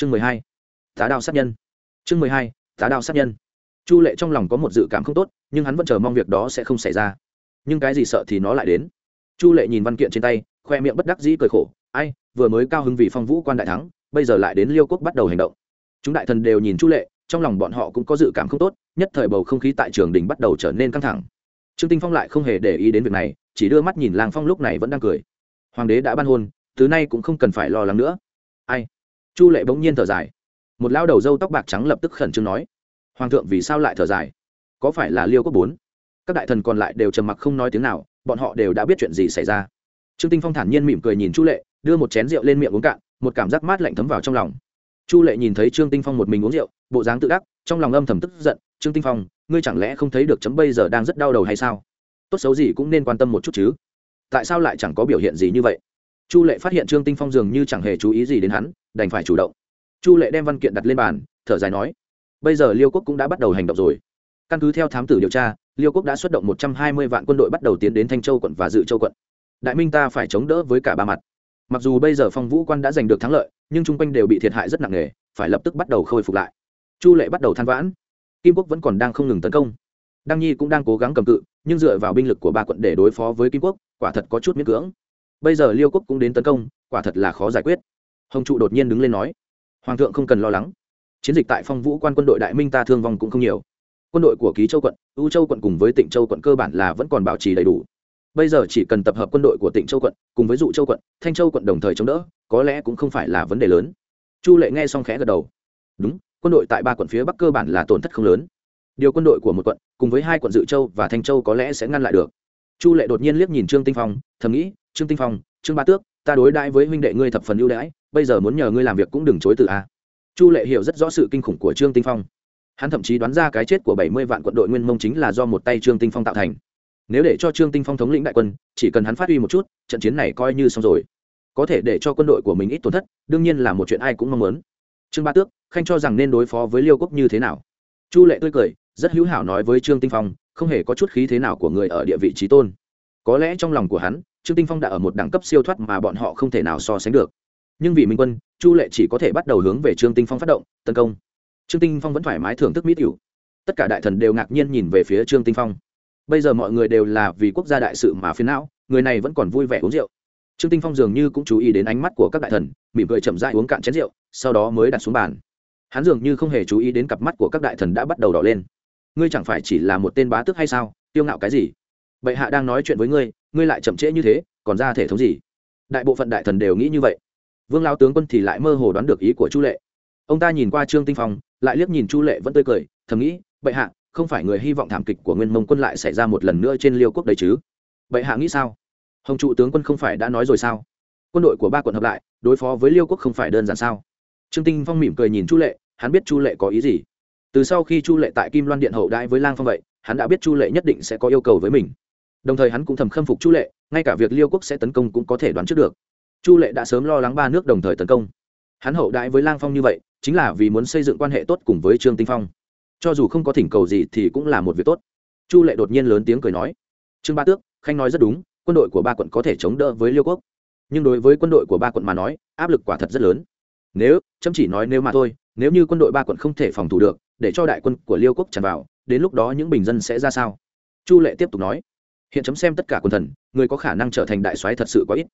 chương mười hai, tá đao sát nhân. Chương mười hai, tá đao sát nhân. Chu lệ trong lòng có một dự cảm không tốt, nhưng hắn vẫn chờ mong việc đó sẽ không xảy ra. Nhưng cái gì sợ thì nó lại đến. Chu lệ nhìn văn kiện trên tay, khoe miệng bất đắc dĩ cười khổ, ai, vừa mới cao hứng vì phong vũ quan đại thắng, bây giờ lại đến liêu quốc bắt đầu hành động. Chúng đại thần đều nhìn chu lệ, trong lòng bọn họ cũng có dự cảm không tốt, nhất thời bầu không khí tại trường đình bắt đầu trở nên căng thẳng. Trương tinh phong lại không hề để ý đến việc này, chỉ đưa mắt nhìn lang phong lúc này vẫn đang cười. Hoàng đế đã ban hôn, từ nay cũng không cần phải lo lắng nữa. Ai chu lệ bỗng nhiên thở dài. Một lao đầu dâu tóc bạc trắng lập tức khẩn trương nói, hoàng thượng vì sao lại thở dài? Có phải là liêu quốc bốn? Các đại thần còn lại đều trầm mặc không nói tiếng nào, bọn họ đều đã biết chuyện gì xảy ra. Trương tinh phong thản nhiên mỉm cười nhìn chu lệ, đưa một chén rượu lên miệng uống cạn, một cảm giác mát lạnh thấm vào trong lòng. Chu lệ nhìn thấy trương tinh phong một mình uống rượu, bộ dáng tự đắc, trong lòng âm thầm tức giận, trương tinh phong, ngươi chẳng lẽ không thấy được chấm bây giờ đang rất đau đầu hay sao? Tốt xấu gì cũng nên quan tâm một chút chứ. Tại sao lại chẳng có biểu hiện gì như vậy? Chu lệ phát hiện trương tinh phong dường như chẳng hề chú ý gì đến hắn đành phải chủ động. Chu lệ đem văn kiện đặt lên bàn, thở dài nói, bây giờ liêu quốc cũng đã bắt đầu hành động rồi. Căn cứ theo thám tử điều tra, liêu quốc đã xuất động một trăm hai mươi vạn quân đội bắt đầu tiến đến thanh châu quận và dự châu quận. Đại minh ta phải chống đỡ với cả ba mặt. Mặc dù bây giờ phong vũ quan đã giành được thắng lợi, nhưng chung quanh đều bị thiệt hại rất nặng nề, phải lập tức bắt đầu khôi phục lại. Chu lệ bắt đầu than vãn, kim quốc vẫn còn đang không ngừng tấn công. Đăng nhi cũng đang cố gắng cầm cự, nhưng dựa vào binh lực của ba quận để đối phó với kim quốc, quả thật có chút miễn cưỡng. Bây giờ liêu quốc cũng đến tấn công, quả thật là khó giải quyết hồng trụ đột nhiên đứng lên nói, hoàng thượng không cần lo lắng. Chiến dịch tại phong vũ quan quân đội đại minh ta thương vong cũng không nhiều. Quân đội của ký châu quận, u châu quận cùng với tỉnh châu quận cơ bản là vẫn còn bảo trì đầy đủ. Bây giờ chỉ cần tập hợp quân đội của tỉnh châu quận cùng với dụ châu quận, thanh châu quận đồng thời chống đỡ, có lẽ cũng không phải là vấn đề lớn. Chu lệ nghe xong khẽ gật đầu. Đúng, quân đội tại ba quận phía bắc cơ bản là tổn thất không lớn. Điều quân đội của một quận cùng với hai quận dự châu và thanh châu có lẽ sẽ ngăn lại được. Chu lệ đột nhiên liếc nhìn trương tinh phong, thầm nghĩ, trương tinh phong, trương ba tước ta đối đãi với huynh đệ ngươi thập phần ưu đãi, bây giờ muốn nhờ ngươi làm việc cũng đừng chối từ a. Chu lệ hiểu rất rõ sự kinh khủng của trương tinh phong. Hắn thậm chí đoán ra cái chết của bảy mươi vạn quận đội nguyên mông chính là do một tay trương tinh phong tạo thành. Nếu để cho trương tinh phong thống lĩnh đại quân, chỉ cần hắn phát huy một chút, trận chiến này coi như xong rồi. Có thể để cho quân đội của mình ít tổn thất, đương nhiên là một chuyện ai cũng mong muốn. Trương ba tước, khanh cho rằng nên đối phó với liêu quốc như thế nào? Chu lệ tươi cười, rất hữu hảo nói với trương tinh phong, không hề có chút khí thế nào của người ở địa vị trí tôn. Có lẽ trong lòng của hắn trương tinh phong đã ở một đẳng cấp siêu thoát mà bọn họ không thể nào so sánh được. Nhưng vì minh quân, chu lệ chỉ có thể bắt đầu hướng về trương tinh phong phát động, tấn công. Trương tinh phong vẫn thoải mái thưởng thức mỹ tiểu tất cả đại thần đều ngạc nhiên nhìn về phía trương tinh phong. Bây giờ mọi người đều là vì quốc gia đại sự mà phiền não, người này vẫn còn vui vẻ uống rượu. Trương tinh phong dường như cũng chú ý đến ánh mắt của các đại thần, mỉm cười chậm rãi uống cạn chén rượu, sau đó mới đặt xuống bàn. Hắn dường như không hề chú ý đến cặp mắt của các đại thần đã bắt đầu đỏ lên. Ngươi chẳng phải chỉ là một tên bá tước hay sao? Tiêu ngạo cái gì? Bệ hạ đang nói chuyện với ngươi ngươi lại chậm trễ như thế, còn ra thể thống gì? Đại bộ phận đại thần đều nghĩ như vậy. Vương lao tướng quân thì lại mơ hồ đoán được ý của chu lệ. Ông ta nhìn qua trương tinh phong, lại liếc nhìn chu lệ vẫn tươi cười, thầm nghĩ, bệ hạ, không phải người hy vọng thảm kịch của nguyên mông quân lại xảy ra một lần nữa trên liêu quốc đấy chứ? Bệ hạ nghĩ sao? Hồng trụ tướng quân không phải đã nói rồi sao? Quân đội của ba quận hợp lại, đối phó với liêu quốc không phải đơn giản sao? Trương tinh phong mỉm cười nhìn chu lệ, hắn biết chu lệ có ý gì. Từ sau khi chu lệ tại kim loan điện hậu đãi với lang phong vậy, hắn đã biết chu lệ nhất định sẽ có yêu cầu với mình đồng thời hắn cũng thầm khâm phục chu lệ, ngay cả việc liêu quốc sẽ tấn công cũng có thể đoán trước được. Chu lệ đã sớm lo lắng ba nước đồng thời tấn công. Hắn hậu đãi với lang phong như vậy, chính là vì muốn xây dựng quan hệ tốt cùng với trương tinh phong. Cho dù không có thỉnh cầu gì thì cũng là một việc tốt. Chu lệ đột nhiên lớn tiếng cười nói, trương ba tước, khanh nói rất đúng, quân đội của ba quận có thể chống đỡ với liêu quốc. Nhưng đối với quân đội của ba quận mà nói, áp lực quả thật rất lớn. Nếu, chấm chỉ nói nếu mà thôi, nếu như quân đội ba quận không thể phòng thủ được, để cho đại quân của liêu quốc tràn vào, đến lúc đó những bình dân sẽ ra sao? Chu lệ tiếp tục nói hiện chấm xem tất cả quân thần, người có khả năng trở thành đại soái thật sự quá ít.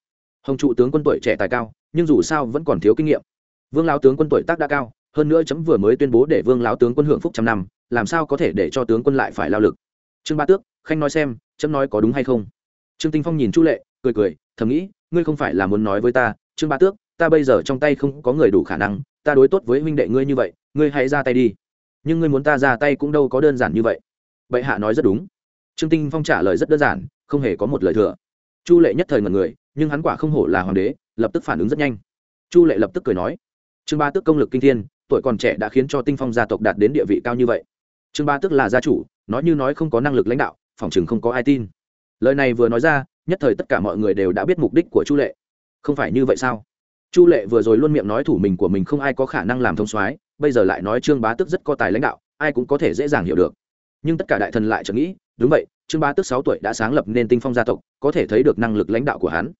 Hồng trụ tướng quân tuổi trẻ tài cao, nhưng dù sao vẫn còn thiếu kinh nghiệm. Vương lao tướng quân tuổi tác đã cao, hơn nữa chấm vừa mới tuyên bố để vương lão tướng quân hưởng phúc trăm năm, làm sao có thể để cho tướng quân lại phải lao lực? Trương ba tước, khanh nói xem, chấm nói có đúng hay không? Trương tinh phong nhìn chu lệ, cười cười, thầm nghĩ, ngươi không phải là muốn nói với ta, trương ba tước, ta bây giờ trong tay không có người đủ khả năng, ta đối tốt với huynh đệ ngươi như vậy, ngươi hãy ra tay đi. Nhưng ngươi muốn ta ra tay cũng đâu có đơn giản như vậy. Bệ hạ nói rất đúng trương tinh phong trả lời rất đơn giản, không hề có một lời thừa. Chu lệ nhất thời ngần người, nhưng hắn quả không hổ là hoàng đế, lập tức phản ứng rất nhanh. Chu lệ lập tức cười nói, trương ba tước công lực kinh thiên, tuổi còn trẻ đã khiến cho tinh phong gia tộc đạt đến địa vị cao như vậy. Trương ba tước là gia chủ, nói như nói không có năng lực lãnh đạo, phòng chừng không có ai tin. Lời này vừa nói ra, nhất thời tất cả mọi người đều đã biết mục đích của chu lệ. Không phải như vậy sao? Chu lệ vừa rồi luôn miệng nói thủ mình của mình không ai có khả năng làm thông soái, bây giờ lại nói trương bá tước rất có tài lãnh đạo, ai cũng có thể dễ dàng hiểu được. Nhưng tất cả đại thần lại chẳng nghĩ đúng vậy, trương bá tước sáu tuổi đã sáng lập nên tinh phong gia tộc, có thể thấy được năng lực lãnh đạo của hắn.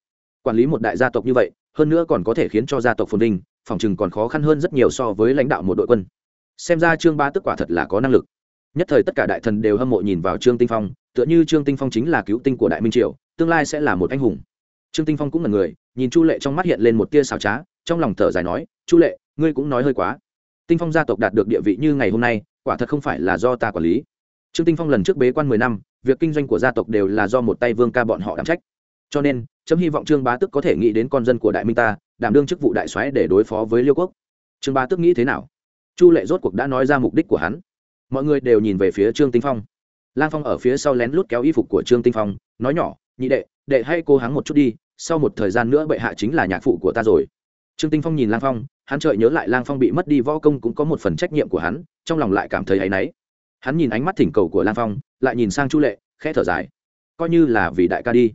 Quản lý một đại gia tộc như vậy, hơn nữa còn có thể khiến cho gia tộc phồn vinh, phòng chừng còn khó khăn hơn rất nhiều so với lãnh đạo một đội quân. Xem ra trương ba tức quả thật là có năng lực. Nhất thời tất cả đại thần đều hâm mộ nhìn vào trương tinh phong, tựa như trương tinh phong chính là cứu tinh của đại minh triều, tương lai sẽ là một anh hùng. Trương tinh phong cũng là người, nhìn chu lệ trong mắt hiện lên một tia xào trá, trong lòng thở dài nói, chu lệ, ngươi cũng nói hơi quá. Tinh phong gia tộc đạt được địa vị như ngày hôm nay, quả thật không phải là do ta quản lý trương tinh phong lần trước bế quan mười năm, việc kinh doanh của gia tộc đều là do một tay vương ca bọn họ đảm trách. Cho nên, chấm hy vọng trương bá tức có thể nghĩ đến con dân của đại minh ta, đảm đương chức vụ đại soái để đối phó với liêu quốc. Trương bá tức nghĩ thế nào? Chu lệ rốt cuộc đã nói ra mục đích của hắn. Mọi người đều nhìn về phía trương tinh phong. Lang phong ở phía sau lén lút kéo y phục của trương tinh phong, nói nhỏ, nhị đệ đệ hay cố hắng một chút đi, sau một thời gian nữa bệ hạ chính là nhạc phụ của ta rồi. Trương tinh phong nhìn lang phong, hắn chợt nhớ lại lang phong bị mất đi võ công cũng có một phần trách nhiệm của hắn, trong lòng lại cảm thấy áy náy hắn nhìn ánh mắt thỉnh cầu của lang phong, lại nhìn sang chu lệ, khẽ thở dài. Coi như là vì đại ca đi.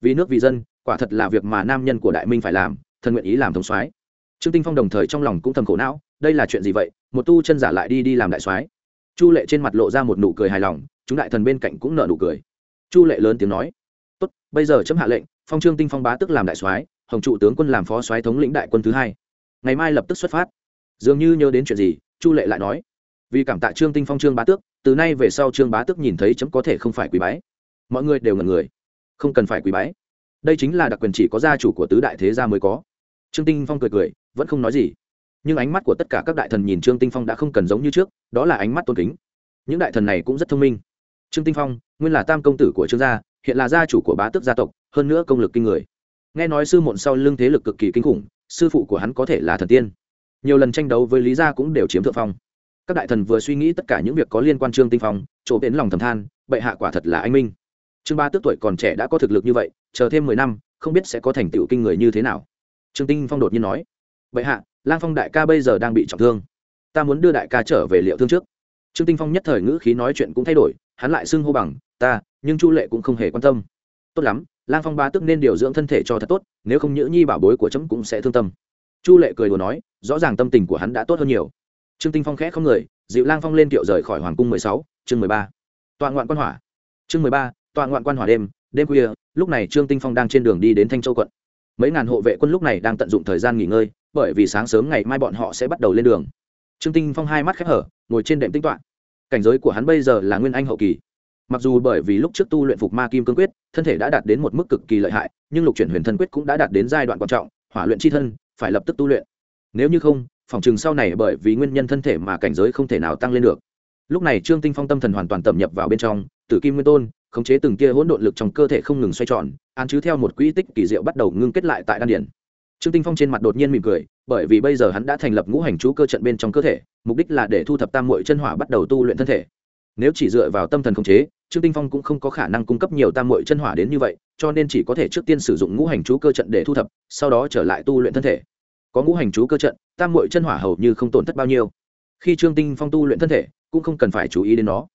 Vì nước vì dân, quả thật là việc mà nam nhân của đại minh phải làm thần nguyện ý làm thống soái. Trương tinh phong đồng thời trong lòng cũng thầm khổ não, đây là chuyện gì vậy? Một tu chân giả lại đi đi làm đại soái. Chu lệ trên mặt lộ ra một nụ cười hài lòng, chúng đại thần bên cạnh cũng nở nụ cười. Chu lệ lớn tiếng nói, tốt, bây giờ chấm hạ lệnh, phong trương tinh phong bá tức làm đại soái, hồng trụ tướng quân làm phó soái thống lĩnh đại quân thứ hai. Ngày mai lập tức xuất phát. Dường như nhớ đến chuyện gì, chu lệ lại nói, vì cảm tạ trương tinh phong trương bá tước từ nay về sau trương bá tước nhìn thấy chấm có thể không phải quý bái. Mọi người đều ngần người. Không cần phải quý bái. Đây chính là đặc quyền chỉ có gia chủ của tứ đại thế gia mới có. Trương tinh phong cười cười, vẫn không nói gì. Nhưng ánh mắt của tất cả các đại thần nhìn trương tinh phong đã không cần giống như trước, đó là ánh mắt tôn kính. Những đại thần này cũng rất thông minh. Trương tinh phong, nguyên là tam công tử của trương gia, hiện là gia chủ của bá tước gia tộc, hơn nữa công lực kinh người. Nghe nói sư mộn sau lưng thế lực cực kỳ kinh khủng, sư phụ của hắn có thể là thần tiên. Nhiều lần tranh đấu với lý gia cũng đều chiếm thượng phong các đại thần vừa suy nghĩ tất cả những việc có liên quan trương tinh phong, chỗ đến lòng thầm than, bệ hạ quả thật là anh minh. Trương ba tước tuổi còn trẻ đã có thực lực như vậy, chờ thêm mười năm, không biết sẽ có thành tựu kinh người như thế nào. Trương tinh phong đột nhiên nói, bệ hạ, lang phong đại ca bây giờ đang bị trọng thương. Ta muốn đưa đại ca trở về liệu thương trước. Trương tinh phong nhất thời ngữ khí nói chuyện cũng thay đổi, hắn lại xưng hô bằng, ta, nhưng chu lệ cũng không hề quan tâm. Tốt lắm, lang phong ba tức nên điều dưỡng thân thể cho thật tốt, nếu không nhữ nhi bảo bối của chấm cũng sẽ thương tâm. Chu lệ cười đùa nói, rõ ràng tâm tình của hắn đã tốt hơn nhiều trương tinh phong khẽ không người, dịu lang phong lên kiệu rời khỏi hoàng cung mười sáu, chương mười ba. Tọa ngoạn quan hỏa. Chương mười ba, tọa ngoạn quan hỏa đêm đêm khuya, lúc này trương tinh phong đang trên đường đi đến thanh châu quận. Mấy ngàn hộ vệ quân lúc này đang tận dụng thời gian nghỉ ngơi, bởi vì sáng sớm ngày mai bọn họ sẽ bắt đầu lên đường. Trương tinh phong hai mắt khép hở, ngồi trên đệm tinh toạn cảnh giới của hắn bây giờ là nguyên anh hậu kỳ. Mặc dù bởi vì lúc trước tu luyện phục ma kim cương quyết, thân thể đã đạt đến một mức cực kỳ lợi hại, nhưng lục chuyển huyền thân quyết cũng đã đạt đến giai đoạn quan trọng, hỏa luyện c h i thân, phải lập tức tu luyện. Nếu như không phòng chừng sau này bởi vì nguyên nhân thân thể mà cảnh giới không thể nào tăng lên được. Lúc này trương tinh phong tâm thần hoàn toàn tẩm nhập vào bên trong, tử kim nguyên tôn, khống chế từng tia hỗn độn lực trong cơ thể không ngừng xoay tròn, án chứ theo một quỹ tích kỳ diệu bắt đầu ngưng kết lại tại đan điển trương tinh phong trên mặt đột nhiên mỉm cười, bởi vì bây giờ hắn đã thành lập ngũ hành chú cơ trận bên trong cơ thể, mục đích là để thu thập tam muội chân hỏa bắt đầu tu luyện thân thể. Nếu chỉ dựa vào tâm thần khống chế, trương tinh phong cũng không có khả năng cung cấp nhiều tam muội chân hỏa đến như vậy, cho nên chỉ có thể trước tiên sử dụng ngũ hành chú cơ trận để thu thập, sau đó trở lại tu luyện thân thể. Có ngũ hành chú cơ trận tam muội chân hỏa hầu như không tổn thất bao nhiêu. Khi trương tinh phong tu luyện thân thể, cũng không cần phải chú ý đến nó.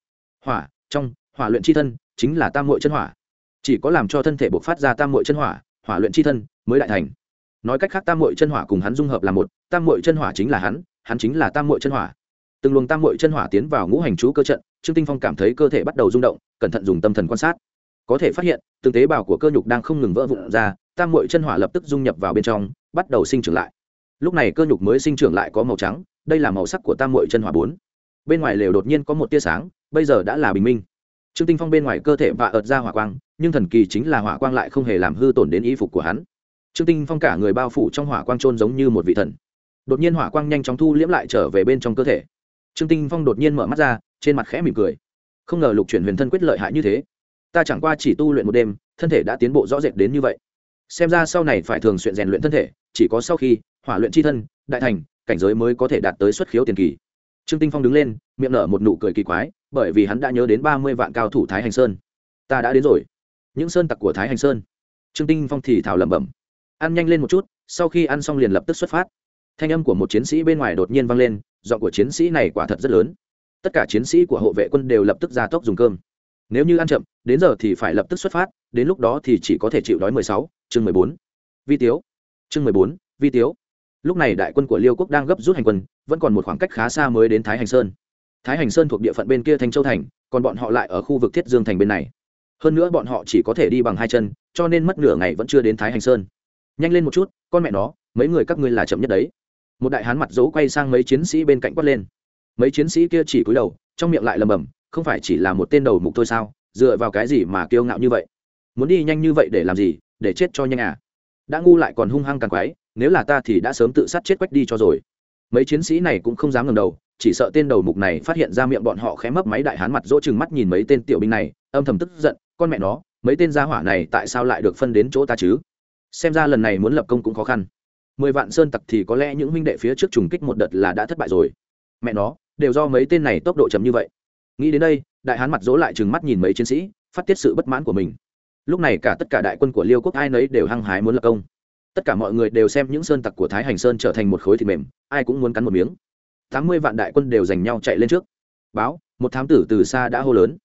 Hỏa, trong, hỏa luyện chi thân, chính là tam muội chân hỏa. Chỉ có làm cho thân thể bộc phát ra tam muội chân hỏa hỏa luyện chi thân mới đại thành. Nói cách khác, tam muội chân hỏa cùng hắn dung hợp là một, tam muội chân hỏa chính là hắn hắn chính là tam muội chân hỏa. Từng luồng tam muội chân hỏa tiến vào ngũ hành chú cơ trận, trương tinh phong cảm thấy cơ thể bắt đầu rung động, cẩn thận dùng tâm thần quan sát. Có thể phát hiện, từng tế bào của cơ nhục đang không ngừng vỡ vụn ra, tam muội chân hỏa lập tức dung nhập vào bên trong, bắt đầu sinh trưởng lại lúc này cơ nhục mới sinh trưởng lại có màu trắng, đây là màu sắc của tam muội chân hỏa bốn. Bên ngoài lều đột nhiên có một tia sáng, bây giờ đã là bình minh. Trương tinh phong bên ngoài cơ thể vạ ợt ra hỏa quang, nhưng thần kỳ chính là hỏa quang lại không hề làm hư tổn đến y phục của hắn. Trương tinh phong cả người bao phủ trong hỏa quang trôn giống như một vị thần. Đột nhiên hỏa quang nhanh chóng thu liễm lại trở về bên trong cơ thể. Trương tinh phong đột nhiên mở mắt ra, trên mặt khẽ mỉm cười. Không ngờ lục chuyển huyền thân quyết lợi hại như thế. Ta chẳng qua chỉ tu luyện một đêm, thân thể đã tiến bộ rõ rệt đến như vậy. Xem ra sau này phải thường xuyên rèn luyện thân thể chỉ có sau khi, hỏa luyện c h i thân, đại thành, cảnh giới mới có thể đạt tới xuất khiếu tiền kỳ. Trương tinh phong đứng lên, miệng nở một nụ cười kỳ quái, bởi vì hắn đã nhớ đến ba mươi vạn cao thủ thái hành sơn. Ta đã đến rồi. Những sơn tặc của thái hành sơn. Trương tinh phong thì thảo lẩm bẩm. Ăn nhanh lên một chút, sau khi ăn xong liền lập tức xuất phát. Thanh âm của một chiến sĩ bên ngoài đột nhiên vang lên, giọng của chiến sĩ này quả thật rất lớn. Tất cả chiến sĩ của hộ vệ quân đều lập tức ra tốc dùng cơm. Nếu như ăn chậm, đến giờ thì phải lập tức xuất phát, đến lúc đó thì chỉ có thể chịu đói mười sáu, chương mười bốn. Vi tiếu chương mười bốn, vi tiếu. Lúc này đại quân của liêu quốc đang gấp rút hành quân, vẫn còn một khoảng cách khá xa mới đến thái hành sơn. Thái hành sơn thuộc địa phận bên kia thanh châu thành, còn bọn họ lại ở khu vực thiết dương thành bên này. Hơn nữa bọn họ chỉ có thể đi bằng hai chân, cho nên mất nửa ngày vẫn chưa đến thái hành sơn. Nhanh lên một chút, con mẹ nó, mấy người các ngươi là chậm nhất đấy. Một đại hán mặt dấu quay sang mấy chiến sĩ bên cạnh quát lên. Mấy chiến sĩ kia chỉ cúi đầu, trong miệng lại lầm bầm không phải chỉ là một tên đầu mục thôi sao, dựa vào cái gì mà kiêu ngạo như vậy? Muốn đi nhanh như vậy để làm gì? Để chết cho nhanh à? Đã ngu lại còn hung hăng càng quái, nếu là ta thì đã sớm tự sát chết quách đi cho rồi. Mấy chiến sĩ này cũng không dám ngầm đầu, chỉ sợ tên đầu mục này phát hiện ra miệng bọn họ khé mấp máy đại hán mặt dỗ chừng mắt nhìn mấy tên tiểu binh này, âm thầm tức giận, con mẹ nó, mấy tên gia hỏa này tại sao lại được phân đến chỗ ta chứ? Xem ra lần này muốn lập công cũng khó khăn. Mười vạn sơn tặc thì có lẽ những huynh đệ phía trước trùng kích một đợt là đã thất bại rồi. Mẹ nó, đều do mấy tên này tốc độ chấm như vậy. Nghĩ đến đây, đại hán mặt dỗ lại trừng mắt nhìn mấy chiến sĩ, phát tiết sự bất mãn của mình lúc này cả tất cả đại quân của liêu quốc ai nấy đều hăng hái muốn lập công. Tất cả mọi người đều xem những sơn tặc của thái hành sơn trở thành một khối thịt mềm, ai cũng muốn cắn một miếng. Tám mươi vạn đại quân đều giành nhau chạy lên trước. Báo, một thám tử từ xa đã hô lớn.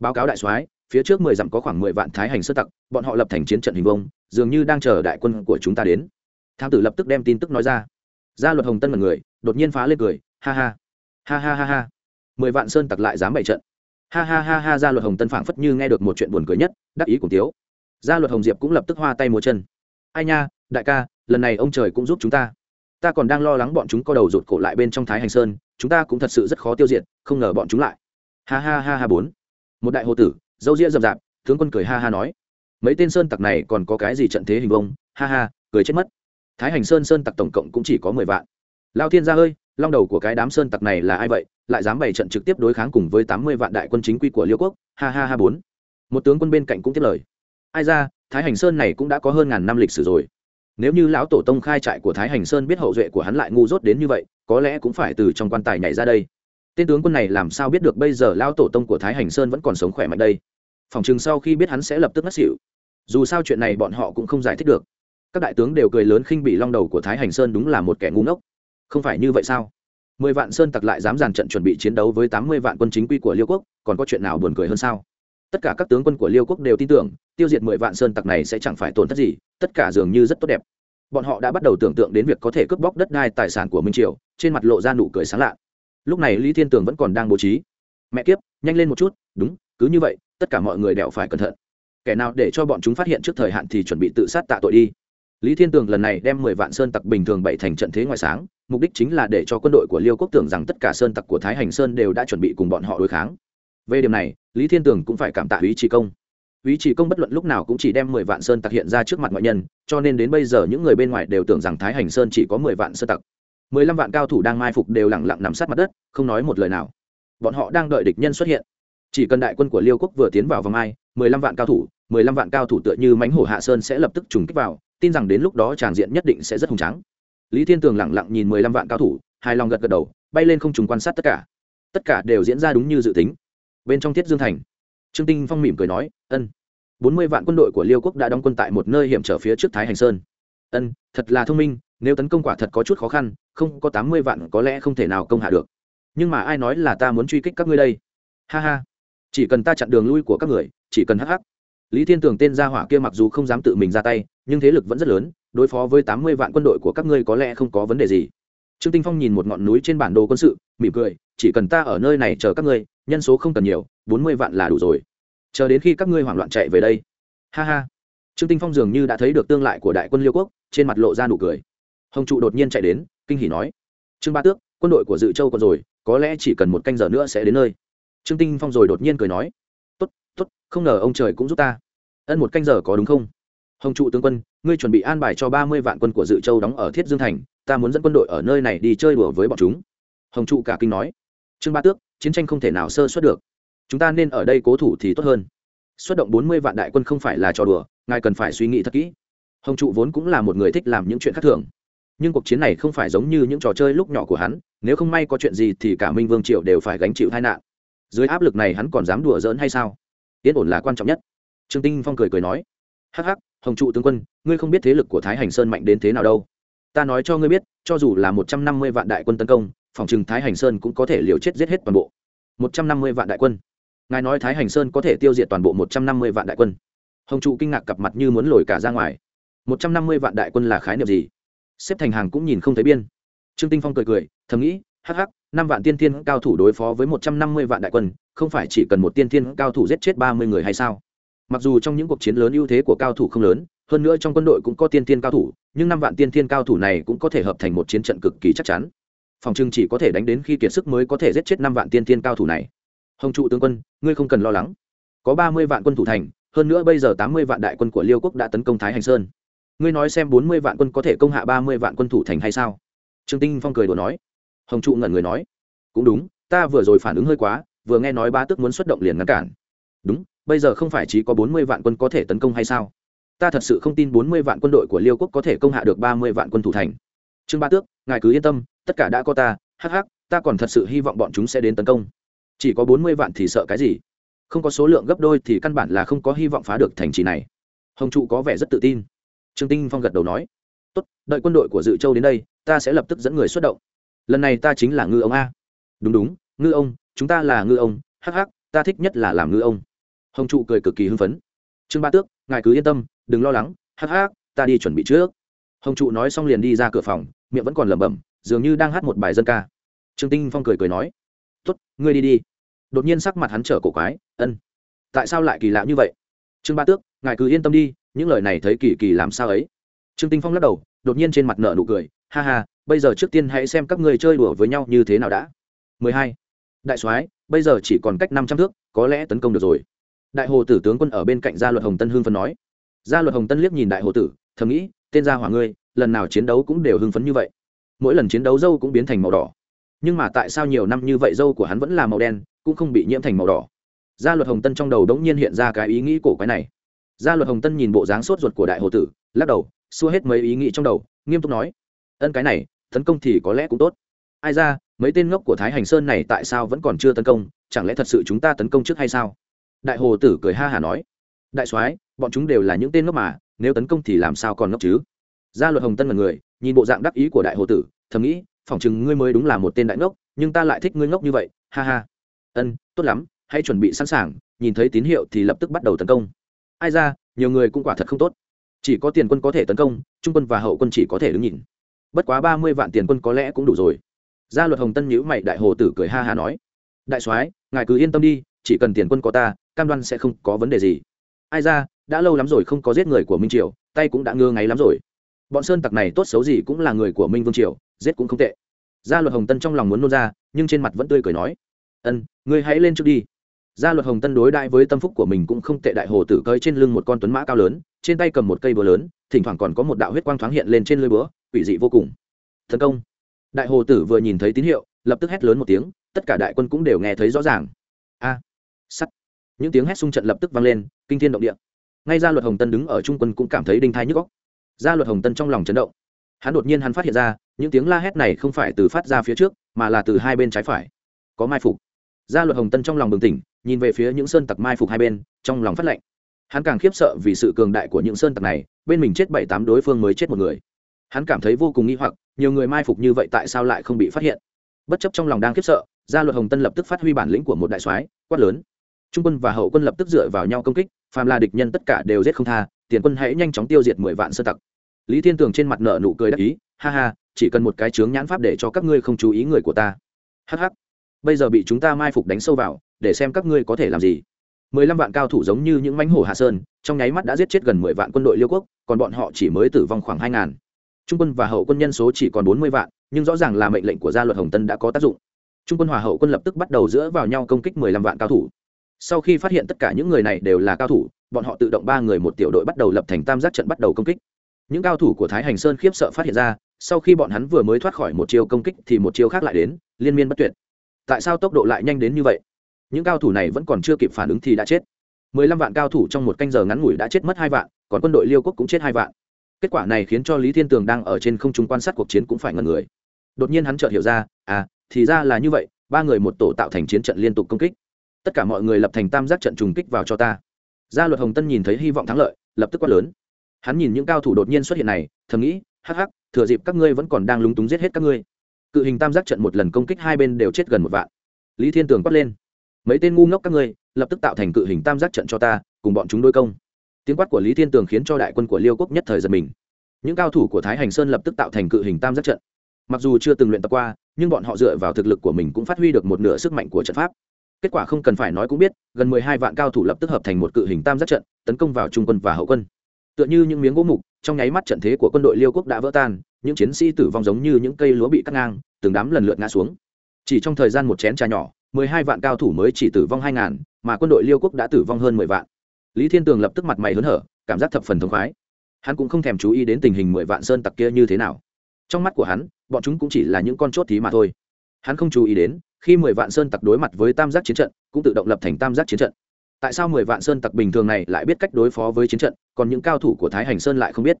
Báo cáo đại soái, phía trước mười dặm có khoảng mười vạn thái hành sơn tặc, bọn họ lập thành chiến trận hình vông dường như đang chờ đại quân của chúng ta đến. Thám tử lập tức đem tin tức nói ra. Gia luật hồng tân mật người, đột nhiên phá lên cười, ha ha. Ha ha ha ha. Mười vạn sơn tặc lại dám bày trận ha ha ha ha gia luật hồng tân phảng phất như nghe được một chuyện buồn cười nhất đắc ý cùng tiếu gia luật hồng diệp cũng lập tức hoa tay múa chân ai nha đại ca lần này ông trời cũng giúp chúng ta ta còn đang lo lắng bọn chúng có đầu rụt cổ lại bên trong thái hành sơn chúng ta cũng thật sự rất khó tiêu diệt không ngờ bọn chúng lại ha ha ha ha bốn một đại hồ tử dâu ria rậm rạp tướng quân cười ha ha nói mấy tên sơn tặc này còn có cái gì trận thế hình bông ha ha cười chết mất thái hành sơn sơn tặc tổng cộng cũng chỉ có mười vạn lao thiên gia ơi long đầu của cái đám sơn tặc này là ai vậy? Lại dám bày trận trực tiếp đối kháng cùng với tám mươi vạn đại quân chính quy của liêu quốc? Ha ha ha, bốn. Một tướng quân bên cạnh cũng tiếp lời. Ai ra, thái hành sơn này cũng đã có hơn ngàn năm lịch sử rồi. Nếu như lão tổ tông khai trại của thái hành sơn biết hậu duệ của hắn lại ngu dốt đến như vậy, có lẽ cũng phải từ trong quan tài nhảy ra đây. Tên tướng quân này làm sao biết được bây giờ lão tổ tông của thái hành sơn vẫn còn sống khỏe mạnh đây? Phòng chừng sau khi biết hắn sẽ lập tức ngất xỉu. Dù sao chuyện này bọn họ cũng không giải thích được. Các đại tướng đều cười lớn khinh bị long đầu của thái hành sơn đúng là một kẻ ngu ngốc không phải như vậy sao? Mười vạn sơn tặc lại dám dàn trận chuẩn bị chiến đấu với tám mươi vạn quân chính quy của liêu quốc, còn có chuyện nào buồn cười hơn sao? Tất cả các tướng quân của liêu quốc đều tin tưởng, tiêu diệt mười vạn sơn tặc này sẽ chẳng phải tổn thất gì, tất cả dường như rất tốt đẹp. Bọn họ đã bắt đầu tưởng tượng đến việc có thể cướp bóc đất đai tài sản của minh triều, trên mặt lộ ra nụ cười sáng lạ. Lúc này lý thiên tường vẫn còn đang bố trí. Mẹ kiếp, nhanh lên một chút, đúng, cứ như vậy, tất cả mọi người đều phải cẩn thận. Kẻ nào để cho bọn chúng phát hiện trước thời hạn thì chuẩn bị tự sát tạ tội đi lý thiên tường lần này đem mười vạn sơn tặc bình thường bậy thành trận thế ngoài sáng, mục đích chính là để cho quân đội của liêu quốc tưởng rằng tất cả sơn tặc của thái hành sơn đều đã chuẩn bị cùng bọn họ đối kháng. Về điểm này, lý thiên tường cũng phải cảm tạ ý chỉ công. Ý chỉ công bất luận lúc nào cũng chỉ đem mười vạn sơn tặc hiện ra trước mặt ngoại nhân, cho nên đến bây giờ những người bên ngoài đều tưởng rằng thái hành sơn chỉ có mười vạn sơn tặc. Mười lăm vạn cao thủ đang mai phục đều lẳng lặng nằm sát mặt đất, không nói một lời nào. Bọn họ đang đợi địch nhân xuất hiện. Chỉ cần đại quân của liêu quốc vừa tiến vào vòng ai, mười lăm vạn cao thủ, mười lăm vạn cao thủ tựa như mánh hổ hạ sơn sẽ lập tức trùng kích vào tin rằng đến lúc đó tràng diện nhất định sẽ rất hùng tráng. Lý thiên tường lẳng lặng nhìn mười lăm vạn cao thủ, hài lòng gật gật đầu, bay lên không trùng quan sát tất cả. Tất cả đều diễn ra đúng như dự tính. Bên trong thiết dương thành, trương tinh phong mỉm cười nói, ân, bốn mươi vạn quân đội của liêu quốc đã đóng quân tại một nơi hiểm trở phía trước thái hành sơn. Ân, thật là thông minh, nếu tấn công quả thật có chút khó khăn, không có tám mươi vạn có lẽ không thể nào công hạ được. Nhưng mà ai nói là ta muốn truy kích các ngươi đây? Ha ha, chỉ cần ta chặn đường lui của các người, chỉ cần hắc hắc lý thiên tường tên gia hỏa kia mặc dù không dám tự mình ra tay, nhưng thế lực vẫn rất lớn, đối phó với tám mươi vạn quân đội của các ngươi có lẽ không có vấn đề gì. Trương tinh phong nhìn một ngọn núi trên bản đồ quân sự, mỉm cười, chỉ cần ta ở nơi này chờ các ngươi, nhân số không cần nhiều, bốn mươi vạn là đủ rồi. Chờ đến khi các ngươi hoảng loạn chạy về đây. Ha ha. Trương tinh phong dường như đã thấy được tương lại của đại quân liêu quốc, trên mặt lộ ra nụ cười. Hồng trụ đột nhiên chạy đến, kinh hỉ nói. Trương ba tước, quân đội của dự châu còn rồi, có lẽ chỉ cần một canh giờ nữa sẽ đến nơi. Trương tinh phong rồi đột nhiên cười nói không ngờ ông trời cũng giúp ta. Ân một canh giờ có đúng không? Hồng trụ tướng quân, ngươi chuẩn bị an bài cho ba mươi vạn quân của dự châu đóng ở thiết dương thành, ta muốn dẫn quân đội ở nơi này đi chơi đùa với bọn chúng. Hồng trụ cả kinh nói. Trương ba tước, chiến tranh không thể nào sơ xuất được. Chúng ta nên ở đây cố thủ thì tốt hơn. Xuất động bốn mươi vạn đại quân không phải là trò đùa, ngài cần phải suy nghĩ thật kỹ. Hồng trụ vốn cũng là một người thích làm những chuyện khác thường. Nhưng cuộc chiến này không phải giống như những trò chơi lúc nhỏ của hắn, nếu không may có chuyện gì thì cả minh vương triệu đều phải gánh chịu tai nạn. Dưới áp lực này hắn còn dám đùa giỡn hay sao? Yên ổn là quan trọng nhất. Trương tinh phong cười cười nói, hắc hắc, hồng trụ tướng quân, ngươi không biết thế lực của thái hành sơn mạnh đến thế nào đâu. Ta nói cho ngươi biết, cho dù là một trăm năm mươi vạn đại quân tấn công, phòng trừng thái hành sơn cũng có thể liều chết giết hết toàn bộ. Một trăm năm mươi vạn đại quân. Ngài nói thái hành sơn có thể tiêu diệt toàn bộ một trăm năm mươi vạn đại quân. Hồng trụ kinh ngạc cặp mặt như muốn lồi cả ra ngoài. Một trăm năm mươi vạn đại quân là khái niệm gì? Xếp thành hàng cũng nhìn không thấy biên. Trương tinh phong cười cười, thầm nghĩ hh năm vạn tiên thiên cao thủ đối phó với một trăm năm mươi vạn đại quân, không phải chỉ cần một tiên thiên cao thủ giết chết ba mươi người hay sao? Mặc dù trong những cuộc chiến lớn ưu thế của cao thủ không lớn, hơn nữa trong quân đội cũng có tiên thiên cao thủ, nhưng năm vạn tiên thiên cao thủ này cũng có thể hợp thành một chiến trận cực kỳ chắc chắn. Phòng trưng chỉ có thể đánh đến khi kiệt sức mới có thể giết chết năm vạn tiên thiên cao thủ này. Hồng trụ tướng quân, ngươi không cần lo lắng. Có ba mươi vạn quân thủ thành, hơn nữa bây giờ tám mươi vạn đại quân của liêu quốc đã tấn công thái hành sơn. Ngươi nói xem bốn mươi vạn quân có thể công hạ ba mươi vạn quân thủ thành hay sao? Trương tinh phong cười đùa nói hồng trụ ngẩn người nói, cũng đúng, ta vừa rồi phản ứng hơi quá, vừa nghe nói ba tước muốn xuất động liền ngăn cản. Đúng, bây giờ không phải chỉ có bốn mươi vạn quân có thể tấn công hay sao? Ta thật sự không tin bốn mươi vạn quân đội của liêu quốc có thể công hạ được ba mươi vạn quân thủ thành. Trương ba tước, ngài cứ yên tâm, tất cả đã có ta, hắc hắc, ta còn thật sự hy vọng bọn chúng sẽ đến tấn công. Chỉ có bốn mươi vạn thì sợ cái gì? Không có số lượng gấp đôi thì căn bản là không có hy vọng phá được thành trì này. Hồng trụ có vẻ rất tự tin. Trương tinh phong gật đầu nói, tốt, đợi quân đội của dự châu đến đây, ta sẽ lập tức dẫn người xuất động lần này ta chính là ngư ông a. Đúng đúng, ngư ông, chúng ta là ngư ông, hắc hắc, ta thích nhất là làm ngư ông. Hồng trụ cười cực kỳ hưng phấn. Trương ba tước, ngài cứ yên tâm, đừng lo lắng, hắc hắc, ta đi chuẩn bị trước. Hồng trụ nói xong liền đi ra cửa phòng, miệng vẫn còn lẩm bẩm, dường như đang hát một bài dân ca. Trương tinh phong cười cười nói, tốt, ngươi đi đi. Đột nhiên sắc mặt hắn trở cổ quái, ân, tại sao lại kỳ lạ như vậy? Trương ba tước, ngài cứ yên tâm đi, những lời này thấy kỳ kỳ làm sao ấy? Trương tinh phong lắc đầu, đột nhiên trên mặt nợ nụ cười, ha ha bây giờ trước tiên hãy xem các ngươi chơi đùa với nhau như thế nào đã. 12. đại soái, bây giờ chỉ còn cách năm trăm thước, có lẽ tấn công được rồi. Đại hồ tử tướng quân ở bên cạnh gia luật hồng tân hưng phấn nói. Gia luật hồng tân liếc nhìn đại hồ tử, thầm nghĩ, tên gia hỏa ngươi, lần nào chiến đấu cũng đều hưng phấn như vậy. Mỗi lần chiến đấu dâu cũng biến thành màu đỏ. Nhưng mà tại sao nhiều năm như vậy dâu của hắn vẫn là màu đen, cũng không bị nhiễm thành màu đỏ? Gia luật hồng tân trong đầu đống nhiên hiện ra cái ý nghĩ cổ quái này. Gia luật hồng tân nhìn bộ dáng sốt ruột của đại hồ tử, lắc đầu, xua hết mấy ý nghĩ trong đầu, nghiêm túc nói. Ân cái này tấn công thì có lẽ cũng tốt. Ai ra, mấy tên ngốc của thái hành sơn này tại sao vẫn còn chưa tấn công, chẳng lẽ thật sự chúng ta tấn công trước hay sao? Đại hồ tử cười ha hả nói. Đại soái, bọn chúng đều là những tên ngốc mà, nếu tấn công thì làm sao còn ngốc chứ? Gia luật hồng tân là người, nhìn bộ dạng đắc ý của đại hồ tử, thầm nghĩ, phỏng chừng ngươi mới đúng là một tên đại ngốc, nhưng ta lại thích ngươi ngốc như vậy, ha ha. Ân, tốt lắm, hãy chuẩn bị sẵn sàng, nhìn thấy tín hiệu thì lập tức bắt đầu tấn công. Ai ra, nhiều người cũng quả thật không tốt. Chỉ có tiền quân có thể tấn công, trung quân và hậu quân chỉ có thể đứng nhìn bất quá ba mươi vạn tiền quân có lẽ cũng đủ rồi. Gia luật hồng tân nhữ mày, đại hồ tử cười ha ha nói, đại soái, ngài cứ yên tâm đi, chỉ cần tiền quân có ta, cam đoan sẽ không có vấn đề gì. Ai ra, đã lâu lắm rồi không có giết người của minh triều, tay cũng đã ngơ ngáy lắm rồi. Bọn sơn tặc này tốt xấu gì cũng là người của minh vương triều, giết cũng không tệ. Gia luật hồng tân trong lòng muốn nôn ra, nhưng trên mặt vẫn tươi cười nói, ân, ngươi hãy lên trước đi gia luật hồng tân đối đại với tâm phúc của mình cũng không tệ, đại hồ tử cơi trên lưng một con tuấn mã cao lớn, trên tay cầm một cây búa lớn, thỉnh thoảng còn có một đạo huyết quang thoáng hiện lên trên lưỡi búa, quỷ dị vô cùng. Tấn công. Đại hồ tử vừa nhìn thấy tín hiệu, lập tức hét lớn một tiếng, tất cả đại quân cũng đều nghe thấy rõ ràng. A. Sắt. Những tiếng hét xung trận lập tức vang lên, kinh thiên động địa. Ngay gia luật hồng tân đứng ở trung quân cũng cảm thấy đinh thai nhức góc gia luật hồng tân trong lòng chấn động. Hắn đột nhiên hắn phát hiện ra, những tiếng la hét này không phải từ phát ra phía trước, mà là từ hai bên trái phải. Có mai phục. Gia luật hồng tân trong lòng bừng tỉnh nhìn về phía những sơn tặc mai phục hai bên, trong lòng phát lệnh. Hắn càng khiếp sợ vì sự cường đại của những sơn tặc này, bên mình chết bảy tám đối phương mới chết một người. Hắn cảm thấy vô cùng nghi hoặc, nhiều người mai phục như vậy tại sao lại không bị phát hiện? Bất chấp trong lòng đang khiếp sợ, gia luật hồng tân lập tức phát huy bản lĩnh của một đại soái, quát lớn. Trung quân và hậu quân lập tức dựa vào nhau công kích, phàm là địch nhân tất cả đều giết không tha, tiền quân hãy nhanh chóng tiêu diệt mười vạn sơn tặc. Lý thiên tường trên mặt nợ nụ cười đắc ý, ha ha, chỉ cần một cái chướng nhãn pháp để cho các ngươi không chú ý người của ta. Hh bây giờ bị chúng ta mai phục đánh sâu vào để xem các ngươi có thể làm gì. Mười lăm vạn cao thủ giống như những mánh hổ hạ sơn, trong nháy mắt đã giết chết gần mười vạn quân đội liêu quốc, còn bọn họ chỉ mới tử vong khoảng hai ngàn. Trung quân và hậu quân nhân số chỉ còn bốn mươi vạn, nhưng rõ ràng là mệnh lệnh của gia luật hồng tân đã có tác dụng. Trung quân hòa hậu quân lập tức bắt đầu giữa vào nhau công kích mười lăm vạn cao thủ. Sau khi phát hiện tất cả những người này đều là cao thủ, bọn họ tự động ba người một tiểu đội bắt đầu lập thành tam giác trận bắt đầu công kích. Những cao thủ của thái hành sơn khiếp sợ phát hiện ra, sau khi bọn hắn vừa mới thoát khỏi một chiêu công kích thì một chiêu khác lại đến, liên miên bất tuyệt. Tại sao tốc độ lại nhanh đến như vậy? Những cao thủ này vẫn còn chưa kịp phản ứng thì đã chết. Mười lăm vạn cao thủ trong một canh giờ ngắn ngủi đã chết mất hai vạn, còn quân đội liêu quốc cũng chết hai vạn. Kết quả này khiến cho lý thiên tường đang ở trên không trung quan sát cuộc chiến cũng phải ngần người. Đột nhiên hắn chợt hiểu ra à thì ra là như vậy, ba người một tổ tạo thành chiến trận liên tục công kích. Tất cả mọi người lập thành tam giác trận trùng kích vào cho ta. Gia luật hồng tân nhìn thấy hy vọng thắng lợi, lập tức quát lớn. Hắn nhìn những cao thủ đột nhiên xuất hiện này, thầm nghĩ, hắc hắc, thừa dịp các ngươi vẫn còn đang lúng túng giết hết các ngươi. Cự hình tam giác trận một lần công kích hai bên đều chết gần một vạn. Lý thiên tường quát lên mấy tên ngu ngốc các ngươi, lập tức tạo thành cự hình tam giác trận cho ta, cùng bọn chúng đối công. Tiếng quát của lý thiên tường khiến cho đại quân của liêu quốc nhất thời giật mình. Những cao thủ của thái hành sơn lập tức tạo thành cự hình tam giác trận. Mặc dù chưa từng luyện tập qua, nhưng bọn họ dựa vào thực lực của mình cũng phát huy được một nửa sức mạnh của trận pháp. Kết quả không cần phải nói cũng biết, gần mười hai vạn cao thủ lập tức hợp thành một cự hình tam giác trận, tấn công vào trung quân và hậu quân. Tựa như những miếng gỗ mục, trong nháy mắt trận thế của quân đội liêu quốc đã vỡ tan, những chiến sĩ tử vong giống như những cây lúa bị cắt ngang, từng đám lần lượt ngã xuống. Chỉ trong thời gian một chén trà nhỏ mười hai vạn cao thủ mới chỉ tử vong hai ngàn, mà quân đội liêu quốc đã tử vong hơn mười vạn. Lý thiên tường lập tức mặt mày hớn hở, cảm giác thập phần thống khoái. Hắn cũng không thèm chú ý đến tình hình mười vạn sơn tặc kia như thế nào. Trong mắt của hắn, bọn chúng cũng chỉ là những con chốt thí mà thôi. Hắn không chú ý đến, khi mười vạn sơn tặc đối mặt với tam giác chiến trận, cũng tự động lập thành tam giác chiến trận. Tại sao mười vạn sơn tặc bình thường này lại biết cách đối phó với chiến trận, còn những cao thủ của thái hành sơn lại không biết?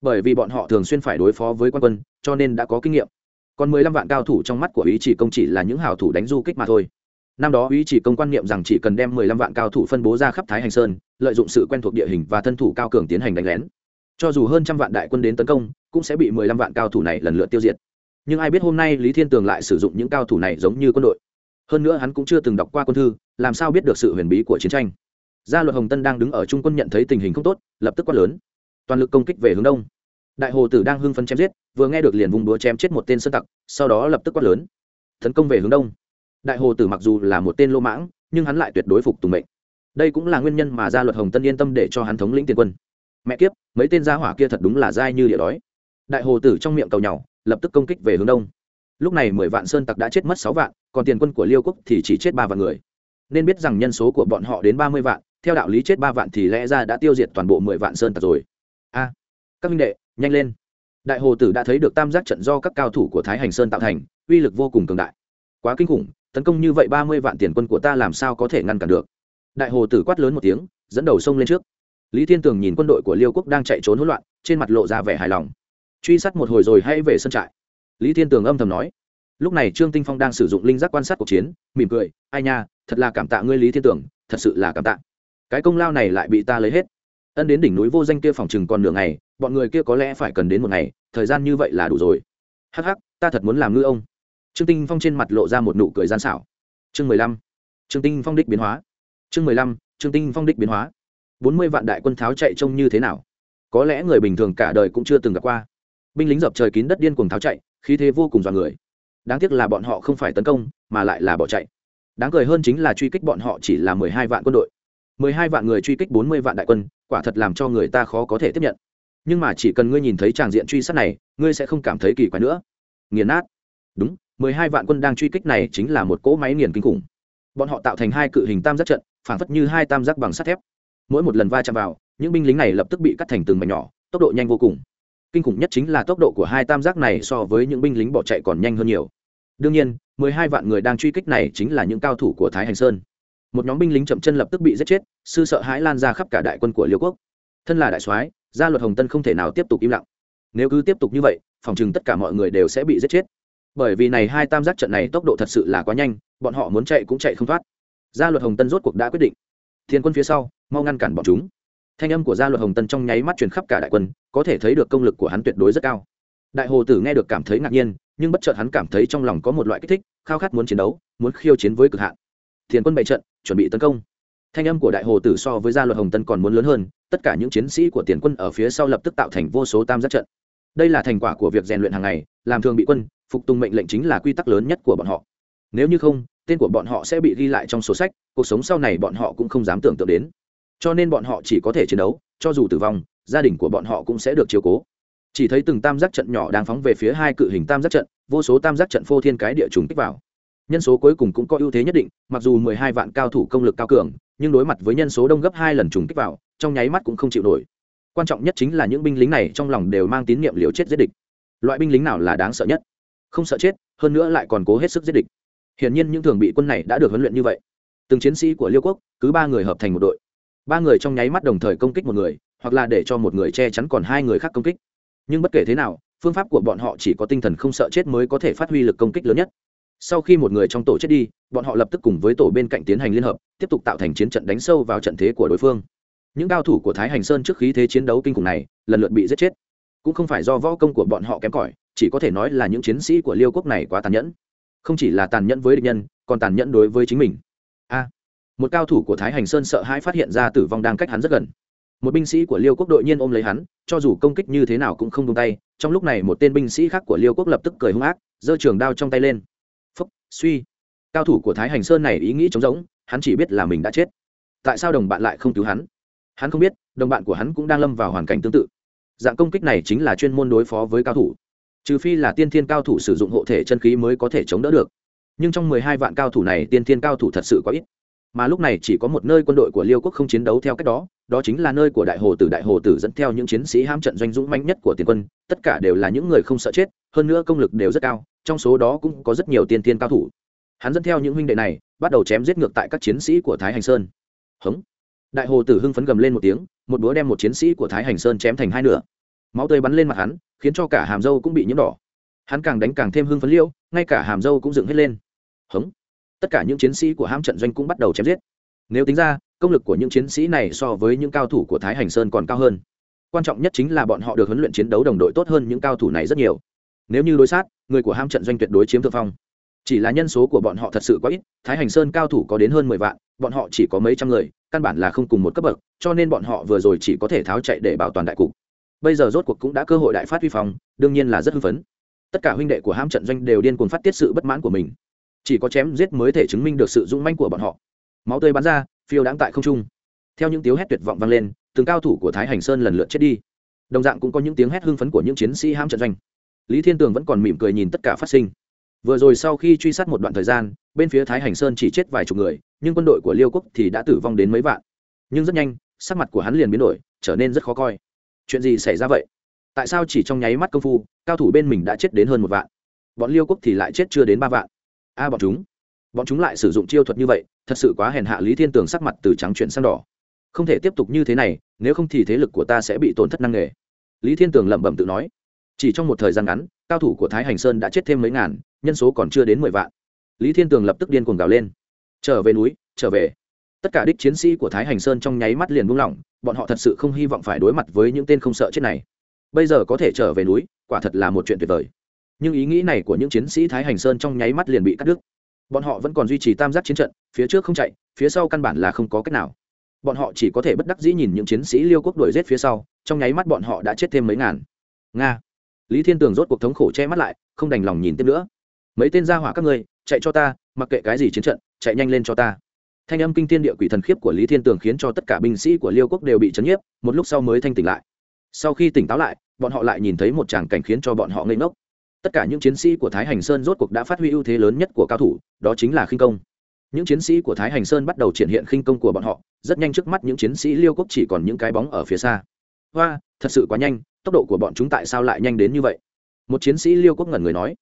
Bởi vì bọn họ thường xuyên phải đối phó với quan quân, cho nên đã có kinh nghiệm còn mười lăm vạn cao thủ trong mắt của ý chỉ công chỉ là những hào thủ đánh du kích mà thôi. Năm đó ý chỉ công quan niệm rằng chỉ cần đem mười lăm vạn cao thủ phân bố ra khắp thái hành sơn, lợi dụng sự quen thuộc địa hình và thân thủ cao cường tiến hành đánh lén. Cho dù hơn trăm vạn đại quân đến tấn công, cũng sẽ bị mười lăm vạn cao thủ này lần lượt tiêu diệt. Nhưng ai biết hôm nay lý thiên tường lại sử dụng những cao thủ này giống như quân đội. Hơn nữa hắn cũng chưa từng đọc qua quân thư, làm sao biết được sự huyền bí của chiến tranh? Gia luật hồng tân đang đứng ở trung quân nhận thấy tình hình không tốt, lập tức quát lớn. Toàn lực công kích về hướng đông đại hồ tử đang hưng phấn chém giết, vừa nghe được liền vùng đúa chém chết một tên sơn tặc, sau đó lập tức quát lớn. Tấn công về hướng đông. Đại hồ tử mặc dù là một tên lô mãng, nhưng hắn lại tuyệt đối phục tùng mệnh. Đây cũng là nguyên nhân mà gia luật hồng tân yên tâm để cho hắn thống lĩnh tiền quân. Mẹ kiếp, mấy tên gia hỏa kia thật đúng là dai như địa đói. Đại hồ tử trong miệng cầu nhau lập tức công kích về hướng đông. Lúc này mười vạn sơn tặc đã chết mất sáu vạn, còn tiền quân của liêu quốc thì chỉ chết ba vạn người. Nên biết rằng nhân số của bọn họ đến ba mươi vạn, theo đạo lý chết ba vạn thì lẽ ra đã tiêu diệt toàn bộ mười vạn sơn tặc rồi. A, các minh đệ nhanh lên. Đại hồ tử đã thấy được tam giác trận do các cao thủ của thái hành sơn tạo thành, uy lực vô cùng cường đại. Quá kinh khủng, tấn công như vậy ba mươi vạn tiền quân của ta làm sao có thể ngăn cản được? Đại hồ tử quát lớn một tiếng, dẫn đầu sông lên trước. Lý thiên tường nhìn quân đội của liêu quốc đang chạy trốn hỗn loạn, trên mặt lộ ra vẻ hài lòng. Truy sát một hồi rồi hãy về sân trại. Lý thiên tường âm thầm nói. Lúc này trương tinh phong đang sử dụng linh giác quan sát cuộc chiến, mỉm cười, ai nha, thật là cảm tạ ngươi, lý thiên tường, thật sự là cảm tạ. Cái công lao này lại bị ta lấy hết. Ân đến đỉnh núi vô danh kia phòng chừng còn nửa ngày bọn người kia có lẽ phải cần đến một ngày, thời gian như vậy là đủ rồi. Hắc hắc, ta thật muốn làm ngư ông. Trương tinh phong trên mặt lộ ra một nụ cười gian xảo. Chương mười lăm, trương tinh phong đích biến hóa. Chương mười lăm, trương tinh phong đích biến hóa. Bốn mươi vạn đại quân tháo chạy trông như thế nào? Có lẽ người bình thường cả đời cũng chưa từng gặp qua. Binh lính dập trời kín đất điên cuồng tháo chạy, khí thế vô cùng dọa người. Đáng tiếc là bọn họ không phải tấn công, mà lại là bỏ chạy. Đáng cười hơn chính là truy kích bọn họ chỉ là mười hai vạn quân đội. Mười hai vạn người truy kích bốn mươi vạn đại quân, quả thật làm cho người ta khó có thể tiếp nhận nhưng mà chỉ cần ngươi nhìn thấy tràng diện truy sát này, ngươi sẽ không cảm thấy kỳ quái nữa. Nghiền nát. Đúng, mười hai vạn quân đang truy kích này chính là một cỗ máy nghiền kinh khủng. Bọn họ tạo thành hai cự hình tam giác trận, phản phất như hai tam giác bằng sắt thép. Mỗi một lần va chạm vào, những binh lính này lập tức bị cắt thành từng mảnh nhỏ, tốc độ nhanh vô cùng. Kinh khủng nhất chính là tốc độ của hai tam giác này so với những binh lính bỏ chạy còn nhanh hơn nhiều. Đương nhiên, mười hai vạn người đang truy kích này chính là những cao thủ của thái hành sơn. Một nhóm binh lính chậm chân lập tức bị giết chết, sư sợ hãi lan ra khắp cả đại quân của liêu quốc. Thân là đại soái gia luật hồng tân không thể nào tiếp tục im lặng. Nếu cứ tiếp tục như vậy, phòng chừng tất cả mọi người đều sẽ bị giết chết. Bởi vì này hai tam giác trận này tốc độ thật sự là quá nhanh, bọn họ muốn chạy cũng chạy không thoát. Gia luật hồng tân rốt cuộc đã quyết định. Thiên quân phía sau, mau ngăn cản bọn chúng. Thanh âm của gia luật hồng tân trong nháy mắt truyền khắp cả đại quân, có thể thấy được công lực của hắn tuyệt đối rất cao. Đại hồ tử nghe được cảm thấy ngạc nhiên, nhưng bất chợt hắn cảm thấy trong lòng có một loại kích thích, khao khát muốn chiến đấu, muốn khiêu chiến với cực hạn. Thiên quân bày trận, chuẩn bị tấn công thanh âm của đại hồ tử so với gia luật hồng tân còn muốn lớn hơn, tất cả những chiến sĩ của tiền quân ở phía sau lập tức tạo thành vô số tam giác trận. Đây là thành quả của việc rèn luyện hàng ngày, làm thường bị quân, phục tùng mệnh lệnh chính là quy tắc lớn nhất của bọn họ. Nếu như không, tên của bọn họ sẽ bị ghi lại trong sổ sách, cuộc sống sau này bọn họ cũng không dám tưởng tượng đến. Cho nên bọn họ chỉ có thể chiến đấu, cho dù tử vong, gia đình của bọn họ cũng sẽ được chiều cố. Chỉ thấy từng tam giác trận nhỏ đang phóng về phía hai cự hình tam giác trận, vô số tam giác trận phô thiên cái địa trùng kích vào. Nhân số cuối cùng cũng có ưu thế nhất định, mặc dù mười hai vạn cao thủ công lực cao cường nhưng đối mặt với nhân số đông gấp hai lần trùng kích vào, trong nháy mắt cũng không chịu nổi. Quan trọng nhất chính là những binh lính này trong lòng đều mang tín nhiệm liều chết giết địch. Loại binh lính nào là đáng sợ nhất? Không sợ chết, hơn nữa lại còn cố hết sức giết địch. Hiển nhiên những thường bị quân này đã được huấn luyện như vậy. Từng chiến sĩ của liêu quốc cứ ba người hợp thành một đội. Ba người trong nháy mắt đồng thời công kích một người, hoặc là để cho một người che chắn còn hai người khác công kích. Nhưng bất kể thế nào, phương pháp của bọn họ chỉ có tinh thần không sợ chết mới có thể phát huy lực công kích lớn nhất sau khi một người trong tổ chết đi, bọn họ lập tức cùng với tổ bên cạnh tiến hành liên hợp, tiếp tục tạo thành chiến trận đánh sâu vào trận thế của đối phương. Những cao thủ của thái hành sơn trước khí thế chiến đấu kinh khủng này, lần lượt bị giết chết. Cũng không phải do võ công của bọn họ kém cỏi, chỉ có thể nói là những chiến sĩ của liêu quốc này quá tàn nhẫn. Không chỉ là tàn nhẫn với địch nhân, còn tàn nhẫn đối với chính mình. A! Một cao thủ của thái hành sơn sợ hãi phát hiện ra tử vong đang cách hắn rất gần. Một binh sĩ của liêu quốc đội nhiên ôm lấy hắn, cho dù công kích như thế nào cũng không tung tay. Trong lúc này, một tên binh sĩ khác của liêu quốc lập tức cười hung ác, giơ trường đao trong tay lên suy. Cao thủ của thái hành sơn này ý nghĩ trống rỗng, hắn chỉ biết là mình đã chết. Tại sao đồng bạn lại không cứu hắn? Hắn không biết, đồng bạn của hắn cũng đang lâm vào hoàn cảnh tương tự. Dạng công kích này chính là chuyên môn đối phó với cao thủ. Trừ phi là tiên thiên cao thủ sử dụng hộ thể chân khí mới có thể chống đỡ được. Nhưng trong mười hai vạn cao thủ này, tiên thiên cao thủ thật sự có ít. Mà lúc này chỉ có một nơi quân đội của liêu quốc không chiến đấu theo cách đó đó chính là nơi của đại hồ tử. Đại hồ tử dẫn theo những chiến sĩ ham trận doanh dũng mạnh nhất của tiền quân, tất cả đều là những người không sợ chết, hơn nữa công lực đều rất cao, trong số đó cũng có rất nhiều tiên tiên cao thủ. Hắn dẫn theo những huynh đệ này, bắt đầu chém giết ngược tại các chiến sĩ của thái hành sơn. Hống! Đại hồ tử hưng phấn gầm lên một tiếng, một búa đem một chiến sĩ của thái hành sơn chém thành hai nửa. Máu tươi bắn lên mặt hắn, khiến cho cả hàm dâu cũng bị nhiễm đỏ. Hắn càng đánh càng thêm hưng phấn liêu, ngay cả hàm dâu cũng dựng hết lên. Hống! Tất cả những chiến sĩ của ham trận doanh cũng bắt đầu chém giết. Nếu tính ra công lực của những chiến sĩ này so với những cao thủ của thái hành sơn còn cao hơn. Quan trọng nhất chính là bọn họ được huấn luyện chiến đấu đồng đội tốt hơn những cao thủ này rất nhiều. Nếu như đối sát, người của ham trận doanh tuyệt đối chiếm thượng phong. Chỉ là nhân số của bọn họ thật sự quá ít, thái hành sơn cao thủ có đến hơn mười vạn, bọn họ chỉ có mấy trăm người, căn bản là không cùng một cấp bậc, cho nên bọn họ vừa rồi chỉ có thể tháo chạy để bảo toàn đại cục. Bây giờ rốt cuộc cũng đã cơ hội đại phát huy phong, đương nhiên là rất hưng phấn. Tất cả huynh đệ của ham trận doanh đều điên cuồng phát tiết sự bất mãn của mình. Chỉ có chém giết mới thể chứng minh được sự dũng manh của bọn họ. Máu tươi bắn ra phiêu đãng tại không trung. Theo những tiếng hét tuyệt vọng vang lên, từng cao thủ của thái hành sơn lần lượt chết đi. Đồng dạng cũng có những tiếng hét hưng phấn của những chiến sĩ ham trận doanh. Lý thiên tường vẫn còn mỉm cười nhìn tất cả phát sinh. Vừa rồi sau khi truy sát một đoạn thời gian, bên phía thái hành sơn chỉ chết vài chục người, nhưng quân đội của liêu quốc thì đã tử vong đến mấy vạn. Nhưng rất nhanh, sắc mặt của hắn liền biến đổi, trở nên rất khó coi. Chuyện gì xảy ra vậy? Tại sao chỉ trong nháy mắt công phu, cao thủ bên mình đã chết đến hơn một vạn? Bọn liêu quốc thì lại chết chưa đến ba vạn. A bọn chúng bọn chúng lại sử dụng chiêu thuật như vậy, thật sự quá hèn hạ lý thiên tường sắc mặt từ trắng chuyển sang đỏ. Không thể tiếp tục như thế này, nếu không thì thế lực của ta sẽ bị tổn thất năng nghề lý thiên tường lẩm bẩm tự nói. Chỉ trong một thời gian ngắn, cao thủ của thái hành sơn đã chết thêm mấy ngàn, nhân số còn chưa đến mười vạn. Lý thiên tường lập tức điên cuồng gào lên. Trở về núi, trở về. Tất cả đích chiến sĩ của thái hành sơn trong nháy mắt liền buông lỏng, bọn họ thật sự không hy vọng phải đối mặt với những tên không sợ chết này. Bây giờ có thể trở về núi, quả thật là một chuyện tuyệt vời. Nhưng ý nghĩ này của những chiến sĩ thái hành sơn trong nháy mắt liền bị cắt đứt bọn họ vẫn còn duy trì tam giác chiến trận, phía trước không chạy, phía sau căn bản là không có cách nào. Bọn họ chỉ có thể bất đắc dĩ nhìn những chiến sĩ liêu quốc đuổi rết phía sau, trong nháy mắt bọn họ đã chết thêm mấy ngàn. Nga. Lý thiên tường rốt cuộc thống khổ che mắt lại, không đành lòng nhìn tiếp nữa. Mấy tên gia hỏa các ngươi, chạy cho ta, mặc kệ cái gì chiến trận, chạy nhanh lên cho ta. Thanh âm kinh thiên địa quỷ thần khiếp của lý thiên tường khiến cho tất cả binh sĩ của liêu quốc đều bị chấn nhiếp, một lúc sau mới thanh tỉnh lại. Sau khi tỉnh táo lại, bọn họ lại nhìn thấy một tràng cảnh khiến cho bọn họ ngây ngốc tất cả những chiến sĩ của thái hành sơn rốt cuộc đã phát huy ưu thế lớn nhất của cao thủ, đó chính là khinh công. Những chiến sĩ của thái hành sơn bắt đầu triển hiện khinh công của bọn họ, rất nhanh trước mắt những chiến sĩ liêu quốc chỉ còn những cái bóng ở phía xa. Hoa, thật sự quá nhanh, tốc độ của bọn chúng tại sao lại nhanh đến như vậy? Một chiến sĩ liêu quốc ngẩn người nói.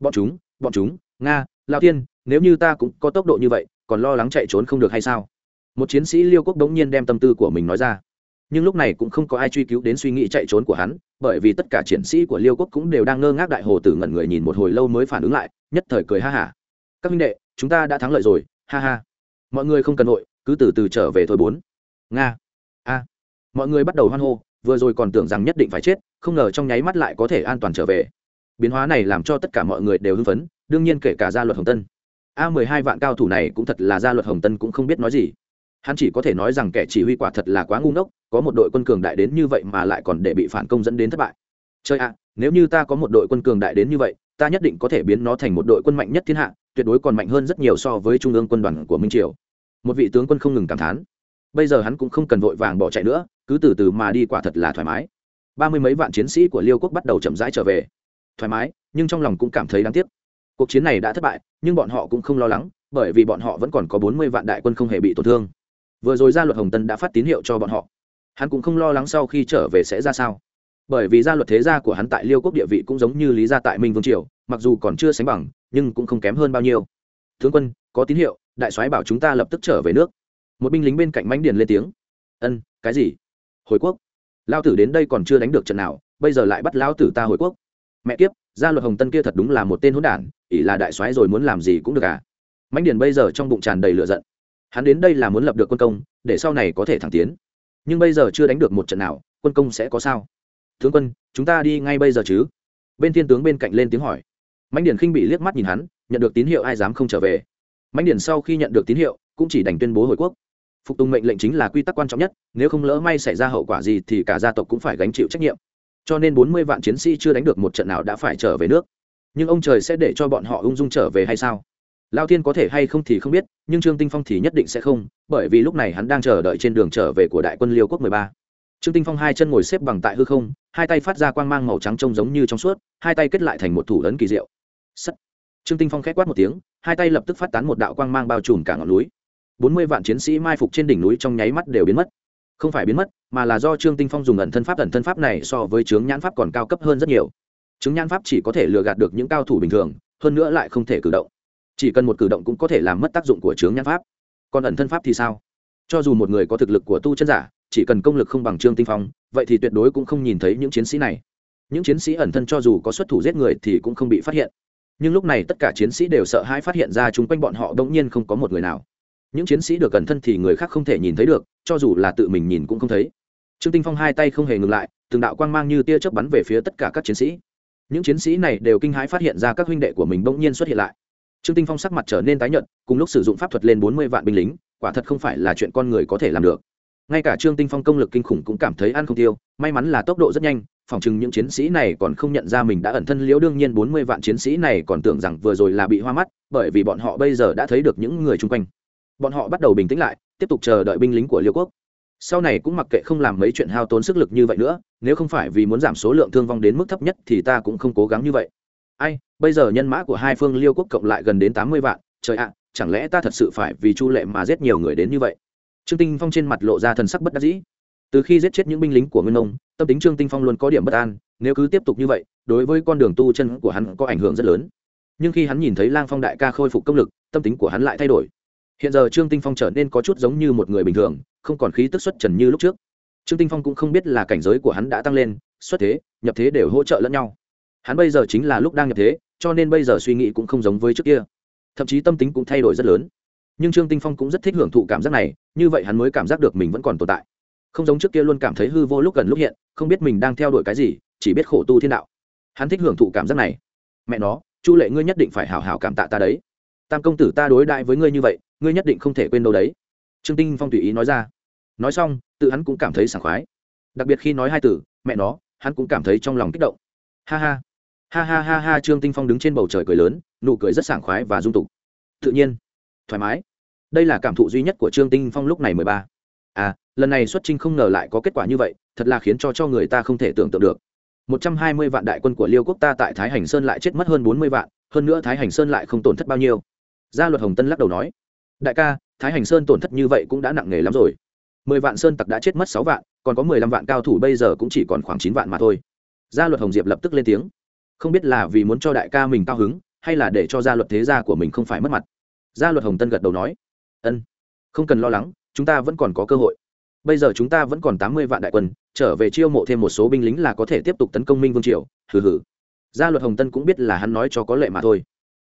Bọn chúng bọn chúng, nga, lao tiên nếu như ta cũng có tốc độ như vậy, còn lo lắng chạy trốn không được hay sao? Một chiến sĩ liêu quốc đống nhiên đem tâm tư của mình nói ra. Nhưng lúc này cũng không có ai truy cứu đến suy nghĩ chạy trốn của hắn bởi vì tất cả chiến sĩ của liêu quốc cũng đều đang ngơ ngác đại hồ tử ngẩn người nhìn một hồi lâu mới phản ứng lại, nhất thời cười ha hả. Các minh đệ, chúng ta đã thắng lợi rồi, ha ha. Mọi người không cần nội cứ từ từ trở về thôi bốn. Nga. A. Mọi người bắt đầu hoan hô, vừa rồi còn tưởng rằng nhất định phải chết, không ngờ trong nháy mắt lại có thể an toàn trở về. Biến hóa này làm cho tất cả mọi người đều hưng phấn, đương nhiên kể cả gia luật hồng tân. A mười hai vạn cao thủ này cũng thật là gia luật hồng tân cũng không biết nói gì. Hắn chỉ có thể nói rằng kẻ chỉ huy quả thật là quá ngu ngốc có một đội quân cường đại đến như vậy mà lại còn để bị phản công dẫn đến thất bại. Chơi ạ, nếu như ta có một đội quân cường đại đến như vậy, ta nhất định có thể biến nó thành một đội quân mạnh nhất thiên hạ, tuyệt đối còn mạnh hơn rất nhiều so với trung ương quân đoàn của minh triều. Một vị tướng quân không ngừng cảm thán. Bây giờ hắn cũng không cần vội vàng bỏ chạy nữa, cứ từ từ mà đi quả thật là thoải mái. Ba mươi mấy vạn chiến sĩ của liêu quốc bắt đầu chậm rãi trở về. Thoải mái, nhưng trong lòng cũng cảm thấy đáng tiếc. Cuộc chiến này đã thất bại, nhưng bọn họ cũng không lo lắng, bởi vì bọn họ vẫn còn có bốn mươi vạn đại quân không hề bị tổn thương. Vừa rồi gia luật hồng tân đã phát tín hiệu cho bọn họ hắn cũng không lo lắng sau khi trở về sẽ ra sao. Bởi vì gia luật thế gia của hắn tại liêu quốc địa vị cũng giống như lý gia tại minh vương triều, mặc dù còn chưa sánh bằng, nhưng cũng không kém hơn bao nhiêu. Tướng quân, có tín hiệu, đại soái bảo chúng ta lập tức trở về nước. Một binh lính bên cạnh mánh điền lên tiếng. Ân, cái gì? Hồi quốc. Lao tử đến đây còn chưa đánh được trận nào, bây giờ lại bắt lao tử ta hồi quốc. Mẹ kiếp, gia luật hồng tân kia thật đúng là một tên hỗn đản, ỷ là đại soái rồi muốn làm gì cũng được à? Mánh điền bây giờ trong bụng tràn đầy lửa giận. Hắn đến đây là muốn lập được quân công, để sau này có thể thẳng tiến nhưng bây giờ chưa đánh được một trận nào, quân công sẽ có sao? Tướng quân, chúng ta đi ngay bây giờ chứ? Bên thiên tướng bên cạnh lên tiếng hỏi. Mạnh điển khinh bị liếc mắt nhìn hắn, nhận được tín hiệu ai dám không trở về. Mạnh điển sau khi nhận được tín hiệu, cũng chỉ đành tuyên bố hồi quốc. Phục tùng mệnh lệnh chính là quy tắc quan trọng nhất, nếu không lỡ may xảy ra hậu quả gì thì cả gia tộc cũng phải gánh chịu trách nhiệm. Cho nên bốn mươi vạn chiến sĩ chưa đánh được một trận nào đã phải trở về nước. Nhưng ông trời sẽ để cho bọn họ ung dung trở về hay sao? Lao thiên có thể hay không thì không biết, nhưng trương tinh phong thì nhất định sẽ không, bởi vì lúc này hắn đang chờ đợi trên đường trở về của đại quân liêu quốc mười ba. Trương tinh phong hai chân ngồi xếp bằng tại hư không, hai tay phát ra quang mang màu trắng trông giống như trong suốt, hai tay kết lại thành một thủ ấn kỳ diệu. Sắt. Trương tinh phong khẽ quát một tiếng, hai tay lập tức phát tán một đạo quang mang bao trùm cả ngọn núi. Bốn mươi vạn chiến sĩ mai phục trên đỉnh núi trong nháy mắt đều biến mất. Không phải biến mất, mà là do trương tinh phong dùng ẩn thân pháp, ẩn thân pháp này so với chướng nhãn pháp còn cao cấp hơn rất nhiều. Chứng nhãn pháp chỉ có thể lừa gạt được những cao thủ bình thường, hơn nữa lại không thể cử động chỉ cần một cử động cũng có thể làm mất tác dụng của chướng nhãn pháp. Còn ẩn thân pháp thì sao? Cho dù một người có thực lực của tu chân giả, chỉ cần công lực không bằng trương tinh phong, vậy thì tuyệt đối cũng không nhìn thấy những chiến sĩ này. Những chiến sĩ ẩn thân cho dù có xuất thủ giết người thì cũng không bị phát hiện. Nhưng lúc này tất cả chiến sĩ đều sợ hãi phát hiện ra chung quanh bọn họ bỗng nhiên không có một người nào. Những chiến sĩ được ẩn thân thì người khác không thể nhìn thấy được, cho dù là tự mình nhìn cũng không thấy. Trương tinh phong hai tay không hề ngừng lại, từng đạo quang mang như tia chớp bắn về phía tất cả các chiến sĩ. Những chiến sĩ này đều kinh hãi phát hiện ra các huynh đệ của mình bỗng nhiên xuất hiện lại trương tinh phong sắc mặt trở nên tái nhợt, cùng lúc sử dụng pháp thuật lên bốn mươi vạn binh lính, quả thật không phải là chuyện con người có thể làm được. Ngay cả trương tinh phong công lực kinh khủng cũng cảm thấy ăn không tiêu, may mắn là tốc độ rất nhanh, phòng chừng những chiến sĩ này còn không nhận ra mình đã ẩn thân liễu đương nhiên bốn mươi vạn chiến sĩ này còn tưởng rằng vừa rồi là bị hoa mắt, bởi vì bọn họ bây giờ đã thấy được những người chung quanh. Bọn họ bắt đầu bình tĩnh lại, tiếp tục chờ đợi binh lính của liêu quốc. Sau này cũng mặc kệ không làm mấy chuyện hao tốn sức lực như vậy nữa, nếu không phải vì muốn giảm số lượng thương vong đến mức thấp nhất thì ta cũng không cố gắng như vậy ai, bây giờ nhân mã của hai phương liêu quốc cộng lại gần đến tám mươi vạn, trời ạ, chẳng lẽ ta thật sự phải vì chu lệ mà giết nhiều người đến như vậy? Trương tinh phong trên mặt lộ ra thần sắc bất đắc dĩ. Từ khi giết chết những binh lính của nguyên nông, tâm tính trương tinh phong luôn có điểm bất an, nếu cứ tiếp tục như vậy, đối với con đường tu chân của hắn có ảnh hưởng rất lớn. Nhưng khi hắn nhìn thấy lang phong đại ca khôi phục công lực, tâm tính của hắn lại thay đổi. Hiện giờ trương tinh phong trở nên có chút giống như một người bình thường, không còn khí tức xuất trần như lúc trước. Trương tinh phong cũng không biết là cảnh giới của hắn đã tăng lên, xuất thế, nhập thế đều hỗ trợ lẫn nhau hắn bây giờ chính là lúc đang nhập thế, cho nên bây giờ suy nghĩ cũng không giống với trước kia. Thậm chí tâm tính cũng thay đổi rất lớn. Nhưng trương tinh phong cũng rất thích hưởng thụ cảm giác này, như vậy hắn mới cảm giác được mình vẫn còn tồn tại. Không giống trước kia luôn cảm thấy hư vô lúc gần lúc hiện, không biết mình đang theo đuổi cái gì, chỉ biết khổ tu thiên đạo. Hắn thích hưởng thụ cảm giác này. Mẹ nó, chu lệ ngươi nhất định phải hào hào cảm tạ ta đấy. Tam công tử ta đối đại với ngươi như vậy, ngươi nhất định không thể quên đâu đấy. Trương tinh phong tùy ý nói ra. Nói xong, tự hắn cũng cảm thấy sảng khoái. Đặc biệt khi nói hai từ, mẹ nó, hắn cũng cảm thấy trong lòng kích động. Ha ha ha ha ha ha, trương tinh phong đứng trên bầu trời cười lớn, nụ cười rất sảng khoái và dung tục. Tự nhiên, thoải mái. Đây là cảm thụ duy nhất của trương tinh phong lúc này mười ba. À lần này xuất trinh không ngờ lại có kết quả như vậy, thật là khiến cho cho người ta không thể tưởng tượng được. Một trăm hai mươi vạn đại quân của liêu quốc ta tại thái hành sơn lại chết mất hơn bốn mươi vạn, hơn nữa thái hành sơn lại không tổn thất bao nhiêu. Gia luật hồng tân lắc đầu nói, đại ca, thái hành sơn tổn thất như vậy cũng đã nặng nề lắm rồi. Mười vạn sơn tặc đã chết mất sáu vạn, còn có mười lăm vạn cao thủ bây giờ cũng chỉ còn khoảng chín vạn mà thôi. Gia luật hồng diệp lập tức lên tiếng không biết là vì muốn cho đại ca mình cao hứng, hay là để cho gia luật thế gia của mình không phải mất mặt. Gia luật hồng tân gật đầu nói, ân, không cần lo lắng, chúng ta vẫn còn có cơ hội. Bây giờ chúng ta vẫn còn tám mươi vạn đại quân, trở về chiêu mộ thêm một số binh lính là có thể tiếp tục tấn công minh vương triều, hừ hừ. Gia luật hồng tân cũng biết là hắn nói cho có lệ mà thôi.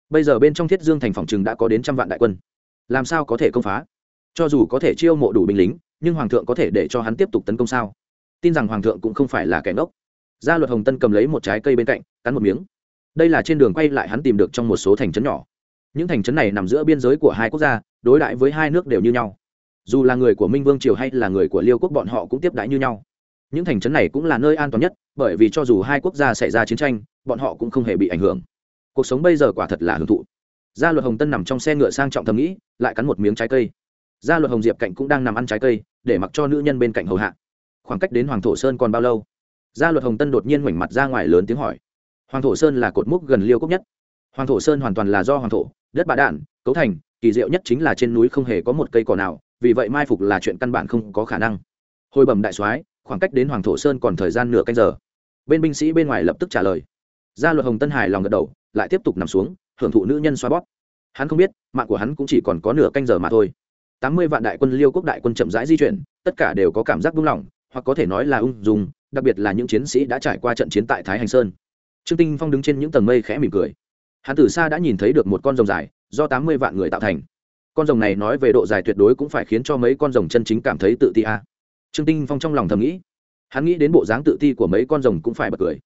Bây giờ bên trong thiết dương thành phòng trừng đã có đến trăm vạn đại quân. Làm sao có thể công phá? Cho dù có thể chiêu mộ đủ binh lính, nhưng hoàng thượng có thể để cho hắn tiếp tục tấn công sao? Tin rằng hoàng thượng cũng không phải là kẻ ngốc gia luật hồng tân cầm lấy một trái cây bên cạnh, cắn một miếng. Đây là trên đường quay lại hắn tìm được trong một số thành trấn nhỏ. Những thành trấn này nằm giữa biên giới của hai quốc gia, đối đãi với hai nước đều như nhau. Dù là người của minh vương triều hay là người của liêu quốc bọn họ cũng tiếp đãi như nhau. Những thành trấn này cũng là nơi an toàn nhất, bởi vì cho dù hai quốc gia xảy ra chiến tranh, bọn họ cũng không hề bị ảnh hưởng. Cuộc sống bây giờ quả thật là hưởng thụ. Gia luật hồng tân nằm trong xe ngựa sang trọng thầm nghĩ, lại cắn một miếng trái cây. Gia luật hồng diệp cạnh cũng đang nằm ăn trái cây, để mặc cho nữ nhân bên cạnh hầu hạ. Khoảng cách đến hoàng thổ sơn còn bao lâu? Gia luật hồng tân đột nhiên ngoảnh mặt ra ngoài lớn tiếng hỏi. Hoàng thổ sơn là cột mốc gần liêu cốc nhất. Hoàng thổ sơn hoàn toàn là do hoàng thổ, đất bà đạn, cấu thành, kỳ diệu nhất chính là trên núi không hề có một cây cỏ nào, vì vậy mai phục là chuyện căn bản không có khả năng. Hồi bẩm đại soái, khoảng cách đến hoàng thổ sơn còn thời gian nửa canh giờ. Bên binh sĩ bên ngoài lập tức trả lời. Gia luật hồng tân hải lòng gật đầu, lại tiếp tục nằm xuống, hưởng thụ nữ nhân xoa bóp. Hắn không biết, mạng của hắn cũng chỉ còn có nửa canh giờ mà thôi. Tám mươi vạn đại quân liêu quốc đại quân chậm rãi di chuyển, tất cả đều có cảm giác buông lỏng, hoặc có thể nói là ung dung đặc biệt là những chiến sĩ đã trải qua trận chiến tại thái hành sơn. Trương tinh phong đứng trên những tầng mây khẽ mỉm cười. Hắn từ xa đã nhìn thấy được một con rồng dài, do tám mươi vạn người tạo thành. Con rồng này nói về độ dài tuyệt đối cũng phải khiến cho mấy con rồng chân chính cảm thấy tự ti a. Trương tinh phong trong lòng thầm nghĩ. Hắn nghĩ đến bộ dáng tự ti của mấy con rồng cũng phải bật cười.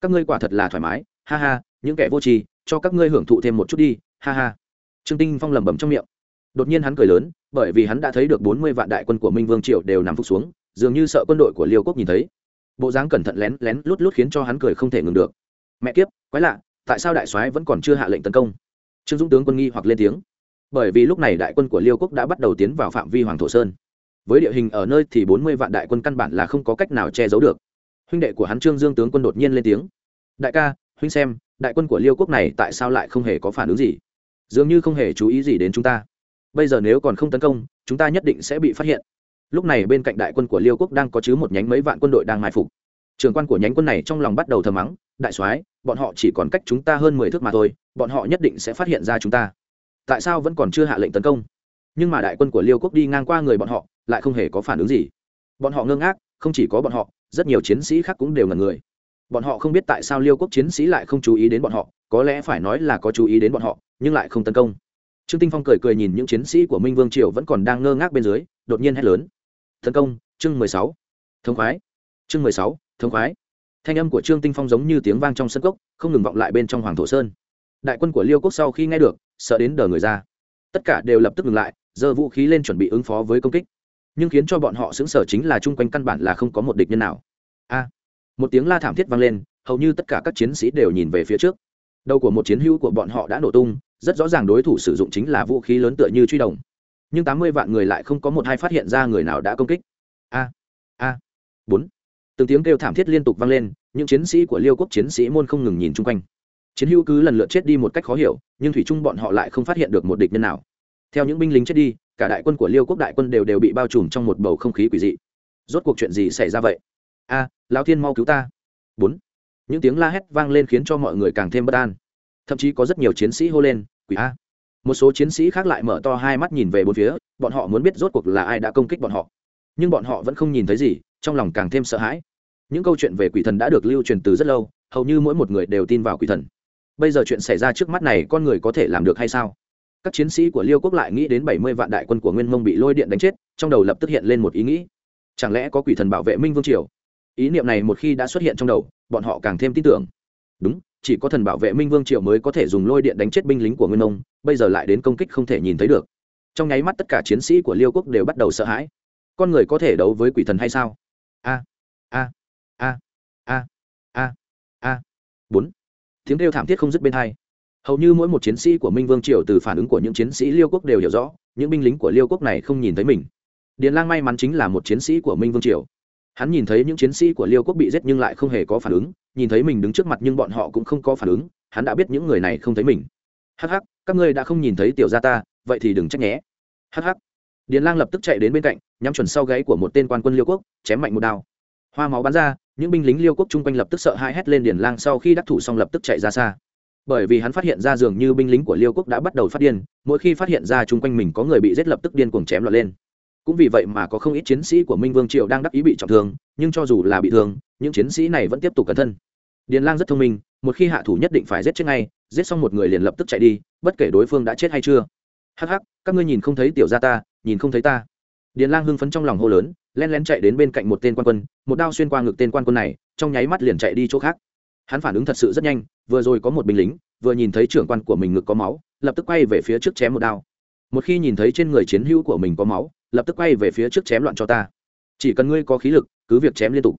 Các ngươi quả thật là thoải mái. Ha ha, những kẻ vô tri, cho các ngươi hưởng thụ thêm một chút đi. Ha ha. Trương tinh phong lẩm bẩm trong miệng. Đột nhiên hắn cười lớn, bởi vì hắn đã thấy được bốn mươi vạn đại quân của minh vương triệu đều nằm phục xuống, dường như sợ quân đội của liêu quốc nhìn thấy bộ dáng cẩn thận lén lén lút lút khiến cho hắn cười không thể ngừng được. Mẹ kiếp, quái lạ, tại sao đại soái vẫn còn chưa hạ lệnh tấn công? Trương dũng tướng quân nghi hoặc lên tiếng. Bởi vì lúc này đại quân của liêu quốc đã bắt đầu tiến vào phạm vi hoàng thổ sơn. Với địa hình ở nơi thì bốn mươi vạn đại quân căn bản là không có cách nào che giấu được. Huynh đệ của hắn trương dương tướng quân đột nhiên lên tiếng. Đại ca, huynh xem, đại quân của liêu quốc này tại sao lại không hề có phản ứng gì? Dường như không hề chú ý gì đến chúng ta. Bây giờ nếu còn không tấn công, chúng ta nhất định sẽ bị phát hiện lúc này bên cạnh đại quân của liêu quốc đang có chứ một nhánh mấy vạn quân đội đang mai phục. Trường quan của nhánh quân này trong lòng bắt đầu thờ mắng, đại soái, bọn họ chỉ còn cách chúng ta hơn mười thước mà thôi, bọn họ nhất định sẽ phát hiện ra chúng ta. Tại sao vẫn còn chưa hạ lệnh tấn công? Nhưng mà đại quân của liêu quốc đi ngang qua người bọn họ, lại không hề có phản ứng gì. Bọn họ ngơ ngác, không chỉ có bọn họ, rất nhiều chiến sĩ khác cũng đều ngần người. Bọn họ không biết tại sao liêu quốc chiến sĩ lại không chú ý đến bọn họ, có lẽ phải nói là có chú ý đến bọn họ, nhưng lại không tấn công. Trương tinh phong cười cười nhìn những chiến sĩ của minh vương triều vẫn còn đang ngơ ngác bên dưới, đột nhiên hét lớn tấn công, chương mười sáu. Thống khoái. Chương mười sáu, thống khoái. Thanh âm của trương tinh phong giống như tiếng vang trong sân cốc, không ngừng vọng lại bên trong hoàng thổ sơn. Đại quân của liêu quốc sau khi nghe được, sợ đến đờ người ra. Tất cả đều lập tức ngừng lại, giơ vũ khí lên chuẩn bị ứng phó với công kích. Nhưng khiến cho bọn họ xứng sở chính là chung quanh căn bản là không có một địch nhân nào. A! Một tiếng la thảm thiết vang lên, hầu như tất cả các chiến sĩ đều nhìn về phía trước. Đầu của một chiến hữu của bọn họ đã nổ tung, rất rõ ràng đối thủ sử dụng chính là vũ khí lớn tựa như truy đồng nhưng tám mươi vạn người lại không có một hai phát hiện ra người nào đã công kích. A a bốn. Từng tiếng kêu thảm thiết liên tục vang lên những chiến sĩ của liêu quốc chiến sĩ môn không ngừng nhìn chung quanh. Chiến hữu cứ lần lượt chết đi một cách khó hiểu nhưng thủy chung bọn họ lại không phát hiện được một địch nhân nào. Theo những binh lính chết đi cả đại quân của liêu quốc đại quân đều đều bị bao trùm trong một bầu không khí quỷ dị. Rốt cuộc chuyện gì xảy ra vậy? A à, lão thiên mau cứu ta. Bốn. Những tiếng la hét vang lên khiến cho mọi người càng thêm bất an. Thậm chí có rất nhiều chiến sĩ hô lên quỷ a một số chiến sĩ khác lại mở to hai mắt nhìn về bốn phía, bọn họ muốn biết rốt cuộc là ai đã công kích bọn họ. Nhưng bọn họ vẫn không nhìn thấy gì, trong lòng càng thêm sợ hãi. Những câu chuyện về quỷ thần đã được lưu truyền từ rất lâu, hầu như mỗi một người đều tin vào quỷ thần. Bây giờ chuyện xảy ra trước mắt này con người có thể làm được hay sao? Các chiến sĩ của liêu quốc lại nghĩ đến bảy mươi vạn đại quân của nguyên mông bị lôi điện đánh chết, trong đầu lập tức hiện lên một ý nghĩ. Chẳng lẽ có quỷ thần bảo vệ minh vương triều? Ý niệm này một khi đã xuất hiện trong đầu, bọn họ càng thêm tin tưởng. Đúng chỉ có thần bảo vệ minh vương triều mới có thể dùng lôi điện đánh chết binh lính của nguyên nông bây giờ lại đến công kích không thể nhìn thấy được. Trong nháy mắt tất cả chiến sĩ của liêu quốc đều bắt đầu sợ hãi. Con người có thể đấu với quỷ thần hay sao? A a a a a a. Bốn. Tiếng kêu thảm thiết không dứt bên hai. Hầu như mỗi một chiến sĩ của minh vương triều từ phản ứng của những chiến sĩ liêu quốc đều hiểu rõ, những binh lính của liêu quốc này không nhìn thấy mình. Điền lang may mắn chính là một chiến sĩ của minh vương triều hắn nhìn thấy những chiến sĩ của liêu quốc bị giết nhưng lại không hề có phản ứng, nhìn thấy mình đứng trước mặt nhưng bọn họ cũng không có phản ứng, hắn đã biết những người này không thấy mình. Hắc hắc, các ngươi đã không nhìn thấy tiểu gia ta, vậy thì đừng trách nhé. Hắc hắc. Điền lang lập tức chạy đến bên cạnh, nhắm chuẩn sau gáy của một tên quan quân liêu quốc, chém mạnh một đao. Hoa máu bắn ra, những binh lính liêu quốc chung quanh lập tức sợ hãi hét lên điền lang sau khi đắc thủ xong lập tức chạy ra xa. Bởi vì hắn phát hiện ra dường như binh lính của liêu quốc đã bắt đầu phát điên, mỗi khi phát hiện ra chung quanh mình có người bị giết lập tức điên cuồng chém lọt lên cũng vì vậy mà có không ít chiến sĩ của minh vương triều đang đắc ý bị trọng thương, nhưng cho dù là bị thương, những chiến sĩ này vẫn tiếp tục cẩn thân. Điền lang rất thông minh, một khi hạ thủ nhất định phải giết chết ngay, giết xong một người liền lập tức chạy đi, bất kể đối phương đã chết hay chưa. Hắc hắc, các ngươi nhìn không thấy tiểu gia ta, nhìn không thấy ta. Điền lang hưng phấn trong lòng hô lớn len lén chạy đến bên cạnh một tên quan quân, một đao xuyên qua ngực tên quan quân này, trong nháy mắt liền chạy đi chỗ khác. Hắn phản ứng thật sự rất nhanh, vừa rồi có một binh lính, vừa nhìn thấy trưởng quan của mình ngực có máu, lập tức quay về phía trước chém một đao. Một khi nhìn thấy trên người chiến hữu của mình có máu lập tức quay về phía trước chém loạn cho ta. Chỉ cần ngươi có khí lực, cứ việc chém liên tục.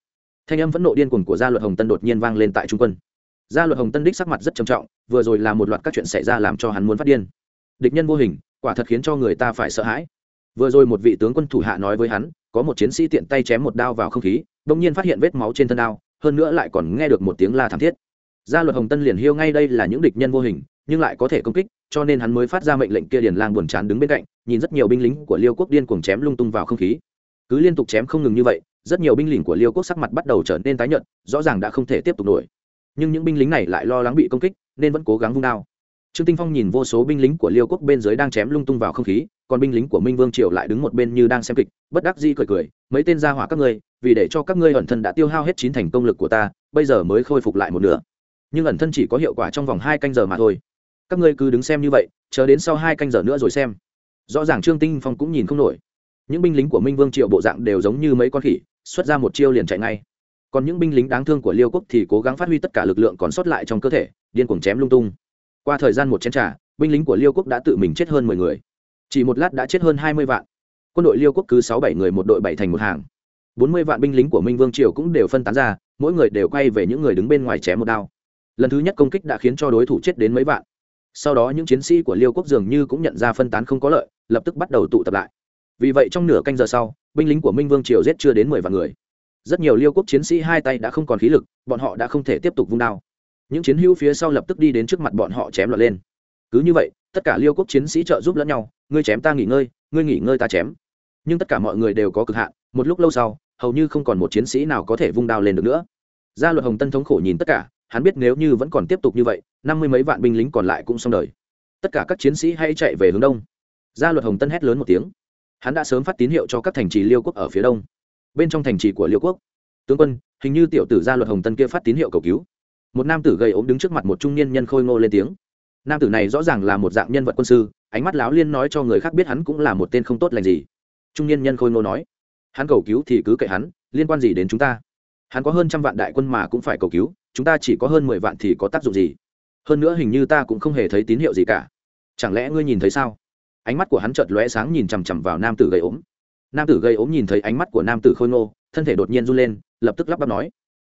Thanh âm phẫn nộ điên cuồng của gia luật hồng tân đột nhiên vang lên tại trung quân. Gia luật hồng tân đích sắc mặt rất trầm trọng, vừa rồi là một loạt các chuyện xảy ra làm cho hắn muốn phát điên. Địch nhân vô hình, quả thật khiến cho người ta phải sợ hãi. Vừa rồi một vị tướng quân thủ hạ nói với hắn, có một chiến sĩ tiện tay chém một đao vào không khí đông nhiên phát hiện vết máu trên thân đao, hơn nữa lại còn nghe được một tiếng la thảm thiết. Gia luật hồng tân liền hiêu ngay đây là những địch nhân vô hình, nhưng lại có thể công kích cho nên hắn mới phát ra mệnh lệnh kia điền lang buồn chán đứng bên cạnh, nhìn rất nhiều binh lính của liêu quốc điên cuồng chém lung tung vào không khí. Cứ liên tục chém không ngừng như vậy, rất nhiều binh lính của liêu quốc sắc mặt bắt đầu trở nên tái nhợt, rõ ràng đã không thể tiếp tục nổi. Nhưng những binh lính này lại lo lắng bị công kích, nên vẫn cố gắng vung đao. Trương tinh phong nhìn vô số binh lính của liêu quốc bên dưới đang chém lung tung vào không khí, còn binh lính của minh vương triều lại đứng một bên như đang xem kịch, bất đắc dĩ cười cười, mấy tên gia hỏa các ngươi, vì để cho các ngươi ẩn thân đã tiêu hao hết chín thành công lực của ta, bây giờ mới khôi phục lại một nửa. Nhưng ẩn thân chỉ có hiệu quả trong vòng hai canh giờ mà thôi các ngươi cứ đứng xem như vậy chờ đến sau hai canh giờ nữa rồi xem. Rõ ràng trương tinh phong cũng nhìn không nổi. Những binh lính của minh vương triệu bộ dạng đều giống như mấy con khỉ xuất ra một chiêu liền chạy ngay. Còn những binh lính đáng thương của liêu quốc thì cố gắng phát huy tất cả lực lượng còn sót lại trong cơ thể điên cuồng chém lung tung. Qua thời gian một chén trà, binh lính của liêu quốc đã tự mình chết hơn mười người. Chỉ một lát đã chết hơn hai mươi vạn. Quân đội liêu quốc cứ sáu bảy người một đội bảy thành một hàng. Bốn mươi vạn binh lính của minh vương triều cũng đều phân tán ra mỗi người đều quay về những người đứng bên ngoài chém một đao. Lần thứ nhất công kích đã khiến cho đối thủ chết đến mấy vạn sau đó những chiến sĩ của liêu quốc dường như cũng nhận ra phân tán không có lợi, lập tức bắt đầu tụ tập lại. Vì vậy trong nửa canh giờ sau, binh lính của minh vương triều giết chưa đến mười vạn người. Rất nhiều liêu quốc chiến sĩ hai tay đã không còn khí lực, bọn họ đã không thể tiếp tục vung đao. Những chiến hữu phía sau lập tức đi đến trước mặt bọn họ chém lọt lên. Cứ như vậy, tất cả liêu quốc chiến sĩ trợ giúp lẫn nhau, ngươi chém ta nghỉ ngơi, ngươi nghỉ ngơi ta chém. Nhưng tất cả mọi người đều có cực hạn, một lúc lâu sau, hầu như không còn một chiến sĩ nào có thể vung đao lên được nữa. Gia luật hồng tân thống khổ nhìn tất cả hắn biết nếu như vẫn còn tiếp tục như vậy, năm mươi mấy vạn binh lính còn lại cũng xong đời. Tất cả các chiến sĩ hay chạy về hướng đông. Gia luật hồng tân hét lớn một tiếng. Hắn đã sớm phát tín hiệu cho các thành trì liêu quốc ở phía đông. Bên trong thành trì của liêu quốc, tướng quân, hình như tiểu tử gia luật hồng tân kia phát tín hiệu cầu cứu. Một nam tử gầy ốm đứng trước mặt một trung niên nhân khôi ngô lên tiếng. Nam tử này rõ ràng là một dạng nhân vật quân sư, ánh mắt láo liên nói cho người khác biết hắn cũng là một tên không tốt lành gì. Trung niên nhân khôi ngô nói. Hắn cầu cứu thì cứ kệ hắn, liên quan gì đến chúng ta? Hắn có hơn trăm vạn đại quân mà cũng phải cầu cứu, chúng ta chỉ có hơn mười vạn thì có tác dụng gì? Hơn nữa hình như ta cũng không hề thấy tín hiệu gì cả. Chẳng lẽ ngươi nhìn thấy sao? Ánh mắt của hắn chợt lóe sáng nhìn chằm chằm vào nam tử gây ốm. Nam tử gây ốm nhìn thấy ánh mắt của nam tử khôi ngô, thân thể đột nhiên run lên, lập tức lắp bắp nói.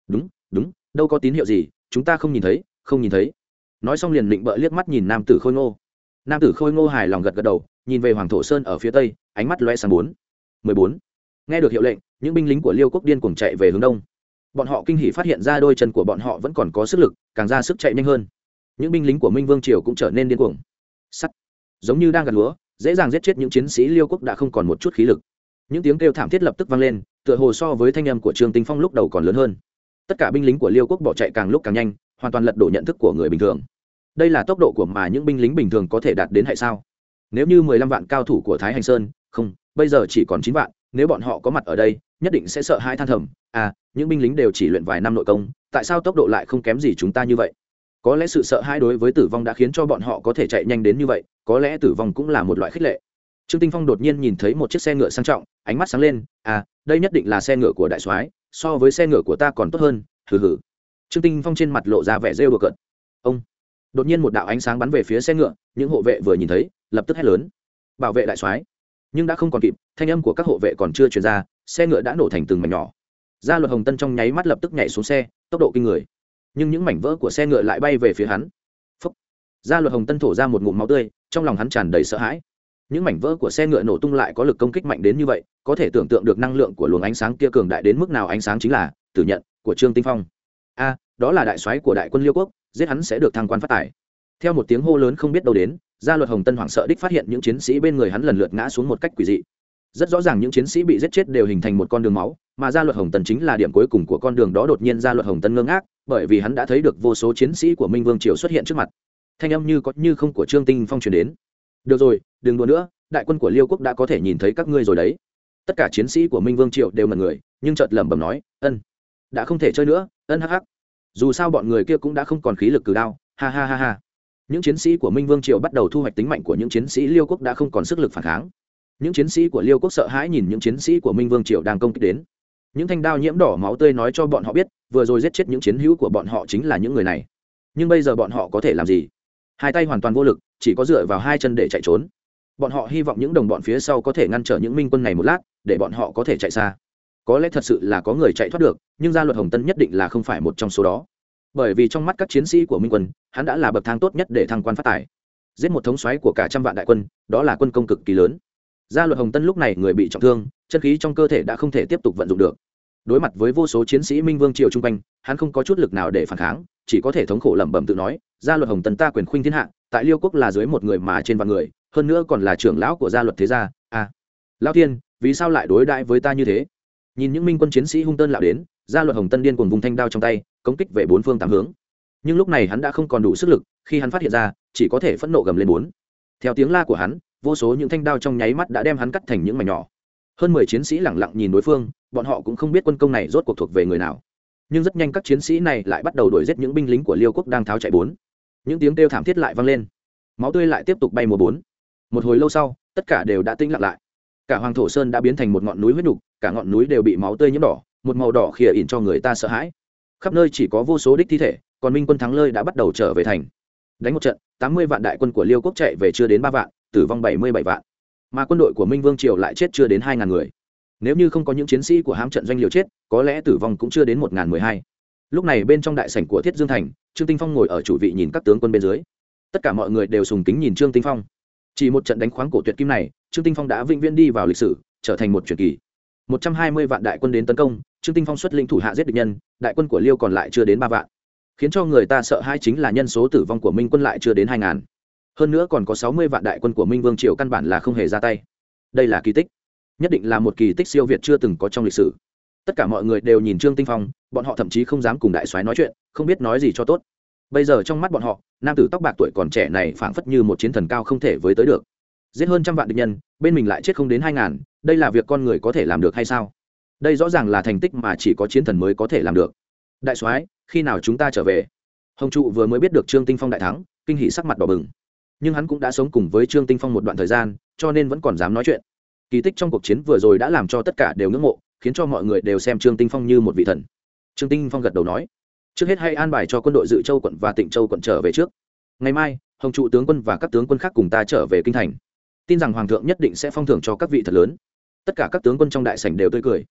Đúng đúng, đâu có tín hiệu gì, chúng ta không nhìn thấy, không nhìn thấy. Nói xong liền định bợ liếc mắt nhìn nam tử khôi ngô. Nam tử khôi ngô hài lòng gật gật đầu, nhìn về hoàng thổ sơn ở phía tây, ánh mắt loe sáng bốn. mười bốn. Nghe được hiệu lệnh, những binh lính của liêu quốc điên cuồng chạy về hướng đông bọn họ kinh hỉ phát hiện ra đôi chân của bọn họ vẫn còn có sức lực, càng ra sức chạy nhanh hơn. Những binh lính của minh vương triều cũng trở nên điên cuồng. Sắt. Giống như đang gặt lúa, dễ dàng giết chết những chiến sĩ liêu quốc đã không còn một chút khí lực. Những tiếng kêu thảm thiết lập tức vang lên, tựa hồ so với thanh âm của trương tinh phong lúc đầu còn lớn hơn. Tất cả binh lính của liêu quốc bỏ chạy càng lúc càng nhanh, hoàn toàn lật đổ nhận thức của người bình thường. Đây là tốc độ của mà những binh lính bình thường có thể đạt đến hay sao? Nếu như mười lăm vạn cao thủ của thái hành sơn, không, bây giờ chỉ còn chín vạn, nếu bọn họ có mặt ở đây nhất định sẽ sợ hai than thầm à những binh lính đều chỉ luyện vài năm nội công, tại sao tốc độ lại không kém gì chúng ta như vậy? Có lẽ sự sợ hãi đối với tử vong đã khiến cho bọn họ có thể chạy nhanh đến như vậy, có lẽ tử vong cũng là một loại khích lệ. Trương tinh phong đột nhiên nhìn thấy một chiếc xe ngựa sang trọng, ánh mắt sáng lên à đây nhất định là xe ngựa của đại soái, so với xe ngựa của ta còn tốt hơn, hừ hừ. Trương tinh phong trên mặt lộ ra vẻ rêu đùa cợt. Ông. Đột nhiên một đạo ánh sáng bắn về phía xe ngựa, những hộ vệ vừa nhìn thấy, lập tức hét lớn. Bảo vệ đại soái. Nhưng đã không còn kịp, thanh âm của các hộ vệ còn chưa truyền ra xe ngựa đã nổ thành từng mảnh nhỏ. Gia luật hồng tân trong nháy mắt lập tức nhảy xuống xe, tốc độ kinh người. Nhưng những mảnh vỡ của xe ngựa lại bay về phía hắn. Phúc. gia luật hồng tân thổ ra một ngụm máu tươi, trong lòng hắn tràn đầy sợ hãi. Những mảnh vỡ của xe ngựa nổ tung lại có lực công kích mạnh đến như vậy, có thể tưởng tượng được năng lượng của luồng ánh sáng kia cường đại đến mức nào ánh sáng chính là tử nhận của trương tinh phong. A, đó là đại soái của đại quân liêu quốc, giết hắn sẽ được thăng quan phát tài. Theo một tiếng hô lớn không biết đâu đến, gia luật hồng tân hoảng sợ đích phát hiện những chiến sĩ bên người hắn lần lượt ngã xuống một cách quỷ dị rất rõ ràng những chiến sĩ bị giết chết đều hình thành một con đường máu, mà gia luật hồng Tần chính là điểm cuối cùng của con đường đó đột nhiên gia luật hồng tân ngơ ngác, bởi vì hắn đã thấy được vô số chiến sĩ của minh vương triều xuất hiện trước mặt. Thanh âm như có, như không của trương tinh phong truyền đến. Được rồi, đừng đùa nữa, đại quân của liêu quốc đã có thể nhìn thấy các ngươi rồi đấy. Tất cả chiến sĩ của minh vương triệu đều mật người, nhưng chợt lẩm bẩm nói, ân, đã không thể chơi nữa, ân hắc hắc. Dù sao bọn người kia cũng đã không còn khí lực cử đao, ha ha ha ha. Những chiến sĩ của minh vương triều bắt đầu thu hoạch tính mạnh của những chiến sĩ liêu quốc đã không còn sức lực phản kháng những chiến sĩ của liêu quốc sợ hãi nhìn những chiến sĩ của minh vương triều đang công kích đến. Những thanh đao nhiễm đỏ máu tươi nói cho bọn họ biết, vừa rồi giết chết những chiến hữu của bọn họ chính là những người này. Nhưng bây giờ bọn họ có thể làm gì? Hai tay hoàn toàn vô lực, chỉ có dựa vào hai chân để chạy trốn. Bọn họ hy vọng những đồng bọn phía sau có thể ngăn trở những minh quân này một lát, để bọn họ có thể chạy xa. Có lẽ thật sự là có người chạy thoát được, nhưng gia luật hồng tân nhất định là không phải một trong số đó. Bởi vì trong mắt các chiến sĩ của minh quân, hắn đã là bậc thang tốt nhất để thăng quan phát tài. Giết một thống xoáy của cả trăm vạn đại quân, đó là quân công cực kỳ lớn gia luật hồng tân lúc này người bị trọng thương, chân khí trong cơ thể đã không thể tiếp tục vận dụng được. Đối mặt với vô số chiến sĩ minh vương triều chung quanh, hắn không có chút lực nào để phản kháng, chỉ có thể thống khổ lẩm bẩm tự nói, gia luật hồng tân ta quyền khuynh thiên hạ, tại liêu quốc là dưới một người mà trên vạn người, hơn nữa còn là trưởng lão của gia luật thế gia a à. lao tiên vì sao lại đối đãi với ta như thế? Nhìn những minh quân chiến sĩ hung tân lạo đến, gia luật hồng tân điên cùng vùng thanh đao trong tay, công kích về bốn phương tám hướng. Nhưng lúc này hắn đã không còn đủ sức lực, khi hắn phát hiện ra, chỉ có thể phẫn nộ gầm lên bốn. Theo tiếng la của hắn vô số những thanh đao trong nháy mắt đã đem hắn cắt thành những mảnh nhỏ. Hơn mười chiến sĩ lẳng lặng nhìn đối phương, bọn họ cũng không biết quân công này rốt cuộc thuộc về người nào. Nhưng rất nhanh các chiến sĩ này lại bắt đầu đuổi giết những binh lính của liêu quốc đang tháo chạy bốn. Những tiếng kêu thảm thiết lại vang lên. Máu tươi lại tiếp tục bay mùa bốn. Một hồi lâu sau, tất cả đều đã tĩnh lặng lại. Cả hoàng thổ sơn đã biến thành một ngọn núi huyết nhục cả ngọn núi đều bị máu tươi nhiễm đỏ, một màu đỏ khìa ỉn cho người ta sợ hãi. Khắp nơi chỉ có vô số đích thi thể, còn minh quân thắng lơi đã bắt đầu trở về thành. Đánh một trận, tám mươi vạn đại quân của liêu quốc chạy về chưa đến ba vạn tử vong bảy mươi bảy vạn. Mà quân đội của minh vương triều lại chết chưa đến hai ngàn người. Nếu như không có những chiến sĩ của Hám trận doanh liều chết, có lẽ tử vong cũng chưa đến một ngàn mười hai. Lúc này bên trong đại sảnh của thiết dương thành, trương tinh phong ngồi ở chủ vị nhìn các tướng quân bên dưới. Tất cả mọi người đều sùng kính nhìn trương tinh phong. Chỉ một trận đánh khoáng cổ tuyệt kim này, trương tinh phong đã vĩnh viễn đi vào lịch sử, trở thành một truyền kỳ. một trăm hai mươi vạn đại quân đến tấn công, trương tinh phong xuất lĩnh thủ hạ giết địch nhân, đại quân của liêu còn lại chưa đến ba vạn. Khiến cho người ta sợ hai chính là nhân số tử vong của minh quân lại chưa đến hai ngàn hơn nữa còn có sáu mươi vạn đại quân của minh vương triều căn bản là không hề ra tay. Đây là kỳ tích. Nhất định là một kỳ tích siêu việt chưa từng có trong lịch sử. Tất cả mọi người đều nhìn trương tinh phong, bọn họ thậm chí không dám cùng đại soái nói chuyện, không biết nói gì cho tốt. Bây giờ trong mắt bọn họ, nam tử tóc bạc tuổi còn trẻ này phảng phất như một chiến thần cao không thể với tới được. Giết hơn trăm vạn địch nhân, bên mình lại chết không đến hai ngàn, đây là việc con người có thể làm được hay sao? Đây rõ ràng là thành tích mà chỉ có chiến thần mới có thể làm được. Đại soái, khi nào chúng ta trở về? Hồng trụ vừa mới biết được trương tinh phong đại thắng, kinh hỉ sắc mặt đỏ bừng nhưng hắn cũng đã sống cùng với trương tinh phong một đoạn thời gian, cho nên vẫn còn dám nói chuyện. Kỳ tích trong cuộc chiến vừa rồi đã làm cho tất cả đều ngưỡng mộ, khiến cho mọi người đều xem trương tinh phong như một vị thần. Trương tinh phong gật đầu nói, trước hết hay an bài cho quân đội dự châu quận và tỉnh châu quận trở về trước. Ngày mai, hồng trụ tướng quân và các tướng quân khác cùng ta trở về kinh thành. Tin rằng hoàng thượng nhất định sẽ phong thưởng cho các vị thật lớn. Tất cả các tướng quân trong đại sảnh đều tươi cười.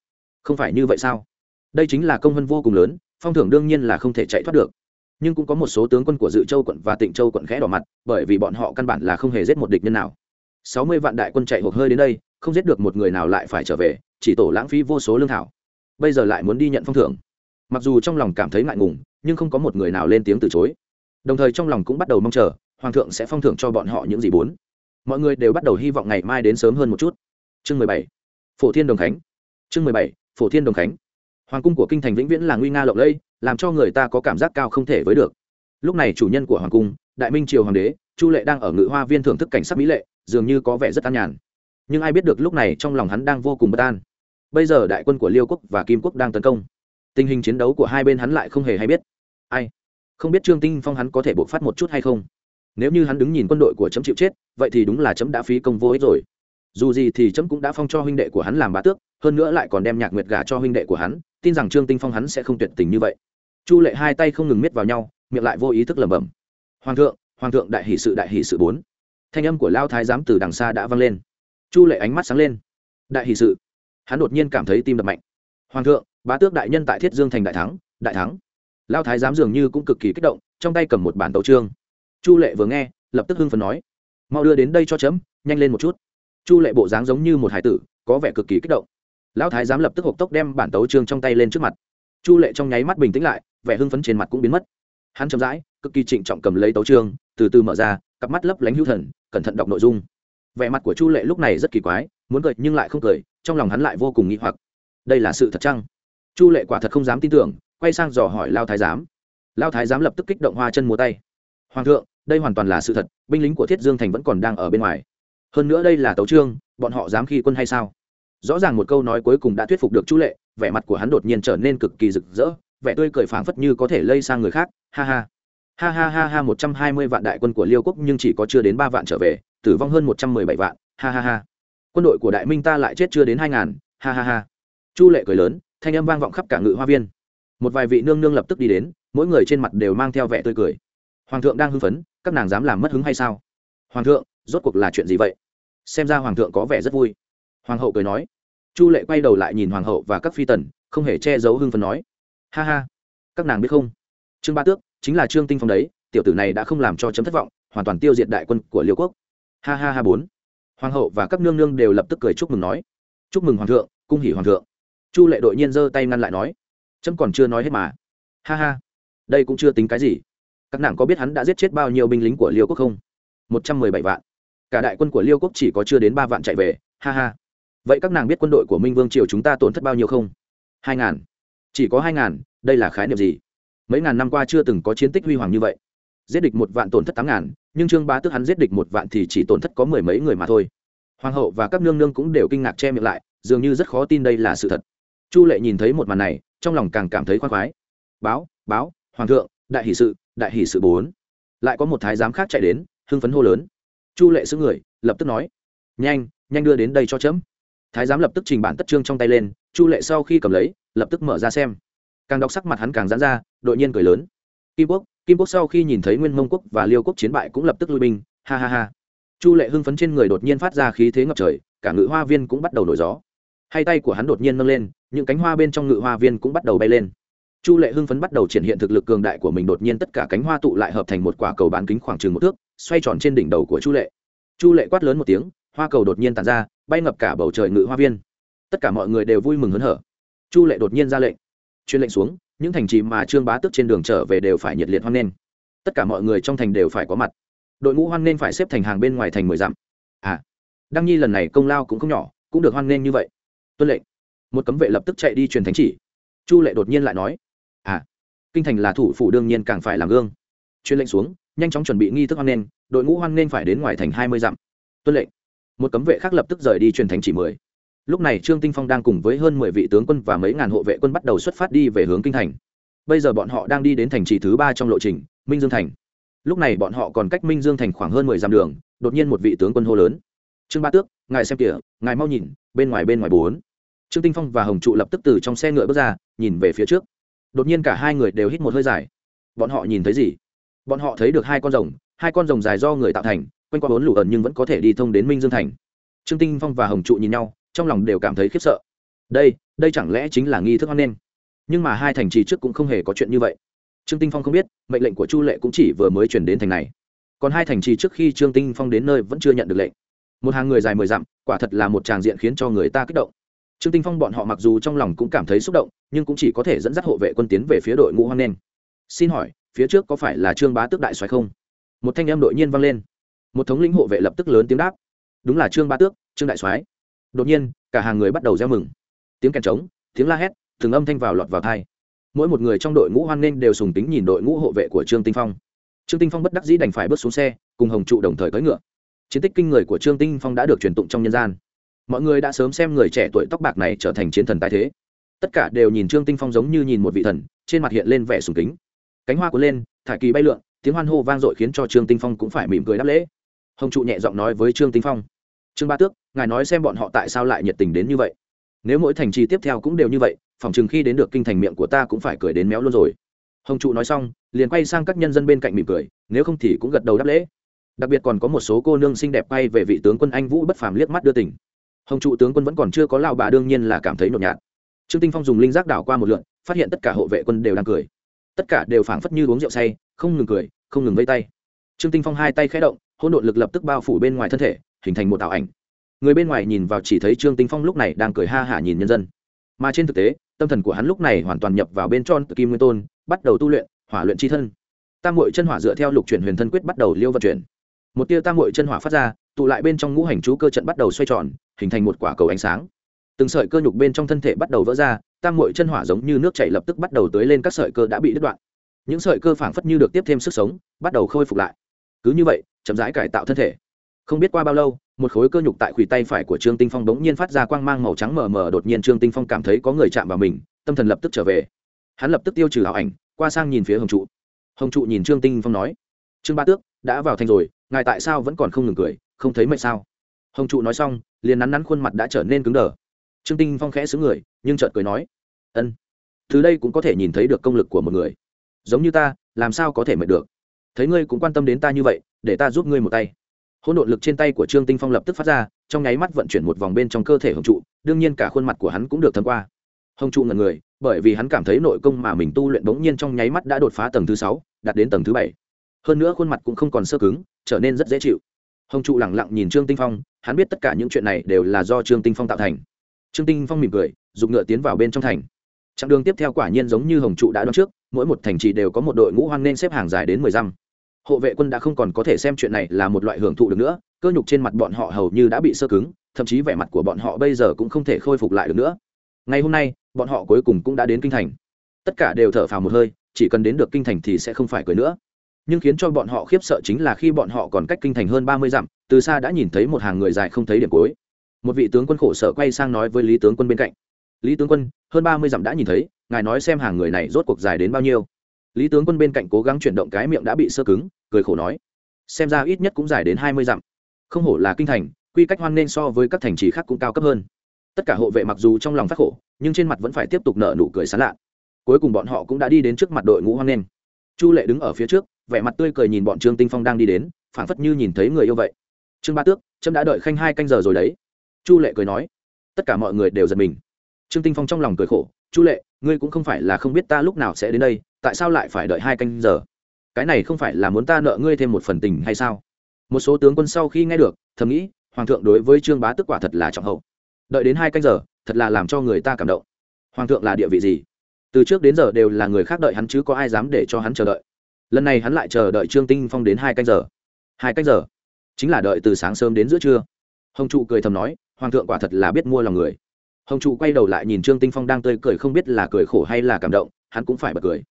Không phải như vậy sao? Đây chính là công vân vô cùng lớn, phong thưởng đương nhiên là không thể chạy thoát được nhưng cũng có một số tướng quân của dự châu quận và tịnh châu quận khẽ đỏ mặt, bởi vì bọn họ căn bản là không hề giết một địch nhân nào. Sáu mươi vạn đại quân chạy hộp hơi đến đây, không giết được một người nào lại phải trở về, chỉ tổ lãng phí vô số lương thảo. Bây giờ lại muốn đi nhận phong thưởng. Mặc dù trong lòng cảm thấy ngại ngùng, nhưng không có một người nào lên tiếng từ chối. Đồng thời trong lòng cũng bắt đầu mong chờ, hoàng thượng sẽ phong thưởng cho bọn họ những gì muốn. Mọi người đều bắt đầu hy vọng ngày mai đến sớm hơn một chút. Chương mười bảy, phổ thiên đồng khánh. Chương mười bảy, phổ thiên đồng khánh hoàng cung của kinh thành vĩnh viễn là nguy nga lộng lẫy, làm cho người ta có cảm giác cao không thể với được. Lúc này chủ nhân của hoàng cung, đại minh triều hoàng đế, chu lệ đang ở ngự hoa viên thưởng thức cảnh sắc mỹ lệ, dường như có vẻ rất an nhàn. Nhưng ai biết được lúc này trong lòng hắn đang vô cùng bất an. Bây giờ đại quân của liêu quốc và kim quốc đang tấn công. Tình hình chiến đấu của hai bên hắn lại không hề hay biết. Ai? Không biết trương tinh phong hắn có thể bộc phát một chút hay không? Nếu như hắn đứng nhìn quân đội của chấm chịu chết, vậy thì đúng là chấm đã phí công vô ích rồi. Dù gì thì chấm cũng đã phong cho huynh đệ của hắn làm bá tước, hơn nữa lại còn đem nhạc nguyệt gả cho huynh đệ của hắn tin rằng trương tinh phong hắn sẽ không tuyệt tình như vậy. Chu lệ hai tay không ngừng miết vào nhau, miệng lại vô ý thức lẩm bẩm. Hoàng thượng hoàng thượng đại hỷ sự đại hỷ sự bốn. Thanh âm của lao thái giám từ đằng xa đã vang lên. Chu lệ ánh mắt sáng lên. Đại hỷ sự? Hắn đột nhiên cảm thấy tim đập mạnh. Hoàng thượng, bá tước đại nhân tại thiết dương thành đại thắng đại thắng. Lao thái giám dường như cũng cực kỳ kích động, trong tay cầm một bản tấu trương chu lệ vừa nghe, lập tức hưng phấn nói, mau đưa đến đây cho chấm, nhanh lên một chút. Chu lệ bộ dáng giống như một hải tử, có vẻ cực kỳ kích động lão thái giám lập tức hộp tốc đem bản tấu trương trong tay lên trước mặt. Chu lệ trong nháy mắt bình tĩnh lại, vẻ hưng phấn trên mặt cũng biến mất. Hắn chậm rãi, cực kỳ trịnh trọng cầm lấy tấu trương, từ từ mở ra, cặp mắt lấp lánh hữu thần, cẩn thận đọc nội dung. Vẻ mặt của chu lệ lúc này rất kỳ quái, muốn cười nhưng lại không cười, trong lòng hắn lại vô cùng nghĩ hoặc. Đây là sự thật chăng? Chu lệ quả thật không dám tin tưởng, quay sang dò hỏi lao thái giám. Lao thái giám lập tức kích động hoa chân múa tay. Hoàng thượng, đây hoàn toàn là sự thật, binh lính của thiết dương thành vẫn còn đang ở bên ngoài. Hơn nữa đây là tấu trương, bọn họ dám khi quân hay sao? Rõ ràng một câu nói cuối cùng đã thuyết phục được chu lệ, vẻ mặt của hắn đột nhiên trở nên cực kỳ rực rỡ, vẻ tươi cười phảng phất như có thể lây sang người khác, ha ha. Ha ha ha ha, một trăm hai mươi vạn đại quân của liêu quốc nhưng chỉ có chưa đến ba vạn trở về, tử vong hơn một trăm mười bảy vạn, ha ha ha. Quân đội của đại minh ta lại chết chưa đến hai ngàn, ha ha ha. Chu lệ cười lớn, thanh âm vang vọng khắp cả ngự hoa viên. Một vài vị nương nương lập tức đi đến, mỗi người trên mặt đều mang theo vẻ tươi cười. Hoàng thượng đang hưng phấn, các nàng dám làm mất hứng hay sao? Hoàng thượng, rốt cuộc là chuyện gì vậy? Xem ra hoàng thượng có vẻ rất vui. Hoàng hậu cười nói chu lệ quay đầu lại nhìn hoàng hậu và các phi tần, không hề che giấu hưng phấn nói. Ha ha, các nàng biết không? Trương ba tước, chính là trương tinh phong đấy, tiểu tử này đã không làm cho chấm thất vọng, hoàn toàn tiêu diệt đại quân của liêu quốc. Ha ha ha bốn. Hoàng hậu và các nương nương đều lập tức cười chúc mừng nói. Chúc mừng hoàng thượng, cung hỉ hoàng thượng. Chu lệ đội nhiên giơ tay ngăn lại nói. Chấm còn chưa nói hết mà. Ha ha, đây cũng chưa tính cái gì. Các nàng có biết hắn đã giết chết bao nhiêu binh lính của liêu quốc không? Một trăm mười bảy vạn. Cả đại quân của liêu quốc chỉ có chưa đến ba vạn chạy về. Ha ha vậy các nàng biết quân đội của minh vương triều chúng ta tổn thất bao nhiêu không? Hai ngàn. Chỉ có hai ngàn, đây là khái niệm gì? Mấy ngàn năm qua chưa từng có chiến tích huy hoàng như vậy. Giết địch một vạn tổn thất tám ngàn, nhưng trương bá tức hắn giết địch một vạn thì chỉ tổn thất có mười mấy người mà thôi. Hoàng hậu và các nương nương cũng đều kinh ngạc che miệng lại, dường như rất khó tin đây là sự thật. Chu lệ nhìn thấy một màn này, trong lòng càng cảm thấy khoan khoái. Báo báo, hoàng thượng, đại hỷ sự, đại hỷ sự bốn. Lại có một thái giám khác chạy đến, hưng phấn hô lớn. Chu lệ xứ người, lập tức nói. Nhanh nhanh đưa đến đây cho chấm thái giám lập tức trình bản tất trương trong tay lên, chu lệ sau khi cầm lấy, lập tức mở ra xem. Càng đọc sắc mặt hắn càng giãn ra, đội nhiên cười lớn. Kim quốc kim quốc sau khi nhìn thấy nguyên mông quốc và liêu quốc chiến bại cũng lập tức lui binh, ha ha ha. Chu lệ hưng phấn trên người đột nhiên phát ra khí thế ngập trời, cả ngự hoa viên cũng bắt đầu nổi gió. Hai tay của hắn đột nhiên nâng lên, những cánh hoa bên trong ngự hoa viên cũng bắt đầu bay lên. Chu lệ hưng phấn bắt đầu triển hiện thực lực cường đại của mình, đột nhiên tất cả cánh hoa tụ lại hợp thành một quả cầu bán kính khoảng chừng một thước, xoay tròn trên đỉnh đầu của chu lệ. Chu lệ quát lớn một tiếng, hoa cầu đột nhiên tàn ra bay ngập cả bầu trời ngự hoa viên. Tất cả mọi người đều vui mừng hớn hở. Chu lệ đột nhiên ra lệnh. Chuyên lệnh xuống, những thành trì mà trương bá tước trên đường trở về đều phải nhiệt liệt hoan nghênh. Tất cả mọi người trong thành đều phải có mặt. Đội ngũ hoan nghênh phải xếp thành hàng bên ngoài thành mười dặm. À đăng nhi lần này công lao cũng không nhỏ, cũng được hoan nghênh như vậy. Tuân lệnh. Một cấm vệ lập tức chạy đi truyền thánh chỉ. Chu lệ đột nhiên lại nói. À kinh thành là thủ phủ đương nhiên càng phải làm gương. Chuyên lệnh xuống, nhanh chóng chuẩn bị nghi thức hoan nghênh, đội ngũ hoan nghênh phải đến ngoài thành hai mươi dặm. Tuân lệnh một cấm vệ khác lập tức rời đi truyền thánh chỉ mười. Lúc này trương tinh phong đang cùng với hơn mười vị tướng quân và mấy ngàn hộ vệ quân bắt đầu xuất phát đi về hướng kinh thành. Bây giờ bọn họ đang đi đến thành trì thứ ba trong lộ trình, minh dương thành. Lúc này bọn họ còn cách minh dương thành khoảng hơn mười dặm đường, đột nhiên một vị tướng quân hô lớn. Trương ba tước, ngài xem kìa, ngài mau nhìn, bên ngoài bên ngoài bốn. Trương tinh phong và hồng trụ lập tức từ trong xe ngựa bước ra, nhìn về phía trước. Đột nhiên cả hai người đều hít một hơi dài. Bọn họ nhìn thấy gì? Bọn họ thấy được hai con rồng, hai con rồng dài do người tạo thành quanh qua bốn lũ ẩn nhưng vẫn có thể đi thông đến minh dương thành. Trương tinh phong và hồng trụ nhìn nhau, trong lòng đều cảm thấy khiếp sợ. Đây đây chẳng lẽ chính là nghi thức hoan nghênh? Nhưng mà hai thành trì trước cũng không hề có chuyện như vậy. Trương tinh phong không biết, mệnh lệnh của chu lệ cũng chỉ vừa mới chuyển đến thành này. Còn hai thành trì trước khi trương tinh phong đến nơi vẫn chưa nhận được lệnh. Một hàng người dài mười dặm, quả thật là một tràng diện khiến cho người ta kích động. Trương tinh phong bọn họ mặc dù trong lòng cũng cảm thấy xúc động, nhưng cũng chỉ có thể dẫn dắt hộ vệ quân tiến về phía đội ngũ hoan nghênh. Xin hỏi, phía trước có phải là trương bá tước đại xoáy không? Một thanh em đội nhiên vang lên một thống lĩnh hộ vệ lập tức lớn tiếng đáp. Đúng là trương ba tước, trương đại soái. Đột nhiên, cả hàng người bắt đầu reo mừng. Tiếng kèn trống, tiếng la hét, từng âm thanh vào lọt vào thai mỗi một người trong đội ngũ hoan nghênh đều sùng tính nhìn đội ngũ hộ vệ của trương tinh phong. Trương tinh phong bất đắc dĩ đành phải bước xuống xe, cùng hồng trụ đồng thời cưỡi ngựa. Chiến tích kinh người của trương tinh phong đã được truyền tụng trong nhân gian. Mọi người đã sớm xem người trẻ tuổi tóc bạc này trở thành chiến thần tái thế. Tất cả đều nhìn trương tinh phong giống như nhìn một vị thần, trên mặt hiện lên vẻ sùng kính. Cánh hoa cuốn lên, thải kỳ bay lượn, tiếng hoan hô vang dội khiến cho trương tinh phong cũng phải mỉm cười đáp lễ hồng trụ nhẹ giọng nói với trương tinh phong trương ba tước ngài nói xem bọn họ tại sao lại nhiệt tình đến như vậy nếu mỗi thành trì tiếp theo cũng đều như vậy phòng chừng khi đến được kinh thành miệng của ta cũng phải cười đến méo luôn rồi hồng trụ nói xong liền quay sang các nhân dân bên cạnh mỉm cười nếu không thì cũng gật đầu đáp lễ đặc biệt còn có một số cô nương xinh đẹp quay về vị tướng quân anh vũ bất phàm liếc mắt đưa tỉnh hồng trụ tướng quân vẫn còn chưa có lao bà đương nhiên là cảm thấy nhột nhạt trương tinh phong dùng linh giác đảo qua một lượn phát hiện tất cả hộ vệ quân đều đang cười tất cả đều phảng phất như uống rượu say không ngừng cười không ngừng vây tay trương tinh phong hai tay khẽ động hỗn độn lực lập tức bao phủ bên ngoài thân thể, hình thành một ảo ảnh. Người bên ngoài nhìn vào chỉ thấy trương tinh phong lúc này đang cười ha hả nhìn nhân dân. Mà trên thực tế, tâm thần của hắn lúc này hoàn toàn nhập vào bên trong kim nguyên tôn, bắt đầu tu luyện, hỏa luyện chi thân. Tam muội chân hỏa dựa theo lục chuyển huyền thân quyết bắt đầu liêu vận chuyển. Một tia tam muội chân hỏa phát ra, tụ lại bên trong ngũ hành chú cơ trận bắt đầu xoay tròn, hình thành một quả cầu ánh sáng. Từng sợi cơ nhục bên trong thân thể bắt đầu vỡ ra, tam muội chân hỏa giống như nước chảy lập tức bắt đầu tới lên các sợi cơ đã bị đứt đoạn. Những sợi cơ phảng phất như được tiếp thêm sức sống, bắt đầu khôi phục lại. Cứ như vậy chậm rãi cải tạo thân thể. Không biết qua bao lâu, một khối cơ nhục tại khuỷu tay phải của trương tinh phong bỗng nhiên phát ra quang mang màu trắng mờ mờ, đột nhiên trương tinh phong cảm thấy có người chạm vào mình, tâm thần lập tức trở về. Hắn lập tức tiêu trừ ảo ảnh, qua sang nhìn phía hồng trụ. Hồng trụ nhìn trương tinh phong nói, trương ba tước, đã vào thành rồi, ngài tại sao vẫn còn không ngừng cười, không thấy mệt sao? Hồng trụ nói xong, liền nắn nắn khuôn mặt đã trở nên cứng đờ. Trương tinh phong khẽ xứ người, nhưng chợt cười nói, ân, từ đây cũng có thể nhìn thấy được công lực của một người. Giống như ta, làm sao có thể mệt được? Thấy ngươi cũng quan tâm đến ta như vậy để ta giúp ngươi một tay. Hỗn độn lực trên tay của trương tinh phong lập tức phát ra, trong nháy mắt vận chuyển một vòng bên trong cơ thể hồng trụ, đương nhiên cả khuôn mặt của hắn cũng được thấm qua. Hồng trụ ngần người, bởi vì hắn cảm thấy nội công mà mình tu luyện bỗng nhiên trong nháy mắt đã đột phá tầng thứ sáu, đạt đến tầng thứ bảy. Hơn nữa khuôn mặt cũng không còn sơ cứng, trở nên rất dễ chịu. Hồng trụ lẳng lặng nhìn trương tinh phong, hắn biết tất cả những chuyện này đều là do trương tinh phong tạo thành. Trương tinh phong mỉm cười dùng ngựa tiến vào bên trong thành. Chặng đường tiếp theo quả nhiên giống như hồng trụ đã đoán trước, mỗi một thành trì đều có một đội ngũ hoang nên xếp hàng dài đến mười dặm hộ vệ quân đã không còn có thể xem chuyện này là một loại hưởng thụ được nữa, cơ nhục trên mặt bọn họ hầu như đã bị sơ cứng, thậm chí vẻ mặt của bọn họ bây giờ cũng không thể khôi phục lại được nữa. Ngày hôm nay, bọn họ cuối cùng cũng đã đến kinh thành. Tất cả đều thở phào một hơi, chỉ cần đến được kinh thành thì sẽ không phải cười nữa. Nhưng khiến cho bọn họ khiếp sợ chính là khi bọn họ còn cách kinh thành hơn ba mươi dặm, từ xa đã nhìn thấy một hàng người dài không thấy điểm cuối. Một vị tướng quân khổ sở quay sang nói với lý tướng quân bên cạnh. Lý tướng quân, hơn ba mươi dặm đã nhìn thấy, ngài nói xem hàng người này rốt cuộc dài đến bao nhiêu? Lý tướng quân bên cạnh cố gắng chuyển động cái miệng đã bị sơ cứng, cười khổ nói, xem ra ít nhất cũng dài đến hai mươi dặm. Không hổ là kinh thành, quy cách hoan nên so với các thành trì khác cũng cao cấp hơn. Tất cả hộ vệ mặc dù trong lòng phát khổ, nhưng trên mặt vẫn phải tiếp tục nở nụ cười sán lạ. Cuối cùng bọn họ cũng đã đi đến trước mặt đội ngũ hoan nên. Chu lệ đứng ở phía trước, vẻ mặt tươi cười nhìn bọn trương tinh phong đang đi đến, phảng phất như nhìn thấy người yêu vậy. Trương ba tước trâm đã đợi khanh hai canh giờ rồi đấy. Chu lệ cười nói, tất cả mọi người đều giật mình. Trương tinh phong trong lòng cười khổ chu lệ, ngươi cũng không phải là không biết ta lúc nào sẽ đến đây, tại sao lại phải đợi hai canh giờ? Cái này không phải là muốn ta nợ ngươi thêm một phần tình hay sao? Một số tướng quân sau khi nghe được, thầm nghĩ, hoàng thượng đối với trương bá tức quả thật là trọng hậu. Đợi đến hai canh giờ, thật là làm cho người ta cảm động. Hoàng thượng là địa vị gì? Từ trước đến giờ đều là người khác đợi hắn chứ có ai dám để cho hắn chờ đợi. Lần này hắn lại chờ đợi trương tinh phong đến hai canh giờ. Hai canh giờ? Chính là đợi từ sáng sớm đến giữa trưa. Hồng trụ cười thầm nói, hoàng thượng quả thật là biết mua lòng người hồng trụ quay đầu lại nhìn trương tinh phong đang tươi cười không biết là cười khổ hay là cảm động, hắn cũng phải bật cười.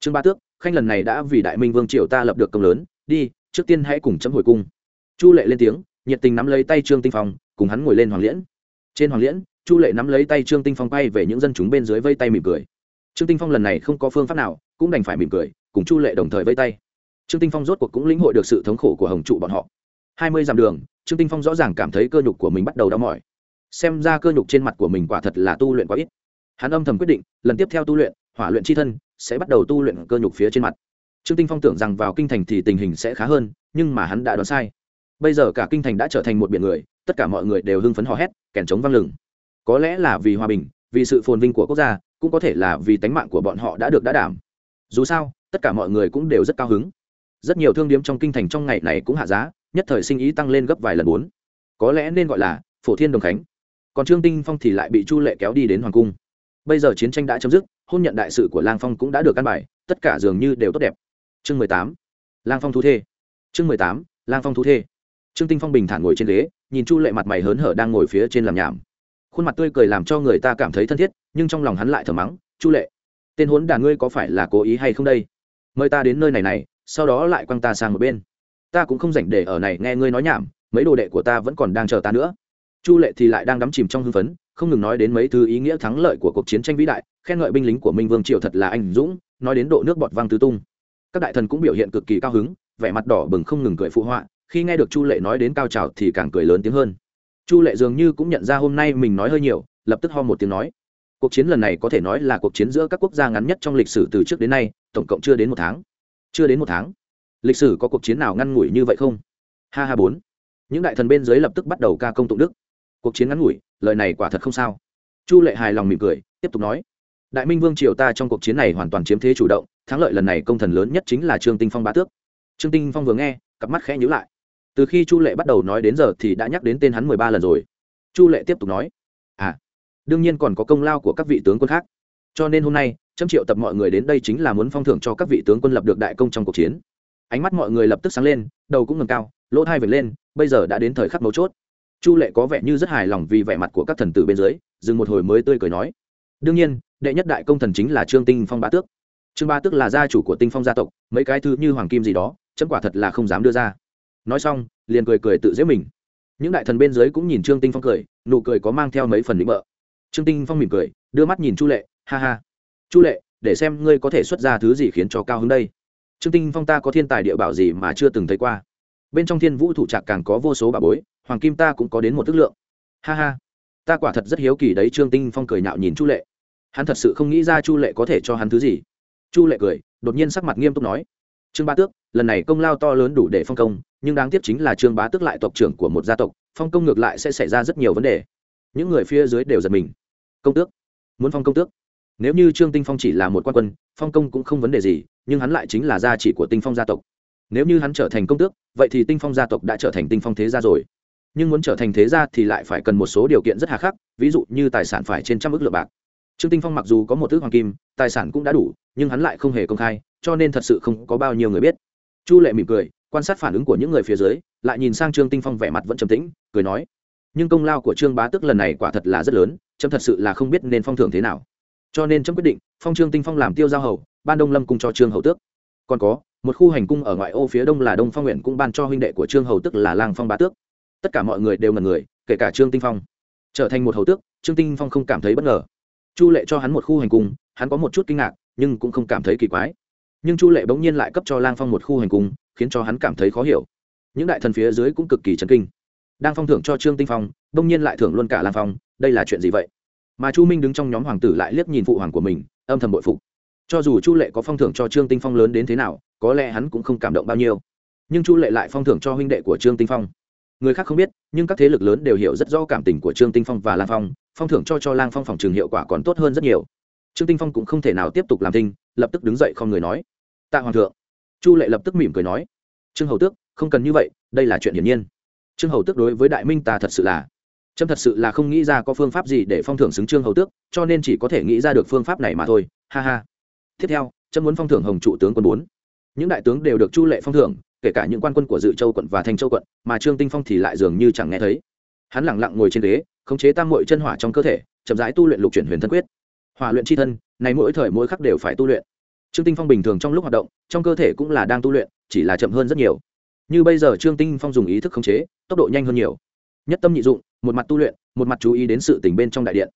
Trương ba tước, khanh lần này đã vì đại minh vương triều ta lập được công lớn, đi, trước tiên hãy cùng chấm hồi cung. Chu lệ lên tiếng, nhiệt tình nắm lấy tay trương tinh phong, cùng hắn ngồi lên hoàng liễn. Trên hoàng liễn, chu lệ nắm lấy tay trương tinh phong bay về những dân chúng bên dưới vây tay mỉm cười. Trương tinh phong lần này không có phương pháp nào, cũng đành phải mỉm cười, cùng chu lệ đồng thời vây tay. Trương tinh phong rốt cuộc cũng lĩnh hội được sự thống khổ của hồng trụ bọn họ. Hai mươi dặm đường, trương tinh phong rõ ràng cảm thấy cơ nhục của mình bắt đầu đau mỏi xem ra cơ nhục trên mặt của mình quả thật là tu luyện quá ít. Hắn âm thầm quyết định, lần tiếp theo tu luyện, hỏa luyện c h i thân, sẽ bắt đầu tu luyện cơ nhục phía trên mặt. Trương tinh phong tưởng rằng vào kinh thành thì tình hình sẽ khá hơn, nhưng mà hắn đã đoán sai. Bây giờ cả kinh thành đã trở thành một biển người, tất cả mọi người đều hưng phấn hò hét, kèn trống vang lừng. Có lẽ là vì hòa bình, vì sự phồn vinh của quốc gia, cũng có thể là vì tánh mạng của bọn họ đã được đã đảm. Dù sao, tất cả mọi người cũng đều rất cao hứng. Rất nhiều thương điếm trong kinh thành trong ngày này cũng hạ giá, nhất thời sinh ý tăng lên gấp vài lần bốn. Có lẽ nên gọi là phổ thiên đồng khánh còn trương tinh phong thì lại bị chu lệ kéo đi đến hoàng cung. Bây giờ chiến tranh đã chấm dứt, hôn nhận đại sự của lang phong cũng đã được căn bài, tất cả dường như đều tốt đẹp. Chương mười tám, lang phong thú thê. Chương mười tám, lang phong thú thê. Trương tinh phong bình thản ngồi trên ghế, nhìn chu lệ mặt mày hớn hở đang ngồi phía trên làm nhảm. Khuôn mặt tươi cười làm cho người ta cảm thấy thân thiết, nhưng trong lòng hắn lại thở mắng, chu lệ, tên hốn đàn ngươi có phải là cố ý hay không đây? Mời ta đến nơi này này, sau đó lại quăng ta sang một bên. Ta cũng không rảnh để ở này nghe ngươi nói nhảm, mấy đồ đệ của ta vẫn còn đang chờ ta nữa chu lệ thì lại đang đắm chìm trong hưng phấn, không ngừng nói đến mấy thứ ý nghĩa thắng lợi của cuộc chiến tranh vĩ đại, khen ngợi binh lính của minh vương triều thật là anh dũng, nói đến độ nước bọt văng tứ tung. Các đại thần cũng biểu hiện cực kỳ cao hứng, vẻ mặt đỏ bừng không ngừng cười phụ họa, khi nghe được chu lệ nói đến cao trào thì càng cười lớn tiếng hơn. Chu lệ dường như cũng nhận ra hôm nay mình nói hơi nhiều, lập tức ho một tiếng nói, cuộc chiến lần này có thể nói là cuộc chiến giữa các quốc gia ngắn nhất trong lịch sử từ trước đến nay, tổng cộng chưa đến một tháng. Chưa đến một tháng? Lịch sử có cuộc chiến nào ngăn ngủi như vậy không? Ha ha bốn. Những đại thần bên dưới lập tức bắt đầu ca công tụng đức cuộc chiến ngắn ngủi, lời này quả thật không sao. Chu lệ hài lòng mỉm cười, tiếp tục nói. Đại minh vương triều ta trong cuộc chiến này hoàn toàn chiếm thế chủ động, thắng lợi lần này công thần lớn nhất chính là trương tinh phong bá tước. Trương tinh phong vừa nghe, cặp mắt khẽ nhíu lại. Từ khi chu lệ bắt đầu nói đến giờ thì đã nhắc đến tên hắn mười ba lần rồi. Chu lệ tiếp tục nói. À đương nhiên còn có công lao của các vị tướng quân khác. Cho nên hôm nay, trăm triệu tập mọi người đến đây chính là muốn phong thưởng cho các vị tướng quân lập được đại công trong cuộc chiến. Ánh mắt mọi người lập tức sáng lên, đầu cũng ngầm cao, lỗ thai vệt lên, bây giờ đã đến thời khắc mấu chốt chu lệ có vẻ như rất hài lòng vì vẻ mặt của các thần tử bên dưới, dừng một hồi mới tươi cười nói. Đương nhiên, đệ nhất đại công thần chính là trương tinh phong bá tước. Trương ba tước là gia chủ của tinh phong gia tộc, mấy cái thứ như hoàng kim gì đó, chấm quả thật là không dám đưa ra. Nói xong, liền cười cười tự giễu mình. Những đại thần bên dưới cũng nhìn trương tinh phong cười, nụ cười có mang theo mấy phần định bợ. Trương tinh phong mỉm cười, đưa mắt nhìn chu lệ, ha ha. Chu lệ, để xem ngươi có thể xuất ra thứ gì khiến cho cao hứng đây. Trương tinh phong ta có thiên tài địa bảo gì mà chưa từng thấy qua. Bên trong thiên vũ thủ trạc càng có vô số bà bối hoàng kim ta cũng có đến một tức lượng. Ha ha. Ta quả thật rất hiếu kỳ đấy, trương tinh phong cười nhạo nhìn chu lệ. Hắn thật sự không nghĩ ra chu lệ có thể cho hắn thứ gì. Chu lệ cười, đột nhiên sắc mặt nghiêm túc nói. Trương Bá tước, lần này công lao to lớn đủ để phong công, nhưng đáng tiếc chính là trương bá tước lại tộc trưởng của một gia tộc, phong công ngược lại sẽ xảy ra rất nhiều vấn đề. Những người phía dưới đều giật mình. Công tước. Muốn phong công tước. Nếu như trương tinh phong chỉ là một quan quân, phong công cũng không vấn đề gì, nhưng hắn lại chính là gia chỉ của tinh phong gia tộc. Nếu như hắn trở thành công tước, vậy thì tinh phong gia tộc đã trở thành tinh phong thế gia rồi nhưng muốn trở thành thế gia thì lại phải cần một số điều kiện rất hà khắc, ví dụ như tài sản phải trên trăm ước lượng bạc. Trương tinh phong mặc dù có một ước hoàng kim, tài sản cũng đã đủ, nhưng hắn lại không hề công khai, cho nên thật sự không có bao nhiêu người biết. Chu lệ mỉm cười, quan sát phản ứng của những người phía dưới, lại nhìn sang trương tinh phong vẻ mặt vẫn trầm tĩnh, cười nói, nhưng công lao của trương bá tức lần này quả thật là rất lớn trâm thật sự là không biết nên phong thưởng thế nào. Cho nên trâm quyết định, phong trương tinh phong làm tiêu giao hầu, ban đông lâm cung cho trương hầu tước. Còn có, một khu hành cung ở ngoại ô phía đông là đông phong nguyện cũng ban cho huynh đệ của trương hầu tức là lang phong bá tước tất cả mọi người đều ngần người, kể cả trương tinh phong. Trở thành một hầu tước, trương tinh phong không cảm thấy bất ngờ. Chu lệ cho hắn một khu hành cung, hắn có một chút kinh ngạc, nhưng cũng không cảm thấy kỳ quái. Nhưng chu lệ bỗng nhiên lại cấp cho lang phong một khu hành cung, khiến cho hắn cảm thấy khó hiểu. Những đại thần phía dưới cũng cực kỳ chấn kinh. Đang phong thưởng cho trương tinh phong, bỗng nhiên lại thưởng luôn cả lang phong, đây là chuyện gì vậy? Mà chu minh đứng trong nhóm hoàng tử lại liếc nhìn phụ hoàng của mình, âm thầm bội phục. Cho dù chu lệ có phong thưởng cho trương tinh phong lớn đến thế nào, có lẽ hắn cũng không cảm động bao nhiêu. Nhưng chu lệ lại phong thưởng cho huynh đệ của trương tinh phong người khác không biết, nhưng các thế lực lớn đều hiểu rất rõ cảm tình của trương tinh phong và lang phong phong thưởng cho cho lang phong phòng trường hiệu quả còn tốt hơn rất nhiều. Trương tinh phong cũng không thể nào tiếp tục làm thinh, lập tức đứng dậy không người nói. Tạ hoàng thượng. Chu lệ lập tức mỉm cười nói. Trương hầu tước, không cần như vậy, đây là chuyện hiển nhiên. Trương hầu tước đối với đại minh ta thật sự là trâm thật sự là không nghĩ ra có phương pháp gì để phong thưởng xứng trương hầu tước, cho nên chỉ có thể nghĩ ra được phương pháp này mà thôi. Ha ha. Tiếp theo, trâm muốn phong thưởng hồng trụ tướng quân bốn. Những đại tướng đều được chu lệ phong thưởng kể cả những quan quân của dự châu quận và thanh châu quận, mà trương tinh phong thì lại dường như chẳng nghe thấy. Hắn lẳng lặng ngồi trên ghế, khống chế tam mội chân hỏa trong cơ thể, chậm rãi tu luyện lục chuyển huyền thân quyết. Hỏa luyện chi thân, này mỗi thời mỗi khắc đều phải tu luyện. Trương tinh phong bình thường trong lúc hoạt động, trong cơ thể cũng là đang tu luyện, chỉ là chậm hơn rất nhiều. Như bây giờ trương tinh phong dùng ý thức khống chế, tốc độ nhanh hơn nhiều. Nhất tâm nhị dụng, một mặt tu luyện, một mặt chú ý đến sự tình bên trong đại điện.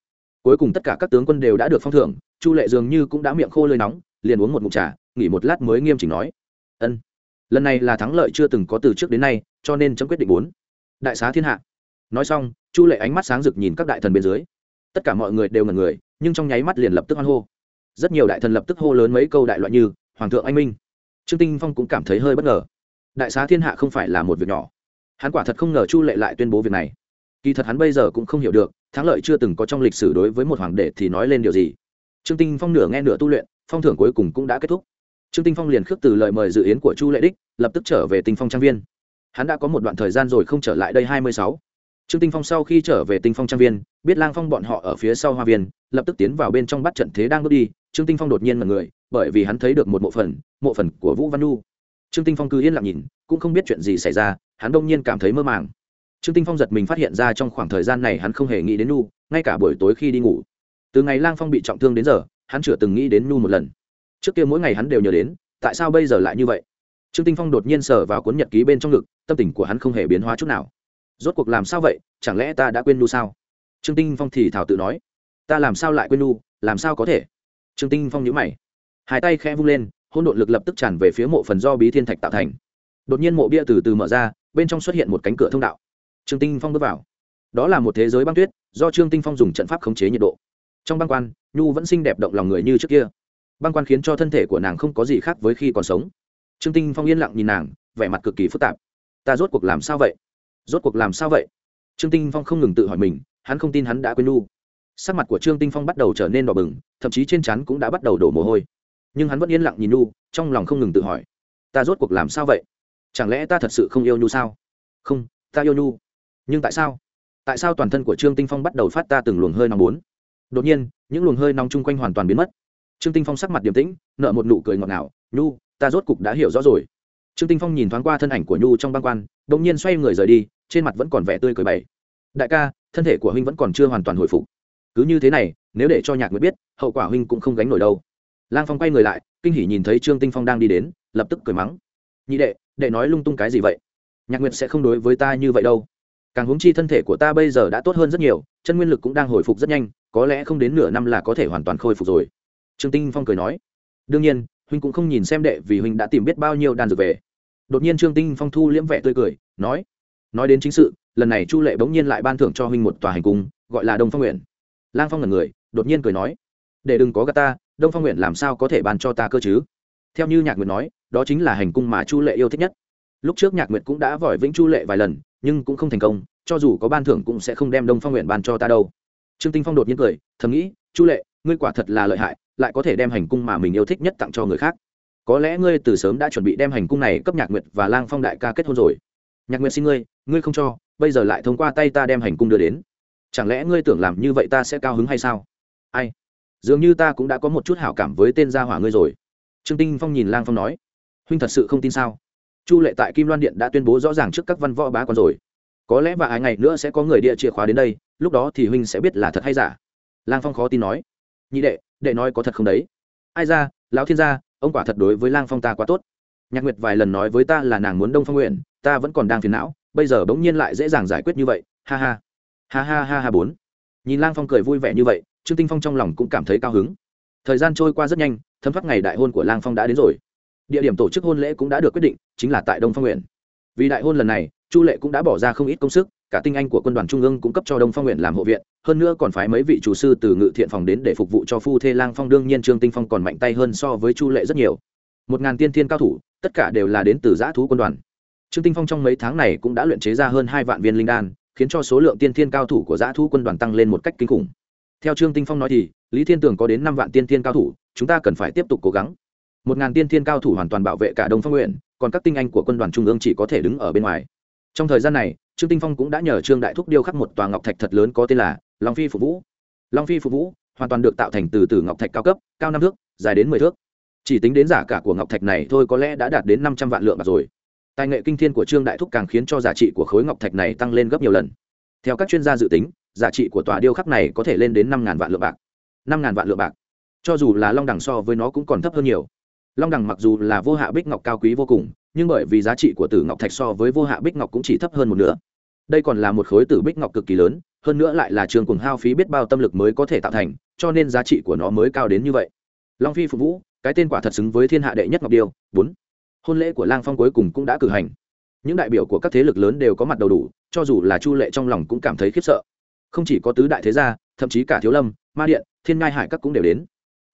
Cuối cùng tất cả các tướng quân đều đã được phong thưởng, chu lệ dường như cũng đã miệng khô lơi nóng, liền uống một ngụm trà, nghỉ một lát mới nghiêm chỉnh nói. Ân lần này là thắng lợi chưa từng có từ trước đến nay, cho nên chấm quyết định bốn. Đại xá thiên hạ. Nói xong, chu lệ ánh mắt sáng rực nhìn các đại thần bên dưới. Tất cả mọi người đều ngần người, nhưng trong nháy mắt liền lập tức hoan hô. Rất nhiều đại thần lập tức hô lớn mấy câu đại loại như, hoàng thượng anh minh. Trương tinh phong cũng cảm thấy hơi bất ngờ. Đại xá thiên hạ không phải là một việc nhỏ. Hắn quả thật không ngờ chu lệ lại tuyên bố việc này. Kỳ thật hắn bây giờ cũng không hiểu được, thắng lợi chưa từng có trong lịch sử đối với một hoàng đệ thì nói lên điều gì. Trương tinh phong nửa nghe nửa tu luyện, phong thưởng cuối cùng cũng đã kết thúc trương tinh phong liền khước từ lời mời dự yến của chu lệ đích, lập tức trở về tinh phong trang viên. Hắn đã có một đoạn thời gian rồi không trở lại đây hai mươi sáu. Trương tinh phong sau khi trở về tinh phong trang viên, biết lang phong bọn họ ở phía sau hoa viên, lập tức tiến vào bên trong bắt trận thế đang bước đi. Trương tinh phong đột nhiên mọi người, bởi vì hắn thấy được một mộ phần mộ phần của vũ văn nu trương tinh phong cứ yên lặng nhìn, cũng không biết chuyện gì xảy ra, hắn đông nhiên cảm thấy mơ màng. Trương tinh phong giật mình phát hiện ra trong khoảng thời gian này hắn không hề nghĩ đến nu ngay cả buổi tối khi đi ngủ. Từ ngày lang phong bị trọng thương đến giờ, hắn chưa từng nghĩ đến nu một lần trước kia mỗi ngày hắn đều nhớ đến, tại sao bây giờ lại như vậy? Trương tinh phong đột nhiên sờ vào cuốn nhật ký bên trong ngực, tâm tình của hắn không hề biến hóa chút nào. Rốt cuộc làm sao vậy? Chẳng lẽ ta đã quên nu sao? Trương tinh phong thì thảo tự nói. Ta làm sao lại quên nu? Làm sao có thể? Trương tinh phong nhíu mày. Hai tay khẽ vung lên hôn độn lực lập tức tràn về phía mộ phần do bí thiên thạch tạo thành. Đột nhiên mộ bia từ từ mở ra, bên trong xuất hiện một cánh cửa thông đạo. Trương tinh phong bước vào. Đó là một thế giới băng tuyết, do trương tinh phong dùng trận pháp khống chế nhiệt độ. Trong băng quan nhu vẫn xinh đẹp động lòng người như trước kia băng quan khiến cho thân thể của nàng không có gì khác với khi còn sống. Trương tinh phong yên lặng nhìn nàng, vẻ mặt cực kỳ phức tạp. Ta rốt cuộc làm sao vậy? Rốt cuộc làm sao vậy? Trương tinh phong không ngừng tự hỏi mình, hắn không tin hắn đã quên nu. Sắc mặt của trương tinh phong bắt đầu trở nên đỏ bừng, thậm chí trên chắn cũng đã bắt đầu đổ mồ hôi. Nhưng hắn vẫn yên lặng nhìn nu, trong lòng không ngừng tự hỏi. Ta rốt cuộc làm sao vậy? Chẳng lẽ ta thật sự không yêu nu sao? Không, ta yêu nu. Nhưng tại sao? Tại sao toàn thân của trương tinh phong bắt đầu phát ta từng luồng hơi nóng bốn? Đột nhiên, những luồng hơi nóng chung quanh hoàn toàn biến mất trương tinh phong sắc mặt điềm tĩnh nợ một nụ cười ngọt ngào, nhu, ta rốt cục đã hiểu rõ rồi. Trương tinh phong nhìn thoáng qua thân ảnh của nhu trong băng quan bỗng nhiên xoay người rời đi, trên mặt vẫn còn vẻ tươi cười bày. Đại ca, thân thể của huynh vẫn còn chưa hoàn toàn hồi phục. Cứ như thế này, nếu để cho nhạc nguyệt biết, hậu quả huynh cũng không gánh nổi đâu. Lang phong quay người lại, kinh hỉ nhìn thấy trương tinh phong đang đi đến, lập tức cười mắng. Nhị đệ đệ nói lung tung cái gì vậy? Nhạc nguyệt sẽ không đối với ta như vậy đâu. Càng huống chi thân thể của ta bây giờ đã tốt hơn rất nhiều, chân nguyên lực cũng đang hồi phục rất nhanh, có lẽ không đến nửa năm là có thể hoàn toàn khôi phục rồi trương tinh phong cười nói, đương nhiên, huynh cũng không nhìn xem đệ vì huynh đã tìm biết bao nhiêu đan dược về. Đột nhiên trương tinh phong thu liễm vẻ tươi cười, nói nói đến chính sự, lần này chu lệ bỗng nhiên lại ban thưởng cho huynh một tòa hành cung, gọi là đông phong nguyện. Lang phong là người, đột nhiên cười nói, để đừng có gà ta, đông phong nguyện làm sao có thể ban cho ta cơ chứ? Theo như nhạc nguyệt nói, đó chính là hành cung mà chu lệ yêu thích nhất. Lúc trước nhạc nguyệt cũng đã vội vĩnh chu lệ vài lần, nhưng cũng không thành công, cho dù có ban thưởng cũng sẽ không đem đông phong nguyện ban cho ta đâu. Trương tinh phong đột nhiên cười, thầm nghĩ, chu lệ, ngươi quả thật là lợi hại lại có thể đem hành cung mà mình yêu thích nhất tặng cho người khác. Có lẽ ngươi từ sớm đã chuẩn bị đem hành cung này cấp nhạc nguyệt và lang phong đại ca kết hôn rồi. Nhạc nguyệt xin ngươi ngươi không cho, bây giờ lại thông qua tay ta đem hành cung đưa đến. Chẳng lẽ ngươi tưởng làm như vậy ta sẽ cao hứng hay sao? Ai? Dường như ta cũng đã có một chút hảo cảm với tên gia hỏa ngươi rồi. Trương tinh phong nhìn lang phong nói. Huynh thật sự không tin sao? Chu lệ tại kim loan điện đã tuyên bố rõ ràng trước các văn võ bá quan rồi. Có lẽ và hai ngày nữa sẽ có người địa chìa khóa đến đây, lúc đó thì huynh sẽ biết là thật hay giả. Lang phong khó tin nói nhị đệ đệ nói có thật không đấy? Ai ra, lão thiên gia, ông quả thật đối với lang phong ta quá tốt. Nhạc nguyệt vài lần nói với ta là nàng muốn đông phong nguyện, ta vẫn còn đang phiền não, bây giờ bỗng nhiên lại dễ dàng giải quyết như vậy, ha ha. Ha ha ha ha bốn. Nhìn lang phong cười vui vẻ như vậy, trương tinh phong trong lòng cũng cảm thấy cao hứng. Thời gian trôi qua rất nhanh, thấm thoát ngày đại hôn của lang phong đã đến rồi. Địa điểm tổ chức hôn lễ cũng đã được quyết định, chính là tại đông phong nguyện. Vì đại hôn lần này, chu lệ cũng đã bỏ ra không ít công sức cả tinh anh của quân đoàn trung ương cũng cấp cho đông phong nguyện làm hộ viện, hơn nữa còn phái mấy vị chủ sư từ ngự thiện phòng đến để phục vụ cho phu thê lang phong. Đương nhiên trương tinh phong còn mạnh tay hơn so với chu lệ rất nhiều. Một ngàn tiên thiên cao thủ, tất cả đều là đến từ giã thú quân đoàn. Trương tinh phong trong mấy tháng này cũng đã luyện chế ra hơn hai vạn viên linh đan, khiến cho số lượng tiên thiên cao thủ của giã thú quân đoàn tăng lên một cách kinh khủng. Theo trương tinh phong nói thì, lý thiên tường có đến năm vạn tiên thiên cao thủ, chúng ta cần phải tiếp tục cố gắng. Một ngàn tiên thiên cao thủ hoàn toàn bảo vệ cả đông phong nguyện, còn các tinh anh của quân đoàn trung ương chỉ có thể đứng ở bên ngoài. Trong thời gian này trương tinh phong cũng đã nhờ trương đại thúc điêu khắc một tòa ngọc thạch thật lớn có tên là long phi phục vũ. Long phi phục vũ hoàn toàn được tạo thành từ từ ngọc thạch cao cấp, cao năm thước, dài đến mười thước. Chỉ tính đến giả cả của ngọc thạch này thôi có lẽ đã đạt đến năm trăm vạn lượng bạc rồi. Tài nghệ kinh thiên của trương đại thúc càng khiến cho giá trị của khối ngọc thạch này tăng lên gấp nhiều lần. Theo các chuyên gia dự tính giá trị của tòa điêu khắc này có thể lên đến năm ngàn vạn lượng bạc. Năm ngàn vạn lượng bạc. Cho dù là long đẳng so với nó cũng còn thấp hơn nhiều. Long đẳng mặc dù là vô hạ bích ngọc cao quý vô cùng nhưng bởi vì giá trị của tử ngọc thạch so với vô hạ bích ngọc cũng chỉ thấp hơn một nửa. Đây còn là một khối tử bích ngọc cực kỳ lớn, hơn nữa lại là trường cùng hao phí biết bao tâm lực mới có thể tạo thành, cho nên giá trị của nó mới cao đến như vậy. Long phi phục vũ, cái tên quả thật xứng với thiên hạ đệ nhất ngọc điêu, bốn. Hôn lễ của lang phong cuối cùng cũng đã cử hành. Những đại biểu của các thế lực lớn đều có mặt đầu đủ, cho dù là chu lệ trong lòng cũng cảm thấy khiếp sợ. Không chỉ có tứ đại thế gia, thậm chí cả thiếu lâm, ma điện, thiên ngai hải các cũng đều đến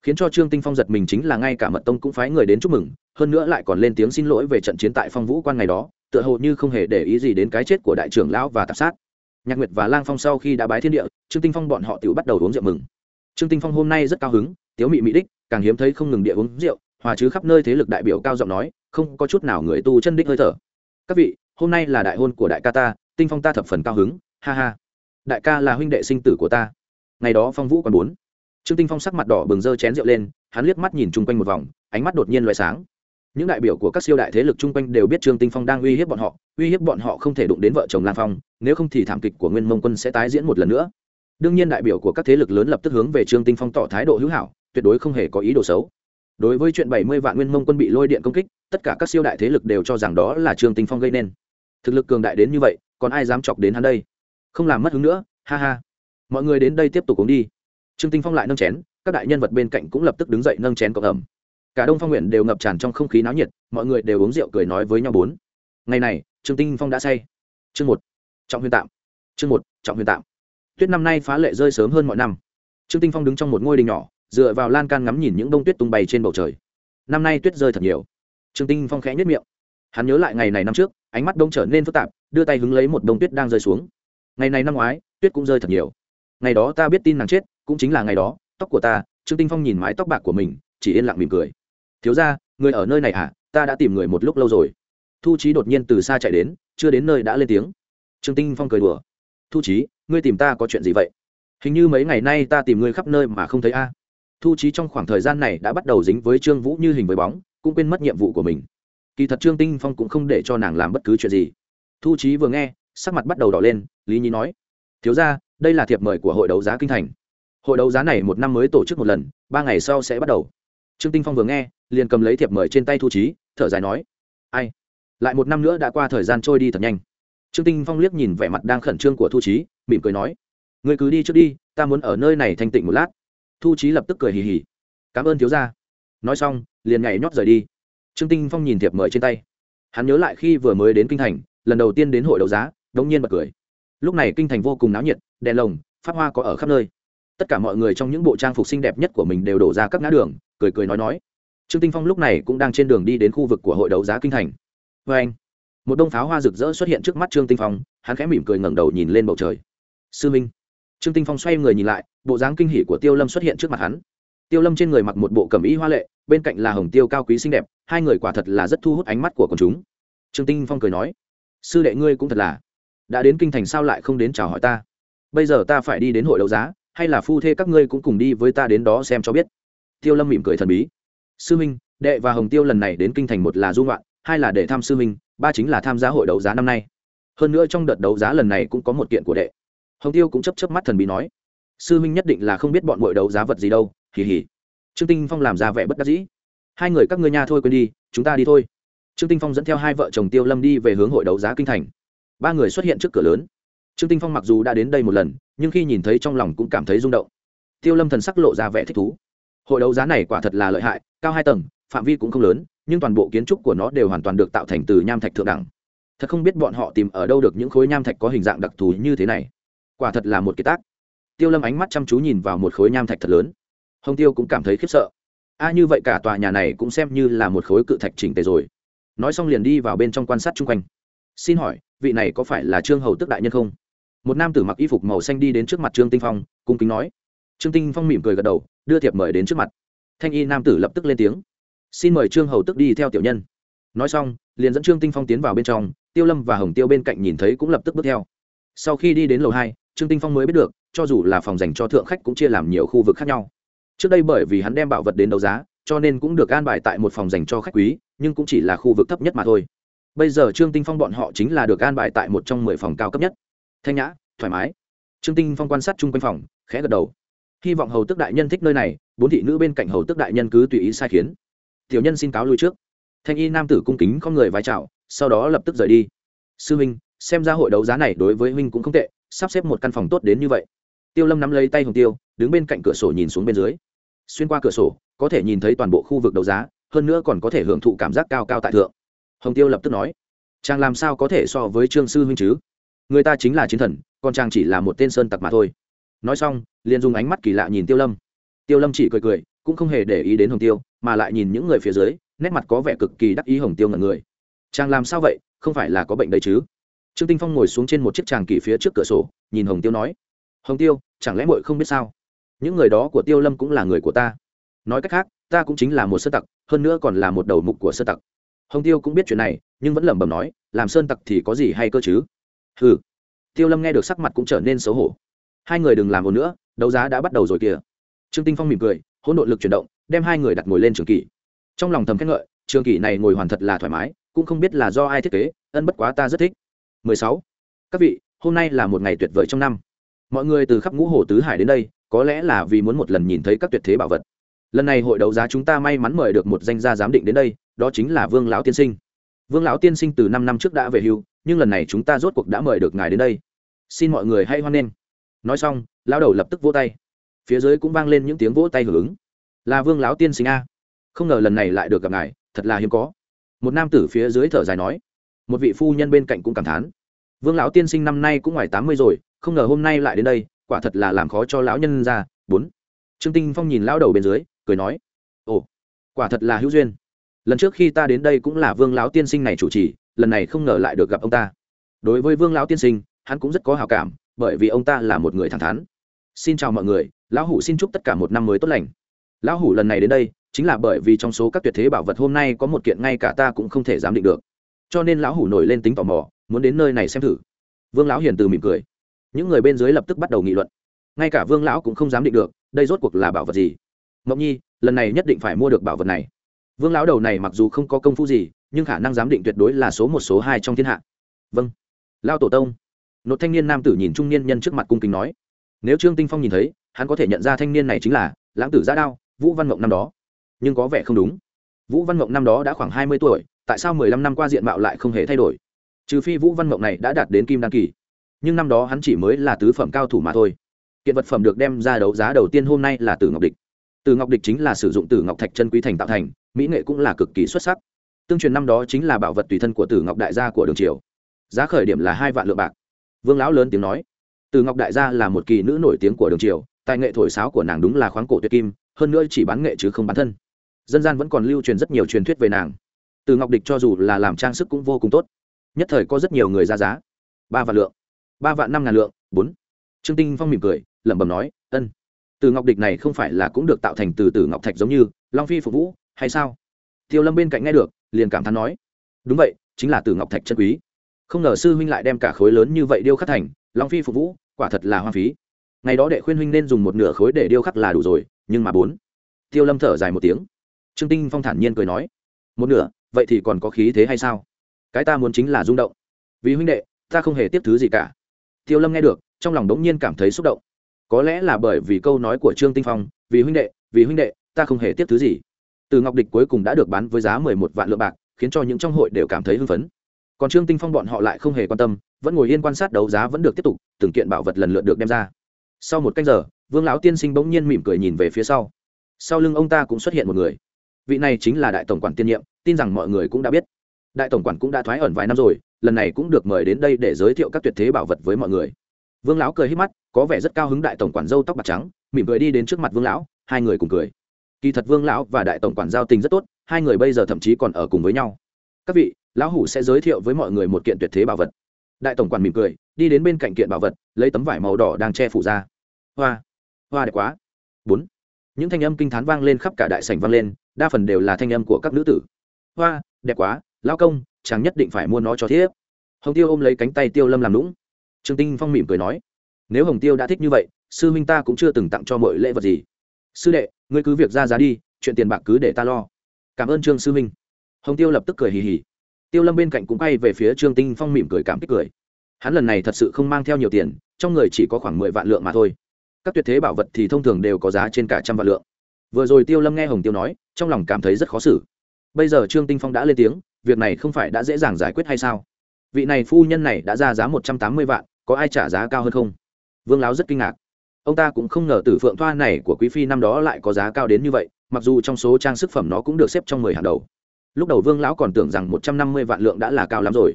khiến cho trương tinh phong giật mình chính là ngay cả mật tông cũng phái người đến chúc mừng, hơn nữa lại còn lên tiếng xin lỗi về trận chiến tại phong vũ quan ngày đó, tựa hồ như không hề để ý gì đến cái chết của đại trưởng lão và tạp sát. Nhạc nguyệt và lang phong sau khi đã bái thiên địa, trương tinh phong bọn họ tự bắt đầu uống rượu mừng. Trương tinh phong hôm nay rất cao hứng, tiếu mị mỹ đích, càng hiếm thấy không ngừng địa uống rượu, hòa chứ khắp nơi thế lực đại biểu cao giọng nói, không có chút nào người tu chân đích hơi thở. Các vị, hôm nay là đại hôn của đại ca ta, tinh phong ta thập phần cao hứng, ha ha. Đại ca là huynh đệ sinh tử của ta. Ngày đó phong vũ còn bốn trương tinh phong sắc mặt đỏ bừng dơ chén rượu lên, hắn liếc mắt nhìn chung quanh một vòng, ánh mắt đột nhiên loại sáng. Những đại biểu của các siêu đại thế lực chung quanh đều biết trương tinh phong đang uy hiếp bọn họ, uy hiếp bọn họ không thể đụng đến vợ chồng lang phong, nếu không thì thảm kịch của nguyên mông quân sẽ tái diễn một lần nữa. Đương nhiên đại biểu của các thế lực lớn lập tức hướng về trương tinh phong tỏ thái độ hữu hảo, tuyệt đối không hề có ý đồ xấu. Đối với chuyện bảy mươi vạn nguyên mông quân bị lôi điện công kích, tất cả các siêu đại thế lực đều cho rằng đó là trương tinh phong gây nên. Thực lực cường đại đến như vậy, còn ai dám chọc đến hắn đây? Không làm mất hứng nữa, ha ha. Mọi người đến đây tiếp tục uống đi trương tinh phong lại nâng chén, các đại nhân vật bên cạnh cũng lập tức đứng dậy nâng chén cộng ẩm. Cả đông phong nguyện đều ngập tràn trong không khí náo nhiệt, mọi người đều uống rượu cười nói với nhau bốn. Ngày này, trương tinh phong đã say. Chương một, trọng huyền tạm. Chương một, trọng huyền tạm. Tuyết năm nay phá lệ rơi sớm hơn mọi năm. Trương tinh phong đứng trong một ngôi đình nhỏ, dựa vào lan can ngắm nhìn những đông tuyết tung bay trên bầu trời. Năm nay tuyết rơi thật nhiều. Trương tinh phong khẽ nhất miệng. Hắn nhớ lại ngày này năm trước, ánh mắt đông trở nên phức tạp, đưa tay hứng lấy một đông tuyết đang rơi xuống. Ngày này năm ngoái, tuyết cũng rơi thật nhiều. Ngày đó ta biết tin nàng chết cũng chính là ngày đó, tóc của ta, trương tinh phong nhìn mái tóc bạc của mình, chỉ yên lặng mỉm cười. Thiếu ra người ở nơi này à ta đã tìm người một lúc lâu rồi. Thu trí đột nhiên từ xa chạy đến, chưa đến nơi đã lên tiếng. Trương tinh phong cười đùa. Thu trí ngươi tìm ta có chuyện gì vậy? Hình như mấy ngày nay ta tìm ngươi khắp nơi mà không thấy a. Thu trí trong khoảng thời gian này đã bắt đầu dính với trương vũ như hình với bóng, cũng quên mất nhiệm vụ của mình. Kỳ thật trương tinh phong cũng không để cho nàng làm bất cứ chuyện gì. Thu trí vừa nghe, sắc mặt bắt đầu đỏ lên, lý nhi nói, thiếu ra đây là thiệp mời của hội đấu giá kinh thành hội đấu giá này một năm mới tổ chức một lần, ba ngày sau sẽ bắt đầu. Trương tinh phong vừa nghe, liền cầm lấy thiệp mời trên tay thu trí thở dài nói, ai, lại một năm nữa đã qua thời gian trôi đi thật nhanh. Trương tinh phong liếc nhìn vẻ mặt đang khẩn trương của thu trí mỉm cười nói người cứ đi trước đi, ta muốn ở nơi này thanh tịnh một lát. Thu trí lập tức cười hì hì, cảm ơn thiếu gia. Nói xong, liền nhảy nhót rời đi. Trương tinh phong nhìn thiệp mời trên tay. Hắn nhớ lại khi vừa mới đến kinh thành, lần đầu tiên đến hội đấu giá, đống nhiên bật cười. Lúc này kinh thành vô cùng náo nhiệt, đèn lồng, pháp hoa có ở khắp nơi tất cả mọi người trong những bộ trang phục xinh đẹp nhất của mình đều đổ ra các ngã đường, cười cười nói nói. Trương tinh phong lúc này cũng đang trên đường đi đến khu vực của hội đấu giá kinh thành. Với anh, một đông pháo hoa rực rỡ xuất hiện trước mắt trương tinh phong, hắn khẽ mỉm cười ngẩng đầu nhìn lên bầu trời. Sư minh. Trương tinh phong xoay người nhìn lại, bộ dáng kinh hỉ của tiêu lâm xuất hiện trước mặt hắn. Tiêu lâm trên người mặc một bộ cẩm y hoa lệ, bên cạnh là hồng tiêu cao quý xinh đẹp, hai người quả thật là rất thu hút ánh mắt của quần chúng. Trương tinh phong cười nói, sư đệ ngươi cũng thật là, đã đến kinh thành sao lại không đến chào hỏi ta? Bây giờ ta phải đi đến hội đấu giá hay là phu thê các ngươi cũng cùng đi với ta đến đó xem cho biết. Tiêu lâm mỉm cười thần bí. Sư minh, đệ và hồng tiêu lần này đến kinh thành một là du ngoạn, hai là để thăm sư minh, ba chính là tham gia hội đấu giá năm nay. Hơn nữa trong đợt đấu giá lần này cũng có một kiện của đệ. Hồng tiêu cũng chấp chấp mắt thần bí nói. Sư minh nhất định là không biết bọn hội đấu giá vật gì đâu, hì hì. Trương tinh phong làm ra vẻ bất đắc dĩ. Hai người các ngươi nha thôi quên đi, chúng ta đi thôi. Trương tinh phong dẫn theo hai vợ chồng tiêu lâm đi về hướng hội đấu giá kinh thành. Ba người xuất hiện trước cửa lớn trương tinh phong mặc dù đã đến đây một lần, nhưng khi nhìn thấy trong lòng cũng cảm thấy rung động. Tiêu lâm thần sắc lộ ra vẻ thích thú. Hội đấu giá này quả thật là lợi hại, cao hai tầng, phạm vi cũng không lớn, nhưng toàn bộ kiến trúc của nó đều hoàn toàn được tạo thành từ nham thạch thượng đẳng. Thật không biết bọn họ tìm ở đâu được những khối nham thạch có hình dạng đặc thù như thế này. Quả thật là một cái tác. Tiêu lâm ánh mắt chăm chú nhìn vào một khối nham thạch thật lớn. Hồng tiêu cũng cảm thấy khiếp sợ. A, như vậy cả tòa nhà này cũng xem như là một khối cự thạch chỉnh tề rồi. Nói xong liền đi vào bên trong quan sát chung quanh. Xin hỏi, vị này có phải là trương hầu tức đại nhân không? Một nam tử mặc y phục màu xanh đi đến trước mặt trương tinh phong, cung kính nói. Trương tinh phong mỉm cười gật đầu, đưa thiệp mời đến trước mặt. Thanh y nam tử lập tức lên tiếng. Xin mời trương hầu tức đi theo tiểu nhân. Nói xong, liền dẫn trương tinh phong tiến vào bên trong, tiêu lâm và hồng tiêu bên cạnh nhìn thấy cũng lập tức bước theo. Sau khi đi đến lầu hai, trương tinh phong mới biết được, cho dù là phòng dành cho thượng khách cũng chia làm nhiều khu vực khác nhau. Trước đây bởi vì hắn đem bảo vật đến đấu giá, cho nên cũng được an bài tại một phòng dành cho khách quý, nhưng cũng chỉ là khu vực thấp nhất mà thôi. Bây giờ trương tinh phong bọn họ chính là được an bài tại một trong mười phòng cao cấp nhất thanh nhã, thoải mái. Trương tinh phong quan sát chung quanh phòng, khẽ gật đầu. Hy vọng hầu tức đại nhân thích nơi này, bốn thị nữ bên cạnh hầu tức đại nhân cứ tùy ý sai khiến. Tiểu nhân xin cáo lui trước. Thanh y nam tử cung kính không người vai chào, sau đó lập tức rời đi. Sư huynh, xem ra hội đấu giá này đối với huynh cũng không tệ, sắp xếp một căn phòng tốt đến như vậy. Tiêu lâm nắm lấy tay hồng tiêu, đứng bên cạnh cửa sổ nhìn xuống bên dưới. Xuyên qua cửa sổ, có thể nhìn thấy toàn bộ khu vực đấu giá, hơn nữa còn có thể hưởng thụ cảm giác cao cao tại thượng. Hồng tiêu lập tức nói, chàng làm sao có thể so với trương sư huynh chứ? Người ta chính là chiến thần, còn chàng chỉ là một tên sơn tặc mà thôi. Nói xong, liền dùng ánh mắt kỳ lạ nhìn tiêu lâm. Tiêu lâm chỉ cười cười, cũng không hề để ý đến hồng tiêu, mà lại nhìn những người phía dưới, nét mặt có vẻ cực kỳ đắc ý hồng tiêu ngẩn người. Chàng làm sao vậy? Không phải là có bệnh đấy chứ? Trương tinh phong ngồi xuống trên một chiếc tràng kỳ phía trước cửa sổ, nhìn hồng tiêu nói, hồng tiêu, chẳng lẽ muội không biết sao? Những người đó của tiêu lâm cũng là người của ta. Nói cách khác, ta cũng chính là một sơn tặc, hơn nữa còn là một đầu mục của sơn tặc. Hồng tiêu cũng biết chuyện này, nhưng vẫn lẩm bẩm nói, làm sơn tặc thì có gì hay cơ chứ? Hừ, tiêu lâm nghe được sắc mặt cũng trở nên xấu hổ. Hai người đừng làm ồn nữa đấu giá đã bắt đầu rồi kìa. Trương tinh phong mỉm cười hỗn độn lực chuyển động đem hai người đặt ngồi lên trường kỷ. Trong lòng thầm khen ngợi trường kỷ này ngồi hoàn thật là thoải mái cũng không biết là do ai thiết kế ân bất quá ta rất thích. 16. các vị hôm nay là một ngày tuyệt vời trong năm. Mọi người từ khắp ngũ hồ tứ hải đến đây có lẽ là vì muốn một lần nhìn thấy các tuyệt thế bảo vật. Lần này hội đấu giá chúng ta may mắn mời được một danh gia giám định đến đây đó chính là vương lão tiên sinh. Vương lão tiên sinh từ năm năm trước đã về hưu nhưng lần này chúng ta rốt cuộc đã mời được ngài đến đây. Xin mọi người hãy hoan nghênh. Nói xong, lão đầu lập tức vỗ tay. Phía dưới cũng vang lên những tiếng vỗ tay hưởng ứng. Là vương lão tiên sinh a. Không ngờ lần này lại được gặp ngài, thật là hiếm có. Một nam tử phía dưới thở dài nói. Một vị phu nhân bên cạnh cũng cảm thán. Vương lão tiên sinh năm nay cũng ngoài tám mươi rồi, không ngờ hôm nay lại đến đây, quả thật là làm khó cho lão nhân ra. Bốn. Trương tinh phong nhìn lão đầu bên dưới, cười nói. Ồ, quả thật là hữu duyên. Lần trước khi ta đến đây cũng là vương lão tiên sinh này chủ trì lần này không ngờ lại được gặp ông ta. Đối với vương lão tiên sinh, hắn cũng rất có hào cảm, bởi vì ông ta là một người thẳng thắn. Xin chào mọi người, lão hủ xin chúc tất cả một năm mới tốt lành. Lão hủ lần này đến đây, chính là bởi vì trong số các tuyệt thế bảo vật hôm nay có một kiện ngay cả ta cũng không thể dám định được. Cho nên lão hủ nổi lên tính tò mò, muốn đến nơi này xem thử. Vương lão hiền từ mỉm cười. Những người bên dưới lập tức bắt đầu nghị luận. Ngay cả vương lão cũng không dám định được, đây rốt cuộc là bảo vật gì. Ngọc nhi, lần này nhất định phải mua được bảo vật này vương lão đầu này mặc dù không có công phu gì, nhưng khả năng giám định tuyệt đối là số một, số hai trong thiên hạ. Vâng. Lao tổ tông. Một thanh niên nam tử nhìn trung niên nhân trước mặt cung kính nói. Nếu trương tinh phong nhìn thấy, hắn có thể nhận ra thanh niên này chính là lãng tử giã đao, vũ văn mộng năm đó. Nhưng có vẻ không đúng. Vũ văn mộng năm đó đã khoảng hai mươi tuổi, tại sao mười lăm năm qua diện mạo lại không hề thay đổi? Trừ phi vũ văn mộng này đã đạt đến kim đan kỳ. Nhưng năm đó hắn chỉ mới là tứ phẩm cao thủ mà thôi. Kiện vật phẩm được đem ra đấu giá đầu tiên hôm nay là tử ngọc địch. Tử ngọc địch chính là sử dụng tử ngọc thạch chân quý thành tạo thành mỹ nghệ cũng là cực kỳ xuất sắc. Tương truyền năm đó chính là bảo vật tùy thân của tử ngọc đại gia của đường triều. Giá khởi điểm là hai vạn lượng bạc. Vương lão lớn tiếng nói, tử ngọc đại gia là một kỳ nữ nổi tiếng của đường triều, tài nghệ thổi sáo của nàng đúng là khoáng cổ tuyệt kim, hơn nữa chỉ bán nghệ chứ không bán thân. Dân gian vẫn còn lưu truyền rất nhiều truyền thuyết về nàng. Từ ngọc địch cho dù là làm trang sức cũng vô cùng tốt. Nhất thời có rất nhiều người ra giá. Ba vạn lượng. Ba vạn năm ngàn lượng. Bốn. Trương tinh phong mỉm cười, lẩm bẩm nói, ân. Từ ngọc địch này không phải là cũng được tạo thành từ từ ngọc thạch giống như, long phi phục vũ hay sao? Tiêu lâm bên cạnh nghe được, liền cảm thán nói, đúng vậy, chính là từ ngọc thạch chân quý. Không ngờ sư huynh lại đem cả khối lớn như vậy điêu khắc thành, long phi phục vũ, quả thật là hoang phí. Ngày đó đệ khuyên huynh nên dùng một nửa khối để điêu khắc là đủ rồi, nhưng mà bốn. Tiêu lâm thở dài một tiếng. Trương tinh phong thản nhiên cười nói, một nửa, vậy thì còn có khí thế hay sao? Cái ta muốn chính là rung động. Vì huynh đệ, ta không hề tiếp thứ gì cả. Tiêu lâm nghe được, trong lòng đống nhiên cảm thấy xúc động. Có lẽ là bởi vì câu nói của trương tinh phong, vì huynh đệ, vì huynh đệ, ta không hề tiếp thứ gì từ ngọc địch cuối cùng đã được bán với giá mười một vạn lượng bạc, khiến cho những trong hội đều cảm thấy hưng phấn. Còn trương tinh phong bọn họ lại không hề quan tâm, vẫn ngồi yên quan sát đấu giá vẫn được tiếp tục, từng kiện bảo vật lần lượt được đem ra. Sau một canh giờ, vương lão tiên sinh bỗng nhiên mỉm cười nhìn về phía sau. Sau lưng ông ta cũng xuất hiện một người. Vị này chính là đại tổng quản tiên nhiệm, tin rằng mọi người cũng đã biết. Đại tổng quản cũng đã thoái ẩn vài năm rồi, lần này cũng được mời đến đây để giới thiệu các tuyệt thế bảo vật với mọi người. Vương lão cười hít mắt, có vẻ rất cao hứng đại tổng quản dâu tóc bạc trắng, mỉm cười đi đến trước mặt vương lão, hai người cùng cười kỳ thật vương lão và đại tổng quản giao tình rất tốt, hai người bây giờ thậm chí còn ở cùng với nhau. Các vị, lão hủ sẽ giới thiệu với mọi người một kiện tuyệt thế bảo vật. Đại tổng quản mỉm cười, đi đến bên cạnh kiện bảo vật, lấy tấm vải màu đỏ đang che phủ ra. Hoa hoa đẹp quá. Bốn, những thanh âm kinh t h á n vang lên khắp cả đại sảnh vang lên, đa phần đều là thanh âm của các nữ tử. Hoa, đẹp quá lao công, chàng nhất định phải mua nó cho thiếp. Hồng tiêu ôm lấy cánh tay tiêu lâm làm lũng trương tinh phong mỉm cười nói, nếu hồng tiêu đã thích như vậy, sư huynh ta cũng chưa từng tặng cho mọi lễ vật gì sư đệ, ngươi cứ việc ra giá đi, chuyện tiền bạc cứ để ta lo. Cảm ơn trương sư minh. hồng tiêu lập tức cười hì hì. Tiêu lâm bên cạnh cũng bay về phía trương tinh phong mỉm cười cảm kích cười. Hắn lần này thật sự không mang theo nhiều tiền, trong người chỉ có khoảng mười vạn lượng mà thôi. Các tuyệt thế bảo vật thì thông thường đều có giá trên cả trăm vạn lượng. Vừa rồi tiêu lâm nghe hồng tiêu nói, trong lòng cảm thấy rất khó xử. Bây giờ trương tinh phong đã lên tiếng, việc này không phải đã dễ dàng giải quyết hay sao? Vị này phu nhân này đã ra giá một trăm tám mươi vạn, có ai trả giá cao hơn không? Vương láo rất kinh ngạc ông ta cũng không ngờ tử phượng thoa này của quý phi năm đó lại có giá cao đến như vậy, mặc dù trong số trang sức phẩm nó cũng được xếp trong mười hàng đầu. Lúc đầu vương lão còn tưởng rằng một trăm năm mươi vạn lượng đã là cao lắm rồi.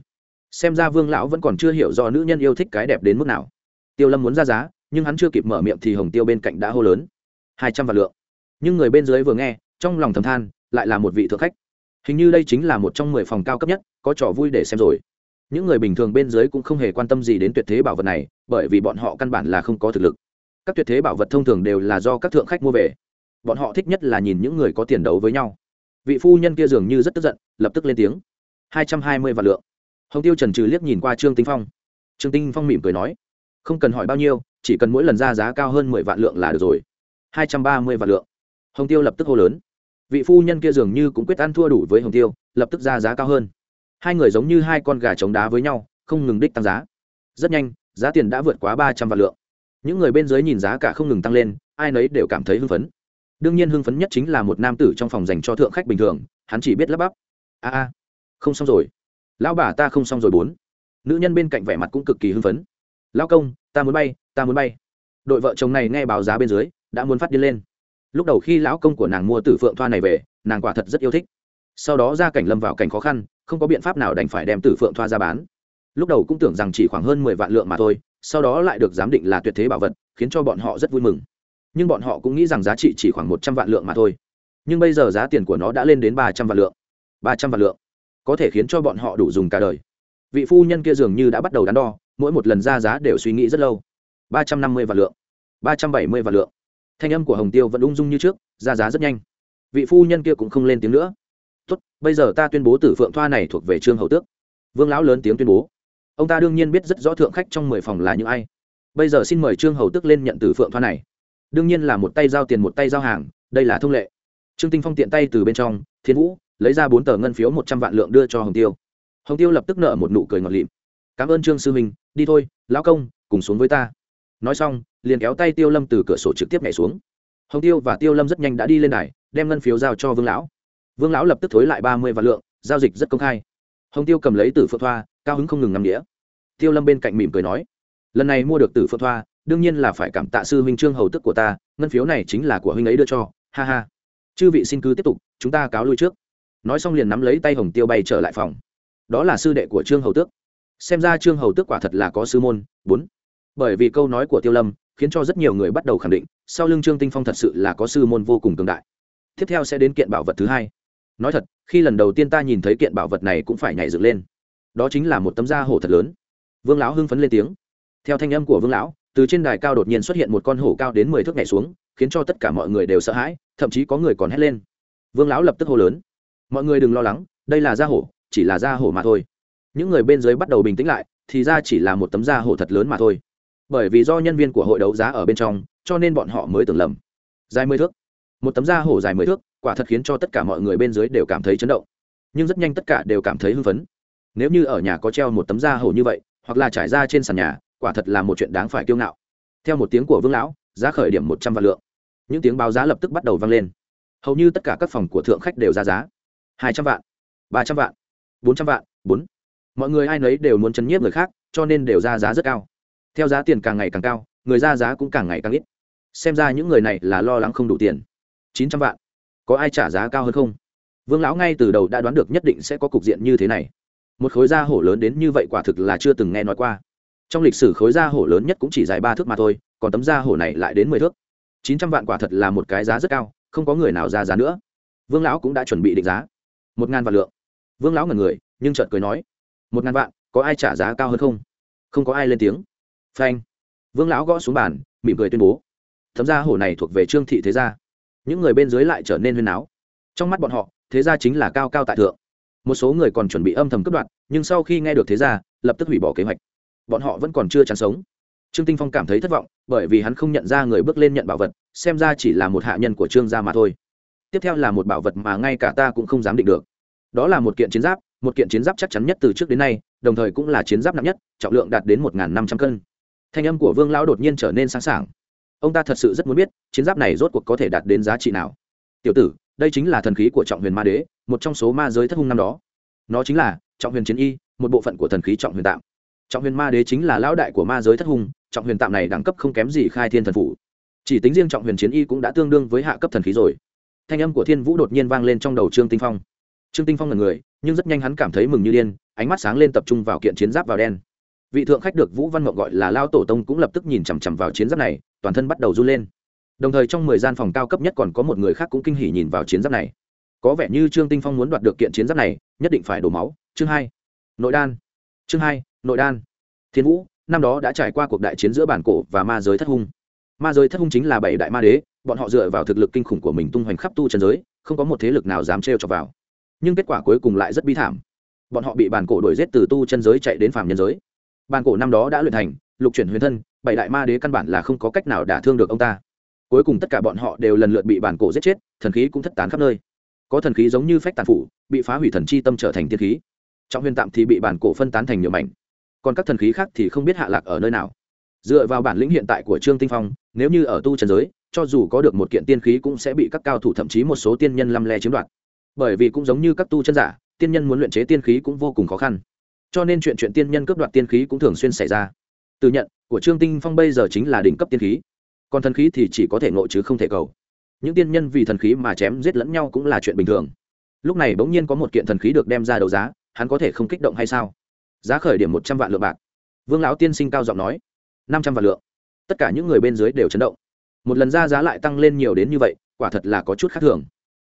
Xem ra vương lão vẫn còn chưa hiểu do nữ nhân yêu thích cái đẹp đến mức nào. Tiêu lâm muốn ra giá, nhưng hắn chưa kịp mở miệng thì hồng tiêu bên cạnh đã hô lớn. Hai trăm vạn lượng. Nhưng người bên dưới vừa nghe, trong lòng thầm than, lại là một vị thượng khách. Hình như đây chính là một trong mười phòng cao cấp nhất, có trò vui để xem rồi. Những người bình thường bên dưới cũng không hề quan tâm gì đến tuyệt thế bảo vật này, bởi vì bọn họ căn bản là không có thực lực các tuyệt thế bảo vật thông thường đều là do các thượng khách mua về. Bọn họ thích nhất là nhìn những người có tiền đấu với nhau. Vị phu nhân kia dường như rất tức giận, lập tức lên tiếng. Hai trăm hai mươi vạn lượng. Hồng tiêu trần trừ liếc nhìn qua trương tinh phong. Trương tinh phong mỉm cười nói, không cần hỏi bao nhiêu, chỉ cần mỗi lần ra giá cao hơn mười vạn lượng là được rồi. Hai trăm ba mươi vạn lượng. Hồng tiêu lập tức hô lớn. Vị phu nhân kia dường như cũng quyết ăn thua đủ với hồng tiêu, lập tức ra giá cao hơn. Hai người giống như hai con gà chống đá với nhau, không ngừng đích tăng giá. Rất nhanh, giá tiền đã vượt quá ba trăm vạn lượng những người bên dưới nhìn giá cả không ngừng tăng lên, ai nấy đều cảm thấy hưng phấn. Đương nhiên hưng phấn nhất chính là một nam tử trong phòng dành cho thượng khách bình thường, hắn chỉ biết lắp bắp. A a, không xong rồi. Lão bà ta không xong rồi bốn. Nữ nhân bên cạnh vẻ mặt cũng cực kỳ hưng phấn. Lão công, ta muốn bay, ta muốn bay. Đội vợ chồng này nghe báo giá bên dưới, đã muốn phát điên lên. Lúc đầu khi lão công của nàng mua tử phượng thoa này về, nàng quả thật rất yêu thích. Sau đó ra cảnh lâm vào cảnh khó khăn, không có biện pháp nào đành phải đem tử phượng thoa ra bán. Lúc đầu cũng tưởng rằng chỉ khoảng hơn mười vạn lượng mà thôi sau đó lại được giám định là tuyệt thế bảo vật, khiến cho bọn họ rất vui mừng. Nhưng bọn họ cũng nghĩ rằng giá trị chỉ khoảng một trăm vạn lượng mà thôi. Nhưng bây giờ giá tiền của nó đã lên đến ba trăm vạn lượng. Ba trăm vạn lượng. Có thể khiến cho bọn họ đủ dùng cả đời. Vị phu nhân kia dường như đã bắt đầu đắn đo, mỗi một lần ra giá đều suy nghĩ rất lâu. Ba trăm năm mươi vạn lượng. Ba trăm bảy mươi vạn lượng. Thanh âm của hồng tiêu vẫn ung dung như trước, ra giá rất nhanh. Vị phu nhân kia cũng không lên tiếng nữa. Tốt, bây giờ ta tuyên bố tử phượng thoa này thuộc về trương hậu tước. Vương lão lớn tiếng tuyên bố ông ta đương nhiên biết rất rõ thượng khách trong mười phòng là những ai. Bây giờ xin mời trương hầu tước lên nhận từ phượng thoa này. Đương nhiên là một tay giao tiền một tay giao hàng, đây là thông lệ. Trương tinh phong tiện tay từ bên trong, thiên vũ, lấy ra bốn tờ ngân phiếu một trăm vạn lượng đưa cho hồng tiêu. Hồng tiêu lập tức nợ một nụ cười ngọt lịm. Cảm ơn trương sư huynh đi thôi, lão công, cùng xuống với ta. Nói xong, liền kéo tay tiêu lâm từ cửa sổ trực tiếp nhảy xuống. Hồng tiêu và tiêu lâm rất nhanh đã đi lên đài, đem ngân phiếu giao cho vương lão. Vương lão lập tức thối lại ba mươi vạn lượng, giao dịch rất công khai. Hồng tiêu cầm lấy từ phượng thoa cao hứng không ngừng nằm đĩa tiêu lâm bên cạnh mỉm cười nói, lần này mua được từ phượng thoa, đương nhiên là phải cảm tạ sư huynh trương hầu tức của ta, ngân phiếu này chính là của huynh ấy đưa cho, ha ha. Chư vị xin cứ tiếp tục, chúng ta cáo lui trước. Nói xong liền nắm lấy tay hồng tiêu bay trở lại phòng. Đó là sư đệ của trương hầu tước. Xem ra trương hầu tước quả thật là có sư môn, bốn. Bởi vì câu nói của tiêu lâm khiến cho rất nhiều người bắt đầu khẳng định, sau lưng trương tinh phong thật sự là có sư môn vô cùng cường đại. Tiếp theo sẽ đến kiện bảo vật thứ hai. Nói thật, khi lần đầu tiên ta nhìn thấy kiện bảo vật này cũng phải nhảy dựng lên đó chính là một tấm da hổ thật lớn. Vương lão hưng phấn lên tiếng. Theo thanh âm của vương lão, từ trên đài cao đột nhiên xuất hiện một con hổ cao đến mười thước nhảy xuống, khiến cho tất cả mọi người đều sợ hãi, thậm chí có người còn hét lên. Vương lão lập tức hô lớn. Mọi người đừng lo lắng, đây là da hổ, chỉ là da hổ mà thôi. Những người bên dưới bắt đầu bình tĩnh lại, thì ra chỉ là một tấm da hổ thật lớn mà thôi. Bởi vì do nhân viên của hội đấu giá ở bên trong, cho nên bọn họ mới tưởng lầm. Dài mười thước. Một tấm da hổ dài mười thước, quả thật khiến cho tất cả mọi người bên dưới đều cảm thấy chấn động. Nhưng rất nhanh tất cả đều cảm thấy hưng phấn nếu như ở nhà có treo một tấm da hổ như vậy, hoặc là trải ra trên sàn nhà, quả thật là một chuyện đáng phải kiêu ngạo. Theo một tiếng của vương lão, giá khởi điểm một trăm vạn lượng. Những tiếng báo giá lập tức bắt đầu vang lên. Hầu như tất cả các phòng của thượng khách đều ra giá. Hai trăm vạn, ba trăm vạn, bốn trăm vạn, bốn. Mọi người ai nấy đều muốn chấn nhiếp người khác, cho nên đều ra giá rất cao. Theo giá tiền càng ngày càng cao, người ra giá cũng càng ngày càng ít. Xem ra những người này là lo lắng không đủ tiền. Chín trăm vạn. Có ai trả giá cao hơn không? Vương lão ngay từ đầu đã đoán được nhất định sẽ có cục diện như thế này một khối da hổ lớn đến như vậy quả thực là chưa từng nghe nói qua. Trong lịch sử khối da hổ lớn nhất cũng chỉ dài ba thước mà thôi, còn tấm da hổ này lại đến mười thước. Chín trăm vạn quả thật là một cái giá rất cao, không có người nào ra giá nữa. Vương lão cũng đã chuẩn bị định giá. Một ngàn vạn lượng. Vương lão ngần người, nhưng chợt cười nói, một ngàn vạn, có ai trả giá cao hơn không? Không có ai lên tiếng. Phanh. Vương lão gõ xuống bàn, mỉm cười tuyên bố thấm ra hổ này thuộc về trương thị thế gia. Những người bên dưới lại trở nên huyên áo trong mắt bọn họ, thế gia chính là cao cao tại thượng một số người còn chuẩn bị âm thầm cướp đoạt, nhưng sau khi nghe được thế gia, lập tức hủy bỏ kế hoạch. Bọn họ vẫn còn chưa chán sống. Trương tinh phong cảm thấy thất vọng, bởi vì hắn không nhận ra người bước lên nhận bảo vật, xem ra chỉ là một hạ nhân của trương gia mà thôi. Tiếp theo là một bảo vật mà ngay cả ta cũng không dám định được. Đó là một kiện chiến giáp, một kiện chiến giáp chắc chắn nhất từ trước đến nay, đồng thời cũng là chiến giáp nặng nhất, trọng lượng đạt đến một năm trăm cân. Thanh âm của vương lão đột nhiên trở nên sáng sảng. Ông ta thật sự rất muốn biết, chiến giáp này rốt cuộc có thể đạt đến giá trị nào. Tiểu tử đây chính là thần khí của trọng huyền ma đế, một trong số ma giới thất hung năm đó. Nó chính là trọng huyền chiến y, một bộ phận của thần khí trọng huyền tạm. Trọng huyền ma đế chính là lão đại của ma giới thất hung, trọng huyền tạm này đẳng cấp không kém gì khai thiên thần phủ. Chỉ tính riêng trọng huyền chiến y cũng đã tương đương với hạ cấp thần khí rồi. Thanh âm của thiên vũ đột nhiên vang lên trong đầu trương tinh phong. Trương tinh phong là người, nhưng rất nhanh hắn cảm thấy mừng như điên, ánh mắt sáng lên tập trung vào kiện chiến giáp vào đen. Vị thượng khách được vũ văn mộng gọi là lao tổ tông cũng lập tức nhìn chằm chằm vào chiến giáp này, toàn thân bắt đầu run lên đồng thời trong mười gian phòng cao cấp nhất còn có một người khác cũng kinh hỉ nhìn vào chiến giáp này. Có vẻ như trương tinh phong muốn đoạt được kiện chiến giáp này, nhất định phải đổ máu. Chương hai. Nội đan. Chương hai, nội đan. Thiên vũ, năm đó đã trải qua cuộc đại chiến giữa bản cổ và ma giới thất hung. Ma giới thất hung chính là bảy đại ma đế, bọn họ dựa vào thực lực kinh khủng của mình tung hoành khắp tu chân giới, không có một thế lực nào dám trêu cho vào. Nhưng kết quả cuối cùng lại rất bi thảm. Bọn họ bị bản cổ đuổi giết từ tu chân giới chạy đến phàm nhân giới. Bản cổ năm đó đã luyện thành, lục chuyển huyền thân, bảy đại ma đế căn bản là không có cách nào đả thương được ông ta cuối cùng tất cả bọn họ đều lần lượt bị bản cổ giết chết, thần khí cũng thất tán khắp nơi. Có thần khí giống như phách tàn phủ, bị phá hủy thần chi tâm trở thành tiên khí. Trọng huyền tạm thì bị bản cổ phân tán thành nhiều mảnh. Còn các thần khí khác thì không biết hạ lạc ở nơi nào. Dựa vào bản lĩnh hiện tại của trương tinh phong, nếu như ở tu trần giới, cho dù có được một kiện tiên khí cũng sẽ bị các cao thủ thậm chí một số tiên nhân lăm le chiếm đoạt. Bởi vì cũng giống như các tu chân giả, tiên nhân muốn luyện chế tiên khí cũng vô cùng khó khăn. Cho nên chuyện chuyện tiên nhân cướp đoạt tiên khí cũng thường xuyên xảy ra. Từ nhận, của trương tinh phong bây giờ chính là đỉnh cấp tiên khí còn thần khí thì chỉ có thể ngộ chứ không thể cầu. Những tiên nhân vì thần khí mà chém giết lẫn nhau cũng là chuyện bình thường. Lúc này bỗng nhiên có một kiện thần khí được đem ra đấu giá, hắn có thể không kích động hay sao? Giá khởi điểm một trăm vạn lượng bạc. Vương lão tiên sinh cao giọng nói, năm trăm vạn lượng. Tất cả những người bên dưới đều chấn động. Một lần ra giá lại tăng lên nhiều đến như vậy, quả thật là có chút khác thường.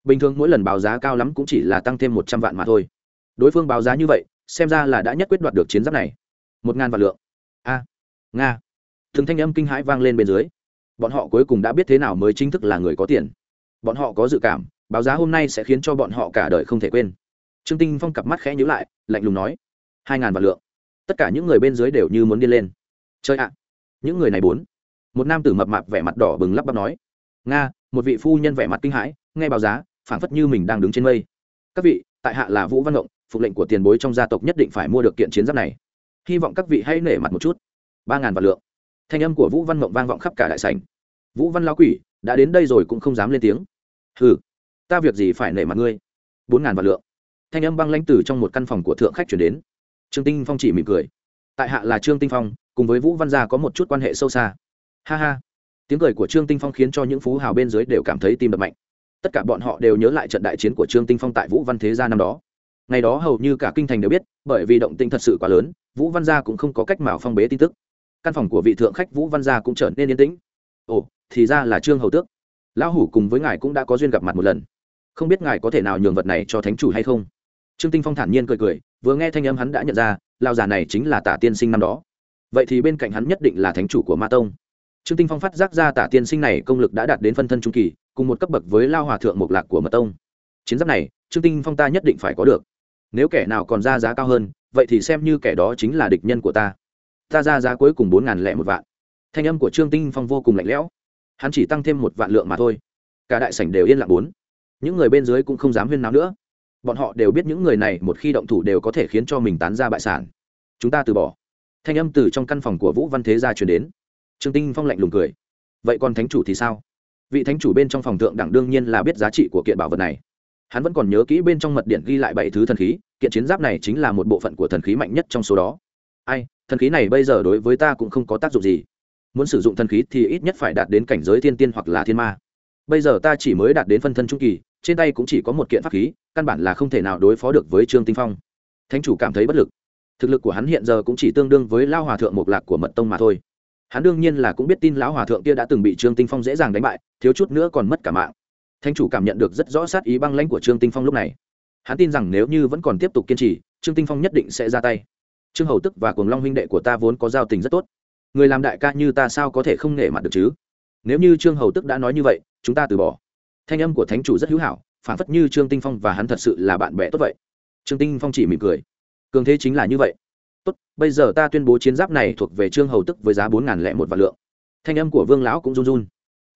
Bình thường mỗi lần báo giá cao lắm cũng chỉ là tăng thêm một trăm vạn mà thôi. Đối phương báo giá như vậy, xem ra là đã nhất quyết đoạt được chiến giáp này. Một ngàn vạn lượng. A, nga. Thường thanh âm kinh hãi vang lên bên dưới bọn họ cuối cùng đã biết thế nào mới chính thức là người có tiền. Bọn họ có dự cảm, báo giá hôm nay sẽ khiến cho bọn họ cả đời không thể quên. Trương tinh phong cặp mắt khẽ nhíu lại, lạnh lùng nói, hai ngàn vạn lượng. Tất cả những người bên dưới đều như muốn điên lên. Chơi ạ. Những người này bốn. Một nam tử mập mạp vẻ mặt đỏ bừng lắp bắp nói, nga, một vị phu nhân vẻ mặt kinh hãi, nghe báo giá, phảng phất như mình đang đứng trên mây. Các vị, tại hạ là vũ văn ngộng, phục lệnh của tiền bối trong gia tộc nhất định phải mua được kiện chiến giáp này. Hy vọng các vị hãy nể mặt một chút. Ba ngàn vạn lượng thanh âm của vũ văn mộng vang vọng khắp cả đại sảnh. Vũ văn lao quỷ, đã đến đây rồi cũng không dám lên tiếng. Hừ, ta việc gì phải nể mặt ngươi? Bốn ngàn vạn lượng. Thanh âm băng lãnh từ trong một căn phòng của thượng khách chuyển đến. Trương tinh phong chỉ mỉm cười. Tại hạ là trương tinh phong, cùng với vũ văn gia có một chút quan hệ sâu xa. Ha ha. Tiếng cười của trương tinh phong khiến cho những phú hào bên dưới đều cảm thấy tim đập mạnh. Tất cả bọn họ đều nhớ lại trận đại chiến của trương tinh phong tại vũ văn thế gia năm đó. Ngày đó hầu như cả kinh thành đều biết, bởi vì động tinh thật sự quá lớn, vũ văn gia cũng không có cách nào phong bế tin tức căn phòng của vị thượng khách vũ văn gia cũng trở nên yên tĩnh. Ồ, thì ra là trương hầu tước. Lão hủ cùng với ngài cũng đã có duyên gặp mặt một lần. Không biết ngài có thể nào nhường vật này cho thánh chủ hay không? Trương tinh phong thản nhiên cười cười, vừa nghe thanh âm hắn đã nhận ra lao già này chính là tả tiên sinh năm đó. Vậy thì bên cạnh hắn nhất định là thánh chủ của ma tông. Trương tinh phong phát giác ra tả tiên sinh này công lực đã đạt đến phân thân trung kỳ, cùng một cấp bậc với lao hòa thượng mộc lạc của mật tông. Chiến giáp này, trương tinh phong ta nhất định phải có được. Nếu kẻ nào còn ra giá cao hơn, vậy thì xem như kẻ đó chính là địch nhân của ta ta ra giá cuối cùng bốn ngàn lẻ một vạn. Thanh âm của trương tinh phong vô cùng lạnh lẽo. Hắn chỉ tăng thêm một vạn lượng mà thôi. Cả đại sảnh đều yên lặng bốn. Những người bên dưới cũng không dám huyên nào nữa. Bọn họ đều biết những người này một khi động thủ đều có thể khiến cho mình tán ra bại sản. Chúng ta từ bỏ. Thanh âm từ trong căn phòng của vũ văn thế gia truyền đến. Trương tinh phong lạnh lùng cười. Vậy còn thánh chủ thì sao? Vị thánh chủ bên trong phòng thượng đẳng đương nhiên là biết giá trị của kiện bảo vật này. Hắn vẫn còn nhớ kỹ bên trong mật điện ghi lại bảy thứ thần khí. Kiện chiến giáp này chính là một bộ phận của thần khí mạnh nhất trong số đó. Ai? Thần khí này bây giờ đối với ta cũng không có tác dụng gì. Muốn sử dụng thần khí thì ít nhất phải đạt đến cảnh giới thiên tiên hoặc là thiên ma. Bây giờ ta chỉ mới đạt đến phân thân trung kỳ, trên tay cũng chỉ có một kiện pháp khí, căn bản là không thể nào đối phó được với trương tinh phong. Thánh chủ cảm thấy bất lực. Thực lực của hắn hiện giờ cũng chỉ tương đương với lao hòa thượng mộc lạc của mật tông mà thôi. Hắn đương nhiên là cũng biết tin lão hòa thượng kia đã từng bị trương tinh phong dễ dàng đánh bại, thiếu chút nữa còn mất cả mạng. Thánh chủ cảm nhận được rất rõ sát ý băng lãnh của trương tinh phong lúc này. Hắn tin rằng nếu như vẫn còn tiếp tục kiên trì, trương tinh phong nhất định sẽ ra tay trương hầu tức và cuồng long huynh đệ của ta vốn có giao tình rất tốt. Người làm đại ca như ta sao có thể không nể mặt được chứ? Nếu như trương hầu tức đã nói như vậy, chúng ta từ bỏ. Thanh âm của thánh chủ rất hữu hảo, phản phất như trương tinh phong và hắn thật sự là bạn bè tốt vậy. Trương tinh phong chỉ mỉm cười. Cường thế chính là như vậy. Tốt, bây giờ ta tuyên bố chiến giáp này thuộc về trương hầu tức với giá bốn ngàn lẻ một vạn lượng. Thanh âm của vương lão cũng run run.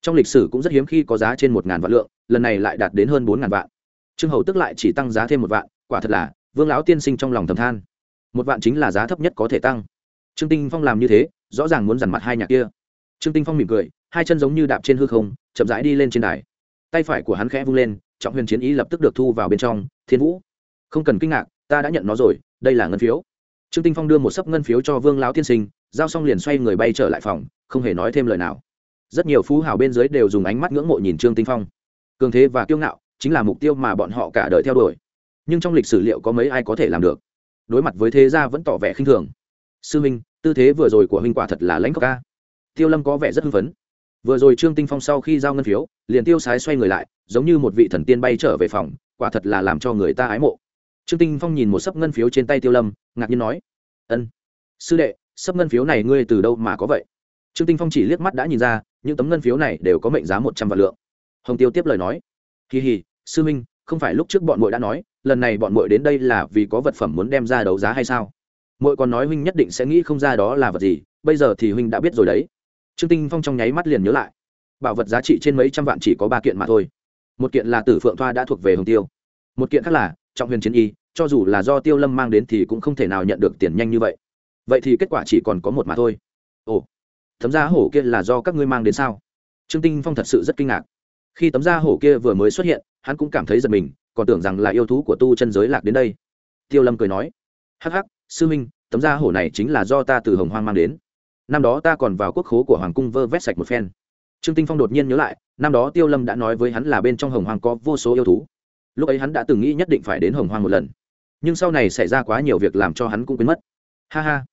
Trong lịch sử cũng rất hiếm khi có giá trên một ngàn vạn lượng, lần này lại đạt đến hơn bốn ngàn vạn. Trương hầu tức lại chỉ tăng giá thêm một vạn, quả thật là, vương lão tiên sinh trong lòng thầm than một vạn chính là giá thấp nhất có thể tăng. Trương tinh phong làm như thế, rõ ràng muốn dằn mặt hai nhà kia. Trương tinh phong mỉm cười, hai chân giống như đạp trên hư không, chậm rãi đi lên trên đài. Tay phải của hắn khẽ vung lên, trọng huyền chiến ý lập tức được thu vào bên trong, thiên vũ. Không cần kinh ngạc, ta đã nhận nó rồi, đây là ngân phiếu. Trương tinh phong đưa một sấp ngân phiếu cho vương lão tiên sinh, giao xong liền xoay người bay trở lại phòng, không hề nói thêm lời nào. Rất nhiều phú hào bên dưới đều dùng ánh mắt ngưỡng mộ nhìn trương tinh phong. Cường thế và kiêu ngạo, chính là mục tiêu mà bọn họ cả đời theo đuổi. Nhưng trong lịch sử liệu có mấy ai có thể làm được? Đối mặt với thế gia vẫn tỏ vẻ khinh thường. Sư huynh tư thế vừa rồi của huynh quả thật là lãnh khóc ca. Tiêu lâm có vẻ rất hưng phấn. Vừa rồi trương tinh phong sau khi giao ngân phiếu, liền tiêu sái xoay người lại, giống như một vị thần tiên bay trở về phòng, quả thật là làm cho người ta ái mộ. Trương tinh phong nhìn một sấp ngân phiếu trên tay tiêu lâm, ngạc nhiên nói, ân, sư đệ, sấp ngân phiếu này ngươi từ đâu mà có vậy? Trương tinh phong chỉ liếc mắt đã nhìn ra, những tấm ngân phiếu này đều có mệnh giá một trăm vạn lượng. Hồng tiêu tiếp lời nói kỳ hì sư minh không phải lúc trước bọn muội đã nói, lần này bọn muội đến đây là vì có vật phẩm muốn đem ra đấu giá hay sao? Muội còn nói huynh nhất định sẽ nghĩ không ra đó là vật gì, bây giờ thì huynh đã biết rồi đấy. Trương tinh phong trong nháy mắt liền nhớ lại. Bảo vật giá trị trên mấy trăm vạn chỉ có ba kiện mà thôi. Một kiện là tử phượng thoa đã thuộc về hồng tiêu. Một kiện khác là trọng huyền chiến y, cho dù là do tiêu lâm mang đến thì cũng không thể nào nhận được tiền nhanh như vậy. Vậy thì kết quả chỉ còn có một mà thôi. Ồ, thấm da hổ kia là do các ngươi mang đến sao? Trương tinh phong thật sự rất kinh ngạc khi tấm da hổ kia vừa mới xuất hiện, hắn cũng cảm thấy giật mình, còn tưởng rằng là yêu thú của tu chân giới lạc đến đây. Tiêu lâm cười nói, hắc hắc, sư minh tấm da hổ này chính là do ta từ hồng hoang mang đến. Năm đó ta còn vào quốc khố của hoàng cung vơ vét sạch một phen. Trương tinh phong đột nhiên nhớ lại, năm đó tiêu lâm đã nói với hắn là bên trong hồng hoang có vô số yêu thú. Lúc ấy hắn đã từng nghĩ nhất định phải đến hồng hoang một lần. Nhưng sau này xảy ra quá nhiều việc làm cho hắn cũng quên mất. Ha ha,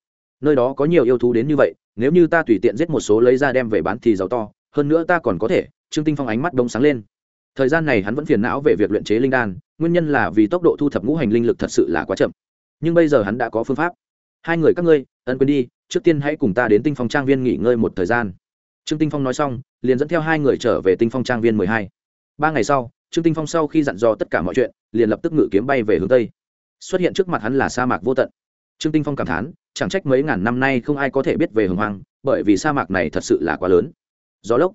nơi đó có nhiều yêu thú đến như vậy, nếu như ta tùy tiện giết một số lấy ra đem về bán thì giàu to, hơn nữa ta còn có thể trương tinh phong ánh mắt đông sáng lên. Thời gian này hắn vẫn phiền não về việc luyện chế linh đan, nguyên nhân là vì tốc độ thu thập ngũ hành linh lực thật sự là quá chậm. Nhưng bây giờ hắn đã có phương pháp. Hai người các ngươi, ân quên đi, trước tiên hãy cùng ta đến tinh phong trang viên nghỉ ngơi một thời gian. Trương tinh phong nói xong, liền dẫn theo hai người trở về tinh phong trang viên mười hai. Ba ngày sau, trương tinh phong sau khi dặn dò tất cả mọi chuyện, liền lập tức ngự kiếm bay về hướng tây. Xuất hiện trước mặt hắn là sa mạc vô tận. Trương tinh phong cảm thán, chẳng trách mấy ngàn năm nay không ai có thể biết về hồng hoang, bởi vì sa mạc này thật sự là quá lớn. Gió lốc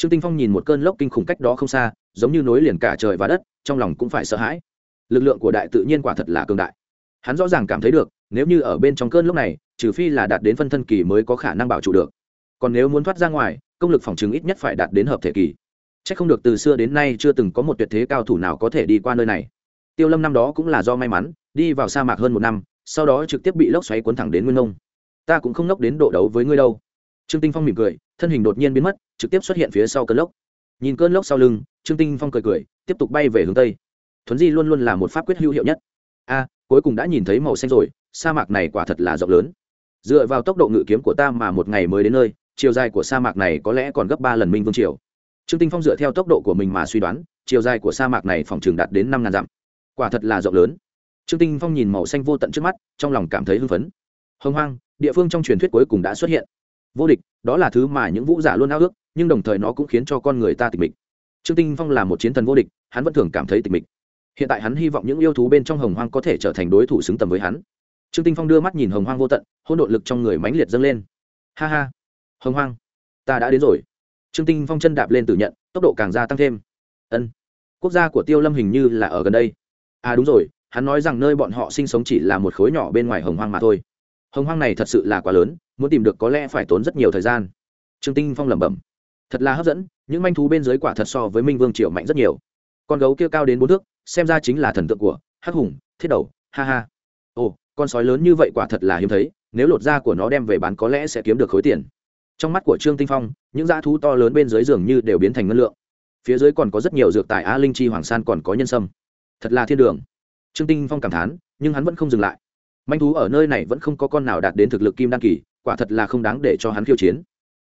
trương tinh phong nhìn một cơn lốc kinh khủng cách đó không xa, giống như nối liền cả trời và đất, trong lòng cũng phải sợ hãi. Lực lượng của đại tự nhiên quả thật là cường đại. Hắn rõ ràng cảm thấy được, nếu như ở bên trong cơn lốc này, trừ phi là đạt đến phân thân kỳ mới có khả năng bảo trụ được. Còn nếu muốn thoát ra ngoài, công lực phòng chứng ít nhất phải đạt đến hợp thể kỳ. Chắc không được từ xưa đến nay chưa từng có một tuyệt thế cao thủ nào có thể đi qua nơi này. Tiêu lâm năm đó cũng là do may mắn, đi vào sa mạc hơn một năm, sau đó trực tiếp bị lốc xoáy cuốn thẳng đến nguyên nông ta cũng không nốc đến độ đấu với ngươi đâu. Trương tinh phong mỉm cười thân hình đột nhiên biến mất, trực tiếp xuất hiện phía sau cơn lốc. Nhìn cơn lốc sau lưng, trương tinh phong cười cười, tiếp tục bay về hướng tây. Thuấn di luôn luôn là một pháp quyết hữu hiệu nhất. A, cuối cùng đã nhìn thấy màu xanh rồi, sa mạc này quả thật là rộng lớn. Dựa vào tốc độ ngự kiếm của ta mà một ngày mới đến nơi, chiều dài của sa mạc này có lẽ còn gấp ba lần minh vương triều. Trương tinh phong dựa theo tốc độ của mình mà suy đoán, chiều dài của sa mạc này phòng trường đạt đến năm ngàn dặm. Quả thật là rộng lớn. Trương tinh phong nhìn màu xanh vô tận trước mắt, trong lòng cảm thấy hưng phấn. Hồng hoang, địa phương trong truyền thuyết cuối cùng đã xuất hiện vô địch, đó là thứ mà những vũ giả luôn ao ước, nhưng đồng thời nó cũng khiến cho con người ta tịch mịch. Trương tinh phong là một chiến thần vô địch, hắn vẫn thường cảm thấy tịch mịch. Hiện tại hắn hy vọng những yêu thú bên trong hồng hoang có thể trở thành đối thủ xứng tầm với hắn. Trương tinh phong đưa mắt nhìn hồng hoang vô tận hôn đ lực trong người mãnh liệt dâng lên. Ha ha! Hồng hoang, ta đã đến rồi. Trương tinh phong chân đạp lên tử nhận, tốc độ càng gia tăng thêm. Ân, quốc gia của tiêu lâm hình như là ở gần đây. À đúng rồi, hắn nói rằng nơi bọn họ sinh sống chỉ là một khối nhỏ bên ngoài hồng hoang mà thôi. Hồng hoang này thật sự là quá lớn muốn tìm được có lẽ phải tốn rất nhiều thời gian. Trương tinh phong lẩm bẩm. Thật là hấp dẫn, những manh thú bên dưới quả thật so với minh vương triều mạnh rất nhiều. Con gấu kia cao đến bốn thước, xem ra chính là thần tượng của hắc hùng, thiết đầu, ha ha. Ồ, con sói lớn như vậy quả thật là hiếm thấy, nếu lột da của nó đem về bán có lẽ sẽ kiếm được khối tiền. Trong mắt của trương tinh phong, những dã thú to lớn bên dưới giường như đều biến thành ngân lượng. Phía dưới còn có rất nhiều dược tài a linh chi hoàng san còn có nhân sâm. Thật là thiên đường. Trương tinh phong cảm thán, nhưng hắn vẫn không dừng lại. Manh thú ở nơi này vẫn không có con nào đạt đến thực lực kim đan kỳ quả thật là không đáng để cho hắn khiêu chiến.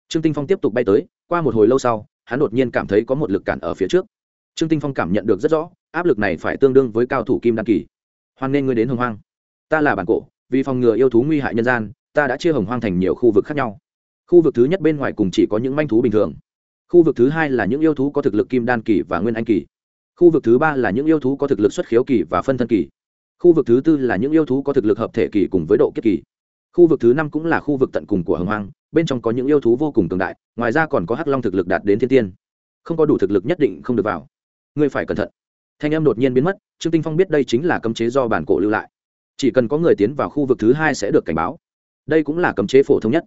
Trương tinh phong tiếp tục bay tới, qua một hồi lâu sau, hắn đột nhiên cảm thấy có một lực cản ở phía trước. Trương tinh phong cảm nhận được rất rõ, áp lực này phải tương đương với cao thủ kim đan kỳ. Hoan nên ngươi đến hồng hoang. Ta là bản cổ, vì phòng ngừa yêu thú nguy hại nhân gian, ta đã chia hồng hoang thành nhiều khu vực khác nhau. Khu vực thứ nhất bên ngoài cùng chỉ có những manh thú bình thường. Khu vực thứ hai là những yêu thú có thực lực kim đan kỳ và nguyên anh kỳ. Khu vực thứ ba là những yêu thú có thực lực xuất khiếu kỳ và phân thân kỳ. Khu vực thứ tư là những yêu thú có thực lực hợp thể kỳ cùng với độ kiếp kỳ khu vực thứ năm cũng là khu vực tận cùng của hồng hoang, bên trong có những yêu thú vô cùng cường đại, ngoài ra còn có hắc long thực lực đạt đến thiên tiên. Không có đủ thực lực nhất định không được vào. Ngươi phải cẩn thận. Thanh em đột nhiên biến mất, trương tinh phong biết đây chính là cấm chế do bản cổ lưu lại. Chỉ cần có người tiến vào khu vực thứ hai sẽ được cảnh báo. Đây cũng là cấm chế phổ thông nhất.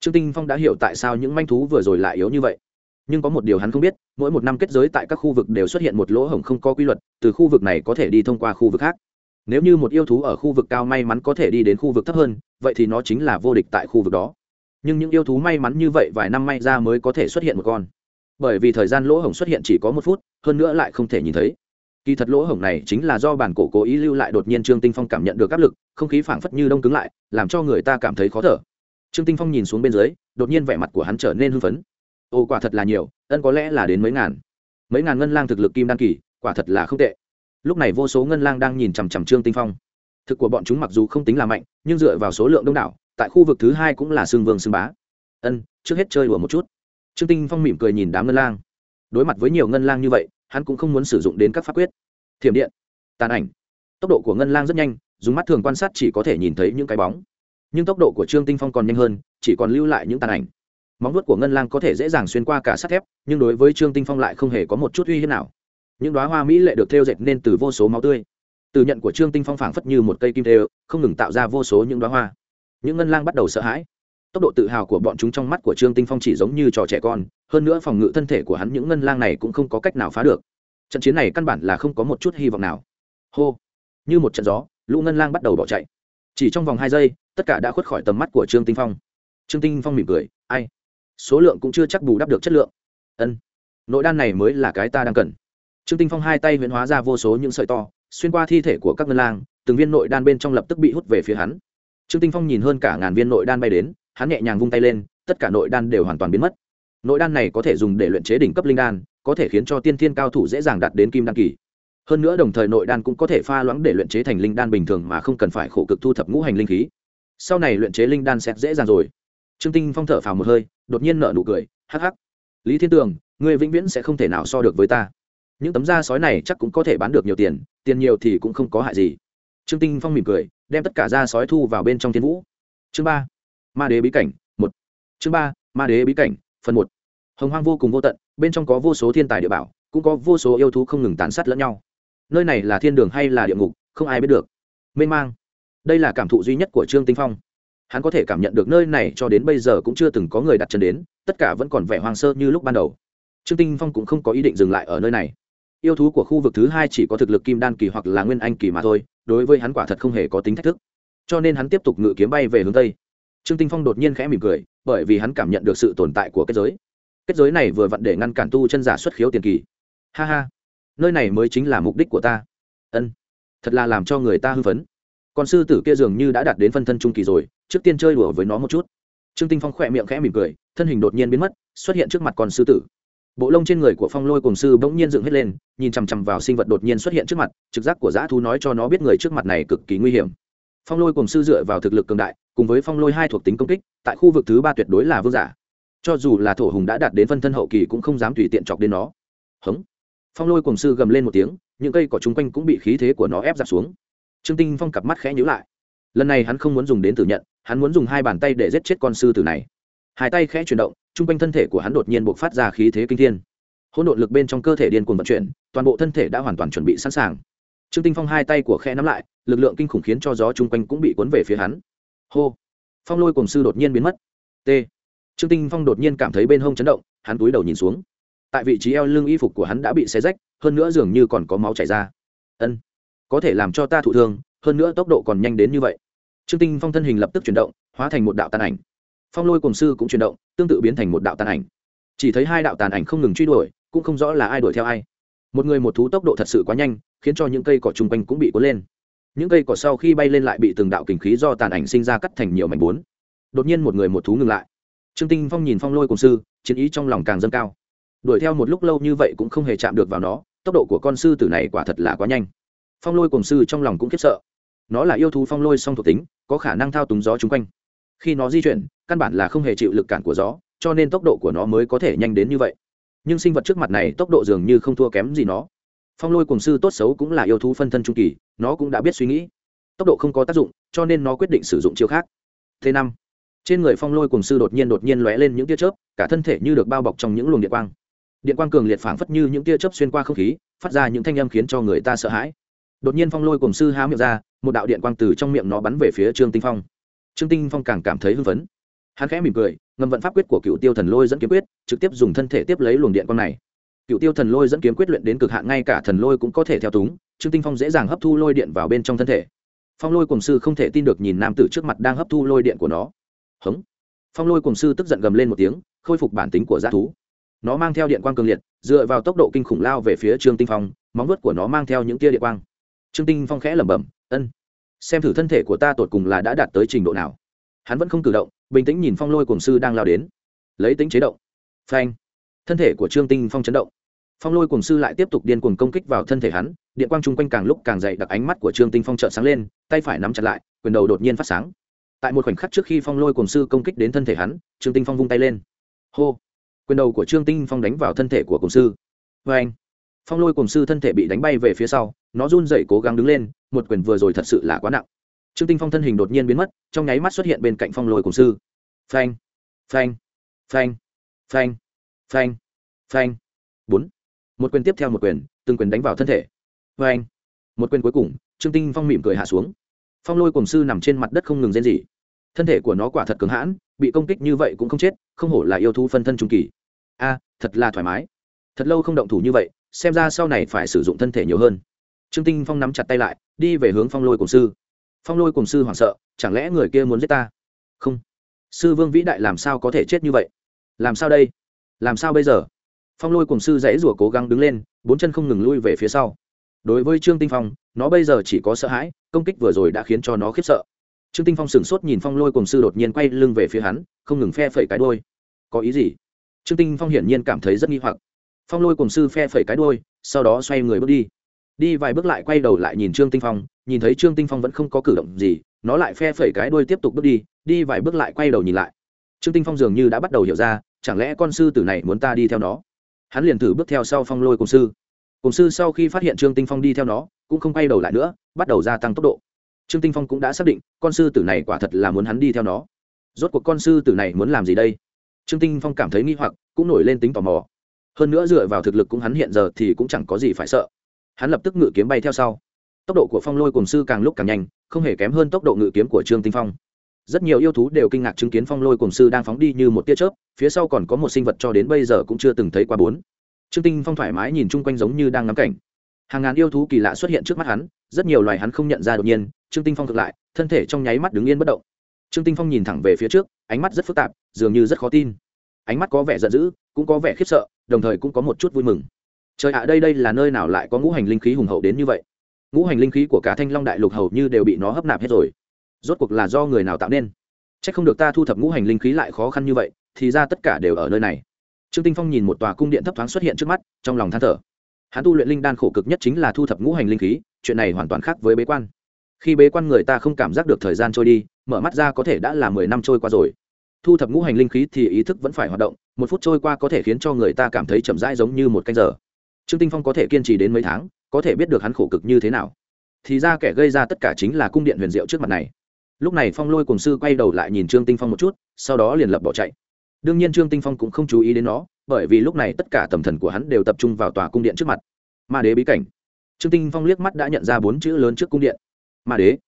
Trương tinh phong đã hiểu tại sao những manh thú vừa rồi lại yếu như vậy. Nhưng có một điều hắn không biết, mỗi một năm kết giới tại các khu vực đều xuất hiện một lỗ hổng không có quy luật, từ khu vực này có thể đi thông qua khu vực khác nếu như một yêu thú ở khu vực cao may mắn có thể đi đến khu vực thấp hơn, vậy thì nó chính là vô địch tại khu vực đó. Nhưng những yêu thú may mắn như vậy vài năm may ra mới có thể xuất hiện một con. Bởi vì thời gian lỗ hổng xuất hiện chỉ có một phút, hơn nữa lại không thể nhìn thấy. Kỳ thật lỗ hổng này chính là do bản cổ cố ý lưu lại đột nhiên trương tinh phong cảm nhận được áp lực, không khí phảng phất như đông cứng lại, làm cho người ta cảm thấy khó thở. Trương tinh phong nhìn xuống bên dưới, đột nhiên vẻ mặt của hắn trở nên hưng phấn. Ồ quả thật là nhiều, ân có lẽ là đến mấy ngàn. Mấy ngàn ngân lang thực lực kim đan kỳ, quả thật là không tệ lúc này vô số ngân lang đang nhìn chằm chằm trương tinh phong. Thực của bọn chúng mặc dù không tính là mạnh, nhưng dựa vào số lượng đông đảo, tại khu vực thứ hai cũng là xương vương xương bá. Ân, trước hết chơi đùa một chút. Trương tinh phong mỉm cười nhìn đám ngân lang. Đối mặt với nhiều ngân lang như vậy, hắn cũng không muốn sử dụng đến các pháp quyết. Thiểm điện, tàn ảnh. Tốc độ của ngân lang rất nhanh, dùng mắt thường quan sát chỉ có thể nhìn thấy những cái bóng. Nhưng tốc độ của trương tinh phong còn nhanh hơn, chỉ còn lưu lại những tàn ảnh. Móng vuốt của ngân lang có thể dễ dàng xuyên qua cả sắt thép, nhưng đối với trương tinh phong lại không hề có một chút uy hiếp nào những đoá hoa mỹ lệ được thêu dệt nên từ vô số máu tươi. Từ nhận của trương tinh phong phảng phất như một cây kim thêu, không ngừng tạo ra vô số những đoá hoa. Những ngân lang bắt đầu sợ hãi. Tốc độ tự hào của bọn chúng trong mắt của trương tinh phong chỉ giống như trò trẻ con, hơn nữa phòng ngự thân thể của hắn những ngân lang này cũng không có cách nào phá được. Trận chiến này căn bản là không có một chút hy vọng nào. Hô! Như một trận gió, lũ ngân lang bắt đầu bỏ chạy. Chỉ trong vòng hai giây, tất cả đã khuất khỏi tầm mắt của trương tinh phong. Trương tinh phong mỉm cười, ai? Số lượng cũng chưa chắc bù đắp được chất lượng. Ân, nội đan này mới là cái ta đang cần trương tinh phong hai tay huyễn hóa ra vô số những sợi to, xuyên qua thi thể của các ngân lang, từng viên nội đan bên trong lập tức bị hút về phía hắn. Trương tinh phong nhìn hơn cả ngàn viên nội đan bay đến, hắn nhẹ nhàng vung tay lên, tất cả nội đan đều hoàn toàn biến mất. Nội đan này có thể dùng để luyện chế đỉnh cấp linh đan, có thể khiến cho tiên thiên cao thủ dễ dàng đạt đến kim đan kỳ. Hơn nữa đồng thời nội đan cũng có thể pha loãng để luyện chế thành linh đan bình thường mà không cần phải khổ cực thu thập ngũ hành linh khí. Sau này luyện chế linh đan sẽ dễ dàng rồi. Trương tinh phong thở phào một hơi, đột nhiên nở nụ cười, hắc hắc. Lý thiên tường người vĩnh viễn sẽ không thể nào so được với ta những tấm da sói này chắc cũng có thể bán được nhiều tiền tiền nhiều thì cũng không có hại gì. Trương tinh phong mỉm cười, đem tất cả da sói thu vào bên trong thiên vũ. Chương ba, ma đế bí cảnh, một. Chương ba, ma đế bí cảnh, phần một. Hồng hoang vô cùng vô tận, bên trong có vô số thiên tài địa bảo, cũng có vô số yêu thú không ngừng tàn sát lẫn nhau. Nơi này là thiên đường hay là địa ngục, không ai biết được. Mênh mang. Đây là cảm thụ duy nhất của trương tinh phong. Hắn có thể cảm nhận được nơi này cho đến bây giờ cũng chưa từng có người đặt chân đến, tất cả vẫn còn vẻ hoang sơ như lúc ban đầu. Trương tinh phong cũng không có ý định dừng lại ở nơi này yêu thú của khu vực thứ hai chỉ có thực lực kim đan kỳ hoặc là nguyên anh kỳ mà thôi, đối với hắn quả thật không hề có tính thách thức. Cho nên hắn tiếp tục ngự kiếm bay về hướng tây. Trương tinh phong đột nhiên khẽ mỉm cười, bởi vì hắn cảm nhận được sự tồn tại của kết giới. Kết giới này vừa vặn để ngăn cản tu chân giả xuất khiếu tiền kỳ. Ha ha, nơi này mới chính là mục đích của ta. Ân, thật là làm cho người ta hư phấn. Còn sư tử kia dường như đã đạt đến phân thân trung kỳ rồi, trước tiên chơi đùa với nó một chút. Trương tinh phong khỏe miệng khẽ mỉm cười, thân hình đột nhiên biến mất, xuất hiện trước mặt con sư tử bộ lông trên người của phong lôi cùng sư bỗng nhiên dựng hết lên, nhìn chằm chằm vào sinh vật đột nhiên xuất hiện trước mặt, trực giác của dã thú nói cho nó biết người trước mặt này cực kỳ nguy hiểm. Phong lôi cùng sư dựa vào thực lực cường đại, cùng với phong lôi hai thuộc tính công kích, tại khu vực thứ ba tuyệt đối là vương giả. Cho dù là thổ hùng đã đạt đến phân thân hậu kỳ cũng không dám tùy tiện chọc đến nó. Hống. Phong lôi cùng sư gầm lên một tiếng, những cây cỏ chung quanh cũng bị khí thế của nó ép giặt xuống. Trương tinh phong cặp mắt khẽ nhữ lại. Lần này hắn không muốn dùng đến tử nhận, hắn muốn dùng hai bàn tay để giết chết con sư tử này. Hai tay khẽ chuyển động chung quanh thân thể của hắn đột nhiên buộc phát ra khí thế kinh thiên. Hỗn độn lực bên trong cơ thể điên cuồng vận chuyển, toàn bộ thân thể đã hoàn toàn chuẩn bị sẵn sàng. Trương tinh phong hai tay của khe nắm lại, lực lượng kinh khủng khiến cho gió chung quanh cũng bị cuốn về phía hắn. Hô! Phong lôi cùng sư đột nhiên biến mất. T! Trương tinh phong đột nhiên cảm thấy bên hông chấn động, hắn túi đầu nhìn xuống. Tại vị trí eo lưng y phục của hắn đã bị xé rách, hơn nữa dường như còn có máu chảy ra. Ân, có thể làm cho ta thụ thương, hơn nữa tốc độ còn nhanh đến như vậy. Trương tinh phong thân hình lập tức chuyển động, hóa thành một đạo tàn ảnh phong lôi cùng sư cũng chuyển động, tương tự biến thành một đạo tàn ảnh. Chỉ thấy hai đạo tàn ảnh không ngừng truy đuổi, cũng không rõ là ai đuổi theo ai. Một người một thú tốc độ thật sự quá nhanh, khiến cho những cây cỏ chung quanh cũng bị cuốn lên. Những cây cỏ sau khi bay lên lại bị từng đạo kình khí do tàn ảnh sinh ra cắt thành nhiều mảnh bốn. Đột nhiên một người một thú ngừng lại. Trương tinh phong nhìn phong lôi cùng sư, chiến ý trong lòng càng dâng cao. Đuổi theo một lúc lâu như vậy cũng không hề chạm được vào nó, tốc độ của con sư tử này quả thật là quá nhanh. Phong lôi cùng sư trong lòng cũng khiếp sợ. Nó là yêu thú phong lôi song thuộc tính, có khả năng thao túng gió chung quanh khi nó di chuyển, căn bản là không hề chịu lực cản của gió, cho nên tốc độ của nó mới có thể nhanh đến như vậy. Nhưng sinh vật trước mặt này tốc độ dường như không thua kém gì nó. Phong lôi cùng sư tốt xấu cũng là yêu thú phân thân trung kỳ, nó cũng đã biết suy nghĩ. Tốc độ không có tác dụng, cho nên nó quyết định sử dụng chiêu khác. Thế năm, trên người phong lôi cùng sư đột nhiên đột nhiên lóe lên những tia chớp, cả thân thể như được bao bọc trong những luồng điện quang. Điện quang cường liệt phảng phất như những tia chớp xuyên qua không khí, phát ra những thanh âm khiến cho người ta sợ hãi. Đột nhiên phong lôi cùng sư há miệng ra, một đạo điện quang từ trong miệng nó bắn về phía trương tinh phong trương tinh phong càng cảm thấy hưng phấn. Hắn khẽ mỉm cười, ngầm vận pháp quyết của cựu tiêu thần lôi dẫn kiếm quyết, trực tiếp dùng thân thể tiếp lấy luồng điện quang này. Cựu tiêu thần lôi dẫn kiếm quyết luyện đến cực hạn, ngay cả thần lôi cũng có thể theo túng, trương tinh phong dễ dàng hấp thu lôi điện vào bên trong thân thể. Phong lôi cùng sư không thể tin được nhìn nam tử trước mặt đang hấp thu lôi điện của nó. Hống. Phong lôi cùng sư tức giận gầm lên một tiếng, khôi phục bản tính của g thú. Nó mang theo điện quang cường liệt, dựa vào tốc độ kinh khủng lao về phía trương tinh phong, móng vuốt của nó mang theo những tia điện quang. Trương tinh phong khẽ lẩm bẩm, ân xem thử thân thể của ta tột cùng là đã đạt tới trình độ nào. Hắn vẫn không cử động, bình tĩnh nhìn phong lôi cổng sư đang lao đến. Lấy tính chế động. Phanh. Thân thể của trương tinh phong chấn động. Phong lôi cổng sư lại tiếp tục điên cuồng công kích vào thân thể hắn, điện quang chung quanh càng lúc càng dày đặc ánh mắt của trương tinh phong trợn sáng lên, tay phải nắm chặt lại, quyền đầu đột nhiên phát sáng. Tại một khoảnh khắc trước khi phong lôi cổng sư công kích đến thân thể hắn, trương tinh phong vung tay lên. Hô. Quyền đầu của trương tinh phong đánh vào thân thể của cổng sư. Vê anh phong lôi cổng sư thân thể bị đánh bay về phía sau, nó run rẩy cố gắng đứng lên một quyền vừa rồi thật sự là quá nặng. Trương tinh phong thân hình đột nhiên biến mất, trong nháy mắt xuất hiện bên cạnh phong lôi cùng sư. Phanh phanh phanh phanh phanh phanh. Bốn. Một quyền tiếp theo một quyền, từng quyền đánh vào thân thể. Phanh. Một quyền cuối cùng, trương tinh phong mỉm cười hạ xuống. Phong lôi cùng sư nằm trên mặt đất không ngừng rên rỉ. Thân thể của nó quả thật cứng hãn, bị công kích như vậy cũng không chết, không hổ là yêu thú phân thân trung kỳ. A, thật là thoải mái. Thật lâu không động thủ như vậy, xem ra sau này phải sử dụng thân thể nhiều hơn trương tinh phong nắm chặt tay lại, đi về hướng phong lôi cùng sư. Phong lôi cùng sư hoảng sợ, chẳng lẽ người kia muốn giết ta? Không. Sư vương vĩ đại làm sao có thể chết như vậy? Làm sao đây? Làm sao bây giờ? Phong lôi cùng sư dãy rủa cố gắng đứng lên, bốn chân không ngừng lui về phía sau. Đối với trương tinh phong, nó bây giờ chỉ có sợ hãi, công kích vừa rồi đã khiến cho nó khiếp sợ. Trương tinh phong sửng sốt nhìn phong lôi cùng sư đột nhiên quay lưng về phía hắn, không ngừng phe phẩy cái đôi có ý gì? Trương tinh phong hiển nhiên cảm thấy rất nghi hoặc. Phong lôi cùng sư phe phẩy cái đôi sau đó xoay người bước đi đi vài bước lại quay đầu lại nhìn trương tinh phong, nhìn thấy trương tinh phong vẫn không có cử động gì, nó lại phe phẩy cái đuôi tiếp tục bước đi đi vài bước lại quay đầu nhìn lại. Trương tinh phong dường như đã bắt đầu hiểu ra, chẳng lẽ con sư tử này muốn ta đi theo nó? Hắn liền thử bước theo sau phong lôi cùng sư. Cùng sư sau khi phát hiện trương tinh phong đi theo nó, cũng không quay đầu lại nữa, bắt đầu gia tăng tốc độ. Trương tinh phong cũng đã xác định, con sư tử này quả thật là muốn hắn đi theo nó. Rốt cuộc con sư tử này muốn làm gì đây? Trương tinh phong cảm thấy nghi hoặc, cũng nổi lên tính tò mò. Hơn nữa dựa vào thực lực cũng hắn hiện giờ thì cũng chẳng có gì phải sợ hắn lập tức ngự kiếm bay theo sau. Tốc độ của phong lôi cùng sư càng lúc càng nhanh, không hề kém hơn tốc độ ngự kiếm của trương tinh phong. Rất nhiều yêu thú đều kinh ngạc chứng kiến phong lôi cùng sư đang phóng đi như một tia chớp, phía sau còn có một sinh vật cho đến bây giờ cũng chưa từng thấy qua bốn. Trương tinh phong thoải mái nhìn chung quanh giống như đang ngắm cảnh. Hàng ngàn yêu thú kỳ lạ xuất hiện trước mắt hắn, rất nhiều loài hắn không nhận ra đột nhiên, trương tinh phong thực lại, thân thể trong nháy mắt đứng yên bất động. Trương tinh phong nhìn thẳng về phía trước, ánh mắt rất phức tạp, dường như rất khó tin. Ánh mắt có vẻ giận dữ, cũng có vẻ khiếp sợ, đồng thời cũng có một chút vui mừng trời ạ, đây đây là nơi nào lại có ngũ hành linh khí hùng hậu đến như vậy? Ngũ hành linh khí của cả thanh long đại lục hầu như đều bị nó hấp nạp hết rồi. Rốt cuộc là do người nào tạo nên? C h ắ c không được ta thu thập ngũ hành linh khí lại khó khăn như vậy, thì ra tất cả đều ở nơi này. Trương tinh phong nhìn một tòa cung điện thấp thoáng xuất hiện trước mắt, trong lòng than thở. Hắn tu luyện linh đan khổ cực nhất chính là thu thập ngũ hành linh khí, chuyện này hoàn toàn khác với bế quan. Khi bế quan người ta không cảm giác được thời gian trôi đi, mở mắt ra có thể đã là mười năm trôi qua rồi. Thu thập ngũ hành linh khí thì ý thức vẫn phải hoạt động, một phút trôi qua có thể khiến cho người ta cảm thấy chậm rãi giống như một canh giờ trương tinh phong có thể kiên trì đến mấy tháng, có thể biết được hắn khổ cực như thế nào. Thì ra kẻ gây ra tất cả chính là cung điện huyền diệu trước mặt này. Lúc này phong lôi cùng sư quay đầu lại nhìn trương tinh phong một chút, sau đó liền lập bỏ chạy. Đương nhiên trương tinh phong cũng không chú ý đến nó, bởi vì lúc này tất cả tầm thần của hắn đều tập trung vào tòa cung điện trước mặt. Ma đế bí cảnh. Trương tinh phong liếc mắt đã nhận ra bốn chữ lớn trước cung điện. Ma đế.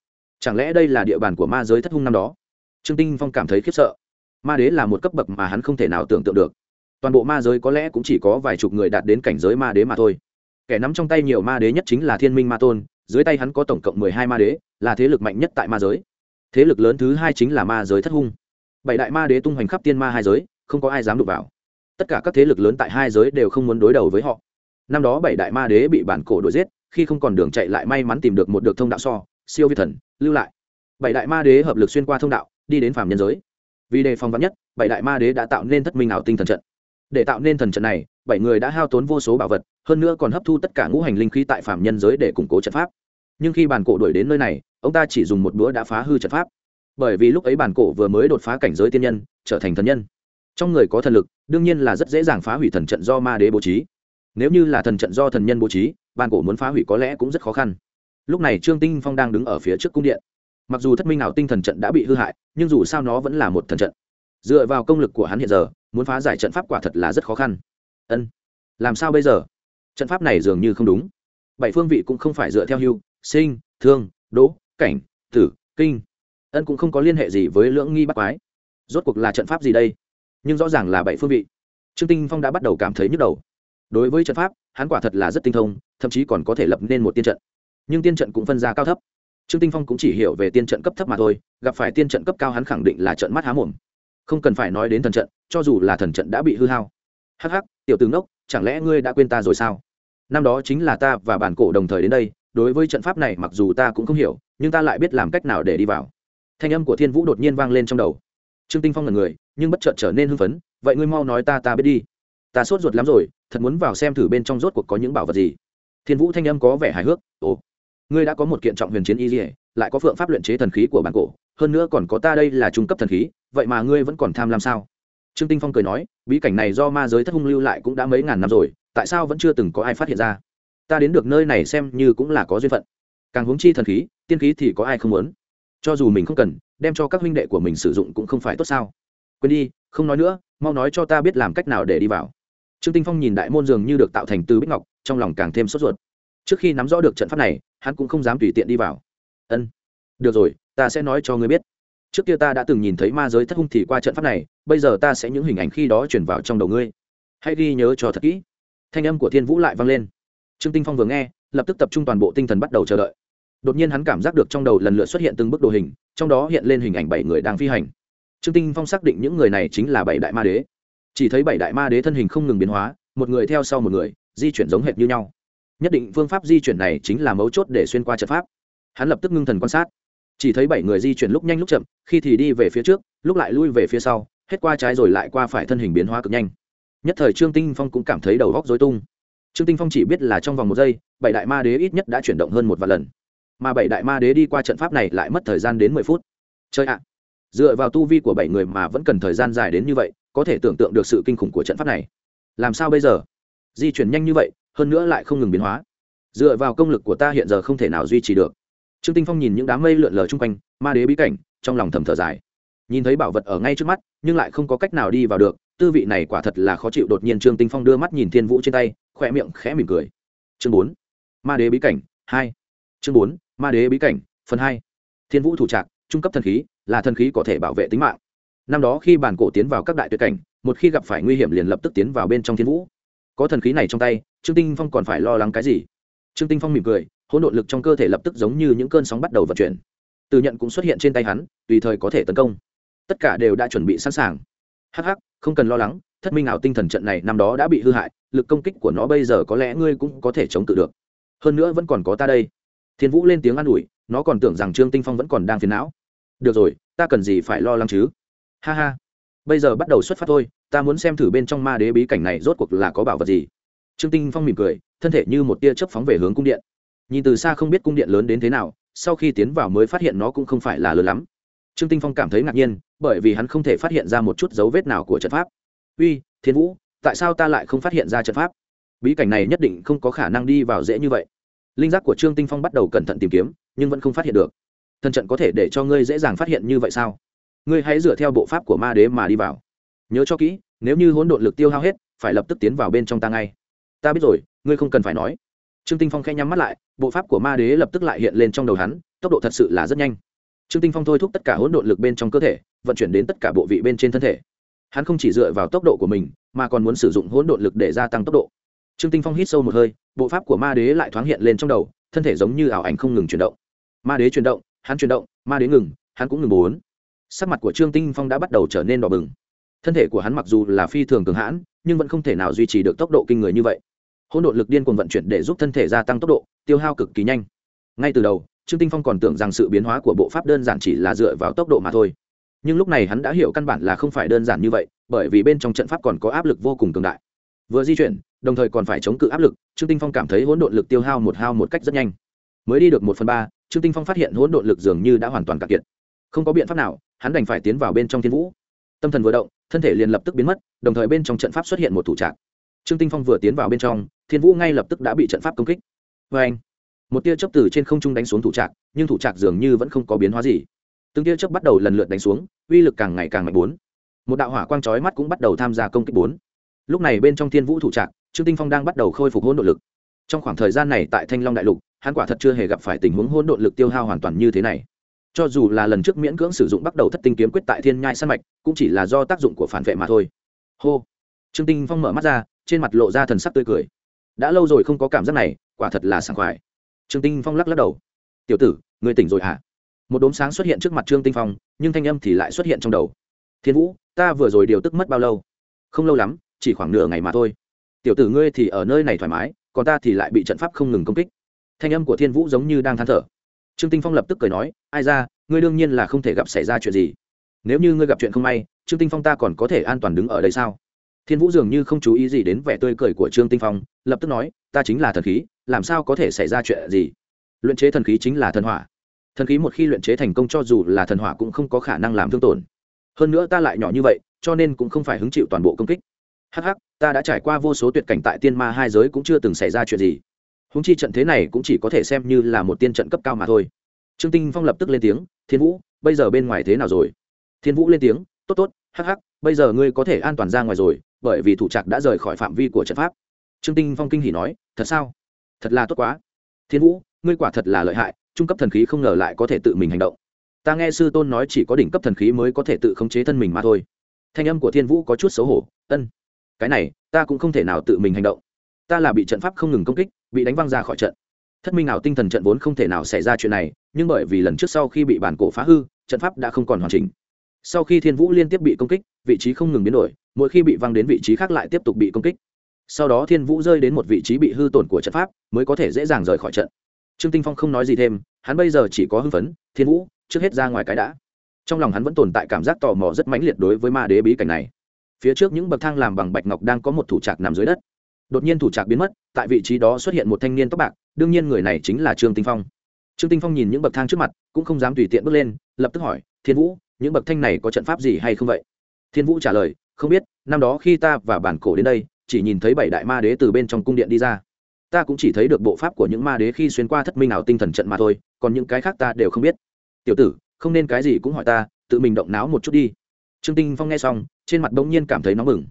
Chẳng lẽ đây là địa bàn của ma giới thất hung năm đó? Trương tinh phong cảm thấy khiếp sợ. Ma đế là một cấp bậc mà hắn không thể nào tưởng tượng được toàn bộ ma giới có lẽ cũng chỉ có vài chục người đạt đến cảnh giới ma đế mà thôi. Kẻ nắm trong tay nhiều ma đế nhất chính là thiên minh ma tôn, dưới tay hắn có tổng cộng mười hai ma đế, là thế lực mạnh nhất tại ma giới. Thế lực lớn thứ hai chính là ma giới thất hung. Bảy đại ma đế tung hoành khắp tiên ma hai giới, không có ai dám đụng vào. Tất cả các thế lực lớn tại hai giới đều không muốn đối đầu với họ. Năm đó bảy đại ma đế bị bản cổ đuổi giết, khi không còn đường chạy lại may mắn tìm được một được thông đạo so, siêu vi thần, lưu lại. Bảy đại ma đế hợp lực xuyên qua thông đạo, đi đến phạm nhân giới. Vì đề phòng vắn nhất, bảy đại ma đế đã tạo nên thất minh ảo tinh thần trận để tạo nên thần trận này, bảy người đã hao tốn vô số bảo vật, hơn nữa còn hấp thu tất cả ngũ hành linh khí tại phạm nhân giới để củng cố trận pháp. Nhưng khi bản cổ đuổi đến nơi này, ông ta chỉ dùng một bữa đã phá hư trận pháp. Bởi vì lúc ấy bản cổ vừa mới đột phá cảnh giới tiên nhân, trở thành thần nhân. Trong người có thần lực, đương nhiên là rất dễ dàng phá hủy thần trận do ma đế bố trí. Nếu như là thần trận do thần nhân bố trí, bản cổ muốn phá hủy có lẽ cũng rất khó khăn. Lúc này trương tinh phong đang đứng ở phía trước cung điện. Mặc dù thất minh ảo tinh thần trận đã bị hư hại, nhưng dù sao nó vẫn là một thần trận dựa vào công lực của hắn hiện giờ, muốn phá giải trận pháp quả thật là rất khó khăn. Ân, làm sao bây giờ? Trận pháp này dường như không đúng. Bảy phương vị cũng không phải dựa theo hưu, sinh, thương, đỗ, cảnh, tử, kinh. Ân cũng không có liên hệ gì với lưỡng nghi bắt quái. Rốt cuộc là trận pháp gì đây? Nhưng rõ ràng là bảy phương vị. Trương tinh phong đã bắt đầu cảm thấy nhức đầu. Đối với trận pháp, hắn quả thật là rất tinh thông, thậm chí còn có thể lập nên một tiên trận. Nhưng tiên trận cũng phân ra cao thấp. Trương tinh phong cũng chỉ hiểu về tiên trận cấp thấp mà thôi, gặp phải tiên trận cấp cao hắn khẳng định là trận mắt há mồm không cần phải nói đến thần trận, cho dù là thần trận đã bị hư hao. Hắc hắc, tiểu tướng đốc chẳng lẽ ngươi đã quên ta rồi sao? Năm đó chính là ta và bản cổ đồng thời đến đây, đối với trận pháp này mặc dù ta cũng không hiểu, nhưng ta lại biết làm cách nào để đi vào. Thanh âm của thiên vũ đột nhiên vang lên trong đầu. Trương tinh phong là người, nhưng bất chợt trở nên hưng phấn, vậy ngươi mau nói ta ta biết đi. Ta sốt ruột lắm rồi, thật muốn vào xem thử bên trong rốt cuộc có những bảo vật gì. Thiên vũ thanh âm có vẻ hài hước, ồ, ngươi đã có một kiện trọng huyền chiến y dỉa lại có phượng pháp luyện chế thần khí của bản cổ hơn nữa còn có ta đây là trung cấp thần khí, vậy mà ngươi vẫn còn tham lam sao? Trương tinh phong cười nói, bí cảnh này do ma giới thất hung lưu lại cũng đã mấy ngàn năm rồi, tại sao vẫn chưa từng có ai phát hiện ra? Ta đến được nơi này xem như cũng là có duyên phận. Càng huống chi thần khí, tiên khí thì có ai không muốn? Cho dù mình không cần, đem cho các huynh đệ của mình sử dụng cũng không phải tốt sao? Quên đi, không nói nữa, mau nói cho ta biết làm cách nào để đi vào. Trương tinh phong nhìn đại môn dường như được tạo thành từ bích ngọc, trong lòng càng thêm sốt ruột. Trước khi nắm rõ được trận pháp này, hắn cũng không dám tùy tiện đi vào. Ân. Được rồi ta sẽ nói cho ngươi biết. Trước kia ta đã từng nhìn thấy ma giới thất hung thì qua trận pháp này, bây giờ ta sẽ những hình ảnh khi đó chuyển vào trong đầu ngươi. Hãy ghi nhớ cho thật kỹ. Thanh âm của thiên vũ lại vang lên. Trương tinh phong vừa nghe, lập tức tập trung toàn bộ tinh thần bắt đầu chờ đợi. Đột nhiên hắn cảm giác được trong đầu lần lượt xuất hiện từng bức đồ hình, trong đó hiện lên hình ảnh bảy người đang phi hành. Trương tinh phong xác định những người này chính là bảy đại ma đế. Chỉ thấy bảy đại ma đế thân hình không ngừng biến hóa, một người theo sau một người, di chuyển giống hệt như nhau. Nhất định phương pháp di chuyển này chính là mấu chốt để xuyên qua trận pháp. Hắn lập tức ngưng thần quan sát chỉ thấy bảy người di chuyển lúc nhanh lúc chậm, khi thì đi về phía trước, lúc lại lui về phía sau, hết qua trái rồi lại qua phải thân hình biến hóa cực nhanh. Nhất thời trương tinh phong cũng cảm thấy đầu góc dối tung. Trương tinh phong chỉ biết là trong vòng một giây, bảy đại ma đế ít nhất đã chuyển động hơn một vài lần. Mà bảy đại ma đế đi qua trận pháp này lại mất thời gian đến mười phút. Chơi ạ! Dựa vào tu vi của bảy người mà vẫn cần thời gian dài đến như vậy, có thể tưởng tượng được sự kinh khủng của trận pháp này. Làm sao bây giờ? Di chuyển nhanh như vậy, hơn nữa lại không ngừng biến hóa. Dựa vào công lực của ta hiện giờ không thể nào duy trì được trương tinh phong nhìn những đám mây lượn lờ chung quanh, ma đế bí cảnh, trong lòng thầm thở dài. Nhìn thấy bảo vật ở ngay trước mắt, nhưng lại không có cách nào đi vào được, tư vị này quả thật là khó chịu, đột nhiên trương tinh phong đưa mắt nhìn thiên vũ trên tay, khỏe miệng khẽ mỉm cười. Chương bốn, ma đế bí cảnh, hai. Chương bốn, ma đế bí cảnh, phần hai. Thiên vũ thủ trạc, trung cấp thần khí, là thần khí có thể bảo vệ tính mạng. Năm đó khi bản cổ tiến vào các đại tuyệt cảnh, một khi gặp phải nguy hiểm liền lập tức tiến vào bên trong thiên vũ. Có thần khí này trong tay, trương tinh phong còn phải lo lắng cái gì? Trương tinh phong mỉm cười hỗn độn lực trong cơ thể lập tức giống như những cơn sóng bắt đầu vận chuyển. Từ nhận cũng xuất hiện trên tay hắn, tùy thời có thể tấn công. Tất cả đều đã chuẩn bị sẵn sàng. Hh không cần lo lắng, thất minh ảo tinh thần trận này năm đó đã bị hư hại, lực công kích của nó bây giờ có lẽ ngươi cũng có thể chống cự được. Hơn nữa vẫn còn có ta đây. Thiên vũ lên tiếng an ủi, nó còn tưởng rằng trương tinh phong vẫn còn đang phiền não. Được rồi, ta cần gì phải lo lắng chứ? Ha ha. Bây giờ bắt đầu xuất phát thôi, ta muốn xem thử bên trong ma đế bí cảnh này rốt cuộc là có bảo vật gì. Trương tinh phong mỉm cười, thân thể như một tia chớp phóng về hướng cung điện nhìn từ xa không biết cung điện lớn đến thế nào, sau khi tiến vào mới phát hiện nó cũng không phải là lớn lắm. Trương tinh phong cảm thấy ngạc nhiên, bởi vì hắn không thể phát hiện ra một chút dấu vết nào của trận pháp. Uy, thiên vũ, tại sao ta lại không phát hiện ra trận pháp? Bí cảnh này nhất định không có khả năng đi vào dễ như vậy. Linh giác của trương tinh phong bắt đầu cẩn thận tìm kiếm, nhưng vẫn không phát hiện được. Thần trận có thể để cho ngươi dễ dàng phát hiện như vậy sao? Ngươi hãy dựa theo bộ pháp của ma đế mà đi vào. Nhớ cho kỹ, nếu như hỗn độn lực tiêu hao hết, phải lập tức tiến vào bên trong ta ngay. Ta biết rồi, ngươi không cần phải nói trương tinh phong khẽ nhắm mắt lại, bộ pháp của ma đế lập tức lại hiện lên trong đầu hắn, tốc độ thật sự là rất nhanh. Trương tinh phong thôi thúc tất cả hỗn độn lực bên trong cơ thể, vận chuyển đến tất cả bộ vị bên trên thân thể. Hắn không chỉ dựa vào tốc độ của mình, mà còn muốn sử dụng hỗn độn lực để gia tăng tốc độ. Trương tinh phong hít sâu một hơi, bộ pháp của ma đế lại thoáng hiện lên trong đầu, thân thể giống như ảo ảnh không ngừng chuyển động. Ma đế chuyển động, hắn chuyển động, ma đế ngừng, hắn cũng ngừng bốn. Sắc mặt của trương tinh phong đã bắt đầu trở nên đỏ bừng. Thân thể của hắn mặc dù là phi thường cường hãn, nhưng vẫn không thể nào duy trì được tốc độ kinh người như vậy hỗn độn lực điên cuồng vận chuyển để giúp thân thể gia tăng tốc độ, tiêu hao cực kỳ nhanh. Ngay từ đầu, trương tinh phong còn tưởng rằng sự biến hóa của bộ pháp đơn giản chỉ là dựa vào tốc độ mà thôi. Nhưng lúc này hắn đã hiểu căn bản là không phải đơn giản như vậy, bởi vì bên trong trận pháp còn có áp lực vô cùng cường đại. Vừa di chuyển, đồng thời còn phải chống cự áp lực, trương tinh phong cảm thấy hỗn độn lực tiêu hao một hao một cách rất nhanh. Mới đi được một phần ba, trương tinh phong phát hiện hỗn độn lực dường như đã hoàn toàn cạn kiệt. Không có biện pháp nào, hắn đành phải tiến vào bên trong thiên vũ. Tâm thần vừa động, thân thể liền lập tức biến mất, đồng thời bên trong trận pháp xuất hiện một thủ trạc. Trương tinh phong vừa tiến vào bên trong thiên vũ ngay lập tức đã bị trận pháp công kích. Vê anh, một tia chớp từ trên không trung đánh xuống thủ trạc, nhưng thủ trạc dường như vẫn không có biến hóa gì. Từng tia chớp bắt đầu lần lượt đánh xuống, uy lực càng ngày càng mạnh bốn. Một đạo hỏa quang chói mắt cũng bắt đầu tham gia công kích bốn. Lúc này bên trong thiên vũ thủ trạc, trương tinh phong đang bắt đầu khôi phục hỗn độ lực. Trong khoảng thời gian này tại thanh long đại lục, hắn quả thật chưa hề gặp phải tình huống hỗn độn lực tiêu hao hoàn toàn như thế này. Cho dù là lần trước miễn cưỡng sử dụng bắt đầu thất tinh kiếm quyết tại thiên nhai săn mạch, cũng chỉ là do tác dụng của phản vệ mà thôi. Hô! Trương tinh phong mở mắt ra, trên mặt lộ ra thần sắc tươi cười đã lâu rồi không có cảm giác này, quả thật là sảng khoái. Trương tinh phong lắc lắc đầu. Tiểu tử người tỉnh rồi hả? Một đốm sáng xuất hiện trước mặt trương tinh phong, nhưng thanh âm thì lại xuất hiện trong đầu. Thiên vũ, ta vừa rồi điều tức mất bao lâu? Không lâu lắm, chỉ khoảng nửa ngày mà thôi. Tiểu tử ngươi thì ở nơi này thoải mái, còn ta thì lại bị trận pháp không ngừng công kích. Thanh âm của thiên vũ giống như đang than thở. Trương tinh phong lập tức cười nói, ai ra, ngươi đương nhiên là không thể gặp xảy ra chuyện gì. Nếu như ngươi gặp chuyện không may, trương tinh phong ta còn có thể an toàn đứng ở đây sao? Thiên vũ dường như không chú ý gì đến vẻ tươi cười của trương tinh phong, lập tức nói, ta chính là thần khí, làm sao có thể xảy ra chuyện gì? Luyện chế thần khí chính là thần hỏa. Thần khí một khi luyện chế thành công cho dù là thần hỏa cũng không có khả năng làm thương tổn. Hơn nữa ta lại nhỏ như vậy, cho nên cũng không phải hứng chịu toàn bộ công kích. Hh ta đã trải qua vô số tuyệt cảnh tại tiên ma hai giới cũng chưa từng xảy ra chuyện gì. Húng chi trận thế này cũng chỉ có thể xem như là một tiên trận cấp cao mà thôi. Trương tinh phong lập tức lên tiếng, thiên vũ, bây giờ bên ngoài thế nào rồi? Thiên vũ lên tiếng, tốt tốt hh bây giờ ngươi có thể an toàn ra ngoài rồi, bởi vì thủ trạc đã rời khỏi phạm vi của trận pháp. Trương tinh phong kinh hỉ nói, thật sao? Thật là tốt quá. Thiên vũ, ngươi quả thật là lợi hại, trung cấp thần khí không ngờ lại có thể tự mình hành động. Ta nghe sư tôn nói chỉ có đỉnh cấp thần khí mới có thể tự khống chế thân mình mà thôi. Thanh âm của thiên vũ có chút xấu hổ, ân, cái này, ta cũng không thể nào tự mình hành động. Ta là bị trận pháp không ngừng công kích, bị đánh văng ra khỏi trận. Thất minh ảo tinh thần trận vốn không thể nào xảy ra chuyện này, nhưng bởi vì lần trước sau khi bị bản cổ phá hư, trận pháp đã không còn hoàn chỉnh sau khi thiên vũ liên tiếp bị công kích, vị trí không ngừng biến đổi, mỗi khi bị văng đến vị trí khác lại tiếp tục bị công kích. Sau đó thiên vũ rơi đến một vị trí bị hư tổn của trận pháp, mới có thể dễ dàng rời khỏi trận. Trương tinh phong không nói gì thêm, hắn bây giờ chỉ có hưng phấn, thiên vũ, trước hết ra ngoài cái đã. Trong lòng hắn vẫn tồn tại cảm giác tò mò rất mãnh liệt đối với ma đế bí cảnh này. Phía trước những bậc thang làm bằng bạch ngọc đang có một thủ trạc nằm dưới đất. Đột nhiên thủ trạc biến mất, tại vị trí đó xuất hiện một thanh niên tóc bạc, đương nhiên người này chính là trương tinh phong. Trương tinh phong nhìn những bậc thang trước mặt, cũng không dám tùy tiện bước lên, lập tức hỏi, thiên vũ những bậc thanh này có trận pháp gì hay không vậy? Thiên vũ trả lời, không biết, năm đó khi ta và bản cổ đến đây, chỉ nhìn thấy bảy đại ma đế từ bên trong cung điện đi ra. Ta cũng chỉ thấy được bộ pháp của những ma đế khi xuyên qua thất minh ảo tinh thần trận mà thôi, còn những cái khác ta đều không biết. Tiểu tử, không nên cái gì cũng hỏi ta, tự mình động náo một chút đi. Trương tinh phong nghe xong, trên mặt bỗng nhiên cảm thấy nóng mừng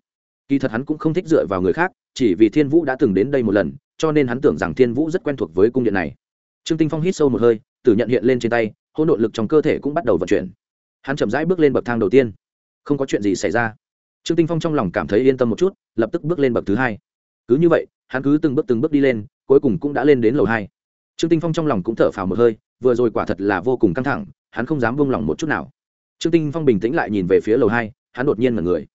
kỳ thật hắn cũng không thích dựa vào người khác, chỉ vì thiên vũ đã từng đến đây một lần, cho nên hắn tưởng rằng thiên vũ rất quen thuộc với cung điện này. Trương tinh phong hít sâu một hơi, tử nhận hiện lên trên tay, hỗn độn lực trong cơ thể cũng bắt đầu vận chuyển hắn chậm rãi bước lên bậc thang đầu tiên. Không có chuyện gì xảy ra. Trương tinh phong trong lòng cảm thấy yên tâm một chút, lập tức bước lên bậc thứ hai. Cứ như vậy, hắn cứ từng bước từng bước đi lên, cuối cùng cũng đã lên đến lầu hai. Trương tinh phong trong lòng cũng thở phào một hơi, vừa rồi quả thật là vô cùng căng thẳng, hắn không dám vung lòng một chút nào. Trương tinh phong bình tĩnh lại nhìn về phía lầu hai, hắn đột nhiên mật người.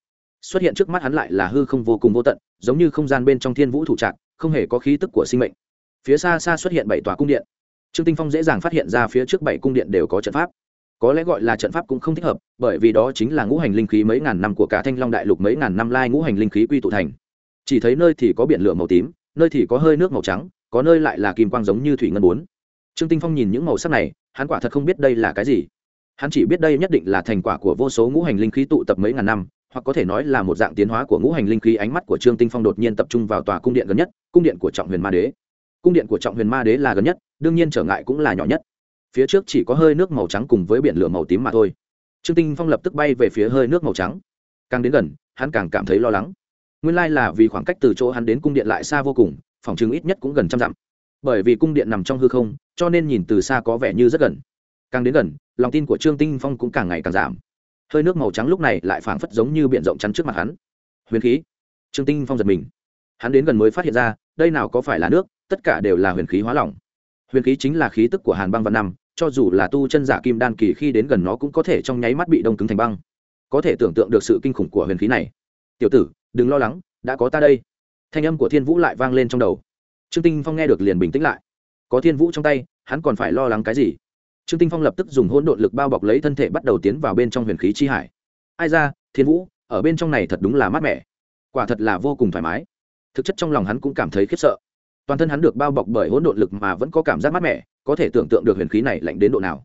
Xuất hiện trước mắt hắn lại là hư không vô cùng vô tận, giống như không gian bên trong thiên vũ thủ trạc không hề có khí tức của sinh mệnh. Phía xa xa xuất hiện bảy tòa cung điện. Trương tinh phong dễ dàng phát hiện ra phía trước bảy cung điện đều có trận pháp có lẽ gọi là trận pháp cũng không thích hợp, bởi vì đó chính là ngũ hành linh khí mấy ngàn năm của cả thanh long đại lục mấy ngàn năm lai ngũ hành linh khí quy tụ thành. Chỉ thấy nơi thì có biển lửa màu tím, nơi thì có hơi nước màu trắng, có nơi lại là kim quang giống như thủy ngân bốn. Trương tinh phong nhìn những màu sắc này, hắn quả thật không biết đây là cái gì. Hắn chỉ biết đây nhất định là thành quả của vô số ngũ hành linh khí tụ tập mấy ngàn năm, hoặc có thể nói là một dạng tiến hóa của ngũ hành linh khí ánh mắt của trương tinh phong đột nhiên tập trung vào tòa cung điện gần nhất, cung điện của trọng huyền ma đế. Cung điện của trọng huyền ma đế là gần nhất, đương nhiên trở ngại cũng là nhỏ nhất phía trước chỉ có hơi nước màu trắng cùng với biển lửa màu tím mà thôi. Trương tinh phong lập tức bay về phía hơi nước màu trắng. Càng đến gần, hắn càng cảm thấy lo lắng. Nguyên lai là vì khoảng cách từ chỗ hắn đến cung điện lại xa vô cùng, phòng chứng ít nhất cũng gần trăm dặm. Bởi vì cung điện nằm trong hư không, cho nên nhìn từ xa có vẻ như rất gần. Càng đến gần, lòng tin của trương tinh phong cũng càng ngày càng giảm. Hơi nước màu trắng lúc này lại phảng phất giống như biển rộng chắn trước mặt hắn. Huyền khí. Trương tinh phong giật mình. Hắn đến gần mới phát hiện ra, đây nào có phải là nước, tất cả đều là huyền khí hóa lỏng huyền khí chính là khí tức của hàn băng văn năm, cho dù là tu chân giả kim đan kỳ khi đến gần nó cũng có thể trong nháy mắt bị đông cứng thành băng. Có thể tưởng tượng được sự kinh khủng của huyền khí này. Tiểu tử, đừng lo lắng, đã có ta đây. Thanh âm của thiên vũ lại vang lên trong đầu. Trương tinh phong nghe được liền bình tĩnh lại. Có thiên vũ trong tay, hắn còn phải lo lắng cái gì? Trương tinh phong lập tức dùng hỗn độn lực bao bọc lấy thân thể bắt đầu tiến vào bên trong huyền khí chi hải. Ai ra, thiên vũ, ở bên trong này thật đúng là mát mẻ. Quả thật là vô cùng thoải mái. Thực chất trong lòng hắn cũng cảm thấy khiếp sợ toàn thân hắn được bao bọc bởi hỗn độn lực mà vẫn có cảm giác mát mẻ, có thể tưởng tượng được huyền khí này lạnh đến độ nào.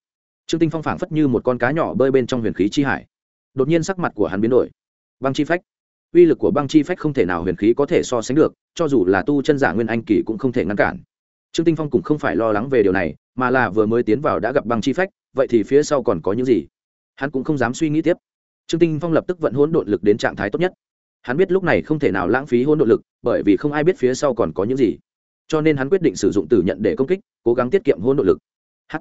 Trương tinh phong phảng phất như một con cá nhỏ bơi bên trong huyền khí chi hải. Đột nhiên sắc mặt của hắn biến đổi. Băng chi phách. Uy lực của băng chi phách không thể nào huyền khí có thể so sánh được, cho dù là tu chân giả nguyên anh kỳ cũng không thể ngăn cản. Trương tinh phong cũng không phải lo lắng về điều này, mà là vừa mới tiến vào đã gặp băng chi phách, vậy thì phía sau còn có những gì? Hắn cũng không dám suy nghĩ tiếp. Trương tinh phong lập tức vận hỗn độn lực đến trạng thái tốt nhất. Hắn biết lúc này không thể nào lãng phí hỗn độn lực, bởi vì không ai biết phía sau còn có những gì cho nên hắn quyết định sử dụng tử nhận để công kích, cố gắng tiết kiệm hôn nội lực. H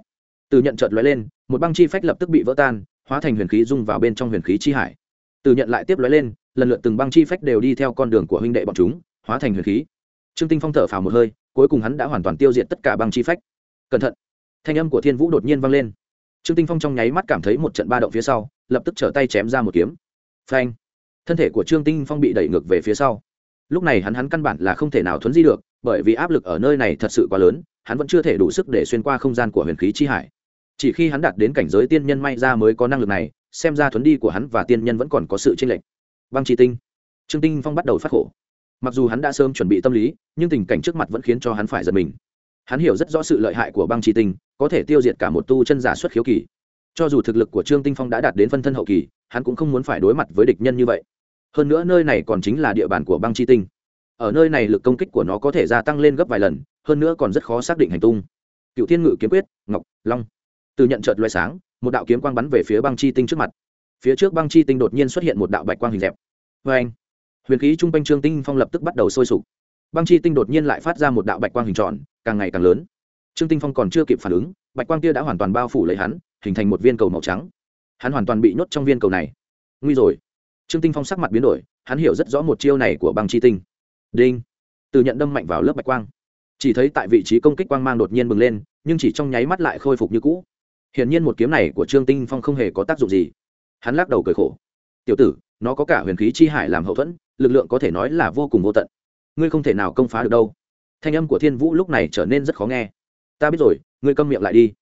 tử nhận chợt lóe lên, một băng chi phách lập tức bị vỡ tan, hóa thành huyền khí dung vào bên trong huyền khí chi hải. Tử nhận lại tiếp lóe lên, lần lượt từng băng chi phách đều đi theo con đường của huynh đệ bọn chúng, hóa thành huyền khí. Trương tinh phong thở phào một hơi, cuối cùng hắn đã hoàn toàn tiêu diệt tất cả băng chi phách. Cẩn thận. Thanh âm của thiên vũ đột nhiên vang lên. Trương tinh phong trong nháy mắt cảm thấy một trận ba động phía sau, lập tức trở tay chém ra một kiếm. Phanh. Thân thể của trương tinh phong bị đẩy ngược về phía sau. Lúc này hắn hắn căn bản là không thể nào thuấn di được bởi vì áp lực ở nơi này thật sự quá lớn, hắn vẫn chưa thể đủ sức để xuyên qua không gian của huyền khí chi hải. Chỉ khi hắn đạt đến cảnh giới tiên nhân may ra mới có năng lực này, xem ra thuấn đi của hắn và tiên nhân vẫn còn có sự chênh lệch. Băng chi tinh. Trương tinh phong bắt đầu phát khổ. Mặc dù hắn đã sớm chuẩn bị tâm lý, nhưng tình cảnh trước mặt vẫn khiến cho hắn phải giật mình. Hắn hiểu rất rõ sự lợi hại của băng chi tinh, có thể tiêu diệt cả một tu chân giả xuất khiếu kỳ. Cho dù thực lực của trương tinh phong đã đạt đến phân thân hậu kỳ, hắn cũng không muốn phải đối mặt với địch nhân như vậy. Hơn nữa nơi này còn chính là địa bàn của băng chi tinh ở nơi này lực công kích của nó có thể gia tăng lên gấp vài lần, hơn nữa còn rất khó xác định hành tung. Cựu thiên ngự kiếm quyết, ngọc, long. Từ nhận trợt loay sáng, một đạo kiếm quang bắn về phía băng chi tinh trước mặt. Phía trước băng chi tinh đột nhiên xuất hiện một đạo bạch quang hình dẹp. Vê anh, huyền khí trung quanh trương tinh phong lập tức bắt đầu sôi sục. Băng chi tinh đột nhiên lại phát ra một đạo bạch quang hình tròn, càng ngày càng lớn. Trương tinh phong còn chưa kịp phản ứng, bạch quang kia đã hoàn toàn bao phủ lấy hắn, hình thành một viên cầu màu trắng. Hắn hoàn toàn bị nhốt trong viên cầu này. Nguy rồi. Trương tinh phong sắc mặt biến đổi, hắn hiểu rất rõ một chiêu này của băng chi tinh đinh. Từ nhận đâm mạnh vào lớp bạch quang. Chỉ thấy tại vị trí công kích quang mang đột nhiên bừng lên, nhưng chỉ trong nháy mắt lại khôi phục như cũ. Hiển nhiên một kiếm này của trương tinh phong không hề có tác dụng gì. Hắn lắc đầu cười khổ. Tiểu tử, nó có cả huyền khí chi hải làm hậu thuẫn, lực lượng có thể nói là vô cùng vô tận. Ngươi không thể nào công phá được đâu. Thanh âm của thiên vũ lúc này trở nên rất khó nghe. Ta biết rồi, ngươi câm miệng lại đi.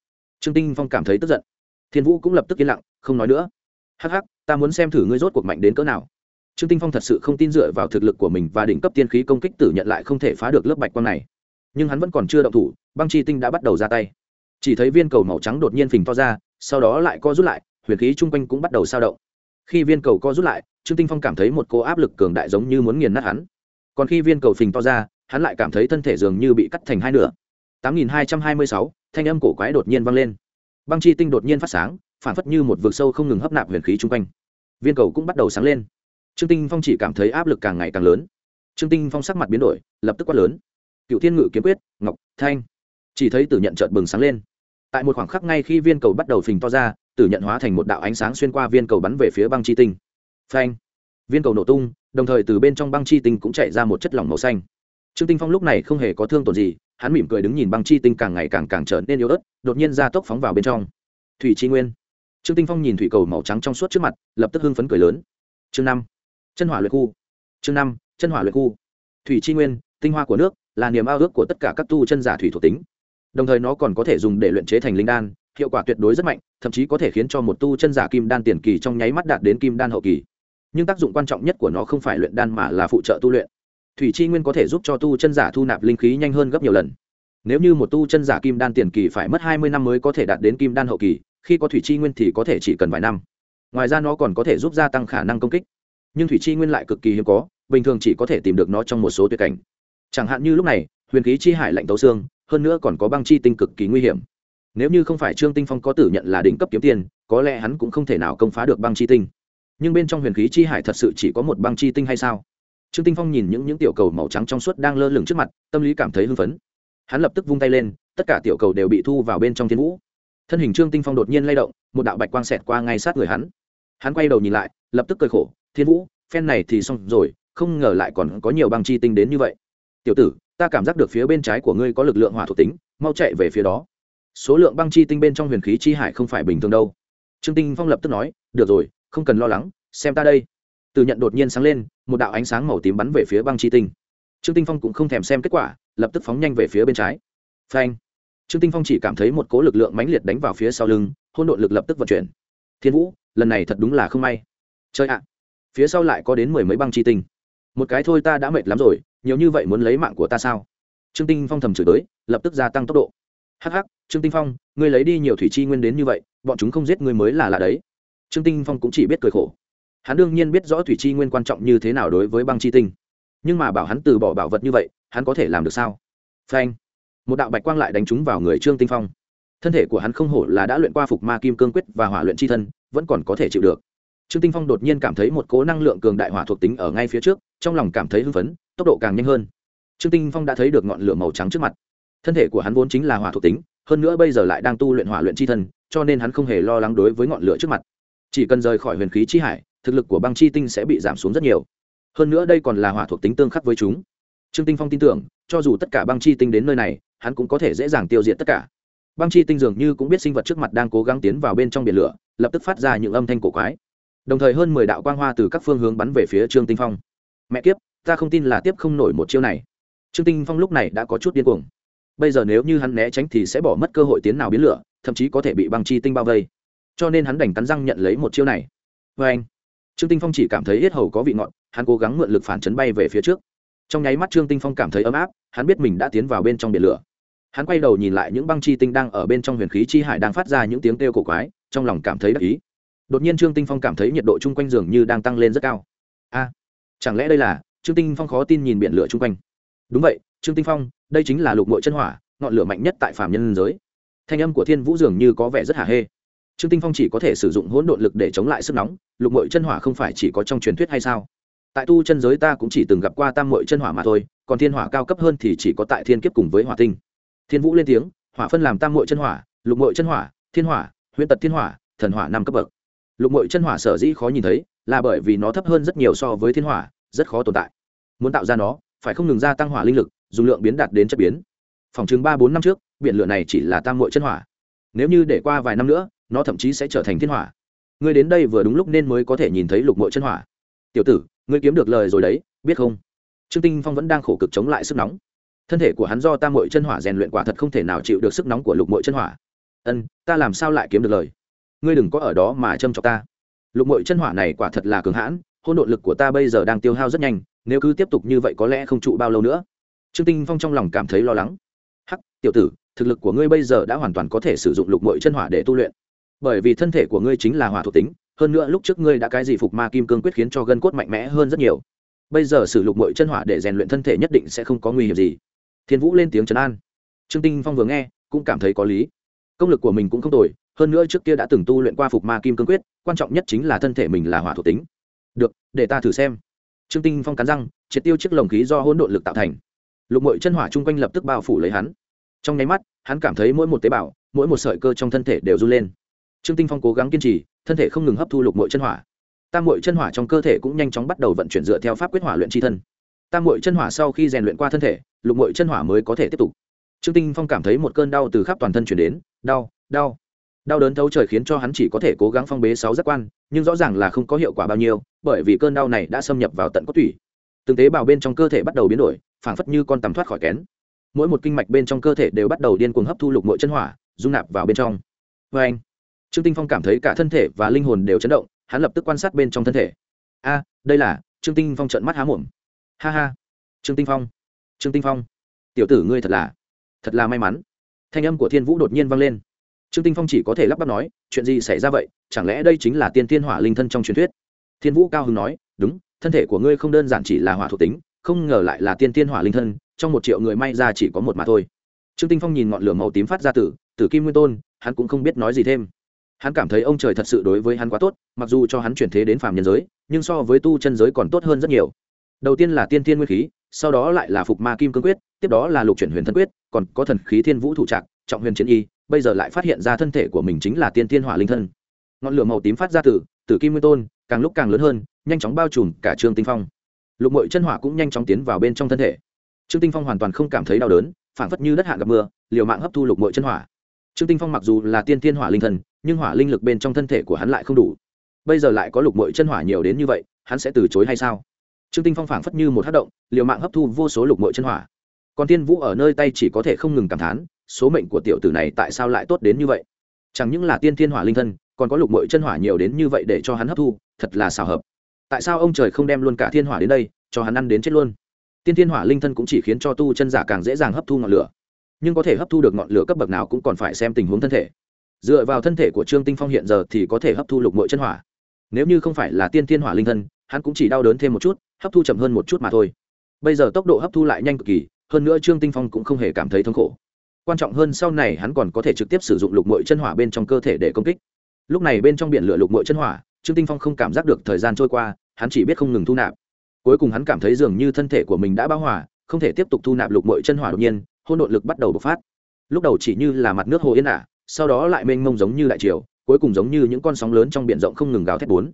Trương tinh phong cảm thấy tức giận. Thiên vũ cũng lập tức yên lặng, không nói nữa. Hắc hắc, ta muốn xem thử ngươi rốt cuộc mạnh đến cỡ nào trương tinh phong thật sự không tin dựa vào thực lực của mình và đỉnh cấp tiên khí công kích tử nhận lại không thể phá được lớp bạch quang này. Nhưng hắn vẫn còn chưa động thủ băng chi tinh đã bắt đầu ra tay. Chỉ thấy viên cầu màu trắng đột nhiên phình to ra sau đó lại co rút lại huyền khí chung quanh cũng bắt đầu sao động. Khi viên cầu co rút lại trương tinh phong cảm thấy một cô áp lực cường đại giống như muốn nghiền nát hắn. Còn khi viên cầu phình to ra hắn lại cảm thấy thân thể dường như bị cắt thành hai nửa. 8226, thanh âm cổ quái đột nhiên vang lên. Băng chi tinh đột nhiên phát sáng phản phất như một vực sâu không ngừng hấp nạp huyền khí chung quanh. Viên cầu cũng bắt đầu sáng lên trương tinh phong chỉ cảm thấy áp lực càng ngày càng lớn. Trương tinh phong sắc mặt biến đổi, lập tức quát lớn. Cựu thiên ngự kiếm quyết, ngọc, thanh. Chỉ thấy tử nhận trợt bừng sáng lên. Tại một khoảng khắc ngay khi viên cầu bắt đầu phình to ra, tử nhận hóa thành một đạo ánh sáng xuyên qua viên cầu bắn về phía băng chi tinh. Phanh. Viên cầu nổ tung, đồng thời từ bên trong băng chi tinh cũng chạy ra một chất lỏng màu xanh. Trương tinh phong lúc này không hề có thương tổn gì, hắn mỉm cười đứng nhìn băng chi tinh càng ngày càng càng trở nên yếu ớt, đột nhiên ra tốc phóng vào bên trong. Thủy chi nguyên. Trương tinh phong nhìn thủy cầu màu trắng trong suốt trước mặt, lập tức hưng phấn cười lớn. Chương năm chân hỏa luyện khu. Chương năm, chân hỏa luyện khu. Thủy chi nguyên, tinh hoa của nước, là niềm ao ước của tất cả các tu chân giả thủy thuộc tính. Đồng thời nó còn có thể dùng để luyện chế thành linh đan, hiệu quả tuyệt đối rất mạnh, thậm chí có thể khiến cho một tu chân giả kim đan tiền kỳ trong nháy mắt đạt đến kim đan hậu kỳ. Nhưng tác dụng quan trọng nhất của nó không phải luyện đan mà là phụ trợ tu luyện. Thủy chi nguyên có thể giúp cho tu chân giả thu nạp linh khí nhanh hơn gấp nhiều lần. Nếu như một tu chân giả kim đan tiền kỳ phải mất hai mươi năm mới có thể đạt đến kim đan hậu kỳ, khi có thủy chi nguyên thì có thể chỉ cần vài năm. Ngoài ra nó còn có thể giúp gia tăng khả năng công kích nhưng thủy chi nguyên lại cực kỳ hiếm có, bình thường chỉ có thể tìm được nó trong một số tuyệt cảnh. Chẳng hạn như lúc này, huyền khí chi hải lạnh tấu xương, hơn nữa còn có băng chi tinh cực kỳ nguy hiểm. Nếu như không phải trương tinh phong có tử nhận là đỉnh cấp kiếm tiền có lẽ hắn cũng không thể nào công phá được băng chi tinh. Nhưng bên trong huyền khí chi hải thật sự chỉ có một băng chi tinh hay sao? Trương tinh phong nhìn những những tiểu cầu màu trắng trong suốt đang lơ lửng trước mặt, tâm lý cảm thấy hưng phấn. Hắn lập tức vung tay lên, tất cả tiểu cầu đều bị thu vào bên trong thiên vũ. Thân hình trương tinh phong đột nhiên lay động, một đạo bạch quang xẹt qua ngay sát người hắn. Hắn quay đầu nhìn lại, lập tức cười khổ thiên vũ, phen này thì xong rồi, không ngờ lại còn có nhiều băng chi tinh đến như vậy. Tiểu tử, ta cảm giác được phía bên trái của ngươi có lực lượng hỏa thuộc tính, mau chạy về phía đó. Số lượng băng chi tinh bên trong huyền khí chi hải không phải bình thường đâu. Trương tinh phong lập tức nói, được rồi, không cần lo lắng, xem ta đây. Từ nhận đột nhiên sáng lên, một đạo ánh sáng màu tím bắn về phía băng chi tinh. Trương tinh phong cũng không thèm xem kết quả, lập tức phóng nhanh về phía bên trái. Phanh! Trương tinh phong chỉ cảm thấy một cố lực lượng mãnh liệt đánh vào phía sau lưng hôn đội lực lập tức vận chuyển. Thiên vũ, lần này thật đúng là không may. Chơi ạ phía sau lại có đến mười mấy băng chi tinh. Một cái thôi ta đã mệt lắm rồi, nhiều như vậy muốn lấy mạng của ta sao? Trương tinh phong thầm chửi tới, lập tức gia tăng tốc độ. Hắc hắc, trương tinh phong, ngươi lấy đi nhiều thủy chi nguyên đến như vậy, bọn chúng không giết ngươi mới là lạ đấy. Trương tinh phong cũng chỉ biết cười khổ. Hắn đương nhiên biết rõ thủy chi nguyên quan trọng như thế nào đối với băng chi tinh. Nhưng mà bảo hắn từ bỏ bảo vật như vậy, hắn có thể làm được sao? Phanh. Một đạo bạch quang lại đánh trúng vào người trương tinh phong. Thân thể của hắn không hổ là đã luyện qua phục ma kim cương quyết và hỏa luyện chi thân, vẫn còn có thể chịu được trương tinh phong đột nhiên cảm thấy một cố năng lượng cường đại hỏa thuộc tính ở ngay phía trước, trong lòng cảm thấy hưng phấn, tốc độ càng nhanh hơn. Trương tinh phong đã thấy được ngọn lửa màu trắng trước mặt. Thân thể của hắn vốn chính là hỏa thuộc tính, hơn nữa bây giờ lại đang tu luyện hỏa luyện chi thân, cho nên hắn không hề lo lắng đối với ngọn lửa trước mặt. Chỉ cần rời khỏi huyền khí chi hải, thực lực của băng chi tinh sẽ bị giảm xuống rất nhiều. Hơn nữa đây còn là hỏa thuộc tính tương khắc với chúng. Trương tinh phong tin tưởng, cho dù tất cả băng chi tinh đến nơi này, hắn cũng có thể dễ dàng tiêu diệt tất cả. Băng chi tinh dường như cũng biết sinh vật trước mặt đang cố gắng tiến vào bên trong biển lửa, lập tức phát ra những âm thanh cổ quái đồng thời hơn mười đạo quang hoa từ các phương hướng bắn về phía trương tinh phong. Mẹ kiếp, ta không tin là tiếp không nổi một chiêu này. Trương tinh phong lúc này đã có chút điên cuồng. Bây giờ nếu như hắn né tránh thì sẽ bỏ mất cơ hội tiến nào biến lửa, thậm chí có thể bị băng chi tinh bao vây. Cho nên hắn đành cắn răng nhận lấy một chiêu này. Vê anh, trương tinh phong chỉ cảm thấy hết hầu có vị ngọt, hắn cố gắng mượn lực phản chấn bay về phía trước. Trong nháy mắt trương tinh phong cảm thấy ấm áp, hắn biết mình đã tiến vào bên trong biển lửa. Hắn quay đầu nhìn lại những băng chi tinh đang ở bên trong huyền khí chi hải đang phát ra những tiếng kêu cổ quái, trong lòng cảm thấy đắc ý đột nhiên trương tinh phong cảm thấy nhiệt độ chung quanh giường như đang tăng lên rất cao. A, chẳng lẽ đây là, trương tinh phong khó tin nhìn biển lửa chung quanh. Đúng vậy, trương tinh phong, đây chính là lục mội chân hỏa, ngọn lửa mạnh nhất tại phạm nhân giới. Thanh âm của thiên vũ dường như có vẻ rất hả hê. Trương tinh phong chỉ có thể sử dụng hỗn độn lực để chống lại sức nóng, lục mội chân hỏa không phải chỉ có trong truyền thuyết hay sao? Tại tu chân giới ta cũng chỉ từng gặp qua tam mội chân hỏa mà thôi, còn thiên hỏa cao cấp hơn thì chỉ có tại thiên kiếp cùng với hỏa tinh. Thiên vũ lên tiếng, hỏa phân làm tam mội chân hỏa, lục mội chân hỏa, thiên hỏa huyễn tật thiên hỏa, thần hỏa năm cấp bậc lục mội chân hỏa sở dĩ khó nhìn thấy, là bởi vì nó thấp hơn rất nhiều so với thiên hỏa, rất khó tồn tại. Muốn tạo ra nó, phải không ngừng gia tăng hỏa linh lực, dùng lượng biến đạt đến chất biến. Phòng chứng ba bốn năm trước, biển lửa này chỉ là tam mội chân hỏa. Nếu như để qua vài năm nữa, nó thậm chí sẽ trở thành thiên hỏa. Ngươi đến đây vừa đúng lúc nên mới có thể nhìn thấy lục mội chân hỏa. Tiểu tử, ngươi kiếm được lời rồi đấy, biết không? Trương tinh phong vẫn đang khổ cực chống lại sức nóng. Thân thể của hắn do tam mội chân hỏa rèn luyện quả thật không thể nào chịu được sức nóng của lục mội chân hỏa. Ân, ta làm sao lại kiếm được lời? Ngươi đừng có ở đó mà châm chọc ta. Lục mội chân hỏa này quả thật là cường hãn, hôn độn lực của ta bây giờ đang tiêu hao rất nhanh, nếu cứ tiếp tục như vậy có lẽ không trụ bao lâu nữa. Trương tinh phong trong lòng cảm thấy lo lắng. Hắc, tiểu tử, thực lực của ngươi bây giờ đã hoàn toàn có thể sử dụng lục mội chân hỏa để tu luyện. Bởi vì thân thể của ngươi chính là hỏa thuộc tính, hơn nữa lúc trước ngươi đã cái gì phục ma kim cương quyết khiến cho gân cốt mạnh mẽ hơn rất nhiều. Bây giờ sử Lục mội chân hỏa để rèn luyện thân thể nhất định sẽ không có nguy hiểm gì. Thiên vũ lên tiếng trấn an. Trương tinh phong vừa nghe, cũng cảm thấy có lý. Công lực của mình cũng không tồi hơn nữa trước kia đã từng tu luyện qua phục ma kim cương quyết, quan trọng nhất chính là thân thể mình là hỏa thuộc tính. Được, để ta thử xem. Trương tinh phong cắn răng, triệt tiêu chiếc lồng khí do hỗn độn lực tạo thành. Lục mội chân hỏa chung quanh lập tức bao phủ lấy hắn. Trong nháy mắt, hắn cảm thấy mỗi một tế bào, mỗi một sợi cơ trong thân thể đều run lên. Trương tinh phong cố gắng kiên trì, thân thể không ngừng hấp thu lục mội chân hỏa. Tam mội chân hỏa trong cơ thể cũng nhanh chóng bắt đầu vận chuyển dựa theo pháp quyết hỏa luyện tri thân. Tam mội chân hỏa sau khi rèn luyện qua thân thể, lục mội chân hỏa mới có thể tiếp tục. Trương tinh phong cảm thấy một cơn đau từ khắp toàn thân chuyển đến, đau đau đau đớn thấu trời khiến cho hắn chỉ có thể cố gắng phong bế sáu giác quan, nhưng rõ ràng là không có hiệu quả bao nhiêu, bởi vì cơn đau này đã xâm nhập vào tận cốt tủy. Từng tế bào bên trong cơ thể bắt đầu biến đổi, phảng phất như con tằm thoát khỏi kén. Mỗi một kinh mạch bên trong cơ thể đều bắt đầu điên cuồng hấp thu lục mội chân hỏa, dung nạp vào bên trong. Vê anh, trương tinh phong cảm thấy cả thân thể và linh hồn đều chấn động, hắn lập tức quan sát bên trong thân thể. A, đây là, trương tinh phong trợn mắt há mồm. Ha ha, trương tinh phong, trương tinh phong. Tiểu tử ngươi thật là thật là may mắn. Thanh âm của thiên vũ đột nhiên vang lên trương tinh phong chỉ có thể lắp bắp nói, chuyện gì xảy ra vậy? Chẳng lẽ đây chính là tiên thiên hỏa linh thân trong truyền thuyết? Thiên vũ cao hưng nói, đúng, thân thể của ngươi không đơn giản chỉ là hỏa thuộc tính, không ngờ lại là tiên thiên hỏa linh thân, trong một triệu người may ra chỉ có một mà thôi. Trương tinh phong nhìn ngọn lửa màu tím phát ra từ từ kim nguyên tôn, hắn cũng không biết nói gì thêm. Hắn cảm thấy ông trời thật sự đối với hắn quá tốt, mặc dù cho hắn chuyển thế đến phàm nhân giới, nhưng so với tu chân giới còn tốt hơn rất nhiều. Đầu tiên là tiên thiên nguyên khí, sau đó lại là phục ma kim cương quyết, tiếp đó là lục chuyển huyền thân quyết, còn có thần khí thiên vũ thủ trạc, trọng huyền chiến y bây giờ lại phát hiện ra thân thể của mình chính là tiên thiên hỏa linh thân. Ngọn lửa màu tím phát ra từ từ kim nguyên tôn, càng lúc càng lớn hơn, nhanh chóng bao trùm cả trương tinh phong. Lục mội chân hỏa cũng nhanh chóng tiến vào bên trong thân thể. Trương tinh phong hoàn toàn không cảm thấy đau đớn, phảng phất như đất hạ gặp mưa, liều mạng hấp thu lục mội chân hỏa. Trương tinh phong mặc dù là tiên thiên hỏa linh thần nhưng hỏa linh lực bên trong thân thể của hắn lại không đủ. Bây giờ lại có lục mội chân hỏa nhiều đến như vậy, hắn sẽ từ chối hay sao? Trương tinh phong phảng phất như một hát động, liều mạng hấp thu vô số lục mội chân hỏa. Còn tiên vũ ở nơi tay chỉ có thể không ngừng cảm thán số mệnh của tiểu tử này tại sao lại tốt đến như vậy? Chẳng những là tiên thiên hỏa linh thân, còn có lục mội chân hỏa nhiều đến như vậy để cho hắn hấp thu, thật là xào hợp. Tại sao ông trời không đem luôn cả thiên hỏa đến đây, cho hắn ăn đến chết luôn? Tiên thiên hỏa linh thân cũng chỉ khiến cho tu chân giả càng dễ dàng hấp thu ngọn lửa. Nhưng có thể hấp thu được ngọn lửa cấp bậc nào cũng còn phải xem tình huống thân thể. Dựa vào thân thể của trương tinh phong hiện giờ thì có thể hấp thu lục mội chân hỏa. Nếu như không phải là tiên thiên hỏa linh thân, hắn cũng chỉ đau đớn thêm một chút, hấp thu chậm hơn một chút mà thôi. Bây giờ tốc độ hấp thu lại nhanh cực kỳ, hơn nữa trương tinh phong cũng không hề cảm thấy thống khổ quan trọng hơn sau này hắn còn có thể trực tiếp sử dụng lục mội chân hỏa bên trong cơ thể để công kích. Lúc này bên trong biển lửa lục mội chân hỏa, trương tinh phong không cảm giác được thời gian trôi qua, hắn chỉ biết không ngừng thu nạp. Cuối cùng hắn cảm thấy dường như thân thể của mình đã bão hỏa không thể tiếp tục thu nạp lục mội chân hỏa đột nhiên hôn nội lực bắt đầu bộc phát. Lúc đầu chỉ như là mặt nước hồ yên ả, sau đó lại mênh mông giống như đại triều, cuối cùng giống như những con sóng lớn trong biển rộng không ngừng gào thét bốn.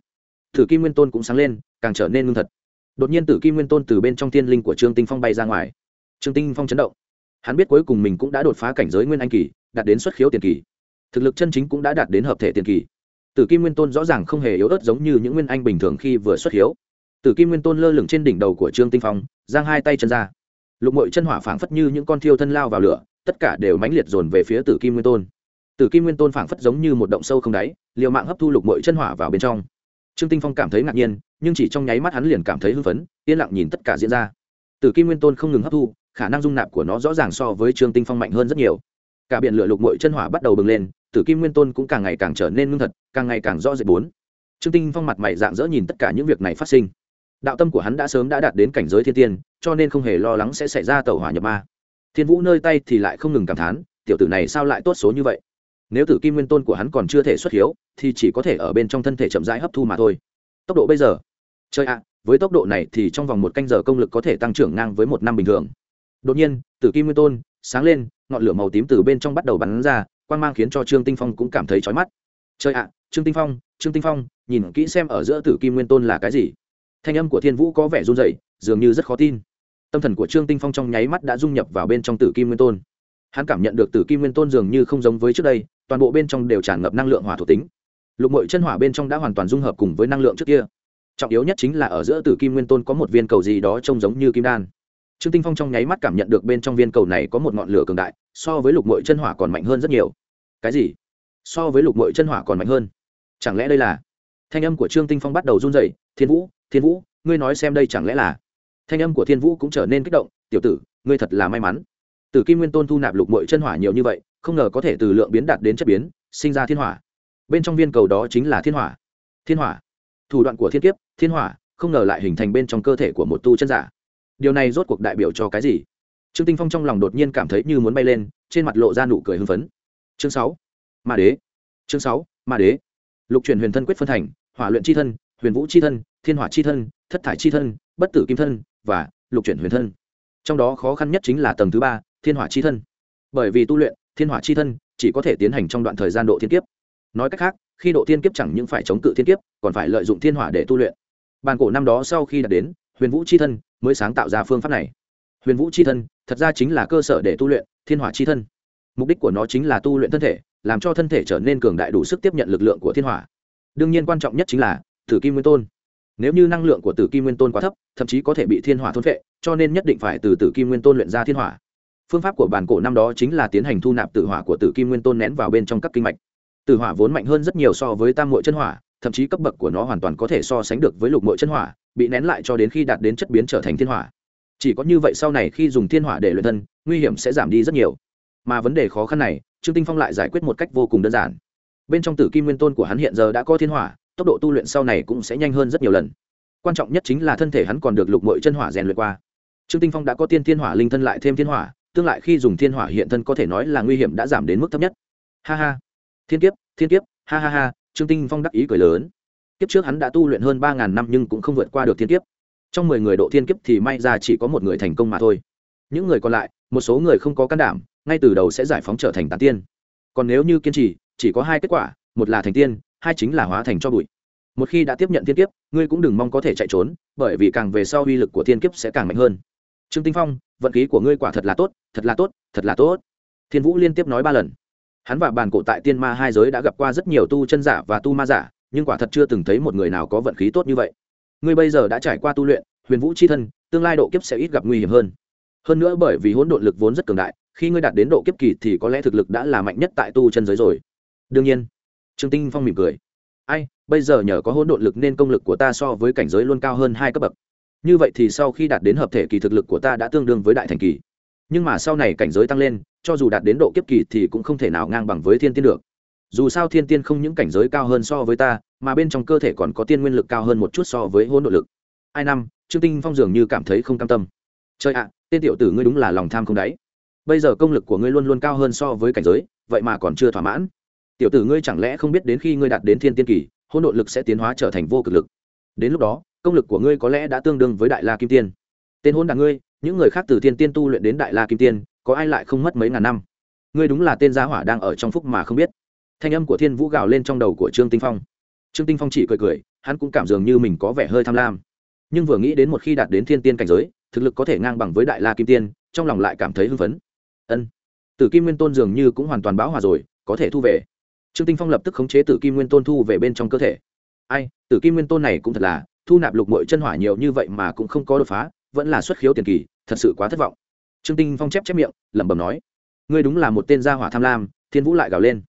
Thử kim nguyên tôn cũng sáng lên, càng trở nên ngưng thật. Đột nhiên tử kim nguyên tôn từ bên trong thiên linh của trương tinh phong bay ra ngoài. Trương tinh phong chấn động hắn biết cuối cùng mình cũng đã đột phá cảnh giới nguyên anh kỳ, đạt đến xuất khiếu tiền kỳ. Thực lực chân chính cũng đã đạt đến hợp thể tiền kỳ. Tử kim nguyên tôn rõ ràng không hề yếu ớt giống như những nguyên anh bình thường khi vừa xuất khiếu. Tử kim nguyên tôn lơ lửng trên đỉnh đầu của trương tinh phong, giang hai tay chân ra. Lục mội chân hỏa phảng phất như những con thiêu thân lao vào lửa, tất cả đều mãnh liệt dồn về phía tử kim nguyên tôn. Tử kim nguyên tôn phảng phất giống như một động sâu không đáy, liều mạng hấp thu lục mội chân hỏa vào bên trong. Trương tinh phong cảm thấy ngạc nhiên, nhưng chỉ trong nháy mắt hắn liền cảm thấy hưng phấn, yên lặng nhìn tất cả diễn ra. Tử kim nguyên tôn không ngừng hấp thu khả năng dung nạp của nó rõ ràng so với trương tinh phong mạnh hơn rất nhiều. Cả biển lửa lục mội chân hỏa bắt đầu bừng lên, tử kim nguyên tôn cũng càng ngày càng trở nên ngưng thật, càng ngày càng rõ rệt bốn. Trương tinh phong mặt mày dạng dỡ nhìn tất cả những việc này phát sinh. Đạo tâm của hắn đã sớm đã đạt đến cảnh giới thiên tiên, cho nên không hề lo lắng sẽ xảy ra tàu hỏa nhập ma. Thiên vũ nơi tay thì lại không ngừng cảm thán, tiểu tử này sao lại tốt số như vậy? Nếu tử kim nguyên tôn của hắn còn chưa thể xuất hiếu, thì chỉ có thể ở bên trong thân thể chậm rãi hấp thu mà thôi. Tốc độ bây giờ. Chơi ạ, với tốc độ này thì trong vòng một canh giờ công lực có thể tăng trưởng ngang với một năm bình thường đột nhiên, tử kim nguyên tôn sáng lên, ngọn lửa màu tím từ bên trong bắt đầu bắn ra quan g mang khiến cho trương tinh phong cũng cảm thấy chói mắt. Trời ạ, trương tinh phong, trương tinh phong, nhìn kỹ xem ở giữa tử kim nguyên tôn là cái gì. Thanh âm của thiên vũ có vẻ run rẩy, dường như rất khó tin. Tâm thần của trương tinh phong trong nháy mắt đã dung nhập vào bên trong tử kim nguyên tôn. Hắn cảm nhận được tử kim nguyên tôn dường như không giống với trước đây, toàn bộ bên trong đều tràn ngập năng lượng hỏa thuộc tính. Lục mội chân hỏa bên trong đã hoàn toàn dung hợp cùng với năng lượng trước kia. Trọng yếu nhất chính là ở giữa tử kim nguyên tôn có một viên cầu gì đó trông giống như kim đan trương tinh phong trong nháy mắt cảm nhận được bên trong viên cầu này có một ngọn lửa cường đại, so với lục mội chân hỏa còn mạnh hơn rất nhiều. Cái gì? So với lục mội chân hỏa còn mạnh hơn? Chẳng lẽ đây là? Thanh âm của trương tinh phong bắt đầu run rẩy. thiên vũ thiên vũ, ngươi nói xem đây chẳng lẽ là? Thanh âm của thiên vũ cũng trở nên kích động, tiểu tử, ngươi thật là may mắn. Từ kim nguyên tôn thu nạp lục mội chân hỏa nhiều như vậy, không ngờ có thể từ lượng biến đạt đến chất biến, sinh ra thiên hỏa. Bên trong viên cầu đó chính là thiên hỏa. Thiên hỏa. Thủ đoạn của thiên kiếp, thiên hỏa, không ngờ lại hình thành bên trong cơ thể của một tu chân giả điều này rốt cuộc đại biểu cho cái gì? Trương tinh phong trong lòng đột nhiên cảm thấy như muốn bay lên, trên mặt lộ ra nụ cười hưng phấn. Chương sáu, ma đế. Chương sáu, ma đế. Lục truyền huyền thân quyết phân thành, hỏa luyện chi thân, huyền vũ chi thân, thiên hỏa chi thân, thất thải chi thân, bất tử kim thân và lục truyền huyền thân. Trong đó khó khăn nhất chính là tầng thứ ba, thiên hỏa chi thân. Bởi vì tu luyện, thiên hỏa chi thân chỉ có thể tiến hành trong đoạn thời gian độ thiên kiếp. Nói cách khác, khi độ thiên kiếp chẳng những phải chống cự thiên kiếp, còn phải lợi dụng thiên hỏa để tu luyện. Bàn cổ năm đó sau khi đạt đến huyền vũ c h i thân mới sáng tạo ra phương pháp này. Huyền vũ c h i thân thật ra chính là cơ sở để tu luyện thiên hỏa c h i thân. Mục đích của nó chính là tu luyện thân thể, làm cho thân thể trở nên cường đại đủ sức tiếp nhận lực lượng của thiên hỏa. Đương nhiên quan trọng nhất chính là tử kim nguyên tôn. Nếu như năng lượng của tử kim nguyên tôn quá thấp, thậm chí có thể bị thiên hỏa thôn vệ cho nên nhất định phải từ tử kim nguyên tôn luyện ra thiên hỏa. Phương pháp của bản cổ năm đó chính là tiến hành thu nạp tử hỏa của tử kim nguyên tôn nén vào bên trong các kinh mạch. Tử hỏa vốn mạnh hơn rất nhiều so với tam mội chân hỏa, thậm chí cấp bậc của nó hoàn toàn có thể so sánh được với lục mội chân hỏa bị nén lại cho đến khi đạt đến chất biến trở thành thiên hỏa. Chỉ có như vậy sau này khi dùng thiên hỏa để luyện thân, nguy hiểm sẽ giảm đi rất nhiều. Mà vấn đề khó khăn này, trương tinh phong lại giải quyết một cách vô cùng đơn giản. Bên trong tử kim nguyên tôn của hắn hiện giờ đã có thiên hỏa, tốc độ tu luyện sau này cũng sẽ nhanh hơn rất nhiều lần. Quan trọng nhất chính là thân thể hắn còn được lục mội chân hỏa rèn luyện qua. Trương tinh phong đã có tiên thiên hỏa linh thân lại thêm thiên hỏa, tương lại khi dùng thiên hỏa hiện thân có thể nói là nguy hiểm đã giảm đến mức thấp nhất. Ha ha. Thiên kiếp thiên kiếp, ha ha ha, trương tinh phong đắc ý cười lớn kiếp trước hắn đã tu luyện hơn ba ngàn năm nhưng cũng không vượt qua được thiên kiếp. Trong mười người độ thiên kiếp thì may ra chỉ có một người thành công mà thôi. Những người còn lại, một số người không có can đảm, ngay từ đầu sẽ giải phóng trở thành tán tiên. Còn nếu như kiên trì, chỉ có hai kết quả, một là thành tiên, hai chính là hóa thành cho bụi. Một khi đã tiếp nhận thiên kiếp, ngươi cũng đừng mong có thể chạy trốn, bởi vì càng về sau uy lực của thiên kiếp sẽ càng mạnh hơn. Trương tinh phong, vận khí của ngươi quả thật là tốt, thật là tốt, thật là tốt. Thiên vũ liên tiếp nói ba lần. Hắn và bàn cổ tại tiên ma hai giới đã gặp qua rất nhiều tu chân giả và tu ma giả nhưng quả thật chưa từng thấy một người nào có vận khí tốt như vậy. Ngươi bây giờ đã trải qua tu luyện, huyền vũ c h i thân, tương lai độ kiếp sẽ ít gặp nguy hiểm hơn. Hơn nữa bởi vì hỗn độn lực vốn rất cường đại, khi ngươi đạt đến độ kiếp kỳ thì có lẽ thực lực đã là mạnh nhất tại tu chân giới rồi. Đương nhiên, trương tinh phong mỉm cười. Ai, bây giờ nhờ có hỗn độn lực nên công lực của ta so với cảnh giới luôn cao hơn hai cấp bậc. Như vậy thì sau khi đạt đến hợp thể kỳ thực lực của ta đã tương đương với đại thành kỳ. Nhưng mà sau này cảnh giới tăng lên, cho dù đạt đến độ kiếp kỳ thì cũng không thể nào ngang bằng với thiên tiên được dù sao thiên tiên không những cảnh giới cao hơn so với ta, mà bên trong cơ thể còn có tiên nguyên lực cao hơn một chút so với hôn nội lực. Ai năm, trương tinh phong dường như cảm thấy không cam tâm. Trời ạ, tên tiểu tử ngươi đúng là lòng tham không đáy. Bây giờ công lực của ngươi luôn luôn cao hơn so với cảnh giới, vậy mà còn chưa thỏa mãn. Tiểu tử ngươi chẳng lẽ không biết đến khi ngươi đạt đến thiên tiên kỳ hôn nội lực sẽ tiến hóa trở thành vô cực lực. Đến lúc đó, công lực của ngươi có lẽ đã tương đương với đại la kim tiên. Tên hôn đảng ngươi, những người khác từ thiên tiên tu luyện đến đại la kim tiên, có ai lại không mất mấy ngàn năm? Ngươi đúng là tên gia hỏa đang ở trong phúc mà không biết thanh âm của thiên vũ gào lên trong đầu của trương tinh phong. Trương tinh phong chỉ cười cười, hắn cũng cảm dường như mình có vẻ hơi tham lam. Nhưng vừa nghĩ đến một khi đạt đến thiên tiên cảnh giới, thực lực có thể ngang bằng với đại la kim tiên, trong lòng lại cảm thấy hưng phấn. Ân. Tử kim nguyên tôn dường như cũng hoàn toàn bão hòa rồi, có thể thu về. Trương tinh phong lập tức khống chế tử kim nguyên tôn thu về bên trong cơ thể. Ai, tử kim nguyên tôn này cũng thật là, thu nạp lục mội chân hỏa nhiều như vậy mà cũng không có đột phá, vẫn là xuất khiếu tiền kỳ, thật sự quá thất vọng. Trương tinh phong chép chép miệng, lẩm bẩm nói. Ngươi đúng là một tên gia hỏa tham lam, thiên vũ lại gào lên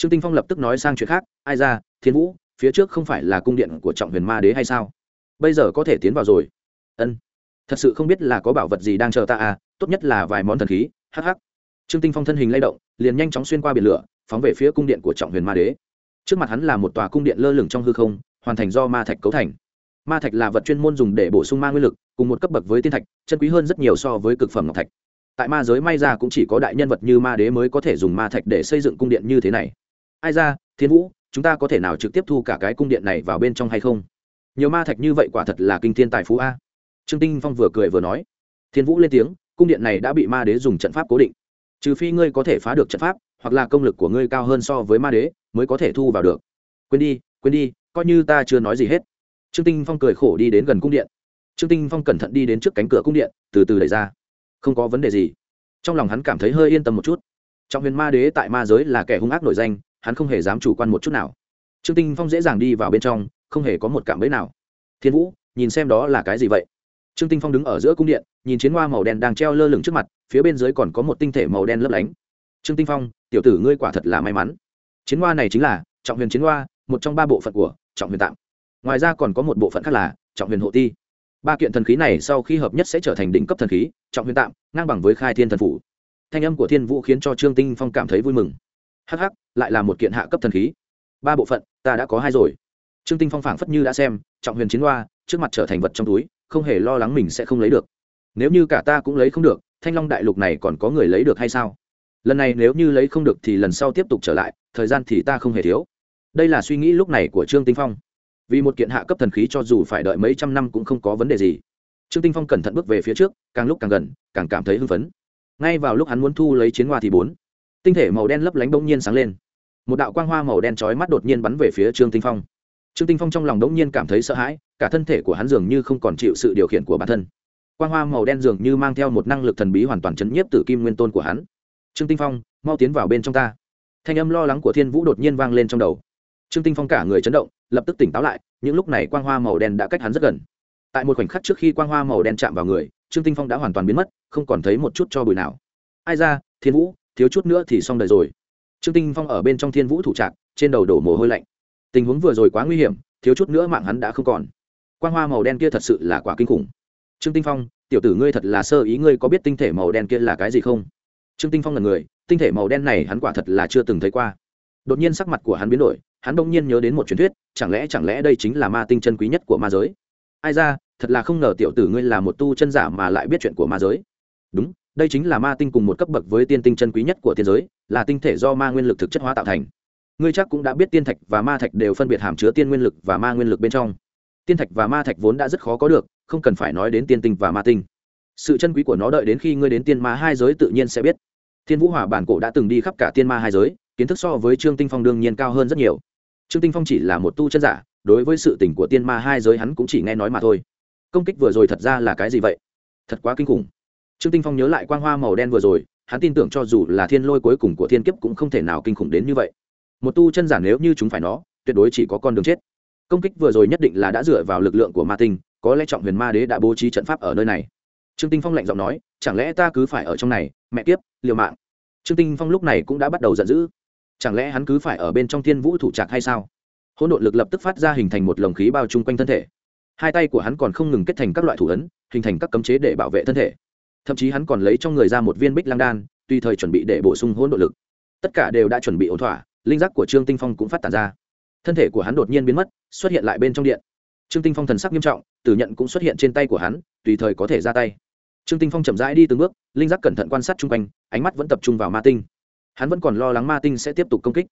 trương tinh phong lập tức nói sang chuyện khác ai ra thiên vũ phía trước không phải là cung điện của trọng huyền ma đế hay sao? Bây giờ có thể tiến vào rồi. Ân thật sự không biết là có bảo vật gì đang chờ ta à tốt nhất là vài món thần khí Hắc hắc, trương tinh phong thân hình lay động liền nhanh chóng xuyên qua biển lửa phóng về phía cung điện của trọng huyền ma đế. Trước mặt hắn là một tòa cung điện lơ lửng trong hư không hoàn thành do ma thạch cấu thành. Ma thạch là vật chuyên môn dùng để bổ sung ma nguyên lực cùng một cấp bậc với tiên thạch chân quý hơn rất nhiều so với cực phẩm ngọc thạch. Tại ma giới may ra cũng chỉ có đại nhân vật như ma đế mới có thể dùng ma thạch để xây dựng cung điện như thế này ai ra, thiên vũ, chúng ta có thể nào trực tiếp thu cả cái cung điện này vào bên trong hay không? Nhiều ma thạch như vậy quả thật là kinh thiên tài phú a. Trương tinh phong vừa cười vừa nói. Thiên vũ lên tiếng, cung điện này đã bị ma đế dùng trận pháp cố định. Trừ phi ngươi có thể phá được trận pháp, hoặc là công lực của ngươi cao hơn so với ma đế, mới có thể thu vào được. Quên đi quên đi, coi như ta chưa nói gì hết. Trương tinh phong cười khổ đi đến gần cung điện. Trương tinh phong cẩn thận đi đến trước cánh cửa cung điện, từ từ đẩy ra. Không có vấn đề gì. Trong lòng hắn cảm thấy hơi yên tâm một chút. Trong huyền ma đế tại ma giới là kẻ hung ác nổi danh hắn không hề dám chủ quan một chút nào. Trương tinh phong dễ dàng đi vào bên trong, không hề có một cảm bẫy nào. Thiên vũ, nhìn xem đó là cái gì vậy? Trương tinh phong đứng ở giữa cung điện, nhìn chiến hoa màu đen đang treo lơ lửng trước mặt, phía bên dưới còn có một tinh thể màu đen lấp lánh. Trương tinh phong, tiểu tử ngươi quả thật là may mắn. Chiến hoa này chính là trọng huyền chiến hoa, một trong ba bộ phận của trọng huyền tạm. Ngoài ra còn có một bộ phận khác là trọng huyền hộ ti. Ba kiện thần khí này sau khi hợp nhất sẽ trở thành đỉnh cấp thần khí, trọng huyền tạm, ngang bằng với khai thiên thần phủ. Thanh âm của thiên vũ khiến cho trương tinh phong cảm thấy vui mừng hh lại là một kiện hạ cấp thần khí. Ba bộ phận, ta đã có hai rồi. Trương tinh phong phảng phất như đã xem, trọng huyền chiến hoa, trước mặt trở thành vật trong túi, không hề lo lắng mình sẽ không lấy được. Nếu như cả ta cũng lấy không được, thanh long đại lục này còn có người lấy được hay sao? Lần này nếu như lấy không được thì lần sau tiếp tục trở lại, thời gian thì ta không hề thiếu. Đây là suy nghĩ lúc này của trương tinh phong. Vì một kiện hạ cấp thần khí cho dù phải đợi mấy trăm năm cũng không có vấn đề gì. Trương tinh phong cẩn thận bước về phía trước, càng lúc càng gần, càng cảm thấy hưng phấn. Ngay vào lúc hắn muốn thu lấy chiến hoa thì bốn tinh thể màu đen lấp lánh bỗng nhiên sáng lên. Một đạo quang hoa màu đen trói mắt đột nhiên bắn về phía trương tinh phong. Trương tinh phong trong lòng đống nhiên cảm thấy sợ hãi, cả thân thể của hắn dường như không còn chịu sự điều khiển của bản thân. Quang hoa màu đen dường như mang theo một năng lực thần bí hoàn toàn chấn nhiếp từ kim nguyên tôn của hắn. Trương tinh phong, mau tiến vào bên trong ta. Thanh âm lo lắng của thiên vũ đột nhiên vang lên trong đầu. Trương tinh phong cả người chấn động, lập tức tỉnh táo lại, những lúc này quang hoa màu đen đã cách hắn rất gần. Tại một khoảnh khắc trước khi quang hoa màu đen chạm vào người, trương tinh phong đã hoàn toàn biến mất, không còn thấy một chút cho bụi nào. Ai ra, thiên vũ thiếu chút nữa thì xong đời rồi. Trương tinh phong ở bên trong thiên vũ thủ trạc, trên đầu đổ mồ hôi lạnh. Tình huống vừa rồi quá nguy hiểm, thiếu chút nữa mạng hắn đã không còn. Quang hoa màu đen kia thật sự là quả kinh khủng. Trương tinh phong, tiểu tử ngươi thật là sơ ý, ngươi có biết tinh thể màu đen kia là cái gì không? Trương tinh phong là người, tinh thể màu đen này hắn quả thật là chưa từng thấy qua. Đột nhiên sắc mặt của hắn biến đổi, hắn bỗng nhiên nhớ đến một truyền thuyết, chẳng lẽ chẳng lẽ đây chính là ma tinh chân quý nhất của ma giới? Ai ra, thật là không ngờ tiểu tử ngươi là một tu chân giả mà lại biết chuyện của ma giới. Đúng đây chính là ma tinh cùng một cấp bậc với tiên tinh chân quý nhất của tiên giới, là tinh thể do ma nguyên lực thực chất hóa tạo thành. Ngươi chắc cũng đã biết tiên thạch và ma thạch đều phân biệt hàm chứa tiên nguyên lực và ma nguyên lực bên trong. Tiên thạch và ma thạch vốn đã rất khó có được, không cần phải nói đến tiên tinh và ma tinh. Sự chân quý của nó đợi đến khi ngươi đến tiên ma hai giới tự nhiên sẽ biết. Thiên vũ hỏa bản cổ đã từng đi khắp cả tiên ma hai giới, kiến thức so với trương tinh phong đương nhiên cao hơn rất nhiều. Trương tinh phong chỉ là một tu chân giả, đối với sự tình của tiên ma hai giới hắn cũng chỉ nghe nói mà thôi. Công kích vừa rồi thật ra là cái gì vậy? Thật quá kinh khủng trương tinh phong nhớ lại quang hoa màu đen vừa rồi, hắn tin tưởng cho dù là thiên lôi cuối cùng của thiên kiếp cũng không thể nào kinh khủng đến như vậy. Một tu chân giả nếu như chúng phải nó, tuyệt đối chỉ có con đường chết. Công kích vừa rồi nhất định là đã dựa vào lực lượng của ma tinh, có lẽ trọng huyền ma đế đã bố trí trận pháp ở nơi này. Trương tinh phong lạnh giọng nói, chẳng lẽ ta cứ phải ở trong này, mẹ kiếp, liều mạng? Trương tinh phong lúc này cũng đã bắt đầu giận dữ. Chẳng lẽ hắn cứ phải ở bên trong thiên vũ thủ trạc hay sao? Hỗn độn lực lập tức phát ra hình thành một lồng khí bao chung quanh thân thể. Hai tay của hắn còn không ngừng kết thành các loại thủ ấn, hình thành các cấm chế để bảo vệ thân thể thậm chí hắn còn lấy trong người ra một viên bích lang đan, tùy thời chuẩn bị để bổ sung hỗn độ lực. Tất cả đều đã chuẩn bị ổn thỏa, linh giác của trương tinh phong cũng phát tản ra. Thân thể của hắn đột nhiên biến mất, xuất hiện lại bên trong điện. Trương tinh phong thần sắc nghiêm trọng, tử nhận cũng xuất hiện trên tay của hắn, tùy thời có thể ra tay. Trương tinh phong chậm rãi đi từng bước, linh giác cẩn thận quan sát chung quanh, ánh mắt vẫn tập trung vào ma tinh. Hắn vẫn còn lo lắng ma tinh sẽ tiếp tục công kích.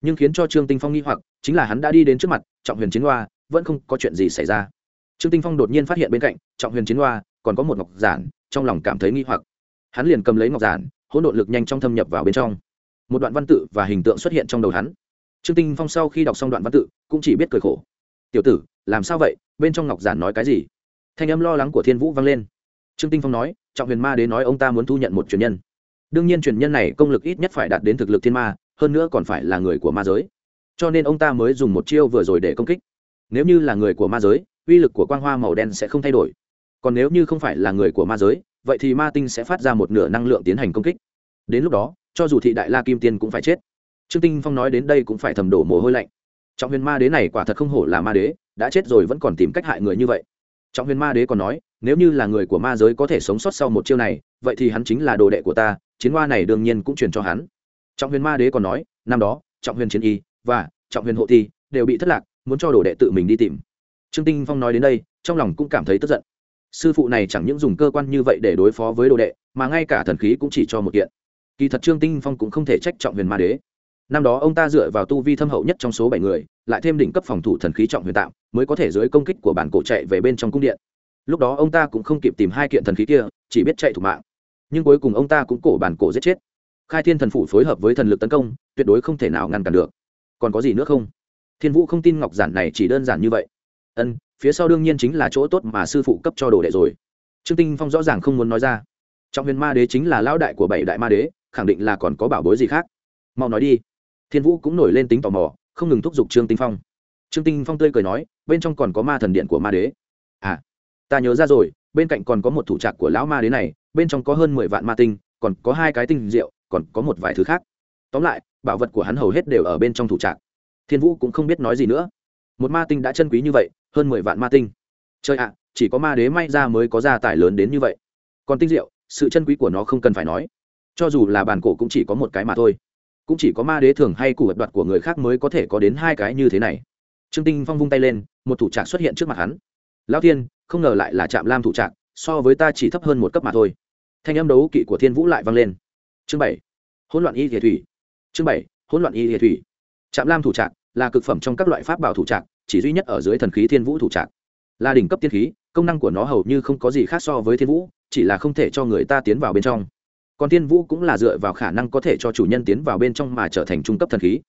Nhưng khiến cho trương tinh phong nghi hoặc, chính là hắn đã đi đến trước mặt, trọng huyền chiến hoa, vẫn không có chuyện gì xảy ra. Trương tinh phong đột nhiên phát hiện bên cạnh, trọng huyền chiến hoa, còn có một ngọc giản trong lòng cảm thấy nghi hoặc. Hắn liền cầm lấy ngọc giản, hỗn độn lực nhanh trong thâm nhập vào bên trong. Một đoạn văn tự và hình tượng xuất hiện trong đầu hắn. Trương tinh phong sau khi đọc xong đoạn văn tự, cũng chỉ biết cười khổ. Tiểu tử, làm sao vậy? Bên trong ngọc giản nói cái gì? Thanh âm lo lắng của thiên vũ vang lên. Trương tinh phong nói, trọng huyền ma đến nói ông ta muốn thu nhận một truyền nhân. Đương nhiên truyền nhân này công lực ít nhất phải đạt đến thực lực thiên ma, hơn nữa còn phải là người của ma giới. Cho nên ông ta mới dùng một chiêu vừa rồi để công kích. Nếu như là người của ma giới, uy lực của quang hoa màu đen sẽ không thay đổi còn nếu như không phải là người của ma giới, vậy thì ma tinh sẽ phát ra một nửa năng lượng tiến hành công kích. Đến lúc đó, cho dù thị đại la kim tiên cũng phải chết. Trương tinh phong nói đến đây cũng phải thầm đổ mồ hôi lạnh. Trọng huyền ma đế này quả thật không hổ là ma đế, đã chết rồi vẫn còn tìm cách hại người như vậy. Trọng huyền ma đế còn nói, nếu như là người của ma giới có thể sống sót sau một chiêu này, vậy thì hắn chính là đồ đệ của ta, chiến hoa này đương nhiên cũng truyền cho hắn. Trọng huyền ma đế còn nói, năm đó, trọng huyền chiến y và trọng huyền hộ thi đều bị thất lạc, muốn cho đồ đệ tự mình đi tìm. Trương tinh phong nói đến đây, trong lòng cũng cảm thấy tức giận sư phụ này chẳng những dùng cơ quan như vậy để đối phó với đồ đệ mà ngay cả thần khí cũng chỉ cho một kiện. Kỳ thật trương tinh phong cũng không thể trách trọng huyền ma đế. Năm đó ông ta dựa vào tu vi thâm hậu nhất trong số bảy người lại thêm đỉnh cấp phòng thủ thần khí trọng huyền tạo, mới có thể dưới công kích của bản cổ chạy về bên trong cung điện. Lúc đó ông ta cũng không kịp tìm hai kiện thần khí kia chỉ biết chạy thủ mạng. Nhưng cuối cùng ông ta cũng cổ bản cổ giết chết. Khai thiên thần phủ phối hợp với thần lực tấn công tuyệt đối không thể nào ngăn cản được. Còn có gì nữa không? Thiên vũ không tin ngọc giản này chỉ đơn giản như vậy ân, phía sau đương nhiên chính là chỗ tốt mà sư phụ cấp cho đồ đệ rồi. Trương tinh phong rõ ràng không muốn nói ra. Trong huyền ma đế chính là lão đại của bảy đại ma đế, khẳng định là còn có bảo bối gì khác. Mau nói đi. Thiên vũ cũng nổi lên tính tò mò, không ngừng thúc giục trương tinh phong. Trương tinh phong tươi cười nói, bên trong còn có ma thần điện của ma đế. À ta nhớ ra rồi, bên cạnh còn có một thủ trạc của lão ma đế này, bên trong có hơn mười vạn ma tinh, còn có hai cái tinh rượu còn có một vài thứ khác. Tóm lại, bảo vật của hắn hầu hết đều ở bên trong thủ trạc. Thiên vũ cũng không biết nói gì nữa một ma tinh đã chân quý như vậy, hơn mười vạn ma tinh. Chơi ạ, chỉ có ma đế may ra mới có gia tài lớn đến như vậy. Còn tinh diệu, sự chân quý của nó không cần phải nói. Cho dù là bản cổ cũng chỉ có một cái mà thôi. Cũng chỉ có ma đế thường hay củ hợp đoạt của người khác mới có thể có đến hai cái như thế này. Trương tinh phong vung tay lên, một thủ trạc xuất hiện trước mặt hắn. Lão thiên, không ngờ lại là trạm lam thủ trạc, so với ta chỉ thấp hơn một cấp mà thôi. Thanh âm đấu kỵ của thiên vũ lại vang lên. Chương bảy, hỗn loạn y thiệt thủy. Chương bảy, hỗn loạn y thiệt thủy. Trạm lam thủ trạc là cực phẩm trong các loại pháp bảo thủ trạc, chỉ duy nhất ở dưới thần khí thiên vũ thủ trạc. Là đỉnh cấp tiên khí, công năng của nó hầu như không có gì khác so với thiên vũ, chỉ là không thể cho người ta tiến vào bên trong. Còn thiên vũ cũng là dựa vào khả năng có thể cho chủ nhân tiến vào bên trong mà trở thành trung cấp thần khí.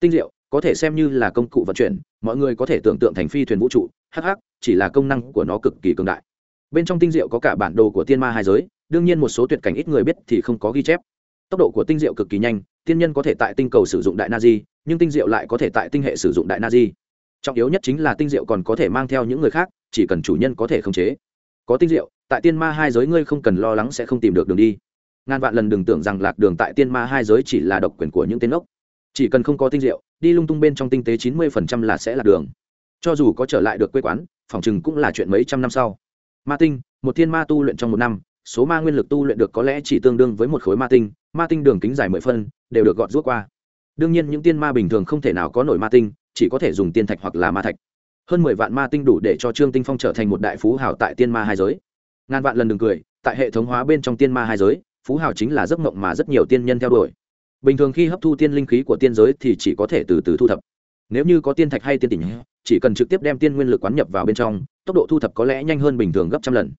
Tinh diệu, có thể xem như là công cụ vận chuyển, mọi người có thể tưởng tượng thành phi thuyền vũ trụ hh chỉ là công năng của nó cực kỳ cường đại. Bên trong tinh diệu có cả bản đồ của tiên ma hai giới, đương nhiên một số tuyệt cảnh ít người biết thì không có ghi chép. Tốc độ của tinh diệu cực kỳ nhanh, tiên nhân có thể tại tinh cầu sử dụng đại na di nhưng tinh diệu lại có thể tại tinh hệ sử dụng đại na di. Trọng yếu nhất chính là tinh diệu còn có thể mang theo những người khác, chỉ cần chủ nhân có thể khống chế. Có tinh diệu, tại tiên ma hai giới ngươi không cần lo lắng sẽ không tìm được đường đi. Ngàn vạn lần đừng tưởng rằng lạc đường tại tiên ma hai giới chỉ là độc quyền của những tên ốc. Chỉ cần không có tinh diệu, đi lung tung bên trong tinh tế chín mươi phần trăm là sẽ lạc đường. Cho dù có trở lại được quê quán, phòng chừng cũng là chuyện mấy trăm năm sau. Ma tinh, một thiên ma tu luyện trong một năm, số ma nguyên lực tu luyện được có lẽ chỉ tương đương với một khối ma tinh. Ma tinh đường kính dài mười phân, đều được gọt rút qua đương nhiên những tiên ma bình thường không thể nào có nổi ma tinh, chỉ có thể dùng tiên thạch hoặc là ma thạch. Hơn mười vạn ma tinh đủ để cho trương tinh phong trở thành một đại phú hào tại tiên ma hai giới. Ngàn vạn lần đừng cười, tại hệ thống hóa bên trong tiên ma hai giới, phú hào chính là giấc mộng mà rất nhiều tiên nhân theo đuổi. Bình thường khi hấp thu tiên linh khí của tiên giới thì chỉ có thể từ từ thu thập. Nếu như có tiên thạch hay tiên tỉnh chỉ cần trực tiếp đem tiên nguyên lực quán nhập vào bên trong, tốc độ thu thập có lẽ nhanh hơn bình thường gấp trăm lần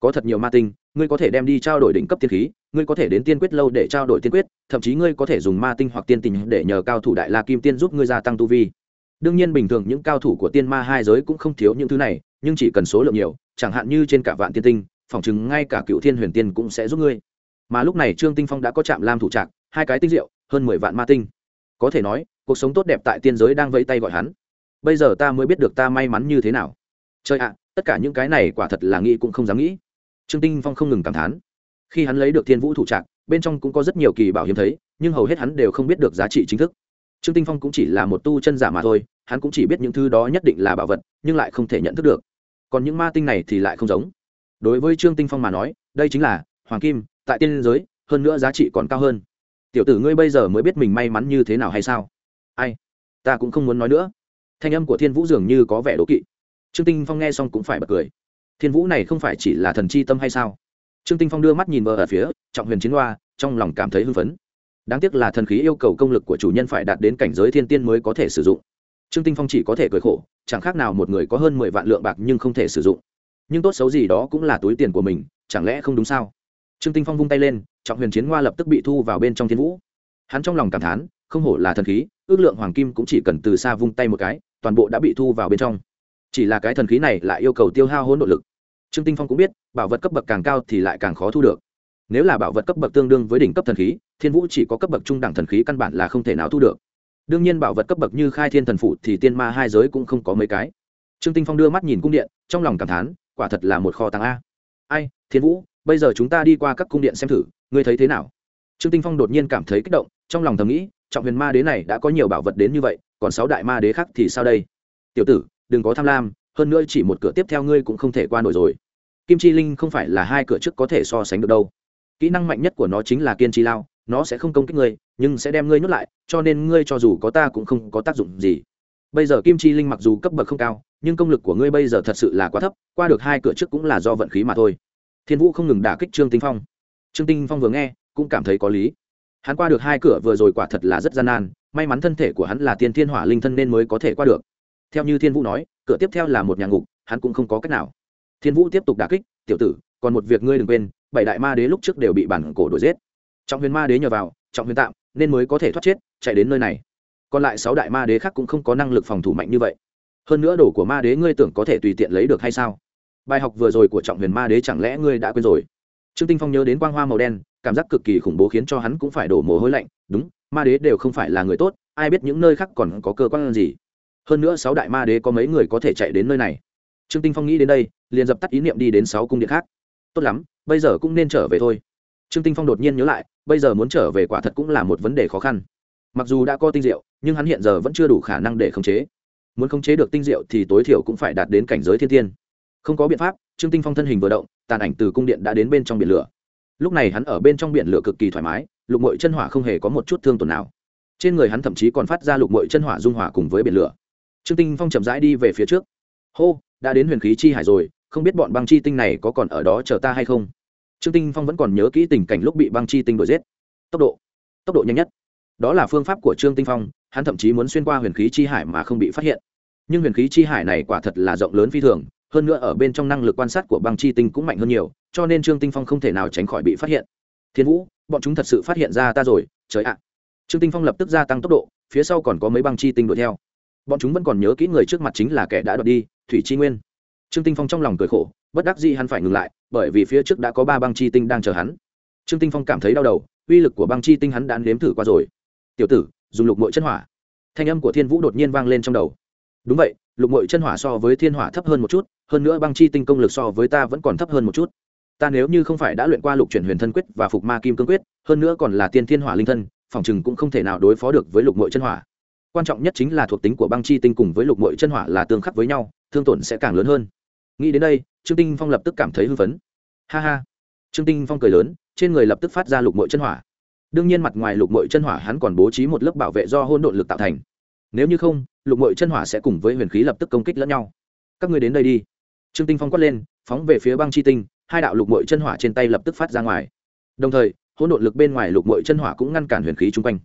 có thật nhiều ma tinh, ngươi có thể đem đi trao đổi đỉnh cấp tiên khí, ngươi có thể đến tiên quyết lâu để trao đổi tiên quyết, thậm chí ngươi có thể dùng ma tinh hoặc tiên tình để nhờ cao thủ đại la kim tiên giúp ngươi gia tăng tu vi. Đương nhiên bình thường những cao thủ của tiên ma hai giới cũng không thiếu những thứ này, nhưng chỉ cần số lượng nhiều, chẳng hạn như trên cả vạn tiên tinh phỏng chừng ngay cả cựu thiên huyền tiên cũng sẽ giúp ngươi. Mà lúc này trương tinh phong đã có chạm lam thủ trạc, hai cái tinh diệu, hơn mười vạn ma tinh. Có thể nói, cuộc sống tốt đẹp tại tiên giới đang vẫy tay gọi hắn. Bây giờ ta mới biết được ta may mắn như thế nào. Trời ạ, tất cả những cái này quả thật là nghĩ cũng không dám nghĩ trương tinh phong không ngừng cảm thán. Khi hắn lấy được thiên vũ thủ Trạng, bên trong cũng có rất nhiều kỳ bảo hiếm thấy nhưng hầu hết hắn đều không biết được giá trị chính thức. Trương tinh phong cũng chỉ là một tu chân giả mà thôi hắn cũng chỉ biết những thứ đó nhất định là bảo vật nhưng lại không thể nhận thức được. Còn những ma tinh này thì lại không giống. Đối với trương tinh phong mà nói đây chính là hoàng kim tại tiên giới hơn nữa giá trị còn cao hơn. Tiểu tử ngươi bây giờ mới biết mình may mắn như thế nào hay sao? Ai? Ta cũng không muốn nói nữa. Thanh âm của thiên vũ dường như có vẻ đố kỵ. Trương tinh phong nghe xong cũng phải bật cười thiên vũ này không phải chỉ là thần chi tâm hay sao? Trương tinh phong đưa mắt nhìn vợ ở phía, trọng huyền chiến hoa, trong lòng cảm thấy hưng phấn. Đáng tiếc là thần khí yêu cầu công lực của chủ nhân phải đạt đến cảnh giới thiên tiên mới có thể sử dụng. Trương tinh phong chỉ có thể cười khổ, chẳng khác nào một người có hơn mười vạn lượng bạc nhưng không thể sử dụng. Nhưng tốt xấu gì đó cũng là túi tiền của mình, chẳng lẽ không đúng sao? Trương tinh phong vung tay lên, trọng huyền chiến hoa lập tức bị thu vào bên trong thiên vũ. Hắn trong lòng cảm thán, không hổ là thần khí, ước lượng hoàng kim cũng chỉ cần từ xa vung tay một cái, toàn bộ đã bị thu vào bên trong chỉ là cái thần khí này lại yêu cầu tiêu hao hỗn độ lực. Trương tinh phong cũng biết, bảo vật cấp bậc càng cao thì lại càng khó thu được. Nếu là bảo vật cấp bậc tương đương với đỉnh cấp thần khí, thiên vũ chỉ có cấp bậc trung đẳng thần khí căn bản là không thể nào thu được. Đương nhiên bảo vật cấp bậc như khai thiên thần phụ thì tiên ma hai giới cũng không có mấy cái. Trương tinh phong đưa mắt nhìn cung điện, trong lòng cảm thán, quả thật là một kho tàng a. Ai, thiên vũ, bây giờ chúng ta đi qua các cung điện xem thử, ngươi thấy thế nào? Trương tinh phong đột nhiên cảm thấy kích động, trong lòng thầm nghĩ, trọng huyền ma đế này đã có nhiều bảo vật đến như vậy, còn sáu đại ma đế khác thì sao đây? Tiểu tử đừng có tham lam, hơn nữa chỉ một cửa tiếp theo ngươi cũng không thể qua nổi rồi. Kim chi linh không phải là hai cửa trước có thể so sánh được đâu. Kỹ năng mạnh nhất của nó chính là kiên chi lao, nó sẽ không công kích ngươi, nhưng sẽ đem ngươi nhốt lại, cho nên ngươi cho dù có ta cũng không có tác dụng gì. Bây giờ kim chi linh mặc dù cấp bậc không cao, nhưng công lực của ngươi bây giờ thật sự là quá thấp, qua được hai cửa trước cũng là do vận khí mà thôi. Thiên vũ không ngừng đả kích trương tinh phong. Trương tinh phong vừa nghe, cũng cảm thấy có lý. Hắn qua được hai cửa vừa rồi quả thật là rất gian nan, may mắn thân thể của hắn là tiên thiên hỏa linh thân nên mới có thể qua được theo như thiên vũ nói, cửa tiếp theo là một nhà ngục, hắn cũng không có cách nào. Thiên vũ tiếp tục đà kích, tiểu tử, còn một việc ngươi đừng quên, bảy đại ma đế lúc trước đều bị bản cổ đuổi giết. Trọng huyền ma đế nhờ vào, trọng huyền tạm, nên mới có thể thoát chết, chạy đến nơi này. Còn lại sáu đại ma đế khác cũng không có năng lực phòng thủ mạnh như vậy. Hơn nữa đồ của ma đế ngươi tưởng có thể tùy tiện lấy được hay sao? Bài học vừa rồi của trọng huyền ma đế chẳng lẽ ngươi đã quên rồi? Trương tinh phong nhớ đến quang hoa màu đen, cảm giác cực kỳ khủng bố khiến cho hắn cũng phải đổ mồ hôi lạnh. Đúng, ma đế đều không phải là người tốt, ai biết những nơi khác còn có cơ quan gì? Hơn nữa sáu đại ma đế có mấy người có thể chạy đến nơi này. Trương tinh phong nghĩ đến đây, liền dập tắt ý niệm đi đến sáu cung điện khác. Tốt lắm, bây giờ cũng nên trở về thôi. Trương tinh phong đột nhiên nhớ lại, bây giờ muốn trở về quả thật cũng là một vấn đề khó khăn. Mặc dù đã có tinh diệu, nhưng hắn hiện giờ vẫn chưa đủ khả năng để khống chế. Muốn khống chế được tinh diệu thì tối thiểu cũng phải đạt đến cảnh giới thiên tiên. Không có biện pháp, trương tinh phong thân hình vừa động, tàn ảnh từ cung điện đã đến bên trong biển lửa. Lúc này hắn ở bên trong biển lửa cực kỳ thoải mái, lục mội chân hỏa không hề có một chút thương tổn nào. Trên người hắn thậm chí còn phát ra lục mội chân hỏa dung hỏa cùng với biển lửa trương tinh phong chậm rãi đi về phía trước. Hô, đã đến huyền khí chi hải rồi, không biết bọn băng chi tinh này có còn ở đó chờ ta hay không? Trương tinh phong vẫn còn nhớ kỹ tình cảnh lúc bị băng chi tinh đuổi giết. Tốc độ tốc độ nhanh nhất. Đó là phương pháp của trương tinh phong, hắn thậm chí muốn xuyên qua huyền khí chi hải mà không bị phát hiện. Nhưng huyền khí chi hải này quả thật là rộng lớn phi thường, hơn nữa ở bên trong năng lực quan sát của băng chi tinh cũng mạnh hơn nhiều, cho nên trương tinh phong không thể nào tránh khỏi bị phát hiện. Thiên vũ, bọn chúng thật sự phát hiện ra ta rồi, trời ạ. Trương tinh phong lập tức gia tăng tốc độ, phía sau còn có mấy băng chi tinh đuổi theo bọn chúng vẫn còn nhớ kỹ người trước mặt chính là kẻ đã đoạt đi, thủy chi nguyên. Trương tinh phong trong lòng cười khổ, bất đắc dĩ hắn phải ngừng lại, bởi vì phía trước đã có ba băng chi tinh đang chờ hắn. Trương tinh phong cảm thấy đau đầu, uy lực của băng chi tinh hắn đã nếm thử qua rồi. Tiểu tử, dùng lục mội chân hỏa. Thanh âm của thiên vũ đột nhiên vang lên trong đầu. Đúng vậy, lục mội chân hỏa so với thiên hỏa thấp hơn một chút, hơn nữa băng chi tinh công lực so với ta vẫn còn thấp hơn một chút. Ta nếu như không phải đã luyện qua lục chuyển huyền thân quyết và phục ma kim cương quyết, hơn nữa còn là tiên thiên hỏa linh thân, phòng chừng cũng không thể nào đối phó được với lục mội chân hỏa quan trọng nhất chính là thuộc tính của băng chi tinh cùng với lục mội chân hỏa là tương khắc với nhau, thương tổn sẽ càng lớn hơn. Nghĩ đến đây, trương tinh phong lập tức cảm thấy hưng phấn. Ha ha. Trương tinh phong cười lớn, trên người lập tức phát ra lục mội chân hỏa. Đương nhiên mặt ngoài lục mội chân hỏa hắn còn bố trí một lớp bảo vệ do hôn độn lực tạo thành. Nếu như không, lục mội chân hỏa sẽ cùng với huyền khí lập tức công kích lẫn nhau. Các người đến đây đi. Trương tinh phong quát lên, phóng về phía băng chi tinh, hai đạo lục mội chân hỏa trên tay lập tức phát ra ngoài. Đồng thời, hỗn độn lực bên ngoài lục mội chân hỏa cũng ngăn cản huyền khí chung quanh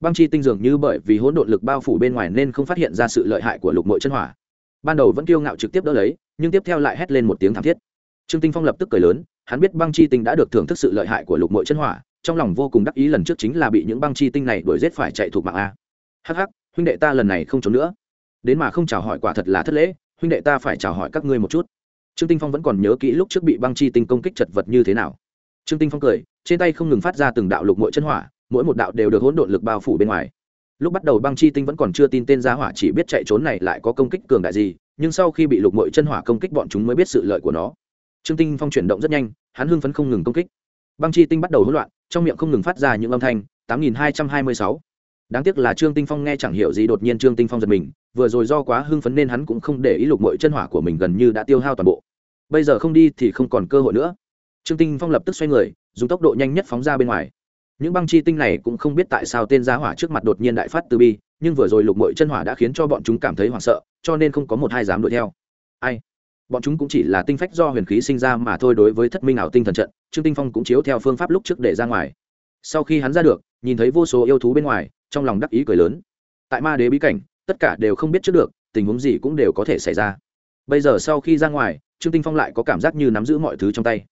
băng chi tinh dường như bởi vì hỗn độn lực bao phủ bên ngoài nên không phát hiện ra sự lợi hại của lục mội chân hỏa. Ban đầu vẫn kiêu ngạo trực tiếp đỡ lấy, nhưng tiếp theo lại hét lên một tiếng thảm thiết. Trương tinh phong lập tức cười lớn, hắn biết băng chi tinh đã được thưởng thức sự lợi hại của lục mội chân hỏa, trong lòng vô cùng đắc ý lần trước chính là bị những băng chi tinh này đuổi giết phải chạy thuộc mạng a. Hắc hắc, huynh đệ ta lần này không trốn nữa. Đến mà không chào hỏi quả thật là thất lễ, huynh đệ ta phải chào hỏi các ngươi một chút. Trương tinh phong vẫn còn nhớ kỹ lúc trước bị băng chi tinh công kích chật vật như thế nào. Trương tinh phong cười, trên tay không ngừng phát ra từng đạo lục mội chân hỏa mỗi một đạo đều được hỗn độn lực bao phủ bên ngoài. Lúc bắt đầu băng chi tinh vẫn còn chưa tin tên gia hỏa chỉ biết chạy trốn này lại có công kích cường đại gì, nhưng sau khi bị lục mội chân hỏa công kích bọn chúng mới biết sự lợi của nó. Trương tinh phong chuyển động rất nhanh, hắn hưng phấn không ngừng công kích. Băng chi tinh bắt đầu hỗn loạn, trong miệng không ngừng phát ra những âm thanh, tám nghìn hai trăm hai mươi sáu. Đáng tiếc là trương tinh phong nghe chẳng hiểu gì đột nhiên trương tinh phong giật mình, vừa rồi do quá hưng phấn nên hắn cũng không để ý lục mội chân hỏa của mình gần như đã tiêu hao toàn bộ. Bây giờ không đi thì không còn cơ hội nữa. Trương tinh phong lập tức xoay người, dùng tốc độ nhanh nhất phóng ra bên ngoài những băng chi tinh này cũng không biết tại sao tên giá hỏa trước mặt đột nhiên đại phát từ bi, nhưng vừa rồi lục mội chân hỏa đã khiến cho bọn chúng cảm thấy hoảng sợ, cho nên không có một hai dám đuổi theo. Ai? Bọn chúng cũng chỉ là tinh phách do huyền khí sinh ra mà thôi đối với thất minh ảo tinh thần trận, trương tinh phong cũng chiếu theo phương pháp lúc trước để ra ngoài. Sau khi hắn ra được, nhìn thấy vô số yêu thú bên ngoài, trong lòng đắc ý cười lớn. Tại ma đế bí cảnh, tất cả đều không biết trước được, tình huống gì cũng đều có thể xảy ra. Bây giờ sau khi ra ngoài, trương tinh phong lại có cảm giác như nắm giữ mọi thứ trong tay.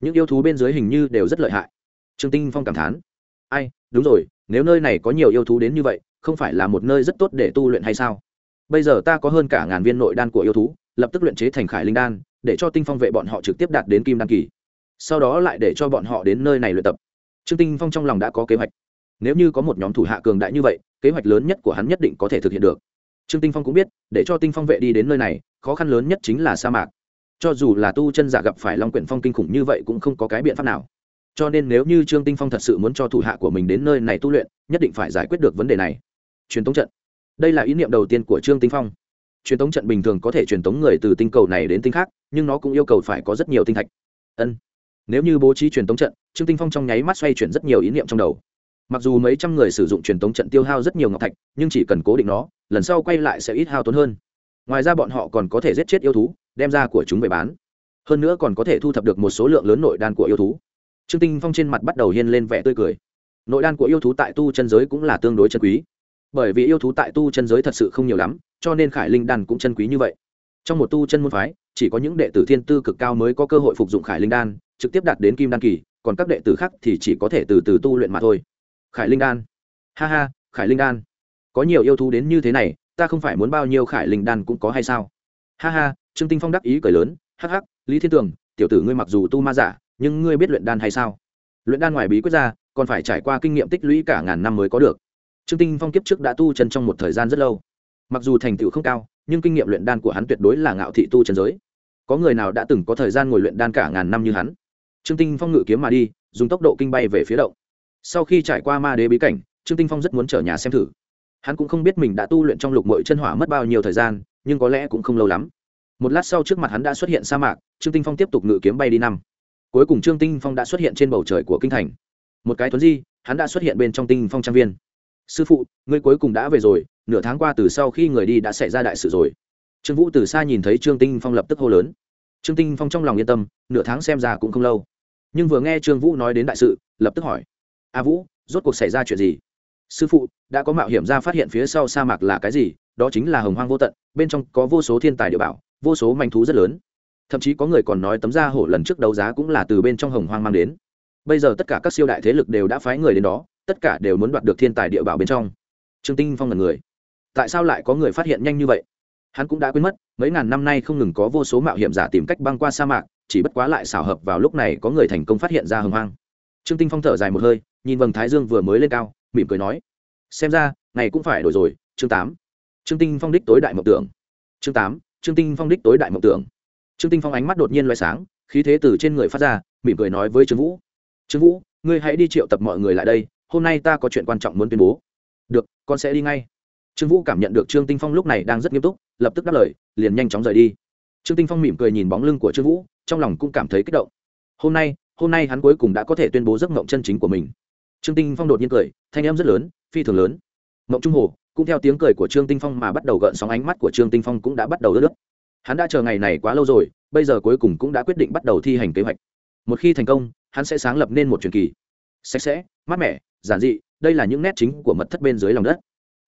Những yêu thú bên dưới hình như đều rất lợi hại. Trương tinh phong cảm thán ai, đúng rồi, nếu nơi này có nhiều yêu thú đến như vậy, không phải là một nơi rất tốt để tu luyện hay sao? Bây giờ ta có hơn cả ngàn viên nội đan của yêu thú, lập tức luyện chế thành khải linh đan, để cho tinh phong vệ bọn họ trực tiếp đạt đến kim đan kỳ. Sau đó lại để cho bọn họ đến nơi này luyện tập. Trương tinh phong trong lòng đã có kế hoạch. Nếu như có một nhóm thủ hạ cường đại như vậy, kế hoạch lớn nhất của hắn nhất định có thể thực hiện được. Trương tinh phong cũng biết, để cho tinh phong vệ đi đến nơi này, khó khăn lớn nhất chính là sa mạc. Cho dù là tu chân giả gặp phải long quyển phong kinh khủng như vậy cũng không có cái biện pháp nào cho nên nếu như trương tinh phong thật sự muốn cho thủ hạ của mình đến nơi này tu luyện, nhất định phải giải quyết được vấn đề này. Truyền tống trận. Đây là ý niệm đầu tiên của trương tinh phong. Truyền tống trận bình thường có thể truyền tống người từ tinh cầu này đến tinh khác, nhưng nó cũng yêu cầu phải có rất nhiều tinh thạch. Ân. Nếu như bố trí truyền tống trận, trương tinh phong trong nháy mắt xoay chuyển rất nhiều ý niệm trong đầu. Mặc dù mấy trăm người sử dụng truyền tống trận tiêu hao rất nhiều ngọc thạch, nhưng chỉ cần cố định nó, lần sau quay lại sẽ ít hao tốn hơn. Ngoài ra bọn họ còn có thể giết chết yêu thú, đem ra của chúng về bán. Hơn nữa còn có thể thu thập được một số lượng lớn nội đan của yêu thú trương tinh phong trên mặt bắt đầu hiên lên vẻ tươi cười. Nội đan của yêu thú tại tu chân giới cũng là tương đối chân quý. Bởi vì yêu thú tại tu chân giới thật sự không nhiều lắm, cho nên khải linh đan cũng chân quý như vậy. Trong một tu chân môn phái, chỉ có những đệ tử thiên tư cực cao mới có cơ hội phục dụng khải linh đan, trực tiếp đạt đến kim đan kỳ, còn các đệ tử khác thì chỉ có thể từ từ tu luyện mà thôi. Khải linh đan. Ha ha, khải linh đan. Có nhiều yêu thú đến như thế này, ta không phải muốn bao nhiêu khải linh đan cũng có hay sao? Ha ha, trương tinh phong đắc ý cười lớn, hắc hắc, lý thiên tường, tiểu tử ngươi mặc dù tu ma giả nhưng ngươi biết luyện đan hay sao? Luyện đan ngoài bí quyết ra, còn phải trải qua kinh nghiệm tích lũy cả ngàn năm mới có được. Trương tinh phong kiếp trước đã tu chân trong một thời gian rất lâu. Mặc dù thành tựu không cao, nhưng kinh nghiệm luyện đan của hắn tuyệt đối là ngạo thị tu chân giới. Có người nào đã từng có thời gian ngồi luyện đan cả ngàn năm như hắn? Trương tinh phong ngự kiếm mà đi, dùng tốc độ kinh bay về phía động. Sau khi trải qua ma đế bí cảnh, trương tinh phong rất muốn trở nhà xem thử. Hắn cũng không biết mình đã tu luyện trong lục mội chân hỏa mất bao nhiêu thời gian, nhưng có lẽ cũng không lâu lắm. Một lát sau trước mặt hắn đã xuất hiện sa mạc, trương tinh phong tiếp tục ngự kiếm bay đi năm cuối cùng trương tinh phong đã xuất hiện trên bầu trời của kinh thành. Một cái thuấn di, hắn đã xuất hiện bên trong tinh phong trang viên. Sư phụ, ngươi cuối cùng đã về rồi, nửa tháng qua từ sau khi người đi đã xảy ra đại sự rồi. Trương vũ từ xa nhìn thấy trương tinh phong lập tức hô lớn. Trương tinh phong trong lòng yên tâm, nửa tháng xem ra cũng không lâu. Nhưng vừa nghe trương vũ nói đến đại sự, lập tức hỏi, a vũ, rốt cuộc xảy ra chuyện gì? Sư phụ, đã có mạo hiểm ra phát hiện phía sau sa mạc là cái gì, đó chính là hồng hoang vô tận, bên trong có vô số thiên tài địa bảo, vô số manh thú rất lớn thậm chí có người còn nói tấm da hổ lần trước đấu giá cũng là từ bên trong hồng hoang mang đến. Bây giờ tất cả các siêu đại thế lực đều đã phái người đến đó, tất cả đều muốn đoạt được thiên tài địa bảo bên trong. Trương tinh phong là người. Tại sao lại có người phát hiện nhanh như vậy? Hắn cũng đã quên mất, mấy ngàn năm nay không ngừng có vô số mạo hiểm giả tìm cách băng qua sa mạc, chỉ bất quá lại xảo hợp vào lúc này có người thành công phát hiện ra hồng hoang. Trương tinh phong thở dài một hơi, nhìn vầng thái dương vừa mới lên cao, mỉm cười nói, xem ra, ngày cũng phải đổi rồi chương tám. Trương tinh phong đích tối đại mộng tưởng. Chương tám, trương tinh phong đích tối đại mộng tưởng trương tinh phong ánh mắt đột nhiên loại sáng, khí thế từ trên người phát ra, mỉm cười nói với trương vũ. Trương vũ, ngươi hãy đi triệu tập mọi người lại đây, hôm nay ta có chuyện quan trọng muốn tuyên bố. Được, con sẽ đi ngay. Trương vũ cảm nhận được trương tinh phong lúc này đang rất nghiêm túc, lập tức đáp lời, liền nhanh chóng rời đi. Trương tinh phong mỉm cười nhìn bóng lưng của trương vũ, trong lòng cũng cảm thấy kích động. Hôm nay hôm nay hắn cuối cùng đã có thể tuyên bố giấc mộng chân chính của mình. Trương tinh phong đột nhiên cười, thanh em rất lớn, phi thường lớn. Mộng trung hồ, cũng theo tiếng cười của trương tinh phong mà bắt đầu gợn sóng, ánh mắt của trương tinh phong cũng đã bắt đầu ướt nước hắn đã chờ ngày này quá lâu rồi, bây giờ cuối cùng cũng đã quyết định bắt đầu thi hành kế hoạch. Một khi thành công, hắn sẽ sáng lập nên một truyền kỳ. Sạch sẽ, mát mẻ, giản dị, đây là những nét chính của mật thất bên dưới lòng đất.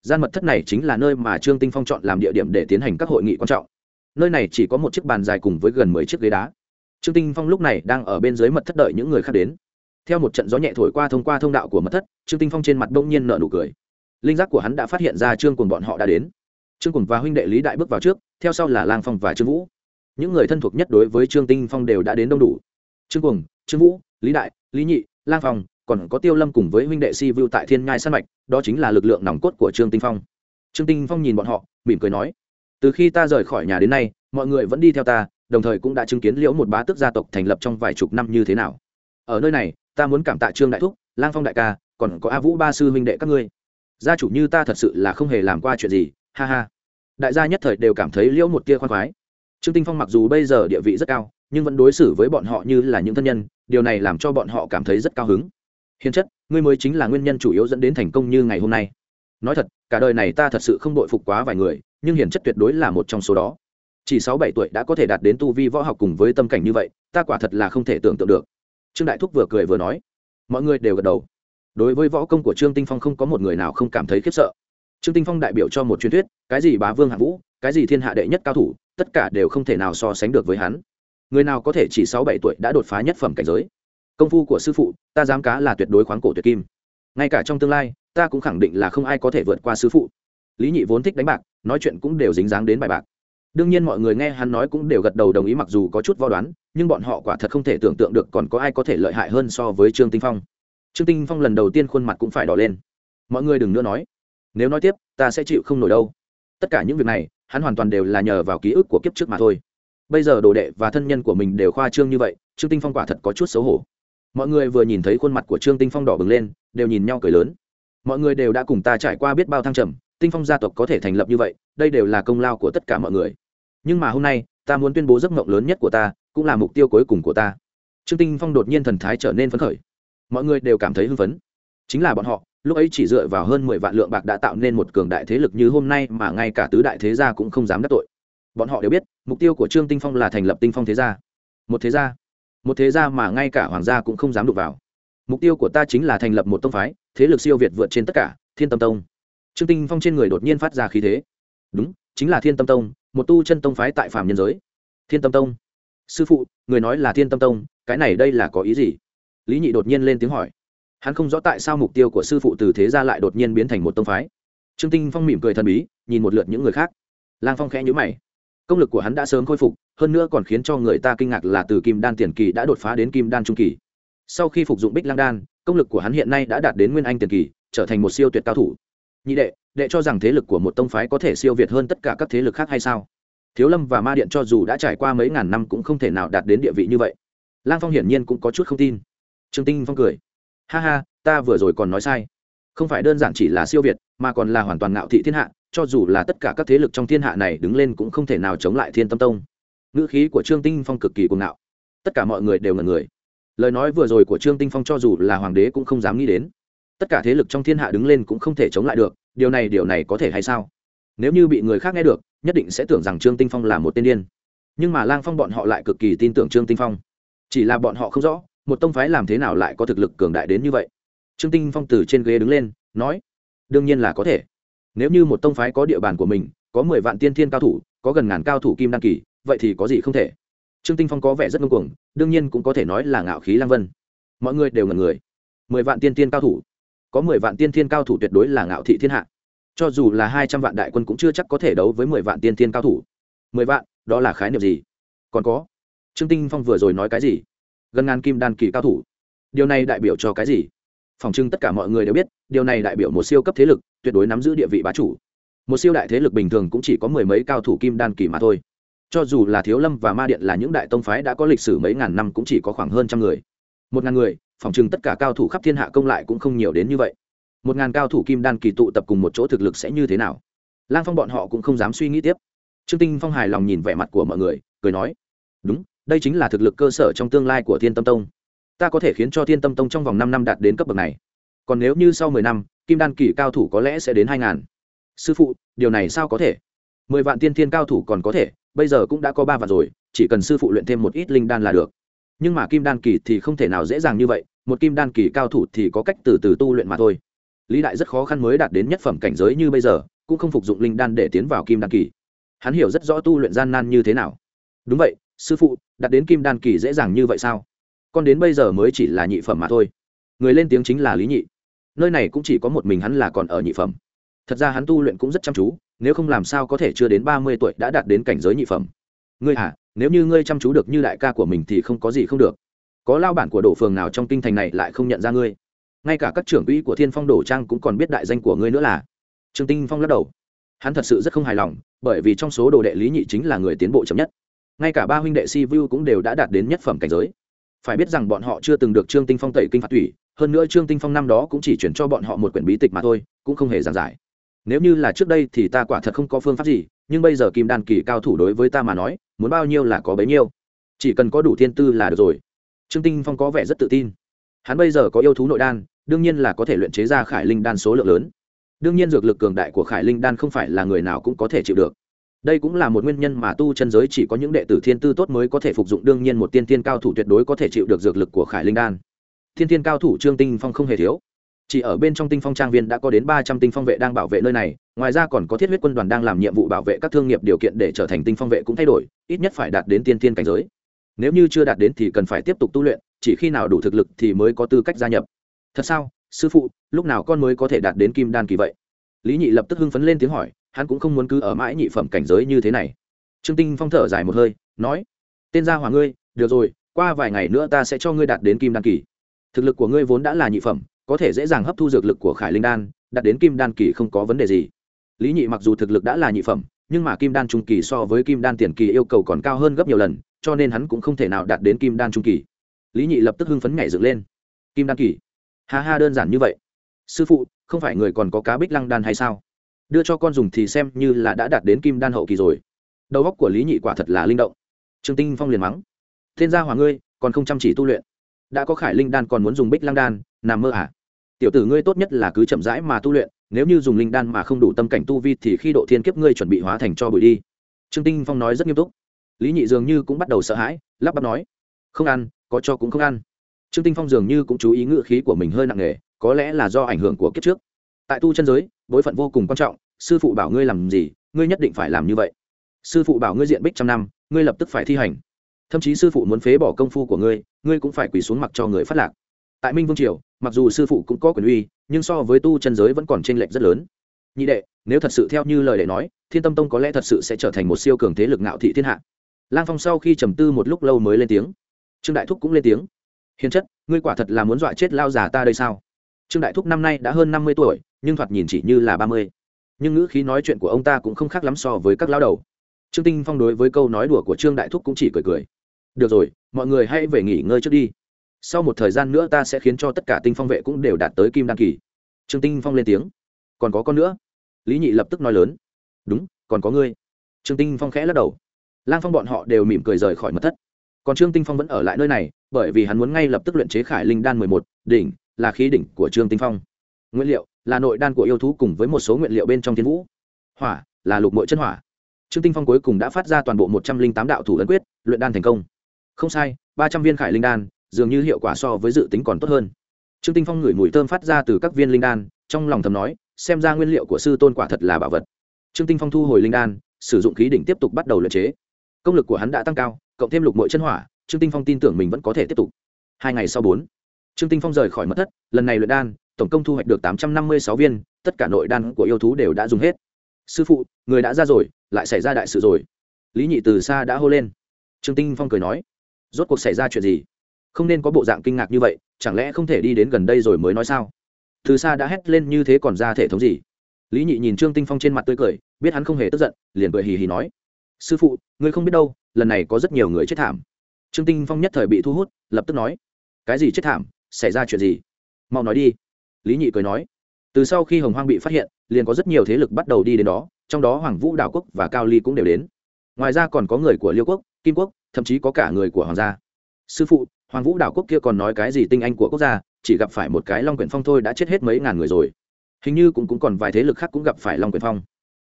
Gian mật thất này chính là nơi mà trương tinh phong chọn làm địa điểm để tiến hành các hội nghị quan trọng. Nơi này chỉ có một chiếc bàn dài cùng với gần mười chiếc ghế đá. Trương tinh phong lúc này đang ở bên dưới mật thất đợi những người khác đến. Theo một trận gió nhẹ thổi qua thông qua thông đạo của mật thất, trương tinh phong trên mặt đông nhiên nở nụ cười. Linh giác của hắn đã phát hiện ra trương cùng bọn họ đã đến. Trương cùng và huynh đệ lý đại bước vào trước theo sau là lang phong và trương vũ. Những người thân thuộc nhất đối với trương tinh phong đều đã đến đông đủ. Trương cuồng, trương vũ, lý đại, lý nhị, lang phong, còn có tiêu lâm cùng với huynh đệ si vưu tại thiên ngai sát mạch, đó chính là lực lượng nòng cốt của trương tinh phong. Trương tinh phong nhìn bọn họ, mỉm cười nói, từ khi ta rời khỏi nhà đến nay, mọi người vẫn đi theo ta, đồng thời cũng đã chứng kiến liễu một bá tước gia tộc thành lập trong vài chục năm như thế nào. Ở nơi này, ta muốn cảm tạ trương đại thúc, lang phong đại ca, còn có a vũ ba sư huynh đệ các ngươi. Gia chủ như ta thật sự là không hề làm qua chuyện gì, ha ha đại gia nhất thời đều cảm thấy liễu một tia khoan khoái. Trương tinh phong mặc dù bây giờ địa vị rất cao, nhưng vẫn đối xử với bọn họ như là những thân nhân, điều này làm cho bọn họ cảm thấy rất cao hứng. Hiền chất, ngươi mới chính là nguyên nhân chủ yếu dẫn đến thành công như ngày hôm nay. Nói thật, cả đời này ta thật sự không đội phục quá vài người, nhưng hiển chất tuyệt đối là một trong số đó. Chỉ sáu bảy tuổi đã có thể đạt đến tu vi võ học cùng với tâm cảnh như vậy, ta quả thật là không thể tưởng tượng được. Trương đại thúc vừa cười vừa nói. Mọi người đều gật đầu. Đối với võ công của trương tinh phong không có một người nào không cảm thấy khiếp sợ trương tinh phong đại biểu cho một truyền thuyết, cái gì bá vương hạ vũ, cái gì thiên hạ đệ nhất cao thủ, tất cả đều không thể nào so sánh được với hắn. Người nào có thể chỉ sáu bảy tuổi đã đột phá nhất phẩm cảnh giới? Công phu của sư phụ, ta dám cá là tuyệt đối khoáng cổ tuyệt kim. Ngay cả trong tương lai, ta cũng khẳng định là không ai có thể vượt qua sư phụ. Lý nhị vốn thích đánh bạc, nói chuyện cũng đều dính dáng đến bài bạc. Đương nhiên mọi người nghe hắn nói cũng đều gật đầu đồng ý mặc dù có chút vo đoán, nhưng bọn họ quả thật không thể tưởng tượng được còn có ai có thể lợi hại hơn so với trương tinh phong. Trương tinh phong lần đầu tiên khuôn mặt cũng phải đỏ lên. Mọi người đừng nữa nói nếu nói tiếp, ta sẽ chịu không nổi đâu. Tất cả những việc này, hắn hoàn toàn đều là nhờ vào ký ức của kiếp trước mà thôi. Bây giờ đồ đệ và thân nhân của mình đều khoa trương như vậy, trương tinh phong quả thật có chút xấu hổ. Mọi người vừa nhìn thấy khuôn mặt của trương tinh phong đỏ bừng lên, đều nhìn nhau cười lớn. Mọi người đều đã cùng ta trải qua biết bao thăng trầm, tinh phong gia tộc có thể thành lập như vậy, đây đều là công lao của tất cả mọi người. Nhưng mà hôm nay, ta muốn tuyên bố giấc mộng lớn nhất của ta, cũng là mục tiêu cuối cùng của ta. Trương tinh phong đột nhiên thần thái trở nên phấn khởi. Mọi người đều cảm thấy hưng phấn. Chính là bọn họ lúc ấy chỉ dựa vào hơn mười vạn lượng bạc đã tạo nên một cường đại thế lực như hôm nay mà ngay cả tứ đại thế gia cũng không dám đắc tội. Bọn họ đều biết, mục tiêu của trương tinh phong là thành lập tinh phong thế gia. Một thế gia. Một thế gia mà ngay cả hoàng gia cũng không dám đụng vào. Mục tiêu của ta chính là thành lập một tông phái, thế lực siêu việt vượt trên tất cả, thiên tâm tông. Trương tinh phong trên người đột nhiên phát ra khí thế. Đúng, chính là thiên tâm tông, một tu chân tông phái tại phạm nhân giới. Thiên tâm tông. Sư phụ, người nói là thiên tâm tông, cái này đây là có ý gì? Lý nhị đột nhiên lên tiếng hỏi hắn không rõ tại sao mục tiêu của sư phụ từ thế gia lại đột nhiên biến thành một tông phái. Trương tinh phong mỉm cười thần bí, nhìn một lượt những người khác. Lang phong khẽ nhíu mày. Công lực của hắn đã sớm khôi phục, hơn nữa còn khiến cho người ta kinh ngạc là từ kim đan tiền kỳ đã đột phá đến kim đan trung kỳ. Sau khi phục dụng bích lang đan, công lực của hắn hiện nay đã đạt đến nguyên anh tiền kỳ, trở thành một siêu tuyệt cao thủ. Nhị đệ đệ cho rằng thế lực của một tông phái có thể siêu việt hơn tất cả các thế lực khác hay sao? Thiếu lâm và ma điện cho dù đã trải qua mấy ngàn năm cũng không thể nào đạt đến địa vị như vậy. Lang phong hiển nhiên cũng có chút không tin. Trương tinh phong cười ha ha, ta vừa rồi còn nói sai. Không phải đơn giản chỉ là siêu việt, mà còn là hoàn toàn ngạo thị thiên hạ, cho dù là tất cả các thế lực trong thiên hạ này đứng lên cũng không thể nào chống lại thiên tâm tông. Ngữ khí của trương tinh phong cực kỳ cuồng ngạo. Tất cả mọi người đều ngần người. Lời nói vừa rồi của trương tinh phong cho dù là hoàng đế cũng không dám nghĩ đến. Tất cả thế lực trong thiên hạ đứng lên cũng không thể chống lại được, điều này điều này có thể hay sao? Nếu như bị người khác nghe được, nhất định sẽ tưởng rằng trương tinh phong là một tên điên. Nhưng mà lang phong bọn họ lại cực kỳ tin tưởng trương tinh phong. Chỉ là bọn họ không rõ một tông phái làm thế nào lại có thực lực cường đại đến như vậy? Trương tinh phong từ trên ghế đứng lên, nói, đương nhiên là có thể. Nếu như một tông phái có địa bàn của mình, có mười vạn tiên thiên cao thủ, có gần ngàn cao thủ kim đăng kỳ, vậy thì có gì không thể? Trương tinh phong có vẻ rất ngông cuồng, đương nhiên cũng có thể nói là ngạo khí lang vân. Mọi người đều ngần người. Mười vạn tiên thiên cao thủ. Có mười vạn tiên thiên cao thủ tuyệt đối là ngạo thị thiên hạ. Cho dù là hai trăm vạn đại quân cũng chưa chắc có thể đấu với mười vạn tiên thiên cao thủ. Mười vạn, đó là khái niệm gì? Còn có, trương tinh phong vừa rồi nói cái gì? Gần ngàn kim đan kỳ cao thủ. Điều này đại biểu cho cái gì? Phòng trưng tất cả mọi người đều biết, điều này đại biểu một siêu cấp thế lực, tuyệt đối nắm giữ địa vị bá chủ. Một siêu đại thế lực bình thường cũng chỉ có mười mấy cao thủ kim đan kỳ mà thôi. Cho dù là thiếu lâm và ma điện là những đại tông phái đã có lịch sử mấy ngàn năm cũng chỉ có khoảng hơn trăm người. Một ngàn người, phòng trưng tất cả cao thủ khắp thiên hạ công lại cũng không nhiều đến như vậy. Một ngàn cao thủ kim đan kỳ tụ tập cùng một chỗ thực lực sẽ như thế nào? Lang phong bọn họ cũng không dám suy nghĩ tiếp. Trương tinh phong hài lòng nhìn vẻ mặt của mọi người, cười nói, đúng đây chính là thực lực cơ sở trong tương lai của thiên tâm tông. Ta có thể khiến cho thiên tâm tông trong vòng năm năm đạt đến cấp bậc này. Còn nếu như sau mười năm, kim đan kỳ cao thủ có lẽ sẽ đến hai ngàn. Sư phụ, điều này sao có thể? Mười vạn tiên thiên cao thủ còn có thể, bây giờ cũng đã có ba vạn rồi, chỉ cần sư phụ luyện thêm một ít linh đan là được. Nhưng mà kim đan kỳ thì không thể nào dễ dàng như vậy, một kim đan kỳ cao thủ thì có cách từ từ tu luyện mà thôi. Lý đại rất khó khăn mới đạt đến nhất phẩm cảnh giới như bây giờ, cũng không phục dụng linh đan để tiến vào kim đan kỳ hắn hiểu rất rõ tu luyện gian nan như thế nào. Đúng vậy sư phụ, đặt đến kim đan kỳ dễ dàng như vậy sao? Con đến bây giờ mới chỉ là nhị phẩm mà thôi. Người lên tiếng chính là lý nhị. Nơi này cũng chỉ có một mình hắn là còn ở nhị phẩm. Thật ra hắn tu luyện cũng rất chăm chú, nếu không làm sao có thể chưa đến ba mươi tuổi đã đạt đến cảnh giới nhị phẩm. Ngươi hả nếu như ngươi chăm chú được như đại ca của mình thì không có gì không được. Có lao bản của đổ phường nào trong kinh thành này lại không nhận ra ngươi? Ngay cả các trưởng quỹ của thiên phong đổ trang cũng còn biết đại danh của ngươi nữa là. Trương tinh phong lắc đầu. Hắn thật sự rất không hài lòng, bởi vì trong số đồ đệ lý nhị chính là người tiến bộ chậm nhất ngay cả ba huynh đệ si vu cũng đều đã đạt đến nhất phẩm cảnh giới. Phải biết rằng bọn họ chưa từng được trương tinh phong tẩy kinh phạt thủy hơn nữa trương tinh phong năm đó cũng chỉ chuyển cho bọn họ một quyển bí tịch mà thôi, cũng không hề giảng giải. Nếu như là trước đây thì ta quả thật không có phương pháp gì, nhưng bây giờ kim đan kỳ cao thủ đối với ta mà nói, muốn bao nhiêu là có bấy nhiêu. Chỉ cần có đủ thiên tư là được rồi. Trương tinh phong có vẻ rất tự tin. Hắn bây giờ có yêu thú nội đan, đương nhiên là có thể luyện chế ra khải linh đan số lượng lớn. Đương nhiên dược lực cường đại của khải linh đan không phải là người nào cũng có thể chịu được đây cũng là một nguyên nhân mà tu chân giới chỉ có những đệ tử thiên tư tốt mới có thể phục dụng đương nhiên một tiên tiên cao thủ tuyệt đối có thể chịu được dược lực của khải linh đan. Thiên tiên cao thủ trương tinh phong không hề thiếu. Chỉ ở bên trong tinh phong trang viên đã có đến ba trăm tinh phong vệ đang bảo vệ nơi này, ngoài ra còn có thiết huyết quân đoàn đang làm nhiệm vụ bảo vệ các thương nghiệp điều kiện để trở thành tinh phong vệ cũng thay đổi, ít nhất phải đạt đến tiên tiên cảnh giới. Nếu như chưa đạt đến thì cần phải tiếp tục tu luyện, chỉ khi nào đủ thực lực thì mới có tư cách gia nhập. Thật sao, sư phụ, lúc nào con mới có thể đạt đến kim đan kỳ vậy? Lý nhị lập tức hưng phấn lên tiếng hỏi hắn cũng không muốn cứ ở mãi nhị phẩm cảnh giới như thế này. Trương tinh phong thở dài một hơi, nói, tên gia hòa ngươi, được rồi, qua vài ngày nữa ta sẽ cho ngươi đạt đến kim đan kỳ. Thực lực của ngươi vốn đã là nhị phẩm, có thể dễ dàng hấp thu dược lực của khải linh đan, đạt đến kim đan kỳ không có vấn đề gì. Lý nhị mặc dù thực lực đã là nhị phẩm, nhưng mà kim đan trung kỳ so với kim đan tiền kỳ yêu cầu còn cao hơn gấp nhiều lần, cho nên hắn cũng không thể nào đạt đến kim đan trung kỳ. Lý nhị lập tức hưng phấn nhảy dựng lên. Kim đan kỳ? Ha ha, đơn giản như vậy. Sư phụ, không phải người còn có cá bích lăng đan hay sao? Đưa cho con dùng thì xem như là đã đạt đến kim đan hậu kỳ rồi. Đầu óc của lý nhị quả thật là linh động. Trương tinh phong liền mắng. Thiên gia hoàng ngươi, còn không chăm chỉ tu luyện. Đã có khải linh đan còn muốn dùng bích lang đan, nằm mơ à? Tiểu tử ngươi tốt nhất là cứ chậm rãi mà tu luyện, nếu như dùng linh đan mà không đủ tâm cảnh tu vi thì khi độ thiên kiếp ngươi chuẩn bị hóa thành cho bụi đi. Trương tinh phong nói rất nghiêm túc. Lý nhị dường như cũng bắt đầu sợ hãi, lắp bắp nói. Không ăn, có cho cũng không ăn. Trương tinh phong dường như cũng chú ý ngựa khí của mình hơi nặng nề, có lẽ là do ảnh hưởng của kiếp trước tại tu chân giới, bối phận vô cùng quan trọng, sư phụ bảo ngươi làm gì, ngươi nhất định phải làm như vậy. Sư phụ bảo ngươi diện bích trăm năm, ngươi lập tức phải thi hành. Thậm chí sư phụ muốn phế bỏ công phu của ngươi ngươi cũng phải quỳ xuống mặc cho người phát lạc. Tại minh vương triều, mặc dù sư phụ cũng có quyền uy, nhưng so với tu chân giới vẫn còn t r ê n lệch rất lớn. Nhị đệ, nếu thật sự theo như lời đệ nói, thiên tâm tông có lẽ thật sự sẽ trở thành một siêu cường thế lực ngạo thị thiên hạ. Lang phong sau khi trầm tư một lúc lâu mới lên tiếng. Trương đại thúc cũng lên tiếng. Hiền chất, ngươi quả thật là muốn dọa chết lao già ta đây sao? Trương đại thúc năm nay đã hơn năm mươi tuổi nhưng thoạt nhìn chỉ như là ba mươi. Nhưng ngữ khí nói chuyện của ông ta cũng không khác lắm so với các lao đầu. Trương tinh phong đối với câu nói đùa của trương đại thúc cũng chỉ cười cười. Được rồi, mọi người hãy về nghỉ ngơi trước đi. Sau một thời gian nữa ta sẽ khiến cho tất cả tinh phong vệ cũng đều đạt tới kim đan kỳ. Trương tinh phong lên tiếng. Còn có con nữa. Lý nhị lập tức nói lớn. Đúng, còn có ngươi. Trương tinh phong khẽ lắc đầu. Lang phong bọn họ đều mỉm cười rời khỏi mật thất. Còn trương tinh phong vẫn ở lại nơi này, bởi vì hắn muốn ngay lập tức luyện chế khải linh đan mười một, đỉnh, là khí đỉnh của trương tinh phong. Nguyên liệu là nội đan của yêu thú cùng với một số nguyên liệu bên trong thiên vũ. Hỏa, là lục mội chân hỏa. Trương tinh phong cuối cùng đã phát ra toàn bộ một trăm linh tám đạo thủ ấn quyết, luyện đan thành công. Không sai, ba trăm viên khải linh đan, dường như hiệu quả so với dự tính còn tốt hơn. Trương tinh phong ngửi mùi thơm phát ra từ các viên linh đan, trong lòng thầm nói, xem ra nguyên liệu của sư tôn quả thật là bảo vật. Trương tinh phong thu hồi linh đan, sử dụng khí đỉnh tiếp tục bắt đầu luyện chế. Công lực của hắn đã tăng cao, cộng thêm lục mội chân hỏa, trương tinh phong tin tưởng mình vẫn có thể tiếp tục. Hai ngày sau bốn, trương tinh phong rời khỏi mất thất, lần này luyện đan tổng công thu hoạch được tám trăm năm mươi sáu viên, tất cả nội đan của yêu thú đều đã dùng hết. Sư phụ, người đã ra rồi, lại xảy ra đại sự rồi. Lý nhị từ xa đã hô lên. Trương tinh phong cười nói, rốt cuộc xảy ra chuyện gì? Không nên có bộ dạng kinh ngạc như vậy, chẳng lẽ không thể đi đến gần đây rồi mới nói sao? Từ xa đã hét lên như thế còn ra thể thống gì? Lý nhị nhìn trương tinh phong trên mặt tươi cười, biết hắn không hề tức giận, liền cười hì hì nói, sư phụ, ngươi không biết đâu, lần này có rất nhiều người chết thảm. Trương tinh phong nhất thời bị thu hút, lập tức nói, cái gì chết thảm? Xảy ra chuyện gì? Mau nói đi lý nhị cười nói từ sau khi hồng hoang bị phát hiện liền có rất nhiều thế lực bắt đầu đi đến đó trong đó hoàng vũ đảo quốc và cao ly cũng đều đến. Ngoài ra còn có người của liêu quốc kim quốc thậm chí có cả người của hoàng gia. Sư phụ hoàng vũ đảo quốc kia còn nói cái gì tinh anh của quốc gia chỉ gặp phải một cái long quyển phong thôi đã chết hết mấy ngàn người rồi. Hình như cũng, cũng còn vài thế lực khác cũng gặp phải long quyển phong.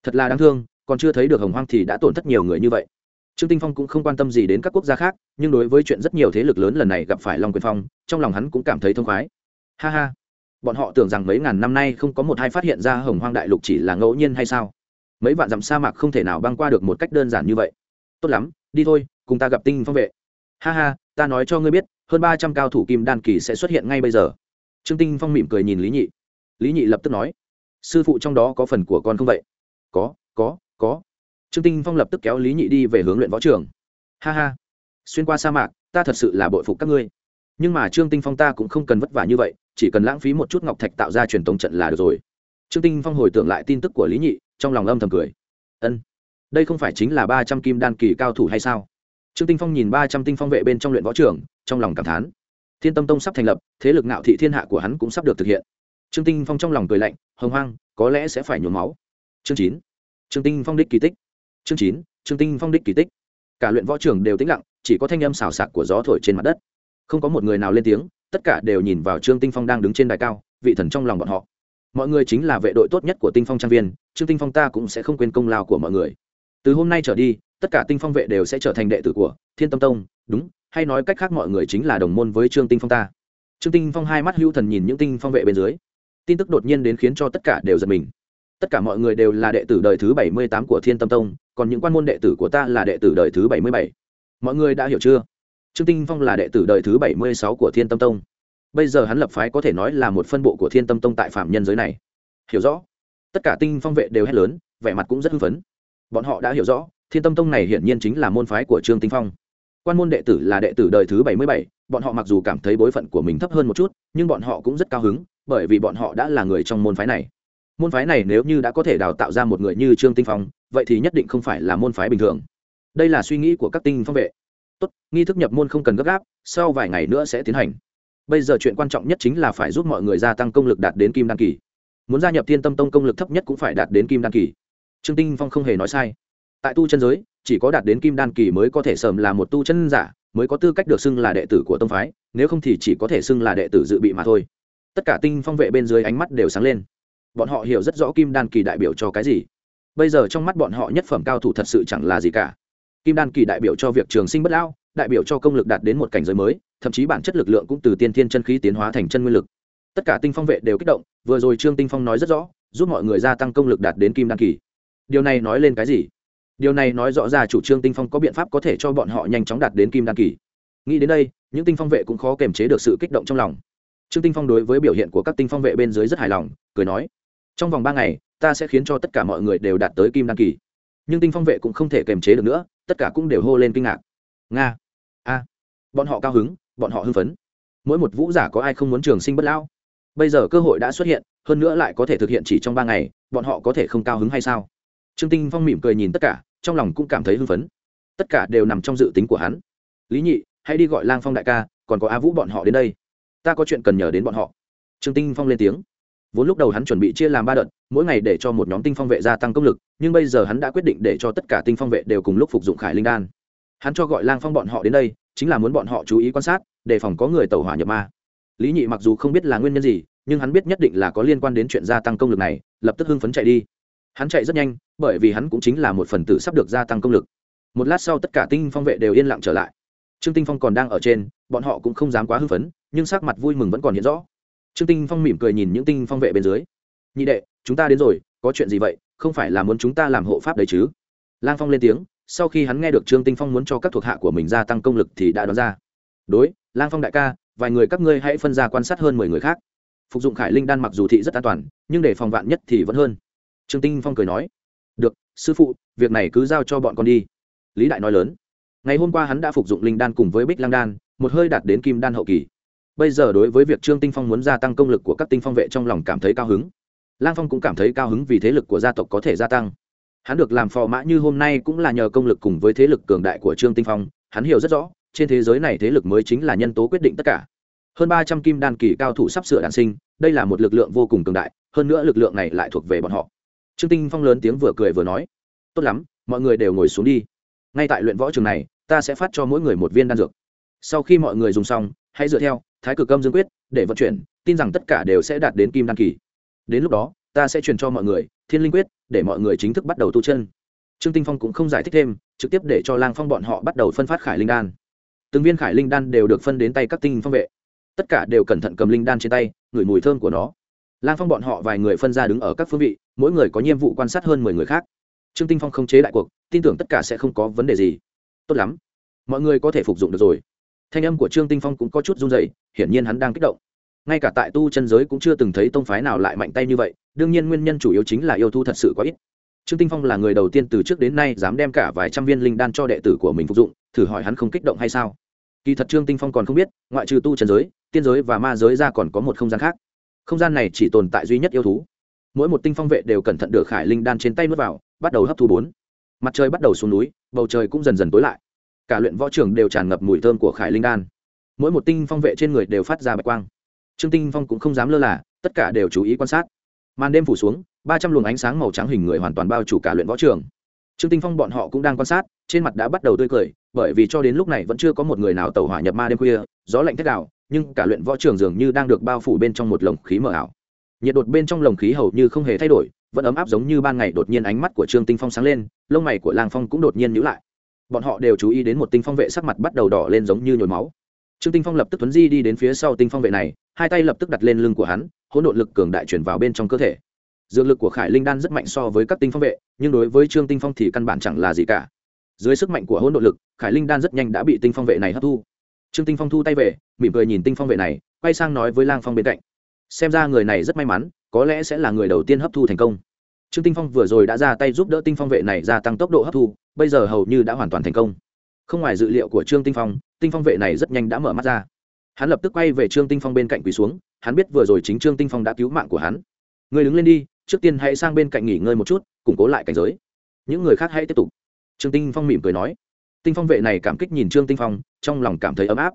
Thật là đáng thương còn chưa thấy được hồng hoang thì đã tổn thất nhiều người như vậy. Trương tinh phong cũng không quan tâm gì đến các quốc gia khác nhưng đối với chuyện rất nhiều thế lực lớn lần này gặp phải long quyền phong trong lòng hắn cũng cảm thấy thông khoái. Ha ha bọn họ tưởng rằng mấy ngàn năm nay không có một hai phát hiện ra hồng hoang đại lục chỉ là ngẫu nhiên hay sao? Mấy vạn dặm sa mạc không thể nào băng qua được một cách đơn giản như vậy. Tốt lắm, đi thôi, cùng ta gặp tinh phong vệ. Ha ha, ta nói cho ngươi biết, hơn ba trăm cao thủ kim đan kỳ sẽ xuất hiện ngay bây giờ. Trương tinh phong mỉm cười nhìn lý nhị. Lý nhị lập tức nói, sư phụ trong đó có phần của con không vậy? Có có có. Trương tinh phong lập tức kéo lý nhị đi về hướng luyện võ trường. Ha ha, xuyên qua sa mạc, ta thật sự là bội phục các ngươi. Nhưng mà trương tinh phong ta cũng không cần vất vả như vậy chỉ cần lãng phí một chút ngọc thạch tạo ra truyền tống trận là được rồi. Trương tinh phong hồi tưởng lại tin tức của lý nhị, trong lòng âm thầm cười. Ân, đây không phải chính là ba trăm kim đan kỳ cao thủ hay sao? Trương tinh phong nhìn ba trăm tinh phong vệ bên trong luyện võ trường trong lòng cảm thán. Thiên tâm tông sắp thành lập, thế lực ngạo thị thiên hạ của hắn cũng sắp được thực hiện. Trương tinh phong trong lòng cười lạnh, hồng hoang, có lẽ sẽ phải nhuốm máu. Chương chín, trương tinh phong đích kỳ tích. Chương chín, trương tinh phong đích kỳ tích. Cả luyện võ trường đều tĩnh lặng, chỉ có thanh âm xào xạc của gió thổi trên mặt đất. Không có một người nào lên tiếng tất cả đều nhìn vào trương tinh phong đang đứng trên đài cao, vị thần trong lòng bọn họ. Mọi người chính là vệ đội tốt nhất của tinh phong trang viên, trương tinh phong ta cũng sẽ không quên công lao của mọi người. Từ hôm nay trở đi, tất cả tinh phong vệ đều sẽ trở thành đệ tử của thiên tâm tông, đúng, hay nói cách khác mọi người chính là đồng môn với trương tinh phong ta. Trương tinh phong hai mắt hữu thần nhìn những tinh phong vệ bên dưới. Tin tức đột nhiên đến khiến cho tất cả đều giật mình. Tất cả mọi người đều là đệ tử đời thứ bảy mươi tám của thiên tâm tông, còn những quan môn đệ tử của ta là đệ tử đời thứ bảy mươi bảy. Mọi người đã hiểu chưa? Trương tinh phong là đệ tử đời thứ bảy mươi sáu của thiên tâm tông. Bây giờ hắn lập phái có thể nói là một phân bộ của thiên tâm tông tại phạm nhân giới này. Hiểu rõ. Tất cả tinh phong vệ đều hét lớn, vẻ mặt cũng rất hưng phấn. Bọn họ đã hiểu rõ, thiên tâm tông này hiển nhiên chính là môn phái của trương tinh phong. Quan môn đệ tử là đệ tử đời thứ bảy mươi bảy, bọn họ mặc dù cảm thấy bối phận của mình thấp hơn một chút, nhưng bọn họ cũng rất cao hứng, bởi vì bọn họ đã là người trong môn phái này. Môn phái này nếu như đã có thể đào tạo ra một người như trương tinh phong, vậy thì nhất định không phải là môn phái bình thường. Đây là suy nghĩ của các tinh phong vệ tốt, nghi thức nhập môn không cần gấp gáp, sau vài ngày nữa sẽ tiến hành. Bây giờ chuyện quan trọng nhất chính là phải giúp mọi người gia tăng công lực đạt đến kim đan kỳ. Muốn gia nhập thiên tâm tông công lực thấp nhất cũng phải đạt đến kim đan kỳ. Trương tinh phong không hề nói sai. Tại tu chân giới, chỉ có đạt đến kim đan kỳ mới có thể sờm là một tu chân giả, mới có tư cách được xưng là đệ tử của tông phái, nếu không thì chỉ có thể xưng là đệ tử dự bị mà thôi. Tất cả tinh phong vệ bên dưới ánh mắt đều sáng lên. Bọn họ hiểu rất rõ kim đan kỳ đại biểu cho cái gì. Bây giờ trong mắt bọn họ nhất phẩm cao thủ thật sự chẳng là gì cả kim đan kỳ đại biểu cho việc trường sinh bất lão, đại biểu cho công lực đạt đến một cảnh giới mới, thậm chí bản chất lực lượng cũng từ tiên thiên chân khí tiến hóa thành chân nguyên lực. Tất cả tinh phong vệ đều kích động, vừa rồi trương tinh phong nói rất rõ, giúp mọi người gia tăng công lực đạt đến kim đan kỳ. Điều này nói lên cái gì? Điều này nói rõ ra chủ trương tinh phong có biện pháp có thể cho bọn họ nhanh chóng đạt đến kim đan kỳ. Nghĩ đến đây, những tinh phong vệ cũng khó kềm chế được sự kích động trong lòng. Trương tinh phong đối với biểu hiện của các tinh phong vệ bên dưới rất hài lòng, cười nói, trong vòng ba ngày, ta sẽ khiến cho tất cả mọi người đều đạt tới kim đan kỳ nhưng tinh phong vệ cũng không thể kềm chế được nữa, tất cả cũng đều hô lên kinh ngạc. Nga, a, bọn họ cao hứng, bọn họ hưng phấn. Mỗi một vũ giả có ai không muốn trường sinh bất lão? Bây giờ cơ hội đã xuất hiện, hơn nữa lại có thể thực hiện chỉ trong ba ngày, bọn họ có thể không cao hứng hay sao? Trương tinh phong mỉm cười nhìn tất cả, trong lòng cũng cảm thấy hưng phấn. Tất cả đều nằm trong dự tính của hắn. Lý nhị, hãy đi gọi lang phong đại ca, còn có a vũ bọn họ đến đây. Ta có chuyện cần nhờ đến bọn họ. Trương tinh phong lên tiếng vốn lúc đầu hắn chuẩn bị chia làm ba đợt, mỗi ngày để cho một nhóm tinh phong vệ gia tăng công lực, nhưng bây giờ hắn đã quyết định để cho tất cả tinh phong vệ đều cùng lúc phục dụng khải linh đan. Hắn cho gọi lang phong bọn họ đến đây, chính là muốn bọn họ chú ý quan sát, đề phòng có người tẩu hỏa nhập ma. Lý nhị mặc dù không biết là nguyên nhân gì, nhưng hắn biết nhất định là có liên quan đến chuyện gia tăng công lực này, lập tức hưng phấn chạy đi. Hắn chạy rất nhanh, bởi vì hắn cũng chính là một phần tử sắp được gia tăng công lực. Một lát sau tất cả tinh phong vệ đều yên lặng trở lại. Trương tinh phong còn đang ở trên, bọn họ cũng không dám quá hưng phấn, nhưng sắc mặt vui mừng vẫn còn hiện rõ trương tinh phong mỉm cười nhìn những tinh phong vệ bên dưới. Nhị đệ, chúng ta đến rồi, có chuyện gì vậy? Không phải là muốn chúng ta làm hộ pháp đấy chứ? Lang phong lên tiếng, sau khi hắn nghe được trương tinh phong muốn cho các thuộc hạ của mình gia tăng công lực thì đã đoán ra. Đối, lang phong đại ca, vài người các ngươi hãy phân ra quan sát hơn mười người khác. Phục dụng khải linh đan mặc dù thị rất an toàn, nhưng để phòng vạn nhất thì vẫn hơn. Trương tinh phong cười nói. Được, sư phụ, việc này cứ giao cho bọn con đi. Lý đại nói lớn. Ngày hôm qua hắn đã phục dụng linh đan cùng với bích lang đan, một hơi đạt đến kim đan hậu kỳ bây giờ đối với việc trương tinh phong muốn gia tăng công lực của các tinh phong vệ trong lòng cảm thấy cao hứng. Lang phong cũng cảm thấy cao hứng vì thế lực của gia tộc có thể gia tăng. Hắn được làm phò mã như hôm nay cũng là nhờ công lực cùng với thế lực cường đại của trương tinh phong, hắn hiểu rất rõ, trên thế giới này thế lực mới chính là nhân tố quyết định tất cả. Hơn ba trăm kim đan kỳ cao thủ sắp sửa đàn sinh, đây là một lực lượng vô cùng cường đại, hơn nữa lực lượng này lại thuộc về bọn họ. Trương tinh phong lớn tiếng vừa cười vừa nói, tốt lắm, mọi người đều ngồi xuống đi. Ngay tại luyện võ trường này, ta sẽ phát cho mỗi người một viên đan dược sau khi mọi người dùng xong, hãy dựa theo thái cực âm dương quyết để vận chuyển, tin rằng tất cả đều sẽ đạt đến kim đan kỳ. Đến lúc đó, ta sẽ truyền cho mọi người thiên linh quyết để mọi người chính thức bắt đầu tu chân. Trương tinh phong cũng không giải thích thêm, trực tiếp để cho lang phong bọn họ bắt đầu phân phát khải linh đan. Từng viên khải linh đan đều được phân đến tay các tinh phong vệ. Tất cả đều cẩn thận cầm linh đan trên tay, ngửi mùi thơm của nó. Lang phong bọn họ vài người phân ra đứng ở các phương vị, mỗi người có nhiệm vụ quan sát hơn mười người khác. Trương tinh phong không chế đại cuộc, tin tưởng tất cả sẽ không có vấn đề gì. Tốt lắm. Mọi người có thể phục dụng được rồi thanh âm của trương tinh phong cũng có chút run rẩy, hiển nhiên hắn đang kích động. Ngay cả tại tu chân giới cũng chưa từng thấy tông phái nào lại mạnh tay như vậy đương nhiên nguyên nhân chủ yếu chính là yêu thu thật sự quá ít. Trương tinh phong là người đầu tiên từ trước đến nay dám đem cả vài trăm viên linh đan cho đệ tử của mình phục dụng thử hỏi hắn không kích động hay sao? Kỳ thật trương tinh phong còn không biết ngoại trừ tu chân giới tiên giới và ma giới ra còn có một không gian khác. Không gian này chỉ tồn tại duy nhất yêu thú. Mỗi một tinh phong vệ đều cẩn thận được khải linh đan trên tay nuốt vào bắt đầu hấp thu bốn. Mặt trời bắt đầu xuống núi bầu trời cũng dần dần tối lại cả luyện võ trường đều tràn ngập mùi thơm của khải linh đan. Mỗi một tinh phong vệ trên người đều phát ra bạch quang. Trương tinh phong cũng không dám lơ là, tất cả đều chú ý quan sát. Màn đêm phủ xuống, ba trăm luồng ánh sáng màu trắng hình người hoàn toàn bao chủ cả luyện võ trường. Trương tinh phong bọn họ cũng đang quan sát, trên mặt đã bắt đầu tươi cười, bởi vì cho đến lúc này vẫn chưa có một người nào tàu hỏa nhập ma đêm khuya, gió lạnh thét đạo nhưng cả luyện võ trường dường như đang được bao phủ bên trong một lồng khí mờ ảo. Nhiệt đột bên trong lồng khí hầu như không hề thay đổi, vẫn ấm áp giống như ban ngày đột nhiên ánh mắt của trương tinh phong sáng lên, lông mày của lang phong cũng đột nhiên nhíu lại bọn họ đều chú ý đến một tinh phong vệ sắc mặt bắt đầu đỏ lên giống như nhồi máu. Trương tinh phong lập tức tuấn di đi đến phía sau tinh phong vệ này, hai tay lập tức đặt lên lưng của hắn, hỗn độn lực cường đại chuyển vào bên trong cơ thể. Dược lực của khải linh đan rất mạnh so với các tinh phong vệ, nhưng đối với trương tinh phong thì căn bản chẳng là gì cả. Dưới sức mạnh của hỗn độn lực, khải linh đan rất nhanh đã bị tinh phong vệ này hấp thu. Trương tinh phong thu tay về, mỉm cười nhìn tinh phong vệ này, quay sang nói với lang phong bên cạnh. Xem ra người này rất may mắn, có lẽ sẽ là người đầu tiên hấp thu thành công trương tinh phong vừa rồi đã ra tay giúp đỡ tinh phong vệ này gia tăng tốc độ hấp thu, bây giờ hầu như đã hoàn toàn thành công. Không ngoài dự liệu của trương tinh phong tinh phong vệ này rất nhanh đã mở mắt ra. Hắn lập tức quay về trương tinh phong bên cạnh quỳ xuống, hắn biết vừa rồi chính trương tinh phong đã cứu mạng của hắn. Người đứng lên đi, trước tiên hãy sang bên cạnh nghỉ ngơi một chút, củng cố lại cảnh giới. Những người khác hãy tiếp tục. Trương tinh phong mỉm cười nói. Tinh phong vệ này cảm kích nhìn trương tinh phong, trong lòng cảm thấy ấm áp.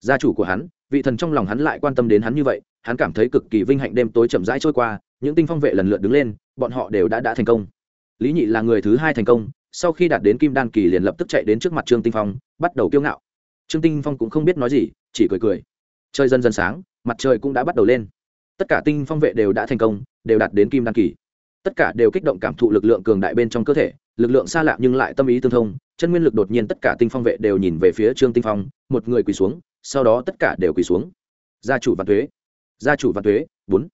Gia chủ của hắn vị thần trong lòng hắn lại quan tâm đến hắn như vậy, hắn cảm thấy cực kỳ vinh hạnh đêm tối chậm rãi trôi qua, những tinh phong vệ lần lượt đứng lên, bọn họ đều đã đã thành công. Lý nhị là người thứ hai thành công, sau khi đạt đến kim đan kỳ liền lập tức chạy đến trước mặt trương tinh phong, bắt đầu kiêu ngạo. Trương tinh phong cũng không biết nói gì, chỉ cười cười. Trời dần dần sáng, mặt trời cũng đã bắt đầu lên. Tất cả tinh phong vệ đều đã thành công, đều đạt đến kim đan kỳ. Tất cả đều kích động cảm thụ lực lượng cường đại bên trong cơ thể, lực lượng xa lạ nhưng lại tâm ý tương thông chân nguyên lực đột nhiên tất cả tinh phong vệ đều nhìn về phía trương tinh phong, một người quỳ xuống, sau đó tất cả đều quỳ xuống. Gia chủ vạn thuế. Gia chủ vạn thuế, bốn.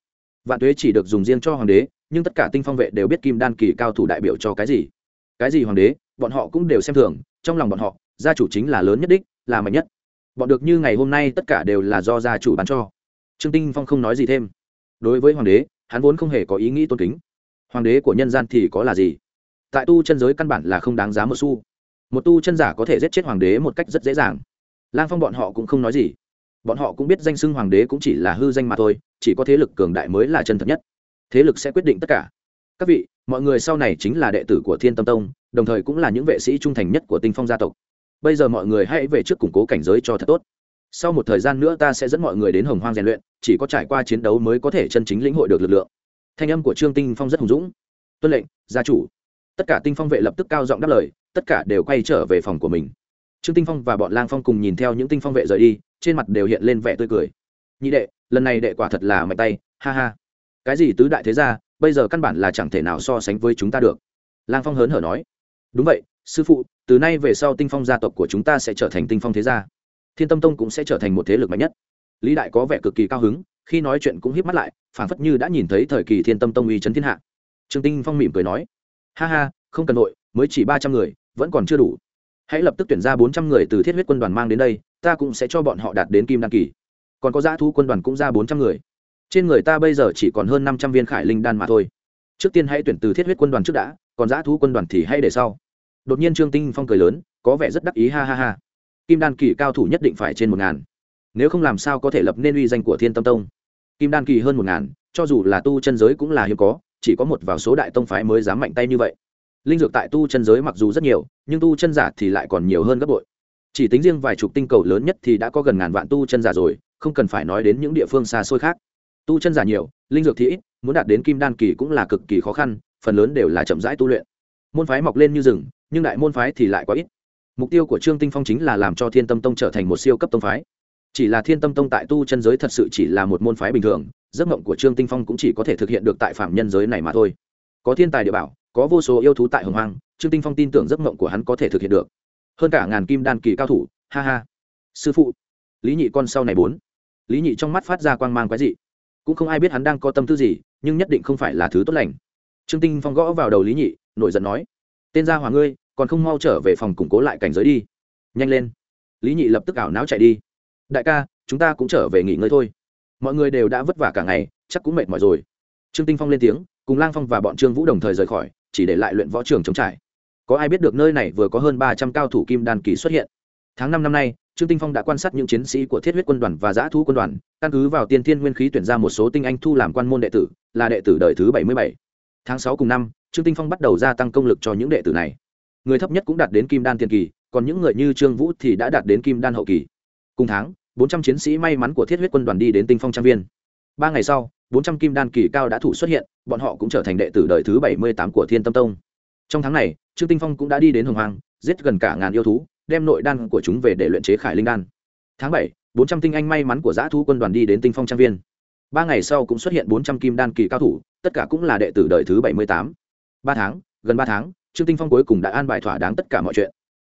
Vạn thuế chỉ được dùng riêng cho hoàng đế, nhưng tất cả tinh phong vệ đều biết kim đan kỳ cao thủ đại biểu cho cái gì. Cái gì hoàng đế, bọn họ cũng đều xem thường, trong lòng bọn họ, gia chủ chính là lớn nhất đích, là mạnh nhất. Bọn được như ngày hôm nay tất cả đều là do gia chủ bán cho. Trương tinh phong không nói gì thêm. Đối với hoàng đế, hắn vốn không hề có ý nghĩ tôn kính. Hoàng đế của nhân gian thì có là gì? Tại tu chân giới căn bản là không đáng giá một xu một tu chân giả có thể giết chết hoàng đế một cách rất dễ dàng. Lang phong bọn họ cũng không nói gì. Bọn họ cũng biết danh xưng hoàng đế cũng chỉ là hư danh mà thôi, chỉ có thế lực cường đại mới là chân thật nhất. Thế lực sẽ quyết định tất cả. Các vị, mọi người sau này chính là đệ tử của thiên tâm tông, đồng thời cũng là những vệ sĩ trung thành nhất của tinh phong gia tộc. Bây giờ mọi người hãy về trước củng cố cảnh giới cho thật tốt. Sau một thời gian nữa ta sẽ dẫn mọi người đến hồng hoang rèn luyện, chỉ có trải qua chiến đấu mới có thể chân chính lĩnh hội được lực lượng. Thanh âm của trương tinh phong rất hùng dũng. Tuân lệnh, gia chủ. Tất cả tinh phong vệ lập tức cao giọng đáp lời tất cả đều quay trở về phòng của mình. Trương tinh phong và bọn lang phong cùng nhìn theo những tinh phong vệ rời đi, trên mặt đều hiện lên vẻ tươi cười. Nhị đệ, lần này đệ quả thật là mạnh tay, ha ha. Cái gì tứ đại thế gia, bây giờ căn bản là chẳng thể nào so sánh với chúng ta được. Lang phong hớn hở nói. Đúng vậy, sư phụ, từ nay về sau tinh phong gia tộc của chúng ta sẽ trở thành tinh phong thế gia. Thiên tâm tông cũng sẽ trở thành một thế lực mạnh nhất. Lý đại có vẻ cực kỳ cao hứng, khi nói chuyện cũng hiếp mắt lại, phảng phất như đã nhìn thấy thời kỳ thiên tâm tông uy chấn thiên hạ. Trương tinh phong mỉm cười nói. Ha ha, không cần nội mới chỉ ba trăm người vẫn còn chưa đủ. Hãy lập tức tuyển ra bốn trăm người từ thiết huyết quân đoàn mang đến đây, ta cũng sẽ cho bọn họ đạt đến kim đan kỳ. Còn có giã thu quân đoàn cũng ra bốn trăm người. Trên người ta bây giờ chỉ còn hơn năm trăm viên khải linh đan mà thôi. Trước tiên hãy tuyển từ thiết huyết quân đoàn trước đã, còn giã thu quân đoàn thì hãy để sau. Đột nhiên trương tinh phong cười lớn, có vẻ rất đắc ý, ha ha ha. Kim đan kỳ cao thủ nhất định phải trên một ngàn. Nếu không làm sao có thể lập nên uy danh của thiên tâm tông? Kim đan kỳ hơn một ngàn, cho dù là tu chân giới cũng là hiếm có, chỉ có một vào số đại tông phái mới dám mạnh tay như vậy linh dược tại tu chân giới mặc dù rất nhiều, nhưng tu chân giả thì lại còn nhiều hơn gấp bội. Chỉ tính riêng vài chục tinh cầu lớn nhất thì đã có gần ngàn vạn tu chân giả rồi, không cần phải nói đến những địa phương xa xôi khác. Tu chân giả nhiều, linh dược thì ít, muốn đạt đến kim đan kỳ cũng là cực kỳ khó khăn, phần lớn đều là chậm rãi tu luyện. Môn phái mọc lên như rừng, nhưng đại môn phái thì lại quá ít. Mục tiêu của trương tinh phong chính là làm cho thiên tâm tông trở thành một siêu cấp tông phái. Chỉ là thiên tâm tông tại tu chân giới thật sự chỉ là một môn phái bình thường, giấc mộng của trương tinh phong cũng chỉ có thể thực hiện được tại phạm nhân giới này mà thôi. Có thiên tài địa bảo có vô số yêu thú tại hồng hoang, trương tinh phong tin tưởng giấc mộng của hắn có thể thực hiện được. Hơn cả ngàn kim đan kỳ cao thủ, ha ha. Sư phụ, lý nhị con sau này bốn. Lý nhị trong mắt phát ra quang mang quái dị. Cũng không ai biết hắn đang có tâm tư gì, nhưng nhất định không phải là thứ tốt lành. Trương tinh phong gõ vào đầu lý nhị, nổi giận nói, tên gia hòa ngươi, còn không mau trở về phòng củng cố lại cảnh giới đi. Nhanh lên. Lý nhị lập tức ảo não chạy đi. Đại ca, chúng ta cũng trở về nghỉ ngơi thôi. Mọi người đều đã vất vả cả ngày, chắc cũng mệt mỏi rồi. Trương tinh phong lên tiếng, cùng lang phong và bọn trương vũ đồng thời rời khỏi chỉ để lại luyện võ trường chống trải. Có ai biết được nơi này vừa có hơn ba trăm cao thủ kim đan kỳ xuất hiện? Tháng năm năm nay, trương tinh phong đã quan sát những chiến sĩ của thiết huyết quân đoàn và giã thu quân đoàn, căn cứ vào tiên thiên nguyên khí tuyển ra một số tinh anh thu làm quan môn đệ tử, là đệ tử đời thứ bảy mươi bảy. Tháng sáu cùng năm, trương tinh phong bắt đầu gia tăng công lực cho những đệ tử này. Người thấp nhất cũng đạt đến kim đan tiền kỳ, còn những người như trương vũ thì đã đạt đến kim đan hậu kỳ. Cùng tháng, bốn trăm chiến sĩ may mắn của thiết huyết quân đoàn đi đến tinh phong trang viên. Ba ngày sau bốn trăm kim đan kỳ cao đã thủ xuất hiện, bọn họ cũng trở thành đệ tử đời thứ bảy mươi tám của thiên tâm tông. Trong tháng này, trương tinh phong cũng đã đi đến hồng hoàng giết gần cả ngàn yêu thú, đem nội đan của chúng về để luyện chế khải linh đan. Tháng bảy, bốn trăm tinh anh may mắn của giã thu quân đoàn đi đến tinh phong trang viên. Ba ngày sau cũng xuất hiện bốn trăm kim đan kỳ cao thủ, tất cả cũng là đệ tử đời thứ bảy mươi tám. Ba tháng, gần ba tháng, trương tinh phong cuối cùng đã an bài thỏa đáng tất cả mọi chuyện.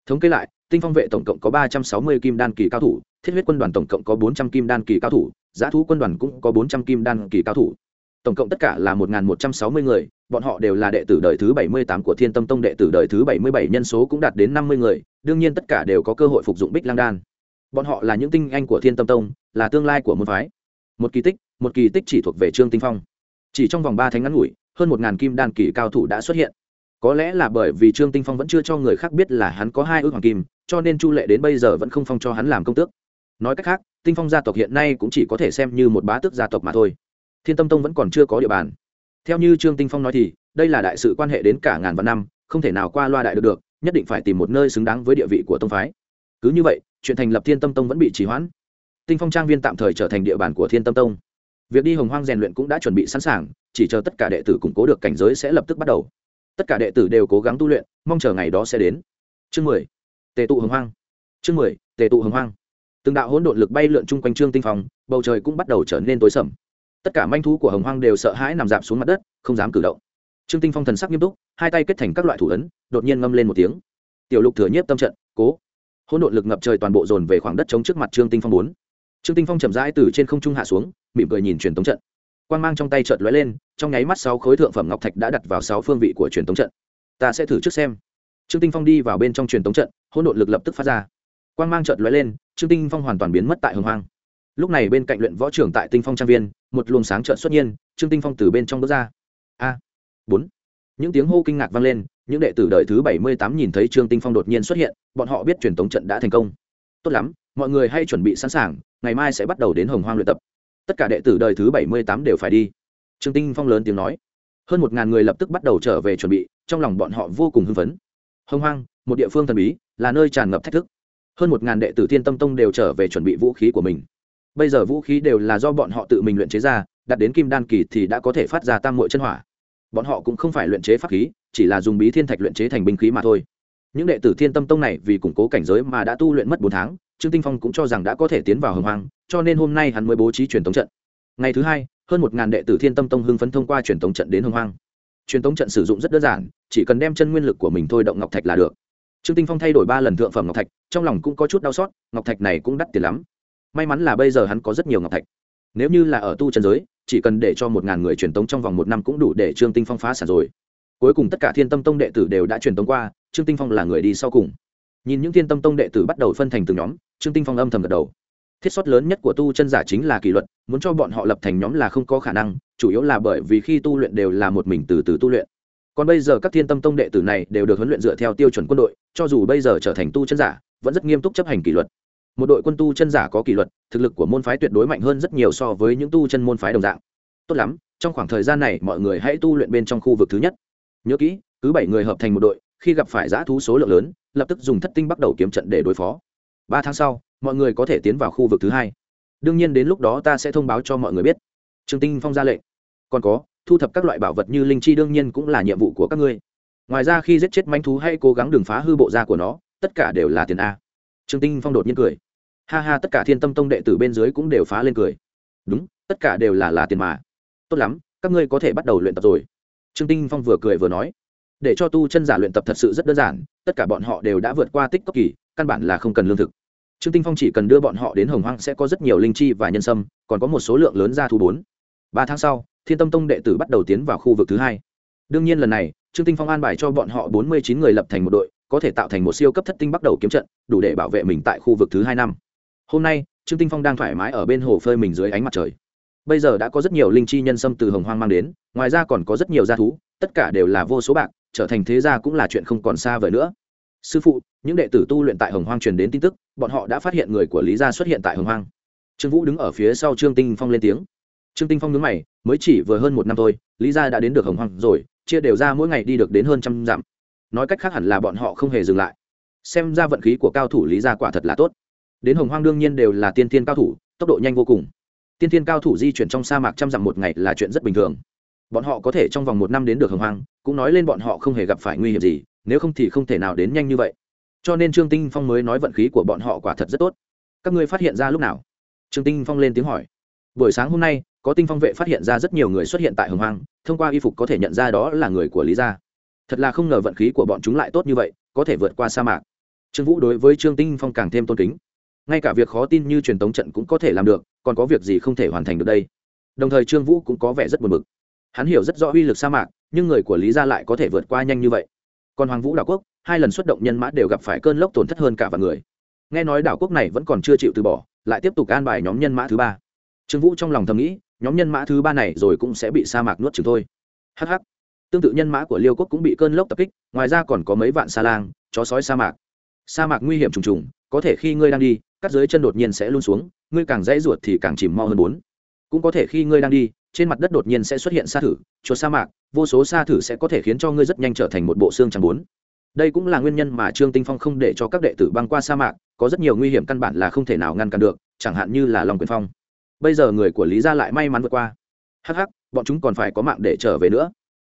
Thống kê lại, tinh phong vệ tổng cộng có ba trăm sáu mươi kim đan kỳ cao thủ, thiết huyết quân đoàn tổng cộng có bốn trăm kim đan kỳ cao thủ giá thú quân đoàn cũng có bốn trăm kim đan kỳ cao thủ. Tổng cộng tất cả là một một trăm sáu mươi người, bọn họ đều là đệ tử đời thứ bảy mươi tám của thiên tâm tông, đệ tử đời thứ bảy mươi bảy nhân số cũng đạt đến năm mươi người, đương nhiên tất cả đều có cơ hội phục dụng bích lang đan. Bọn họ là những tinh anh của thiên tâm tông, là tương lai của môn phái. Một kỳ tích, một kỳ tích chỉ thuộc về trương tinh phong. Chỉ trong vòng ba tháng ngắn ngủi, hơn một ngàn kim đan kỳ cao thủ đã xuất hiện. Có lẽ là bởi vì trương tinh phong vẫn chưa cho người khác biết là hắn có hai ước hoàng kim, cho nên chu lệ đến bây giờ vẫn không phong cho hắn làm công tước. Nói cách khác tinh phong gia tộc hiện nay cũng chỉ có thể xem như một bá tước gia tộc mà thôi. Thiên tâm tông vẫn còn chưa có địa bàn. Theo như trương tinh phong nói thì, đây là đại sự quan hệ đến cả ngàn vạn năm, không thể nào qua loa đại được được, nhất định phải tìm một nơi xứng đáng với địa vị của tông phái. Cứ như vậy, chuyện thành lập thiên tâm tông vẫn bị trì hoãn. Tinh phong trang viên tạm thời trở thành địa bàn của thiên tâm tông. Việc đi hồng hoang rèn luyện cũng đã chuẩn bị sẵn sàng, chỉ chờ tất cả đệ tử củng cố được cảnh giới sẽ lập tức bắt đầu. Tất cả đệ tử đều cố gắng tu luyện, mong chờ ngày đó sẽ đến. Chương mười. Tề tụ hồng hoang. Chương mười. Tề tụ hồng hoang từng đạo hỗn độn lực bay lượn chung quanh trương tinh phong, bầu trời cũng bắt đầu trở nên tối sầm. Tất cả manh thú của hồng hoang đều sợ hãi nằm dạp xuống mặt đất, không dám cử động. Trương tinh phong thần sắc nghiêm túc, hai tay kết thành các loại thủ ấn, đột nhiên ngâm lên một tiếng. Tiểu lục thừa nhiếp tâm trận, cố. Hỗn độn lực ngập trời toàn bộ dồn về khoảng đất chống trước mặt trương tinh phong bốn. Trương tinh phong chậm rãi từ trên không trung hạ xuống, mỉm cười nhìn truyền tống trận. Quan mang trong tay chợt lóe lên, trong nháy mắt sáu khối thượng phẩm ngọc thạch đã đặt vào sáu phương vị của truyền tống trận. Ta sẽ thử trước xem. Trương tinh phong đi vào bên trong truyền tống trận, hỗn độn lực lập tức phát ra. Quan mang chợt lóe lên trương tinh phong hoàn toàn biến mất tại hồng hoang. Lúc này bên cạnh luyện võ trưởng tại tinh phong trang viên một luồng sáng chợt xuất nhiên, trương tinh phong từ bên trong bước ra. A! Bốn! Những tiếng hô kinh ngạc vang lên những đệ tử đời thứ bảy mươi tám nhìn thấy trương tinh phong đột nhiên xuất hiện bọn họ biết truyền tống trận đã thành công. Tốt lắm mọi người hay chuẩn bị sẵn sàng ngày mai sẽ bắt đầu đến hồng hoang luyện tập. Tất cả đệ tử đời thứ bảy mươi tám đều phải đi. Trương tinh phong lớn tiếng nói. Hơn một ngàn người lập tức bắt đầu trở về chuẩn bị trong lòng bọn họ vô cùng hưng phấn. Hồng hoang một địa phương thần bí là nơi tràn ngập thách thức hơn một ngàn đệ tử thiên tâm tông đều trở về chuẩn bị vũ khí của mình. Bây giờ vũ khí đều là do bọn họ tự mình luyện chế ra, đặt đến kim đan kỳ thì đã có thể phát ra tam mội chân hỏa. Bọn họ cũng không phải luyện chế pháp khí, chỉ là dùng bí thiên thạch luyện chế thành binh khí mà thôi. Những đệ tử thiên tâm tông này vì củng cố cảnh giới mà đã tu luyện mất bốn tháng, trương tinh phong cũng cho rằng đã có thể tiến vào hồng hoang, cho nên hôm nay hắn mới bố trí truyền thống trận. Ngày thứ hai, hơn một ngàn đệ tử thiên tâm tông hưng phấn thông qua truyền thống trận đến hồng hoang. Truyền thống trận sử dụng rất đơn giản, chỉ cần đem chân nguyên lực của mình thôi động ngọc thạch là được trương tinh phong thay đổi ba lần thượng phẩm ngọc thạch, trong lòng cũng có chút đau xót, ngọc thạch này cũng đắt tiền lắm. May mắn là bây giờ hắn có rất nhiều ngọc thạch. Nếu như là ở tu chân giới, chỉ cần để cho một ngàn người truyền tống trong vòng một năm cũng đủ để trương tinh phong phá sản rồi. Cuối cùng tất cả thiên tâm tông đệ tử đều đã truyền tống qua, trương tinh phong là người đi sau cùng. Nhìn những thiên tâm tông đệ tử bắt đầu phân thành từng nhóm, trương tinh phong âm thầm gật đầu. Thiết suất lớn nhất của tu chân giả chính là kỷ luật, muốn cho bọn họ lập thành nhóm là không có khả năng, chủ yếu là bởi vì khi tu luyện đều là một mình từ từ tu luyện còn bây giờ các thiên tâm tông đệ tử này đều được huấn luyện dựa theo tiêu chuẩn quân đội, cho dù bây giờ trở thành tu chân giả, vẫn rất nghiêm túc chấp hành kỷ luật. Một đội quân tu chân giả có kỷ luật, thực lực của môn phái tuyệt đối mạnh hơn rất nhiều so với những tu chân môn phái đồng dạng. Tốt lắm, trong khoảng thời gian này mọi người hãy tu luyện bên trong khu vực thứ nhất. Nhớ kỹ, cứ bảy người hợp thành một đội, khi gặp phải giã thú số lượng lớn, lập tức dùng thất tinh bắt đầu kiếm trận để đối phó. Ba tháng sau, mọi người có thể tiến vào khu vực thứ hai. Đương nhiên đến lúc đó ta sẽ thông báo cho mọi người biết. Trương tinh phong ra lệnh. Còn có thu thập các loại bảo vật như linh chi đương nhiên cũng là nhiệm vụ của các ngươi. Ngoài ra khi giết chết manh thú hãy cố gắng đừng phá hư bộ da của nó, tất cả đều là tiền a. Trương tinh phong đột nhiên cười. Ha ha, tất cả thiên tâm tông đệ tử bên dưới cũng đều phá lên cười. Đúng, tất cả đều là là tiền mà. Tốt lắm, các ngươi có thể bắt đầu luyện tập rồi. Trương tinh phong vừa cười vừa nói. Để cho tu chân giả luyện tập thật sự rất đơn giản, tất cả bọn họ đều đã vượt qua tích cốc kỳ, căn bản là không cần lương thực. Trương tinh phong chỉ cần đưa bọn họ đến hồng hoang sẽ có rất nhiều linh chi và nhân sâm, còn có một số lượng lớn ra thu bốn. Ba tháng sau thiên tâm tông đệ tử bắt đầu tiến vào khu vực thứ hai. Đương nhiên lần này, trương tinh phong an bài cho bọn họ bốn mươi chín người lập thành một đội, có thể tạo thành một siêu cấp thất tinh bắt đầu kiếm trận, đủ để bảo vệ mình tại khu vực thứ hai năm. Hôm nay, trương tinh phong đang thoải mái ở bên hồ phơi mình dưới ánh mặt trời. Bây giờ đã có rất nhiều linh chi nhân sâm từ hồng hoang mang đến, ngoài ra còn có rất nhiều gia thú, tất cả đều là vô số bạc, trở thành thế gia cũng là chuyện không còn xa vời nữa. Sư phụ, những đệ tử tu luyện tại hồng hoang truyền đến tin tức, bọn họ đã phát hiện người của lý gia xuất hiện tại hồng hoang. Trương vũ đứng ở phía sau trương tinh phong lên tiếng trương tinh phong nhướng mày, mới chỉ vừa hơn một năm thôi, lý gia đã đến được hồng hoang rồi, chia đều ra mỗi ngày đi được đến hơn trăm dặm. Nói cách khác hẳn là bọn họ không hề dừng lại. Xem ra vận khí của cao thủ lý gia quả thật là tốt. Đến hồng hoang đương nhiên đều là tiên thiên cao thủ, tốc độ nhanh vô cùng. Tiên thiên cao thủ di chuyển trong sa mạc trăm dặm một ngày là chuyện rất bình thường. Bọn họ có thể trong vòng một năm đến được hồng hoang, cũng nói lên bọn họ không hề gặp phải nguy hiểm gì, nếu không thì không thể nào đến nhanh như vậy. Cho nên trương tinh phong mới nói vận khí của bọn họ quả thật rất tốt. Các ngươi phát hiện ra lúc nào? Trương tinh phong lên tiếng hỏi buổi sáng hôm nay, có tinh phong vệ phát hiện ra rất nhiều người xuất hiện tại hồng hoang, thông qua y phục có thể nhận ra đó là người của lý gia. Thật là không ngờ vận khí của bọn chúng lại tốt như vậy, có thể vượt qua sa mạc. Trương vũ đối với trương tinh phong càng thêm tôn kính. Ngay cả việc khó tin như truyền tống trận cũng có thể làm được, còn có việc gì không thể hoàn thành được đây? Đồng thời trương vũ cũng có vẻ rất buồn bực. Hắn hiểu rất rõ uy lực sa mạc, nhưng người của lý gia lại có thể vượt qua nhanh như vậy. Còn hoàng vũ đảo quốc, hai lần xuất động nhân mã đều gặp phải cơn lốc tổn thất hơn cả vạn người. Nghe nói đảo quốc này vẫn còn chưa chịu từ bỏ, lại tiếp tục an bài nhóm nhân mã thứ ba trương vũ trong lòng thầm nghĩ, nhóm nhân mã thứ ba này rồi cũng sẽ bị sa mạc nuốt chừng thôi. Hh tương tự nhân mã của liêu quốc cũng bị cơn lốc tập kích, ngoài ra còn có mấy vạn sa lang, chó sói sa mạc. Sa mạc nguy hiểm trùng trùng, có thể khi ngươi đang đi, cắt dưới chân đột nhiên sẽ luôn xuống, ngươi càng dãy ruột thì càng chìm mau hơn bốn. Cũng có thể khi ngươi đang đi, trên mặt đất đột nhiên sẽ xuất hiện sa thử, chuột sa mạc, vô số sa thử sẽ có thể khiến cho ngươi rất nhanh trở thành một bộ xương trắng bốn. Đây cũng là nguyên nhân mà trương tinh phong không để cho các đệ tử băng qua sa mạc, có rất nhiều nguy hiểm căn bản là không thể nào ngăn cản được, chẳng hạn như là lòng quyền phong bây giờ người của lý gia lại may mắn vượt qua. Hắc hắc, bọn chúng còn phải có mạng để trở về nữa.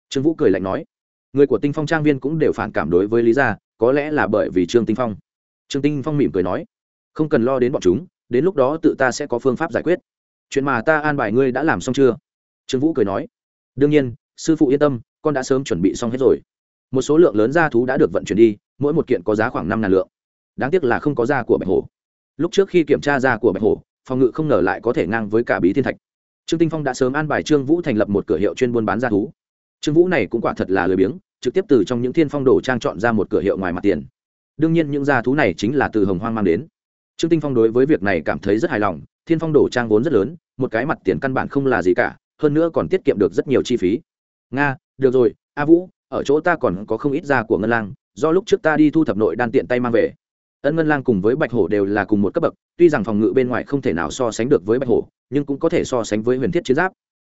Trương vũ cười lạnh nói. Người của tinh phong trang viên cũng đều phản cảm đối với lý gia, có lẽ là bởi vì trương tinh phong. Trương tinh phong mỉm cười nói. Không cần lo đến bọn chúng, đến lúc đó tự ta sẽ có phương pháp giải quyết. Chuyện mà ta an bài ngươi đã làm xong chưa? Trương vũ cười nói. Đương nhiên, sư phụ yên tâm, con đã sớm chuẩn bị xong hết rồi. Một số lượng lớn da thú đã được vận chuyển đi, mỗi một kiện có giá khoảng năm ngàn lượng. Đáng tiếc là không có da của bạch hổ. Lúc trước khi kiểm tra da của bạch hổ phòng ngự không ngờ lại có thể ngang với cả bí thiên thạch. Trương tinh phong đã sớm an bài trương vũ thành lập một cửa hiệu chuyên buôn bán gia thú. Trương vũ này cũng quả thật là lười biếng, trực tiếp từ trong những thiên phong đồ trang chọn ra một cửa hiệu ngoài mặt tiền. Đương nhiên những gia thú này chính là từ hồng hoang mang đến. Trương tinh phong đối với việc này cảm thấy rất hài lòng, thiên phong đồ trang vốn rất lớn, một cái mặt tiền căn bản không là gì cả, hơn nữa còn tiết kiệm được rất nhiều chi phí. Nga, được rồi, a vũ, ở chỗ ta còn có không ít da của ngân lang, do lúc trước ta đi thu thập nội đan tiện tay mang về ân ngân lang cùng với bạch hổ đều là cùng một cấp bậc, tuy rằng phòng ngự bên ngoài không thể nào so sánh được với bạch hổ, nhưng cũng có thể so sánh với huyền thiết chiến giáp.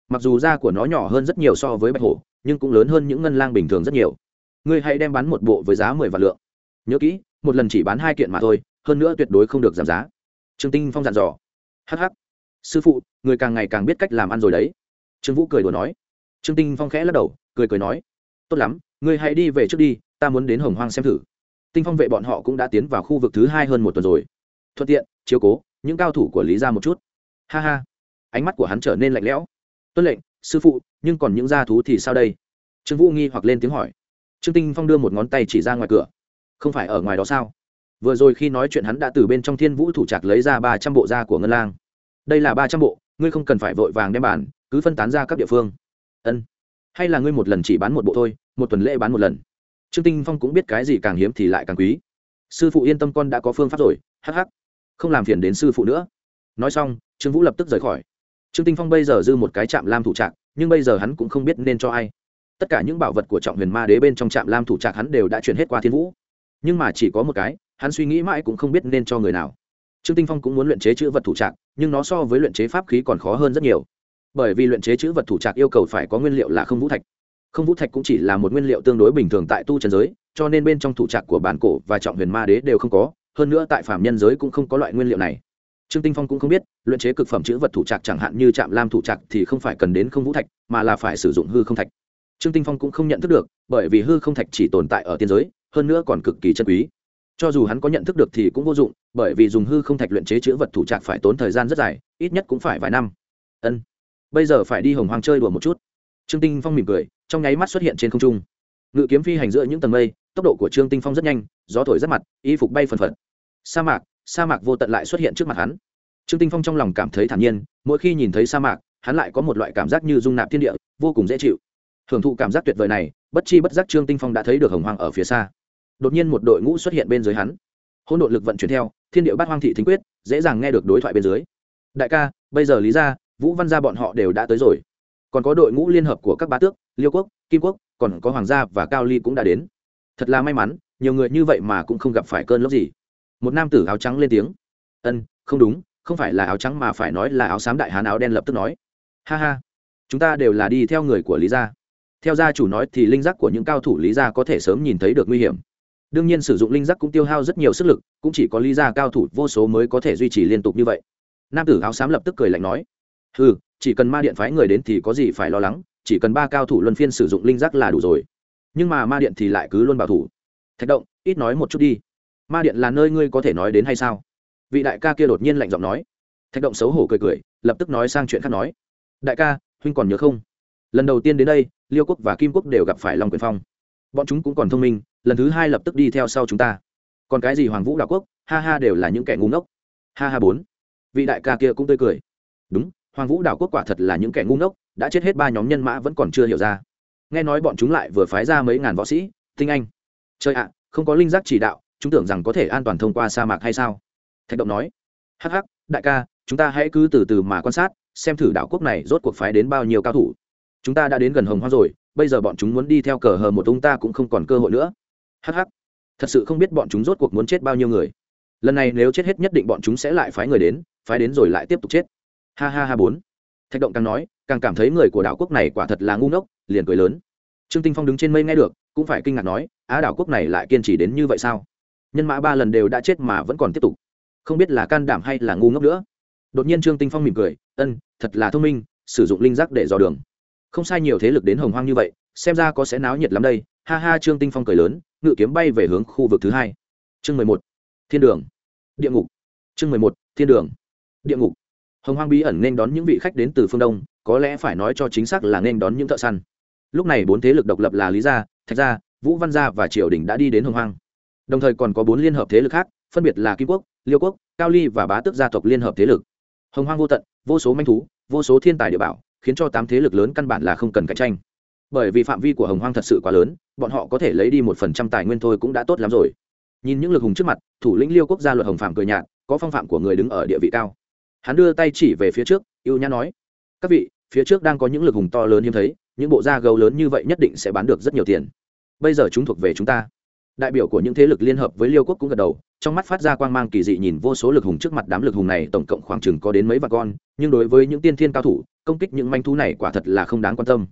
Mặc dù da của nó nhỏ hơn rất nhiều so với bạch hổ, nhưng cũng lớn hơn những ngân lang bình thường rất nhiều. Ngươi hãy đem bán một bộ với giá mười vạn lượng. Nhớ kỹ, một lần chỉ bán hai kiện mà thôi, hơn nữa tuyệt đối không được giảm giá. Trương tinh phong dặn dò. Hh sư phụ, người càng ngày càng biết cách làm ăn rồi đấy. Trương vũ cười đùa nói. Trương tinh phong khẽ lắc đầu, cười cười nói. Tốt lắm, ngươi hãy đi về trước đi, ta muốn đến hồng hoang xem thử tinh phong vệ bọn họ cũng đã tiến vào khu vực thứ hai hơn một tuần rồi. Thuận tiện, chiếu cố, những cao thủ của lý ra một chút. Ha ha. Ánh mắt của hắn trở nên lạnh lẽo. Tuân lệnh, sư phụ, nhưng còn những gia thú thì sao đây? Trương vũ nghi hoặc lên tiếng hỏi. Trương tinh phong đưa một ngón tay chỉ ra ngoài cửa. Không phải ở ngoài đó sao? Vừa rồi khi nói chuyện hắn đã từ bên trong thiên vũ thủ trạc lấy ra ba trăm bộ da của ngân lang. Đây là ba trăm bộ, ngươi không cần phải vội vàng đem bản cứ phân tán ra các địa phương. Ân. Hay là ngươi một lần chỉ bán một bộ thôi, một tuần lễ bán một lần? Trương tinh phong cũng biết cái gì càng hiếm thì lại càng quý. Sư phụ yên tâm con đã có phương pháp rồi Hắc hắc, không làm phiền đến sư phụ nữa. Nói xong trương vũ lập tức rời khỏi. Trương tinh phong bây giờ dư một cái trạm lam thủ trạc nhưng bây giờ hắn cũng không biết nên cho ai. Tất cả những bảo vật của trọng huyền ma đế bên trong trạm lam thủ trạc hắn đều đã chuyển hết qua thiên vũ. Nhưng mà chỉ có một cái hắn suy nghĩ mãi cũng không biết nên cho người nào. Trương tinh phong cũng muốn luyện chế chữ vật thủ trạc nhưng nó so với luyện chế pháp khí còn khó hơn rất nhiều. Bởi vì luyện chế chữ vật thủ trạc yêu cầu phải có nguyên liệu là không vũ thạch không vũ thạch cũng chỉ là một nguyên liệu tương đối bình thường tại tu trần giới, cho nên bên trong thủ trạc của bản cổ và trọng huyền ma đế đều không có, hơn nữa tại phạm nhân giới cũng không có loại nguyên liệu này. Trương tinh phong cũng không biết, luyện chế cực phẩm chữ vật thủ trạc chẳng hạn như trạm lam thủ trạc thì không phải cần đến không vũ thạch, mà là phải sử dụng hư không thạch. Trương tinh phong cũng không nhận thức được, bởi vì hư không thạch chỉ tồn tại ở tiên giới, hơn nữa còn cực kỳ chân quý. Cho dù hắn có nhận thức được thì cũng vô dụng, bởi vì dùng hư không thạch luyện chế chữ vật thủ trạc phải tốn thời gian rất dài, ít nhất cũng phải vài năm. Ân. Bây giờ phải đi hồng hoang chơi đùa một chút. Trương tinh phong mỉm cười trong nháy mắt xuất hiện trên không trung. Ngự kiếm phi hành giữa những tầng mây, tốc độ của trương tinh phong rất nhanh, gió thổi rất mặt, y phục bay phần phật. Sa mạc sa mạc vô tận lại xuất hiện trước mặt hắn. Trương tinh phong trong lòng cảm thấy thản nhiên, mỗi khi nhìn thấy sa mạc, hắn lại có một loại cảm giác như dung nạp thiên địa, vô cùng dễ chịu. Hưởng thụ cảm giác tuyệt vời này, bất chi bất giác trương tinh phong đã thấy được hồng hoàng ở phía xa. Đột nhiên một đội ngũ xuất hiện bên dưới hắn. Hỗn độn lực vận chuyển theo, thiên địa bát hoang thị thính quyết, dễ dàng nghe được đối thoại bên dưới. Đại ca, bây giờ lý ra, vũ văn gia bọn họ đều đã tới rồi. Còn có đội ngũ liên hợp của các bá tước liêu quốc, kim quốc, còn có hoàng gia và cao ly cũng đã đến. Thật là may mắn, nhiều người như vậy mà cũng không gặp phải cơn lốc gì. Một nam tử áo trắng lên tiếng. Ân, không đúng, không phải là áo trắng mà phải nói là áo xám đại hán áo đen lập tức nói. Ha ha, chúng ta đều là đi theo người của lý gia. Theo gia chủ nói thì linh giác của những cao thủ lý gia có thể sớm nhìn thấy được nguy hiểm. Đương nhiên sử dụng linh giác cũng tiêu hao rất nhiều sức lực, cũng chỉ có lý gia cao thủ vô số mới có thể duy trì liên tục như vậy. Nam tử áo xám lập tức cười lạnh nói. Ừ chỉ cần ma điện phái người đến thì có gì phải lo lắng chỉ cần ba cao thủ luân phiên sử dụng linh giác là đủ rồi. Nhưng mà ma điện thì lại cứ luôn bảo thủ. Thạch động, ít nói một chút đi. Ma điện là nơi ngươi có thể nói đến hay sao? Vị đại ca kia đột nhiên lạnh giọng nói. Thạch động xấu hổ cười cười, lập tức nói sang chuyện khác nói. Đại ca, huynh còn nhớ không? Lần đầu tiên đến đây, liêu quốc và kim quốc đều gặp phải long quyền phong. Bọn chúng cũng còn thông minh, lần thứ hai lập tức đi theo sau chúng ta. Còn cái gì hoàng vũ đạo quốc, ha ha đều là những kẻ ngu ngốc. Ha ha bốn. Vị đại ca kia cũng tươi cười. Đúng, hoàng vũ đảo quốc quả thật là những kẻ ngu ngốc đã chết hết ba nhóm nhân mã vẫn còn chưa hiểu ra. Nghe nói bọn chúng lại vừa phái ra mấy ngàn võ sĩ, tinh anh. Chơi ạ, không có linh giác chỉ đạo, chúng tưởng rằng có thể an toàn thông qua sa mạc hay sao? Thạch động nói. Hắc hắc, đại ca, chúng ta hãy cứ từ từ mà quan sát, xem thử đảo quốc này rốt cuộc phái đến bao nhiêu cao thủ. Chúng ta đã đến gần hồng hoa rồi, bây giờ bọn chúng muốn đi theo cờ hờ một tung ta cũng không còn cơ hội nữa. Hắc hắc, thật sự không biết bọn chúng rốt cuộc muốn chết bao nhiêu người. Lần này nếu chết hết nhất định bọn chúng sẽ lại phái người đến, phái đến rồi lại tiếp tục chết. Ha ha ha bốn. Thạch động càng nói càng cảm thấy người của đảo quốc này quả thật là ngu ngốc, liền cười lớn. Trương tinh phong đứng trên mây nghe được, cũng phải kinh ngạc nói, á, đảo quốc này lại kiên trì đến như vậy sao? Nhân mã ba lần đều đã chết mà vẫn còn tiếp tục. Không biết là can đảm hay là ngu ngốc nữa. Đột nhiên trương tinh phong mỉm cười, ân, thật là thông minh, sử dụng linh giác để dò đường. Không sai nhiều thế lực đến hồng hoang như vậy, xem ra có sẽ náo nhiệt lắm đây. Ha ha, trương tinh phong cười lớn, ngự kiếm bay về hướng khu vực thứ hai. Chương mười một, thiên đường. Địa ngục. Chương mười một, thiên đường. Địa ngục. Hồng hoang bí ẩn nên đón những vị khách đến từ phương đông có lẽ phải nói cho chính xác là nên đón những thợ săn. Lúc này bốn thế lực độc lập là lý gia, thạch gia, vũ văn gia và triều đình đã đi đến hồng hoang. Đồng thời còn có bốn liên hợp thế lực khác, phân biệt là kim quốc, liêu quốc, cao ly và bá tước gia tộc liên hợp thế lực. Hồng hoang vô tận, vô số manh thú, vô số thiên tài địa bảo, khiến cho tám thế lực lớn căn bản là không cần cạnh tranh. Bởi vì phạm vi của hồng hoang thật sự quá lớn, bọn họ có thể lấy đi một phần trăm tài nguyên thôi cũng đã tốt lắm rồi. Nhìn những lực hùng trước mặt, thủ lĩnh liêu quốc gia luật hồng phạm cười nhạt, có phong phạm của người đứng ở địa vị cao. Hắn đưa tay chỉ về phía trước, ưu nhã nói các vị, phía trước đang có những lực hùng to lớn hiếm thấy, những bộ da gấu lớn như vậy nhất định sẽ bán được rất nhiều tiền. Bây giờ chúng thuộc về chúng ta. Đại biểu của những thế lực liên hợp với liêu quốc cũng gật đầu, trong mắt phát ra quang mang kỳ dị nhìn vô số lực hùng trước mặt đám lực hùng này, tổng cộng khoảng chừng có đến mấy vạn con, nhưng đối với những tiên thiên cao thủ, công kích những manh thú này quả thật là không đáng quan tâm.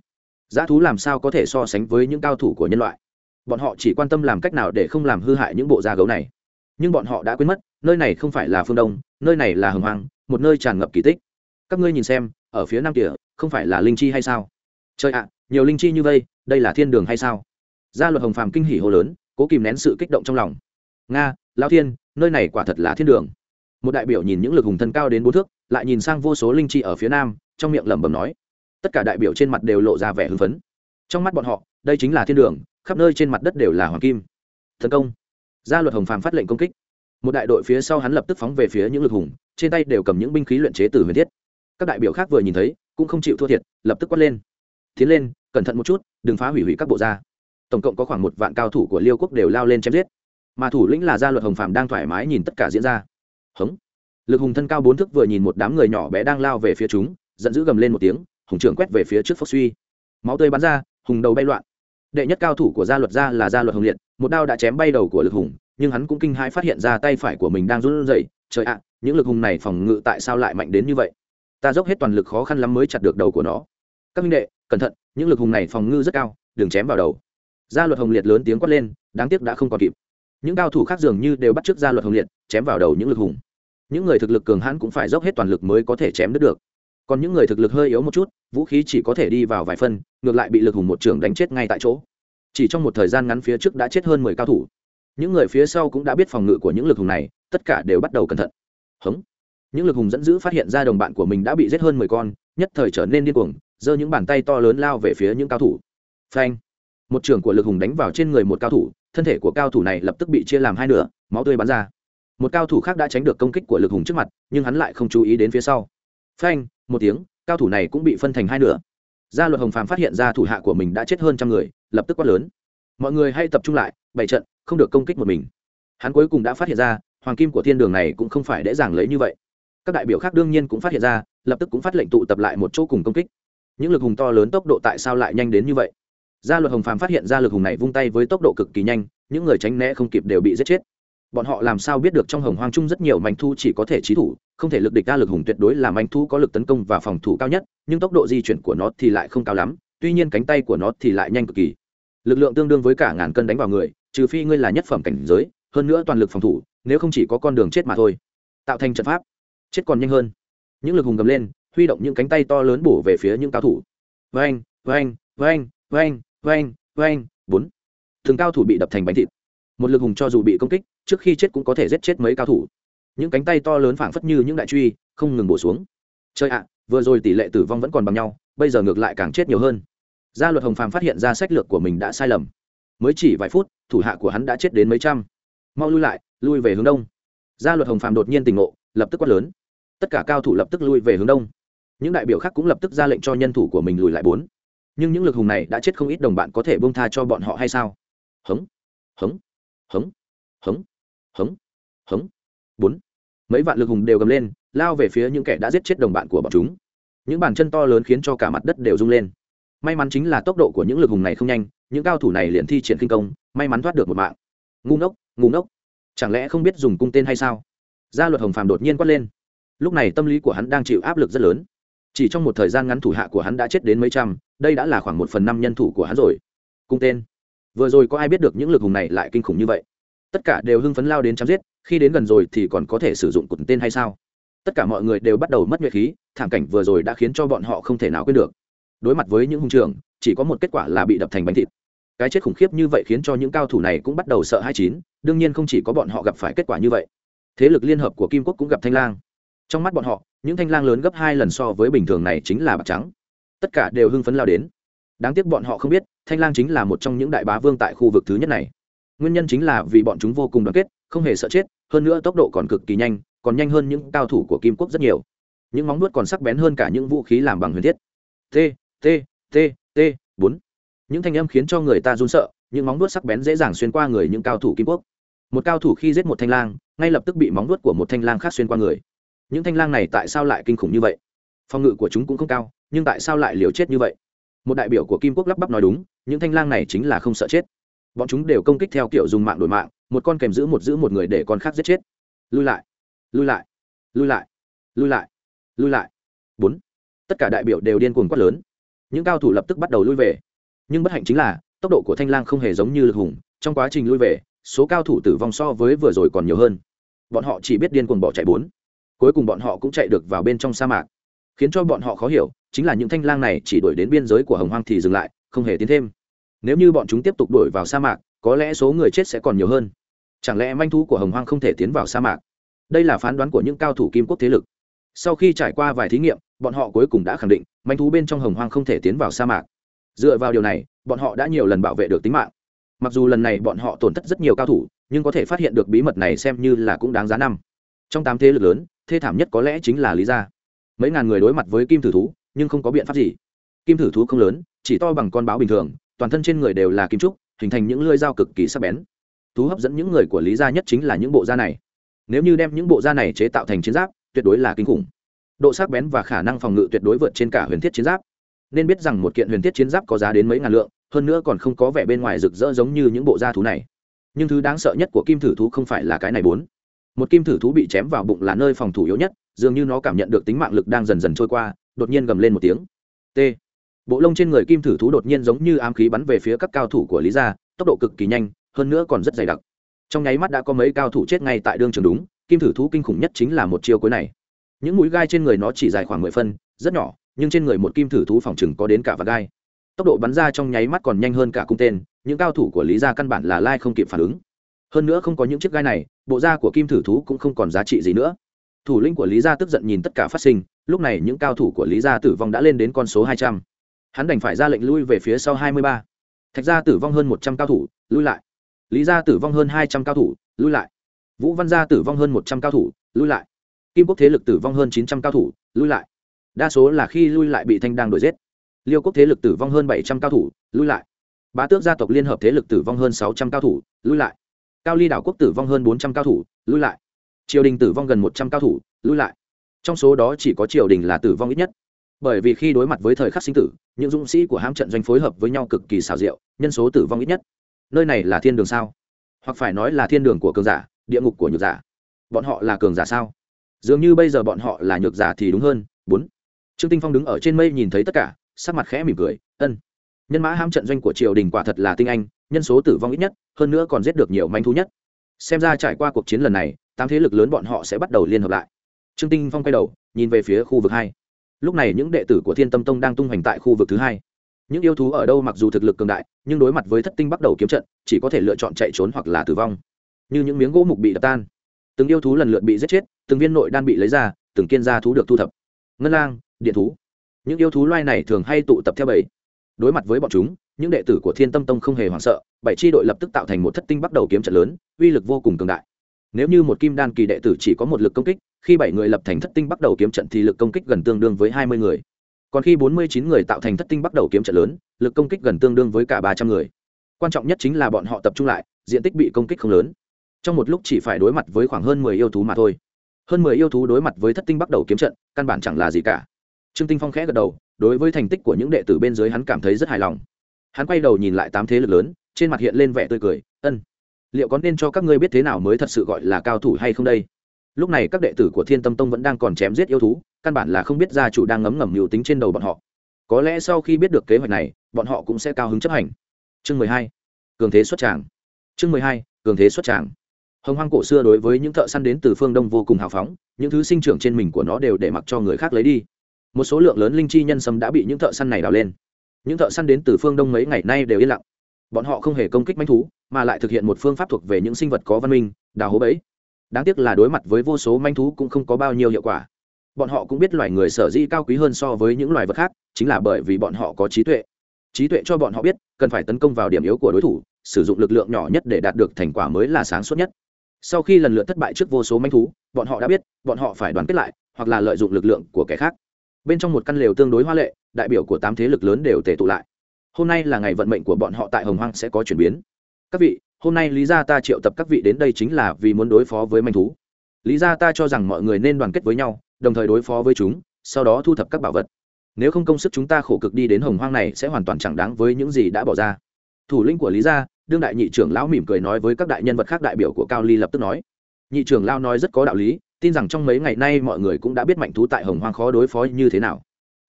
Giá thú làm sao có thể so sánh với những cao thủ của nhân loại? Bọn họ chỉ quan tâm làm cách nào để không làm hư hại những bộ da gấu này. Nhưng bọn họ đã quên mất, nơi này không phải là phương đông, nơi này là hồng hoang, một nơi tràn ngập kỳ tích. Các ngươi nhìn xem ở phía nam kia không phải là linh chi hay sao? Trời ạ, nhiều linh chi như vây, đây là thiên đường hay sao? Gia luật hồng phàm kinh hỉ hô lớn, cố kìm nén sự kích động trong lòng. Nga lao thiên, nơi này quả thật là thiên đường. Một đại biểu nhìn những lực hùng thân cao đến bốn thước, lại nhìn sang vô số linh chi ở phía nam, trong miệng lẩm bẩm nói. Tất cả đại biểu trên mặt đều lộ ra vẻ hưng phấn. Trong mắt bọn họ, đây chính là thiên đường, khắp nơi trên mặt đất đều là hoàng kim. Tấn công. Gia luật hồng phàm phát lệnh công kích. Một đại đội phía sau hắn lập tức phóng về phía những lực hùng, trên tay đều cầm những binh khí luyện chế từ huyền thiết các đại biểu khác vừa nhìn thấy, cũng không chịu thua thiệt, lập tức quát lên. Tiến lên, cẩn thận một chút, đừng phá hủy hủy các bộ da tổng cộng có khoảng một vạn cao thủ của liêu quốc đều lao lên chém giết. Mà thủ lĩnh là gia luật hồng phạm đang thoải mái nhìn tất cả diễn ra. Hống. Lực hùng thân cao bốn thước vừa nhìn một đám người nhỏ bé đang lao về phía chúng, giận dữ gầm lên một tiếng, hùng trưởng quét về phía trước phốc suy. Máu tươi bắn ra, hùng đầu bay loạn. Đệ nhất cao thủ của gia luật gia là gia luật hồng liệt, một đao đã chém bay đầu của lực hùng, nhưng hắn cũng kinh hãi phát hiện ra tay phải của mình đang run rẩy. Trời ạ, những lực hùng này phòng ngự tại sao lại mạnh đến như vậy? Ta dốc hết toàn lực khó khăn lắm mới chặt được đầu của nó. Các minh đệ, cẩn thận, những lực hùng này phòng ngự rất cao, đừng chém vào đầu. Gia luật hồng liệt lớn tiếng quát lên, đáng tiếc đã không còn kịp. Những cao thủ khác dường như đều bắt t r ư ớ c gia luật hồng liệt, chém vào đầu những lực hùng. Những người thực lực cường hãn cũng phải dốc hết toàn lực mới có thể chém đứt được. Còn những người thực lực hơi yếu một chút, vũ khí chỉ có thể đi vào vài phân, ngược lại bị lực hùng một trưởng đánh chết ngay tại chỗ. Chỉ trong một thời gian ngắn phía trước đã chết hơn mười cao thủ. Những người phía sau cũng đã biết phòng ngự của những lực hùng này, tất cả đều bắt đầu cẩn thận. Hống những lực hùng dẫn dữ phát hiện ra đồng bạn của mình đã bị giết hơn mười con, nhất thời trở nên điên cuồng, giơ những bàn tay to lớn lao về phía những cao thủ. Phanh! Một trường của lực hùng đánh vào trên người một cao thủ, thân thể của cao thủ này lập tức bị chia làm hai nửa, máu tươi bắn ra. Một cao thủ khác đã tránh được công kích của lực hùng trước mặt, nhưng hắn lại không chú ý đến phía sau. Phanh! Một tiếng, cao thủ này cũng bị phân thành hai nửa. Gia luật hồng phàm phát hiện ra thủ hạ của mình đã chết hơn trăm người, lập tức quát lớn. Mọi người hãy tập trung lại bảy trận, không được công kích một mình. Hắn cuối cùng đã phát hiện ra, hoàng kim của thiên đường này cũng không phải dễ dàng lấy như vậy các đại biểu khác đương nhiên cũng phát hiện ra, lập tức cũng phát lệnh tụ tập lại một chỗ cùng công kích. Những lực hùng to lớn tốc độ tại sao lại nhanh đến như vậy? Gia luật hồng phàm phát hiện ra lực hùng này vung tay với tốc độ cực kỳ nhanh, những người tránh né không kịp đều bị giết chết. Bọn họ làm sao biết được trong hồng hoang trung rất nhiều manh thu chỉ có thể trí thủ, không thể lực địch ra lực hùng tuyệt đối là manh thu có lực tấn công và phòng thủ cao nhất, nhưng tốc độ di chuyển của nó thì lại không cao lắm, tuy nhiên cánh tay của nó thì lại nhanh cực kỳ. Lực lượng tương đương với cả ngàn cân đánh vào người, trừ phi ngươi là nhất phẩm cảnh giới, hơn nữa toàn lực phòng thủ, nếu không chỉ có con đường chết mà thôi. Tạo thành trận pháp chết còn nhanh hơn. Những lực hùng gầm lên, huy động những cánh tay to lớn bổ về phía những cao thủ. Vang vang vang vang vang vang bốn. Thường cao thủ bị đập thành bánh thịt. Một lực hùng cho dù bị công kích, trước khi chết cũng có thể giết chết mấy cao thủ. Những cánh tay to lớn phảng phất như những đại truy, không ngừng bổ xuống. Chơi ạ, vừa rồi tỷ lệ tử vong vẫn còn bằng nhau, bây giờ ngược lại càng chết nhiều hơn. Gia luật hồng phàm phát hiện ra sách lược của mình đã sai lầm. Mới chỉ vài phút, thủ hạ của hắn đã chết đến mấy trăm. Mau lui lại, lui về hướng đông. Gia luật hồng phàm đột nhiên tỉnh ngộ, lập tức quát lớn tất cả cao thủ lập tức lui về hướng đông. Những đại biểu khác cũng lập tức ra lệnh cho nhân thủ của mình lùi lại bốn. Nhưng những lực hùng này đã chết không ít đồng bạn có thể bông tha cho bọn họ hay sao? Hống hống hống hống hống hống. Bốn. Mấy vạn lực hùng đều gầm lên, lao về phía những kẻ đã giết chết đồng bạn của bọn chúng. Những bàn chân to lớn khiến cho cả mặt đất đều rung lên. May mắn chính là tốc độ của những lực hùng này không nhanh, những cao thủ này liền thi triển kinh công, may mắn thoát được một mạng. Ngu ngốc ngu ngốc. Chẳng lẽ không biết dùng cung tên hay sao? Gia luật hồng phàm đột nhiên quát lên lúc này tâm lý của hắn đang chịu áp lực rất lớn. Chỉ trong một thời gian ngắn thủ hạ của hắn đã chết đến mấy trăm, đây đã là khoảng một phần năm nhân thủ của hắn rồi. Cung tên. Vừa rồi có ai biết được những lực hùng này lại kinh khủng như vậy? Tất cả đều hưng phấn lao đến chém giết, khi đến gần rồi thì còn có thể sử dụng cụt tên hay sao? Tất cả mọi người đều bắt đầu mất nhuệ khí, thảm cảnh vừa rồi đã khiến cho bọn họ không thể nào quên được. Đối mặt với những hung trường chỉ có một kết quả là bị đập thành bánh thịt. Cái chết khủng khiếp như vậy khiến cho những cao thủ này cũng bắt đầu sợ hai chín, đương nhiên không chỉ có bọn họ gặp phải kết quả như vậy. Thế lực liên hợp của kim quốc cũng gặp thanh lang trong mắt bọn họ, những thanh lang lớn gấp hai lần so với bình thường này chính là bạc trắng. Tất cả đều hưng phấn lao đến. Đáng tiếc bọn họ không biết, thanh lang chính là một trong những đại bá vương tại khu vực thứ nhất này. Nguyên nhân chính là vì bọn chúng vô cùng đoàn kết, không hề sợ chết, hơn nữa tốc độ còn cực kỳ nhanh, còn nhanh hơn những cao thủ của kim quốc rất nhiều. Những móng nuốt còn sắc bén hơn cả những vũ khí làm bằng huyền thiết. T t t t, bốn. Những thanh âm khiến cho người ta run sợ, những móng nuốt sắc bén dễ dàng xuyên qua người những cao thủ kim quốc. Một cao thủ khi giết một thanh lang, ngay lập tức bị móng nuốt của một thanh lang khác xuyên qua người những thanh lang này tại sao lại kinh khủng như vậy? Phòng ngự của chúng cũng không cao, nhưng tại sao lại liều chết như vậy? Một đại biểu của kim quốc lắp bắp nói đúng, những thanh lang này chính là không sợ chết. Bọn chúng đều công kích theo kiểu dùng mạng đổi mạng, một con kèm giữ một giữ một người để con khác giết chết. Lui lại lui lại lui lại lui lại lui lại. Bốn. Tất cả đại biểu đều điên cuồng quát lớn. Những cao thủ lập tức bắt đầu lui về. Nhưng bất hạnh chính là, tốc độ của thanh lang không hề giống như lực hùng, trong quá trình lui về, số cao thủ tử vong so với vừa rồi còn nhiều hơn. Bọn họ chỉ biết điên cuồng bỏ chạy bốn cuối cùng bọn họ cũng chạy được vào bên trong sa mạc. Khiến cho bọn họ khó hiểu, chính là những thanh lang này chỉ đuổi đến biên giới của hồng hoang thì dừng lại, không hề tiến thêm. Nếu như bọn chúng tiếp tục đuổi vào sa mạc, có lẽ số người chết sẽ còn nhiều hơn. Chẳng lẽ manh thú của hồng hoang không thể tiến vào sa mạc? Đây là phán đoán của những cao thủ kim quốc thế lực. Sau khi trải qua vài thí nghiệm, bọn họ cuối cùng đã khẳng định, manh thú bên trong hồng hoang không thể tiến vào sa mạc. Dựa vào điều này, bọn họ đã nhiều lần bảo vệ được tính mạng. Mặc dù lần này bọn họ tổn thất rất nhiều cao thủ, nhưng có thể phát hiện được bí mật này xem như là cũng đáng giá năm. Trong tám thế lực lớn thê thảm nhất có lẽ chính là lý gia. Mấy ngàn người đối mặt với kim thử thú, nhưng không có biện pháp gì. Kim thử thú không lớn, chỉ to bằng con báo bình thường, toàn thân trên người đều là kim trúc, hình thành những lưỡi dao cực kỳ sắc bén. Thú hấp dẫn những người của lý gia nhất chính là những bộ da này. Nếu như đem những bộ da này chế tạo thành chiến giáp, tuyệt đối là kinh khủng. Độ sắc bén và khả năng phòng ngự tuyệt đối vượt trên cả huyền thiết chiến giáp. Nên biết rằng một kiện huyền thiết chiến giáp có giá đến mấy ngàn lượng, hơn nữa còn không có vẻ bên ngoài rực rỡ giống như những bộ da thú này. Nhưng thứ đáng sợ nhất của kim thử thú không phải là cái này bốn một kim thử thú bị chém vào bụng là nơi phòng thủ yếu nhất, dường như nó cảm nhận được tính mạng lực đang dần dần trôi qua, đột nhiên gầm lên một tiếng. T. Bộ lông trên người kim thử thú đột nhiên giống như ám khí bắn về phía các cao thủ của lý gia, tốc độ cực kỳ nhanh, hơn nữa còn rất dày đặc. Trong nháy mắt đã có mấy cao thủ chết ngay tại đương trường đúng, kim thử thú kinh khủng nhất chính là một chiêu cuối này. Những mũi gai trên người nó chỉ dài khoảng mười phân, rất nhỏ, nhưng trên người một kim thử thú phòng chừng có đến cả và gai. Tốc độ bắn ra trong nháy mắt còn nhanh hơn cả cung tên, những cao thủ của lý gia căn bản là lai không kịp phản ứng hơn nữa không có những chiếc gai này, bộ da của kim thử thú cũng không còn giá trị gì nữa. Thủ lĩnh của lý gia tức giận nhìn tất cả phát sinh, lúc này những cao thủ của lý gia tử vong đã lên đến con số hai trăm. Hắn đành phải ra lệnh lui về phía sau hai mươi ba. Thạch gia tử vong hơn một trăm cao thủ, lui lại. Lý gia tử vong hơn hai trăm cao thủ, lui lại. Vũ văn gia tử vong hơn một trăm cao thủ, lui lại. Kim quốc thế lực tử vong hơn chín trăm cao thủ, lui lại. Đa số là khi lui lại bị thanh đang đuổi giết. Liêu quốc thế lực tử vong hơn bảy trăm cao thủ, lui lại. Bá tước gia tộc liên hợp thế lực tử vong hơn sáu trăm cao thủ, lui lại cao ly đảo quốc tử vong hơn bốn trăm cao thủ lui lại. Triều đình tử vong gần một trăm cao thủ lui lại. Trong số đó chỉ có triều đình là tử vong ít nhất. Bởi vì khi đối mặt với thời khắc sinh tử những dũng sĩ của hãm trận doanh phối hợp với nhau cực kỳ xảo diệu, nhân số tử vong ít nhất. Nơi này là thiên đường sao? Hoặc phải nói là thiên đường của cường giả địa ngục của nhược giả. Bọn họ là cường giả sao? Dường như bây giờ bọn họ là nhược giả thì đúng hơn. Bốn. Trương tinh phong đứng ở trên mây nhìn thấy tất cả sắc mặt khẽ mỉm cười ân nhân mã ham trận doanh của triều đình quả thật là tinh anh, nhân số tử vong ít nhất, hơn nữa còn giết được nhiều manh thú nhất. Xem ra trải qua cuộc chiến lần này, tám thế lực lớn bọn họ sẽ bắt đầu liên hợp lại. Trương tinh phong quay đầu, nhìn về phía khu vực hai. Lúc này những đệ tử của thiên tâm tông đang tung hoành tại khu vực thứ hai. Những yêu thú ở đâu mặc dù thực lực cường đại, nhưng đối mặt với thất tinh bắt đầu kiếm trận, chỉ có thể lựa chọn chạy trốn hoặc là tử vong. Như những miếng gỗ mục bị đập tan. Từng yêu thú lần lượt bị giết chết, từng viên nội đan bị lấy ra, từng kiên gia thú được thu thập. Ngân lang, điện thú. Những yêu thú loài này thường hay tụ tập theo bầy đối mặt với bọn chúng, những đệ tử của thiên tâm tông không hề hoảng sợ, bảy tri đội lập tức tạo thành một thất tinh bắt đầu kiếm trận lớn, uy lực vô cùng cường đại. Nếu như một kim đan kỳ đệ tử chỉ có một lực công kích, khi bảy người lập thành thất tinh bắt đầu kiếm trận thì lực công kích gần tương đương với hai mươi người. Còn khi bốn mươi chín người tạo thành thất tinh bắt đầu kiếm trận lớn, lực công kích gần tương đương với cả ba trăm người. Quan trọng nhất chính là bọn họ tập trung lại, diện tích bị công kích không lớn. Trong một lúc chỉ phải đối mặt với khoảng hơn mười yêu thú mà thôi. Hơn mười yêu thú đối mặt với thất tinh bắt đầu kiếm trận, căn bản chẳng là gì cả. Trương tinh phong khẽ gật đầu đối với thành tích của những đệ tử bên dưới hắn cảm thấy rất hài lòng. Hắn quay đầu nhìn lại tám thế lực lớn, trên mặt hiện lên vẻ tươi cười, ân, liệu có nên cho các ngươi biết thế nào mới thật sự gọi là cao thủ hay không đây? Lúc này các đệ tử của thiên tâm tông vẫn đang còn chém giết yêu thú, căn bản là không biết gia chủ đang ngấm ngầm mưu tính trên đầu bọn họ. Có lẽ sau khi biết được kế hoạch này, bọn họ cũng sẽ cao hứng chấp hành. Chương mười hai, cường thế xuất tràng. Chương mười hai, cường thế xuất tràng. Hồng hoang cổ xưa đối với những thợ săn đến từ phương đông vô cùng hào phóng, những thứ sinh trưởng trên mình của nó đều để mặc cho người khác lấy đi một số lượng lớn linh chi nhân sâm đã bị những thợ săn này đào lên. Những thợ săn đến từ phương đông mấy ngày nay đều yên lặng. Bọn họ không hề công kích manh thú, mà lại thực hiện một phương pháp thuộc về những sinh vật có văn minh, đào hố bẫy. Đáng tiếc là đối mặt với vô số manh thú cũng không có bao nhiêu hiệu quả. Bọn họ cũng biết loài người sở dĩ cao quý hơn so với những loài vật khác, chính là bởi vì bọn họ có trí tuệ. Trí tuệ cho bọn họ biết, cần phải tấn công vào điểm yếu của đối thủ, sử dụng lực lượng nhỏ nhất để đạt được thành quả mới là sáng suốt nhất. Sau khi lần lượt thất bại trước vô số manh thú, bọn họ đã biết, bọn họ phải đoàn kết lại, hoặc là lợi dụng lực lượng của kẻ khác bên trong một căn lều tương đối hoa lệ, đại biểu của tám thế lực lớn đều tề tụ lại. Hôm nay là ngày vận mệnh của bọn họ tại hồng hoang sẽ có chuyển biến. Các vị, hôm nay lý gia ta triệu tập các vị đến đây chính là vì muốn đối phó với manh thú. Lý gia ta cho rằng mọi người nên đoàn kết với nhau, đồng thời đối phó với chúng, sau đó thu thập các bảo vật. Nếu không công sức chúng ta khổ cực đi đến hồng hoang này sẽ hoàn toàn chẳng đáng với những gì đã bỏ ra. Thủ lĩnh của lý gia, đương đại nhị trưởng lão mỉm cười nói với các đại nhân vật khác đại biểu của cao ly lập tức nói. Nhị trưởng lão nói rất có đạo lý tin rằng trong mấy ngày nay mọi người cũng đã biết mạnh thú tại hồng hoang khó đối phó như thế nào.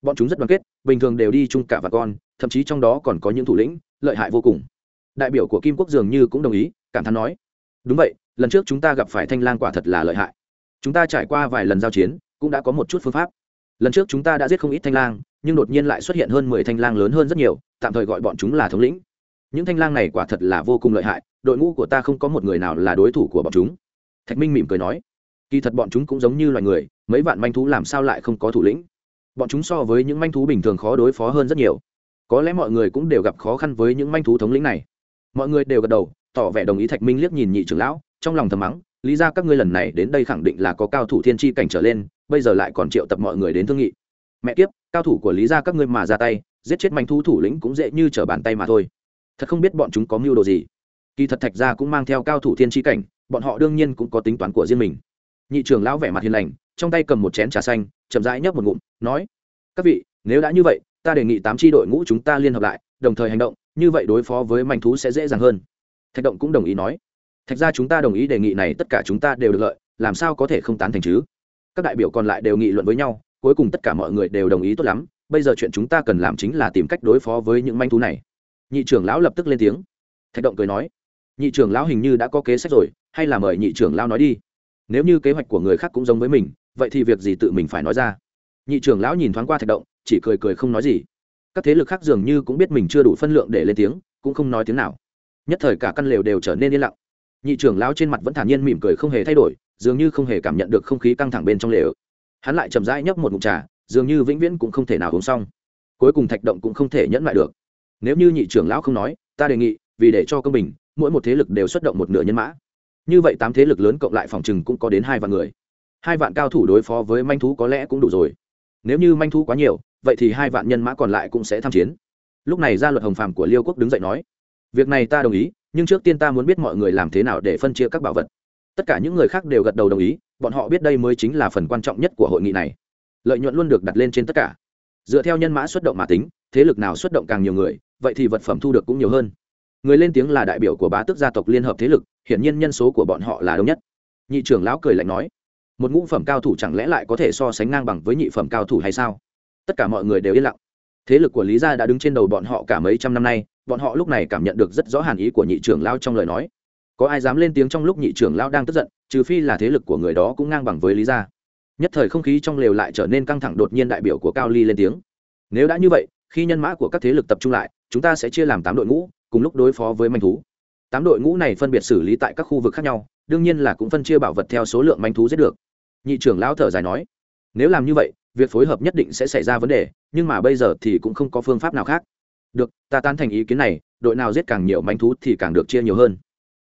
Bọn chúng rất đoàn kết, bình thường đều đi chung cả và con, thậm chí trong đó còn có những thủ lĩnh, lợi hại vô cùng. Đại biểu của kim quốc dường như cũng đồng ý, cảm thán nói. Đúng vậy, lần trước chúng ta gặp phải thanh lang quả thật là lợi hại. Chúng ta trải qua vài lần giao chiến, cũng đã có một chút phương pháp. Lần trước chúng ta đã giết không ít thanh lang, nhưng đột nhiên lại xuất hiện hơn mười thanh lang lớn hơn rất nhiều, tạm thời gọi bọn chúng là thống lĩnh. Những thanh lang này quả thật là vô cùng lợi hại, đội ngũ của ta không có một người nào là đối thủ của bọn chúng. Thạch minh mỉm cười nói kỳ thật bọn chúng cũng giống như loài người, mấy vạn manh thú làm sao lại không có thủ lĩnh? Bọn chúng so với những manh thú bình thường khó đối phó hơn rất nhiều. Có lẽ mọi người cũng đều gặp khó khăn với những manh thú thống lĩnh này. Mọi người đều gật đầu, tỏ vẻ đồng ý thạch minh liếc nhìn nhị trưởng lão, trong lòng thầm mắng, lý ra các ngươi lần này đến đây khẳng định là có cao thủ thiên tri cảnh trở lên, bây giờ lại còn triệu tập mọi người đến thương nghị. Mẹ kiếp, cao thủ của lý ra các ngươi mà ra tay, giết chết manh thú thủ lĩnh cũng dễ như trở bàn tay mà thôi. Thật không biết bọn chúng có mưu đồ gì. Kỳ thật thạch ra cũng mang theo cao thủ thiên tri cảnh, bọn họ đương nhiên cũng có tính toán của riêng mình nhị trưởng lão vẻ mặt hiền lành, trong tay cầm một chén trà xanh, chậm rãi nhấp một ngụm, nói, các vị, nếu đã như vậy, ta đề nghị tám tri đội ngũ chúng ta liên hợp lại, đồng thời hành động, như vậy đối phó với manh thú sẽ dễ dàng hơn. Thạch động cũng đồng ý nói, thạch ra chúng ta đồng ý đề nghị này, tất cả chúng ta đều được lợi, làm sao có thể không tán thành chứ? Các đại biểu còn lại đều nghị luận với nhau, cuối cùng tất cả mọi người đều đồng ý tốt lắm, bây giờ chuyện chúng ta cần làm chính là tìm cách đối phó với những manh thú này. Nhị trưởng lão lập tức lên tiếng. Thạch động cười nói, nhị trưởng lão hình như đã có kế sách rồi, hay là mời nhị trưởng lão nói đi nếu như kế hoạch của người khác cũng giống với mình, vậy thì việc gì tự mình phải nói ra? Nhị trưởng lão nhìn thoáng qua thạch động, chỉ cười cười không nói gì. Các thế lực khác dường như cũng biết mình chưa đủ phân lượng để lên tiếng, cũng không nói tiếng nào. Nhất thời cả căn lều đều trở nên yên lặng. Nhị trưởng lão trên mặt vẫn thản nhiên mỉm cười không hề thay đổi, dường như không hề cảm nhận được không khí căng thẳng bên trong lều. Hắn lại chậm rãi nhấp một mụn trà, dường như vĩnh viễn cũng không thể nào uống xong. Cuối cùng thạch động cũng không thể nhẫn lại được. Nếu như nhị trưởng lão không nói, ta đề nghị, vì để cho công bình, mỗi một thế lực đều xuất động một nửa nhân mã như vậy tám thế lực lớn cộng lại phòng chừng cũng có đến hai vạn người. Hai vạn cao thủ đối phó với manh thú có lẽ cũng đủ rồi. Nếu như manh thú quá nhiều, vậy thì hai vạn nhân mã còn lại cũng sẽ tham chiến. Lúc này gia luật hồng phàm của liêu quốc đứng dậy nói, việc này ta đồng ý, nhưng trước tiên ta muốn biết mọi người làm thế nào để phân chia các bảo vật. Tất cả những người khác đều gật đầu đồng ý, bọn họ biết đây mới chính là phần quan trọng nhất của hội nghị này. Lợi nhuận luôn được đặt lên trên tất cả. Dựa theo nhân mã xuất động mà tính, thế lực nào xuất động càng nhiều người, vậy thì vật phẩm thu được cũng nhiều hơn người lên tiếng là đại biểu của bá tước gia tộc liên hợp thế lực, hiển nhiên nhân số của bọn họ là đông nhất. Nhị trưởng lão cười lạnh nói, một ngũ phẩm cao thủ chẳng lẽ lại có thể so sánh ngang bằng với nhị phẩm cao thủ hay sao? Tất cả mọi người đều yên lặng. Thế lực của lý gia đã đứng trên đầu bọn họ cả mấy trăm năm nay, bọn họ lúc này cảm nhận được rất rõ hàn ý của nhị trưởng lão trong lời nói. Có ai dám lên tiếng trong lúc nhị trưởng lão đang tức giận, trừ phi là thế lực của người đó cũng ngang bằng với lý gia. Nhất thời không khí trong lều lại trở nên căng thẳng đột nhiên đại biểu của cao ly lên tiếng. Nếu đã như vậy, khi nhân mã của các thế lực tập trung lại, chúng ta sẽ chia làm tám đội ngũ cùng lúc đối phó với manh thú. Tám đội ngũ này phân biệt xử lý tại các khu vực khác nhau, đương nhiên là cũng phân chia bảo vật theo số lượng manh thú giết được. Nhị trưởng lão thở dài nói, nếu làm như vậy, việc phối hợp nhất định sẽ xảy ra vấn đề, nhưng mà bây giờ thì cũng không có phương pháp nào khác. Được, ta tán thành ý kiến này, đội nào giết càng nhiều manh thú thì càng được chia nhiều hơn.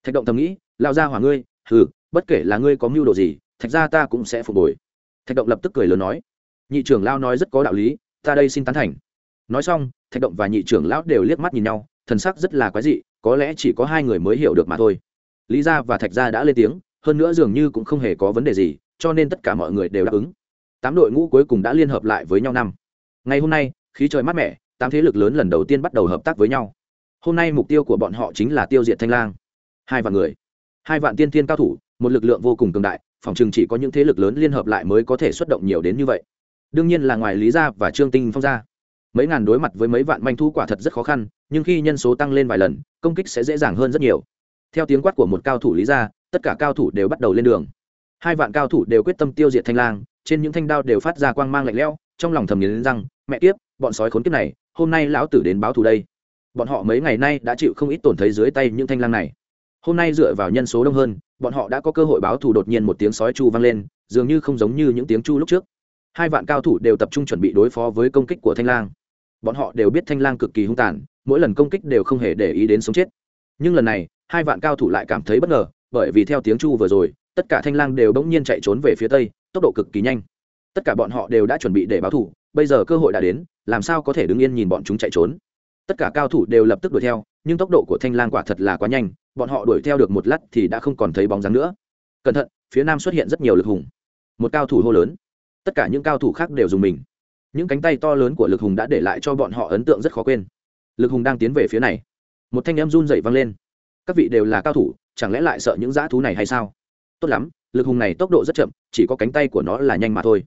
Thạch động thầm nghĩ lao ra hỏa ngươi, hừ, bất kể là ngươi có mưu đồ gì, thạch ra ta cũng sẽ phục hồi. Thạch động lập tức cười lớn nói, nhị trưởng lao nói rất có đạo lý, ta đây xin tán thành. Nói xong, thạch động và nhị trưởng lão đều liếc mắt nhìn nhau thần sắc rất là quái dị, có lẽ chỉ có hai người mới hiểu được mà thôi. Lý gia và thạch gia đã lên tiếng, hơn nữa dường như cũng không hề có vấn đề gì, cho nên tất cả mọi người đều đáp ứng. Tám đội ngũ cuối cùng đã liên hợp lại với nhau năm. Ngày hôm nay, khí trời mát mẻ, tám thế lực lớn lần đầu tiên bắt đầu hợp tác với nhau. Hôm nay mục tiêu của bọn họ chính là tiêu diệt thanh lang. Hai vạn người. Hai vạn tiên tiên cao thủ, một lực lượng vô cùng cường đại, phòng chừng chỉ có những thế lực lớn liên hợp lại mới có thể xuất động nhiều đến như vậy. Đương nhiên là ngoài lý gia và trương tinh phong gia mấy ngàn đối mặt với mấy vạn manh thu quả thật rất khó khăn, nhưng khi nhân số tăng lên vài lần, công kích sẽ dễ dàng hơn rất nhiều. Theo tiếng quát của một cao thủ lý gia, tất cả cao thủ đều bắt đầu lên đường. Hai vạn cao thủ đều quyết tâm tiêu diệt thanh lang, trên những thanh đao đều phát ra quang mang lạnh lẽo, trong lòng thầm nghiến răng, mẹ kiếp, bọn sói khốn kiếp này, hôm nay lão tử đến báo thù đây. Bọn họ mấy ngày nay đã chịu không ít tổn thấy dưới tay những thanh lang này. Hôm nay dựa vào nhân số đông hơn, bọn họ đã có cơ hội báo thù đột nhiên một tiếng sói chu vang lên, dường như không giống như những tiếng chu lúc trước. Hai vạn cao thủ đều tập trung chuẩn bị đối phó với công kích của thanh lang bọn họ đều biết thanh lang cực kỳ hung tàn, mỗi lần công kích đều không hề để ý đến sống chết. Nhưng lần này, hai vạn cao thủ lại cảm thấy bất ngờ, bởi vì theo tiếng chu vừa rồi, tất cả thanh lang đều bỗng nhiên chạy trốn về phía tây, tốc độ cực kỳ nhanh. Tất cả bọn họ đều đã chuẩn bị để báo thủ, bây giờ cơ hội đã đến, làm sao có thể đứng yên nhìn bọn chúng chạy trốn? Tất cả cao thủ đều lập tức đuổi theo, nhưng tốc độ của thanh lang quả thật là quá nhanh, bọn họ đuổi theo được một lát thì đã không còn thấy bóng dáng nữa. Cẩn thận, phía nam xuất hiện rất nhiều lực hùng. Một cao thủ hô lớn. Tất cả những cao thủ khác đều dùng mình những cánh tay to lớn của lực hùng đã để lại cho bọn họ ấn tượng rất khó quên. Lực hùng đang tiến về phía này. Một thanh em run dậy vang lên. Các vị đều là cao thủ, chẳng lẽ lại sợ những dã thú này hay sao? Tốt lắm, lực hùng này tốc độ rất chậm, chỉ có cánh tay của nó là nhanh mà thôi.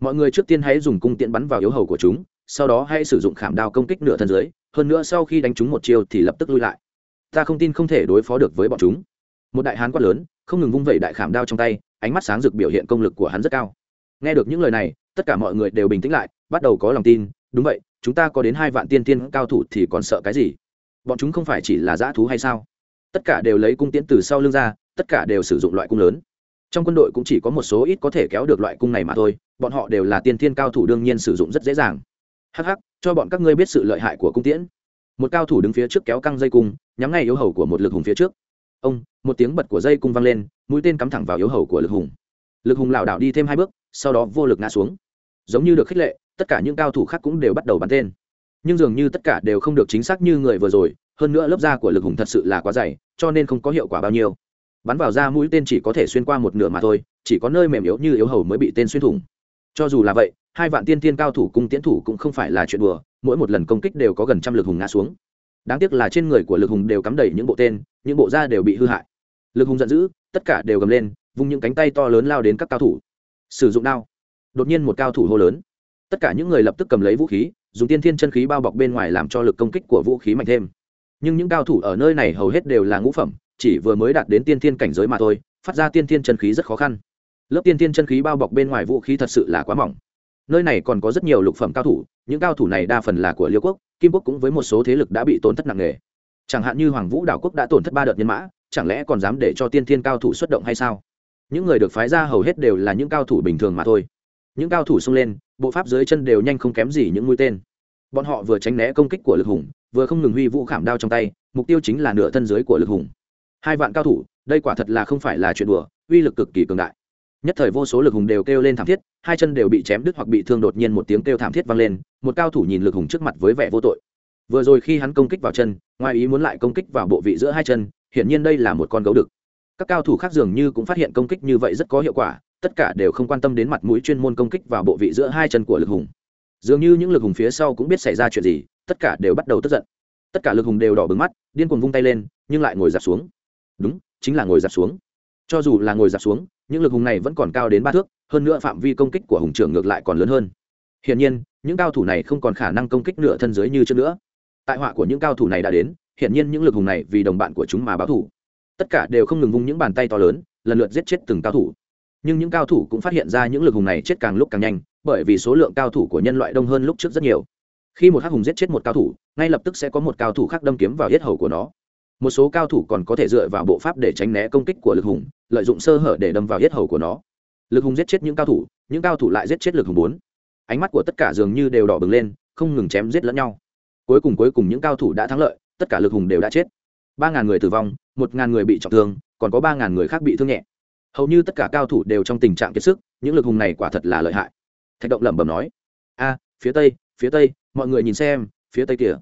Mọi người trước tiên hãy dùng cung tiện bắn vào yếu hầu của chúng, sau đó hãy sử dụng khảm đao công kích nửa thân dưới, hơn nữa sau khi đánh chúng một chiêu thì lập tức lui lại. Ta không tin không thể đối phó được với bọn chúng. Một đại hán quát lớn, không ngừng vung vẩy đại khảm đao trong tay, ánh mắt sáng rực biểu hiện công lực của hắn rất cao. Nghe được những lời này tất cả mọi người đều bình tĩnh lại, bắt đầu có lòng tin, đúng vậy, chúng ta có đến hai vạn tiên tiên cao thủ thì còn sợ cái gì? Bọn chúng không phải chỉ là dã thú hay sao? Tất cả đều lấy cung tiễn từ sau lưng ra, tất cả đều sử dụng loại cung lớn. Trong quân đội cũng chỉ có một số ít có thể kéo được loại cung này mà thôi, bọn họ đều là tiên thiên cao thủ đương nhiên sử dụng rất dễ dàng. Hắc hắc, cho bọn các ngươi biết sự lợi hại của cung tiễn. Một cao thủ đứng phía trước kéo căng dây cung, nhắm ngay yếu hầu của một lực hùng phía trước. Ông, một tiếng bật của dây cung vang lên, mũi tên cắm thẳng vào yếu hầu của lực hùng. Lực hùng lảo đảo đi thêm hai bước sau đó vô lực ngã xuống. Giống như được khích lệ, tất cả những cao thủ khác cũng đều bắt đầu bắn tên. Nhưng dường như tất cả đều không được chính xác như người vừa rồi, hơn nữa lớp da của lực hùng thật sự là quá dày, cho nên không có hiệu quả bao nhiêu. Bắn vào da mũi tên chỉ có thể xuyên qua một nửa mà thôi, chỉ có nơi mềm yếu như yếu hầu mới bị tên xuyên thủng. Cho dù là vậy, hai vạn tiên tiên cao thủ cung tiến thủ cũng không phải là chuyện đùa, mỗi một lần công kích đều có gần trăm lực hùng ngã xuống. Đáng tiếc là trên người của lực hùng đều cắm đầy những bộ tên, những bộ da đều bị hư hại. Lực hùng giận dữ, tất cả đều gầm lên, vung những cánh tay to lớn lao đến các cao thủ sử dụng đao. Đột nhiên một cao thủ hô lớn. Tất cả những người lập tức cầm lấy vũ khí, dùng tiên thiên chân khí bao bọc bên ngoài làm cho lực công kích của vũ khí mạnh thêm. Nhưng những cao thủ ở nơi này hầu hết đều là ngũ phẩm, chỉ vừa mới đạt đến tiên thiên cảnh giới mà thôi, phát ra tiên thiên chân khí rất khó khăn. Lớp tiên thiên chân khí bao bọc bên ngoài vũ khí thật sự là quá mỏng. Nơi này còn có rất nhiều lục phẩm cao thủ, những cao thủ này đa phần là của liêu quốc, kim quốc cũng với một số thế lực đã bị tổn thất nặng nề. Chẳng hạn như hoàng vũ đảo quốc đã tổn thất ba đợt nhân mã, chẳng lẽ còn dám để cho tiên thiên cao thủ xuất động hay sao? Những người được phái ra hầu hết đều là những cao thủ bình thường mà thôi. Những cao thủ xông lên, bộ pháp dưới chân đều nhanh không kém gì những mũi tên. Bọn họ vừa tránh né công kích của lực hùng, vừa không ngừng huy vũ khảm đao trong tay, mục tiêu chính là nửa thân dưới của lực hùng. Hai vạn cao thủ, đây quả thật là không phải là chuyện đùa, uy lực cực kỳ cường đại. Nhất thời vô số lực hùng đều kêu lên thảm thiết, hai chân đều bị chém đứt hoặc bị thương đột nhiên một tiếng kêu thảm thiết vang lên, một cao thủ nhìn lực hùng trước mặt với vẻ vô tội. Vừa rồi khi hắn công kích vào chân, ngoài ý muốn lại công kích vào bộ vị giữa hai chân, hiển nhiên đây là một con gấu đực các cao thủ khác dường như cũng phát hiện công kích như vậy rất có hiệu quả, tất cả đều không quan tâm đến mặt mũi chuyên môn công kích vào bộ vị giữa hai chân của lực hùng. Dường như những lực hùng phía sau cũng biết xảy ra chuyện gì, tất cả đều bắt đầu tức giận. Tất cả lực hùng đều đỏ bừng mắt, điên cuồng vung tay lên, nhưng lại ngồi dạp xuống. Đúng, chính là ngồi dạp xuống. Cho dù là ngồi dạp xuống, những lực hùng này vẫn còn cao đến ba thước, hơn nữa phạm vi công kích của hùng trưởng ngược lại còn lớn hơn. Hiển nhiên, những cao thủ này không còn khả năng công kích nửa thân dưới như trước nữa. Tại họa của những cao thủ này đã đến, hiển nhiên những lực hùng này vì đồng bạn của chúng mà báo thủ tất cả đều không ngừng vung những bàn tay to lớn, lần lượt giết chết từng cao thủ. Nhưng những cao thủ cũng phát hiện ra những lực hùng này chết càng lúc càng nhanh, bởi vì số lượng cao thủ của nhân loại đông hơn lúc trước rất nhiều. Khi một hắc hùng giết chết một cao thủ, ngay lập tức sẽ có một cao thủ khác đâm kiếm vào yết hầu của nó. Một số cao thủ còn có thể dựa vào bộ pháp để tránh né công kích của lực hùng, lợi dụng sơ hở để đâm vào yết hầu của nó. Lực hùng giết chết những cao thủ, những cao thủ lại giết chết lực hùng bốn. Ánh mắt của tất cả dường như đều đỏ bừng lên, không ngừng chém giết lẫn nhau. Cuối cùng cuối cùng những cao thủ đã thắng lợi, tất cả lực hùng đều đã chết. Ba ngàn người tử vong một ngàn người bị trọng thương, còn có ba ngàn người khác bị thương nhẹ. Hầu như tất cả cao thủ đều trong tình trạng kiệt sức, những lực hùng này quả thật là lợi hại. Thạch động lẩm bẩm nói, a, phía tây phía tây, mọi người nhìn xem, phía tây kìa.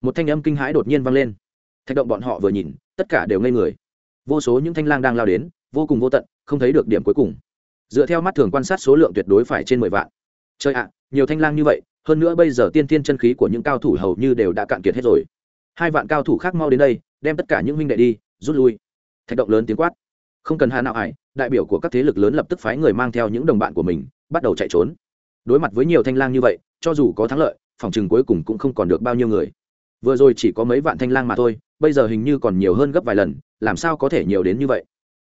Một thanh âm kinh hãi đột nhiên vang lên. Thạch động bọn họ vừa nhìn, tất cả đều ngây người. Vô số những thanh lang đang lao đến, vô cùng vô tận, không thấy được điểm cuối cùng. Dựa theo mắt thường quan sát số lượng tuyệt đối phải trên mười vạn. Chơi ạ, nhiều thanh lang như vậy, hơn nữa bây giờ tiên tiên chân khí của những cao thủ hầu như đều đã cạn kiệt hết rồi. Hai vạn cao thủ khác mau đến đây, đem tất cả những huynh đệ đi rút lui. Thạch động lớn tiếng quát. Không cần hà nào hải, đại biểu của các thế lực lớn lập tức phái người mang theo những đồng bạn của mình, bắt đầu chạy trốn. Đối mặt với nhiều thanh lang như vậy, cho dù có thắng lợi, phòng chừng cuối cùng cũng không còn được bao nhiêu người. Vừa rồi chỉ có mấy vạn thanh lang mà thôi, bây giờ hình như còn nhiều hơn gấp vài lần, làm sao có thể nhiều đến như vậy?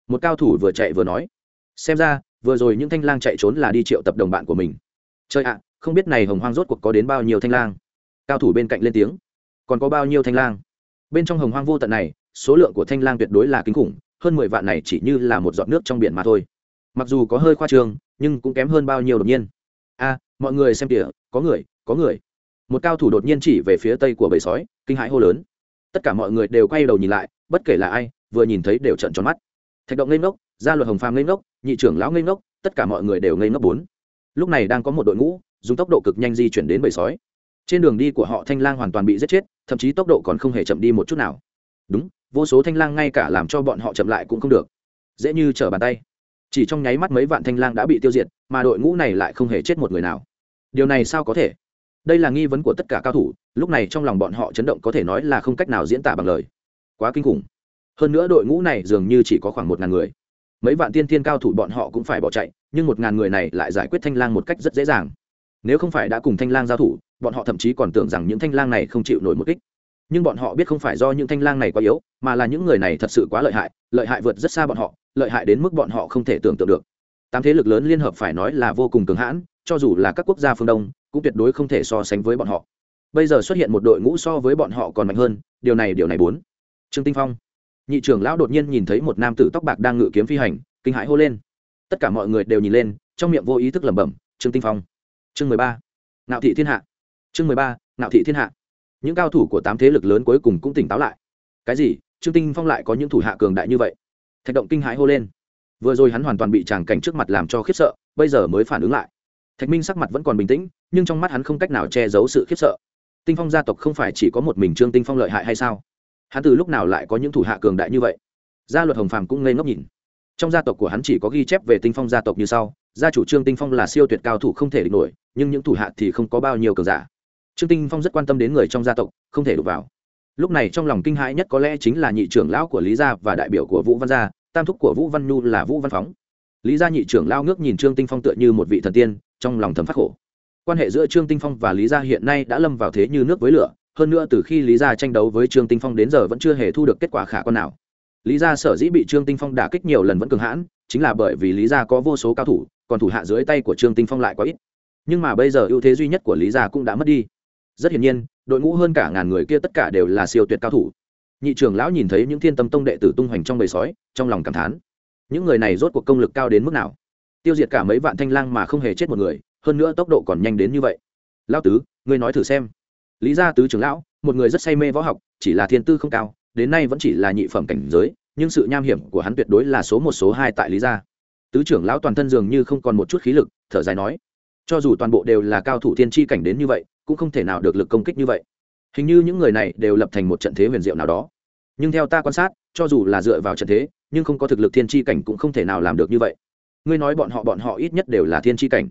Một cao thủ vừa chạy vừa nói. Xem ra, vừa rồi những thanh lang chạy trốn là đi triệu tập đồng bạn của mình. Chơi ạ, không biết này hồng hoang rốt cuộc có đến bao nhiêu thanh lang. Cao thủ bên cạnh lên tiếng. Còn có bao nhiêu thanh lang? Bên trong hồng hoang vô tận này số lượng của thanh lang tuyệt đối là kinh khủng, hơn mười vạn này chỉ như là một giọt nước trong biển mà thôi. Mặc dù có hơi khoa trương, nhưng cũng kém hơn bao nhiêu đột nhiên. A, mọi người xem kìa, có người có người. Một cao thủ đột nhiên chỉ về phía tây của bầy sói, kinh hãi hô lớn. Tất cả mọi người đều quay đầu nhìn lại, bất kể là ai, vừa nhìn thấy đều trận tròn mắt. Thạch động ngây ngốc gia luật hồng phàm ngây ngốc, nhị trưởng lão ngây ngốc, tất cả mọi người đều ngây ngốc bốn. Lúc này đang có một đội ngũ, dùng tốc độ cực nhanh di chuyển đến bầy sói. Trên đường đi của họ thanh lang hoàn toàn bị giết chết, thậm chí tốc độ còn không hề chậm đi một chút nào. Đúng vô số thanh lang ngay cả làm cho bọn họ chậm lại cũng không được. Dễ như trở bàn tay. Chỉ trong nháy mắt mấy vạn thanh lang đã bị tiêu diệt, mà đội ngũ này lại không hề chết một người nào. Điều này sao có thể? Đây là nghi vấn của tất cả cao thủ, lúc này trong lòng bọn họ chấn động có thể nói là không cách nào diễn tả bằng lời. Quá kinh khủng. Hơn nữa đội ngũ này dường như chỉ có khoảng một ngàn người. Mấy vạn tiên thiên cao thủ bọn họ cũng phải bỏ chạy, nhưng một ngàn người này lại giải quyết thanh lang một cách rất dễ dàng. Nếu không phải đã cùng thanh lang giao thủ, bọn họ thậm chí còn tưởng rằng những thanh lang này không chịu nổi một kích nhưng bọn họ biết không phải do những thanh lang này quá yếu, mà là những người này thật sự quá lợi hại lợi hại vượt rất xa bọn họ, lợi hại đến mức bọn họ không thể tưởng tượng được. Tám thế lực lớn liên hợp phải nói là vô cùng cường hãn, cho dù là các quốc gia phương đông, cũng tuyệt đối không thể so sánh với bọn họ. Bây giờ xuất hiện một đội ngũ so với bọn họ còn mạnh hơn, điều này điều này bốn. Trương tinh phong. Nhị trưởng lão đột nhiên nhìn thấy một nam tử tóc bạc đang ngự kiếm phi hành, kinh hãi hô lên. Tất cả mọi người đều nhìn lên, trong miệng vô ý thức lẩm bẩm, trương tinh phong. Chương mười ba. Ngạo thị thiên hạ. Chương mười ba. Ngạo thị thiên hạ những cao thủ của tám thế lực lớn cuối cùng cũng tỉnh táo lại. Cái gì? Trương tinh phong lại có những thủ hạ cường đại như vậy? Thạch động kinh hãi hô lên. Vừa rồi hắn hoàn toàn bị tràng cảnh trước mặt làm cho khiếp sợ, bây giờ mới phản ứng lại. Thạch minh sắc mặt vẫn còn bình tĩnh, nhưng trong mắt hắn không cách nào che giấu sự khiếp sợ. Tinh phong gia tộc không phải chỉ có một mình trương tinh phong lợi hại hay sao? Hắn từ lúc nào lại có những thủ hạ cường đại như vậy? Gia luật hồng phàm cũng ngây ngốc nhìn. Trong gia tộc của hắn chỉ có ghi chép về tinh phong gia tộc như sau, gia chủ trương tinh phong là siêu tuyệt cao thủ không thể địch nổi, nhưng những thủ hạ thì không có bao nhiêu cường giả trương tinh phong rất quan tâm đến người trong gia tộc, không thể đụng vào. Lúc này trong lòng kinh hãi nhất có lẽ chính là nhị trưởng lão của lý gia và đại biểu của vũ văn gia, tam thúc của vũ văn nhu là vũ văn phóng. Lý gia nhị trưởng lao ngước nhìn trương tinh phong tựa như một vị thần tiên, trong lòng thầm phát khổ. Quan hệ giữa trương tinh phong và lý gia hiện nay đã lâm vào thế như nước với lửa, hơn nữa từ khi lý gia tranh đấu với trương tinh phong đến giờ vẫn chưa hề thu được kết quả khả quan nào. Lý gia sở dĩ bị trương tinh phong đả kích nhiều lần vẫn cường hãn, chính là bởi vì lý gia có vô số cao thủ, còn thủ hạ dưới tay của trương tinh phong lại quá ít. Nhưng mà bây giờ ưu thế duy nhất của lý gia cũng đã mất đi rất hiển nhiên, đội ngũ hơn cả ngàn người kia tất cả đều là siêu tuyệt cao thủ. Nhị trưởng lão nhìn thấy những thiên tâm tông đệ tử tung hoành trong bầy sói, trong lòng cảm thán. Những người này rốt cuộc công lực cao đến mức nào? Tiêu diệt cả mấy vạn thanh lang mà không hề chết một người, hơn nữa tốc độ còn nhanh đến như vậy. Lão tứ, ngươi nói thử xem. Lý gia tứ trưởng lão, một người rất say mê võ học, chỉ là thiên tư không cao, đến nay vẫn chỉ là nhị phẩm cảnh giới, nhưng sự nham hiểm của hắn tuyệt đối là số một, số hai tại lý gia. Tứ trưởng lão toàn thân dường như không còn một chút khí lực, thở dài nói, cho dù toàn bộ đều là cao thủ thiên tri cảnh đến như vậy cũng không thể nào được lực công kích như vậy. Hình như những người này đều lập thành một trận thế huyền diệu nào đó. Nhưng theo ta quan sát, cho dù là dựa vào trận thế, nhưng không có thực lực thiên tri cảnh cũng không thể nào làm được như vậy. Ngươi nói bọn họ bọn họ ít nhất đều là thiên tri cảnh.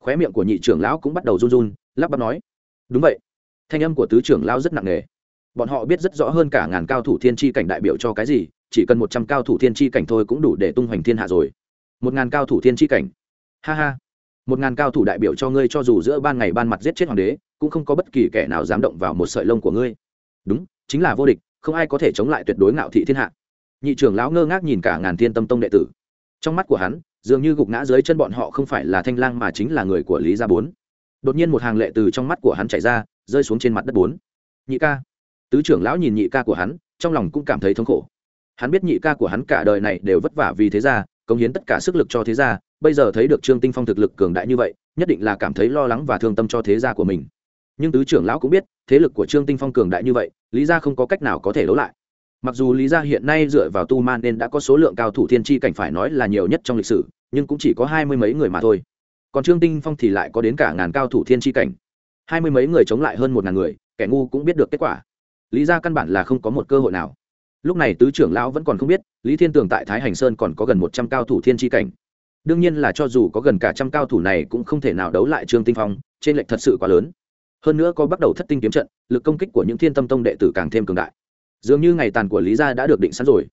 Khóe miệng của nhị trưởng lão cũng bắt đầu run run, lắp bắp nói. Đúng vậy. Thanh âm của tứ trưởng lão rất nặng nề. Bọn họ biết rất rõ hơn cả ngàn cao thủ thiên tri cảnh đại biểu cho cái gì, chỉ cần một trăm cao thủ thiên tri cảnh thôi cũng đủ để tung hoành thiên hạ rồi. Một ngàn cao thủ thiên tri cảnh. Ha ha. Một ngàn cao thủ đại biểu cho ngươi cho dù giữa ban ngày ban mặt giết chết hoàng đế cũng không có bất kỳ kẻ nào dám động vào một sợi lông của ngươi. Đúng, chính là vô địch, không ai có thể chống lại tuyệt đối ngạo thị thiên hạ. Nhị trưởng lão ngơ ngác nhìn cả ngàn thiên tâm tông đệ tử. Trong mắt của hắn, dường như gục ngã dưới chân bọn họ không phải là thanh lang mà chính là người của lý gia bốn. Đột nhiên một hàng lệ từ trong mắt của hắn chảy ra, rơi xuống trên mặt đất bốn. Nhị ca. Tứ trưởng lão nhìn nhị ca của hắn, trong lòng cũng cảm thấy thống khổ. Hắn biết nhị ca của hắn cả đời này đều vất vả vì thế gia, cống hiến tất cả sức lực cho thế gia, bây giờ thấy được trương tinh phong thực lực cường đại như vậy, nhất định là cảm thấy lo lắng và thương tâm cho thế gia của mình nhưng tứ trưởng lão cũng biết, thế lực của trương tinh phong cường đại như vậy, lý gia không có cách nào có thể đấu lại. Mặc dù lý gia hiện nay dựa vào tu man nên đã có số lượng cao thủ thiên tri cảnh phải nói là nhiều nhất trong lịch sử, nhưng cũng chỉ có hai mươi mấy người mà thôi. Còn trương tinh phong thì lại có đến cả ngàn cao thủ thiên tri cảnh. Hai mươi mấy người chống lại hơn một ngàn người, kẻ ngu cũng biết được kết quả. Lý gia căn bản là không có một cơ hội nào. Lúc này tứ trưởng lão vẫn còn không biết, lý thiên tường tại thái hành sơn còn có gần một trăm cao thủ thiên tri cảnh. Đương nhiên là cho dù có gần cả trăm cao thủ này cũng không thể nào đấu lại trương tinh phong, trên lệch thật sự quá lớn hơn nữa có bắt đầu thất tinh kiếm trận, lực công kích của những thiên tâm tông đệ tử càng thêm cường đại. Dường như ngày tàn của lý gia đã được định sẵn rồi.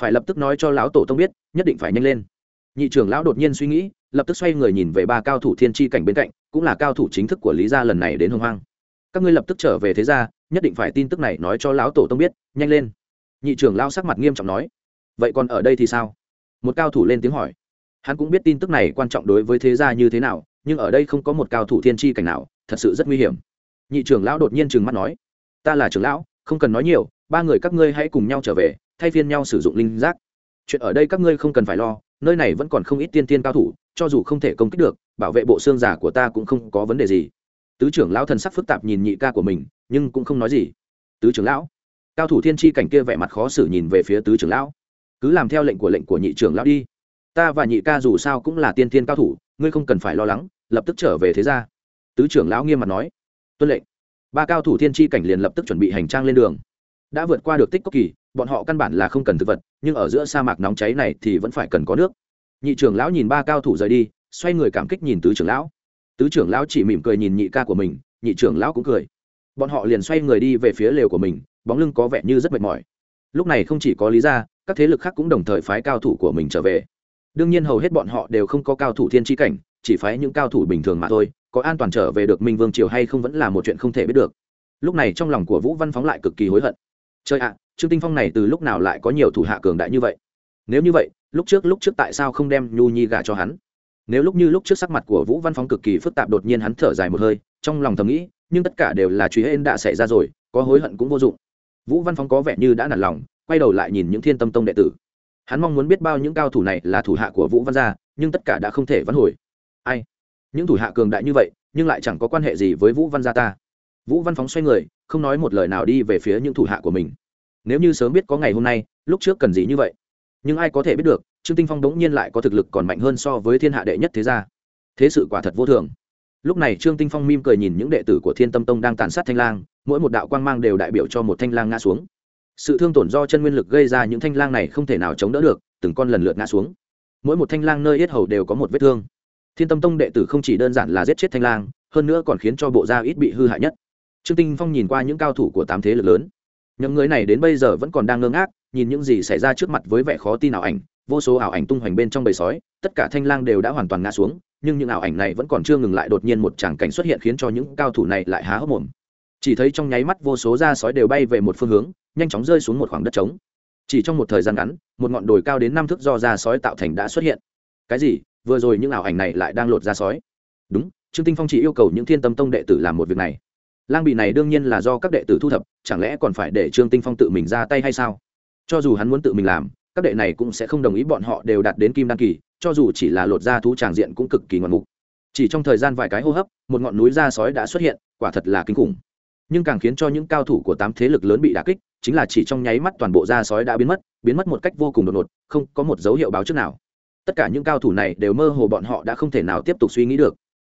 Phải lập tức nói cho lão tổ tông biết, nhất định phải nhanh lên. Nhị trưởng lão đột nhiên suy nghĩ, lập tức xoay người nhìn về ba cao thủ thiên tri cảnh bên cạnh, cũng là cao thủ chính thức của lý gia lần này đến hồng hoang. Các ngươi lập tức trở về thế gia, nhất định phải tin tức này nói cho lão tổ tông biết, nhanh lên. Nhị trưởng lão sắc mặt nghiêm trọng nói. Vậy còn ở đây thì sao? Một cao thủ lên tiếng hỏi. Hắn cũng biết tin tức này quan trọng đối với thế gia như thế nào, nhưng ở đây không có một cao thủ thiên tri cảnh nào, thật sự rất nguy hiểm nhị trưởng lão đột nhiên trừng mắt nói, ta là trưởng lão, không cần nói nhiều, ba người các ngươi hãy cùng nhau trở về, thay phiên nhau sử dụng linh giác. Chuyện ở đây các ngươi không cần phải lo, nơi này vẫn còn không ít tiên tiên cao thủ, cho dù không thể công kích được, bảo vệ bộ xương giả của ta cũng không có vấn đề gì. Tứ trưởng lão thần sắc phức tạp nhìn nhị ca của mình, nhưng cũng không nói gì. Tứ trưởng lão? Cao thủ thiên tri cảnh kia vẻ mặt khó xử nhìn về phía tứ trưởng lão. Cứ làm theo lệnh của lệnh của nhị trưởng lão đi. Ta và nhị ca dù sao cũng là tiên tiên cao thủ, ngươi không cần phải lo lắng, lập tức trở về thế ra tứ trưởng lão nghiêm mặt nói tuân lệnh. Ba cao thủ thiên tri cảnh liền lập tức chuẩn bị hành trang lên đường. Đã vượt qua được tích cốc kỳ, bọn họ căn bản là không cần thực vật, nhưng ở giữa sa mạc nóng cháy này thì vẫn phải cần có nước. Nhị trưởng lão nhìn ba cao thủ rời đi, xoay người cảm kích nhìn tứ trưởng lão. Tứ trưởng lão chỉ mỉm cười nhìn nhị ca của mình, nhị trưởng lão cũng cười. Bọn họ liền xoay người đi về phía lều của mình, bóng lưng có vẻ như rất mệt mỏi. Lúc này không chỉ có lý ra các thế lực khác cũng đồng thời phái cao thủ của mình trở về. Đương nhiên hầu hết bọn họ đều không có cao thủ thiên tri cảnh, chỉ phái những cao thủ bình thường mà thôi có an toàn trở về được minh vương triều hay không vẫn là một chuyện không thể biết được. Lúc này trong lòng của vũ văn phóng lại cực kỳ hối hận. Chơi ạ, trương tinh phong này từ lúc nào lại có nhiều thủ hạ cường đại như vậy? Nếu như vậy, lúc trước lúc trước tại sao không đem nhu nhi gả cho hắn? Nếu lúc như lúc trước sắc mặt của vũ văn phóng cực kỳ phức tạp đột nhiên hắn thở dài một hơi, trong lòng thầm nghĩ, nhưng tất cả đều là truy hên đã xảy ra rồi, có hối hận cũng vô dụng. Vũ văn phóng có vẻ như đã nản lòng, quay đầu lại nhìn những thiên tâm tông đệ tử. Hắn mong muốn biết bao những cao thủ này là thủ hạ của vũ văn gia, nhưng tất cả đã không thể vãn hồi. Ai? Những thủ hạ cường đại như vậy, nhưng lại chẳng có quan hệ gì với vũ văn gia ta. Vũ văn phóng xoay người, không nói một lời nào đi về phía những thủ hạ của mình. Nếu như sớm biết có ngày hôm nay, lúc trước cần gì như vậy. Nhưng ai có thể biết được, trương tinh phong đống nhiên lại có thực lực còn mạnh hơn so với thiên hạ đệ nhất thế gia. Thế sự quả thật vô thường. Lúc này trương tinh phong mỉm cười nhìn những đệ tử của thiên tâm tông đang tàn sát thanh lang, mỗi một đạo quang mang đều đại biểu cho một thanh lang ngã xuống. Sự thương tổn do chân nguyên lực gây ra những thanh lang này không thể nào chống đỡ được, từng con lần lượt ngã xuống. Mỗi một thanh lang nơi yết hầu đều có một vết thương thiên tâm tông đệ tử không chỉ đơn giản là giết chết thanh lang, hơn nữa còn khiến cho bộ da ít bị hư hại nhất. Trương tinh phong nhìn qua những cao thủ của tám thế lực lớn. Những người này đến bây giờ vẫn còn đang ngơ ngác, nhìn những gì xảy ra trước mặt với vẻ khó tin ảo ảnh, vô số ảo ảnh tung hoành bên trong bầy sói, tất cả thanh lang đều đã hoàn toàn ngã xuống, nhưng những ảo ảnh này vẫn còn chưa ngừng lại đột nhiên một tràng cảnh xuất hiện khiến cho những cao thủ này lại há hốc mồm. Chỉ thấy trong nháy mắt vô số da sói đều bay về một phương hướng, nhanh chóng rơi xuống một khoảng đất trống. Chỉ trong một thời gian ngắn, một ngọn đồi cao đến năm thước do da sói tạo thành đã xuất hiện. Cái gì? Vừa rồi những ảo ảnh này lại đang lột ra sói. Đúng, trương tinh phong chỉ yêu cầu những thiên tâm tông đệ tử làm một việc này. Lang bị này đương nhiên là do các đệ tử thu thập, chẳng lẽ còn phải để trương tinh phong tự mình ra tay hay sao? Cho dù hắn muốn tự mình làm, các đệ này cũng sẽ không đồng ý bọn họ đều đạt đến kim đăng kỳ, cho dù chỉ là lột ra thú tràng diện cũng cực kỳ ngoạn mục. Chỉ trong thời gian vài cái hô hấp, một ngọn núi da sói đã xuất hiện, quả thật là kinh khủng. Nhưng càng khiến cho những cao thủ của tám thế lực lớn bị đả kích, chính là chỉ trong nháy mắt toàn bộ da sói đã biến mất biến mất một cách vô cùng đột ngột, không có một dấu hiệu báo trước nào tất cả những cao thủ này đều mơ hồ bọn họ đã không thể nào tiếp tục suy nghĩ được.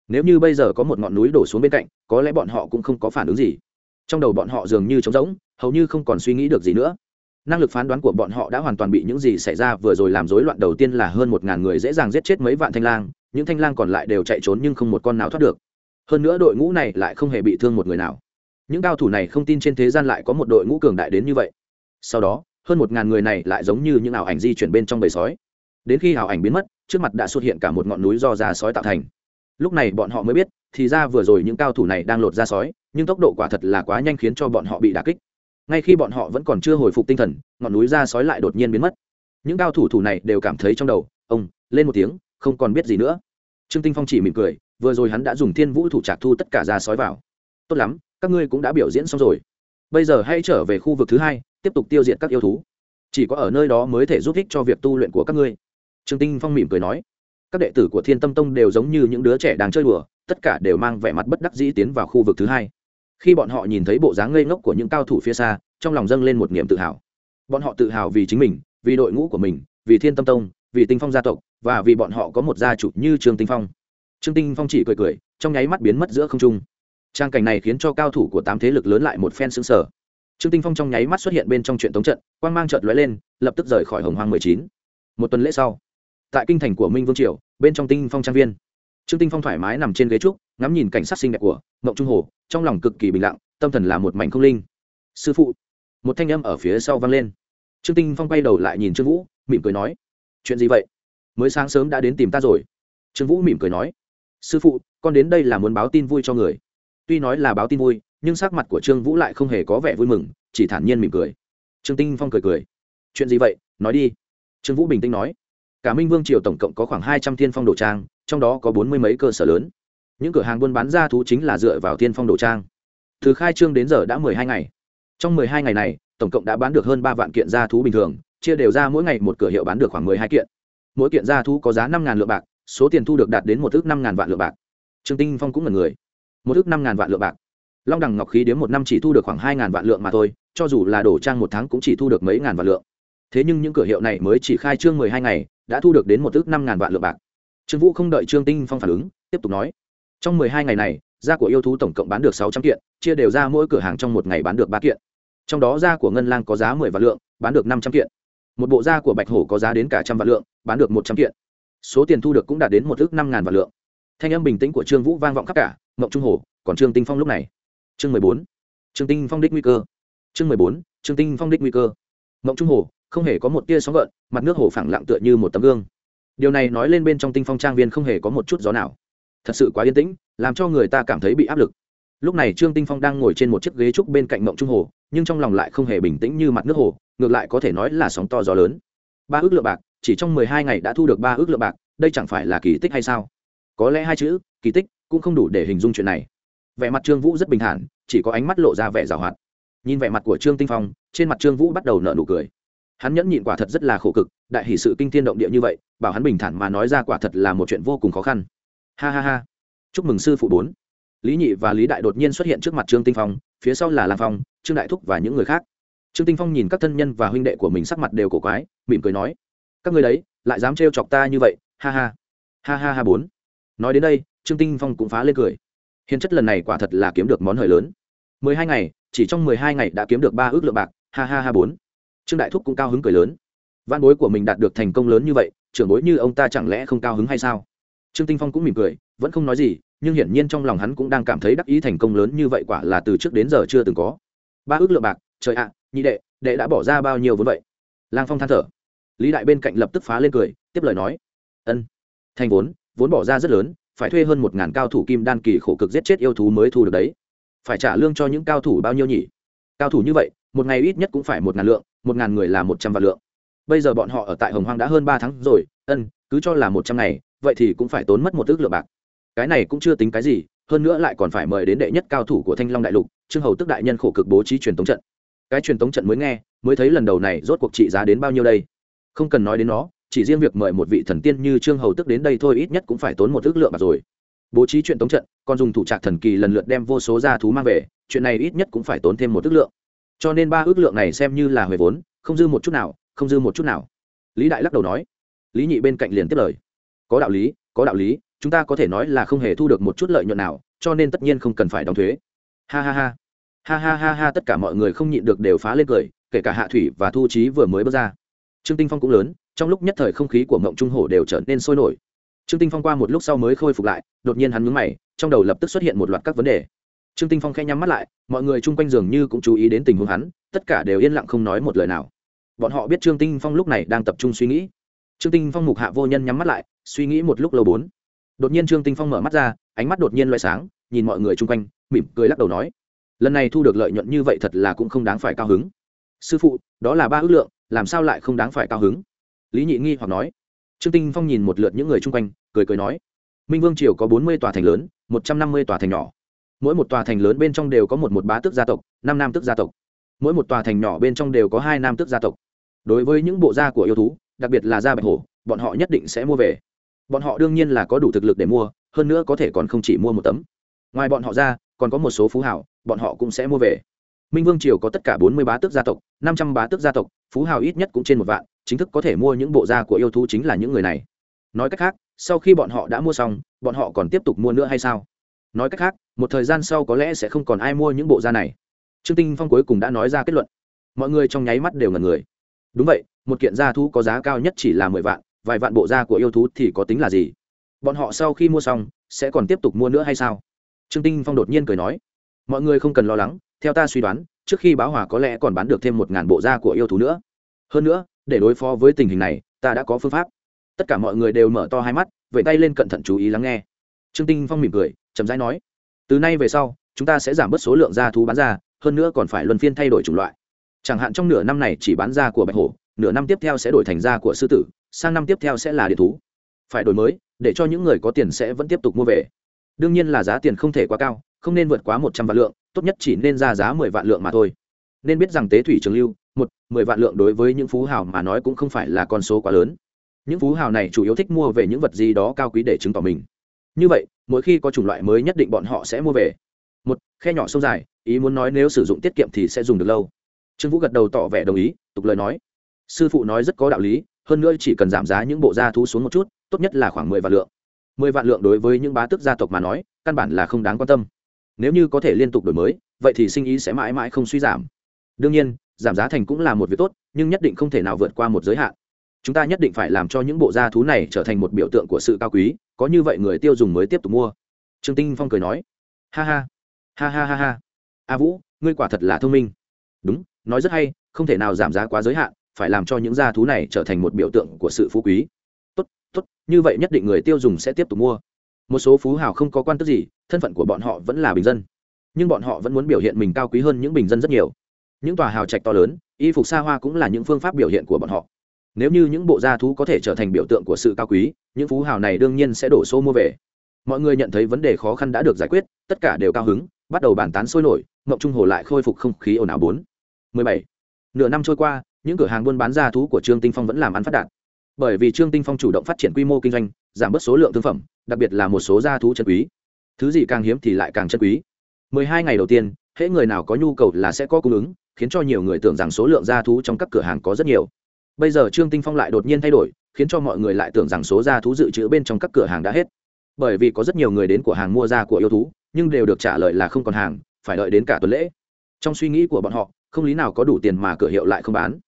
Nếu như bây giờ có một ngọn núi đổ xuống bên cạnh, có lẽ bọn họ cũng không có phản ứng gì. Trong đầu bọn họ dường như trống rỗng, hầu như không còn suy nghĩ được gì nữa. Năng lực phán đoán của bọn họ đã hoàn toàn bị những gì xảy ra vừa rồi làm rối loạn đầu tiên là hơn một ngàn người dễ dàng giết chết mấy vạn thanh lang, những thanh lang còn lại đều chạy trốn nhưng không một con nào thoát được. Hơn nữa đội ngũ này lại không hề bị thương một người nào. Những cao thủ này không tin trên thế gian lại có một đội ngũ cường đại đến như vậy. Sau đó, hơn một ngàn người này lại giống như những ảo ảnh di chuyển bên trong bầy sói đến khi hảo ảnh biến mất, trước mặt đã xuất hiện cả một ngọn núi do da sói tạo thành. Lúc này bọn họ mới biết, thì ra vừa rồi những cao thủ này đang lột da sói, nhưng tốc độ quả thật là quá nhanh khiến cho bọn họ bị đà kích. Ngay khi bọn họ vẫn còn chưa hồi phục tinh thần, ngọn núi da sói lại đột nhiên biến mất. Những cao thủ thủ này đều cảm thấy trong đầu, ông, lên một tiếng, không còn biết gì nữa. Trương tinh phong chỉ mỉm cười, vừa rồi hắn đã dùng thiên vũ thủ trạc thu tất cả da sói vào. Tốt lắm, các ngươi cũng đã biểu diễn xong rồi. Bây giờ hãy trở về khu vực thứ hai, tiếp tục tiêu diệt các yêu thú. Chỉ có ở nơi đó mới thể giúp ích cho việc tu luyện của các ngươi trương tinh phong mỉm cười nói, các đệ tử của thiên tâm tông đều giống như những đứa trẻ đang chơi đùa, tất cả đều mang vẻ mặt bất đắc dĩ tiến vào khu vực thứ hai. Khi bọn họ nhìn thấy bộ dáng ngây ngốc của những cao thủ phía xa, trong lòng dâng lên một niềm tự hào. Bọn họ tự hào vì chính mình, vì đội ngũ của mình, vì thiên tâm tông, vì tinh phong gia tộc, và vì bọn họ có một gia chủ như trương tinh phong. Trương tinh phong chỉ cười cười, trong nháy mắt biến mất giữa không trung. Trang cảnh này khiến cho cao thủ của tám thế lực lớn lại một phen sững sờ. trương tinh phong trong nháy mắt xuất hiện bên trong chuyện tống trận, quang mang chợt lóe lên, lập tức rời khỏi hồng hoang mười chín. Một tuần lễ sau tại kinh thành của minh vương triều, bên trong tinh phong trang viên. Trương tinh phong thoải mái nằm trên ghế trúc, ngắm nhìn cảnh sát xinh đẹp của ngậu trung hồ, trong lòng cực kỳ bình lặng, tâm thần là một mảnh không linh. Sư phụ. Một thanh âm ở phía sau vang lên. Trương tinh phong quay đầu lại nhìn trương vũ, mỉm cười nói, chuyện gì vậy? Mới sáng sớm đã đến tìm ta rồi. Trương vũ mỉm cười nói, sư phụ, con đến đây là muốn báo tin vui cho người. Tuy nói là báo tin vui, nhưng sắc mặt của trương vũ lại không hề có vẻ vui mừng, chỉ thản nhiên mỉm cười. Trương tinh phong cười cười, chuyện gì vậy? Nói đi. Trương vũ bình tĩnh nói cả minh vương triều tổng cộng có khoảng hai trăm thiên phong đồ trang, trong đó có bốn mươi mấy cơ sở lớn. Những cửa hàng buôn bán ra thú chính là dựa vào thiên phong đồ trang. Từ khai trương đến giờ đã mười hai ngày. Trong mười hai ngày này, tổng cộng đã bán được hơn ba vạn kiện gia thú bình thường, chia đều ra mỗi ngày một cửa hiệu bán được khoảng mười hai kiện. Mỗi kiện gia thú có giá năm ngàn lượng bạc, số tiền thu được đạt đến một ước năm ngàn vạn lượng bạc. Trương tinh phong cũng là người. Một ước năm ngàn vạn lượng bạc. Long đằng ngọc khí đến một năm chỉ thu được khoảng hai ngàn vạn lượng mà thôi, cho dù là đổ trang một tháng cũng chỉ thu được mấy ngàn vạn lượng thế nhưng những cửa hiệu này mới chỉ khai trương mười hai ngày, đã thu được đến một ước năm ngàn vạn lượng bạc. Trương vũ không đợi trương tinh phong phản ứng, tiếp tục nói, trong mười hai ngày này da của yêu thú tổng cộng bán được sáu trăm kiện, chia đều ra mỗi cửa hàng trong một ngày bán được ba kiện. Trong đó da của ngân lang có giá mười vạn lượng, bán được năm trăm kiện. Một bộ da của bạch hổ có giá đến cả trăm vạn lượng, bán được một trăm kiện. Số tiền thu được cũng đạt đến một ước năm ngàn vạn lượng. Thanh âm bình tĩnh của trương vũ vang vọng khắp cả mộng trung hồ, còn trương tinh phong lúc này. Chương mười bốn. Trương tinh phong đích nguy cơ. Chương mười bốn. Trương tinh phong đích nguy cơ mộng trung hồ, không hề có một tia sóng gợn, mặt nước hồ phẳng lặng tựa như một tấm gương. Điều này nói lên bên trong tinh phong trang viên không hề có một chút gió nào. Thật sự quá yên tĩnh, làm cho người ta cảm thấy bị áp lực. Lúc này trương tinh phong đang ngồi trên một chiếc ghế trúc bên cạnh mộng trung hồ, nhưng trong lòng lại không hề bình tĩnh như mặt nước hồ, ngược lại có thể nói là sóng to gió lớn. Ba ước lượng bạc, chỉ trong mười hai ngày đã thu được ba ước lượng bạc, đây chẳng phải là kỳ tích hay sao? Có lẽ hai chữ, kỳ tích, cũng không đủ để hình dung chuyện này. Vẻ mặt trương vũ rất bình thản, chỉ có ánh mắt lộ ra vẻ giảo hoạt nhìn vẻ mặt của trương tinh phong, trên mặt trương vũ bắt đầu nở nụ cười. Hắn nhẫn nhịn quả thật rất là khổ cực, đại hỷ sự kinh thiên động địa như vậy, bảo hắn bình thản mà nói ra quả thật là một chuyện vô cùng khó khăn. Ha ha ha. Chúc mừng sư phụ bốn. Lý nhị và lý đại đột nhiên xuất hiện trước mặt trương tinh phong, phía sau là lam phong, trương đại thúc và những người khác. Trương tinh phong nhìn các thân nhân và huynh đệ của mình sắc mặt đều cổ quái, mỉm cười nói, các người đấy, lại dám trêu chọc ta như vậy, ha ha. Ha ha ha bốn. Nói đến đây, trương tinh phong cũng phá lên cười. Hiền chất lần này quả thật là kiếm được món hời lớn. Mười hai ngày chỉ trong mười hai ngày đã kiếm được ba ước lượng bạc, ha ha ha bốn. Trương đại thúc cũng cao hứng cười lớn. Văn bối của mình đạt được thành công lớn như vậy, trưởng bối như ông ta chẳng lẽ không cao hứng hay sao? Trương tinh phong cũng mỉm cười, vẫn không nói gì, nhưng hiển nhiên trong lòng hắn cũng đang cảm thấy đắc ý thành công lớn như vậy quả là từ trước đến giờ chưa từng có. Ba ước lượng bạc, trời ạ, nhị đệ đệ đã bỏ ra bao nhiêu vốn vậy? Lang phong than thở. Lý đại bên cạnh lập tức phá lên cười, tiếp lời nói. Ân, thành vốn vốn bỏ ra rất lớn, phải thuê hơn một ngàn cao thủ kim đan kỳ khổ cực giết chết yêu thú mới thu được đấy phải trả lương cho những cao thủ bao nhiêu nhỉ? Cao thủ như vậy, một ngày ít nhất cũng phải một ngàn lượng, một ngàn người là một trăm vạn lượng. Bây giờ bọn họ ở tại hồng hoang đã hơn ba tháng rồi, ân, cứ cho là một trăm ngày, vậy thì cũng phải tốn mất một ước lượng bạc. Cái này cũng chưa tính cái gì, hơn nữa lại còn phải mời đến đệ nhất cao thủ của thanh long đại lục, trương hầu tức đại nhân khổ cực bố trí truyền tống trận. Cái truyền tống trận mới nghe, mới thấy lần đầu này rốt cuộc trị giá đến bao nhiêu đây. Không cần nói đến nó, chỉ riêng việc mời một vị thần tiên như trương hầu tức đến đây thôi ít nhất cũng phải tốn một ước lượng bạc rồi bố trí chuyện tống trận, còn dùng thủ trạc thần kỳ lần lượt đem vô số gia thú mang về, chuyện này ít nhất cũng phải tốn thêm một ước lượng. Cho nên ba ước lượng này xem như là huề vốn, không dư một chút nào, không dư một chút nào. Lý đại lắc đầu nói. Lý nhị bên cạnh liền tiếp lời. Có đạo lý, có đạo lý, chúng ta có thể nói là không hề thu được một chút lợi nhuận nào, cho nên tất nhiên không cần phải đóng thuế. Ha ha ha. Ha ha ha ha, tất cả mọi người không nhịn được đều phá lên cười, kể cả hạ thủy và thu trí vừa mới bước ra. Trương tinh phong cũng lớn, trong lúc nhất thời không khí của mộng trung hổ đều trở nên sôi nổi trương tinh phong qua một lúc sau mới khôi phục lại, đột nhiên hắn nhướng mày, trong đầu lập tức xuất hiện một loạt các vấn đề. Trương tinh phong khẽ nhắm mắt lại, mọi người chung quanh giường như cũng chú ý đến tình huống hắn, tất cả đều yên lặng không nói một lời nào. Bọn họ biết trương tinh phong lúc này đang tập trung suy nghĩ. Trương tinh phong mục hạ vô nhân nhắm mắt lại, suy nghĩ một lúc lâu bốn. Đột nhiên trương tinh phong mở mắt ra, ánh mắt đột nhiên loại sáng, nhìn mọi người chung quanh, mỉm cười lắc đầu nói, lần này thu được lợi nhuận như vậy thật là cũng không đáng phải cao hứng. Sư phụ, đó là ba ước lượng, làm sao lại không đáng phải cao hứng? Lý nhị nghi hoặc nói trương tinh phong nhìn một lượt những người chung quanh, cười cười nói, minh vương triều có bốn mươi tòa thành lớn, một trăm năm mươi tòa thành nhỏ. Mỗi một tòa thành lớn bên trong đều có một một bá tước gia tộc, năm nam tước gia tộc. Mỗi một tòa thành nhỏ bên trong đều có hai nam tước gia tộc. Đối với những bộ da của yêu thú, đặc biệt là da bạch hổ, bọn họ nhất định sẽ mua về. Bọn họ đương nhiên là có đủ thực lực để mua, hơn nữa có thể còn không chỉ mua một tấm. Ngoài bọn họ ra, còn có một số phú hảo bọn họ cũng sẽ mua về minh vương triều có tất cả bốn mươi bá tước gia tộc, năm trăm bá tước gia tộc, phú hào ít nhất cũng trên một vạn, chính thức có thể mua những bộ da của yêu thú chính là những người này. Nói cách khác, sau khi bọn họ đã mua xong, bọn họ còn tiếp tục mua nữa hay sao? Nói cách khác, một thời gian sau có lẽ sẽ không còn ai mua những bộ da này. Trương tinh phong cuối cùng đã nói ra kết luận. Mọi người trong nháy mắt đều ngần người. Đúng vậy, một kiện da thú có giá cao nhất chỉ là mười vạn, vài vạn bộ da của yêu thú thì có tính là gì? Bọn họ sau khi mua xong, sẽ còn tiếp tục mua nữa hay sao? Trương tinh phong đột nhiên cười nói. Mọi người không cần lo lắng theo ta suy đoán, trước khi báo hòa có lẽ còn bán được thêm một ngàn bộ da của yêu thú nữa. Hơn nữa, để đối phó với tình hình này, ta đã có phương pháp. Tất cả mọi người đều mở to hai mắt vậy tay lên cẩn thận chú ý lắng nghe. Trương tinh phong mỉm cười, chậm rãi nói, từ nay về sau, chúng ta sẽ giảm bớt số lượng da thú bán ra, hơn nữa còn phải luân phiên thay đổi chủng loại. Chẳng hạn trong nửa năm này chỉ bán da của bạch hổ, nửa năm tiếp theo sẽ đổi thành da của sư tử, sang năm tiếp theo sẽ là điện thú. Phải đổi mới, để cho những người có tiền sẽ vẫn tiếp tục mua về. Đương nhiên là giá tiền không thể quá cao không nên vượt quá một trăm vạn lượng, tốt nhất chỉ nên ra giá mười vạn lượng mà thôi. Nên biết rằng tế thủy trường lưu, một, mười vạn lượng đối với những phú hào mà nói cũng không phải là con số quá lớn. Những phú hào này chủ yếu thích mua về những vật gì đó cao quý để chứng tỏ mình. Như vậy, mỗi khi có chủng loại mới nhất định bọn họ sẽ mua về. Một, khe nhỏ sâu dài, ý muốn nói nếu sử dụng tiết kiệm thì sẽ dùng được lâu. Trương vũ gật đầu tỏ vẻ đồng ý, tục lời nói. Sư phụ nói rất có đạo lý, hơn nữa chỉ cần giảm giá những bộ da thú xuống một chút, tốt nhất là khoảng mười vạn lượng. Mười vạn lượng đối với những bá tước gia tộc mà nói, căn bản là không đáng quan tâm nếu như có thể liên tục đổi mới, vậy thì sinh ý sẽ mãi mãi không suy giảm. Đương nhiên, giảm giá thành cũng là một việc tốt, nhưng nhất định không thể nào vượt qua một giới hạn. Chúng ta nhất định phải làm cho những bộ da thú này trở thành một biểu tượng của sự cao quý, có như vậy người tiêu dùng mới tiếp tục mua. Trương tinh phong cười nói. Ha ha ha ha ha ha. A vũ, ngươi quả thật là thông minh. Đúng, nói rất hay, không thể nào giảm giá quá giới hạn, phải làm cho những da thú này trở thành một biểu tượng của sự phú quý. Tốt tốt, như vậy nhất định người tiêu dùng sẽ tiếp tục mua. Một số phú hào không có quan tức gì thân phận của bọn họ vẫn là bình dân. Nhưng bọn họ vẫn muốn biểu hiện mình cao quý hơn những bình dân rất nhiều. Những tòa hào trạch to lớn, y phục xa hoa cũng là những phương pháp biểu hiện của bọn họ. Nếu như những bộ gia thú có thể trở thành biểu tượng của sự cao quý, những phú hào này đương nhiên sẽ đổ xô mua về. Mọi người nhận thấy vấn đề khó khăn đã được giải quyết, tất cả đều cao hứng, bắt đầu bàn tán sôi nổi, mộng trung hồ lại khôi phục không khí ồn ào bốn. 17. nửa năm trôi qua, những cửa hàng buôn bán gia thú của trương tinh phong vẫn làm ăn phát đạt. Bởi vì trương tinh phong chủ động phát triển quy mô kinh doanh, giảm bớt số lượng thương phẩm, đặc biệt là một số gia thú chân quý thứ gì càng hiếm thì lại càng chân quý. 12 ngày đầu tiên, hễ người nào có nhu cầu là sẽ có cung ứng, khiến cho nhiều người tưởng rằng số lượng gia thú trong các cửa hàng có rất nhiều. Bây giờ trương tinh phong lại đột nhiên thay đổi, khiến cho mọi người lại tưởng rằng số gia thú dự trữ bên trong các cửa hàng đã hết. Bởi vì có rất nhiều người đến cửa hàng mua da của yêu thú, nhưng đều được trả lời là không còn hàng, phải đợi đến cả tuần lễ. Trong suy nghĩ của bọn họ, không lý nào có đủ tiền mà cửa hiệu lại không bán.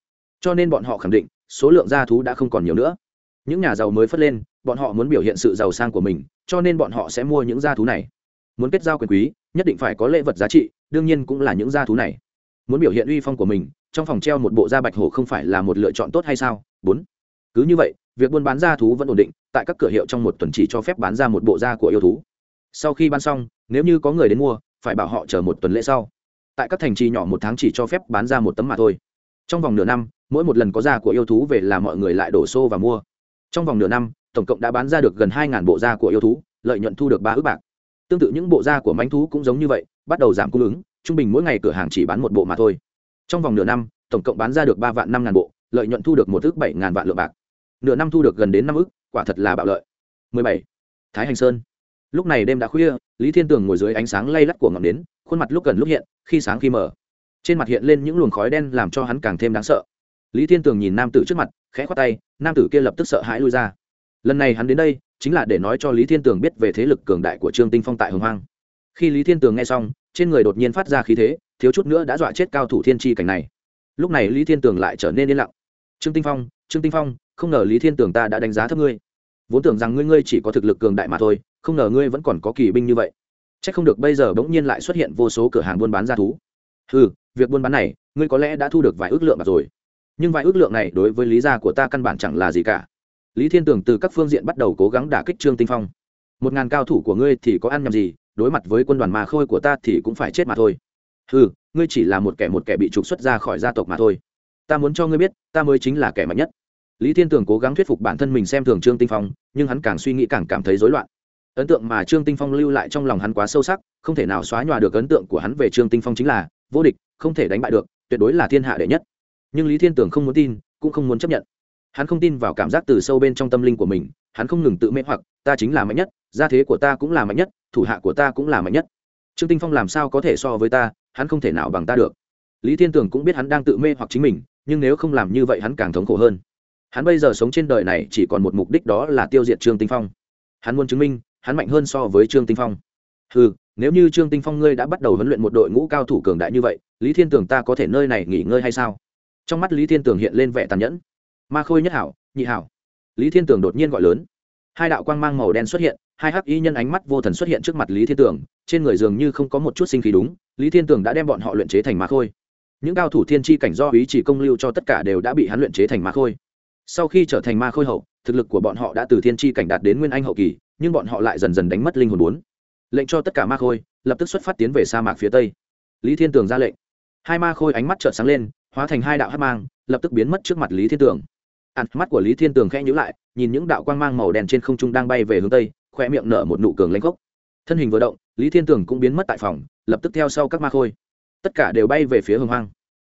Cho nên bọn họ khẳng định, số lượng gia thú đã không còn nhiều nữa. Những nhà giàu mới phất lên bọn họ muốn biểu hiện sự giàu sang của mình, cho nên bọn họ sẽ mua những gia thú này. Muốn kết giao quyền quý, nhất định phải có lễ vật giá trị, đương nhiên cũng là những gia thú này. Muốn biểu hiện uy phong của mình, trong phòng treo một bộ da bạch hổ không phải là một lựa chọn tốt hay sao? Bốn. Cứ như vậy, việc buôn bán da thú vẫn ổn định, tại các cửa hiệu trong một tuần chỉ cho phép bán ra một bộ da của yêu thú. Sau khi bán xong, nếu như có người đến mua, phải bảo họ chờ một tuần lễ sau. Tại các thành trì nhỏ một tháng chỉ cho phép bán ra một tấm mà thôi. Trong vòng nửa năm, mỗi một lần có da của yêu thú về là mọi người lại đổ xô và mua. Trong vòng nửa năm tổng cộng đã bán ra được gần hai bộ da của yêu thú, lợi nhuận thu được ba ước bạc. Tương tự những bộ da của manh thú cũng giống như vậy, bắt đầu giảm cung ứng, trung bình mỗi ngày cửa hàng chỉ bán một bộ mà thôi. Trong vòng nửa năm, tổng cộng bán ra được ba vạn năm ngàn bộ, lợi nhuận thu được một ước bảy ngàn vạn lượng bạc. Nửa năm thu được gần đến năm ước, quả thật là bạo lợi. 17. thái hành sơn. Lúc này đêm đã khuya, lý thiên tường ngồi dưới ánh sáng lay lắt của ngọn nến, khuôn mặt lúc gần lúc hiện, khi sáng khi mở trên mặt hiện lên những luồng khói đen làm cho hắn càng thêm đáng sợ. Lý thiên tường nhìn nam tử trước mặt, khẽ khoát tay, nam tử kia lập tức sợ hãi lui ra lần này hắn đến đây, chính là để nói cho lý thiên tường biết về thế lực cường đại của trương tinh phong tại hồng hoang. Khi lý thiên tường nghe xong, trên người đột nhiên phát ra khí thế, thiếu chút nữa đã dọa chết cao thủ thiên tri cảnh này. Lúc này lý thiên tường lại trở nên yên lặng. Trương tinh phong, trương tinh phong, không ngờ lý thiên tường ta đã đánh giá thấp ngươi. Vốn tưởng rằng ngươi ngươi chỉ có thực lực cường đại mà thôi, không ngờ ngươi vẫn còn có kỳ binh như vậy. Chắc không được bây giờ bỗng nhiên lại xuất hiện vô số cửa hàng buôn bán ra thú. Ừ việc buôn bán này, ngươi có lẽ đã thu được vài ước lượng bạc rồi. Nhưng vài ước lượng này đối với lý gia của ta căn bản chẳng là gì cả lý thiên tường từ các phương diện bắt đầu cố gắng đả kích trương tinh phong. Một ngàn cao thủ của ngươi thì có ăn nhầm gì, đối mặt với quân đoàn mà khôi của ta thì cũng phải chết mà thôi. Ừ ngươi chỉ là một kẻ một kẻ bị trục xuất ra khỏi gia tộc mà thôi. Ta muốn cho ngươi biết, ta mới chính là kẻ mạnh nhất. Lý thiên tường cố gắng thuyết phục bản thân mình xem thường trương tinh phong, nhưng hắn càng suy nghĩ càng cảm thấy rối loạn. Ấn tượng mà trương tinh phong lưu lại trong lòng hắn quá sâu sắc, không thể nào xóa nhòa được ấn tượng của hắn về trương tinh phong chính là, vô địch, không thể đánh bại được, tuyệt đối là thiên hạ đệ nhất. Nhưng lý thiên tường không muốn tin, cũng không muốn chấp nhận hắn không tin vào cảm giác từ sâu bên trong tâm linh của mình, hắn không ngừng tự mê hoặc, ta chính là mạnh nhất, gia thế của ta cũng là mạnh nhất, thủ hạ của ta cũng là mạnh nhất. Trương tinh phong làm sao có thể so với ta, hắn không thể nào bằng ta được. Lý thiên tường cũng biết hắn đang tự mê hoặc chính mình, nhưng nếu không làm như vậy hắn càng thống khổ hơn. Hắn bây giờ sống trên đời này chỉ còn một mục đích đó là tiêu diệt trương tinh phong. Hắn muốn chứng minh, hắn mạnh hơn so với trương tinh phong. Ừ nếu như trương tinh phong ngươi đã bắt đầu huấn luyện một đội ngũ cao thủ cường đại như vậy, lý thiên tường ta có thể nơi này nghỉ ngơi hay sao? Trong mắt lý thiên tường hiện lên vẻ tàn nhẫn ma khôi nhất hảo, nhị hảo. Lý thiên tường đột nhiên gọi lớn. Hai đạo quang mang màu đen xuất hiện, hai hắc y nhân ánh mắt vô thần xuất hiện trước mặt lý thiên tường, trên người dường như không có một chút sinh khí đúng, lý thiên tường đã đem bọn họ luyện chế thành ma khôi. Những cao thủ thiên tri cảnh do ý chỉ công lưu cho tất cả đều đã bị hắn luyện chế thành ma khôi. Sau khi trở thành ma khôi hậu, thực lực của bọn họ đã từ thiên tri cảnh đạt đến nguyên anh hậu kỳ, nhưng bọn họ lại dần dần đánh mất linh hồn bốn. Lệnh cho tất cả ma khôi, lập tức xuất phát tiến về sa mạc phía tây. Lý thiên tường ra lệnh. Hai ma khôi ánh mắt trợn sáng lên, hóa thành hai đạo hát mang, lập tức biến mất trước mặt lý thiên tường ạn mắt của lý thiên tường khẽ nhữ lại, nhìn những đạo quang mang màu đen trên không trung đang bay về hướng tây khoe miệng nở một nụ cường lanh gốc thân hình vừa động, lý thiên tường cũng biến mất tại phòng, lập tức theo sau các ma khôi. Tất cả đều bay về phía hồng hoang.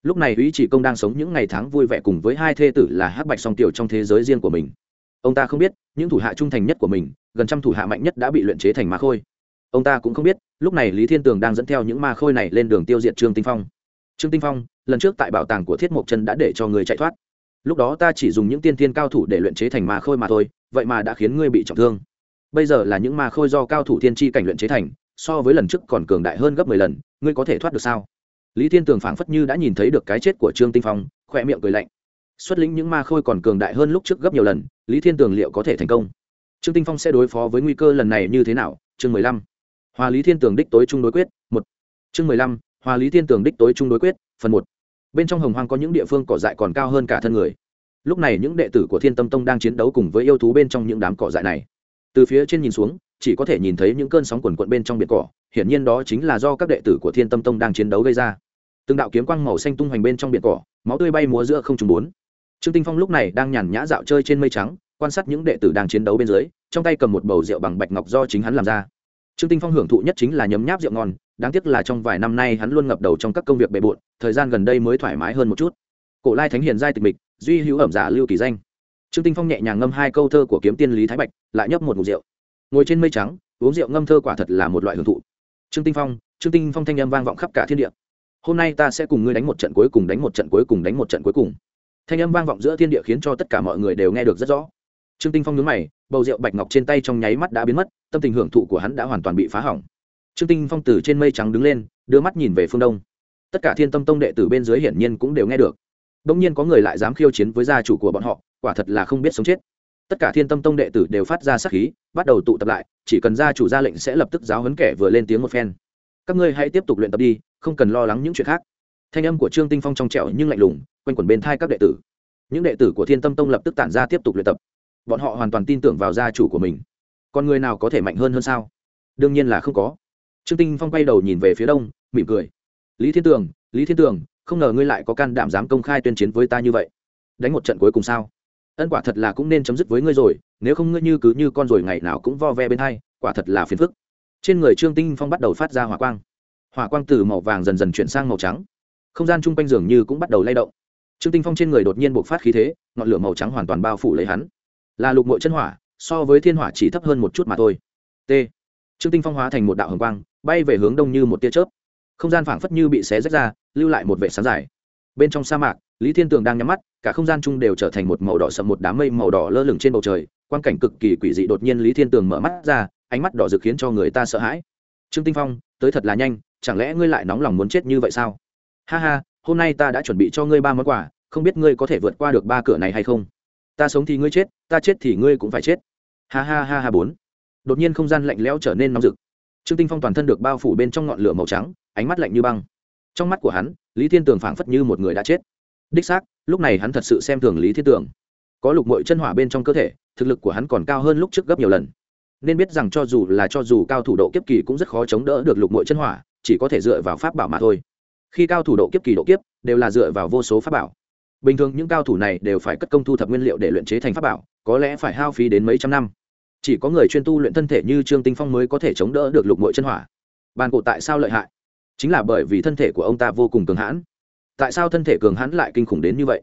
Lúc này ý chỉ công đang sống những ngày tháng vui vẻ cùng với hai thê tử là hắc bạch song tiểu trong thế giới riêng của mình. Ông ta không biết, những thủ hạ trung thành nhất của mình, gần trăm thủ hạ mạnh nhất đã bị luyện chế thành ma khôi. Ông ta cũng không biết, lúc này lý thiên tường đang dẫn theo những ma khôi này lên đường tiêu diệt trương tinh phong. Trương tinh phong, lần trước tại bảo tàng của thiết mộc chân đã để cho người chạy thoát lúc đó ta chỉ dùng những tiên tiên cao thủ để luyện chế thành ma khôi mà thôi, vậy mà đã khiến ngươi bị trọng thương. Bây giờ là những ma khôi do cao thủ tiên tri cảnh luyện chế thành, so với lần trước còn cường đại hơn gấp mười lần, ngươi có thể thoát được sao? Lý thiên tường phảng phất như đã nhìn thấy được cái chết của trương tinh phong, khỏe miệng cười lạnh. Xuất lĩnh những ma khôi còn cường đại hơn lúc trước gấp nhiều lần, lý thiên tường liệu có thể thành công? Trương tinh phong sẽ đối phó với nguy cơ lần này như thế nào? Chương mười lăm. Hòa lý thiên tường đích tối trung đối quyết, một. Chương mười lăm. Hòa lý thiên tường đích tối trung đối quyết, phần một bên trong hồng hoang có những địa phương cỏ dại còn cao hơn cả thân người. Lúc này những đệ tử của thiên tâm tông đang chiến đấu cùng với yêu thú bên trong những đám cỏ dại này. Từ phía trên nhìn xuống, chỉ có thể nhìn thấy những cơn sóng quần quận bên trong biển cỏ, hiển nhiên đó chính là do các đệ tử của thiên tâm tông đang chiến đấu gây ra. Từng đạo kiếm quang màu xanh tung hoành bên trong biển cỏ, máu tươi bay múa giữa không trùng bốn. Trương tinh phong lúc này đang nhàn nhã dạo chơi trên mây trắng, quan sát những đệ tử đang chiến đấu bên dưới, trong tay cầm một bầu rượu bằng bạch ngọc do chính hắn làm ra. Trương tinh phong hưởng thụ nhất chính là nhấm nháp rượu ngon đáng tiếc là trong vài năm nay hắn luôn ngập đầu trong các công việc bề bộn, thời gian gần đây mới thoải mái hơn một chút. Cổ lai thánh hiền giai tịch mịch, duy hữu ẩm giả lưu kỳ danh. Trương tinh phong nhẹ nhàng ngâm hai câu thơ của kiếm tiên lý thái bạch, lại nhấp một ngụm rượu. Ngồi trên mây trắng, uống rượu ngâm thơ quả thật là một loại hưởng thụ. Trương tinh phong, trương tinh phong thanh âm vang vọng khắp cả thiên địa. Hôm nay ta sẽ cùng ngươi đánh một trận cuối cùng, đánh một trận cuối cùng, đánh một trận cuối cùng. Thanh âm vang vọng giữa thiên địa khiến cho tất cả mọi người đều nghe được rất rõ. Trương tinh phong nhướng mày, bầu rượu bạch ngọc trên tay trong nháy mắt đã biến mất, tâm tình hưởng thụ của hắn đã hoàn toàn bị phá hỏng trương tinh phong từ trên mây trắng đứng lên, đưa mắt nhìn về phương đông. Tất cả thiên tâm tông đệ tử bên dưới hiển nhiên cũng đều nghe được. Đông nhiên có người lại dám khiêu chiến với gia chủ của bọn họ, quả thật là không biết sống chết. Tất cả thiên tâm tông đệ tử đều phát ra sắc khí, bắt đầu tụ tập lại, chỉ cần gia chủ ra lệnh sẽ lập tức giáo huấn kẻ vừa lên tiếng một phen. Các ngươi hãy tiếp tục luyện tập đi, không cần lo lắng những chuyện khác. Thanh âm của trương tinh phong trong trẻo nhưng lạnh lùng, quanh quẩn bên thai các đệ tử. Những đệ tử của thiên tâm tông lập tức tản ra tiếp tục luyện tập. Bọn họ hoàn toàn tin tưởng vào gia chủ của mình. Còn người nào có thể mạnh hơn hơn sao? Đương nhiên là không có trương tinh phong quay đầu nhìn về phía đông, mỉm cười. Lý thiên tường, lý thiên tường, không ngờ ngươi lại có can đảm dám công khai tuyên chiến với ta như vậy. Đánh một trận cuối cùng sao? Ân quả thật là cũng nên chấm dứt với ngươi rồi, nếu không ngươi như cứ như con rồi ngày nào cũng vo ve bên hai, quả thật là phiền phức. Trên người trương tinh phong bắt đầu phát ra hỏa quang. Hỏa quang từ màu vàng dần dần chuyển sang màu trắng. Không gian chung quanh giường như cũng bắt đầu lay động. Trương tinh phong trên người đột nhiên bộc phát khí thế, ngọn lửa màu trắng hoàn toàn bao phủ lấy hắn. Là lục mội chân hỏa, so với thiên hỏa chỉ thấp hơn một chút mà thôi. T. Trương tinh phong hóa thành một đạo hồng quang bay về hướng đông như một tia chớp. Không gian phảng phất như bị xé rách ra, lưu lại một vệ sáng dài. Bên trong sa mạc, lý thiên tường đang nhắm mắt, cả không gian chung đều trở thành một màu đỏ sậm một đám mây màu đỏ lơ lửng trên bầu trời. Quan cảnh cực kỳ quỷ dị đột nhiên lý thiên tường mở mắt ra, ánh mắt đỏ rực khiến cho người ta sợ hãi. Trương tinh phong, tới thật là nhanh, chẳng lẽ ngươi lại nóng lòng muốn chết như vậy sao? Ha ha, hôm nay ta đã chuẩn bị cho ngươi ba món quà, không biết ngươi có thể vượt qua được ba cửa này hay không? Ta sống thì ngươi chết, ta chết thì ngươi cũng phải chết. Ha ha ha ha bốn. Đột nhiên không gian lạnh lẽo trở nên nóng rực trương tinh phong toàn thân được bao phủ bên trong ngọn lửa màu trắng, ánh mắt lạnh như băng. Trong mắt của hắn, lý thiên tường phảng phất như một người đã chết. Đích xác, lúc này hắn thật sự xem thường lý thiên tường. Có lục mội chân hỏa bên trong cơ thể, thực lực của hắn còn cao hơn lúc trước gấp nhiều lần. Nên biết rằng cho dù là cho dù cao thủ độ kiếp kỳ cũng rất khó chống đỡ được lục mội chân hỏa, chỉ có thể dựa vào pháp bảo mà thôi. Khi cao thủ độ kiếp kỳ độ kiếp, đều là dựa vào vô số pháp bảo. Bình thường những cao thủ này đều phải cất công thu thập nguyên liệu để luyện chế thành pháp bảo, có lẽ phải hao phí đến mấy trăm năm chỉ có người chuyên tu luyện thân thể như trương tinh phong mới có thể chống đỡ được lục mội chân hỏa. Bàn cổ tại sao lợi hại? Chính là bởi vì thân thể của ông ta vô cùng cường hãn. Tại sao thân thể cường hãn lại kinh khủng đến như vậy?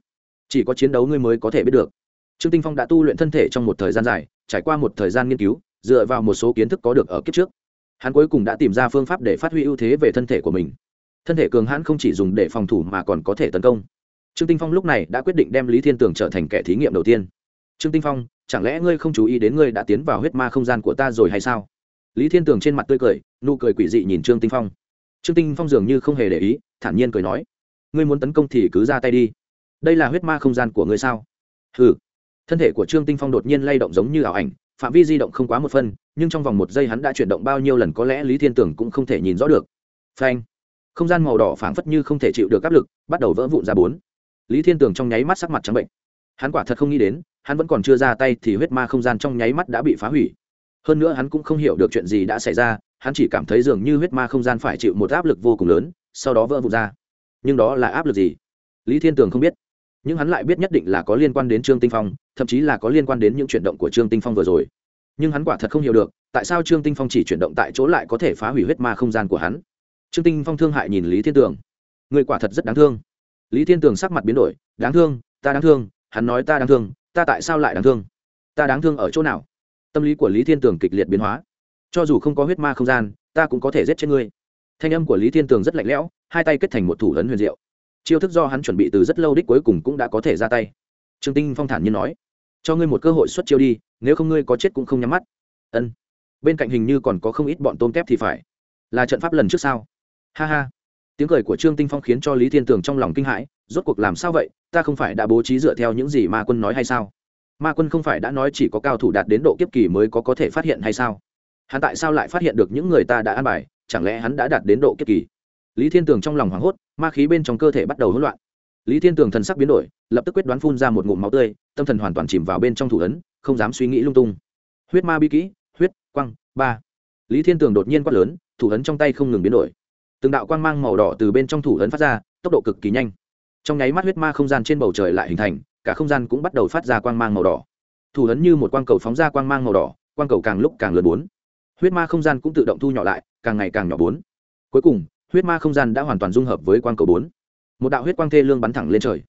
Chỉ có chiến đấu ngươi mới có thể biết được. Trương tinh phong đã tu luyện thân thể trong một thời gian dài, trải qua một thời gian nghiên cứu, dựa vào một số kiến thức có được ở kiếp trước. Hắn cuối cùng đã tìm ra phương pháp để phát huy ưu thế về thân thể của mình. Thân thể cường hãn không chỉ dùng để phòng thủ mà còn có thể tấn công. Trương tinh phong lúc này đã quyết định đem lý thiên tường trở thành kẻ thí nghiệm đầu tiên trương tinh phong, chẳng lẽ ngươi không chú ý đến ngươi đã tiến vào huyết ma không gian của ta rồi hay sao? Lý thiên tường trên mặt tươi cười, nụ cười quỷ dị nhìn trương tinh phong. Trương tinh phong dường như không hề để ý, thản nhiên cười nói, ngươi muốn tấn công thì cứ ra tay đi. Đây là huyết ma không gian của ngươi sao? Ừ thân thể của trương tinh phong đột nhiên lay động giống như ảo ảnh, phạm vi di động không quá một phân, nhưng trong vòng một giây hắn đã chuyển động bao nhiêu lần có lẽ lý thiên tưởng cũng không thể nhìn rõ được. Phanh. Không gian màu đỏ phảng phất như không thể chịu được áp lực, bắt đầu vỡ vụn ra bốn. Lý thiên tưởng trong nháy mắt sắc mặt trắng bệnh. Hắn quả thật không nghĩ đến hắn vẫn còn chưa ra tay thì huyết ma không gian trong nháy mắt đã bị phá hủy. Hơn nữa hắn cũng không hiểu được chuyện gì đã xảy ra, hắn chỉ cảm thấy dường như huyết ma không gian phải chịu một áp lực vô cùng lớn, sau đó vỡ vụn ra. Nhưng đó là áp lực gì? Lý thiên tường không biết. Nhưng hắn lại biết nhất định là có liên quan đến trương tinh phong, thậm chí là có liên quan đến những chuyển động của trương tinh phong vừa rồi. Nhưng hắn quả thật không hiểu được, tại sao trương tinh phong chỉ chuyển động tại chỗ lại có thể phá hủy huyết ma không gian của hắn? Trương tinh phong thương hại nhìn lý thiên tường. Người quả thật rất đáng thương. Lý thiên tường sắc mặt biến đổi, đáng thương, ta đáng thương, hắn nói ta đáng thương ta tại sao lại đáng thương? Ta đáng thương ở chỗ nào? Tâm lý của lý thiên tường kịch liệt biến hóa. Cho dù không có huyết ma không gian, ta cũng có thể giết chết ngươi. Thanh âm của lý thiên tường rất lạnh lẽo, hai tay kết thành một thủ ấn huyền diệu. Chiêu thức do hắn chuẩn bị từ rất lâu đích cuối cùng cũng đã có thể ra tay. Trương tinh phong thản nhiên nói, cho ngươi một cơ hội xuất chiêu đi, nếu không ngươi có chết cũng không nhắm mắt. Ân. Bên cạnh hình như còn có không ít bọn tôm kép thì phải. Là trận pháp lần trước sao? Ha ha. Tiếng cười của trương tinh phong khiến cho lý thiên tường trong lòng kinh hãi rốt cuộc làm sao vậy? Ta không phải đã bố trí dựa theo những gì ma quân nói hay sao? Ma quân không phải đã nói chỉ có cao thủ đạt đến độ kiếp kỳ mới có có thể phát hiện hay sao? Hắn tại sao lại phát hiện được những người ta đã an bài? Chẳng lẽ hắn đã đạt đến độ kiếp kỳ? Lý thiên tường trong lòng hoảng hốt, ma khí bên trong cơ thể bắt đầu hỗn loạn. Lý thiên tường thần sắc biến đổi, lập tức quyết đoán phun ra một ngụm máu tươi, tâm thần hoàn toàn chìm vào bên trong thủ ấn, không dám suy nghĩ lung tung. Huyết ma bi kỹ, huyết quăng ba. Lý thiên tường đột nhiên quát lớn, thủ ấn trong tay không ngừng biến đổi. Từng đạo quang mang màu đỏ từ bên trong thủ ấn phát ra, tốc độ cực kỳ nhanh trong nháy mắt huyết ma không gian trên bầu trời lại hình thành, cả không gian cũng bắt đầu phát ra quang mang màu đỏ. Thủ ấn như một quang cầu phóng ra quang mang màu đỏ, quang cầu càng lúc càng lớn bốn. Huyết ma không gian cũng tự động thu nhỏ lại, càng ngày càng nhỏ bốn. Cuối cùng, huyết ma không gian đã hoàn toàn dung hợp với quang cầu bốn. Một đạo huyết quang thê lương bắn thẳng lên trời.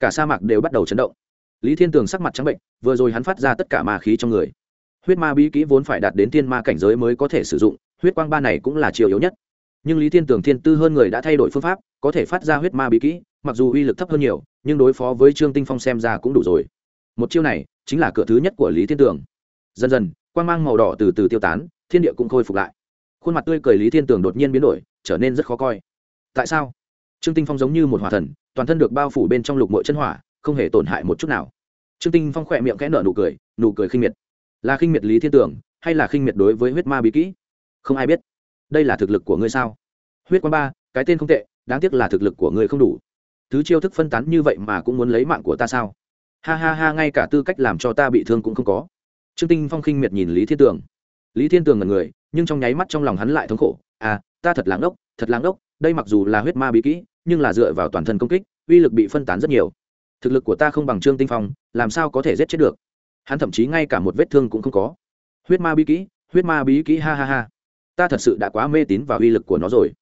Cả sa mạc đều bắt đầu chấn động. Lý thiên tường sắc mặt trắng bệnh, vừa rồi hắn phát ra tất cả ma khí trong người. Huyết ma bí kỹ vốn phải đạt đến thiên ma cảnh giới mới có thể sử dụng, huyết quang ba này cũng là chiều yếu nhất nhưng lý thiên tường thiên tư hơn người đã thay đổi phương pháp, có thể phát ra huyết ma bí kỹ, mặc dù uy lực thấp hơn nhiều, nhưng đối phó với trương tinh phong xem ra cũng đủ rồi. Một chiêu này chính là cửa thứ nhất của lý thiên tường dần dần, quang mang màu đỏ từ từ tiêu tán, thiên địa cũng khôi phục lại. Khuôn mặt tươi cười lý thiên tường đột nhiên biến đổi, trở nên rất khó coi. Tại sao? Trương tinh phong giống như một hỏa thần, toàn thân được bao phủ bên trong lục mội chân hỏa, không hề tổn hại một chút nào. Trương tinh phong khỏe miệng kẽ nở nụ cười nụ cười khinh miệt. Là khinh miệt lý thiên tường hay là khinh miệt đối với huyết ma bí kỹ? Không ai biết đây là thực lực của ngươi sao? Huyết quan ba, cái tên không tệ, đáng tiếc là thực lực của ngươi không đủ. Thứ chiêu thức phân tán như vậy mà cũng muốn lấy mạng của ta sao? Ha ha ha, ngay cả tư cách làm cho ta bị thương cũng không có. Trương tinh phong khinh miệt nhìn lý thiên tường. Lý thiên tường là người, nhưng trong nháy mắt trong lòng hắn lại thống khổ. À ta thật lãng đốc thật lãng đốc đây mặc dù là huyết ma bí kỹ, nhưng là dựa vào toàn thân công kích, uy lực bị phân tán rất nhiều. Thực lực của ta không bằng trương tinh phong, làm sao có thể giết chết được? Hắn thậm chí ngay cả một vết thương cũng không có. Huyết ma bí kỹ, huyết ma bí kỹ, ha ha ha ta thật sự đã quá mê tín vào uy lực của nó rồi.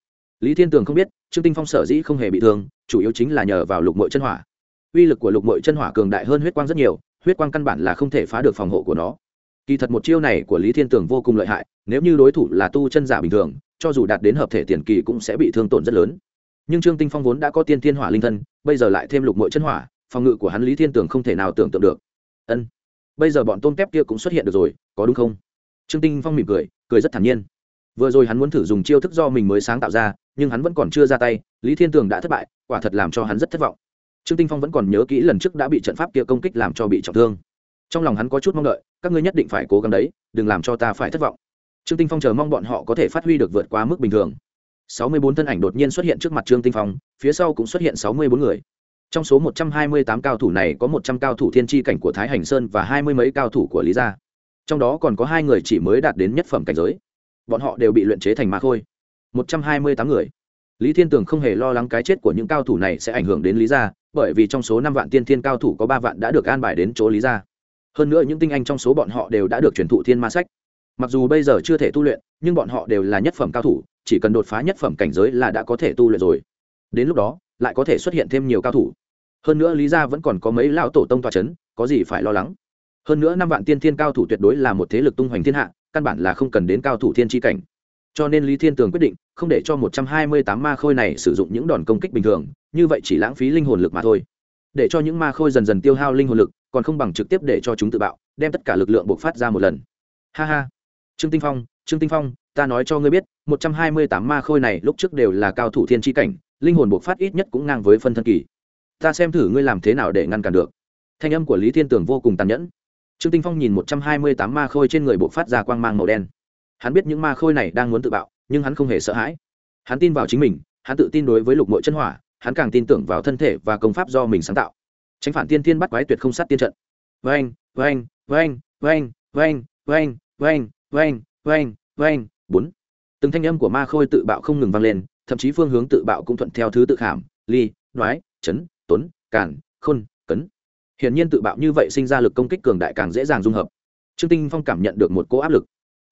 Lý thiên tường không biết, trương tinh phong sở dĩ không hề bị thương, chủ yếu chính là nhờ vào lục mội chân hỏa. Uy lực của lục mội chân hỏa cường đại hơn huyết quang rất nhiều, huyết quang căn bản là không thể phá được phòng hộ của nó. Kỳ thật một chiêu này của lý thiên tường vô cùng lợi hại, nếu như đối thủ là tu chân giả bình thường, cho dù đạt đến hợp thể tiền kỳ cũng sẽ bị thương tổn rất lớn. Nhưng trương tinh phong vốn đã có tiên thiên hỏa linh thân, bây giờ lại thêm lục mội chân hỏa, phòng ngự của hắn lý thiên tường không thể nào tưởng tượng được. Ân, bây giờ bọn tôm kép kia cũng xuất hiện được rồi, có đúng không? Trương tinh phong mỉm cười cười rất thản nhiên vừa rồi hắn muốn thử dùng chiêu thức do mình mới sáng tạo ra, nhưng hắn vẫn còn chưa ra tay, lý thiên tường đã thất bại, quả thật làm cho hắn rất thất vọng. Trương tinh phong vẫn còn nhớ kỹ lần trước đã bị trận pháp kia công kích làm cho bị trọng thương. Trong lòng hắn có chút mong đợi, các ngươi nhất định phải cố gắng đấy, đừng làm cho ta phải thất vọng. Trương tinh phong chờ mong bọn họ có thể phát huy được vượt qua mức bình thường. Sáu mươi bốn thân ảnh đột nhiên xuất hiện trước mặt trương tinh phong, phía sau cũng xuất hiện sáu mươi bốn người. Trong số một trăm hai mươi tám cao thủ này có một trăm cao thủ thiên tri cảnh của thái hành sơn và hai mươi mấy cao thủ của lý gia. Trong đó còn có hai người chỉ mới đạt đến nhất phẩm cảnh giới bọn họ đều bị luyện chế thành ma khôi. Một trăm hai mươi tám người. Lý thiên tường không hề lo lắng cái chết của những cao thủ này sẽ ảnh hưởng đến lý gia, bởi vì trong số năm vạn tiên thiên cao thủ có ba vạn đã được an bài đến chỗ lý gia. Hơn nữa những tinh anh trong số bọn họ đều đã được truyền thụ thiên ma sách. Mặc dù bây giờ chưa thể tu luyện, nhưng bọn họ đều là nhất phẩm cao thủ, chỉ cần đột phá nhất phẩm cảnh giới là đã có thể tu luyện rồi. Đến lúc đó, lại có thể xuất hiện thêm nhiều cao thủ. Hơn nữa lý gia vẫn còn có mấy lão tổ tông tòa c h ấ n có gì phải lo lắng? Hơn nữa năm vạn tiên thiên cao thủ tuyệt đối là một thế lực tung hoành thiên hạ căn bản là không cần đến cao thủ thiên tri cảnh. Cho nên lý thiên tường quyết định không để cho một trăm hai mươi tám ma khôi này sử dụng những đòn công kích bình thường, như vậy chỉ lãng phí linh hồn lực mà thôi. Để cho những ma khôi dần dần tiêu hao linh hồn lực, còn không bằng trực tiếp để cho chúng tự bạo, đem tất cả lực lượng buộc phát ra một lần. Ha ha. Trương tinh phong, trương tinh phong, ta nói cho ngươi biết, một trăm hai mươi tám ma khôi này lúc trước đều là cao thủ thiên tri cảnh, linh hồn buộc phát ít nhất cũng ngang với phân thân kỳ. Ta xem thử ngươi làm thế nào để ngăn cản được. Thanh âm của lý thiên tường vô cùng tàn nhẫn trương tinh phong nhìn một trăm hai mươi tám ma khôi trên người bộ phát ra quang mang màu đen. Hắn biết những ma khôi này đang muốn tự bạo, nhưng hắn không hề sợ hãi. Hắn tin vào chính mình, hắn tự tin đối với lục mội chân hỏa, hắn càng tin tưởng vào thân thể và công pháp do mình sáng tạo. Tránh phản tiên tiên bắt quái tuyệt không sát tiên trận. Vang vang vang vang vang vang vang vang vang vang bốn. Từng thanh âm của ma khôi tự bạo không ngừng vang lên, thậm chí phương hướng tự bạo cũng thuận theo thứ tự khảm ly, đoái, chấn, tuấn cản khôn hiển nhiên tự bạo như vậy sinh ra lực công kích cường đại càng dễ dàng dung hợp. Trương tinh phong cảm nhận được một cỗ áp lực.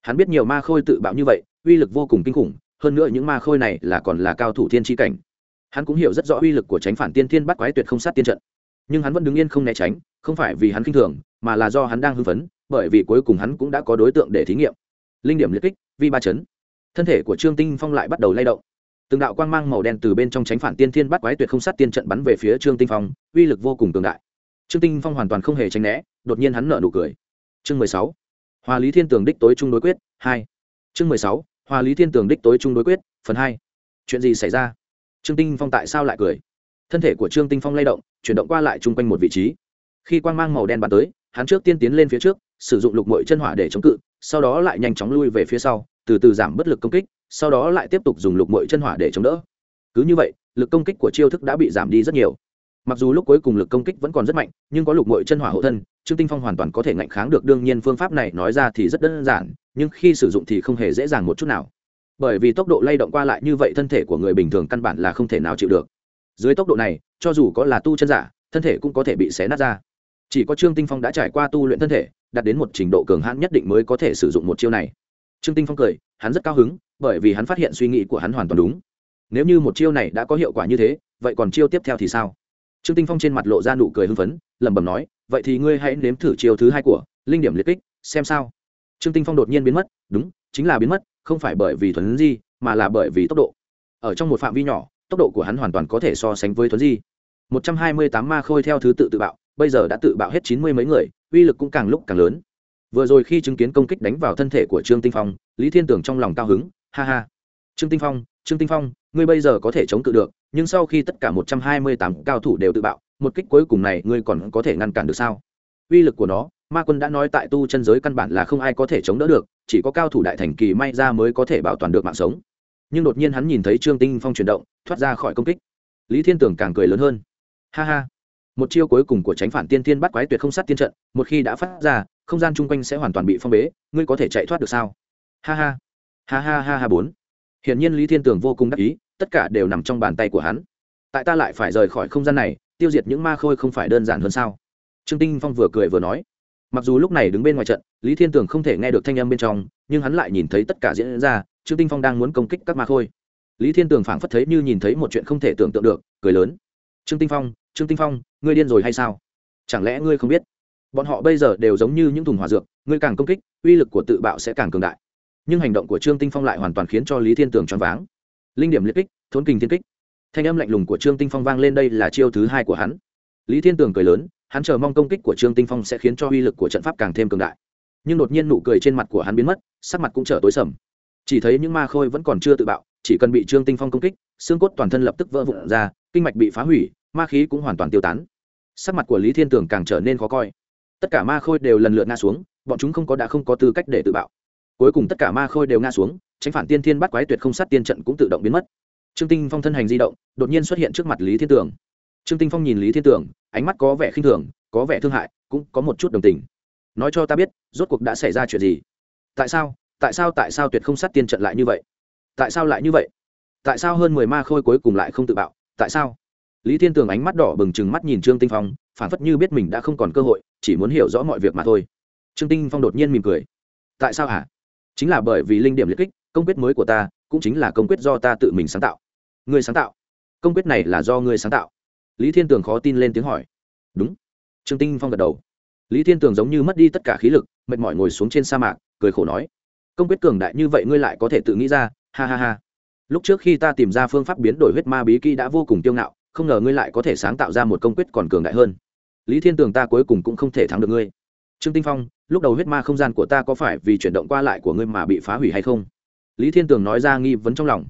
Hắn biết nhiều ma khôi tự bạo như vậy, uy lực vô cùng kinh khủng, hơn nữa những ma khôi này là còn là cao thủ thiên tri cảnh. Hắn cũng hiểu rất rõ uy lực của tránh phản tiên thiên bắt quái tuyệt không sát tiên trận. Nhưng hắn vẫn đứng yên không né tránh, không phải vì hắn k thường, mà là do hắn đang hưng phấn, bởi vì cuối cùng hắn cũng đã có đối tượng để thí nghiệm. Linh điểm liệt kích, vi ba chấn. Thân thể của trương tinh phong lại bắt đầu lay động. Từng đạo quang mang màu đen từ bên trong tránh phản tiên thiên bắt quái tuyệt không sát tiên trận bắn về phía trương tinh phong, uy lực vô cùng cường đại trương tinh phong hoàn toàn không hề tránh né, đột nhiên hắn nở nụ cười. Chương mười sáu. Hòa lý thiên tường đích tối trung đối quyết, hai. Chương mười sáu. Hòa lý thiên tường đích tối trung đối quyết, phần hai. Chuyện gì xảy ra? Trương tinh phong tại sao lại cười? Thân thể của trương tinh phong lay động, chuyển động qua lại chung quanh một vị trí. Khi quang mang màu đen bắn tới, hắn trước tiên tiến lên phía trước, sử dụng lục mội chân hỏa để chống cự, sau đó lại nhanh chóng lui về phía sau, từ từ giảm bất lực công kích, sau đó lại tiếp tục dùng lục mội chân hỏa để chống đỡ. Cứ như vậy, lực công kích của chiêu thức đã bị giảm đi rất nhiều mặc dù lúc cuối cùng lực công kích vẫn còn rất mạnh, nhưng có lục mội chân hỏa hộ thân, trương tinh phong hoàn toàn có thể ngạnh kháng được đương nhiên phương pháp này nói ra thì rất đơn giản, nhưng khi sử dụng thì không hề dễ dàng một chút nào. Bởi vì tốc độ lay động qua lại như vậy thân thể của người bình thường căn bản là không thể nào chịu được. Dưới tốc độ này, cho dù có là tu chân giả, thân thể cũng có thể bị xé nát ra. Chỉ có trương tinh phong đã trải qua tu luyện thân thể, đạt đến một trình độ cường hãn nhất định mới có thể sử dụng một chiêu này. Trương tinh phong cười, hắn rất cao hứng, bởi vì hắn phát hiện suy nghĩ của hắn hoàn toàn đúng. Nếu như một chiêu này đã có hiệu quả như thế, vậy còn chiêu tiếp theo thì sao? Trương tinh phong trên mặt lộ ra nụ cười hưng phấn, lẩm bẩm nói, vậy thì ngươi hãy nếm thử chiêu thứ hai của linh điểm liệt kích, xem sao. Trương tinh phong đột nhiên biến mất, đúng, chính là biến mất, không phải bởi vì thuấn di, mà là bởi vì tốc độ. Ở trong một phạm vi nhỏ, tốc độ của hắn hoàn toàn có thể so sánh với thuấn di. Một trăm hai mươi tám ma khôi theo thứ tự tự bạo, bây giờ đã tự bạo hết chín mươi mấy người, uy lực cũng càng lúc càng lớn. Vừa rồi khi chứng kiến công kích đánh vào thân thể của trương tinh phong, lý thiên tưởng trong lòng cao hứng, ha ha. Trương tinh phong trương tinh phong, ngươi bây giờ có thể chống cự được, nhưng sau khi tất cả một trăm hai mươi tám cao thủ đều tự bạo, một kích cuối cùng này ngươi còn có thể ngăn cản được sao? Uy lực của nó, ma quân đã nói tại tu chân giới căn bản là không ai có thể chống đỡ được, chỉ có cao thủ đại thành kỳ may ra mới có thể bảo toàn được mạng sống. Nhưng đột nhiên hắn nhìn thấy trương tinh phong chuyển động, thoát ra khỏi công kích. Lý thiên tưởng càng cười lớn hơn. Ha ha. Một chiêu cuối cùng của tránh phản tiên Thiên bắt quái tuyệt không sát tiên trận, một khi đã phát ra, không gian chung quanh sẽ hoàn toàn bị phong bế, ngươi có thể chạy thoát được sao? Ha ha. Ha ha ha ha bốn hiển nhiên lý thiên tường vô cùng đắc ý, tất cả đều nằm trong bàn tay của hắn. Tại ta lại phải rời khỏi không gian này, tiêu diệt những ma khôi không phải đơn giản hơn sao? Trương tinh phong vừa cười vừa nói. Mặc dù lúc này đứng bên ngoài trận, lý thiên tường không thể nghe được thanh âm bên trong, nhưng hắn lại nhìn thấy tất cả diễn ra, trương tinh phong đang muốn công kích các ma khôi. Lý thiên tường phảng phất thấy như nhìn thấy một chuyện không thể tưởng tượng được, cười lớn. Trương tinh phong, trương tinh phong, ngươi điên rồi hay sao? Chẳng lẽ ngươi không biết? Bọn họ bây giờ đều giống như những thùng hỏa dược, ngươi càng công kích, uy lực của tự bạo sẽ càng cường đại nhưng hành động của trương tinh phong lại hoàn toàn khiến cho lý thiên tường choáng váng. Linh điểm liệt kích, thốn kình thiên kích. Thanh âm lạnh lùng của trương tinh phong vang lên đây là chiêu thứ hai của hắn. Lý thiên tường cười lớn, hắn chờ mong công kích của trương tinh phong sẽ khiến cho uy lực của trận pháp càng thêm cường đại. Nhưng đột nhiên nụ cười trên mặt của hắn biến mất, sắc mặt cũng trở tối sầm. Chỉ thấy những ma khôi vẫn còn chưa tự bạo, chỉ cần bị trương tinh phong công kích, xương cốt toàn thân lập tức vỡ vụn ra, kinh mạch bị phá hủy, ma khí cũng hoàn toàn tiêu tán. Sắc mặt của lý thiên tường càng trở nên khó coi. Tất cả ma khôi đều lần lượt ngã xuống, bọn chúng không có đã không có tư cách để tự bạo cuối cùng tất cả ma khôi đều ngã xuống, tránh phản tiên thiên bắt quái tuyệt không sát tiên trận cũng tự động biến mất. Trương tinh phong thân hành di động, đột nhiên xuất hiện trước mặt lý thiên tường. Trương tinh phong nhìn lý thiên tường, ánh mắt có vẻ khinh thường, có vẻ thương hại, cũng có một chút đồng tình. Nói cho ta biết, rốt cuộc đã xảy ra chuyện gì? Tại sao tại sao tại sao tuyệt không sát tiên trận lại như vậy? Tại sao lại như vậy? Tại sao hơn mười ma khôi cuối cùng lại không tự bạo? Tại sao? Lý thiên tường ánh mắt đỏ bừng chừng mắt nhìn trương tinh phong, phản phất như biết mình đã không còn cơ hội, chỉ muốn hiểu rõ mọi việc mà thôi. Trương tinh phong đột nhiên mỉm cười. Tại sao hả? Chính là bởi vì linh điểm liệt kích, công quyết mới của ta, cũng chính là công quyết do ta tự mình sáng tạo. Người sáng tạo. Công quyết này là do ngươi sáng tạo. Lý thiên tường khó tin lên tiếng hỏi. Đúng. Trương tinh phong gật đầu. Lý thiên tường giống như mất đi tất cả khí lực, mệt mỏi ngồi xuống trên sa mạc, cười khổ nói. Công quyết cường đại như vậy ngươi lại có thể tự nghĩ ra, ha ha ha. Lúc trước khi ta tìm ra phương pháp biến đổi huyết ma bí kỹ đã vô cùng tiêu ngạo, không ngờ ngươi lại có thể sáng tạo ra một công quyết còn cường đại hơn. Lý thiên tường ta cuối cùng cũng không thể thắng được ngươi. Trương tinh phong lúc đầu huyết ma không gian của ta có phải vì chuyển động qua lại của ngươi mà bị phá hủy hay không? Lý thiên tường nói ra nghi vấn trong lòng.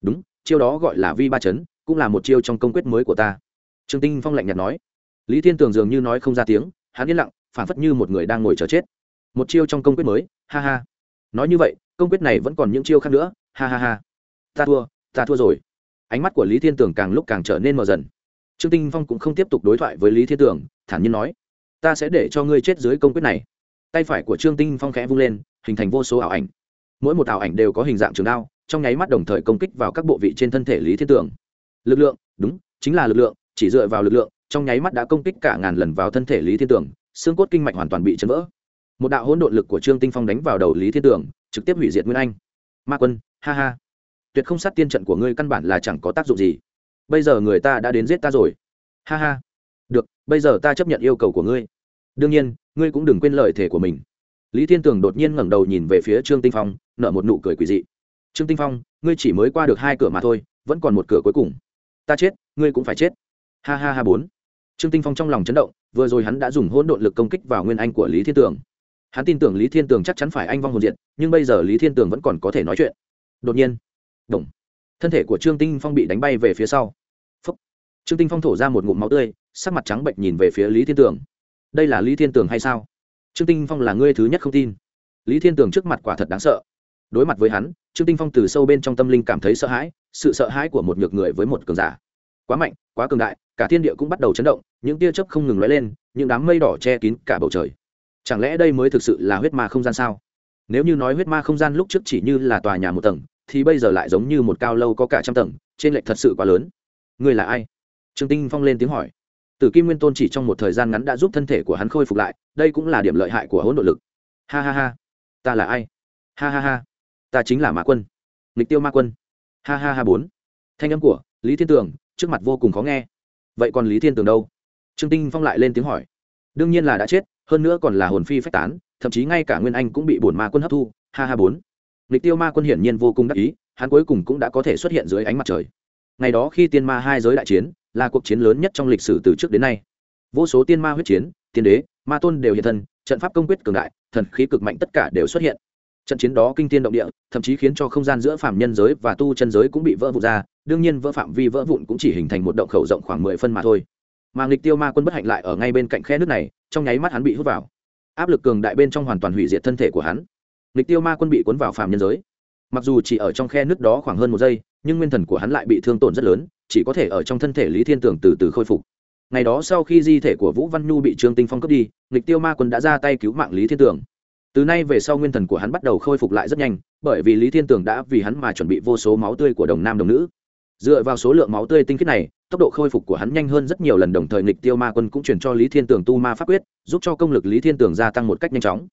Đúng, chiêu đó gọi là vi ba chấn, cũng là một chiêu trong công quyết mới của ta. Trương tinh phong lạnh nhạt nói. Lý thiên tường dường như nói không ra tiếng, hắn yên lặng, phản phất như một người đang ngồi chờ chết. Một chiêu trong công quyết mới, ha ha. Nói như vậy, công quyết này vẫn còn những chiêu khác nữa, ha ha ha. Ta thua ta thua rồi. Ánh mắt của lý thiên tường càng lúc càng trở nên mờ dần. Trương tinh phong cũng không tiếp tục đối thoại với lý thiên tường, thản nhiên nói. Ta sẽ để cho ngươi chết dưới công quyết này tay phải của trương tinh phong khẽ vung lên hình thành vô số ảo ảnh mỗi một ảo ảnh đều có hình dạng trường đao trong nháy mắt đồng thời công kích vào các bộ vị trên thân thể lý thiên tường lực lượng đúng chính là lực lượng chỉ dựa vào lực lượng trong nháy mắt đã công kích cả ngàn lần vào thân thể lý thiên tường xương cốt kinh mạch hoàn toàn bị chấn vỡ một đạo hỗn độn lực của trương tinh phong đánh vào đầu lý thiên tường trực tiếp hủy diệt nguyên anh ma quân ha ha tuyệt không sát tiên trận của ngươi căn bản là chẳng có tác dụng gì bây giờ người ta đã đến giết ta rồi ha ha được bây giờ ta chấp nhận yêu cầu của ngươi đương nhiên ngươi cũng đừng quên lời thể của mình. Lý thiên tường đột nhiên ngẩng đầu nhìn về phía trương tinh phong, nở một nụ cười quỷ dị. Trương tinh phong, ngươi chỉ mới qua được hai cửa mà thôi, vẫn còn một cửa cuối cùng. Ta chết, ngươi cũng phải chết. Ha ha ha bốn. Trương tinh phong trong lòng chấn động, vừa rồi hắn đã dùng hỗn độn lực công kích vào nguyên anh của lý thiên tường. Hắn tin tưởng lý thiên tường chắc chắn phải anh vong hồn diện nhưng bây giờ lý thiên tường vẫn còn có thể nói chuyện. Đột nhiên đồng thân thể của trương tinh phong bị đánh bay về phía sau. Phúc. trương tinh phong thổ ra một ngụm máu tươi, sắc mặt trắng bệnh nhìn về phía lý thiên tường đây là lý thiên tường hay sao? Trương tinh phong là ngươi thứ nhất không tin. Lý thiên tường trước mặt quả thật đáng sợ. Đối mặt với hắn, trương tinh phong từ sâu bên trong tâm linh cảm thấy sợ hãi, sự sợ hãi của một ngược người với một cường giả. Quá mạnh, quá cường đại, cả thiên địa cũng bắt đầu chấn động, những tia chớp không ngừng lóe lên, những đám mây đỏ che kín cả bầu trời. Chẳng lẽ đây mới thực sự là huyết ma không gian sao? Nếu như nói huyết ma không gian lúc trước chỉ như là tòa nhà một tầng, thì bây giờ lại giống như một cao lâu có cả trăm tầng, trên lệch thật sự quá lớn. Ngươi là ai? Trương tinh phong lên tiếng hỏi tử kim nguyên tôn chỉ trong một thời gian ngắn đã giúp thân thể của hắn khôi phục lại, đây cũng là điểm lợi hại của hỗn độ lực. Ha ha ha. Ta là ai? Ha ha ha. Ta chính là Ma quân. Lịch tiêu ma quân. Ha ha ha bốn. Thanh âm của lý thiên tường trước mặt vô cùng khó nghe. Vậy còn lý thiên tường đâu? Trương tinh phong lại lên tiếng hỏi. Đương nhiên là đã chết, hơn nữa còn là hồn phi phách tán, thậm chí ngay cả nguyên anh cũng bị bổn ma quân hấp thu. Ha ha bốn. Lịch tiêu ma quân hiển nhiên vô cùng đắc ý, hắn cuối cùng cũng đã có thể xuất hiện dưới ánh mặt trời. Ngày đó khi tiên ma hai giới đại chiến là cuộc chiến lớn nhất trong lịch sử từ trước đến nay. Vô số tiên ma huyết chiến, tiên đế, ma tôn đều hiện thân, trận pháp công quyết cường đại, thần khí cực mạnh tất cả đều xuất hiện. Trận chiến đó kinh tiên động địa, thậm chí khiến cho không gian giữa phạm nhân giới và tu chân giới cũng bị vỡ vụn ra, đương nhiên vỡ phạm vi vỡ vụn cũng chỉ hình thành một động khẩu rộng khoảng mười phân mà thôi. Mà nghịch tiêu ma quân bất hạnh lại ở ngay bên cạnh khe nước này, trong nháy mắt hắn bị hút vào. Áp lực cường đại bên trong hoàn toàn hủy diệt thân thể của hắn. Nghịch tiêu ma quân bị cuốn vào phạm nhân giới. Mặc dù chỉ ở trong khe nước đó khoảng hơn một giây nhưng nguyên thần của hắn lại bị thương tổn rất lớn, chỉ có thể ở trong thân thể lý thiên tường từ từ khôi phục. Ngày đó sau khi di thể của vũ văn nhu bị trương tinh phong cướp đi, nghịch tiêu ma quân đã ra tay cứu mạng lý thiên tường từ nay về sau nguyên thần của hắn bắt đầu khôi phục lại rất nhanh, bởi vì lý thiên tường đã vì hắn mà chuẩn bị vô số máu tươi của đồng nam đồng nữ. Dựa vào số lượng máu tươi tinh khiết này, tốc độ khôi phục của hắn nhanh hơn rất nhiều lần, đồng thời nghịch tiêu ma quân cũng chuyển cho lý thiên tường tu ma pháp quyết, giúp cho công lực lý thiên tường gia tăng một cách nhanh chóng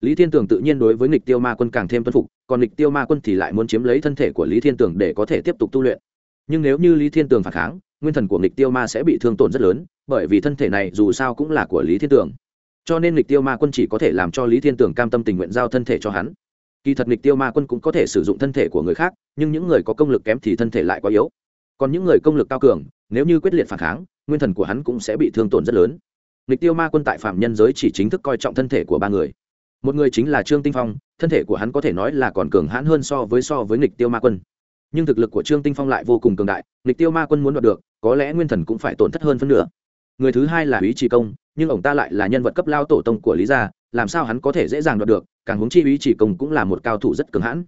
lý thiên tường tự nhiên đối với nghịch tiêu ma quân càng thêm tuân phục, còn nghịch tiêu ma quân thì lại muốn chiếm lấy thân thể của lý thiên tường để có thể tiếp tục tu luyện. Nhưng nếu như lý thiên tường phản kháng, nguyên thần của nghịch tiêu ma sẽ bị thương tổn rất lớn, bởi vì thân thể này dù sao cũng là của lý thiên tường. Cho nên nghịch tiêu ma quân chỉ có thể làm cho lý thiên tường cam tâm tình nguyện giao thân thể cho hắn. Kỳ thật nghịch tiêu ma quân cũng có thể sử dụng thân thể của người khác, nhưng những người có công lực kém thì thân thể lại quá yếu. Còn những người công lực cao cường, nếu như quyết liệt phản kháng, nguyên thần của hắn cũng sẽ bị thương tổn rất lớn. Nghịch tiêu ma quân tại phạm nhân giới chỉ chính thức coi trọng thân thể của ba người một người chính là trương tinh phong, thân thể của hắn có thể nói là còn cường hãn hơn so với so với nghịch tiêu ma quân. Nhưng thực lực của trương tinh phong lại vô cùng cường đại, nghịch tiêu ma quân muốn đoạt được, có lẽ nguyên thần cũng phải tổn thất hơn phân nửa. Người thứ hai là ý trì công, nhưng ông ta lại là nhân vật cấp lao tổ tông của lý gia, làm sao hắn có thể dễ dàng đoạt được, càng huống chi ý trì công cũng là một cao thủ rất cường hãn.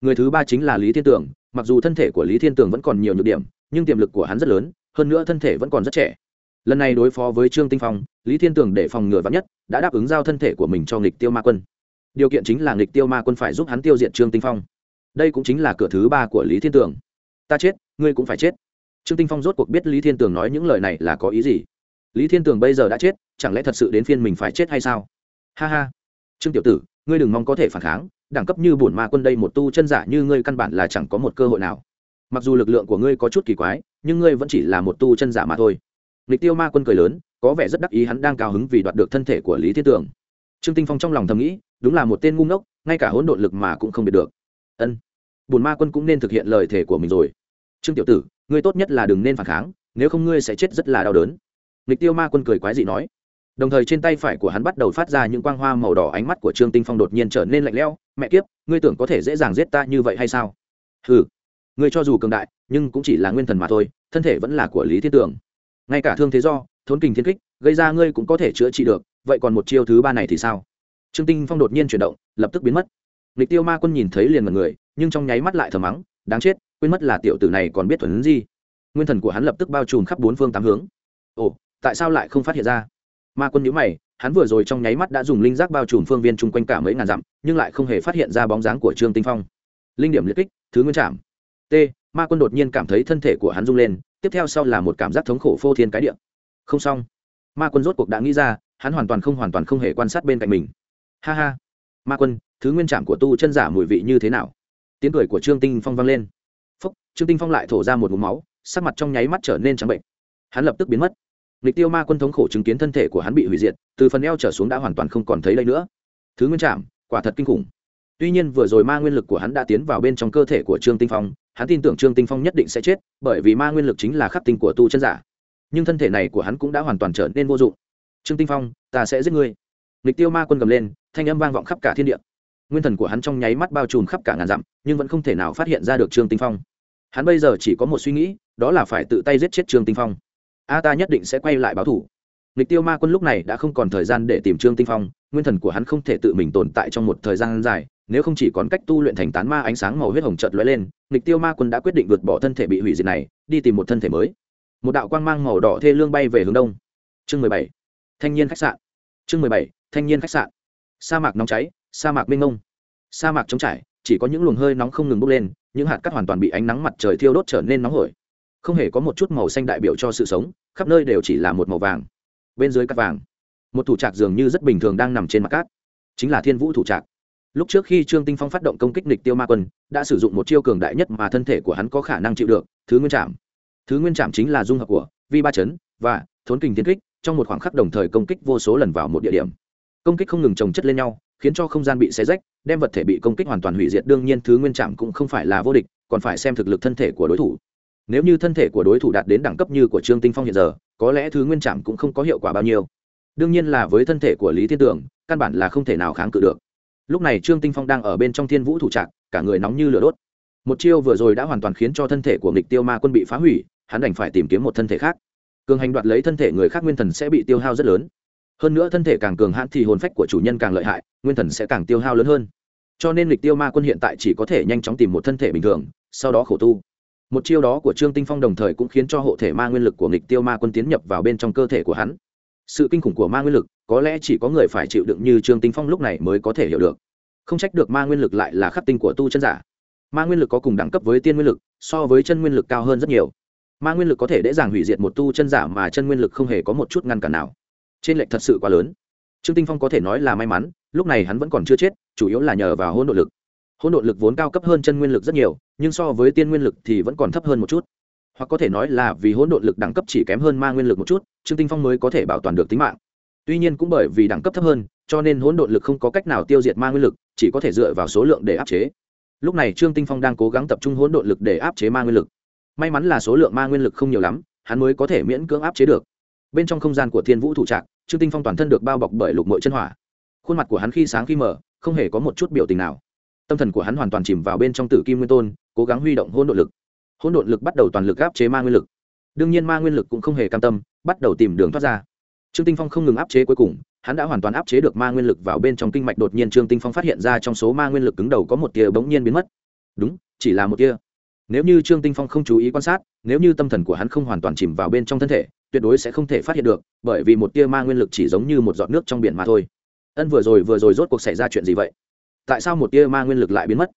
Người thứ ba chính là lý thiên tường mặc dù thân thể của lý thiên tường vẫn còn nhiều nhược điểm, nhưng tiềm lực của hắn rất lớn, hơn nữa thân thể vẫn còn rất trẻ lần này đối phó với trương tinh phong, lý thiên tường để phòng ngừa vắn nhất, đã đáp ứng giao thân thể của mình cho nghịch tiêu ma quân. Điều kiện chính là nghịch tiêu ma quân phải giúp hắn tiêu diệt trương tinh phong. Đây cũng chính là cửa thứ ba của lý thiên tường ta chết, ngươi cũng phải chết. Trương tinh phong rốt cuộc biết lý thiên tường nói những lời này là có ý gì. Lý thiên tường bây giờ đã chết, chẳng lẽ thật sự đến phiên mình phải chết hay sao? Ha ha. Trương tiểu tử, ngươi đừng mong có thể phản kháng, đẳng cấp như bổn ma quân đây một tu chân giả như ngươi căn bản là chẳng có một cơ hội nào. Mặc dù lực lượng của ngươi có chút kỳ quái, nhưng ngươi vẫn chỉ là một tu chân giả mà thôi lịch tiêu ma quân cười lớn, có vẻ rất đắc ý hắn đang cao hứng vì đoạt được thân thể của lý thiên tường. Trương tinh phong trong lòng thầm nghĩ, đúng là một tên ngu ngốc, ngay cả hỗn độn lực mà cũng không biết được. Ân bùn ma quân cũng nên thực hiện lời thể của mình rồi. Trương tiểu tử, ngươi tốt nhất là đừng nên phản kháng, nếu không ngươi sẽ chết rất là đau đớn. Lịch tiêu ma quân cười quái dị nói. Đồng thời trên tay phải của hắn bắt đầu phát ra những quang hoa màu đỏ ánh mắt của trương tinh phong đột nhiên trở nên lạnh lẽo. Mẹ kiếp, ngươi tưởng có thể dễ dàng giết ta như vậy hay sao? Ừ ngươi cho dù cường đại, nhưng cũng chỉ là nguyên thần mà thôi, thân thể vẫn là của lý thiên tưởng ngay cả thương thế do, thốn kình thiên kích, gây ra ngươi cũng có thể chữa trị được, vậy còn một chiêu thứ ba này thì sao? Trương tinh phong đột nhiên chuyển động, lập tức biến mất. Lịch tiêu ma quân nhìn thấy liền mật người, nhưng trong nháy mắt lại thở mắng, đáng chết, quên mất là tiểu tử này còn biết thuần gì. Nguyên thần của hắn lập tức bao trùm khắp bốn phương tám hướng. Ồ, tại sao lại không phát hiện ra? Ma quân nhíu mày, hắn vừa rồi trong nháy mắt đã dùng linh giác bao trùm phương viên chung quanh cả mấy ngàn dặm, nhưng lại không hề phát hiện ra bóng dáng của trương tinh phong. Linh điểm liệt kích, thứ nguyên trạm t, ma quân đột nhiên cảm thấy thân thể của hắn rung lên tiếp theo sau là một cảm giác thống khổ phô thiên cái địa. Không xong. Ma quân rốt cuộc đã nghĩ ra, hắn hoàn toàn không hoàn toàn không hề quan sát bên cạnh mình. Ha ha. Ma quân, thứ nguyên trạm của tu chân giả mùi vị như thế nào? Tiếng cười của trương tinh phong vang lên. Phúc, trương tinh phong lại thổ ra một ngụm máu, sắc mặt trong nháy mắt trở nên trắng bệnh. Hắn lập tức biến mất. Lịch tiêu ma quân thống khổ chứng kiến thân thể của hắn bị hủy diệt, từ phần eo trở xuống đã hoàn toàn không còn thấy đây nữa. Thứ nguyên trạm quả thật kinh khủng. Tuy nhiên vừa rồi ma nguyên lực của hắn đã tiến vào bên trong cơ thể của trương tinh phong hắn tin tưởng trương tinh phong nhất định sẽ chết, bởi vì ma nguyên lực chính là khắc tinh của tu chân giả. Nhưng thân thể này của hắn cũng đã hoàn toàn trở nên vô dụng. Trương tinh phong, ta sẽ giết ngươi. Lịch tiêu ma quân gầm lên, thanh âm vang vọng khắp cả thiên địa. Nguyên thần của hắn trong nháy mắt bao trùm khắp cả ngàn dặm, nhưng vẫn không thể nào phát hiện ra được trương tinh phong. Hắn bây giờ chỉ có một suy nghĩ, đó là phải tự tay giết chết trương tinh phong. A, ta nhất định sẽ quay lại báo thủ. Lịch tiêu ma quân lúc này đã không còn thời gian để tìm trương tinh phong, nguyên thần của hắn không thể tự mình tồn tại trong một thời gian dài nếu không chỉ còn cách tu luyện thành tán ma ánh sáng màu huyết hồng chợt lóe lên lịch tiêu ma quân đã quyết định vượt bỏ thân thể bị hủy diệt này, đi tìm một thân thể mới. Một đạo quang mang màu đỏ thê lương bay về hướng đông. Chương mười bảy. Thanh niên khách sạn. Chương mười bảy. Thanh niên khách sạn. Sa mạc nóng cháy, sa mạc mênh mông. Sa mạc trống trải, chỉ có những luồng hơi nóng không ngừng bốc lên, những hạt cát hoàn toàn bị ánh nắng mặt trời thiêu đốt trở nên nóng hổi. Không hề có một chút màu xanh đại biểu cho sự sống, khắp nơi đều chỉ là một màu vàng. Bên dưới cát vàng, một thủ trạc dường như rất bình thường đang nằm trên mặt cát. Chính là thiên vũ thủ trạc lúc trước khi trương tinh phong phát động công kích nịch tiêu ma quân, đã sử dụng một chiêu cường đại nhất mà thân thể của hắn có khả năng chịu được, thứ nguyên trạm thứ nguyên trạm chính là dung hợp của vi ba chấn và thốn kình thiên kích, trong một khoảng khắc đồng thời công kích vô số lần vào một địa điểm. Công kích không ngừng trồng chất lên nhau, khiến cho không gian bị xé rách, đem vật thể bị công kích hoàn toàn hủy diệt. Đương nhiên thứ nguyên trạm cũng không phải là vô địch, còn phải xem thực lực thân thể của đối thủ. Nếu như thân thể của đối thủ đạt đến đẳng cấp như của trương tinh phong hiện giờ, có lẽ thứ nguyên trạm cũng không có hiệu quả bao nhiêu. Đương nhiên là với thân thể của lý thiên tưởng, căn bản là không thể nào kháng cự được lúc này trương tinh phong đang ở bên trong thiên vũ thủ trạc, cả người nóng như lửa đốt. Một chiêu vừa rồi đã hoàn toàn khiến cho thân thể của nghịch tiêu ma quân bị phá hủy, hắn đành phải tìm kiếm một thân thể khác. Cường hành đoạt lấy thân thể người khác nguyên thần sẽ bị tiêu hao rất lớn. Hơn nữa thân thể càng cường hãn thì hồn phách của chủ nhân càng lợi hại, nguyên thần sẽ càng tiêu hao lớn hơn. Cho nên lịch tiêu ma quân hiện tại chỉ có thể nhanh chóng tìm một thân thể bình thường, sau đó khổ tu. Một chiêu đó của trương tinh phong đồng thời cũng khiến cho hộ thể ma nguyên lực của nghịch tiêu ma quân tiến nhập vào bên trong cơ thể của hắn. Sự kinh khủng của ma nguyên lực có lẽ chỉ có người phải chịu đựng như trương tinh phong lúc này mới có thể hiểu được. Không trách được ma nguyên lực lại là khắc tinh của tu chân giả. Ma nguyên lực có cùng đẳng cấp với tiên nguyên lực, so với chân nguyên lực cao hơn rất nhiều. Ma nguyên lực có thể dễ dàng hủy diệt một tu chân giả mà chân nguyên lực không hề có một chút ngăn cản nào. Trên lệch thật sự quá lớn. Trương tinh phong có thể nói là may mắn, lúc này hắn vẫn còn chưa chết, chủ yếu là nhờ vào hôn nội lực. Hôn nội lực vốn cao cấp hơn chân nguyên lực rất nhiều, nhưng so với tiên nguyên lực thì vẫn còn thấp hơn một chút. Hoặc có thể nói là vì hỗn độn lực đẳng cấp chỉ kém hơn ma nguyên lực một chút, trương tinh phong mới có thể bảo toàn được tính mạng tuy nhiên cũng bởi vì đẳng cấp thấp hơn, cho nên hỗn độn lực không có cách nào tiêu diệt ma nguyên lực, chỉ có thể dựa vào số lượng để áp chế. Lúc này trương tinh phong đang cố gắng tập trung hỗn độn lực để áp chế ma nguyên lực. May mắn là số lượng ma nguyên lực không nhiều lắm, hắn mới có thể miễn cưỡng áp chế được. Bên trong không gian của thiên vũ thủ trạc, trương tinh phong toàn thân được bao bọc bởi lục mội chân hỏa. Khuôn mặt của hắn khi sáng khi mở không hề có một chút biểu tình nào. Tâm thần của hắn hoàn toàn chìm vào bên trong tử kim nguyên tôn, cố gắng huy động hỗn độn lực. Hỗn độn lực bắt đầu toàn lực áp chế ma nguyên lực. Đương nhiên ma nguyên lực cũng không hề cam tâm, bắt đầu tìm đường thoát ra trương tinh phong không ngừng áp chế cuối cùng, hắn đã hoàn toàn áp chế được ma nguyên lực vào bên trong kinh mạch, đột nhiên trương tinh phong phát hiện ra trong số ma nguyên lực cứng đầu có một tia bỗng nhiên biến mất. Đúng, chỉ là một tia. Nếu như trương tinh phong không chú ý quan sát, nếu như tâm thần của hắn không hoàn toàn chìm vào bên trong thân thể, tuyệt đối sẽ không thể phát hiện được, bởi vì một tia ma nguyên lực chỉ giống như một giọt nước trong biển mà thôi. Ân vừa rồi vừa rồi rốt cuộc xảy ra chuyện gì vậy? Tại sao một tia ma nguyên lực lại biến mất?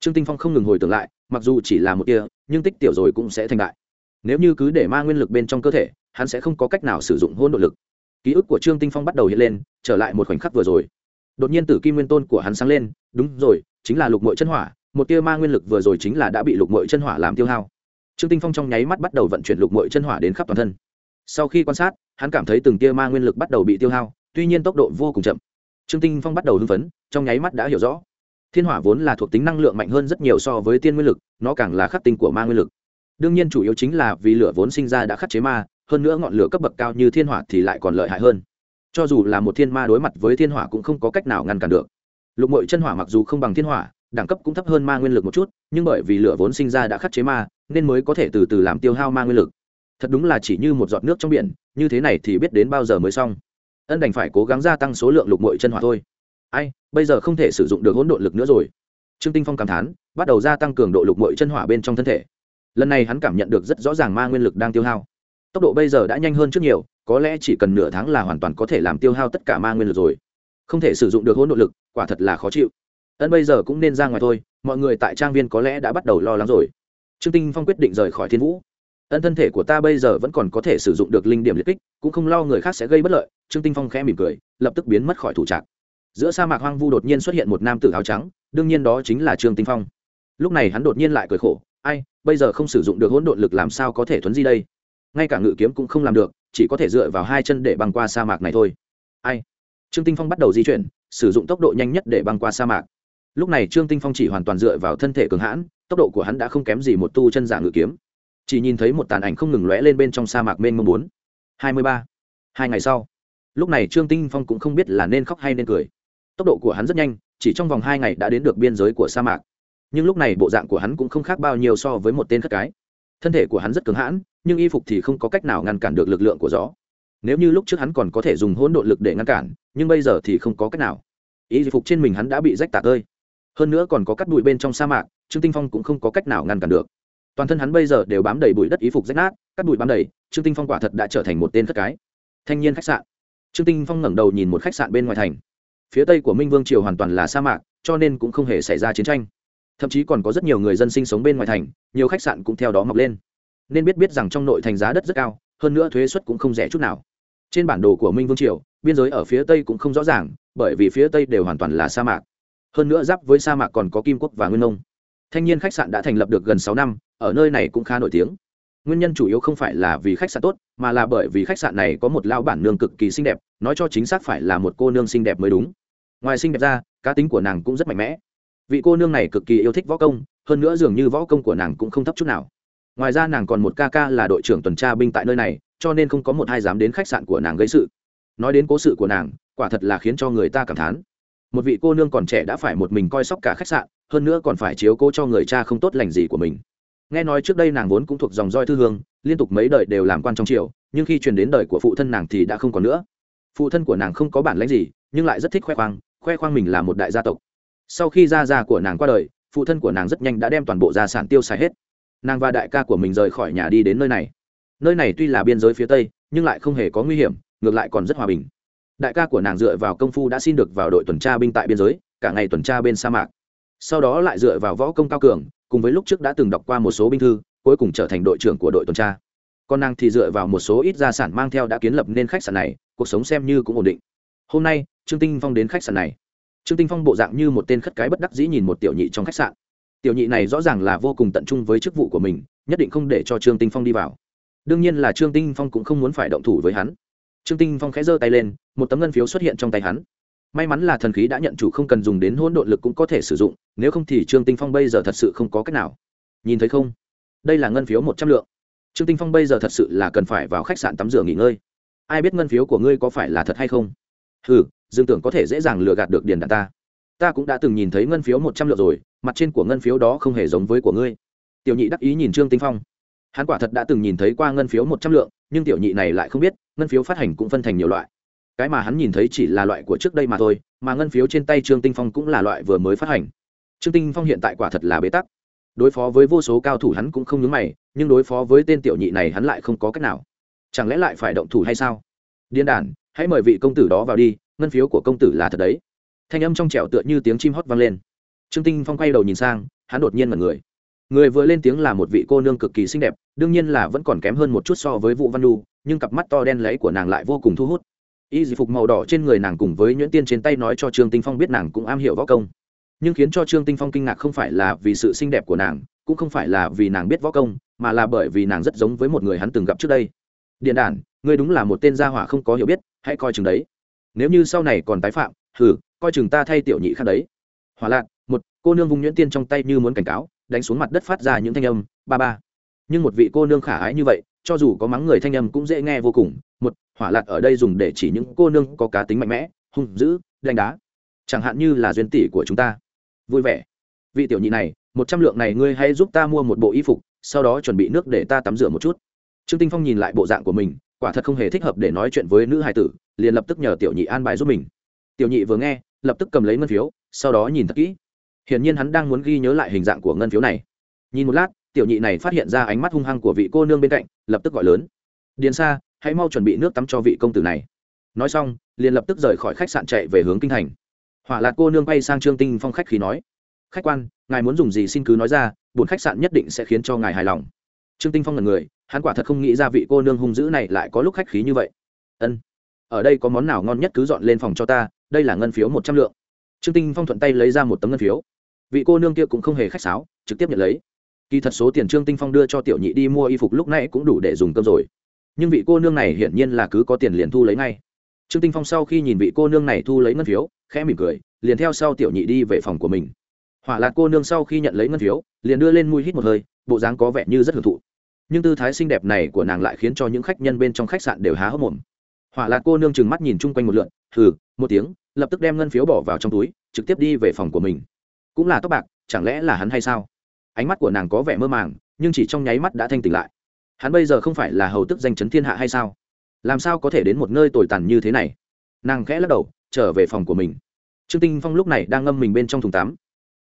Trương tinh phong không ngừng hồi tưởng lại, mặc dù chỉ là một tia, nhưng tích tiểu rồi cũng sẽ thành đại. Nếu như cứ để ma nguyên lực bên trong cơ thể, hắn sẽ không có cách nào sử dụng hôn nội lực ký ức của trương tinh phong bắt đầu hiện lên, trở lại một khoảnh khắc vừa rồi. Đột nhiên tử kim nguyên tôn của hắn sáng lên, đúng rồi, chính là lục mội chân hỏa, một tia ma nguyên lực vừa rồi chính là đã bị lục mội chân hỏa làm tiêu hao. Trương tinh phong trong nháy mắt bắt đầu vận chuyển lục mội chân hỏa đến khắp toàn thân. Sau khi quan sát, hắn cảm thấy từng tia ma nguyên lực bắt đầu bị tiêu hao, tuy nhiên tốc độ vô cùng chậm. Trương tinh phong bắt đầu hưng phấn, trong nháy mắt đã hiểu rõ. Thiên hỏa vốn là thuộc tính năng lượng mạnh hơn rất nhiều so với tiên nguyên lực, nó càng là khắc tinh của ma nguyên lực. Đương nhiên chủ yếu chính là vì lửa vốn sinh ra đã khắc chế ma hơn nữa ngọn lửa cấp bậc cao như thiên hỏa thì lại còn lợi hại hơn. Cho dù là một thiên ma đối mặt với thiên hỏa cũng không có cách nào ngăn cản được. Lục mội chân hỏa mặc dù không bằng thiên hỏa, đẳng cấp cũng thấp hơn ma nguyên lực một chút, nhưng bởi vì lửa vốn sinh ra đã khắc chế ma, nên mới có thể từ từ làm tiêu hao ma nguyên lực. Thật đúng là chỉ như một giọt nước trong biển, như thế này thì biết đến bao giờ mới xong. Ân đành phải cố gắng gia tăng số lượng lục mội chân hỏa thôi. Ai, bây giờ không thể sử dụng được hỗn độn lực nữa rồi. Trương tinh phong cảm thán, bắt đầu gia tăng cường độ lục mội chân hỏa bên trong thân thể. Lần này hắn cảm nhận được rất rõ ràng ma nguyên lực đang tiêu hao tốc độ bây giờ đã nhanh hơn trước nhiều, có lẽ chỉ cần nửa tháng là hoàn toàn có thể làm tiêu hao tất cả ma nguyên lực rồi. Không thể sử dụng được hỗn độn lực, quả thật là khó chịu. Ân bây giờ cũng nên ra ngoài thôi, mọi người tại trang viên có lẽ đã bắt đầu lo lắng rồi. Trương tinh phong quyết định rời khỏi thiên vũ. Ân thân thể của ta bây giờ vẫn còn có thể sử dụng được linh điểm liệt kích, cũng không lo người khác sẽ gây bất lợi, trương tinh phong khẽ mỉm cười, lập tức biến mất khỏi thủ trạc giữa sa mạc hoang vu đột nhiên xuất hiện một nam tử áo trắng, đương nhiên đó chính là trương tinh phong. Lúc này hắn đột nhiên lại cười khổ, ai, bây giờ không sử dụng được hỗn độn lực làm sao có thể thuấn di đây? Ngay cả ngự kiếm cũng không làm được, chỉ có thể dựa vào hai chân để băng qua sa mạc này thôi. Ai? Trương tinh phong bắt đầu di chuyển, sử dụng tốc độ nhanh nhất để băng qua sa mạc. Lúc này trương tinh phong chỉ hoàn toàn dựa vào thân thể cường hãn, tốc độ của hắn đã không kém gì một tu chân giả ngự kiếm. Chỉ nhìn thấy một tàn ảnh không ngừng lóe lên bên trong sa mạc mênh mông bốn. Hai mươi ba. Hai ngày sau, lúc này trương tinh phong cũng không biết là nên khóc hay nên cười. Tốc độ của hắn rất nhanh, chỉ trong vòng hai ngày đã đến được biên giới của sa mạc. Nhưng lúc này bộ dạng của hắn cũng không khác bao nhiêu so với một tên khất cái. Thân thể của hắn rất cứng hãn nhưng y phục thì không có cách nào ngăn cản được lực lượng của gió. Nếu như lúc trước hắn còn có thể dùng hỗn độn lực để ngăn cản, nhưng bây giờ thì không có cách nào. Y phục trên mình hắn đã bị rách tạc ơi. Hơn nữa còn có cắt bụi bên trong sa mạc, trương tinh phong cũng không có cách nào ngăn cản được. Toàn thân hắn bây giờ đều bám đầy bụi đất y phục rách nát, cắt bụi bám đầy, trương tinh phong quả thật đã trở thành một tên khất cái. Thanh niên khách sạn. Trương tinh phong ngẩng đầu nhìn một khách sạn bên ngoài thành. Phía tây của minh vương triều hoàn toàn là sa mạc, cho nên cũng không hề xảy ra chiến tranh. Thậm chí còn có rất nhiều người dân sinh sống bên ngoài thành, nhiều khách sạn cũng theo đó mọc lên nên biết biết rằng trong nội thành giá đất rất cao, hơn nữa thuế suất cũng không rẻ chút nào. Trên bản đồ của minh vương triều, biên giới ở phía tây cũng không rõ ràng, bởi vì phía tây đều hoàn toàn là sa mạc. Hơn nữa giáp với sa mạc còn có kim quốc và nguyên nông. Thanh niên khách sạn đã thành lập được gần sáu năm, ở nơi này cũng khá nổi tiếng. Nguyên nhân chủ yếu không phải là vì khách sạn tốt, mà là bởi vì khách sạn này có một lao bản nương cực kỳ xinh đẹp, nói cho chính xác phải là một cô nương xinh đẹp mới đúng. Ngoài xinh đẹp ra, cá tính của nàng cũng rất mạnh mẽ. Vị cô nương này cực kỳ yêu thích võ công, hơn nữa dường như võ công của nàng cũng không thấp chút nào ngoài ra nàng còn một ca ca là đội trưởng tuần tra binh tại nơi này, cho nên không có một ai dám đến khách sạn của nàng gây sự. Nói đến cố sự của nàng, quả thật là khiến cho người ta cảm thán. Một vị cô nương còn trẻ đã phải một mình coi sóc cả khách sạn, hơn nữa còn phải chiếu cố cho người cha không tốt lành gì của mình. Nghe nói trước đây nàng vốn cũng thuộc dòng roi thư hương, liên tục mấy đời đều làm quan trong triều, nhưng khi truyền đến đời của phụ thân nàng thì đã không còn nữa. Phụ thân của nàng không có bản lãnh gì, nhưng lại rất thích khoe khoang khoe khoang mình là một đại gia tộc. Sau khi gia gia của nàng qua đời, phụ thân của nàng rất nhanh đã đem toàn bộ gia sản tiêu xài hết nàng và đại ca của mình rời khỏi nhà đi đến nơi này. Nơi này tuy là biên giới phía tây, nhưng lại không hề có nguy hiểm, ngược lại còn rất hòa bình. Đại ca của nàng dựa vào công phu đã xin được vào đội tuần tra binh tại biên giới, cả ngày tuần tra bên sa mạc. Sau đó lại dựa vào võ công cao cường, cùng với lúc trước đã từng đọc qua một số binh thư, cuối cùng trở thành đội trưởng của đội tuần tra. Còn nàng thì dựa vào một số ít gia sản mang theo đã kiến lập nên khách sạn này, cuộc sống xem như cũng ổn định. Hôm nay, trương tinh phong đến khách sạn này. Trương tinh phong bộ dạng như một tên khất cái bất đắc dĩ nhìn một tiểu nhị trong khách sạn tiểu nhị này rõ ràng là vô cùng tận trung với chức vụ của mình, nhất định không để cho trương tinh phong đi vào. Đương nhiên là trương tinh phong cũng không muốn phải động thủ với hắn. Trương tinh phong khẽ giơ tay lên, một tấm ngân phiếu xuất hiện trong tay hắn. May mắn là thần khí đã nhận chủ không cần dùng đến hỗn độn lực cũng có thể sử dụng, nếu không thì trương tinh phong bây giờ thật sự không có cách nào. Nhìn thấy không? Đây là ngân phiếu một trăm lượng. Trương tinh phong bây giờ thật sự là cần phải vào khách sạn tắm rửa nghỉ ngơi. Ai biết ngân phiếu của ngươi có phải là thật hay không? Ừ dương tưởng có thể dễ dàng lừa gạt được điền đạn ta ta cũng đã từng nhìn thấy ngân phiếu một trăm lượng rồi, mặt trên của ngân phiếu đó không hề giống với của ngươi. Tiểu nhị đắc ý nhìn trương tinh phong. Hắn quả thật đã từng nhìn thấy qua ngân phiếu một trăm lượng, nhưng tiểu nhị này lại không biết, ngân phiếu phát hành cũng phân thành nhiều loại. Cái mà hắn nhìn thấy chỉ là loại của trước đây mà thôi, mà ngân phiếu trên tay trương tinh phong cũng là loại vừa mới phát hành. Trương tinh phong hiện tại quả thật là bế tắc. Đối phó với vô số cao thủ hắn cũng không nhướng mày, nhưng đối phó với tên tiểu nhị này hắn lại không có cách nào. Chẳng lẽ lại phải động thủ hay sao? Điên đản hãy mời vị công tử đó vào đi, ngân phiếu của công tử là thật đấy thanh âm trong trẻo tựa như tiếng chim hót vang lên. Trương tinh phong quay đầu nhìn sang, hắn đột nhiên mật người. Người vừa lên tiếng là một vị cô nương cực kỳ xinh đẹp, đương nhiên là vẫn còn kém hơn một chút so với vũ văn lu nhưng cặp mắt to đen lấy của nàng lại vô cùng thu hút. Y dị phục màu đỏ trên người nàng cùng với nhuyễn tiên trên tay nói cho trương tinh phong biết nàng cũng am hiểu võ công. Nhưng khiến cho trương tinh phong kinh ngạc không phải là vì sự xinh đẹp của nàng, cũng không phải là vì nàng biết võ công, mà là bởi vì nàng rất giống với một người hắn từng gặp trước đây. Điện đản, ngươi đúng là một tên gia hỏa không có hiểu biết, hãy coi chừng đấy. Nếu như sau này còn tái phạm hừ, coi chừng ta thay tiểu nhị khác đấy. Hỏa lạc một, cô nương vùng nhuyễn tiên trong tay như muốn cảnh cáo, đánh xuống mặt đất phát ra những thanh âm, ba ba. Nhưng một vị cô nương khả ái như vậy, cho dù có mắng người thanh âm cũng dễ nghe vô cùng. Một, hỏa lạc ở đây dùng để chỉ những cô nương có cá tính mạnh mẽ, hung dữ, đánh đá. Chẳng hạn như là duyên tỷ của chúng ta. Vui vẻ. Vị tiểu nhị này, một trăm lượng này ngươi hãy giúp ta mua một bộ y phục, sau đó chuẩn bị nước để ta tắm rửa một chút. Trương tinh phong nhìn lại bộ dạng của mình, quả thật không hề thích hợp để nói chuyện với nữ hài tử, liền lập tức nhờ tiểu nhị an bài giúp mình tiểu nhị vừa nghe, lập tức cầm lấy ngân phiếu, sau đó nhìn thật kỹ. Hiển nhiên hắn đang muốn ghi nhớ lại hình dạng của ngân phiếu này. Nhìn một lát, tiểu nhị này phát hiện ra ánh mắt hung hăng của vị cô nương bên cạnh, lập tức gọi lớn. Điền xa hãy mau chuẩn bị nước tắm cho vị công tử này. Nói xong, liền lập tức rời khỏi khách sạn chạy về hướng kinh thành. Hỏa lạc cô nương quay sang trương tinh phong khách khí nói, khách quan, ngài muốn dùng gì xin cứ nói ra, buồn khách sạn nhất định sẽ khiến cho ngài hài lòng. Trương tinh phong là người, hắn quả thật không nghĩ ra vị cô nương hung dữ này lại có lúc khách khí như vậy. Ân, ở đây có món nào ngon nhất cứ dọn lên phòng cho ta đây là ngân phiếu một trăm lượng. Trương tinh phong thuận tay lấy ra một tấm ngân phiếu. Vị cô nương kia cũng không hề khách sáo, trực tiếp nhận lấy. Kỳ thật số tiền trương tinh phong đưa cho tiểu nhị đi mua y phục lúc này cũng đủ để dùng cơm rồi. Nhưng vị cô nương này hiển nhiên là cứ có tiền liền thu lấy ngay. Trương tinh phong sau khi nhìn vị cô nương này thu lấy ngân phiếu, khẽ mỉm cười, liền theo sau tiểu nhị đi về phòng của mình. Hỏa lạc cô nương sau khi nhận lấy ngân phiếu, liền đưa lên mùi hít một hơi, bộ dáng có vẻ như rất hưởng thụ. Nhưng tư thái xinh đẹp này của nàng lại khiến cho những khách nhân bên trong khách sạn đều há hốc mồm. Hỏa lạc cô nương trừng mắt nhìn chung quanh một lượn thử một tiếng lập tức đem ngân phiếu bỏ vào trong túi, trực tiếp đi về phòng của mình. Cũng là tóc bạc, chẳng lẽ là hắn hay sao? Ánh mắt của nàng có vẻ mơ màng, nhưng chỉ trong nháy mắt đã thanh tỉnh lại. Hắn bây giờ không phải là hầu tức danh chấn thiên hạ hay sao? Làm sao có thể đến một nơi tồi tàn như thế này? Nàng khẽ lắc đầu, trở về phòng của mình. Trương tinh phong lúc này đang ngâm mình bên trong thùng tắm.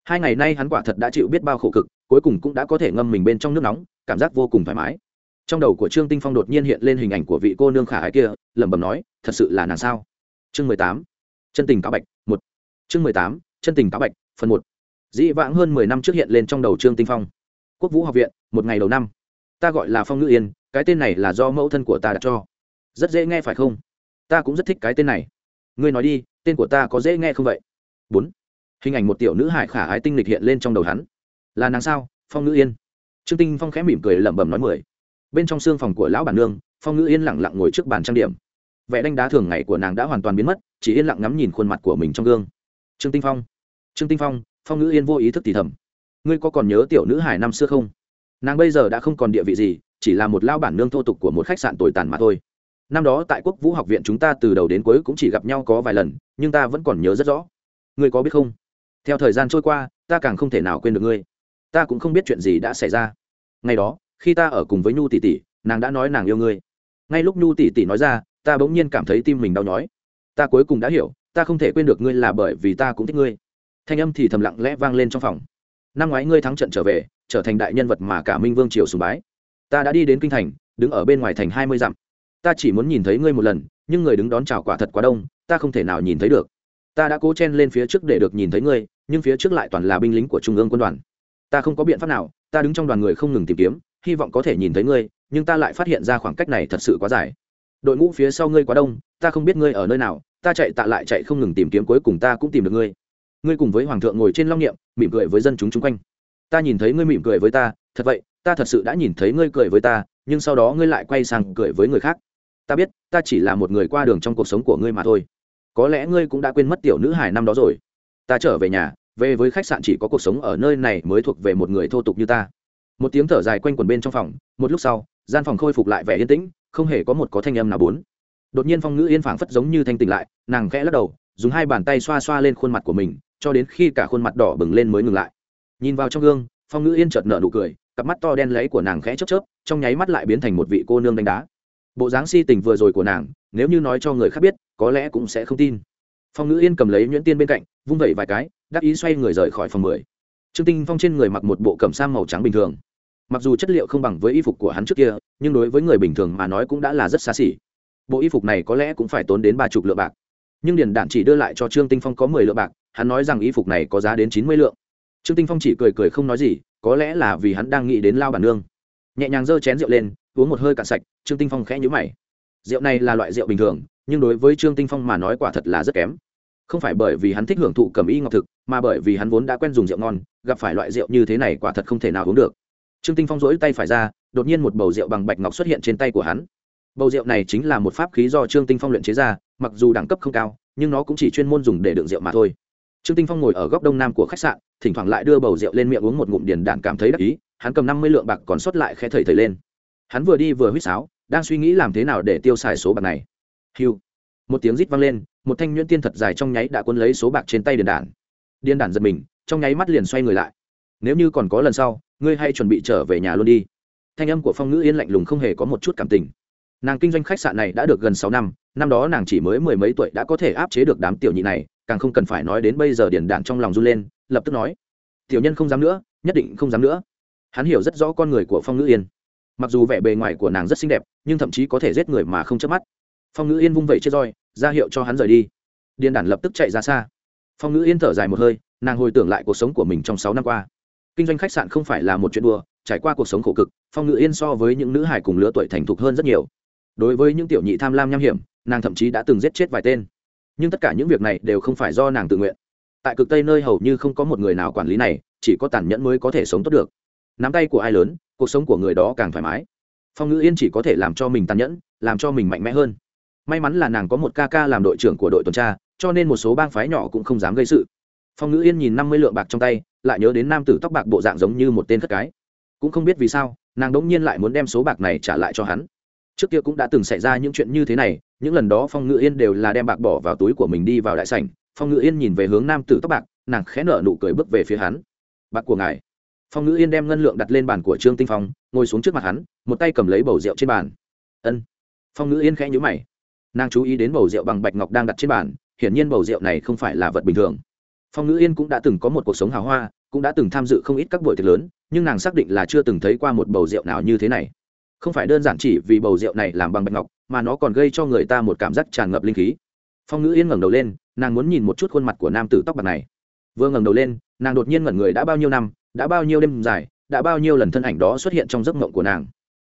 Hai ngày nay hắn quả thật đã chịu biết bao khổ cực, cuối cùng cũng đã có thể ngâm mình bên trong nước nóng, cảm giác vô cùng thoải mái. Trong đầu của trương tinh phong đột nhiên hiện lên hình ảnh của vị cô nương khả ái kia, lẩm bẩm nói, thật sự là nàng sao? Chương mười tám chân tình cáo bạch, một. Chương mười tám, chân tình cáo bạch, phần một. Dĩ vãng hơn mười năm trước hiện lên trong đầu trương tinh phong. Quốc vũ học viện, một ngày đầu năm. Ta gọi là phong ngữ yên, cái tên này là do mẫu thân của ta đặt cho. Rất dễ nghe phải không? Ta cũng rất thích cái tên này. Ngươi nói đi, tên của ta có dễ nghe không vậy? Bốn. Hình ảnh một tiểu nữ hải khả ái tinh lịch hiện lên trong đầu hắn. Là nàng sao? Phong ngữ yên. Trương tinh phong khẽ mỉm cười lẩm bẩm nói mười. Bên trong xương phòng của lão bản nương, phong ngữ yên lặng lặng ngồi trước bàn trang điểm vẻ đánh đá thường ngày của nàng đã hoàn toàn biến mất, chỉ yên lặng ngắm nhìn khuôn mặt của mình trong gương. Trương tinh phong. Trương tinh phong phong ngữ yên vô ý thức thì thầm. Ngươi có còn nhớ tiểu nữ hải năm xưa không? Nàng bây giờ đã không còn địa vị gì, chỉ là một lao bản nương thô tục của một khách sạn tồi tàn mà thôi. Năm đó tại quốc vũ học viện chúng ta từ đầu đến cuối cũng chỉ gặp nhau có vài lần, nhưng ta vẫn còn nhớ rất rõ. Ngươi có biết không? Theo thời gian trôi qua, ta càng không thể nào quên được ngươi. Ta cũng không biết chuyện gì đã xảy ra. Ngày đó, khi ta ở cùng với nhu tỷ tỷ, nàng đã nói nàng yêu ngươi. Ngay lúc nhu tỷ tỷ nói ra ta bỗng nhiên cảm thấy tim mình đau nhói. Ta cuối cùng đã hiểu, ta không thể quên được ngươi là bởi vì ta cũng thích ngươi. Thanh âm thì thầm lặng lẽ vang lên trong phòng. Năm ngoái ngươi thắng trận trở về, trở thành đại nhân vật mà cả minh vương triều sùng bái. Ta đã đi đến kinh thành, đứng ở bên ngoài thành hai mươi dặm. Ta chỉ muốn nhìn thấy ngươi một lần, nhưng người đứng đón chào quả thật quá đông, ta không thể nào nhìn thấy được. Ta đã cố chen lên phía trước để được nhìn thấy ngươi, nhưng phía trước lại toàn là binh lính của trung ương quân đoàn. Ta không có biện pháp nào, ta đứng trong đoàn người không ngừng tìm kiếm, hy vọng có thể nhìn thấy ngươi, nhưng ta lại phát hiện ra khoảng cách này thật sự quá dài đội ngũ phía sau ngươi quá đông, ta không biết ngươi ở nơi nào, ta chạy tạ lại chạy không ngừng tìm kiếm cuối cùng ta cũng tìm được ngươi. Ngươi cùng với hoàng thượng ngồi trên long niệm, mỉm cười với dân chúng chung quanh. Ta nhìn thấy ngươi mỉm cười với ta, thật vậy, ta thật sự đã nhìn thấy ngươi cười với ta, nhưng sau đó ngươi lại quay sang cười với người khác. Ta biết, ta chỉ là một người qua đường trong cuộc sống của ngươi mà thôi. Có lẽ ngươi cũng đã quên mất tiểu nữ hải năm đó rồi. Ta trở về nhà, về với khách sạn chỉ có cuộc sống ở nơi này mới thuộc về một người thô tục như ta. Một tiếng thở dài quanh quần bên trong phòng, một lúc sau gian phòng khôi phục lại vẻ yên tĩnh, không hề có một có thanh âm nào bốn. Đột nhiên phong ngữ yên phảng phất giống như thanh tỉnh lại, nàng khẽ lắc đầu, dùng hai bàn tay xoa xoa lên khuôn mặt của mình, cho đến khi cả khuôn mặt đỏ bừng lên mới ngừng lại. Nhìn vào trong gương, phong ngữ yên chợt nở nụ cười, cặp mắt to đen lấy của nàng khẽ chớp chớp, trong nháy mắt lại biến thành một vị cô nương đánh đá. Bộ dáng si tình vừa rồi của nàng, nếu như nói cho người khác biết, có lẽ cũng sẽ không tin. Phong ngữ yên cầm lấy nhuyễn tiên bên cạnh, vung vẩy vài cái, đắc ý xoay người rời khỏi phòng mười. Trương tinh phong trên người mặc một bộ cẩm sam màu trắng bình thường mặc dù chất liệu không bằng với y phục của hắn trước kia, nhưng đối với người bình thường mà nói cũng đã là rất xa xỉ. Bộ y phục này có lẽ cũng phải tốn đến ba chục lượng bạc. Nhưng điền Đản chỉ đưa lại cho trương tinh phong có mười lượng bạc, hắn nói rằng y phục này có giá đến chín mươi lượng. Trương tinh phong chỉ cười cười không nói gì, có lẽ là vì hắn đang nghĩ đến lao bản nương. Nhẹ nhàng giơ chén rượu lên, uống một hơi cạn sạch, trương tinh phong khẽ nhíu mày. Rượu này là loại rượu bình thường, nhưng đối với trương tinh phong mà nói quả thật là rất kém. Không phải bởi vì hắn thích hưởng thụ cầm y ngọc thực, mà bởi vì hắn vốn đã quen dùng rượu ngon, gặp phải loại rượu như thế này quả thật không thể nào uống được trương tinh phong rỗi tay phải ra, đột nhiên một bầu rượu bằng bạch ngọc xuất hiện trên tay của hắn. Bầu rượu này chính là một pháp khí do trương tinh phong luyện chế ra, mặc dù đẳng cấp không cao, nhưng nó cũng chỉ chuyên môn dùng để đựng rượu mà thôi. Trương tinh phong ngồi ở góc đông nam của khách sạn, thỉnh thoảng lại đưa bầu rượu lên miệng uống một ngụm điền đạn cảm thấy đắc ý, hắn cầm năm mươi lượng bạc còn sót lại khẽ thầy thầy lên. Hắn vừa đi vừa huýt sáo, đang suy nghĩ làm thế nào để tiêu xài số bạc này. Hiu một tiếng rít vang lên, một thanh nhuyễn tiên thật dài trong nháy đã cuốn lấy số bạc trên tay điền đản điền đản giật mình, trong nháy mắt liền xoay người lại nếu như còn có lần sau, ngươi hay chuẩn bị trở về nhà luôn đi. Thanh âm của phong ngữ yên lạnh lùng không hề có một chút cảm tình. Nàng kinh doanh khách sạn này đã được gần sáu năm năm đó nàng chỉ mới mười mấy tuổi đã có thể áp chế được đám tiểu nhị này, càng không cần phải nói đến bây giờ điển đản trong lòng run lên, lập tức nói, tiểu nhân không dám nữa, nhất định không dám nữa. Hắn hiểu rất rõ con người của phong ngữ yên. Mặc dù vẻ bề ngoài của nàng rất xinh đẹp, nhưng thậm chí có thể giết người mà không chớp mắt. Phong ngữ yên vung vẩy chết roi, ra hiệu cho hắn rời đi. Điền đản lập tức chạy ra xa. Phong ngữ yên thở dài một hơi, nàng hồi tưởng lại cuộc sống của mình trong sáu năm qua kinh doanh khách sạn không phải là một chuyện đùa, trải qua cuộc sống khổ cực, phong ngữ yên so với những nữ hải cùng lứa tuổi thành thục hơn rất nhiều. Đối với những tiểu nhị tham lam nham hiểm, nàng thậm chí đã từng giết chết vài tên. Nhưng tất cả những việc này đều không phải do nàng tự nguyện. Tại cực tây nơi hầu như không có một người nào quản lý này, chỉ có tàn nhẫn mới có thể sống tốt được. Nắm tay của ai lớn, cuộc sống của người đó càng thoải mái. Phong ngữ yên chỉ có thể làm cho mình tàn nhẫn, làm cho mình mạnh mẽ hơn. May mắn là nàng có một ca ca làm đội trưởng của đội tuần tra, cho nên một số bang phái nhỏ cũng không dám gây sự. Phong ngữ yên nhìn năm mươi lượng bạc trong tay lại nhớ đến nam tử tóc bạc bộ dạng giống như một tên thất cái. Cũng không biết vì sao, nàng đống nhiên lại muốn đem số bạc này trả lại cho hắn. Trước kia cũng đã từng xảy ra những chuyện như thế này, những lần đó phong ngự yên đều là đem bạc bỏ vào túi của mình đi vào đại sảnh. Phong ngự yên nhìn về hướng nam tử tóc bạc, nàng khẽ nở nụ cười bước về phía hắn. Bạc của ngài. Phong ngự yên đem ngân lượng đặt lên bàn của trương tinh phong, ngồi xuống trước mặt hắn, một tay cầm lấy bầu rượu trên bàn. Ân. Phong ngự yên khẽ nhíu mày. Nàng chú ý đến bầu rượu bằng bạch ngọc đang đặt trên bàn, hiển nhiên bầu rượu này không phải là vật bình thường phong ngữ yên cũng đã từng có một cuộc sống hào hoa, cũng đã từng tham dự không ít các buổi tiệc lớn, nhưng nàng xác định là chưa từng thấy qua một bầu rượu nào như thế này. Không phải đơn giản chỉ vì bầu rượu này làm bằng bạch ngọc, mà nó còn gây cho người ta một cảm giác tràn ngập linh khí. Phong ngữ yên ngẩng đầu lên, nàng muốn nhìn một chút khuôn mặt của nam tử tóc bạc này. Vừa ngẩng đầu lên, nàng đột nhiên ngẩn người đã bao nhiêu năm, đã bao nhiêu đêm dài, đã bao nhiêu lần thân ảnh đó xuất hiện trong giấc mộng của nàng.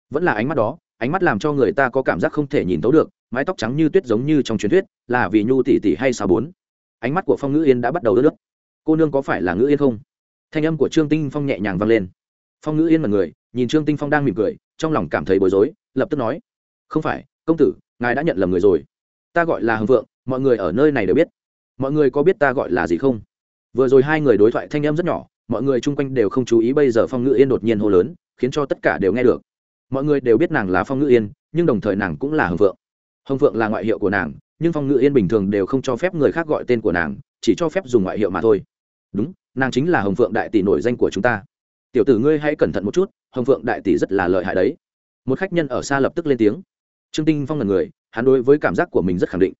Vẫn là ánh mắt đó, ánh mắt làm cho người ta có cảm giác không thể nhìn tấu được, mái tóc trắng như tuyết giống như trong truyền thuyết, là vì nhu tỷ tỷ hay sao bốn? Ánh mắt của phong ngữ yên đã bắt đầu đỡ nước. Cô nương có phải là ngữ yên không? Thanh âm của trương tinh phong nhẹ nhàng vang lên. Phong ngữ yên mật người, nhìn trương tinh phong đang mỉm cười, trong lòng cảm thấy bối rối, lập tức nói, không phải, công tử, ngài đã nhận lầm người rồi. Ta gọi là hưng vượng mọi người ở nơi này đều biết. Mọi người có biết ta gọi là gì không? Vừa rồi hai người đối thoại thanh âm rất nhỏ, mọi người chung quanh đều không chú ý, bây giờ phong ngữ yên đột nhiên hô lớn, khiến cho tất cả đều nghe được. Mọi người đều biết nàng là phong ngữ yên, nhưng đồng thời nàng cũng là hồng Vượng. hồng Vượng là ngoại hiệu của nàng nhưng phong ngự yên bình thường đều không cho phép người khác gọi tên của nàng, chỉ cho phép dùng ngoại hiệu mà thôi. Đúng, nàng chính là hồng phượng đại tỷ nổi danh của chúng ta. Tiểu tử ngươi hãy cẩn thận một chút, hồng phượng đại tỷ rất là lợi hại đấy. Một khách nhân ở xa lập tức lên tiếng. Trương tinh phong là người, hắn đối với cảm giác của mình rất khẳng định.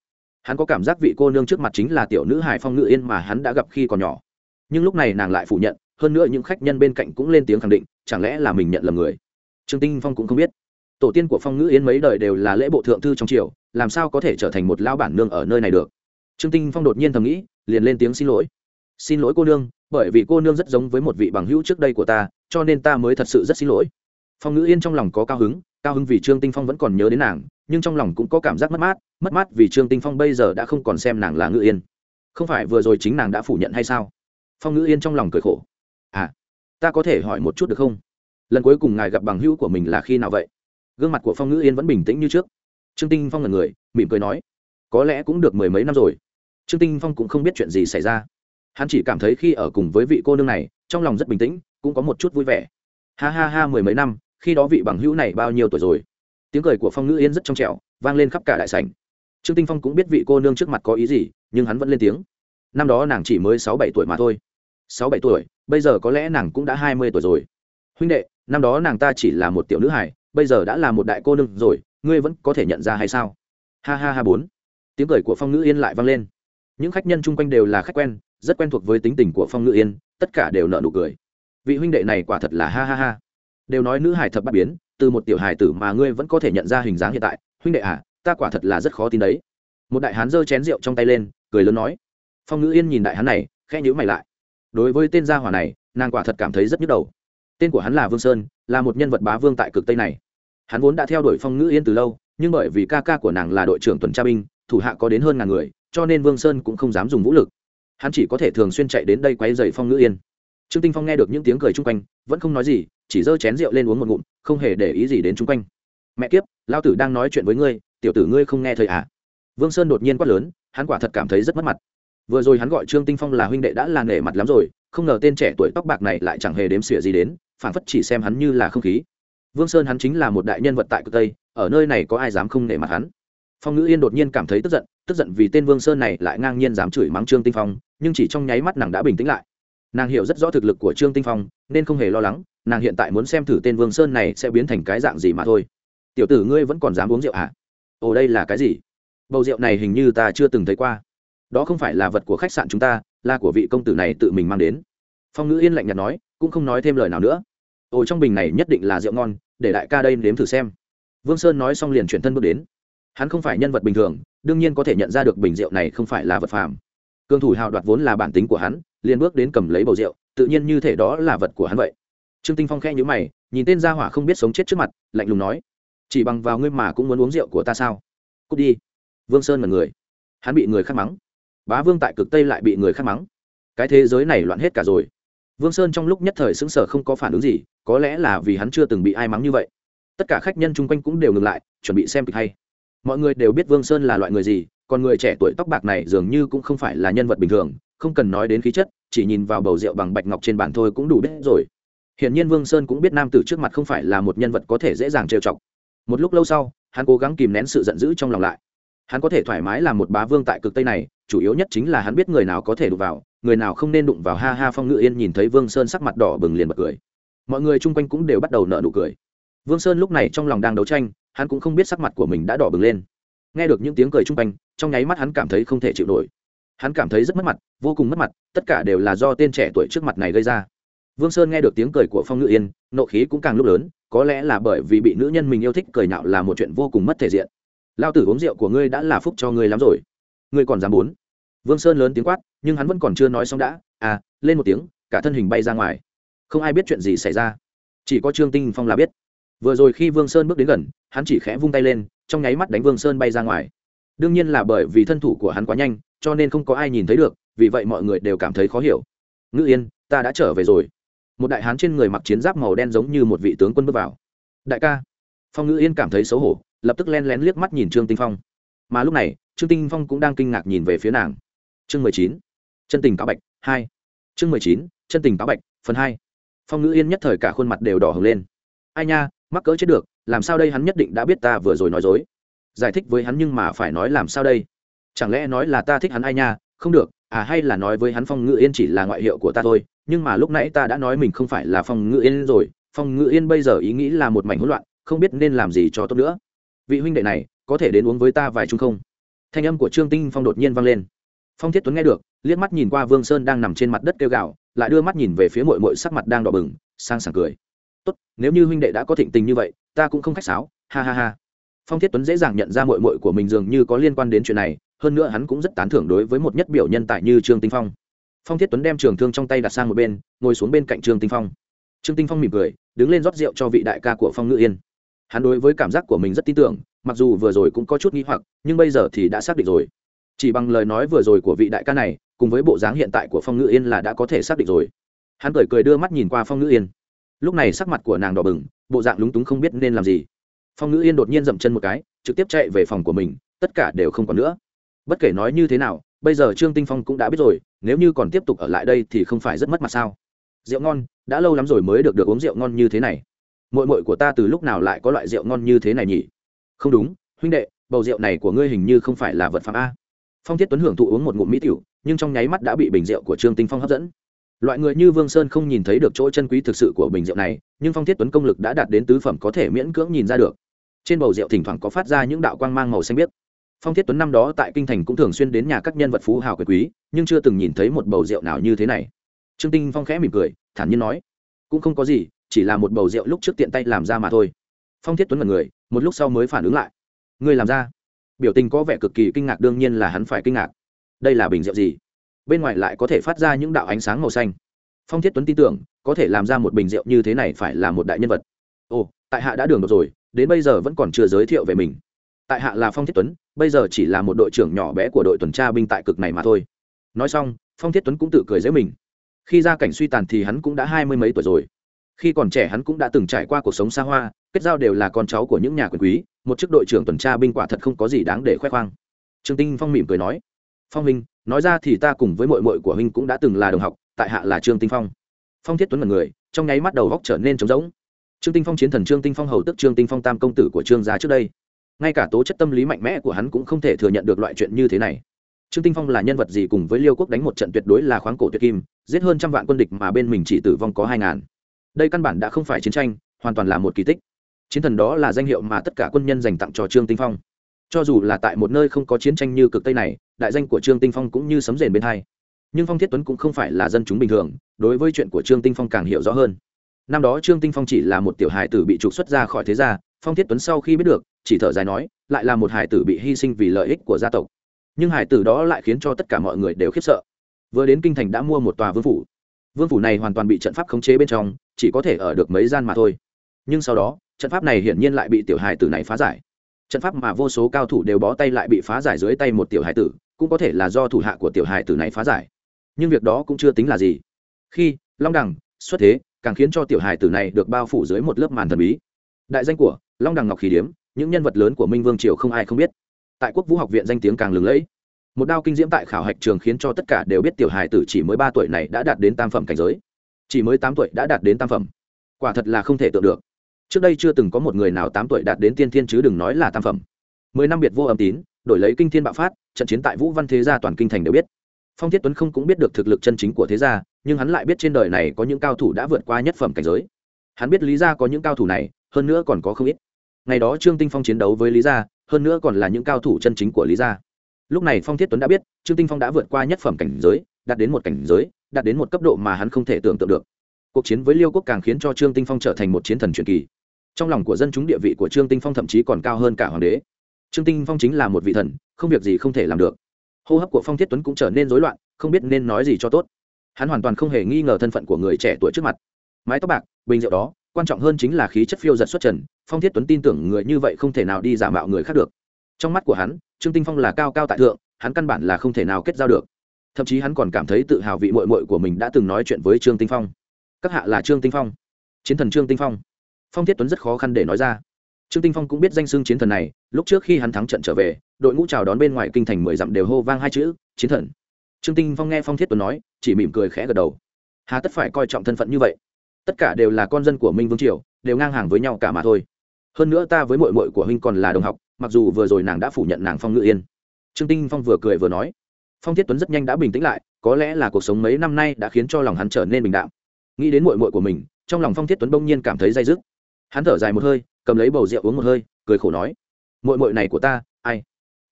Hắn có cảm giác vị cô nương trước mặt chính là tiểu nữ hải phong ngự yên mà hắn đã gặp khi còn nhỏ. Nhưng lúc này nàng lại phủ nhận, hơn nữa những khách nhân bên cạnh cũng lên tiếng khẳng định, chẳng lẽ là mình nhận lầm người? Trương tinh phong cũng không biết tổ tiên của phong ngữ yên mấy đời đều là lễ bộ thượng thư trong triều, làm sao có thể trở thành một lao bản nương ở nơi này được? Trương tinh phong đột nhiên thầm nghĩ, liền lên tiếng xin lỗi. Xin lỗi cô nương, bởi vì cô nương rất giống với một vị bằng hữu trước đây của ta, cho nên ta mới thật sự rất xin lỗi. Phong ngữ yên trong lòng có cao hứng cao hứng vì trương tinh phong vẫn còn nhớ đến nàng, nhưng trong lòng cũng có cảm giác mất mát mất mát vì trương tinh phong bây giờ đã không còn xem nàng là ngữ yên. Không phải vừa rồi chính nàng đã phủ nhận hay sao? Phong ngữ yên trong lòng cười khổ. À ta có thể hỏi một chút được không? Lần cuối cùng ngài gặp bằng hữu của mình là khi nào vậy? Gương mặt của phong ngữ yên vẫn bình tĩnh như trước trương tinh phong là người mỉm cười nói có lẽ cũng được mười mấy năm rồi trương tinh phong cũng không biết chuyện gì xảy ra hắn chỉ cảm thấy khi ở cùng với vị cô nương này trong lòng rất bình tĩnh cũng có một chút vui vẻ ha ha ha mười mấy năm khi đó vị bằng hữu này bao nhiêu tuổi rồi tiếng cười của phong ngữ yên rất trong trẻo vang lên khắp cả đại sảnh trương tinh phong cũng biết vị cô nương trước mặt có ý gì nhưng hắn vẫn lên tiếng năm đó nàng chỉ mới sáu bảy tuổi mà thôi sáu bảy tuổi bây giờ có lẽ nàng cũng đã hai mươi tuổi rồi huynh đệ năm đó nàng ta chỉ là một tiểu nữ hải bây giờ đã là một đại cô nương rồi, ngươi vẫn có thể nhận ra hay sao? Ha ha ha bốn. Tiếng cười của phong ngữ yên lại vang lên. Những khách nhân chung quanh đều là khách quen, rất quen thuộc với tính tình của phong ngữ yên, tất cả đều nợ nụ cười. Vị huynh đệ này quả thật là ha ha ha. Đều nói nữ hải thập bắt biến, từ một tiểu hài tử mà ngươi vẫn có thể nhận ra hình dáng hiện tại. Huynh đệ à ta quả thật là rất khó tin đấy. Một đại hán giơ chén rượu trong tay lên, cười lớn nói. Phong ngữ yên nhìn đại hán này, khẽ nhữ mày lại. Đối với tên gia hỏa này, nàng quả thật cảm thấy rất nhức đầu tên của hắn là vương sơn, là một nhân vật bá vương tại cực tây này. Hắn vốn đã theo đuổi phong ngữ yên từ lâu, nhưng bởi vì ca ca của nàng là đội trưởng tuần tra binh, thủ hạ có đến hơn ngàn người, cho nên vương sơn cũng không dám dùng vũ lực. Hắn chỉ có thể thường xuyên chạy đến đây quay dày phong ngữ yên. Trương tinh phong nghe được những tiếng cười chung quanh, vẫn không nói gì, chỉ giơ chén rượu lên uống một ngụm, không hề để ý gì đến chung quanh. Mẹ kiếp lao tử đang nói chuyện với ngươi, tiểu tử ngươi không nghe thời à? Vương sơn đột nhiên quát lớn, hắn quả thật cảm thấy rất mất mặt. Vừa rồi hắn gọi trương tinh phong là huynh đệ đã là nể mặt lắm rồi, không ngờ tên trẻ tuổi tóc bạc này lại chẳng hề đếm xỉa gì đến phản phất chỉ xem hắn như là không khí. Vương sơn hắn chính là một đại nhân vật tại cực tây, ở nơi này có ai dám không nể mặt hắn? Phong ngữ yên đột nhiên cảm thấy tức giận tức giận vì tên vương sơn này lại ngang nhiên dám chửi mắng trương tinh phong, nhưng chỉ trong nháy mắt nàng đã bình tĩnh lại. Nàng hiểu rất rõ thực lực của trương tinh phong, nên không hề lo lắng, nàng hiện tại muốn xem thử tên vương sơn này sẽ biến thành cái dạng gì mà thôi. Tiểu tử ngươi vẫn còn dám uống rượu à? Ồ, đây là cái gì? Bầu rượu này hình như ta chưa từng thấy qua. Đó không phải là vật của khách sạn chúng ta, là của vị công tử này tự mình mang đến. Phong ngữ yên lạnh nhạt nói, cũng không nói thêm lời nào nữa ồ, trong bình này nhất định là rượu ngon, để đại ca đây nếm thử xem. Vương sơn nói xong liền chuyển thân bước đến. Hắn không phải nhân vật bình thường, đương nhiên có thể nhận ra được bình rượu này không phải là vật phàm. Cương thủ hào đoạt vốn là bản tính của hắn, liền bước đến cầm lấy bầu rượu, tự nhiên như thể đó là vật của hắn vậy. Trương tinh phong khe nhíu mày, nhìn tên gia hỏa không biết sống chết trước mặt, lạnh lùng nói, chỉ bằng vào ngươi mà cũng muốn uống rượu của ta sao? Cút đi. Vương sơn là người. Hắn bị người khác mắng. Bá vương tại cực tây lại bị người khác mắng. Cái thế giới này loạn hết cả rồi vương sơn trong lúc nhất thời xứng sở không có phản ứng gì, có lẽ là vì hắn chưa từng bị ai mắng như vậy. Tất cả khách nhân chung quanh cũng đều ngừng lại, chuẩn bị xem kịch hay. Mọi người đều biết vương sơn là loại người gì, còn người trẻ tuổi tóc bạc này dường như cũng không phải là nhân vật bình thường, không cần nói đến khí chất, chỉ nhìn vào bầu rượu bằng bạch ngọc trên bàn thôi cũng đủ biết rồi. Hiển nhiên vương sơn cũng biết nam tử trước mặt không phải là một nhân vật có thể dễ dàng trêu chọc. Một lúc lâu sau, hắn cố gắng kìm nén sự giận dữ trong lòng lại hắn có thể thoải mái làm một bá vương tại cực tây này, chủ yếu nhất chính là hắn biết người nào có thể đụng vào, người nào không nên đụng vào. Ha ha, phong ngự yên nhìn thấy vương sơn sắc mặt đỏ bừng liền bật cười. Mọi người chung quanh cũng đều bắt đầu nợ nụ cười. Vương sơn lúc này trong lòng đang đấu tranh, hắn cũng không biết sắc mặt của mình đã đỏ bừng lên. Nghe được những tiếng cười chung quanh, trong nháy mắt hắn cảm thấy không thể chịu nổi. Hắn cảm thấy rất mất mặt, vô cùng mất mặt, tất cả đều là do tên trẻ tuổi trước mặt này gây ra. Vương sơn nghe được tiếng cười của phong ngự yên, nộ khí cũng càng lúc lớn, có lẽ là bởi vì bị nữ nhân mình yêu thích cười nhạo là một chuyện vô cùng mất thể diện lao tử uống rượu của ngươi đã là phúc cho ngươi lắm rồi. Ngươi còn dám bốn? Vương sơn lớn tiếng quát, nhưng hắn vẫn còn chưa nói xong đã. À lên một tiếng, cả thân hình bay ra ngoài. Không ai biết chuyện gì xảy ra. Chỉ có trương tinh phong là biết. Vừa rồi khi vương sơn bước đến gần, hắn chỉ khẽ vung tay lên, trong nháy mắt đánh vương sơn bay ra ngoài. Đương nhiên là bởi vì thân thủ của hắn quá nhanh, cho nên không có ai nhìn thấy được, vì vậy mọi người đều cảm thấy khó hiểu. Ngữ yên, ta đã trở về rồi. Một đại hán trên người mặc chiến giáp màu đen giống như một vị tướng quân bước vào. Đại ca. Phong ngữ yên cảm thấy xấu hổ lập tức len lén liếc mắt nhìn trương tinh phong. Mà lúc này, trương tinh phong cũng đang kinh ngạc nhìn về phía nàng. Chương mười chín, chân tình cáo bạch, hai. Chương mười chín, chân tình cáo bạch, phần hai. Phong ngữ yên nhất thời cả khuôn mặt đều đỏ hồng lên. Ai nha, mắc cỡ chết được, làm sao đây hắn nhất định đã biết ta vừa rồi nói dối. Giải thích với hắn nhưng mà phải nói làm sao đây? Chẳng lẽ nói là ta thích hắn ai nha? Không được à hay là nói với hắn phong ngữ yên chỉ là ngoại hiệu của ta thôi, nhưng mà lúc nãy ta đã nói mình không phải là phong ngữ yên rồi. Phong ngữ yên bây giờ ý nghĩ là một mảnh hỗn loạn, không biết nên làm gì cho tốt nữa vị huynh đệ này có thể đến uống với ta vài chung không? Thanh âm của trương tinh phong đột nhiên vang lên. Phong thiết tuấn nghe được, liếc mắt nhìn qua vương sơn đang nằm trên mặt đất kêu gạo lại đưa mắt nhìn về phía mội mội sắc mặt đang đỏ bừng, sang sảng cười. Tốt, nếu như huynh đệ đã có thịnh tình như vậy, ta cũng không khách sáo, ha ha ha. Phong thiết tuấn dễ dàng nhận ra mội mội của mình dường như có liên quan đến chuyện này, hơn nữa hắn cũng rất tán thưởng đối với một nhất biểu nhân tài như trương tinh phong. Phong thiết tuấn đem trường thương trong tay đặt sang một bên, ngồi xuống bên cạnh trương tinh phong. Trương tinh phong mỉm cười, đứng lên rót rượu cho vị đại ca của phong ngự yên hắn đối với cảm giác của mình rất tin tưởng, mặc dù vừa rồi cũng có chút nghi hoặc, nhưng bây giờ thì đã xác định rồi. Chỉ bằng lời nói vừa rồi của vị đại ca này, cùng với bộ dáng hiện tại của phong Ngữ yên là đã có thể xác định rồi. Hắn cười cười đưa mắt nhìn qua phong Ngữ yên. Lúc này sắc mặt của nàng đỏ bừng, bộ dạng lúng túng không biết nên làm gì. Phong Ngữ yên đột nhiên dậm chân một cái, trực tiếp chạy về phòng của mình, tất cả đều không còn nữa. Bất kể nói như thế nào, bây giờ trương tinh phong cũng đã biết rồi, nếu như còn tiếp tục ở lại đây thì không phải rất mất mặt sao. Rượu ngon, đã lâu lắm rồi mới được được uống rượu ngon như thế này mội mội của ta từ lúc nào lại có loại rượu ngon như thế này nhỉ? Không đúng, huynh đệ, bầu rượu này của ngươi hình như không phải là vật phàm a. Phong thiết tuấn hưởng thụ uống một ngụm mỹ tiểu, nhưng trong nháy mắt đã bị bình rượu của trương tinh phong hấp dẫn. Loại người như vương sơn không nhìn thấy được chỗ chân quý thực sự của bình rượu này, nhưng phong thiết tuấn công lực đã đạt đến tứ phẩm có thể miễn cưỡng nhìn ra được. Trên bầu rượu thỉnh thoảng có phát ra những đạo quang mang màu xanh biếc. Phong thiết tuấn năm đó tại kinh thành cũng thường xuyên đến nhà các nhân vật phú hào quyền quý, nhưng chưa từng nhìn thấy một bầu rượu nào như thế này. Trương tinh phong khẽ mỉm cười, thản nhiên nói, cũng không có gì chỉ là một bầu rượu lúc trước tiện tay làm ra mà thôi. Phong thiết tuấn là người, một lúc sau mới phản ứng lại. Người làm ra? Biểu tình có vẻ cực kỳ kinh ngạc, đương nhiên là hắn phải kinh ngạc. Đây là bình rượu gì? Bên ngoài lại có thể phát ra những đạo ánh sáng màu xanh. Phong thiết tuấn tin tưởng, có thể làm ra một bình rượu như thế này phải là một đại nhân vật. Ồ, tại hạ đã đường được rồi, đến bây giờ vẫn còn chưa giới thiệu về mình. Tại hạ là phong thiết tuấn, bây giờ chỉ là một đội trưởng nhỏ bé của đội tuần tra binh tại cực này mà thôi. Nói xong, phong thiết tuấn cũng tự cười dễ mình. Khi ra cảnh suy tàn thì hắn cũng đã hai mươi mấy tuổi rồi khi còn trẻ hắn cũng đã từng trải qua cuộc sống xa hoa, kết giao đều là con cháu của những nhà quyền quý, một chức đội trưởng tuần tra binh quả thật không có gì đáng để khoe khoang. Trương tinh phong mỉm cười nói, phong huynh, nói ra thì ta cùng với mội mội của huynh cũng đã từng là đồng học, tại hạ là trương tinh phong. Phong thiết tuấn là người, trong nháy mắt đầu góc trở nên trống rỗng. Trương tinh phong chiến thần trương tinh phong hầu tức trương tinh phong tam công tử của trương gia trước đây. Ngay cả tố chất tâm lý mạnh mẽ của hắn cũng không thể thừa nhận được loại chuyện như thế này. Trương tinh phong là nhân vật gì cùng với liêu quốc đánh một trận tuyệt đối là khoáng cổ tuyệt kim, giết hơn trăm vạn quân địch mà bên mình chỉ tử vong có hai ngàn đây căn bản đã không phải chiến tranh, hoàn toàn là một kỳ tích. Chiến thần đó là danh hiệu mà tất cả quân nhân dành tặng cho trương tinh phong. Cho dù là tại một nơi không có chiến tranh như cực tây này, đại danh của trương tinh phong cũng như sấm rền bên hai. Nhưng phong thiết tuấn cũng không phải là dân chúng bình thường, đối với chuyện của trương tinh phong càng hiểu rõ hơn. Năm đó trương tinh phong chỉ là một tiểu hài tử bị trục xuất ra khỏi thế gia, phong thiết tuấn sau khi biết được, chỉ thở dài nói, lại là một hài tử bị hy sinh vì lợi ích của gia tộc. Nhưng hài tử đó lại khiến cho tất cả mọi người đều khiếp sợ. Vừa đến kinh thành đã mua một tòa vương phủ. Vương phủ này hoàn toàn bị trận pháp khống chế bên trong chỉ có thể ở được mấy gian mà thôi. Nhưng sau đó, trận pháp này hiển nhiên lại bị tiểu hài tử này phá giải. Trận pháp mà vô số cao thủ đều bó tay lại bị phá giải dưới tay một tiểu hài tử, cũng có thể là do thủ hạ của tiểu hài tử này phá giải. Nhưng việc đó cũng chưa tính là gì. Khi, long Đằng, xuất thế, càng khiến cho tiểu hài tử này được bao phủ dưới một lớp màn thần bí. Đại danh của long đằng ngọc khí điếm, những nhân vật lớn của minh vương triều không ai không biết. Tại quốc vũ học viện danh tiếng càng lừng lẫy. Một đao kinh diễm tại khảo hạch trường khiến cho tất cả đều biết tiểu hài tử chỉ mới ba tuổi này đã đạt đến tam phẩm cảnh giới chỉ mới tám tuổi đã đạt đến tam phẩm. Quả thật là không thể tưởng được. Trước đây chưa từng có một người nào tám tuổi đạt đến tiên thiên chứ đừng nói là tam phẩm. Mười năm biệt vô âm tín, đổi lấy kinh thiên bạo phát, trận chiến tại vũ văn thế gia toàn kinh thành đều biết. Phong thiết tuấn không cũng biết được thực lực chân chính của thế gia, nhưng hắn lại biết trên đời này có những cao thủ đã vượt qua nhất phẩm cảnh giới. Hắn biết lý gia có những cao thủ này, hơn nữa còn có không ít. Ngày đó trương tinh phong chiến đấu với lý gia, hơn nữa còn là những cao thủ chân chính của lý gia. Lúc này phong thiết tuấn đã biết, trương tinh phong đã vượt qua nhất phẩm cảnh giới, đạt đến một cảnh giới đạt đến một cấp độ mà hắn không thể tưởng tượng được. Cuộc chiến với liêu quốc càng khiến cho trương tinh phong trở thành một chiến thần truyền kỳ. Trong lòng của dân chúng địa vị của trương tinh phong thậm chí còn cao hơn cả hoàng đế. Trương tinh phong chính là một vị thần, không việc gì không thể làm được. Hô hấp của phong thiết tuấn cũng trở nên rối loạn, không biết nên nói gì cho tốt. Hắn hoàn toàn không hề nghi ngờ thân phận của người trẻ tuổi trước mặt. Mái tóc bạc, bình rượu đó, quan trọng hơn chính là khí chất phiêu giật xuất trần, phong thiết tuấn tin tưởng người như vậy không thể nào đi giả mạo người khác được. Trong mắt của hắn, trương tinh phong là cao cao tại thượng, hắn căn bản là không thể nào kết giao được thậm chí hắn còn cảm thấy tự hào vị mội mội của mình đã từng nói chuyện với trương tinh phong. Các hạ là trương tinh phong. Chiến thần trương tinh phong. Phong thiết tuấn rất khó khăn để nói ra. Trương tinh phong cũng biết danh xưng chiến thần này, lúc trước khi hắn thắng trận trở về, đội ngũ chào đón bên ngoài kinh thành mười dặm đều hô vang hai chữ, chiến thần. Trương tinh phong nghe phong thiết tuấn nói, chỉ mỉm cười khẽ gật đầu. Hà tất phải coi trọng thân phận như vậy. Tất cả đều là con dân của minh vương triều, đều ngang hàng với nhau cả mà thôi. Hơn nữa ta với mội mội của huynh còn là đồng học, mặc dù vừa rồi nàng đã phủ nhận nàng phong ngự yên. Trương tinh phong vừa cười vừa nói phong thiết tuấn rất nhanh đã bình tĩnh lại, có lẽ là cuộc sống mấy năm nay đã khiến cho lòng hắn trở nên bình đạm. Nghĩ đến mội mội của mình, trong lòng phong thiết tuấn bỗng nhiên cảm thấy dây dứt. Hắn thở dài một hơi, cầm lấy bầu rượu uống một hơi, cười khổ nói mội mội này của ta, ai?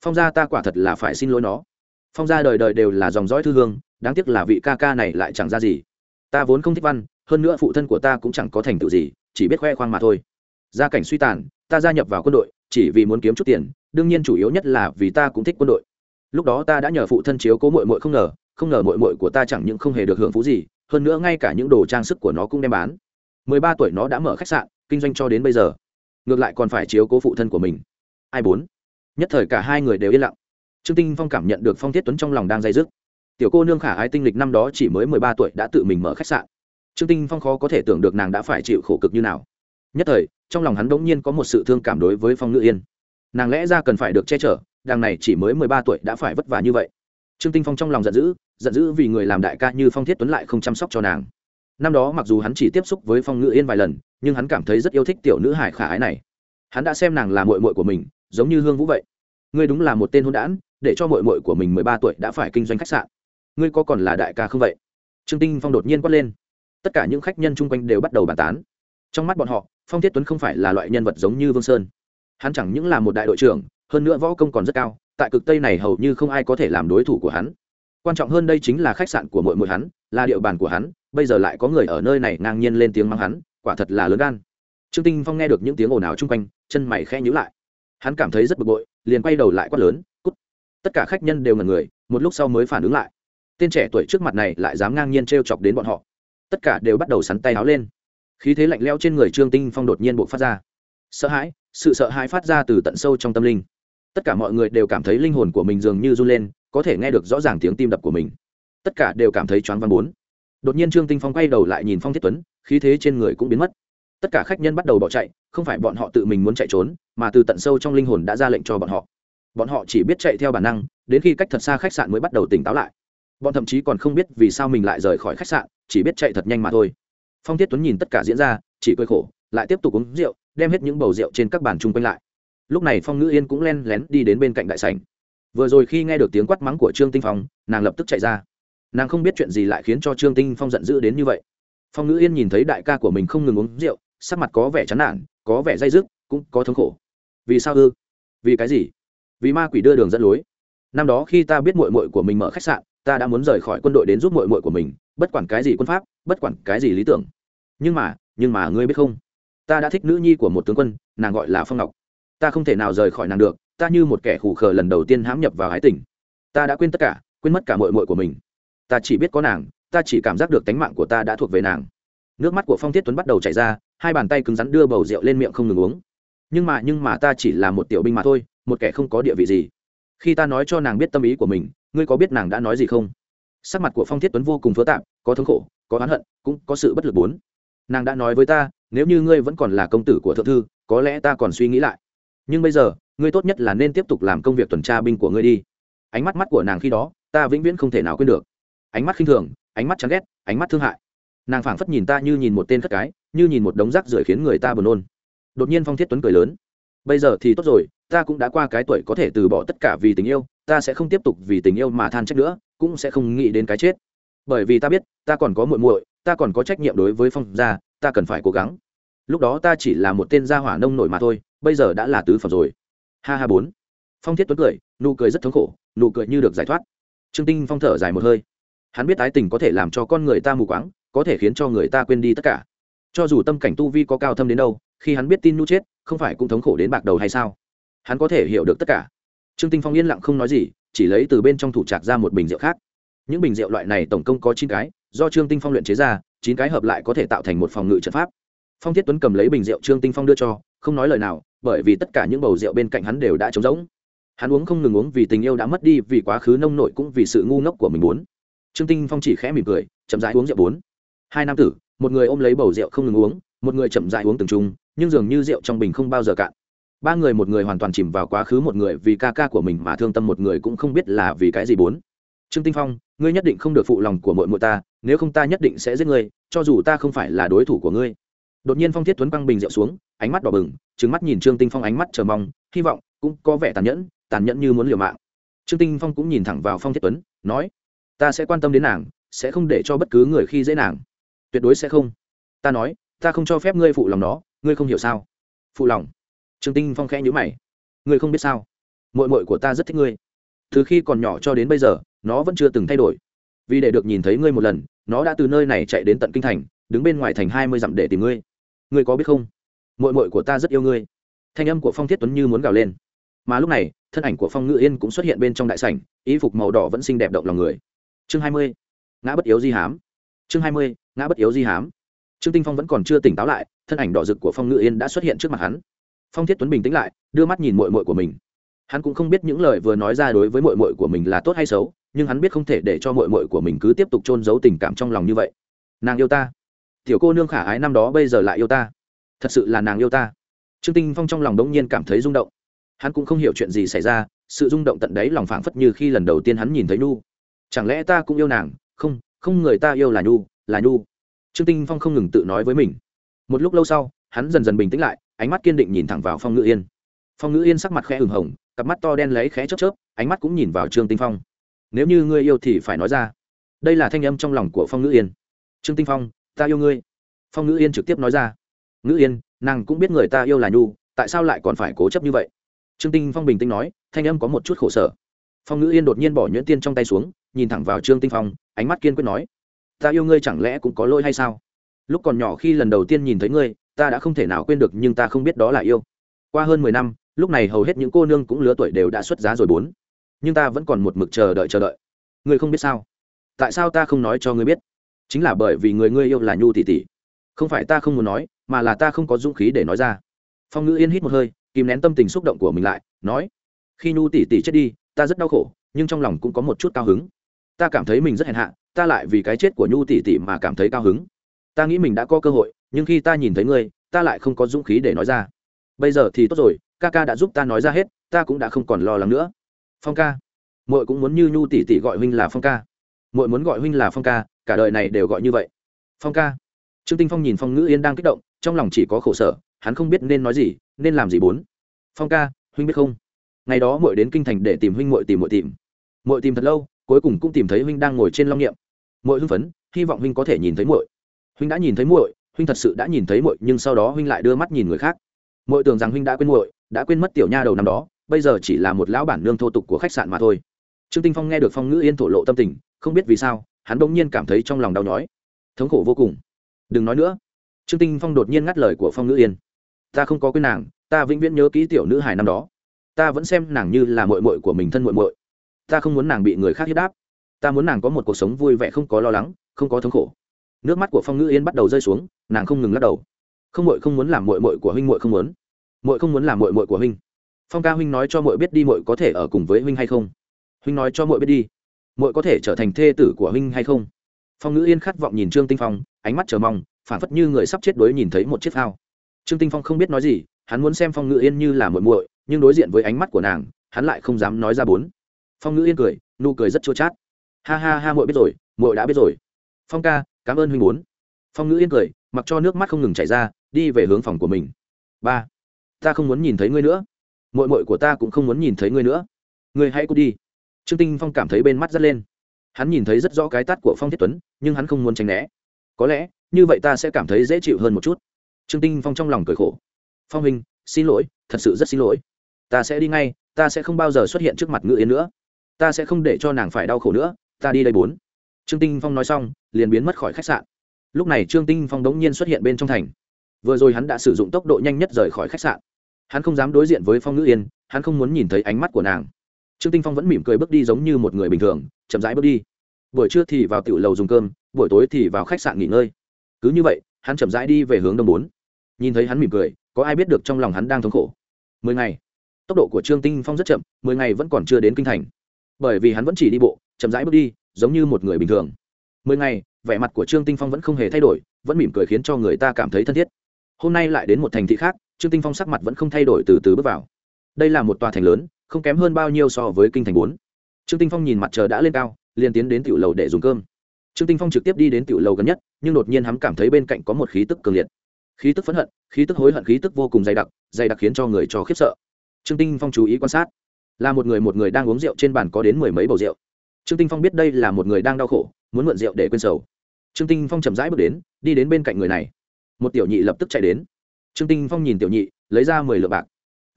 Phong gia ta quả thật là phải xin lỗi nó. Phong gia đời đời đều là dòng dõi thư hương, đáng tiếc là vị ca ca này lại chẳng ra gì. Ta vốn không thích văn, hơn nữa phụ thân của ta cũng chẳng có thành tựu gì, chỉ biết khoe khoang mà thôi. Gia cảnh suy tàn, ta gia nhập vào quân đội, chỉ vì muốn kiếm chút tiền, đương nhiên chủ yếu nhất là vì ta cũng thích quân đội lúc đó ta đã nhờ phụ thân chiếu cố mội mội không ngờ không ngờ mội mội của ta chẳng những không hề được hưởng phú gì, hơn nữa ngay cả những đồ trang sức của nó cũng đem bán. Mười ba tuổi nó đã mở khách sạn, kinh doanh cho đến bây giờ. Ngược lại còn phải chiếu cố phụ thân của mình. Ai bốn? Nhất thời cả hai người đều yên lặng. Trương tinh phong cảm nhận được phong thiết tuấn trong lòng đang dây dứt. Tiểu cô nương khả ái tinh lịch năm đó chỉ mới mười ba tuổi đã tự mình mở khách sạn. Trương tinh phong khó có thể tưởng được nàng đã phải chịu khổ cực như nào. Nhất thời, trong lòng hắn đ nhiên có một sự thương cảm đối với phong nữ yên. Nàng lẽ ra cần phải được che chở đằng này chỉ mới mười ba tuổi đã phải vất vả như vậy. Trương tinh phong trong lòng giận dữ giận dữ vì người làm đại ca như phong thiết tuấn lại không chăm sóc cho nàng. Năm đó mặc dù hắn chỉ tiếp xúc với phong ngự yên vài lần, nhưng hắn cảm thấy rất yêu thích tiểu nữ hải khả ái này. Hắn đã xem nàng là mội mội của mình, giống như hương vũ vậy. Ngươi đúng là một tên hôn đản, để cho mội mội của mình mười ba tuổi đã phải kinh doanh khách sạn. Ngươi có còn là đại ca không vậy? Trương tinh phong đột nhiên quát lên. Tất cả những khách nhân chung quanh đều bắt đầu bàn tán. Trong mắt bọn họ, phong thiết tuấn không phải là loại nhân vật giống như vương sơn. Hắn chẳng những là một đại đội trưởng hơn nữa võ công còn rất cao, tại cực tây này hầu như không ai có thể làm đối thủ của hắn. Quan trọng hơn đây chính là khách sạn của mỗi mỗi hắn, là địa bàn của hắn, bây giờ lại có người ở nơi này ngang nhiên lên tiếng mắng hắn, quả thật là lớn gan. Trương tinh phong nghe được những tiếng ồn ào chung quanh, chân mày khẽ nhíu lại. Hắn cảm thấy rất bực bội, liền quay đầu lại quát lớn, cút! Tất cả khách nhân đều ngần người, một lúc sau mới phản ứng lại. Tên trẻ tuổi trước mặt này lại dám ngang nhiên trêu chọc đến bọn họ. Tất cả đều bắt đầu sắn tay áo lên. Khí thế lạnh leo trên người trương tinh phong đột nhiên buộc phát ra. Sợ hãi, sự sợ hãi phát ra từ tận sâu trong tâm linh tất cả mọi người đều cảm thấy linh hồn của mình dường như run lên, có thể nghe được rõ ràng tiếng tim đập của mình. Tất cả đều cảm thấy choáng văn bốn. Đột nhiên trương tinh phong quay đầu lại nhìn phong thiết tuấn, khí thế trên người cũng biến mất. Tất cả khách nhân bắt đầu bỏ chạy, không phải bọn họ tự mình muốn chạy trốn, mà từ tận sâu trong linh hồn đã ra lệnh cho bọn họ. Bọn họ chỉ biết chạy theo bản năng, đến khi cách thật xa khách sạn mới bắt đầu tỉnh táo lại. Bọn thậm chí còn không biết vì sao mình lại rời khỏi khách sạn, chỉ biết chạy thật nhanh mà thôi. Phong thiết tuấn nhìn tất cả diễn ra, chỉ cười khổ, lại tiếp tục uống rượu, đem hết những bầu rượu trên các bàn chung quanh lại lúc này phong ngữ yên cũng len lén đi đến bên cạnh đại sảnh. Vừa rồi khi nghe được tiếng quát mắng của trương tinh phong, nàng lập tức chạy ra. Nàng không biết chuyện gì lại khiến cho trương tinh phong giận dữ đến như vậy. Phong ngữ yên nhìn thấy đại ca của mình không ngừng uống rượu, sắc mặt có vẻ chán nản, có vẻ dây dứt, cũng có thống khổ. Vì sao ư? Vì cái gì? Vì ma quỷ đưa đường dẫn lối. Năm đó khi ta biết mội mội của mình mở khách sạn, ta đã muốn rời khỏi quân đội đến giúp mội mội của mình, bất quản cái gì quân pháp, bất quản cái gì lý tưởng. Nhưng mà nhưng mà ngươi biết không? Ta đã thích nữ nhi của một tướng quân, nàng gọi là phong ngọc ta không thể nào rời khỏi nàng được, ta như một kẻ khủ khờ lần đầu tiên hãm nhập vào hái tình. Ta đã quên tất cả, quên mất cả mội mội của mình. Ta chỉ biết có nàng, ta chỉ cảm giác được tánh mạng của ta đã thuộc về nàng. Nước mắt của phong thiết tuấn bắt đầu chảy ra, hai bàn tay cứng rắn đưa bầu rượu lên miệng không ngừng uống. Nhưng mà nhưng mà ta chỉ là một tiểu binh mà thôi, một kẻ không có địa vị gì. Khi ta nói cho nàng biết tâm ý của mình, ngươi có biết nàng đã nói gì không? Sắc mặt của phong thiết tuấn vô cùng phớ tạp, có thống khổ, có oán hận, cũng có sự bất lực bốn. Nàng đã nói với ta, nếu như ngươi vẫn còn là công tử của thượng thư, có lẽ ta còn suy nghĩ lại nhưng bây giờ, ngươi tốt nhất là nên tiếp tục làm công việc tuần tra binh của ngươi đi. Ánh mắt mắt của nàng khi đó, ta vĩnh viễn không thể nào quên được. Ánh mắt khinh thường, ánh mắt chán ghét, ánh mắt thương hại. Nàng phảng phất nhìn ta như nhìn một tên khất cái, như nhìn một đống rác rưởi khiến người ta buồn nôn. Đột nhiên phong thiết tuấn cười lớn. Bây giờ thì tốt rồi, ta cũng đã qua cái tuổi có thể từ bỏ tất cả vì tình yêu, ta sẽ không tiếp tục vì tình yêu mà than trách nữa, cũng sẽ không nghĩ đến cái chết. Bởi vì ta biết, ta còn có muội muội, ta còn có trách nhiệm đối với phong gia, ta cần phải cố gắng lúc đó ta chỉ là một tên gia hỏa nông nổi mà thôi, bây giờ đã là tứ phẩm rồi. Ha ha bốn. Phong thiết tuấn cười, nụ cười rất thống khổ, nụ cười như được giải thoát. Trương tinh phong thở dài một hơi. Hắn biết ái tình có thể làm cho con người ta mù quáng, có thể khiến cho người ta quên đi tất cả. Cho dù tâm cảnh tu vi có cao thâm đến đâu, khi hắn biết tin nu chết, không phải cũng thống khổ đến bạc đầu hay sao? Hắn có thể hiểu được tất cả. Trương tinh phong yên lặng không nói gì, chỉ lấy từ bên trong thủ trạc ra một bình rượu khác. Những bình rượu loại này tổng cộng có chín cái, do trương tinh phong luyện chế ra, chín cái hợp lại có thể tạo thành một phòng ngự trận pháp phong thiết tuấn cầm lấy bình rượu trương tinh phong đưa cho, không nói lời nào, bởi vì tất cả những bầu rượu bên cạnh hắn đều đã trống rỗng. Hắn uống không ngừng uống vì tình yêu đã mất đi, vì quá khứ nông nổi cũng vì sự ngu ngốc của mình muốn. Trương tinh phong chỉ khẽ mỉm cười, chậm rãi uống rượu bốn. Hai nam tử, một người ôm lấy bầu rượu không ngừng uống, một người chậm rãi uống từng chung, nhưng dường như rượu trong bình không bao giờ cạn. Ba người một người hoàn toàn chìm vào quá khứ một người vì ca ca của mình mà thương tâm một người cũng không biết là vì cái gì bốn. Trương tinh phong, ngươi nhất định không được phụ lòng của mội mội ta, nếu không ta nhất định sẽ giết ngươi, cho dù ta không phải là đối thủ của ngươi đột nhiên phong thiết tuấn băng bình rượu xuống, ánh mắt đỏ bừng trứng mắt nhìn trương tinh phong ánh mắt chờ mong, hy vọng cũng có vẻ tàn nhẫn tàn nhẫn như muốn liều mạng. Trương tinh phong cũng nhìn thẳng vào phong thiết tuấn, nói, ta sẽ quan tâm đến nàng, sẽ không để cho bất cứ người khi dễ nàng. Tuyệt đối sẽ không. Ta nói, ta không cho phép ngươi phụ lòng nó, ngươi không hiểu sao? Phụ lòng? Trương tinh phong khẽ nhíu mày. Ngươi không biết sao? Mội mội của ta rất thích ngươi. Từ khi còn nhỏ cho đến bây giờ, nó vẫn chưa từng thay đổi. Vì để được nhìn thấy ngươi một lần, nó đã từ nơi này chạy đến tận kinh thành, đứng bên ngoài thành hai mươi dặm để tìm ngươi ngươi có biết không? Mội mội của ta rất yêu ngươi. Thanh âm của phong thiết tuấn như muốn gào lên. Mà lúc này, thân ảnh của phong ngự yên cũng xuất hiện bên trong đại sảnh, y phục màu đỏ vẫn xinh đẹp động lòng người. Chương hai mươi, ngã bất yếu di hám. Chương hai mươi, ngã bất yếu di hám. Trương tinh phong vẫn còn chưa tỉnh táo lại, thân ảnh đỏ rực của phong ngự yên đã xuất hiện trước mặt hắn. Phong thiết tuấn bình tĩnh lại, đưa mắt nhìn mội mội của mình. Hắn cũng không biết những lời vừa nói ra đối với mội mội của mình là tốt hay xấu, nhưng hắn biết không thể để cho mội mội của mình cứ tiếp tục trôn giấu tình cảm trong lòng như vậy. Nàng yêu ta tiểu cô nương khả ái năm đó bây giờ lại yêu ta. Thật sự là nàng yêu ta. Trương tinh phong trong lòng đống nhiên cảm thấy rung động. Hắn cũng không hiểu chuyện gì xảy ra, sự rung động tận đấy lòng phảng phất như khi lần đầu tiên hắn nhìn thấy nhu chẳng lẽ ta cũng yêu nàng? Không không người ta yêu là nhu là nhu trương tinh phong không ngừng tự nói với mình. Một lúc lâu sau, hắn dần dần bình tĩnh lại, ánh mắt kiên định nhìn thẳng vào phong ngữ yên. Phong ngữ yên sắc mặt khẽ hừng hồng, cặp mắt to đen lấy khẽ chớp chớp, ánh mắt cũng nhìn vào trương tinh phong. Nếu như ngươi yêu thì phải nói ra. Đây là thanh âm trong lòng của phong ngữ yên. Trương tinh phong ta yêu ngươi. Phong ngữ yên trực tiếp nói ra. Ngữ yên, nàng cũng biết người ta yêu là nhu, tại sao lại còn phải cố chấp như vậy? Trương tinh phong bình tĩnh nói, thanh âm có một chút khổ sở. Phong ngữ yên đột nhiên bỏ nhuyễn tiên trong tay xuống, nhìn thẳng vào trương tinh phong, ánh mắt kiên quyết nói, ta yêu ngươi chẳng lẽ cũng có lỗi hay sao? Lúc còn nhỏ khi lần đầu tiên nhìn thấy ngươi, ta đã không thể nào quên được nhưng ta không biết đó là yêu. Qua hơn mười năm, lúc này hầu hết những cô nương cũng lứa tuổi đều đã xuất giá rồi bốn. Nhưng ta vẫn còn một mực chờ đợi chờ đợi. Ngươi không biết sao? Tại sao ta không nói cho ngươi biết? Chính là bởi vì người ngươi yêu là nhu tỷ tỷ không phải ta không muốn nói, mà là ta không có dũng khí để nói ra. Phong ngữ yên hít một hơi, kìm nén tâm tình xúc động của mình lại, nói, khi nhu tỷ tỷ chết đi, ta rất đau khổ, nhưng trong lòng cũng có một chút cao hứng. Ta cảm thấy mình rất hèn hạ, ta lại vì cái chết của nhu tỷ tỷ mà cảm thấy cao hứng. Ta nghĩ mình đã có cơ hội, nhưng khi ta nhìn thấy ngươi, ta lại không có dũng khí để nói ra. Bây giờ thì tốt rồi, ca ca đã giúp ta nói ra hết, ta cũng đã không còn lo lắng nữa. Phong ca, muội cũng muốn như nhu tỷ tỷ gọi huynh là phong ca muội muốn gọi huynh là phong ca, cả đời này đều gọi như vậy. Phong ca. Trương tinh phong nhìn phong ngữ yên đang kích động, trong lòng chỉ có khổ sở, hắn không biết nên nói gì, nên làm gì bốn. Phong ca, huynh biết không? Ngày đó muội đến kinh thành để tìm huynh muội tìm muội tìm. Muội tìm thật lâu, cuối cùng cũng tìm thấy huynh đang ngồi trên long niệm. Muội hưng phấn, hy vọng huynh có thể nhìn thấy muội. Huynh đã nhìn thấy muội, huynh thật sự đã nhìn thấy muội, nhưng sau đó huynh lại đưa mắt nhìn người khác. Muội tưởng rằng huynh đã quên muội, đã quên mất tiểu nha đầu năm đó, bây giờ chỉ là một lão bản nương thô tục của khách sạn mà thôi. Trương tinh phong nghe được phong ngữ yên thổ lộ tâm tình không biết vì sao, hắn bỗng nhiên cảm thấy trong lòng đau nhói. Thống khổ vô cùng. Đừng nói nữa. Trương tinh phong đột nhiên ngắt lời của phong ngữ yên. Ta không có quên nàng, ta vĩnh viễn nhớ kỹ tiểu nữ hài năm đó. Ta vẫn xem nàng như là mội mội của mình thân mội mội ta không muốn nàng bị người khác hiếp đáp. Ta muốn nàng có một cuộc sống vui vẻ không có lo lắng, không có thống khổ. Nước mắt của phong ngữ yên bắt đầu rơi xuống, nàng không ngừng lắc đầu. Không mội không muốn làm mội mội của huynh mội không muốn. Mội không muốn làm mội mội của huynh. Phong ca huynh nói cho mội biết đi mội có thể ở cùng với huynh hay không? Huynh nói cho mội biết đi mội có thể trở thành thê tử của huynh hay không? Phong ngữ yên khát vọng nhìn trương tinh phong, ánh mắt chờ mong, phản phất như người sắp chết đối nhìn thấy một chiếc phao. Trương tinh phong không biết nói gì, hắn muốn xem phong ngữ yên như là muội muội, nhưng đối diện với ánh mắt của nàng, hắn lại không dám nói ra bốn. Phong ngữ yên cười, nụ cười rất chua chát. Ha ha ha, muội biết rồi, muội đã biết rồi. Phong ca, cảm ơn huynh muốn. phong ngữ yên cười, mặc cho nước mắt không ngừng chảy ra, đi về hướng phòng của mình. Ba, ta không muốn nhìn thấy ngươi nữa. Muội muội của ta cũng không muốn nhìn thấy ngươi nữa. Ngươi hãy cút đi trương tinh phong cảm thấy bên mắt dắt lên. Hắn nhìn thấy rất rõ cái tát của phong thiết tuấn, nhưng hắn không muốn tránh né. Có lẽ, như vậy ta sẽ cảm thấy dễ chịu hơn một chút. Trương tinh phong trong lòng cười khổ. Phong huynh, xin lỗi, thật sự rất xin lỗi. Ta sẽ đi ngay, ta sẽ không bao giờ xuất hiện trước mặt ngự Yến nữa. Ta sẽ không để cho nàng phải đau khổ nữa, ta đi đây bốn. Trương tinh phong nói xong, liền biến mất khỏi khách sạn. Lúc này trương tinh phong đống nhiên xuất hiện bên trong thành. Vừa rồi hắn đã sử dụng tốc độ nhanh nhất rời khỏi khách sạn. Hắn không dám đối diện với phong ngữ yên, hắn không muốn nhìn thấy ánh mắt của nàng trương tinh phong vẫn mỉm cười bước đi giống như một người bình thường, chậm rãi bước đi. Buổi trưa thì vào tiểu lầu dùng cơm, buổi tối thì vào khách sạn nghỉ ngơi. Cứ như vậy, hắn chậm rãi đi về hướng đông bốn. Nhìn thấy hắn mỉm cười, có ai biết được trong lòng hắn đang thống khổ. Mười ngày. Tốc độ của trương tinh phong rất chậm, mười ngày vẫn còn chưa đến kinh thành. Bởi vì hắn vẫn chỉ đi bộ, chậm rãi bước đi, giống như một người bình thường. Mười ngày, vẻ mặt của trương tinh phong vẫn không hề thay đổi, vẫn mỉm cười khiến cho người ta cảm thấy thân thiết. Hôm nay lại đến một thành thị khác, trương tinh phong sắc mặt vẫn không thay đổi từ từ bước vào đây là một tòa thành lớn, không kém hơn bao nhiêu so với kinh thành bốn. Trương tinh phong nhìn mặt trời đã lên cao, liền tiến đến tiểu lầu để dùng cơm. Trương tinh phong trực tiếp đi đến tiểu lầu gần nhất, nhưng đột nhiên hắn cảm thấy bên cạnh có một khí tức cường liệt. Khí tức phẫn hận, khí tức hối hận, khí tức vô cùng dày đặc dày đặc khiến cho người cho khiếp sợ. Trương tinh phong chú ý quan sát. Là một người một người đang uống rượu trên bàn có đến mười mấy bầu rượu. Trương tinh phong biết đây là một người đang đau khổ, muốn mượn rượu để quên sầu. Trương tinh phong chậm rãi bước đến, đi đến bên cạnh người này. Một tiểu nhị lập tức chạy đến. Trương tinh phong nhìn tiểu nhị, lấy ra mười lượng bạc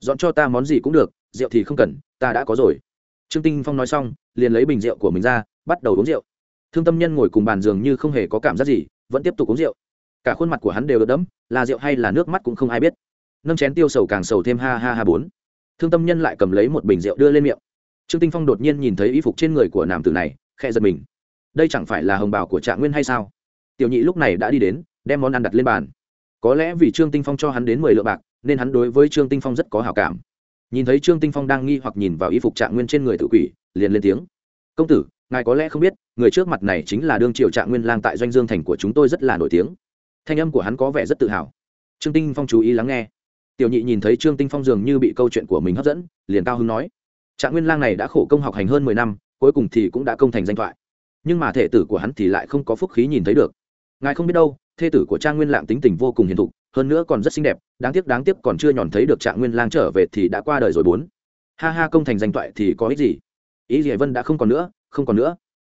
dọn cho ta món gì cũng được, rượu thì không cần, ta đã có rồi. Trương tinh phong nói xong, liền lấy bình rượu của mình ra, bắt đầu uống rượu. Thương tâm nhân ngồi cùng bàn giường như không hề có cảm giác gì, vẫn tiếp tục uống rượu. Cả khuôn mặt của hắn đều đ đẫm, là rượu hay là nước mắt cũng không ai biết. Nâng chén tiêu sầu càng sầu thêm ha ha ha bốn. Thương tâm nhân lại cầm lấy một bình rượu đưa lên miệng. Trương tinh phong đột nhiên nhìn thấy y phục trên người của nam tử này, khẽ giật mình. Đây chẳng phải là hồng bào của trạng nguyên hay sao? Tiểu nhị lúc này đã đi đến, đem món ăn đặt lên bàn. Có lẽ vì trương tinh phong cho hắn đến mười lượng bạc nên hắn đối với trương tinh phong rất có hào cảm. Nhìn thấy trương tinh phong đang nghi hoặc nhìn vào y phục trạng nguyên trên người tự quỷ, liền lên tiếng. Công tử, ngài có lẽ không biết, người trước mặt này chính là đương triều trạng nguyên lang tại doanh dương thành của chúng tôi rất là nổi tiếng. Thanh âm của hắn có vẻ rất tự hào. Trương tinh phong chú ý lắng nghe. Tiểu nhị nhìn thấy trương tinh phong dường như bị câu chuyện của mình hấp dẫn, liền cao hứng nói, trạng nguyên lang này đã khổ công học hành hơn mười năm, cuối cùng thì cũng đã công thành danh thoại. Nhưng mà thể tử của hắn thì lại không có phúc khí nhìn thấy được. Ngài không biết đâu, thê tử của trang nguyên lạng tính tình vô cùng hiền thục hơn nữa còn rất xinh đẹp, đáng tiếc đáng tiếc còn chưa nhòn thấy được trạng nguyên lang trở về thì đã qua đời rồi bốn. Ha ha, công thành danh thoại thì có ích gì? Ý gì vân đã không còn nữa, không còn nữa.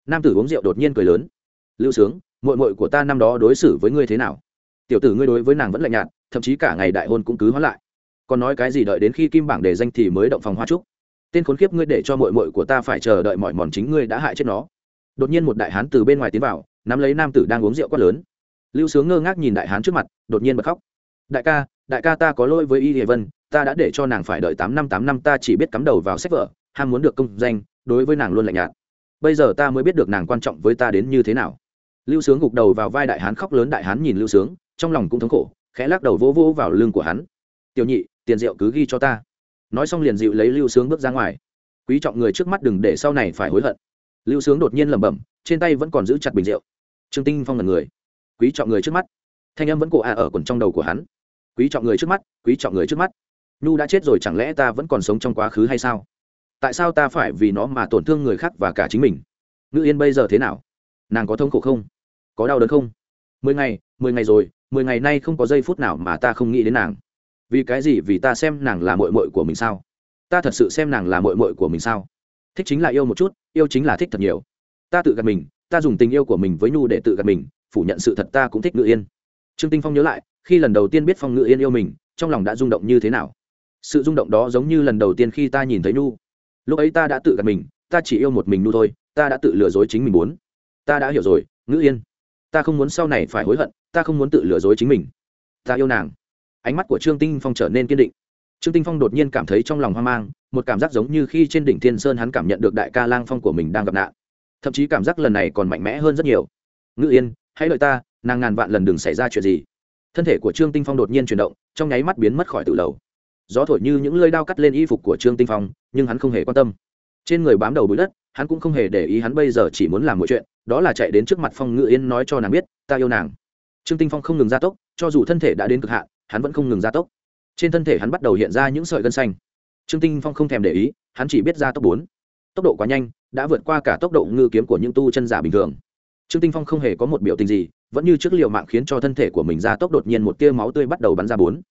Nam tử uống rượu đột nhiên cười lớn. Lưu sướng mội mội của ta năm đó đối xử với ngươi thế nào? Tiểu tử ngươi đối với nàng vẫn lạnh nhạt, thậm chí cả ngày đại hôn cũng cứ hóa lại. Còn nói cái gì đợi đến khi kim bảng đề danh thì mới động phòng hoa trúc tên khốn kiếp ngươi để cho mội mội của ta phải chờ đợi mọi mòn chính ngươi đã hại chết nó. Đột nhiên một đại hán từ bên ngoài tiến vào, nắm lấy nam tử đang uống rượu quát lớn lưu sướng ngơ ngác nhìn đại hán trước mặt, đột nhiên bật khóc. Đại ca đại ca ta có lỗi với y hiệ vân, ta đã để cho nàng phải đợi tám năm tám năm ta chỉ biết cắm đầu vào sách vở, ham muốn được công danh, đối với nàng luôn lạnh nhạt. Bây giờ ta mới biết được nàng quan trọng với ta đến như thế nào. Lưu sướng gục đầu vào vai đại hán, khóc lớn đại hán nhìn lưu sướng, trong lòng cũng thống khổ, khẽ lắc đầu vỗ vỗ vào lưng của hắn. Tiểu nhị, tiền rượu cứ ghi cho ta. Nói xong liền dịu lấy lưu sướng bước ra ngoài. Quý trọng người trước mắt đừng để sau này phải hối hận. Lưu sướng đột nhiên lẩm bẩm, trên tay vẫn còn giữ chặt bình rượu. Trương tinh phong là người quý trọng người trước mắt. Thanh âm vẫn cổ à ở quần trong đầu của hắn. Quý trọng người trước mắt, quý trọng người trước mắt. Nhu đã chết rồi, chẳng lẽ ta vẫn còn sống trong quá khứ hay sao? Tại sao ta phải vì nó mà tổn thương người khác và cả chính mình? Ngữ yên bây giờ thế nào? Nàng có thống khổ không? Có đau đớn không? Mười ngày mười ngày rồi, mười ngày nay không có giây phút nào mà ta không nghĩ đến nàng. Vì cái gì? Vì ta xem nàng là mội mội của mình sao? Ta thật sự xem nàng là mội mội của mình sao? Thích chính là yêu một chút, yêu chính là thích thật nhiều. Ta tự gạt mình, ta dùng tình yêu của mình với nhu để tự gạt mình phủ nhận sự thật ta cũng thích ngự yên. Trương tinh phong nhớ lại, khi lần đầu tiên biết phong ngự yên yêu mình, trong lòng đã rung động như thế nào? Sự rung động đó giống như lần đầu tiên khi ta nhìn thấy nhu lúc ấy ta đã tự gạt mình, ta chỉ yêu một mình nhu thôi, ta đã tự lừa dối chính mình muốn. Ta đã hiểu rồi ngữ yên. Ta không muốn sau này phải hối hận, ta không muốn tự lừa dối chính mình. Ta yêu nàng. Ánh mắt của trương tinh phong trở nên kiên định. Trương tinh phong đột nhiên cảm thấy trong lòng hoang mang, một cảm giác giống như khi trên đỉnh thiên sơn hắn cảm nhận được đại ca lang phong của mình đang gặp nạn. Thậm chí cảm giác lần này còn mạnh mẽ hơn rất nhiều. Ngữ yên hãy đợi ta, nàng ngàn vạn lần đừng xảy ra chuyện gì. Thân thể của trương tinh phong đột nhiên chuyển động, trong nháy mắt biến mất khỏi tự lầu. Gió thổi như những lưỡi đao cắt lên y phục của trương tinh phong, nhưng hắn không hề quan tâm. Trên người bám đầu bụi đất, hắn cũng không hề để ý hắn bây giờ chỉ muốn làm một chuyện, đó là chạy đến trước mặt phong ngự yên nói cho nàng biết, ta yêu nàng. Trương tinh phong không ngừng gia tốc, cho dù thân thể đã đến cực hạn, hắn vẫn không ngừng gia tốc. Trên thân thể hắn bắt đầu hiện ra những sợi gân xanh. Trương tinh phong không thèm để ý, hắn chỉ biết gia tốc bốn. Tốc độ quá nhanh, đã vượt qua cả tốc độ ngư kiếm của những tu chân giả bình thường trương tinh phong không hề có một biểu tình gì, vẫn như trước liều mạng khiến cho thân thể của mình ra tốc đột nhiên một tia máu tươi bắt đầu bắn ra bốn.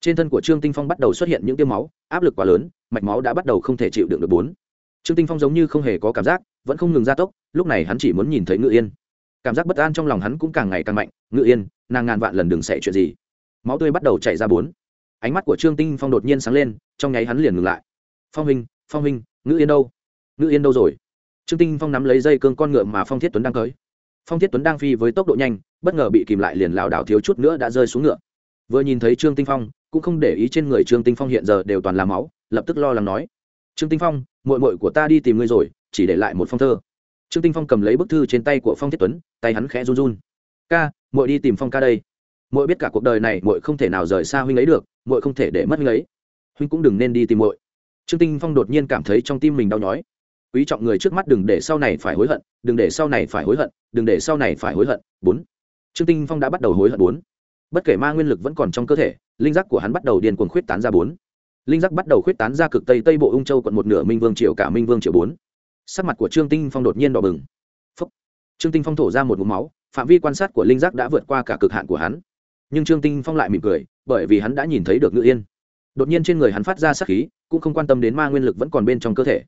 Trên thân của trương tinh phong bắt đầu xuất hiện những tia máu, áp lực quá lớn, mạch máu đã bắt đầu không thể chịu đựng được bốn. Trương tinh phong giống như không hề có cảm giác, vẫn không ngừng gia tốc, lúc này hắn chỉ muốn nhìn thấy ngự yên. Cảm giác bất an trong lòng hắn cũng càng ngày càng mạnh, ngự yên, nàng ngàn vạn lần đừng xảy chuyện gì. Máu tươi bắt đầu chảy ra bốn. Ánh mắt của trương tinh phong đột nhiên sáng lên, trong nháy hắn liền ngừng lại. Phong huynh phong huynh, ngự yên đâu? Ngự yên đâu rồi? Trương tinh phong nắm lấy dây cương con ngựa mà phong thiết tuấn đang cưới phong thiết tuấn đang phi với tốc độ nhanh, bất ngờ bị kìm lại liền lảo đảo thiếu chút nữa đã rơi xuống ngựa. Vừa nhìn thấy trương tinh phong, cũng không để ý trên người trương tinh phong hiện giờ đều toàn là máu, lập tức lo lắng nói, trương tinh phong, muội muội của ta đi tìm ngươi rồi, chỉ để lại một phong thơ. Trương tinh phong cầm lấy bức thư trên tay của phong thiết tuấn, tay hắn khẽ run run. Ca, muội đi tìm phong ca đây. Muội biết cả cuộc đời này muội không thể nào rời xa huynh ấy được, muội không thể để mất huynh ấy. Huynh cũng đừng nên đi tìm muội. trương tinh phong đột nhiên cảm thấy trong tim mình đau nhói quý trọng người trước mắt đừng để sau này phải hối hận, đừng để sau này phải hối hận, đừng để sau này phải hối hận. Bốn. Trương tinh phong đã bắt đầu hối hận bốn. Bất kể ma nguyên lực vẫn còn trong cơ thể, linh giác của hắn bắt đầu điền cuồng khuyết tán ra bốn. Linh giác bắt đầu khuyết tán ra cực tây tây bộ ung châu quận một nửa, minh vương triều cả minh vương triều bốn. Sắc mặt của trương tinh phong đột nhiên đỏ bừng. Phúc. trương tinh phong thổ ra một ngụm máu, phạm vi quan sát của linh giác đã vượt qua cả cực hạn của hắn. Nhưng trương tinh phong lại mỉm cười, bởi vì hắn đã nhìn thấy được ngự yên. Đột nhiên trên người hắn phát ra sắc khí, cũng không quan tâm đến ma nguyên lực vẫn còn bên trong cơ thể.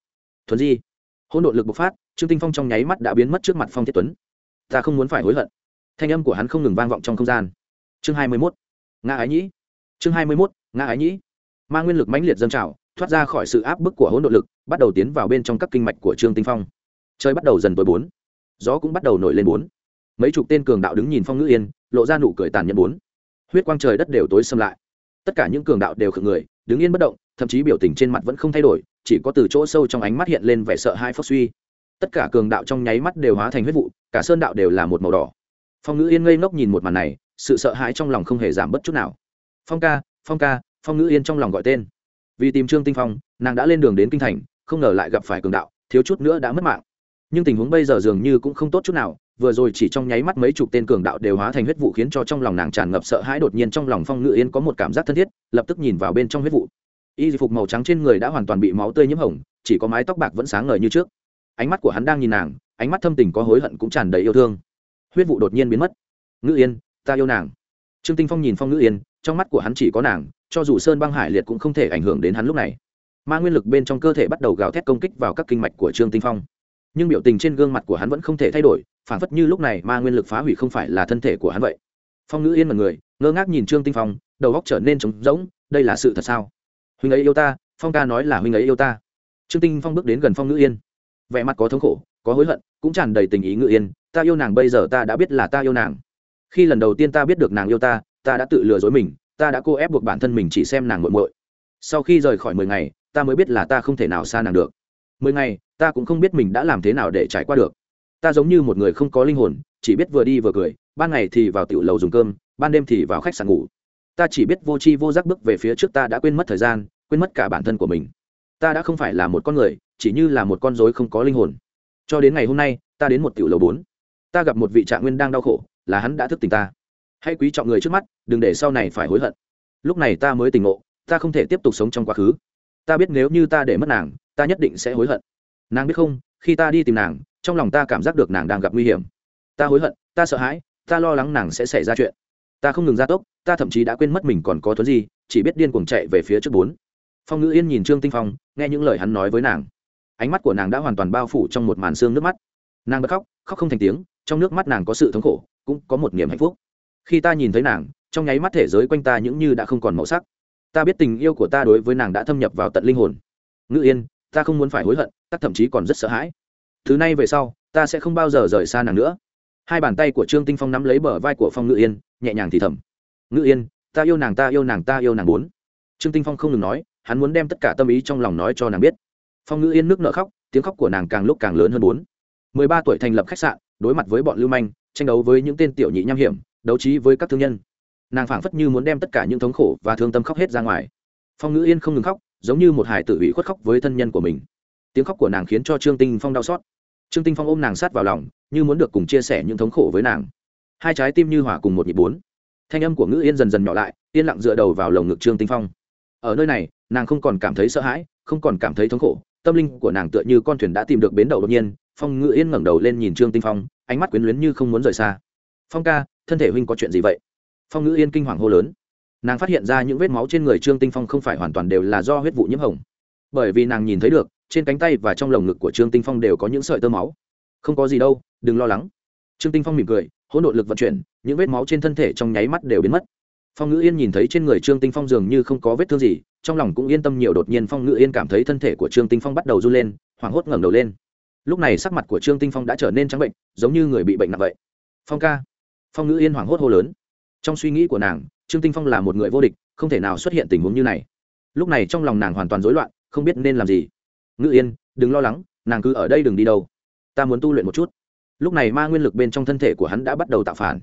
Thuần di hỗn độn lực bộc phát, trương tinh phong trong nháy mắt đã biến mất trước mặt phong thiết tuấn. Ta không muốn phải hối hận. Thanh âm của hắn không ngừng vang vọng trong không gian. Chương hai mươi mốt. Nga ái nhĩ. Chương hai mươi mốt. Nga ái nhĩ. Ma nguyên lực mãnh liệt dâng trào, thoát ra khỏi sự áp bức của hỗn độn lực, bắt đầu tiến vào bên trong các kinh mạch của trương tinh phong. Trời bắt đầu dần tối bốn. Gió cũng bắt đầu nổi lên bốn. Mấy chục tên cường đạo đứng nhìn phong ngữ yên, lộ ra nụ cười tàn nhẫn bốn. Huyết quang trời đất đều tối xâm lại. Tất cả những cường đạo đều khựng người, đứng yên bất động, thậm chí biểu tình trên mặt vẫn không thay đổi chỉ có từ chỗ sâu trong ánh mắt hiện lên vẻ sợ hãi phốc suy. Tất cả cường đạo trong nháy mắt đều hóa thành huyết vụ, cả sơn đạo đều là một màu đỏ. Phong ngữ yên ngây ngốc nhìn một màn này, sự sợ hãi trong lòng không hề giảm bất chút nào. Phong ca phong ca, phong ngữ yên trong lòng gọi tên. Vì tìm trương tinh phong, nàng đã lên đường đến kinh thành, không ngờ lại gặp phải cường đạo, thiếu chút nữa đã mất mạng. Nhưng tình huống bây giờ dường như cũng không tốt chút nào, vừa rồi chỉ trong nháy mắt mấy chục tên cường đạo đều hóa thành huyết vụ khiến cho trong lòng nàng tràn ngập sợ hãi, đột nhiên trong lòng phong ngự yên có một cảm giác thân thiết, lập tức nhìn vào bên trong huyết vụ y phục màu trắng trên người đã hoàn toàn bị máu tươi nhiễm hồng, chỉ có mái tóc bạc vẫn sáng ngời như trước. Ánh mắt của hắn đang nhìn nàng, ánh mắt thâm tình có hối hận cũng tràn đầy yêu thương. Huyết vụ đột nhiên biến mất. Ngữ yên, ta yêu nàng. Trương tinh phong nhìn phong ngữ yên, trong mắt của hắn chỉ có nàng, cho dù sơn băng hải liệt cũng không thể ảnh hưởng đến hắn lúc này. Ma nguyên lực bên trong cơ thể bắt đầu gào thét công kích vào các kinh mạch của trương tinh phong. Nhưng biểu tình trên gương mặt của hắn vẫn không thể thay đổi phản phất như lúc này ma nguyên lực phá hủy không phải là thân thể của hắn vậy. Phong ngữ yên mật người, ngơ ngác nhìn trương tinh phong, đầu góc trở nên trống rỗng, đây là sự thật sao? Huynh ấy yêu ta, phong ca nói là huynh ấy yêu ta. Trương tinh phong bước đến gần phong ngữ yên. Vẻ mặt có thống khổ, có hối hận, cũng tràn đầy tình ý ngữ yên. Ta yêu nàng bây giờ ta đã biết là ta yêu nàng. Khi lần đầu tiên ta biết được nàng yêu ta ta đã tự lừa dối mình, ta đã cô ép buộc bản thân mình chỉ xem nàng muội muội. Sau khi rời khỏi mười ngày, ta mới biết là ta không thể nào xa nàng được. Mười ngày, ta cũng không biết mình đã làm thế nào để trải qua được. Ta giống như một người không có linh hồn, chỉ biết vừa đi vừa cười, ban ngày thì vào tiểu lầu dùng cơm, ban đêm thì vào khách sạn ngủ. Ta chỉ biết vô tri vô giác bước về phía trước ta đã quên mất thời gian quên mất cả bản thân của mình. Ta đã không phải là một con người, chỉ như là một con rối không có linh hồn. Cho đến ngày hôm nay, ta đến một tiểu lầu bốn. Ta gặp một vị trạng nguyên đang đau khổ, là hắn đã thức tỉnh ta. Hãy quý trọng người trước mắt, đừng để sau này phải hối hận. Lúc này ta mới tỉnh ngộ, ta không thể tiếp tục sống trong quá khứ. Ta biết nếu như ta để mất nàng, ta nhất định sẽ hối hận. Nàng biết không, khi ta đi tìm nàng, trong lòng ta cảm giác được nàng đang gặp nguy hiểm. Ta hối hận, ta sợ hãi, ta lo lắng nàng sẽ xảy ra chuyện. Ta không ngừng gia tốc, ta thậm chí đã quên mất mình còn có thuấn gì, chỉ biết điên cuồng chạy về phía trước bốn phong ngữ yên nhìn trương tinh phong, nghe những lời hắn nói với nàng. Ánh mắt của nàng đã hoàn toàn bao phủ trong một màn xương nước mắt. Nàng bật khóc khóc không thành tiếng, trong nước mắt nàng có sự thống khổ, cũng có một niềm hạnh phúc. Khi ta nhìn thấy nàng, trong nháy mắt thế giới quanh ta những như đã không còn màu sắc. Ta biết tình yêu của ta đối với nàng đã thâm nhập vào tận linh hồn. Ngữ yên, ta không muốn phải hối hận, ta thậm chí còn rất sợ hãi. Thứ này về sau, ta sẽ không bao giờ rời xa nàng nữa. Hai bàn tay của trương tinh phong nắm lấy bờ vai của phong ngữ yên, nhẹ nhàng thì thầm. Ngữ yên, ta yêu nàng, ta yêu nàng, ta yêu nàng bốn trương tinh phong không ngừng nói hắn muốn đem tất cả tâm ý trong lòng nói cho nàng biết. Phong ngữ yên nước nợ khóc, tiếng khóc của nàng càng lúc càng lớn hơn bốn. Mười ba tuổi thành lập khách sạn, đối mặt với bọn lưu manh, tranh đấu với những tên tiểu nhị nham hiểm, đấu trí với các thương nhân. Nàng phảng phất như muốn đem tất cả những thống khổ và thương tâm khóc hết ra ngoài. Phong ngữ yên không ngừng khóc, giống như một hải tử bị khuất khóc với thân nhân của mình. Tiếng khóc của nàng khiến cho trương tinh phong đau xót. Trương tinh phong ôm nàng sát vào lòng, như muốn được cùng chia sẻ những thống khổ với nàng. Hai trái tim như hỏa cùng một nhịp bốn. Thanh âm của ngữ yên dần dần nhỏ lại, yên lặng dựa đầu vào lồng ngực trương tinh phong. Ở nơi này nàng không còn cảm thấy sợ hãi, không còn cảm thấy thống khổ, tâm linh của nàng tựa như con thuyền đã tìm được bến đầu đột nhiên, phong ngự yên ngẩng đầu lên nhìn trương tinh phong, ánh mắt quyến luyến như không muốn rời xa. Phong ca, thân thể huynh có chuyện gì vậy? Phong ngự yên kinh hoàng hô lớn. Nàng phát hiện ra những vết máu trên người trương tinh phong không phải hoàn toàn đều là do huyết vụ nhiễm hồng. Bởi vì nàng nhìn thấy được, trên cánh tay và trong lồng ngực của trương tinh phong đều có những sợi tơ máu. Không có gì đâu, đừng lo lắng. Trương tinh phong mỉm cười, hỗn độn lực vận chuyển, những vết máu trên thân thể trong nháy mắt đều biến mất phong ngữ yên nhìn thấy trên người trương tinh phong dường như không có vết thương gì, trong lòng cũng yên tâm nhiều, đột nhiên phong ngữ yên cảm thấy thân thể của trương tinh phong bắt đầu run lên, hoảng hốt ngẩng đầu lên. Lúc này sắc mặt của trương tinh phong đã trở nên trắng bệnh, giống như người bị bệnh nặng vậy. Phong ca. Phong ngữ yên hoảng hốt hô lớn. Trong suy nghĩ của nàng, trương tinh phong là một người vô địch, không thể nào xuất hiện tình huống như này. Lúc này trong lòng nàng hoàn toàn rối loạn, không biết nên làm gì. Ngữ yên, đừng lo lắng, nàng cứ ở đây đừng đi đâu. Ta muốn tu luyện một chút. Lúc này ma nguyên lực bên trong thân thể của hắn đã bắt đầu tạo phản.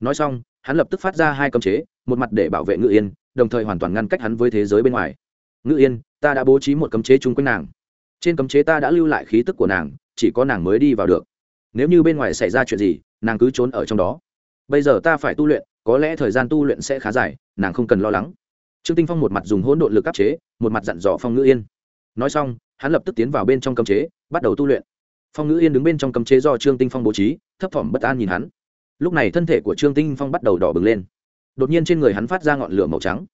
Nói xong, hắn lập tức phát ra hai cấm chế một mặt để bảo vệ ngự yên, đồng thời hoàn toàn ngăn cách hắn với thế giới bên ngoài. Ngự yên, ta đã bố trí một cấm chế chung quanh nàng. Trên cấm chế ta đã lưu lại khí tức của nàng, chỉ có nàng mới đi vào được. Nếu như bên ngoài xảy ra chuyện gì, nàng cứ trốn ở trong đó. Bây giờ ta phải tu luyện, có lẽ thời gian tu luyện sẽ khá dài, nàng không cần lo lắng. Trương tinh phong một mặt dùng hỗn độn lực áp chế, một mặt dặn dò phong ngữ yên. Nói xong, hắn lập tức tiến vào bên trong cấm chế, bắt đầu tu luyện. Phong ngữ yên đứng bên trong cấm chế do trương tinh phong bố trí, thấp thỏm bất an nhìn hắn. Lúc này thân thể của trương tinh phong bắt đầu đỏ bừng lên đột nhiên trên người hắn phát ra ngọn lửa màu trắng.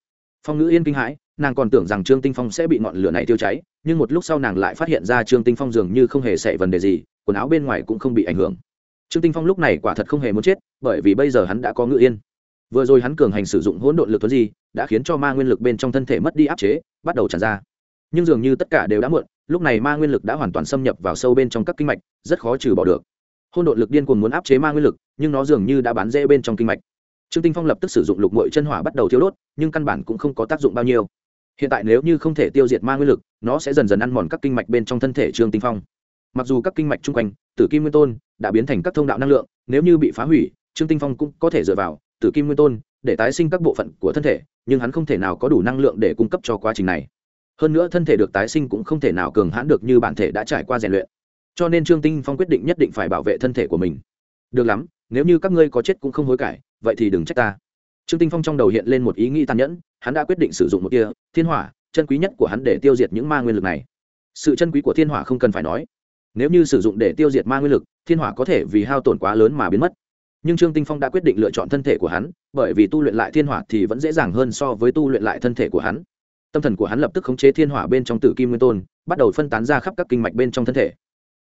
Phong ngữ yên kinh hãi, nàng còn tưởng rằng trương tinh phong sẽ bị ngọn lửa này tiêu cháy, nhưng một lúc sau nàng lại phát hiện ra trương tinh phong dường như không hề xảy vấn đề gì, quần áo bên ngoài cũng không bị ảnh hưởng. Trương tinh phong lúc này quả thật không hề muốn chết, bởi vì bây giờ hắn đã có ngữ yên. Vừa rồi hắn cường hành sử dụng hỗn độn lực thuật gì đã khiến cho ma nguyên lực bên trong thân thể mất đi áp chế, bắt đầu tràn ra. Nhưng dường như tất cả đều đã muộn, lúc này ma nguyên lực đã hoàn toàn xâm nhập vào sâu bên trong các kinh mạch, rất khó trừ bỏ được. Hỗn độn lực điên cuồng muốn áp chế ma nguyên lực, nhưng nó dường như đã bán rễ bên trong kinh mạch trương tinh phong lập tức sử dụng lục mội chân hỏa bắt đầu thiêu đốt, nhưng căn bản cũng không có tác dụng bao nhiêu. Hiện tại nếu như không thể tiêu diệt ma nguyên lực, nó sẽ dần dần ăn mòn các kinh mạch bên trong thân thể trương tinh phong. Mặc dù các kinh mạch chung quanh, tử kim nguyên tôn đã biến thành các thông đạo năng lượng, nếu như bị phá hủy, trương tinh phong cũng có thể dựa vào tử kim nguyên tôn để tái sinh các bộ phận của thân thể, nhưng hắn không thể nào có đủ năng lượng để cung cấp cho quá trình này. Hơn nữa thân thể được tái sinh cũng không thể nào cường hãn được như bản thể đã trải qua rèn luyện. Cho nên trương tinh phong quyết định nhất định phải bảo vệ thân thể của mình. Được lắm, nếu như các ngươi có chết cũng không hối cải vậy thì đừng trách ta. Trương tinh phong trong đầu hiện lên một ý nghĩ tàn nhẫn, hắn đã quyết định sử dụng một kia, thiên hỏa, chân quý nhất của hắn để tiêu diệt những ma nguyên lực này. Sự chân quý của thiên hỏa không cần phải nói. Nếu như sử dụng để tiêu diệt ma nguyên lực, thiên hỏa có thể vì hao tổn quá lớn mà biến mất. Nhưng trương tinh phong đã quyết định lựa chọn thân thể của hắn, bởi vì tu luyện lại thiên hỏa thì vẫn dễ dàng hơn so với tu luyện lại thân thể của hắn. Tâm thần của hắn lập tức khống chế thiên hỏa bên trong tử kim nguyên tôn, bắt đầu phân tán ra khắp các kinh mạch bên trong thân thể.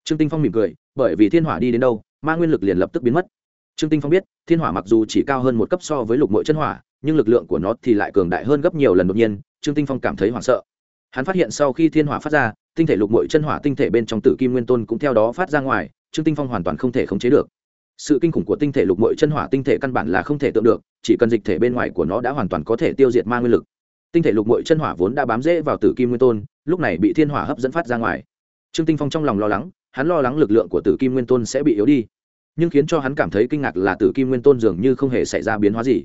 Trương tinh phong mỉm cười, bởi vì thiên hỏa đi đến đâu, ma nguyên lực liền lập tức biến mất trương tinh phong biết, thiên hỏa mặc dù chỉ cao hơn một cấp so với lục mội chân hỏa, nhưng lực lượng của nó thì lại cường đại hơn gấp nhiều lần đột nhiên, trương tinh phong cảm thấy hoảng sợ. Hắn phát hiện sau khi thiên hỏa phát ra, tinh thể lục mội chân hỏa tinh thể bên trong tử kim nguyên tôn cũng theo đó phát ra ngoài, trương tinh phong hoàn toàn không thể khống chế được. Sự kinh khủng của tinh thể lục mội chân hỏa tinh thể căn bản là không thể tượng được, chỉ cần dịch thể bên ngoài của nó đã hoàn toàn có thể tiêu diệt ma nguyên lực. Tinh thể lục mội chân hỏa vốn đã bám rễ vào tử kim nguyên tôn, lúc này bị thiên hỏa hấp dẫn phát ra ngoài. Trương tinh phong trong lòng lo lắng, hắn lo lắng lực lượng của tử kim nguyên tôn sẽ bị yếu đi nhưng khiến cho hắn cảm thấy kinh ngạc là tử kim nguyên tôn dường như không hề xảy ra biến hóa gì.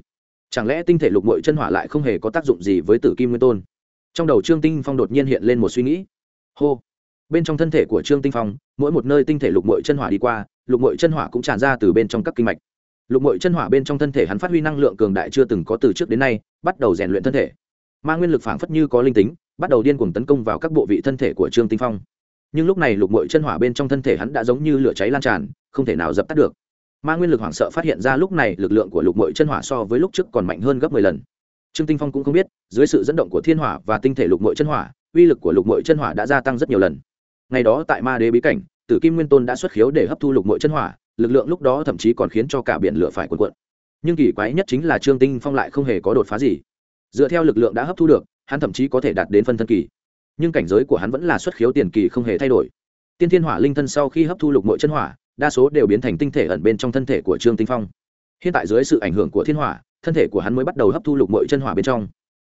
Chẳng lẽ tinh thể lục mội chân hỏa lại không hề có tác dụng gì với tử kim nguyên tôn? Trong đầu trương tinh phong đột nhiên hiện lên một suy nghĩ. Hô! Bên trong thân thể của trương tinh phong, mỗi một nơi tinh thể lục mội chân hỏa đi qua, lục mội chân hỏa cũng tràn ra từ bên trong các kinh mạch. Lục mội chân hỏa bên trong thân thể hắn phát huy năng lượng cường đại chưa từng có từ trước đến nay, bắt đầu rèn luyện thân thể. Ma nguyên lực phảng phất như có linh tính, bắt đầu điên cuồng tấn công vào các bộ vị thân thể của trương tinh phong. Nhưng lúc này lục mội chân hỏa bên trong thân thể hắn đã giống như lửa cháy lan tràn không thể nào dập tắt được. Ma nguyên lực hoảng sợ phát hiện ra lúc này lực lượng của lục mội chân hỏa so với lúc trước còn mạnh hơn gấp mười lần. Trương tinh phong cũng không biết, dưới sự dẫn động của thiên hỏa và tinh thể lục mội chân hỏa, uy lực của lục mội chân hỏa đã gia tăng rất nhiều lần. Ngày đó tại ma đế bí cảnh, tử kim nguyên tôn đã xuất khiếu để hấp thu lục mội chân hỏa, lực lượng lúc đó thậm chí còn khiến cho cả biển lửa phải cuộn cuộn. Nhưng kỳ quái nhất chính là trương tinh phong lại không hề có đột phá gì. Dựa theo lực lượng đã hấp thu được, hắn thậm chí có thể đạt đến phân thân kỳ. Nhưng cảnh giới của hắn vẫn là xuất khiếu tiền kỳ không hề thay đổi. Tiên thiên hỏa linh thân sau khi hấp thu lục mội chân hỏa đa số đều biến thành tinh thể ẩn bên trong thân thể của trương tinh phong. Hiện tại dưới sự ảnh hưởng của thiên hỏa, thân thể của hắn mới bắt đầu hấp thu lục mội chân hỏa bên trong.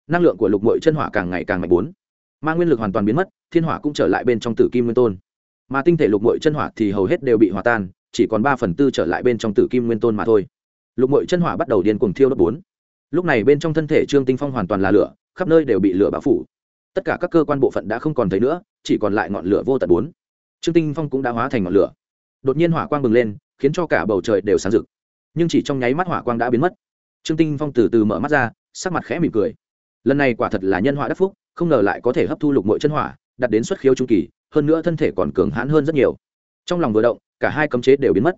Năng lượng của lục mội chân hỏa càng ngày càng mạnh bốn. Ma nguyên lực hoàn toàn biến mất, thiên hỏa cũng trở lại bên trong tử kim nguyên tôn. Mà tinh thể lục mội chân hỏa thì hầu hết đều bị hòa tan, chỉ còn ba phần tư trở lại bên trong tử kim nguyên tôn mà thôi. Lục mội chân hỏa bắt đầu điên cuồng thiêu đốt bốn. Lúc này bên trong thân thể trương tinh phong hoàn toàn là lửa, khắp nơi đều bị lửa bao phủ. Tất cả các cơ quan bộ phận đã không còn thấy nữa, chỉ còn lại ngọn lửa vô tận bốn. Trương tinh phong cũng đã hóa thành ngọn lửa đột nhiên hỏa quang bừng lên, khiến cho cả bầu trời đều sáng rực. Nhưng chỉ trong nháy mắt hỏa quang đã biến mất. Trương tinh phong từ từ mở mắt ra, sắc mặt khẽ mỉm cười. Lần này quả thật là nhân họa đắc phúc, không ngờ lại có thể hấp thu lục mội chân hỏa đặt đến xuất khiếu trung kỳ, hơn nữa thân thể còn cường hãn hơn rất nhiều. Trong lòng vừa động, cả hai cấm chế đều biến mất.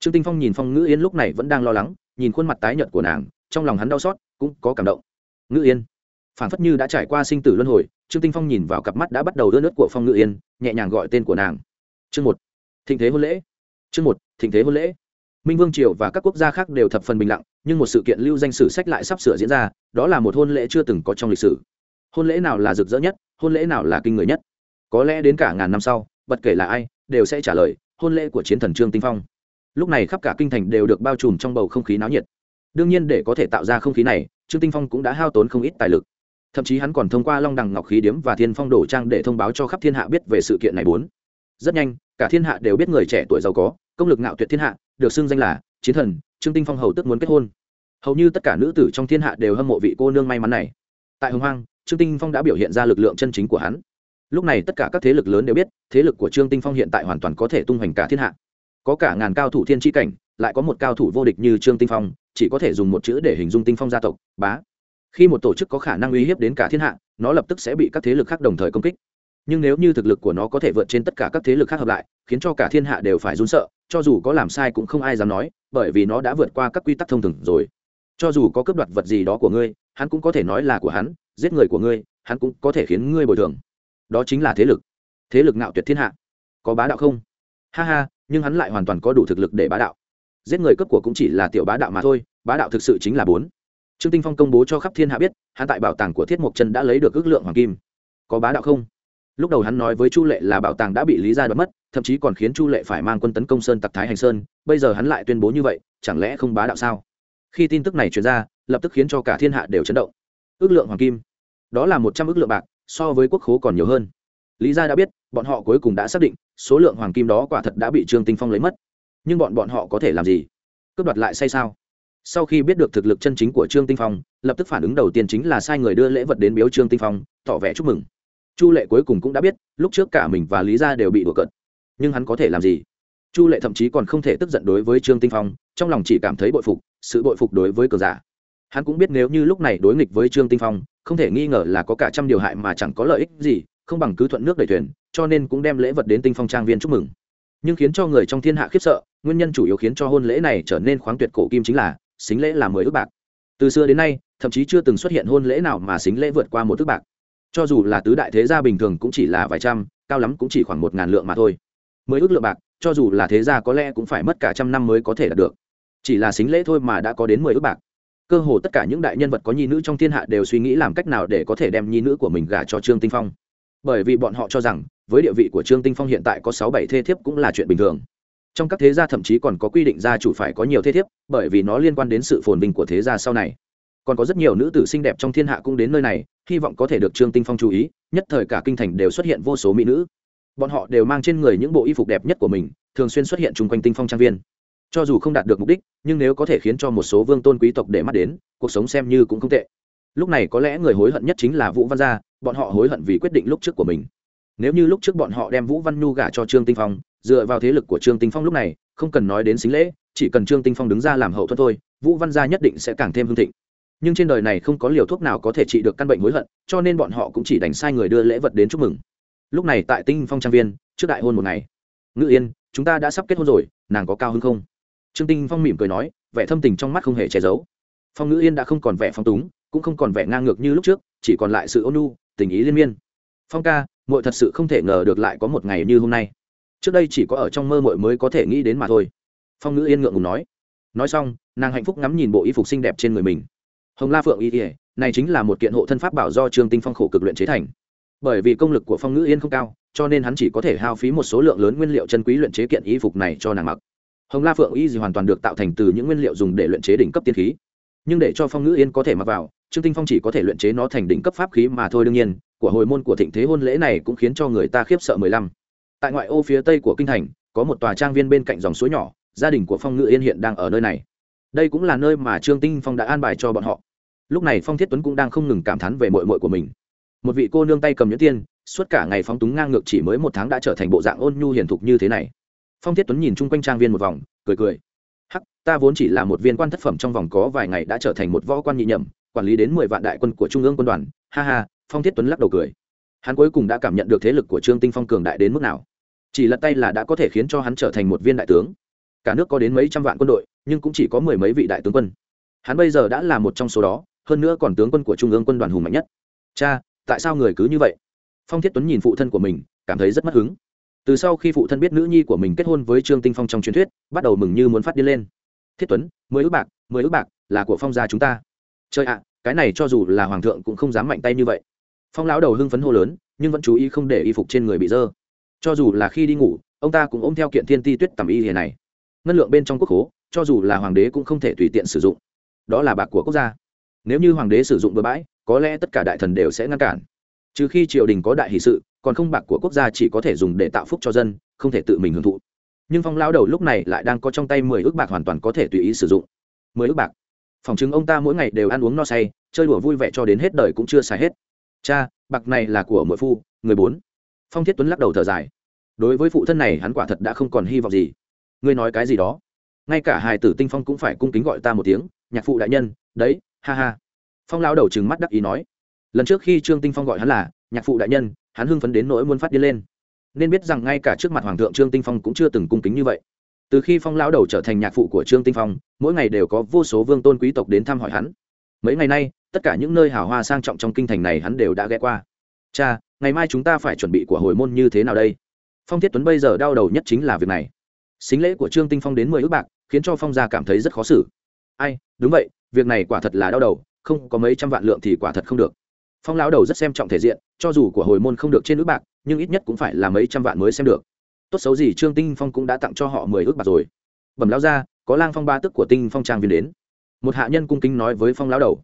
Trương tinh phong nhìn phong ngữ yên lúc này vẫn đang lo lắng, nhìn khuôn mặt tái nhợt của nàng, trong lòng hắn đau xót, cũng có cảm động. Ngữ yên phản phất như đã trải qua sinh tử luân hồi, trương tinh phong nhìn vào cặp mắt đã bắt đầu đưa nước của phong ngữ yên, nhẹ nhàng gọi tên của nàng. Chương một thịnh thế hôn lễ. Chương một, thịnh thế hôn lễ. Minh vương triều và các quốc gia khác đều thập phần bình lặng, nhưng một sự kiện lưu danh sử sách lại sắp sửa diễn ra, đó là một hôn lễ chưa từng có trong lịch sử. Hôn lễ nào là rực rỡ nhất, hôn lễ nào là kinh người nhất? Có lẽ đến cả ngàn năm sau, bất kể là ai, đều sẽ trả lời, hôn lễ của chiến thần trương tinh phong. Lúc này khắp cả kinh thành đều được bao trùm trong bầu không khí náo nhiệt. Đương nhiên để có thể tạo ra không khí này, trương tinh phong cũng đã hao tốn không ít tài lực. Thậm chí hắn còn thông qua long đằng ngọc khí điếm và thiên phong đổ trang để thông báo cho khắp thiên hạ biết về sự kiện này bốn. Rất nhanh cả thiên hạ đều biết người trẻ tuổi giàu có, công lực ngạo tuyệt thiên hạ, được xưng danh là chiến thần, trương tinh phong hầu tức muốn kết hôn. Hầu như tất cả nữ tử trong thiên hạ đều hâm mộ vị cô nương may mắn này. Tại hồng hoang, trương tinh phong đã biểu hiện ra lực lượng chân chính của hắn. Lúc này tất cả các thế lực lớn đều biết, thế lực của trương tinh phong hiện tại hoàn toàn có thể tung hoành cả thiên hạ. Có cả ngàn cao thủ thiên tri cảnh, lại có một cao thủ vô địch như trương tinh phong, chỉ có thể dùng một chữ để hình dung tinh phong gia tộc, bá. Khi một tổ chức có khả năng uy hiếp đến cả thiên hạ, nó lập tức sẽ bị các thế lực khác đồng thời công kích nhưng nếu như thực lực của nó có thể vượt trên tất cả các thế lực khác hợp lại, khiến cho cả thiên hạ đều phải run sợ, cho dù có làm sai cũng không ai dám nói, bởi vì nó đã vượt qua các quy tắc thông thường rồi. Cho dù có cướp đoạt vật gì đó của ngươi, hắn cũng có thể nói là của hắn, giết người của ngươi, hắn cũng có thể khiến ngươi bồi thường. Đó chính là thế lực. Thế lực nạo tuyệt thiên hạ. Có bá đạo không? Ha ha, nhưng hắn lại hoàn toàn có đủ thực lực để bá đạo. Giết người cấp của cũng chỉ là tiểu bá đạo mà thôi, bá đạo thực sự chính là bốn. Trương tinh phong công bố cho khắp thiên hạ biết, hắn tại bảo tàng của thiết mộc chân đã lấy được ước lượng hoàng kim. Có bá đạo không? Lúc đầu hắn nói với chu lệ là bảo tàng đã bị lý gia đoạt mất, thậm chí còn khiến chu lệ phải mang quân tấn công sơn tặc thái hành sơn, bây giờ hắn lại tuyên bố như vậy, chẳng lẽ không bá đạo sao? Khi tin tức này truyền ra, lập tức khiến cho cả thiên hạ đều chấn động. Ước lượng hoàng kim, đó là một trăm ước lượng bạc, so với quốc khố còn nhiều hơn. Lý gia đã biết, bọn họ cuối cùng đã xác định, số lượng hoàng kim đó quả thật đã bị trương tinh phong lấy mất. Nhưng bọn bọn họ có thể làm gì? Cướp đoạt lại say sao? Sau khi biết được thực lực chân chính của trương tinh phong, lập tức phản ứng đầu tiên chính là sai người đưa lễ vật đến biếu trương tinh phong, tỏ vẻ chúc mừng chu lệ cuối cùng cũng đã biết, lúc trước cả mình và lý gia đều bị đùa cận nhưng hắn có thể làm gì? Chu lệ thậm chí còn không thể tức giận đối với trương tinh phong, trong lòng chỉ cảm thấy bội phục, sự bội phục đối với cờ giả. Hắn cũng biết nếu như lúc này đối nghịch với trương tinh phong, không thể nghi ngờ là có cả trăm điều hại mà chẳng có lợi ích gì, không bằng cứ thuận nước đẩy thuyền, cho nên cũng đem lễ vật đến tinh phong trang viên chúc mừng. Nhưng khiến cho người trong thiên hạ khiếp sợ, nguyên nhân chủ yếu khiến cho hôn lễ này trở nên khoáng tuyệt cổ kim chính là, xính lễ là mười ước bạc. Từ xưa đến nay, thậm chí chưa từng xuất hiện hôn lễ nào mà xính lễ vượt qua một ước bạc cho dù là tứ đại thế gia bình thường cũng chỉ là vài trăm, cao lắm cũng chỉ khoảng một ngàn lượng mà thôi. Mới ước lượng bạc, cho dù là thế gia có lẽ cũng phải mất cả trăm năm mới có thể đạt được. Chỉ là xính lễ thôi mà đã có đến mười ước bạc. Cơ hồ tất cả những đại nhân vật có nhi nữ trong thiên hạ đều suy nghĩ làm cách nào để có thể đem nhi nữ của mình gả cho trương tinh phong. Bởi vì bọn họ cho rằng, với địa vị của trương tinh phong hiện tại có sáu bảy thê thiếp cũng là chuyện bình thường. Trong các thế gia thậm chí còn có quy định gia chủ phải có nhiều thế thiếp, bởi vì nó liên quan đến sự phồn vinh của thế gia sau này còn có rất nhiều nữ tử xinh đẹp trong thiên hạ cũng đến nơi này, hy vọng có thể được trương tinh phong chú ý, nhất thời cả kinh thành đều xuất hiện vô số mỹ nữ. Bọn họ đều mang trên người những bộ y phục đẹp nhất của mình, thường xuyên xuất hiện chung quanh tinh phong trang viên. Cho dù không đạt được mục đích, nhưng nếu có thể khiến cho một số vương tôn quý tộc để mắt đến, cuộc sống xem như cũng không tệ. Lúc này có lẽ người hối hận nhất chính là vũ văn gia, bọn họ hối hận vì quyết định lúc trước của mình. Nếu như lúc trước bọn họ đem vũ văn nhu gả cho trương tinh phong, dựa vào thế lực của trương tinh phong lúc này, không cần nói đến xính lễ, chỉ cần trương tinh phong đứng ra làm hậu thuẫn thôi, vũ văn gia nhất định sẽ càng thêm hưng thịnh nhưng trên đời này không có liều thuốc nào có thể trị được căn bệnh hối hận, cho nên bọn họ cũng chỉ đánh sai người đưa lễ vật đến chúc mừng. Lúc này tại tinh phong trang viên, trước đại hôn một ngày, ngự yên, chúng ta đã sắp kết hôn rồi, nàng có cao hơn không? Trương tinh phong mỉm cười nói, vẻ thâm tình trong mắt không hề che giấu. Phong ngữ yên đã không còn vẻ phong túng, cũng không còn vẻ ngang ngược như lúc trước, chỉ còn lại sự ôn nhu, tình ý liên miên. Phong ca, muội thật sự không thể ngờ được lại có một ngày như hôm nay. Trước đây chỉ có ở trong mơ muội mới có thể nghĩ đến mà thôi. Phong ngữ yên ngượng ngùng nói. Nói xong, nàng hạnh phúc ngắm nhìn bộ y phục xinh đẹp trên người mình hồng la phượng y ỉa này chính là một kiện hộ thân pháp bảo do trương tinh phong khổ cực luyện chế thành. Bởi vì công lực của phong ngữ yên không cao, cho nên hắn chỉ có thể hao phí một số lượng lớn nguyên liệu chân quý luyện chế kiện y phục này cho nàng mặc. Hồng la phượng y gì hoàn toàn được tạo thành từ những nguyên liệu dùng để luyện chế đỉnh cấp tiên khí. Nhưng để cho phong ngữ yên có thể mặc vào, trương tinh phong chỉ có thể luyện chế nó thành đỉnh cấp pháp khí mà thôi đương nhiên, của hồi môn của thịnh thế hôn lễ này cũng khiến cho người ta khiếp sợ mười lăm. Tại ngoại ô phía tây của kinh thành, có một tòa trang viên bên cạnh dòng suối nhỏ, gia đình của phong ngữ yên hiện đang ở nơi này. Đây cũng là nơi mà trương tinh phong đã an bài cho bọn họ lúc này phong thiết tuấn cũng đang không ngừng cảm thán về mội mội của mình. Một vị cô nương tay cầm nhuyễn tiên, suốt cả ngày phóng túng ngang ngược chỉ mới một tháng đã trở thành bộ dạng ôn nhu hiền thục như thế này. Phong thiết tuấn nhìn chung quanh trang viên một vòng, cười cười. Hắc, ta vốn chỉ là một viên quan thất phẩm trong vòng có vài ngày đã trở thành một võ quan nhị nhậm, quản lý đến mười vạn đại quân của trung ương quân đoàn. Ha ha, phong thiết tuấn lắc đầu cười. Hắn cuối cùng đã cảm nhận được thế lực của trương tinh phong cường đại đến mức nào. Chỉ lật tay là đã có thể khiến cho hắn trở thành một viên đại tướng. Cả nước có đến mấy trăm vạn quân đội, nhưng cũng chỉ có mười mấy vị đại tướng quân. Hắn bây giờ đã là một trong số đó hơn nữa còn tướng quân của trung ương quân đoàn hùng mạnh nhất. Cha, tại sao người cứ như vậy? Phong thiết tuấn nhìn phụ thân của mình, cảm thấy rất mất hứng. Từ sau khi phụ thân biết nữ nhi của mình kết hôn với trương tinh phong trong truyền thuyết, bắt đầu mừng như muốn phát điên lên. Thiết tuấn, mười ước bạc, mười ước bạc là của phong gia chúng ta. Chơi ạ, cái này cho dù là hoàng thượng cũng không dám mạnh tay như vậy. Phong lão đầu hưng phấn hô lớn, nhưng vẫn chú ý không để y phục trên người bị dơ. Cho dù là khi đi ngủ, ông ta cũng ôm theo kiện thiên ti tuyết tầm y hề này. Ngân lượng bên trong quốc hố cho dù là hoàng đế cũng không thể tùy tiện sử dụng. Đó là bạc của quốc gia nếu như hoàng đế sử dụng bừa bãi, có lẽ tất cả đại thần đều sẽ ngăn cản. Trừ khi triều đình có đại hì sự, còn không bạc của quốc gia chỉ có thể dùng để tạo phúc cho dân, không thể tự mình hưởng thụ. Nhưng phong lao đầu lúc này lại đang có trong tay mười ước bạc hoàn toàn có thể tùy ý sử dụng. Mười ước bạc? Phòng chứng ông ta mỗi ngày đều ăn uống no say, chơi đùa vui vẻ cho đến hết đời cũng chưa xài hết. Cha, bạc này là của mỗi phu, người bốn. Phong thiết tuấn lắc đầu thở dài. Đối với phụ thân này hắn quả thật đã không còn hy vọng gì. Ngươi nói cái gì đó? Ngay cả hài tử tinh phong cũng phải cung kính gọi ta một tiếng, nhạc phụ đại nhân, đấy ha ha. Phong lao đầu trừng mắt đắc ý nói. Lần trước khi trương tinh phong gọi hắn là nhạc phụ đại nhân, hắn hưng phấn đến nỗi muốn phát đi lên. Nên biết rằng ngay cả trước mặt hoàng thượng trương tinh phong cũng chưa từng cung kính như vậy. Từ khi phong lão đầu trở thành nhạc phụ của trương tinh phong, mỗi ngày đều có vô số vương tôn quý tộc đến thăm hỏi hắn. Mấy ngày nay, tất cả những nơi hào hoa sang trọng trong kinh thành này hắn đều đã ghé qua. Cha, ngày mai chúng ta phải chuẩn bị của hồi môn như thế nào đây? Phong thiết tuấn bây giờ đau đầu nhất chính là việc này. Xính lễ của trương tinh phong đến mười ước bạc, khiến cho phong gia cảm thấy rất khó xử. Ai, đúng vậy việc này quả thật là đau đầu không có mấy trăm vạn lượng thì quả thật không được. Phong lão đầu rất xem trọng thể diện cho dù của hồi môn không được trên ước bạc nhưng ít nhất cũng phải là mấy trăm vạn mới xem được. Tốt xấu gì trương tinh phong cũng đã tặng cho họ mười ước bạc rồi. Bẩm lão ra có lang phong ba tức của tinh phong trang viên đến. Một hạ nhân cung kính nói với phong lão đầu.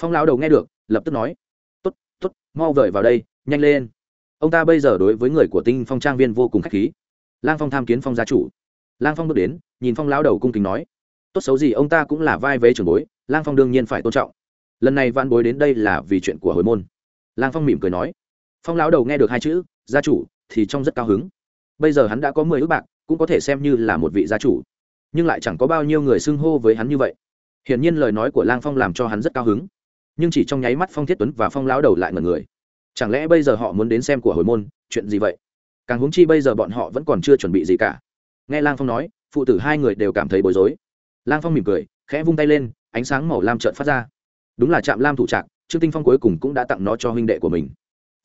Phong lão đầu nghe được lập tức nói. Tốt, tốt, mau vời vào đây nhanh lên. Ông ta bây giờ đối với người của tinh phong trang viên vô cùng khách khí. Lang phong tham kiến phong gia chủ. Lang phong bước đến nhìn phong lão đầu cung kính nói. Tốt xấu gì ông ta cũng là vai vế trưởng bối lang phong đương nhiên phải tôn trọng. Lần này van bối đến đây là vì chuyện của hồi môn. Lang phong mỉm cười nói. Phong lão đầu nghe được hai chữ, gia chủ, thì trong rất cao hứng. Bây giờ hắn đã có mười ước bạc, cũng có thể xem như là một vị gia chủ. Nhưng lại chẳng có bao nhiêu người xưng hô với hắn như vậy. Hiển nhiên lời nói của lang phong làm cho hắn rất cao hứng. Nhưng chỉ trong nháy mắt phong thiết tuấn và phong lão đầu lại ngẩn người. Chẳng lẽ bây giờ họ muốn đến xem của hồi môn, chuyện gì vậy? Càng huống chi bây giờ bọn họ vẫn còn chưa chuẩn bị gì cả. Nghe lang phong nói, phụ tử hai người đều cảm thấy bối rối. Lang phong mỉm cười, khẽ vung tay lên ánh sáng màu lam trợn phát ra. Đúng là trạm lam thủ trạc, trương tinh phong cuối cùng cũng đã tặng nó cho huynh đệ của mình.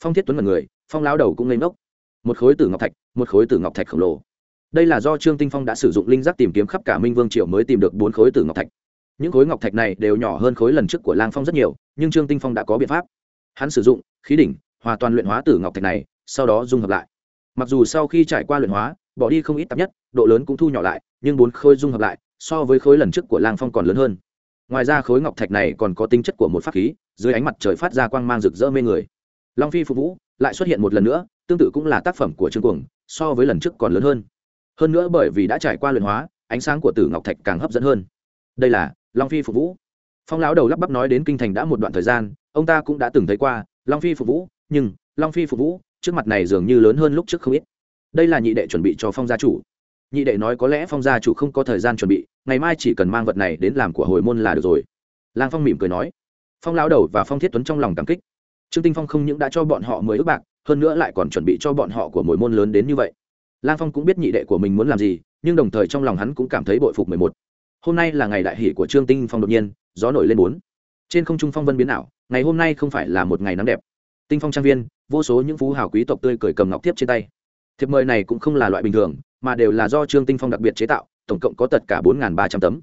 Phong thiết tuấn là người, phong lão đầu cũng lên ngốc. Một khối tử ngọc thạch, một khối tử ngọc thạch khổng lồ. Đây là do trương tinh phong đã sử dụng linh giác tìm kiếm khắp cả minh vương triều mới tìm được bốn khối tử ngọc thạch. Những khối ngọc thạch này đều nhỏ hơn khối lần trước của lang phong rất nhiều, nhưng trương tinh phong đã có biện pháp. Hắn sử dụng khí đỉnh, hòa toàn luyện hóa tử ngọc thạch này, sau đó dung hợp lại. Mặc dù sau khi trải qua luyện hóa, bỏ đi không ít tạp nhất, độ lớn cũng thu nhỏ lại, nhưng bốn khối dung hợp lại, so với khối lần trước của lang phong còn lớn hơn ngoài ra khối ngọc thạch này còn có tính chất của một pháp khí, dưới ánh mặt trời phát ra quang mang rực rỡ mê người. Long phi phục vũ lại xuất hiện một lần nữa, tương tự cũng là tác phẩm của trương cuồng, so với lần trước còn lớn hơn. Hơn nữa bởi vì đã trải qua luyện hóa, ánh sáng của tử ngọc thạch càng hấp dẫn hơn. Đây là long phi phục vũ. Phong lão đầu lắp bắp nói đến kinh thành đã một đoạn thời gian, ông ta cũng đã từng thấy qua long phi phục vũ, nhưng long phi phục vũ trước mặt này dường như lớn hơn lúc trước không ít. Đây là nhị đệ chuẩn bị cho phong gia chủ nhị đệ nói có lẽ phong gia chủ không có thời gian chuẩn bị, ngày mai chỉ cần mang vật này đến làm của hồi môn là được rồi. Lang phong mỉm cười nói. Phong lao đầu và phong thiết tuấn trong lòng cảm kích. Trương tinh phong không những đã cho bọn họ mười ước bạc, hơn nữa lại còn chuẩn bị cho bọn họ của mồi môn lớn đến như vậy. Lang phong cũng biết nhị đệ của mình muốn làm gì, nhưng đồng thời trong lòng hắn cũng cảm thấy bội phục mười một. Hôm nay là ngày đại hỷ của trương tinh phong đột nhiên, gió nổi lên bốn. Trên không trung phong vân biến ảo, ngày hôm nay không phải là một ngày nắng đẹp. Tinh phong trang viên, vô số những phú hào quý tộc tươi cười cầm ngọc tiếp trên tay thiệp mời này cũng không là loại bình thường, mà đều là do trương tinh phong đặc biệt chế tạo, tổng cộng có tất cả bốn ba trăm tấm.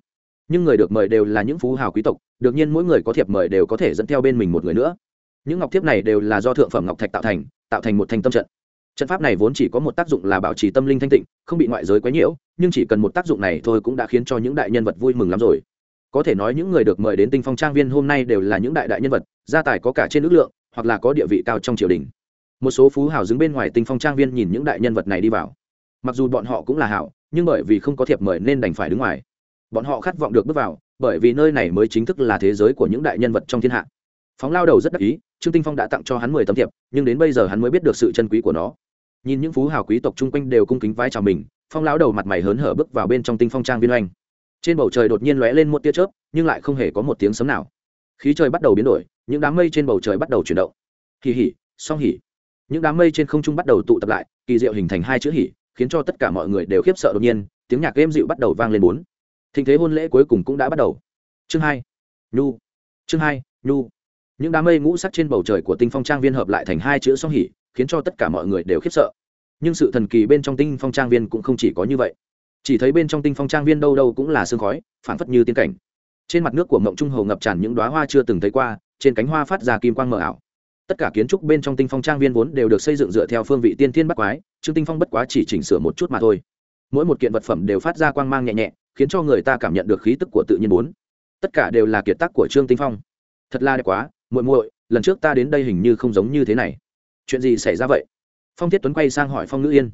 Nhưng người được mời đều là những phú hào quý tộc được nhiên mỗi người có thiệp mời đều có thể dẫn theo bên mình một người nữa. Những ngọc thiếp này đều là do thượng phẩm ngọc thạch tạo thành tạo thành một thanh tâm trận. Trận pháp này vốn chỉ có một tác dụng là bảo trì tâm linh thanh tịnh, không bị ngoại giới quấy nhiễu, nhưng chỉ cần một tác dụng này thôi cũng đã khiến cho những đại nhân vật vui mừng lắm rồi. Có thể nói những người được mời đến tinh phong trang viên hôm nay đều là những đại đại nhân vật, gia tài có cả trên ước lượng, hoặc là có địa vị cao trong triều đình một số phú hào đứng bên ngoài tinh phong trang viên nhìn những đại nhân vật này đi vào. Mặc dù bọn họ cũng là hảo, nhưng bởi vì không có thiệp mời nên đành phải đứng ngoài. Bọn họ khát vọng được bước vào, bởi vì nơi này mới chính thức là thế giới của những đại nhân vật trong thiên hạ. Phóng lao đầu rất đắc ý, trương tinh phong đã tặng cho hắn mười tấm thiệp, nhưng đến bây giờ hắn mới biết được sự chân quý của nó. Nhìn những phú hào quý tộc chung quanh đều cung kính vai chào mình, phong lão đầu mặt mày hớn hở bước vào bên trong tinh phong trang viên oanh. Trên bầu trời đột nhiên lóe lên một tia chớp, nhưng lại không hề có một tiếng sấm nào. Khí trời bắt đầu biến đổi, những đám mây trên bầu trời bắt đầu chuyển động. Hỉ hỉ song hỉ những đám mây trên không trung bắt đầu tụ tập lại, kỳ diệu hình thành hai chữ hỉ, khiến cho tất cả mọi người đều khiếp sợ đột nhiên, tiếng nhạc êm dịu bắt đầu vang lên bốn. Thịnh thế hôn lễ cuối cùng cũng đã bắt đầu. Chương hai, nhu. Chương hai, nhu. Những đám mây ngũ sắc trên bầu trời của tinh phong trang viên hợp lại thành hai chữ song hỉ, khiến cho tất cả mọi người đều khiếp sợ. Nhưng sự thần kỳ bên trong tinh phong trang viên cũng không chỉ có như vậy. Chỉ thấy bên trong tinh phong trang viên đâu đâu cũng là sương khói phản phất như tiên cảnh. Trên mặt nước của mộng trung hồ ngập tràn những đóa hoa chưa từng thấy qua, trên cánh hoa phát ra kim quang mờ ảo tất cả kiến trúc bên trong tinh phong trang viên vốn đều được xây dựng dựa theo phương vị tiên thiên bắc quái chương tinh phong bất quá chỉ chỉnh sửa một chút mà thôi. Mỗi một kiện vật phẩm đều phát ra quang mang nhẹ nhẹ, khiến cho người ta cảm nhận được khí tức của tự nhiên bốn. Tất cả đều là kiệt tác của trương tinh phong. Thật là đẹp quá, muội muội, lần trước ta đến đây hình như không giống như thế này. Chuyện gì xảy ra vậy? Phong thiết tuấn quay sang hỏi phong ngữ yên.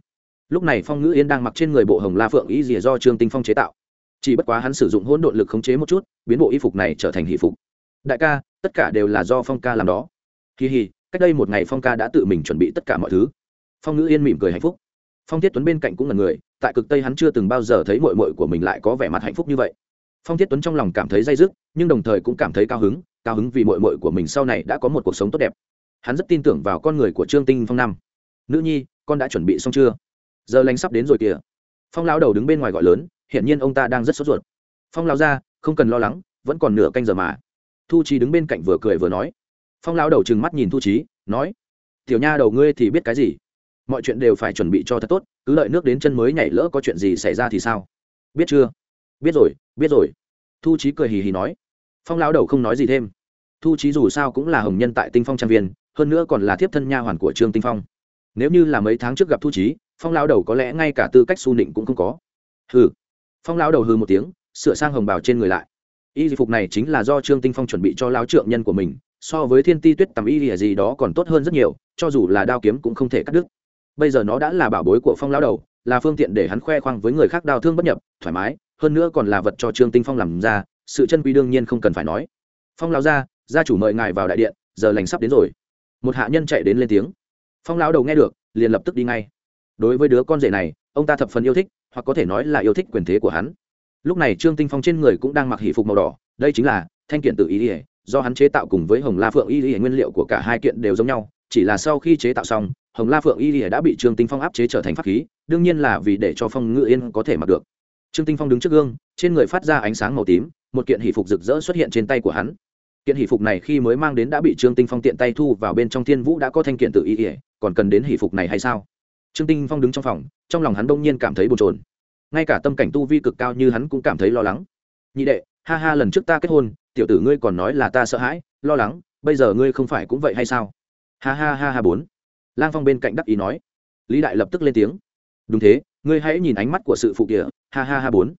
Lúc này phong ngữ yên đang mặc trên người bộ hồng la phượng ý rìa do trương tinh phong chế tạo. Chỉ bất quá hắn sử dụng hỗn độn lực khống chế một chút, biến bộ y phục này trở thành hỷ phục. Đại ca, tất cả đều là do phong ca làm đó kỳ hì, cách đây một ngày phong ca đã tự mình chuẩn bị tất cả mọi thứ. Phong ngữ yên mỉm cười hạnh phúc. Phong thiết tuấn bên cạnh cũng là người, tại cực tây hắn chưa từng bao giờ thấy mội mội của mình lại có vẻ mặt hạnh phúc như vậy. Phong thiết tuấn trong lòng cảm thấy dây dứt, nhưng đồng thời cũng cảm thấy cao hứng cao hứng vì mội mội của mình sau này đã có một cuộc sống tốt đẹp. Hắn rất tin tưởng vào con người của trương tinh phong năm nữ nhi, con đã chuẩn bị xong chưa? Giờ lành sắp đến rồi kìa. Phong lao đầu đứng bên ngoài gọi lớn, hiển nhiên ông ta đang rất sốt ruột. Phong lao ra không cần lo lắng, vẫn còn nửa canh giờ mà. Thu trí đứng bên cạnh vừa cười vừa nói phong lao đầu trừng mắt nhìn thu trí nói, tiểu nha đầu ngươi thì biết cái gì? Mọi chuyện đều phải chuẩn bị cho thật tốt, cứ lợi nước đến chân mới nhảy lỡ có chuyện gì xảy ra thì sao? Biết chưa? Biết rồi biết rồi. Thu trí cười hì hì nói. Phong lao đầu không nói gì thêm. Thu trí dù sao cũng là hồng nhân tại tinh phong trang viên, hơn nữa còn là thiếp thân nha hoàn của trương tinh phong. Nếu như là mấy tháng trước gặp thu trí phong lao đầu có lẽ ngay cả tư cách su nịnh cũng không có. Hừ. Phong lao đầu hừ một tiếng, sửa sang hồng bào trên người lại. Y phục này chính là do trương tinh phong chuẩn bị cho lao trượng nhân của mình so với thiên ti tuyết tầm y lìa gì đó còn tốt hơn rất nhiều, cho dù là đao kiếm cũng không thể cắt đứt. Bây giờ nó đã là bảo bối của phong lao đầu, là phương tiện để hắn khoe khoang với người khác đau thương bất nhập, thoải mái, hơn nữa còn là vật cho trương tinh phong làm ra, sự chân quý đương nhiên không cần phải nói. Phong lao ra gia chủ mời ngài vào đại điện, giờ lành sắp đến rồi. Một hạ nhân chạy đến lên tiếng. Phong lão đầu nghe được, liền lập tức đi ngay. Đối với đứa con rể này, ông ta thập phần yêu thích, hoặc có thể nói là yêu thích quyền thế của hắn. Lúc này trương tinh phong trên người cũng đang mặc hỷ phục màu đỏ, đây chính là thanh kiện tự ý ỉa do hắn chế tạo cùng với hồng la phượng y lìa nguyên liệu của cả hai kiện đều giống nhau, chỉ là sau khi chế tạo xong, hồng la phượng y lìa đã bị trương tinh phong áp chế trở thành pháp khí, đương nhiên là vì để cho phong ngự yên có thể mặc được. Trương tinh phong đứng trước gương, trên người phát ra ánh sáng màu tím, một kiện hỷ phục rực rỡ xuất hiện trên tay của hắn. Kiện hỷ phục này khi mới mang đến đã bị trương tinh phong tiện tay thu vào bên trong thiên vũ đã có thanh kiện tự Y ỉa còn cần đến hỷ phục này hay sao? Trương tinh phong đứng trong phòng, trong lòng hắn đông nhiên cảm thấy bồn chồn. Ngay cả tâm cảnh tu vi cực cao như hắn cũng cảm thấy lo lắng. Nhị đệ ha ha, lần trước ta kết hôn, tiểu tử ngươi còn nói là ta sợ hãi, lo lắng, bây giờ ngươi không phải cũng vậy hay sao? Ha ha ha ha bốn. Lang phong bên cạnh đắc ý nói. Lý đại lập tức lên tiếng. Đúng thế, ngươi hãy nhìn ánh mắt của sự phụ kìa ha ha ha bốn.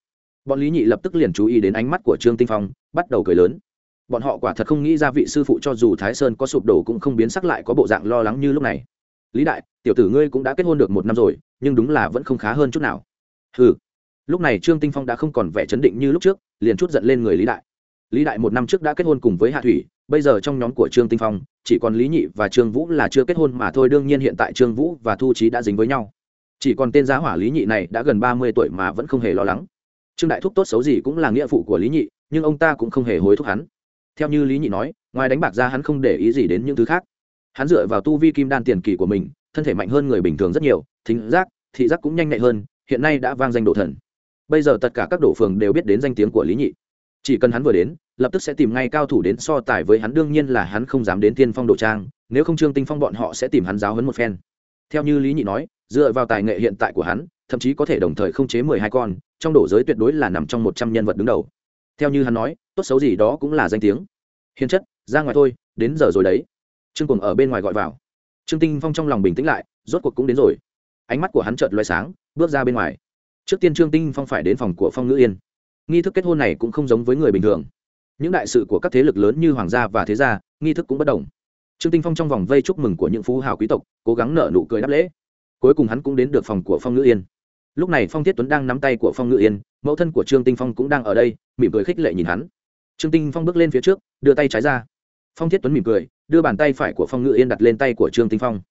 Bọn lý nhị lập tức liền chú ý đến ánh mắt của trương tinh phong, bắt đầu cười lớn. Bọn họ quả thật không nghĩ ra vị sư phụ cho dù thái sơn có sụp đổ cũng không biến sắc lại có bộ dạng lo lắng như lúc này. Lý đại, tiểu tử ngươi cũng đã kết hôn được một năm rồi, nhưng đúng là vẫn không khá hơn chút nào. Ừ lúc này trương tinh phong đã không còn vẻ chấn định như lúc trước, liền chút giận lên người lý đại. Lý đại một năm trước đã kết hôn cùng với hạ thủy, bây giờ trong nhóm của trương tinh phong, chỉ còn lý nhị và trương vũ là chưa kết hôn mà thôi, đương nhiên hiện tại trương vũ và thu trí đã dính với nhau. Chỉ còn tên giá hỏa lý nhị này đã gần ba mươi tuổi mà vẫn không hề lo lắng. Trương đại thúc tốt xấu gì cũng là nghĩa phụ của lý nhị, nhưng ông ta cũng không hề hối thúc hắn. Theo như lý nhị nói, ngoài đánh bạc ra hắn không để ý gì đến những thứ khác. Hắn dựa vào tu vi kim đan tiền kỳ của mình, thân thể mạnh hơn người bình thường rất nhiều, thính giác, thị giác cũng nhanh nhạy hơn, hiện nay đã vang danh độ thần bây giờ tất cả các đổ phường đều biết đến danh tiếng của lý nhị. Chỉ cần hắn vừa đến, lập tức sẽ tìm ngay cao thủ đến so tài với hắn. Đương nhiên là hắn không dám đến tiên phong đồ trang, nếu không trương tinh phong bọn họ sẽ tìm hắn giáo hấn một phen. Theo như lý nhị nói, dựa vào tài nghệ hiện tại của hắn, thậm chí có thể đồng thời không chế mười hai con, trong đổ giới tuyệt đối là nằm trong một trăm nhân vật đứng đầu. Theo như hắn nói, tốt xấu gì đó cũng là danh tiếng. Hiền chất, ra ngoài thôi, đến giờ rồi đấy. Trương cùng ở bên ngoài gọi vào. Trương tinh phong trong lòng bình tĩnh lại, rốt cuộc cũng đến rồi. Ánh mắt của hắn chợt loay sáng, bước ra bên ngoài trước tiên trương tinh phong phải đến phòng của phong ngữ yên. Nghi thức kết hôn này cũng không giống với người bình thường. Những đại sự của các thế lực lớn như hoàng gia và thế gia, nghi thức cũng bất đồng. Trương tinh phong trong vòng vây chúc mừng của những phú hào quý tộc, cố gắng nở nụ cười đáp lễ. Cuối cùng hắn cũng đến được phòng của phong ngữ yên. Lúc này phong thiết tuấn đang nắm tay của phong ngữ yên, mẫu thân của trương tinh phong cũng đang ở đây, mỉm cười khích lệ nhìn hắn. Trương tinh phong bước lên phía trước, đưa tay trái ra. Phong thiết tuấn mỉm cười, đưa bàn tay phải của phong ngữ yên đặt lên tay của trương tinh phong.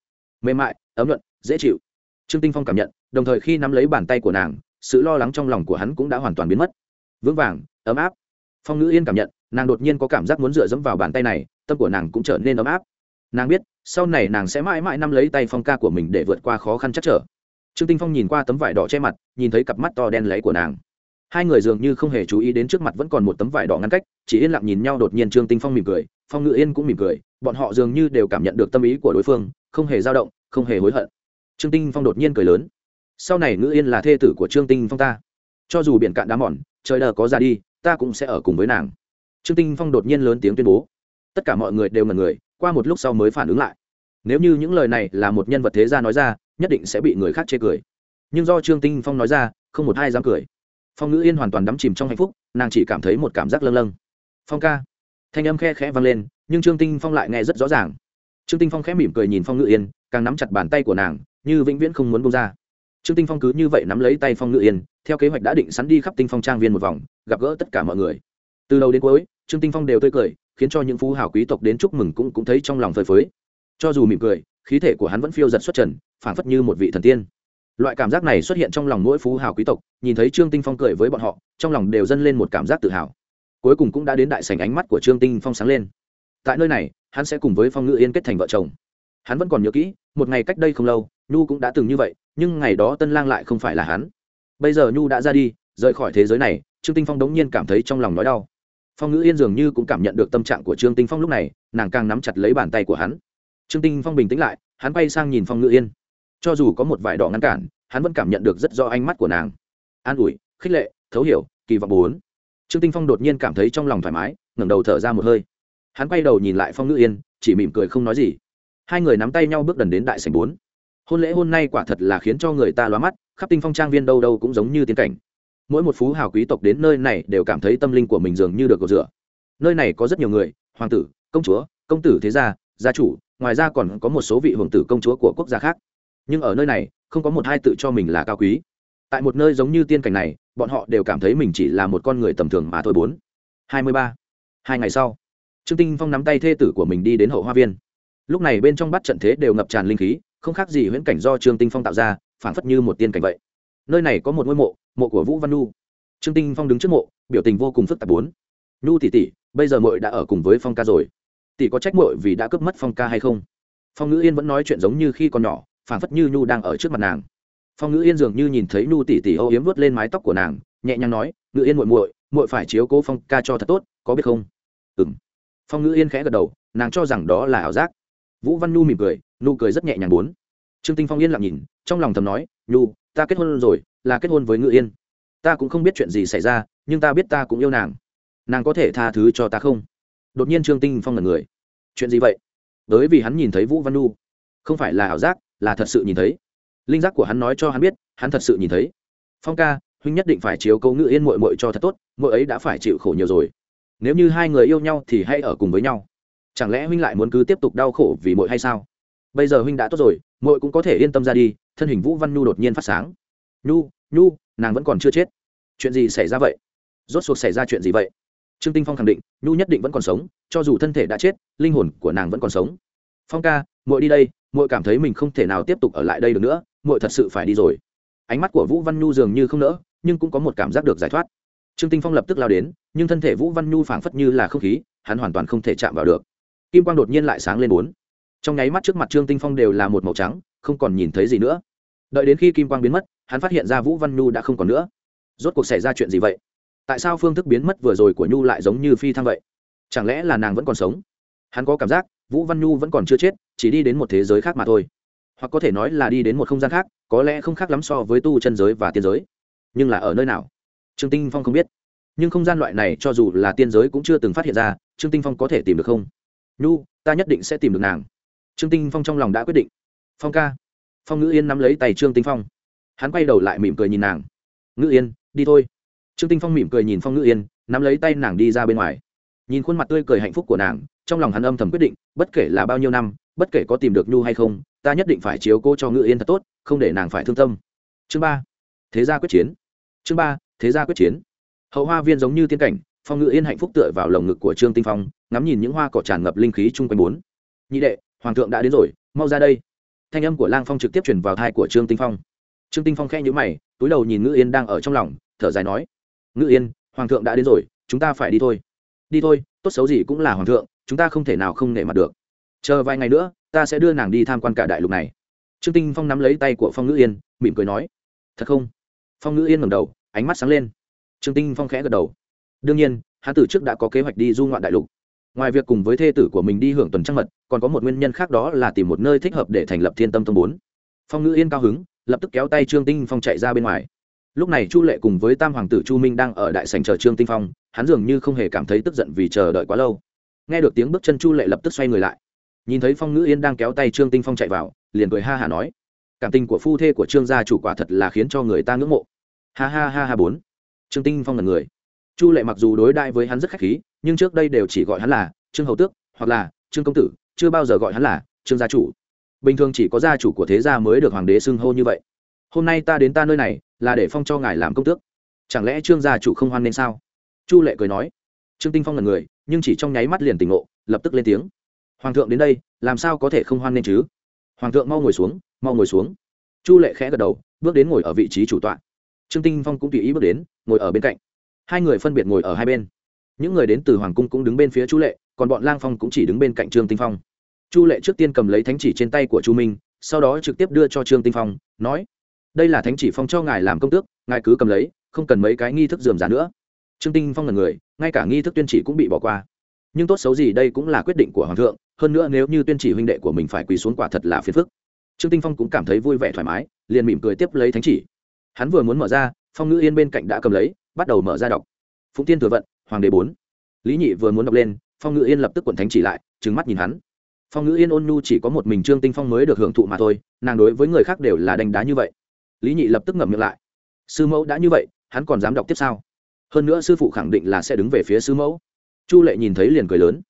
Mềm mại, ấm luận dễ chịu. Trương tinh phong cảm nhận đồng thời khi nắm lấy bàn tay của nàng, sự lo lắng trong lòng của hắn cũng đã hoàn toàn biến mất. Vững vàng, ấm áp. Phong ngữ yên cảm nhận, nàng đột nhiên có cảm giác muốn dựa dẫm vào bàn tay này, tâm của nàng cũng trở nên ấm áp. Nàng biết, sau này nàng sẽ mãi mãi nắm lấy tay phong ca của mình để vượt qua khó khăn chắc trở. Trương tinh phong nhìn qua tấm vải đỏ che mặt, nhìn thấy cặp mắt to đen lấy của nàng. Hai người dường như không hề chú ý đến trước mặt vẫn còn một tấm vải đỏ ngăn cách, chỉ yên lặng nhìn nhau đột nhiên trương tinh phong mỉm cười, phong ngự yên cũng mỉm cười, bọn họ dường như đều cảm nhận được tâm ý của đối phương, không hề dao động, không hề hối hận. Trương tinh phong đột nhiên cười lớn sau này ngữ yên là thê tử của trương tinh phong ta. Cho dù biển cạn đá mòn, trời đờ có ra đi, ta cũng sẽ ở cùng với nàng. Trương tinh phong đột nhiên lớn tiếng tuyên bố. Tất cả mọi người đều ngần người, qua một lúc sau mới phản ứng lại. Nếu như những lời này là một nhân vật thế gia nói ra, nhất định sẽ bị người khác chê cười. Nhưng do trương tinh phong nói ra, không một ai dám cười. Phong ngữ yên hoàn toàn đắm chìm trong hạnh phúc, nàng chỉ cảm thấy một cảm giác lâng lâng. Phong ca. Thanh âm khe khẽ vang lên, nhưng trương tinh phong lại nghe rất rõ ràng. Trương tinh phong khẽ mỉm cười nhìn phong ngữ yên, càng nắm chặt bàn tay của nàng, như vĩnh viễn không muốn bông ra trương tinh phong cứ như vậy nắm lấy tay phong ngự yên, theo kế hoạch đã định sẵn đi khắp tinh phong trang viên một vòng, gặp gỡ tất cả mọi người. Từ đầu đến cuối, trương tinh phong đều tươi cười, khiến cho những phú hào quý tộc đến chúc mừng cũng cũng thấy trong lòng phơi phới. Cho dù mỉm cười, khí thể của hắn vẫn phiêu giật xuất trần, phảng phất như một vị thần tiên. Loại cảm giác này xuất hiện trong lòng mỗi phú hào quý tộc, nhìn thấy trương tinh phong cười với bọn họ, trong lòng đều dâng lên một cảm giác tự hào. Cuối cùng cũng đã đến đại sảnh ánh mắt của trương tinh phong sáng lên. Tại nơi này, hắn sẽ cùng với phong ngự yên kết thành vợ chồng. Hắn vẫn còn nhớ kỹ, một ngày cách đây không lâu, nhu cũng đã từng như vậy nhưng ngày đó tân lang lại không phải là hắn. Bây giờ nhu đã ra đi, rời khỏi thế giới này, trương tinh phong đống nhiên cảm thấy trong lòng nói đau. Phong ngữ yên dường như cũng cảm nhận được tâm trạng của trương tinh phong lúc này, nàng càng nắm chặt lấy bàn tay của hắn. Trương tinh phong bình tĩnh lại, hắn bay sang nhìn phong ngữ yên. Cho dù có một vài đỏ ngăn cản, hắn vẫn cảm nhận được rất rõ ánh mắt của nàng. An ủi, khích lệ, thấu hiểu, kỳ vọng bốn. Trương tinh phong đột nhiên cảm thấy trong lòng thoải mái, ngẩng đầu thở ra một hơi. Hắn quay đầu nhìn lại phong ngữ yên, chỉ mỉm cười không nói gì. Hai người nắm tay nhau bước đần đến đại sảnh bốn hôn lễ hôm nay quả thật là khiến cho người ta lóa mắt, khắp tinh phong trang viên đâu đâu cũng giống như tiến cảnh. Mỗi một phú hào quý tộc đến nơi này đều cảm thấy tâm linh của mình dường như được gột rửa. Nơi này có rất nhiều người, hoàng tử, công chúa, công tử thế gia gia chủ, ngoài ra còn có một số vị hoàng tử công chúa của quốc gia khác. Nhưng ở nơi này, không có một hai tự cho mình là cao quý. Tại một nơi giống như tiên cảnh này, bọn họ đều cảm thấy mình chỉ là một con người tầm thường mà thôi bốn. Hai mươi ba. Hai ngày sau, trương tinh phong nắm tay thê tử của mình đi đến hậu hoa viên. Lúc này bên trong bắt trận thế đều ngập tràn linh khí không khác gì huyễn cảnh do trương tinh phong tạo ra, phảng phất như một tiên cảnh vậy. Nơi này có một ngôi mộ mộ của vũ văn nu trương tinh phong đứng trước mộ, biểu tình vô cùng phức tạp bốn. Nu tỷ tỷ, bây giờ mội đã ở cùng với phong ca rồi. Tỷ có trách mội vì đã cướp mất phong ca hay không? Phong ngữ yên vẫn nói chuyện giống như khi còn nhỏ, phảng phất như nhu đang ở trước mặt nàng. Phong ngữ yên dường như nhìn thấy nhu tỷ tỷ âu yếm vớt lên mái tóc của nàng, nhẹ nhàng nói, ngữ yên muội muội muội phải chiếu cố phong ca cho thật tốt, có biết không? Ừm. phong ngữ yên khẽ gật đầu, nàng cho rằng đó là ảo giác. Vũ văn nhu mỉm cười nụ cười rất nhẹ nhàng bốn. Trương tinh phong yên lặng nhìn, trong lòng thầm nói, nhu, ta kết hôn rồi, là kết hôn với Ngự yên. Ta cũng không biết chuyện gì xảy ra, nhưng ta biết ta cũng yêu nàng. Nàng có thể tha thứ cho ta không? Đột nhiên trương tinh phong là người. Chuyện gì vậy? Bởi vì hắn nhìn thấy vũ văn nu không phải là ảo giác, là thật sự nhìn thấy. Linh giác của hắn nói cho hắn biết, hắn thật sự nhìn thấy. Phong ca, huynh nhất định phải chiếu câu Ngự yên mội mội cho thật tốt mội ấy đã phải chịu khổ nhiều rồi. Nếu như hai người yêu nhau thì hãy ở cùng với nhau. Chẳng lẽ huynh lại muốn cứ tiếp tục đau khổ vì mội hay sao? Bây giờ huynh đã tốt rồi mội cũng có thể yên tâm ra đi, thân hình vũ văn nhu đột nhiên phát sáng. Nhu nhu, nàng vẫn còn chưa chết. Chuyện gì xảy ra vậy? Rốt cuộc xảy ra chuyện gì vậy? Trương tinh phong khẳng định, nhu nhất định vẫn còn sống, cho dù thân thể đã chết, linh hồn của nàng vẫn còn sống. Phong ca, muội đi đây, muội cảm thấy mình không thể nào tiếp tục ở lại đây được nữa, muội thật sự phải đi rồi. Ánh mắt của vũ văn nhu dường như không nỡ, nhưng cũng có một cảm giác được giải thoát. Trương tinh phong lập tức lao đến, nhưng thân thể vũ văn nhu phảng phất như là không khí, hắn hoàn toàn không thể chạm vào được. Kim quang đột nhiên lại sáng lên bốn trong nháy mắt trước mặt trương tinh phong đều là một màu trắng, không còn nhìn thấy gì nữa. Đợi đến khi kim quang biến mất, hắn phát hiện ra vũ văn nhu đã không còn nữa. Rốt cuộc xảy ra chuyện gì vậy? Tại sao phương thức biến mất vừa rồi của nhu lại giống như phi thăng vậy? Chẳng lẽ là nàng vẫn còn sống? Hắn có cảm giác, vũ văn nhu vẫn còn chưa chết, chỉ đi đến một thế giới khác mà thôi. Hoặc có thể nói là đi đến một không gian khác, có lẽ không khác lắm so với tu chân giới và tiên giới. Nhưng là ở nơi nào? Trương tinh phong không biết. Nhưng không gian loại này cho dù là tiên giới cũng chưa từng phát hiện ra, trương tinh phong có thể tìm được không? Nhu, ta nhất định sẽ tìm được nàng trương tinh phong trong lòng đã quyết định. Phong ca. Phong ngữ yên nắm lấy tay trương tinh phong. Hắn quay đầu lại mỉm cười nhìn nàng. Ngữ yên, đi thôi. Trương tinh phong mỉm cười nhìn phong ngữ yên, nắm lấy tay nàng đi ra bên ngoài. Nhìn khuôn mặt tươi cười hạnh phúc của nàng, trong lòng hắn âm thầm quyết định, bất kể là bao nhiêu năm, bất kể có tìm được nhu hay không, ta nhất định phải chiếu cô cho ngữ yên thật tốt, không để nàng phải thương tâm. Chương ba. Thế gia quyết chiến. Chương ba, thế gia quyết chiến. Hậu hoa viên giống như tiên cảnh, phong ngữ yên hạnh phúc tựa vào lồng ngực của trương tinh phong, ngắm nhìn những hoa cỏ tràn ngập linh khí chung quanh bốn. Nhị đệ hoàng thượng đã đến rồi, mau ra đây. Thanh âm của lang phong trực tiếp chuyển vào thai của trương tinh phong. Trương tinh phong khẽ nhíu mày, túi đầu nhìn ngữ yên đang ở trong lòng, thở dài nói ngữ yên, hoàng thượng đã đến rồi, chúng ta phải đi thôi. Đi thôi, tốt xấu gì cũng là hoàng thượng, chúng ta không thể nào không nể mặt được. Chờ vài ngày nữa, ta sẽ đưa nàng đi tham quan cả đại lục này. Trương tinh phong nắm lấy tay của phong ngữ yên, mỉm cười nói, thật không? Phong ngữ yên ngẩng đầu, ánh mắt sáng lên. Trương tinh phong khẽ gật đầu. Đương nhiên hắn từ trước đã có kế hoạch đi du ngoạn đại lục ngoài việc cùng với thê tử của mình đi hưởng tuần trăng mật, còn có một nguyên nhân khác đó là tìm một nơi thích hợp để thành lập thiên tâm tông bốn. Phong ngữ yên cao hứng, lập tức kéo tay trương tinh phong chạy ra bên ngoài. Lúc này chu lệ cùng với tam hoàng tử chu minh đang ở đại sành chờ trương tinh phong, hắn dường như không hề cảm thấy tức giận vì chờ đợi quá lâu. Nghe được tiếng bước chân chu lệ lập tức xoay người lại. Nhìn thấy phong ngữ yên đang kéo tay trương tinh phong chạy vào, liền cười ha hả nói, cảm tình của phu thê của trương gia chủ quả thật là khiến cho người ta ngưỡng mộ. Ha ha ha ha bốn. Trương tinh phong là người. Chu lệ mặc dù đối đại với hắn rất khách khí nhưng trước đây đều chỉ gọi hắn là trương hầu tước hoặc là trương công tử, chưa bao giờ gọi hắn là trương gia chủ. Bình thường chỉ có gia chủ của thế gia mới được hoàng đế xưng hô như vậy. Hôm nay ta đến ta nơi này là để phong cho ngài làm công tước. Chẳng lẽ trương gia chủ không hoan nên sao? Chu lệ cười nói. Trương tinh phong là người, nhưng chỉ trong nháy mắt liền tỉnh ngộ, lập tức lên tiếng. Hoàng thượng đến đây, làm sao có thể không hoan nên chứ? Hoàng thượng mau ngồi xuống, mau ngồi xuống. Chu lệ khẽ gật đầu, bước đến ngồi ở vị trí chủ tọa. Trương tinh phong cũng tùy ý bước đến, ngồi ở bên cạnh. Hai người phân biệt ngồi ở hai bên những người đến từ hoàng cung cũng đứng bên phía chu lệ, còn bọn lang phong cũng chỉ đứng bên cạnh trương tinh phong. Chu lệ trước tiên cầm lấy thánh chỉ trên tay của chu minh, sau đó trực tiếp đưa cho trương tinh phong, nói, đây là thánh chỉ phong cho ngài làm công tước, ngài cứ cầm lấy, không cần mấy cái nghi thức dườm giả nữa. Trương tinh phong là người, ngay cả nghi thức tuyên chỉ cũng bị bỏ qua. Nhưng tốt xấu gì đây cũng là quyết định của hoàng thượng, hơn nữa nếu như tuyên chỉ huynh đệ của mình phải quỳ xuống quả thật là phiền phức. Trương tinh phong cũng cảm thấy vui vẻ thoải mái, liền mỉm cười tiếp lấy thánh chỉ. Hắn vừa muốn mở ra, phong ngữ yên bên cạnh đã cầm lấy, bắt đầu mở ra đọc. Phụng tiên thừa vận hoàng đế bốn. Lý nhị vừa muốn đọc lên, phong ngữ yên lập tức quận thánh chỉ lại, trừng mắt nhìn hắn. Phong ngữ yên ôn nhu chỉ có một mình trương tinh phong mới được hưởng thụ mà thôi, nàng đối với người khác đều là đánh đá như vậy. Lý nhị lập tức ngậm miệng lại. Sư mẫu đã như vậy, hắn còn dám đọc tiếp sao? Hơn nữa sư phụ khẳng định là sẽ đứng về phía sư mẫu. Chu lệ nhìn thấy liền cười lớn.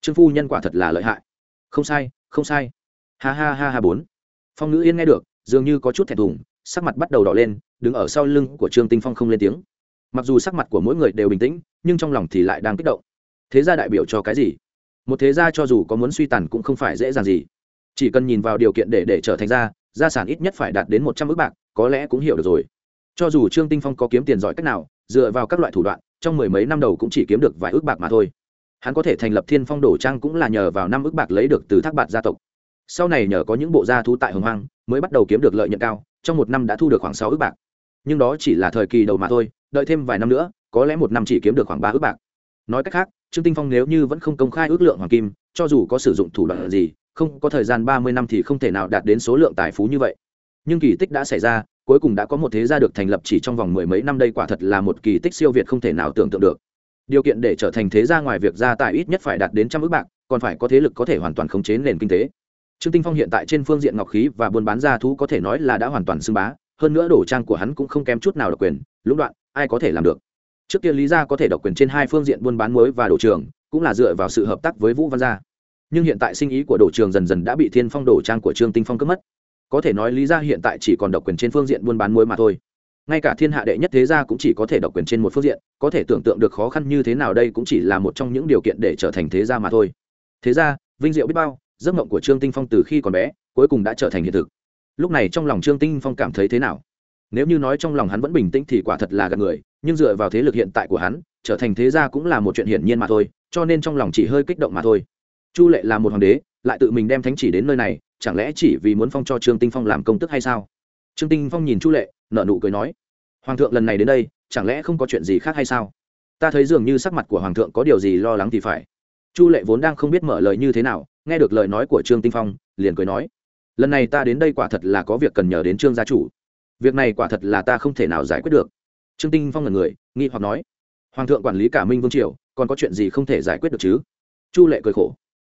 Trương phu nhân quả thật là lợi hại. Không sai không sai. Ha ha ha ha bốn. Phong ngữ yên nghe được, dường như có chút thẹn thùng, sắc mặt bắt đầu đỏ lên, đứng ở sau lưng của trương tinh phong không lên tiếng mặc dù sắc mặt của mỗi người đều bình tĩnh, nhưng trong lòng thì lại đang kích động. Thế gia đại biểu cho cái gì? Một thế gia cho dù có muốn suy tàn cũng không phải dễ dàng gì. Chỉ cần nhìn vào điều kiện để để trở thành gia gia sản ít nhất phải đạt đến một trăm ước bạc, có lẽ cũng hiểu được rồi. Cho dù trương tinh phong có kiếm tiền giỏi cách nào, dựa vào các loại thủ đoạn, trong mười mấy năm đầu cũng chỉ kiếm được vài ước bạc mà thôi. Hắn có thể thành lập thiên phong đổ trang cũng là nhờ vào năm ước bạc lấy được từ thác bạc gia tộc. Sau này nhờ có những bộ gia thú tại hồng hoang, mới bắt đầu kiếm được lợi nhuận cao, trong một năm đã thu được khoảng sáu ước bạc. Nhưng đó chỉ là thời kỳ đầu mà thôi đợi thêm vài năm nữa, có lẽ một năm chỉ kiếm được khoảng ba ước bạc. Nói cách khác, trương tinh phong nếu như vẫn không công khai ước lượng hoàng kim, cho dù có sử dụng thủ đoạn gì, không có thời gian ba mươi năm thì không thể nào đạt đến số lượng tài phú như vậy. Nhưng kỳ tích đã xảy ra, cuối cùng đã có một thế gia được thành lập chỉ trong vòng mười mấy năm đây quả thật là một kỳ tích siêu việt không thể nào tưởng tượng được. Điều kiện để trở thành thế gia ngoài việc gia tài ít nhất phải đạt đến trăm ước bạc, còn phải có thế lực có thể hoàn toàn khống chế nền kinh tế. Trương tinh phong hiện tại trên phương diện ngọc khí và buôn bán gia thú có thể nói là đã hoàn toàn xưng bá, hơn nữa đổ trang của hắn cũng không kém chút nào độc quyền, lũng đoạn ai có thể làm được? Trước kia lý gia có thể độc quyền trên hai phương diện buôn bán mới và đổ trường, cũng là dựa vào sự hợp tác với vũ văn gia. Nhưng hiện tại sinh ý của đổ trường dần dần đã bị thiên phong đổ trang của trương tinh phong cướp mất. Có thể nói lý gia hiện tại chỉ còn độc quyền trên phương diện buôn bán muối mà thôi. Ngay cả thiên hạ đệ nhất thế gia cũng chỉ có thể độc quyền trên một phương diện, có thể tưởng tượng được khó khăn như thế nào đây cũng chỉ là một trong những điều kiện để trở thành thế gia mà thôi. Thế gia, vinh diệu biết bao, giấc mộng của trương tinh phong từ khi còn bé, cuối cùng đã trở thành hiện thực. Lúc này trong lòng trương tinh phong cảm thấy thế nào? Nếu như nói trong lòng hắn vẫn bình tĩnh thì quả thật là gạt người, nhưng dựa vào thế lực hiện tại của hắn, trở thành thế gia cũng là một chuyện hiển nhiên mà thôi, cho nên trong lòng chỉ hơi kích động mà thôi. Chu lệ là một hoàng đế, lại tự mình đem thánh chỉ đến nơi này, chẳng lẽ chỉ vì muốn phong cho trương tinh phong làm công tức hay sao? Trương tinh phong nhìn chu lệ, nở nụ cười nói, hoàng thượng lần này đến đây, chẳng lẽ không có chuyện gì khác hay sao? Ta thấy dường như sắc mặt của hoàng thượng có điều gì lo lắng thì phải. Chu lệ vốn đang không biết mở lời như thế nào, nghe được lời nói của trương tinh phong, liền cười nói, lần này ta đến đây quả thật là có việc cần nhờ đến trương gia chủ việc này quả thật là ta không thể nào giải quyết được. Trương tinh phong là người, nghi hoặc nói, hoàng thượng quản lý cả minh vương triều, còn có chuyện gì không thể giải quyết được chứ? Chu lệ cười khổ,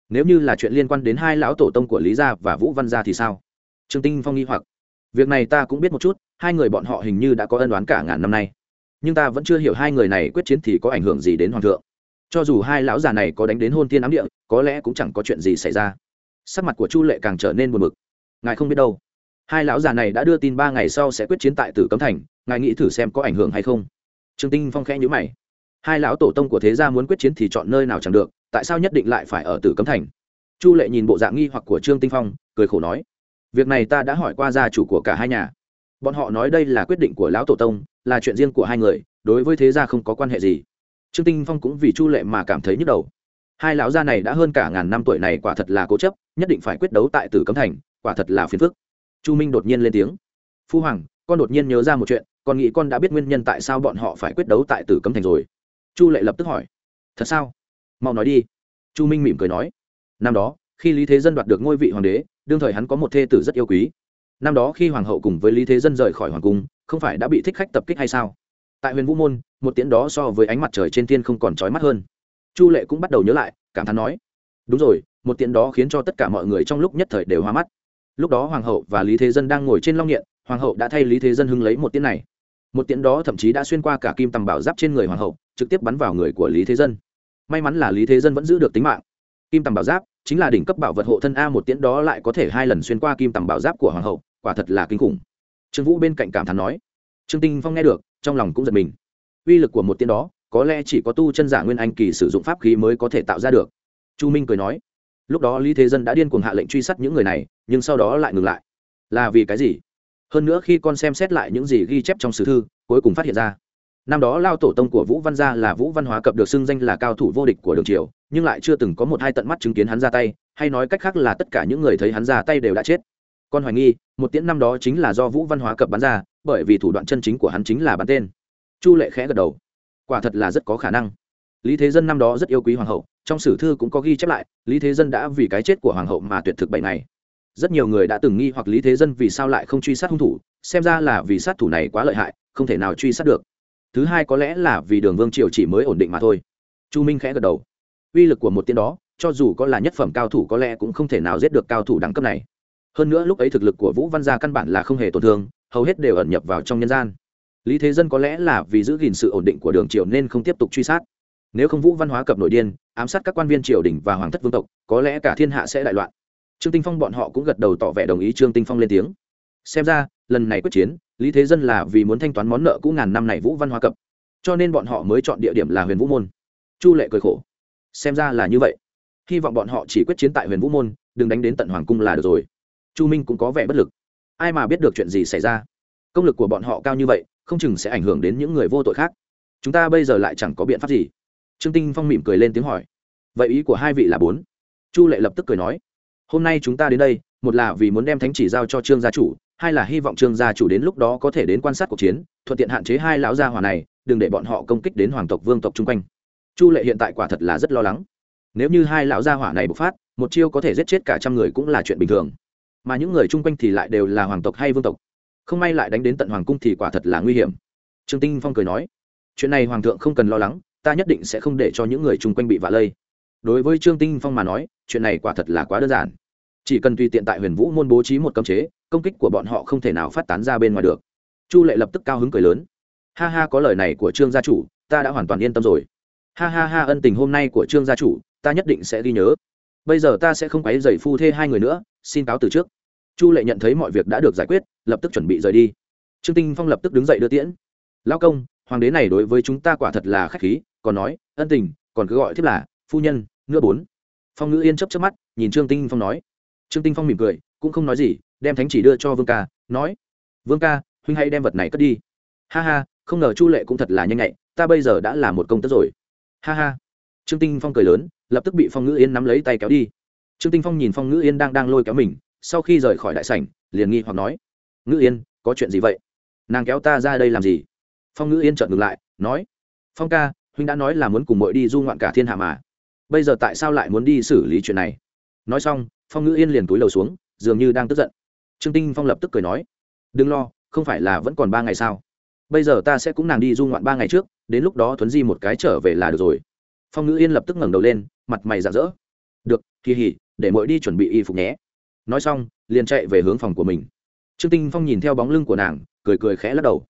nếu như là chuyện liên quan đến hai lão tổ tông của lý gia và vũ văn gia thì sao? Trương tinh phong nghi hoặc, việc này ta cũng biết một chút, hai người bọn họ hình như đã có ân đoán cả ngàn năm nay, nhưng ta vẫn chưa hiểu hai người này quyết chiến thì có ảnh hưởng gì đến hoàng thượng. Cho dù hai lão già này có đánh đến hôn tiên ám địa, có lẽ cũng chẳng có chuyện gì xảy ra. Sắc mặt của chu lệ càng trở nên buồn bực. Ngài không biết đâu hai lão già này đã đưa tin ba ngày sau sẽ quyết chiến tại tử cấm thành, ngài nghĩ thử xem có ảnh hưởng hay không? Trương tinh phong khẽ nhíu mày. Hai lão tổ tông của thế gia muốn quyết chiến thì chọn nơi nào chẳng được, tại sao nhất định lại phải ở tử cấm thành? Chu lệ nhìn bộ dạng nghi hoặc của trương tinh phong, cười khổ nói, việc này ta đã hỏi qua gia chủ của cả hai nhà. Bọn họ nói đây là quyết định của lão tổ tông, là chuyện riêng của hai người, đối với thế gia không có quan hệ gì. Trương tinh phong cũng vì chu lệ mà cảm thấy nhức đầu. Hai lão gia này đã hơn cả ngàn năm tuổi này quả thật là cố chấp, nhất định phải quyết đấu tại tử cấm thành, quả thật là phiền phức chu minh đột nhiên lên tiếng. Phu hoàng, con đột nhiên nhớ ra một chuyện, con nghĩ con đã biết nguyên nhân tại sao bọn họ phải quyết đấu tại tử cấm thành rồi. Chu lệ lập tức hỏi. Thật sao? Mau nói đi. Chu minh mỉm cười nói. Năm đó, khi lý thế dân đoạt được ngôi vị hoàng đế, đương thời hắn có một thê tử rất yêu quý. Năm đó khi hoàng hậu cùng với lý thế dân rời khỏi hoàng cung, không phải đã bị thích khách tập kích hay sao? Tại huyền vũ môn, một tiếng đó so với ánh mặt trời trên thiên không còn trói mắt hơn. Chu lệ cũng bắt đầu nhớ lại, cảm thán nói. Đúng rồi, một tiếng đó khiến cho tất cả mọi người trong lúc nhất thời đều hoa mắt lúc đó hoàng hậu và lý thế dân đang ngồi trên long nghiện, hoàng hậu đã thay lý thế dân hưng lấy một tiếng này. Một tiếng đó thậm chí đã xuyên qua cả kim tầm bảo giáp trên người hoàng hậu, trực tiếp bắn vào người của lý thế dân. May mắn là lý thế dân vẫn giữ được tính mạng. Kim tầm bảo giáp chính là đỉnh cấp bảo vật hộ thân a, một tiễn đó lại có thể hai lần xuyên qua kim tầm bảo giáp của hoàng hậu, quả thật là kinh khủng. Trương vũ bên cạnh cảm thán nói. Trương tinh phong nghe được, trong lòng cũng giật mình. Uy lực của một tiễn đó, có lẽ chỉ có tu chân giả nguyên anh kỳ sử dụng pháp khí mới có thể tạo ra được. Chu minh cười nói. Lúc đó lý thế dân đã điên cuồng hạ lệnh truy sát những người này nhưng sau đó lại ngừng lại. Là vì cái gì? Hơn nữa khi con xem xét lại những gì ghi chép trong sử thư, cuối cùng phát hiện ra. Năm đó lao tổ tông của vũ văn gia là vũ văn hóa cập được xưng danh là cao thủ vô địch của đường triều, nhưng lại chưa từng có một hai tận mắt chứng kiến hắn ra tay, hay nói cách khác là tất cả những người thấy hắn ra tay đều đã chết. Con hoài nghi, một tiễn năm đó chính là do vũ văn hóa cập bắn ra, bởi vì thủ đoạn chân chính của hắn chính là bắn tên. Chu lệ khẽ gật đầu. Quả thật là rất có khả năng. Lý thế dân năm đó rất yêu quý hoàng hậu, trong sử thư cũng có ghi chép lại, lý thế dân đã vì cái chết của hoàng hậu mà tuyệt thực bệnh này rất nhiều người đã từng nghi hoặc lý thế dân vì sao lại không truy sát hung thủ, xem ra là vì sát thủ này quá lợi hại, không thể nào truy sát được. Thứ hai có lẽ là vì đường vương triều chỉ mới ổn định mà thôi. Chu minh khẽ gật đầu. Uy lực của một tiên đó, cho dù có là nhất phẩm cao thủ có lẽ cũng không thể nào giết được cao thủ đẳng cấp này. Hơn nữa lúc ấy thực lực của vũ văn gia căn bản là không hề tổn thương, hầu hết đều ẩn nhập vào trong nhân gian. Lý thế dân có lẽ là vì giữ gìn sự ổn định của đường triều nên không tiếp tục truy sát. Nếu không vũ văn hóa cập nội điên, ám sát các quan viên triều đình và hoàng thất vương tộc, có lẽ cả thiên hạ sẽ đại loạn trương tinh phong bọn họ cũng gật đầu tỏ vẻ đồng ý trương tinh phong lên tiếng. Xem ra, lần này quyết chiến, lý thế dân là vì muốn thanh toán món nợ cũ ngàn năm này vũ văn hóa cập. Cho nên bọn họ mới chọn địa điểm là huyền vũ môn. Chu lệ cười khổ. Xem ra là như vậy. Hy vọng bọn họ chỉ quyết chiến tại huyền vũ môn, đừng đánh đến tận hoàng cung là được rồi. Chu minh cũng có vẻ bất lực. Ai mà biết được chuyện gì xảy ra? Công lực của bọn họ cao như vậy, không chừng sẽ ảnh hưởng đến những người vô tội khác. Chúng ta bây giờ lại chẳng có biện pháp gì. Trương tinh phong mỉm cười lên tiếng hỏi. Vậy ý của hai vị là bốn. Chu lệ lập tức cười nói hôm nay chúng ta đến đây, một là vì muốn đem thánh chỉ giao cho trương gia chủ, hai là hy vọng trương gia chủ đến lúc đó có thể đến quan sát cuộc chiến, thuận tiện hạn chế hai lão gia hỏa này, đừng để bọn họ công kích đến hoàng tộc vương tộc chung quanh. Chu lệ hiện tại quả thật là rất lo lắng. Nếu như hai lão gia hỏa này bộc phát, một chiêu có thể giết chết cả trăm người cũng là chuyện bình thường. Mà những người chung quanh thì lại đều là hoàng tộc hay vương tộc. Không may lại đánh đến tận hoàng cung thì quả thật là nguy hiểm. Trương tinh phong cười nói, chuyện này hoàng thượng không cần lo lắng, ta nhất định sẽ không để cho những người chung quanh bị vạ lây. Đối với trương tinh phong mà nói chuyện này quả thật là quá đơn giản. Chỉ cần tùy tiện tại huyền vũ môn bố trí một cấm chế, công kích của bọn họ không thể nào phát tán ra bên ngoài được. Chu lệ lập tức cao hứng cười lớn. Ha ha, có lời này của trương gia chủ, ta đã hoàn toàn yên tâm rồi. Ha ha ha, ân tình hôm nay của trương gia chủ, ta nhất định sẽ ghi nhớ. Bây giờ ta sẽ không quấy dày phu thê hai người nữa, xin cáo từ trước. Chu lệ nhận thấy mọi việc đã được giải quyết, lập tức chuẩn bị rời đi. Trương tinh phong lập tức đứng dậy đưa tiễn. Lão công, hoàng đế này đối với chúng ta quả thật là khách khí, còn nói, ân tình, còn cứ gọi thiếp là phu nhân nữa bốn phong ngữ yên chấp chấp mắt, nhìn trương tinh phong nói. Trương tinh phong mỉm cười, cũng không nói gì, đem thánh chỉ đưa cho vương ca, nói, vương ca, huynh hãy đem vật này cất đi. Ha ha, không ngờ chu lệ cũng thật là nhanh nhạy, ta bây giờ đã là một công tước rồi. Ha ha. Trương tinh phong cười lớn, lập tức bị phong ngữ yên nắm lấy tay kéo đi. Trương tinh phong nhìn phong ngữ yên đang đang lôi kéo mình, sau khi rời khỏi đại sảnh, liền nghi hoặc nói, ngữ yên, có chuyện gì vậy? Nàng kéo ta ra đây làm gì? Phong ngữ yên trợn ngừng lại, nói, phong ca, huynh đã nói là muốn cùng mội đi du ngoạn cả thiên hạ mà bây giờ tại sao lại muốn đi xử lý chuyện này? Nói xong, phong ngữ yên liền túi lầu xuống, dường như đang tức giận. Trương tinh phong lập tức cười nói, đừng lo, không phải là vẫn còn ba ngày sao? Bây giờ ta sẽ cũng nàng đi du ngoạn ba ngày trước, đến lúc đó thuấn di một cái trở về là được rồi. Phong ngữ yên lập tức ngẩng đầu lên, mặt mày rạng rỡ. Được, kỳ hỉ, để mỗi đi chuẩn bị y phục nhé. Nói xong, liền chạy về hướng phòng của mình. Trương tinh phong nhìn theo bóng lưng của nàng, cười cười khẽ lắc đầu.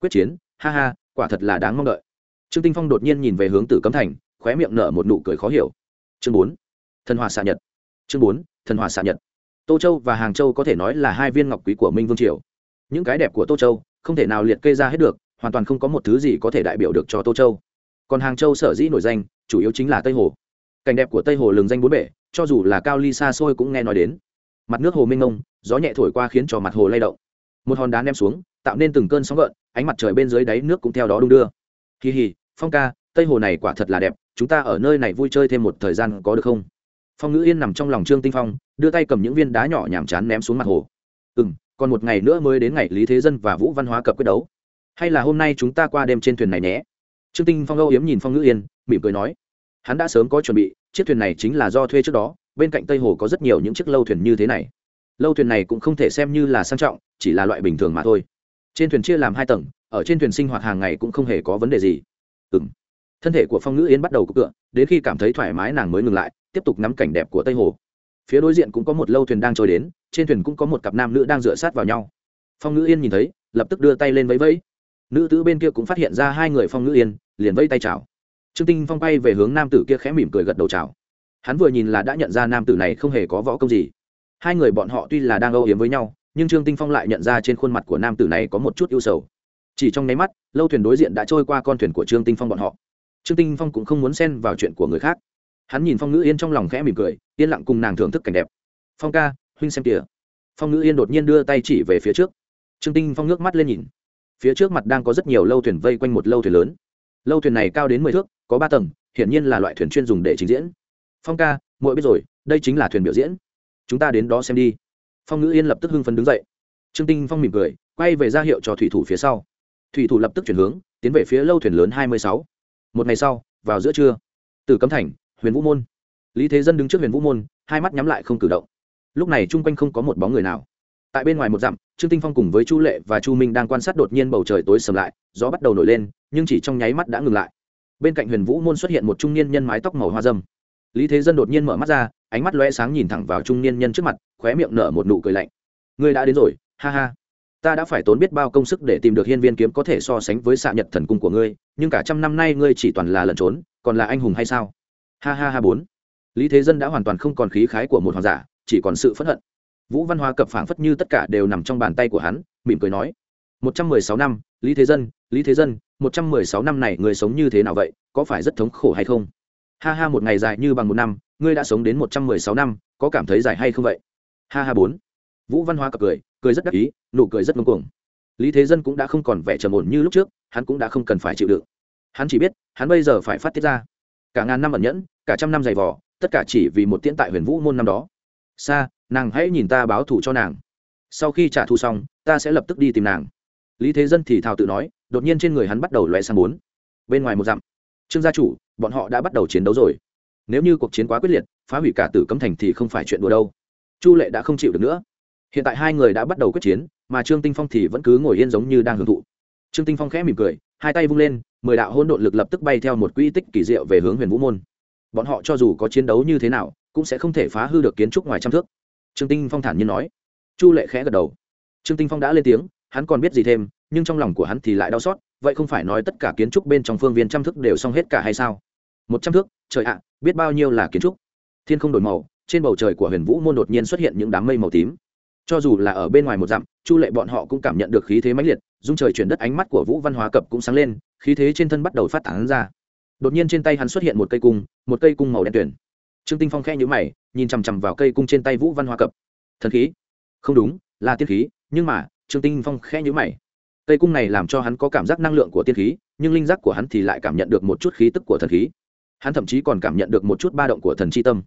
Quyết chiến, ha ha, quả thật là đáng mong đợi. Trương tinh phong đột nhiên nhìn về hướng tử cấm thành khóe miệng nở một nụ cười khó hiểu. Chương bốn, thần hòa xạ nhật. Chương bốn, thần hòa xạ nhật. Tô châu và hàng châu có thể nói là hai viên ngọc quý của minh vương triều. Những cái đẹp của tô châu, không thể nào liệt kê ra hết được, hoàn toàn không có một thứ gì có thể đại biểu được cho tô châu. Còn hàng châu sở dĩ nổi danh, chủ yếu chính là tây hồ. Cảnh đẹp của tây hồ lừng danh bốn bể, cho dù là cao ly xa xôi cũng nghe nói đến. Mặt nước hồ minh ngông gió nhẹ thổi qua khiến cho mặt hồ lay động. Một hòn đá ném xuống, tạo nên từng cơn sóng gợn, ánh mặt trời bên dưới đáy nước cũng theo đó đung đưa. Kỳ hì, phong ca tây hồ này quả thật là đẹp, chúng ta ở nơi này vui chơi thêm một thời gian có được không? Phong ngữ yên nằm trong lòng trương tinh phong, đưa tay cầm những viên đá nhỏ nhàm chán ném xuống mặt hồ. Ừ m còn một ngày nữa mới đến ngày lý thế dân và vũ văn hóa cập quyết đấu. Hay là hôm nay chúng ta qua đêm trên thuyền này nhé? Trương tinh phong âu yếm nhìn phong ngữ yên, mỉm cười nói. Hắn đã sớm có chuẩn bị, chiếc thuyền này chính là do thuê trước đó, bên cạnh tây hồ có rất nhiều những chiếc lâu thuyền như thế này. Lâu thuyền này cũng không thể xem như là sang trọng, chỉ là loại bình thường mà thôi. Trên thuyền chia làm hai tầng, ở trên thuyền sinh hoạt hàng ngày cũng không hề có vấn đề gì. Ừ m thân thể của phong ngữ yên bắt đầu cựa đến khi cảm thấy thoải mái nàng mới ngừng lại, tiếp tục ngắm cảnh đẹp của tây hồ. Phía đối diện cũng có một lâu thuyền đang trôi đến, trên thuyền cũng có một cặp nam nữ đang dựa sát vào nhau. Phong ngữ yên nhìn thấy, lập tức đưa tay lên vẫy vẫy. Nữ tử bên kia cũng phát hiện ra hai người phong ngữ yên liền vẫy tay chào. Trương tinh phong bay về hướng nam tử kia khẽ mỉm cười gật đầu chào. Hắn vừa nhìn là đã nhận ra nam tử này không hề có võ công gì. Hai người bọn họ tuy là đang âu yếm với nhau, nhưng trương tinh phong lại nhận ra trên khuôn mặt của nam tử này có một chút ưu sầu. Chỉ trong nháy mắt, lâu thuyền đối diện đã trôi qua con thuyền của trương tinh phong bọn họ trương tinh phong cũng không muốn xen vào chuyện của người khác. Hắn nhìn phong ngữ yên trong lòng khẽ mỉm cười, yên lặng cùng nàng thưởng thức cảnh đẹp. Phong ca, huynh xem kìa. Phong ngữ yên đột nhiên đưa tay chỉ về phía trước. Trương tinh phong ngước mắt lên nhìn. Phía trước mặt đang có rất nhiều lâu thuyền vây quanh một lâu thuyền lớn. Lâu thuyền này cao đến mười thước, có ba tầng, hiển nhiên là loại thuyền chuyên dùng để trình diễn. Phong ca, muội biết rồi, đây chính là thuyền biểu diễn. Chúng ta đến đó xem đi. Phong ngữ yên lập tức hưng phấn đứng dậy. Trương tinh phong mỉm cười, quay về ra hiệu cho thủy thủ phía sau. Thủy thủ lập tức chuyển hướng, tiến về phía lâu thuyền lớn hai mươi sáu một ngày sau, vào giữa trưa từ cấm thành, huyền vũ môn. Lý thế dân đứng trước huyền vũ môn, hai mắt nhắm lại không cử động. Lúc này chung quanh không có một bóng người nào. Tại bên ngoài một dặm, trương tinh phong cùng với chu lệ và chu minh đang quan sát đột nhiên bầu trời tối sầm lại, gió bắt đầu nổi lên, nhưng chỉ trong nháy mắt đã ngừng lại. Bên cạnh huyền vũ môn xuất hiện một trung niên nhân mái tóc màu hoa dâm. Lý thế dân đột nhiên mở mắt ra, ánh mắt lóe sáng nhìn thẳng vào trung niên nhân trước mặt, khóe miệng nở một nụ cười lạnh. Ngươi đã đến rồi, ha ha ta đã phải tốn biết bao công sức để tìm được hiên viên kiếm có thể so sánh với xạ nhật thần cung của ngươi, nhưng cả trăm năm nay ngươi chỉ toàn là lẩn trốn, còn là anh hùng hay sao? Ha ha ha bốn. Lý thế dân đã hoàn toàn không còn khí khái của một hoàng giả, chỉ còn sự phẫn hận. Vũ văn hoa cập phảng phất như tất cả đều nằm trong bàn tay của hắn, mỉm cười nói, một trăm mười sáu năm, lý thế dân, lý thế dân, một trăm mười sáu năm này người sống như thế nào vậy, có phải rất thống khổ hay không? Ha ha, một ngày dài như bằng một năm, ngươi đã sống đến một trăm mười sáu năm, có cảm thấy dài hay không vậy? Ha ha bốn. Vũ văn hoa cập cười cười rất đắc ý, nụ cười rất ngông cuồng. Lý thế dân cũng đã không còn vẻ trầm ổn như lúc trước, hắn cũng đã không cần phải chịu đựng. Hắn chỉ biết, hắn bây giờ phải phát tiết ra. Cả ngàn năm ẩn nhẫn, cả trăm năm dày vò, tất cả chỉ vì một tiễn tại huyền vũ môn năm đó. Xa nàng hãy nhìn ta báo thù cho nàng. Sau khi trả thù xong, ta sẽ lập tức đi tìm nàng. Lý thế dân thì thào tự nói, đột nhiên trên người hắn bắt đầu loe sang bốn. Bên ngoài một dặm, trương gia chủ, bọn họ đã bắt đầu chiến đấu rồi. Nếu như cuộc chiến quá quyết liệt, phá hủy cả tử cấm thành thì không phải chuyện đùa đâu. Chu lệ đã không chịu được nữa hiện tại hai người đã bắt đầu quyết chiến, mà trương tinh phong thì vẫn cứ ngồi yên giống như đang hưởng thụ. Trương tinh phong khẽ mỉm cười, hai tay vung lên, mười đạo hôn độn lực lập tức bay theo một quỹ tích kỳ diệu về hướng huyền vũ môn. Bọn họ cho dù có chiến đấu như thế nào, cũng sẽ không thể phá hư được kiến trúc ngoài trăm thước. Trương tinh phong thản nhiên nói. Chu lệ khẽ gật đầu. Trương tinh phong đã lên tiếng, hắn còn biết gì thêm, nhưng trong lòng của hắn thì lại đau xót, vậy không phải nói tất cả kiến trúc bên trong phương viên trăm thước đều xong hết cả hay sao? Một trăm thước, trời ạ, biết bao nhiêu là kiến trúc. Thiên không đổi màu, trên bầu trời của huyền vũ môn đột nhiên xuất hiện những đám mây màu tím cho dù là ở bên ngoài một dặm, chu lệ bọn họ cũng cảm nhận được khí thế mãnh liệt dung trời chuyển đất ánh mắt của vũ văn hóa cập cũng sáng lên, khí thế trên thân bắt đầu phát tán ra. Đột nhiên trên tay hắn xuất hiện một cây cung, một cây cung màu đen tuyển trương tinh phong khẽ nhíu mày, nhìn chằm chằm vào cây cung trên tay vũ văn hóa cập. Thần khí? Không đúng, là tiên khí, nhưng mà, trương tinh phong khẽ nhíu mày. Cây cung này làm cho hắn có cảm giác năng lượng của tiên khí, nhưng linh giác của hắn thì lại cảm nhận được một chút khí tức của thần khí. Hắn thậm chí còn cảm nhận được một chút ba động của thần chi tâm.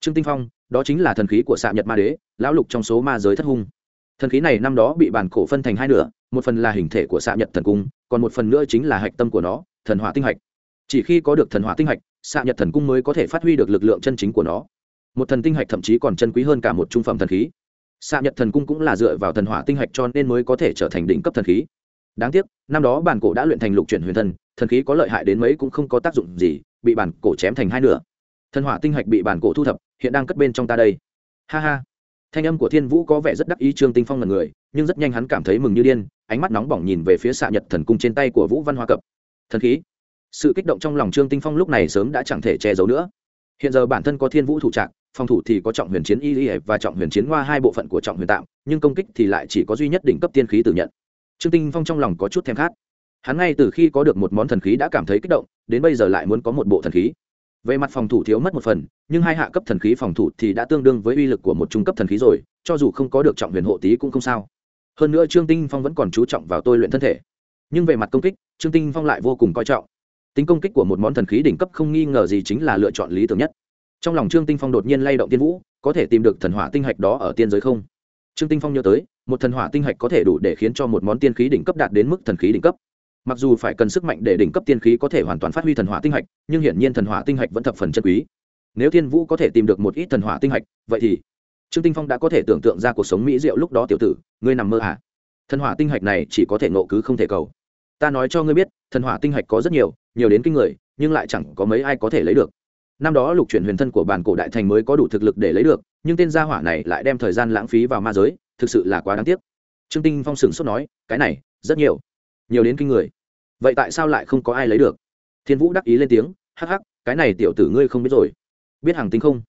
Trương tinh phong đó chính là thần khí của xạ nhật ma đế, lão lục trong số ma giới thất hung. Thần khí này năm đó bị bản cổ phân thành hai nửa, một phần là hình thể của xạ nhật thần cung, còn một phần nữa chính là hạch tâm của nó, thần hỏa tinh hạch. Chỉ khi có được thần hỏa tinh hạch, xạ nhật thần cung mới có thể phát huy được lực lượng chân chính của nó. Một thần tinh hạch thậm chí còn chân quý hơn cả một trung phẩm thần khí. Xạ nhật thần cung cũng là dựa vào thần hỏa tinh hạch cho nên mới có thể trở thành đỉnh cấp thần khí. Đáng tiếc, năm đó bản cổ đã luyện thành lục chuyển huyền thần thần khí có lợi hại đến mấy cũng không có tác dụng gì, bị bản cổ chém thành hai nửa. Thần hỏa tinh hạch bị bản cổ thu thập hiện đang cất bên trong ta đây. Ha ha. Thanh âm của thiên vũ có vẻ rất đắc ý, trương tinh phong là người, nhưng rất nhanh hắn cảm thấy mừng như điên, ánh mắt nóng bỏng nhìn về phía xạ nhật thần cung trên tay của vũ văn hoa cập. Thần khí. Sự kích động trong lòng trương tinh phong lúc này sớm đã chẳng thể che giấu nữa. Hiện giờ bản thân có thiên vũ thủ trạng, phòng thủ thì có trọng huyền chiến y y và trọng huyền chiến hoa, hai bộ phận của trọng huyền tạm, nhưng công kích thì lại chỉ có duy nhất đỉnh cấp tiên khí tự nhận. Trương tinh phong trong lòng có chút thèm khát. Hắn ngay từ khi có được một món thần khí đã cảm thấy kích động, đến bây giờ lại muốn có một bộ thần khí về mặt phòng thủ thiếu mất một phần, nhưng hai hạ cấp thần khí phòng thủ thì đã tương đương với uy lực của một trung cấp thần khí rồi, cho dù không có được trọng huyền hộ tí cũng không sao. Hơn nữa trương tinh phong vẫn còn chú trọng vào tôi luyện thân thể. Nhưng về mặt công kích, trương tinh phong lại vô cùng coi trọng. Tính công kích của một món thần khí đỉnh cấp không nghi ngờ gì chính là lựa chọn lý tưởng nhất. Trong lòng trương tinh phong đột nhiên lay động tiên vũ, có thể tìm được thần hỏa tinh hạch đó ở tiên giới không? Trương tinh phong nhớ tới, một thần hỏa tinh hạch có thể đủ để khiến cho một món tiên khí đỉnh cấp đạt đến mức thần khí đỉnh cấp mặc dù phải cần sức mạnh để đỉnh cấp tiên khí có thể hoàn toàn phát huy thần hỏa tinh hạch, nhưng hiển nhiên thần hỏa tinh hạch vẫn thập phần chân quý. Nếu thiên vũ có thể tìm được một ít thần hỏa tinh hạch, vậy thì trương tinh phong đã có thể tưởng tượng ra cuộc sống mỹ diệu lúc đó tiểu tử, ngươi nằm mơ à? Thần hỏa tinh hạch này chỉ có thể nộ cứ không thể cầu. Ta nói cho ngươi biết, thần hỏa tinh hạch có rất nhiều nhiều đến kinh người, nhưng lại chẳng có mấy ai có thể lấy được. Năm đó lục chuyển huyền thân của bản cổ đại thành mới có đủ thực lực để lấy được, nhưng tên gia hỏa này lại đem thời gian lãng phí vào ma giới, thực sự là quá đáng tiếc. Trương tinh phong sửng sốt nói, cái này, rất nhiều nhiều đến kinh người. Vậy tại sao lại không có ai lấy được? Thiên vũ đắc ý lên tiếng, hắc hắc, cái này tiểu tử ngươi không biết rồi. Biết hàng tinh không?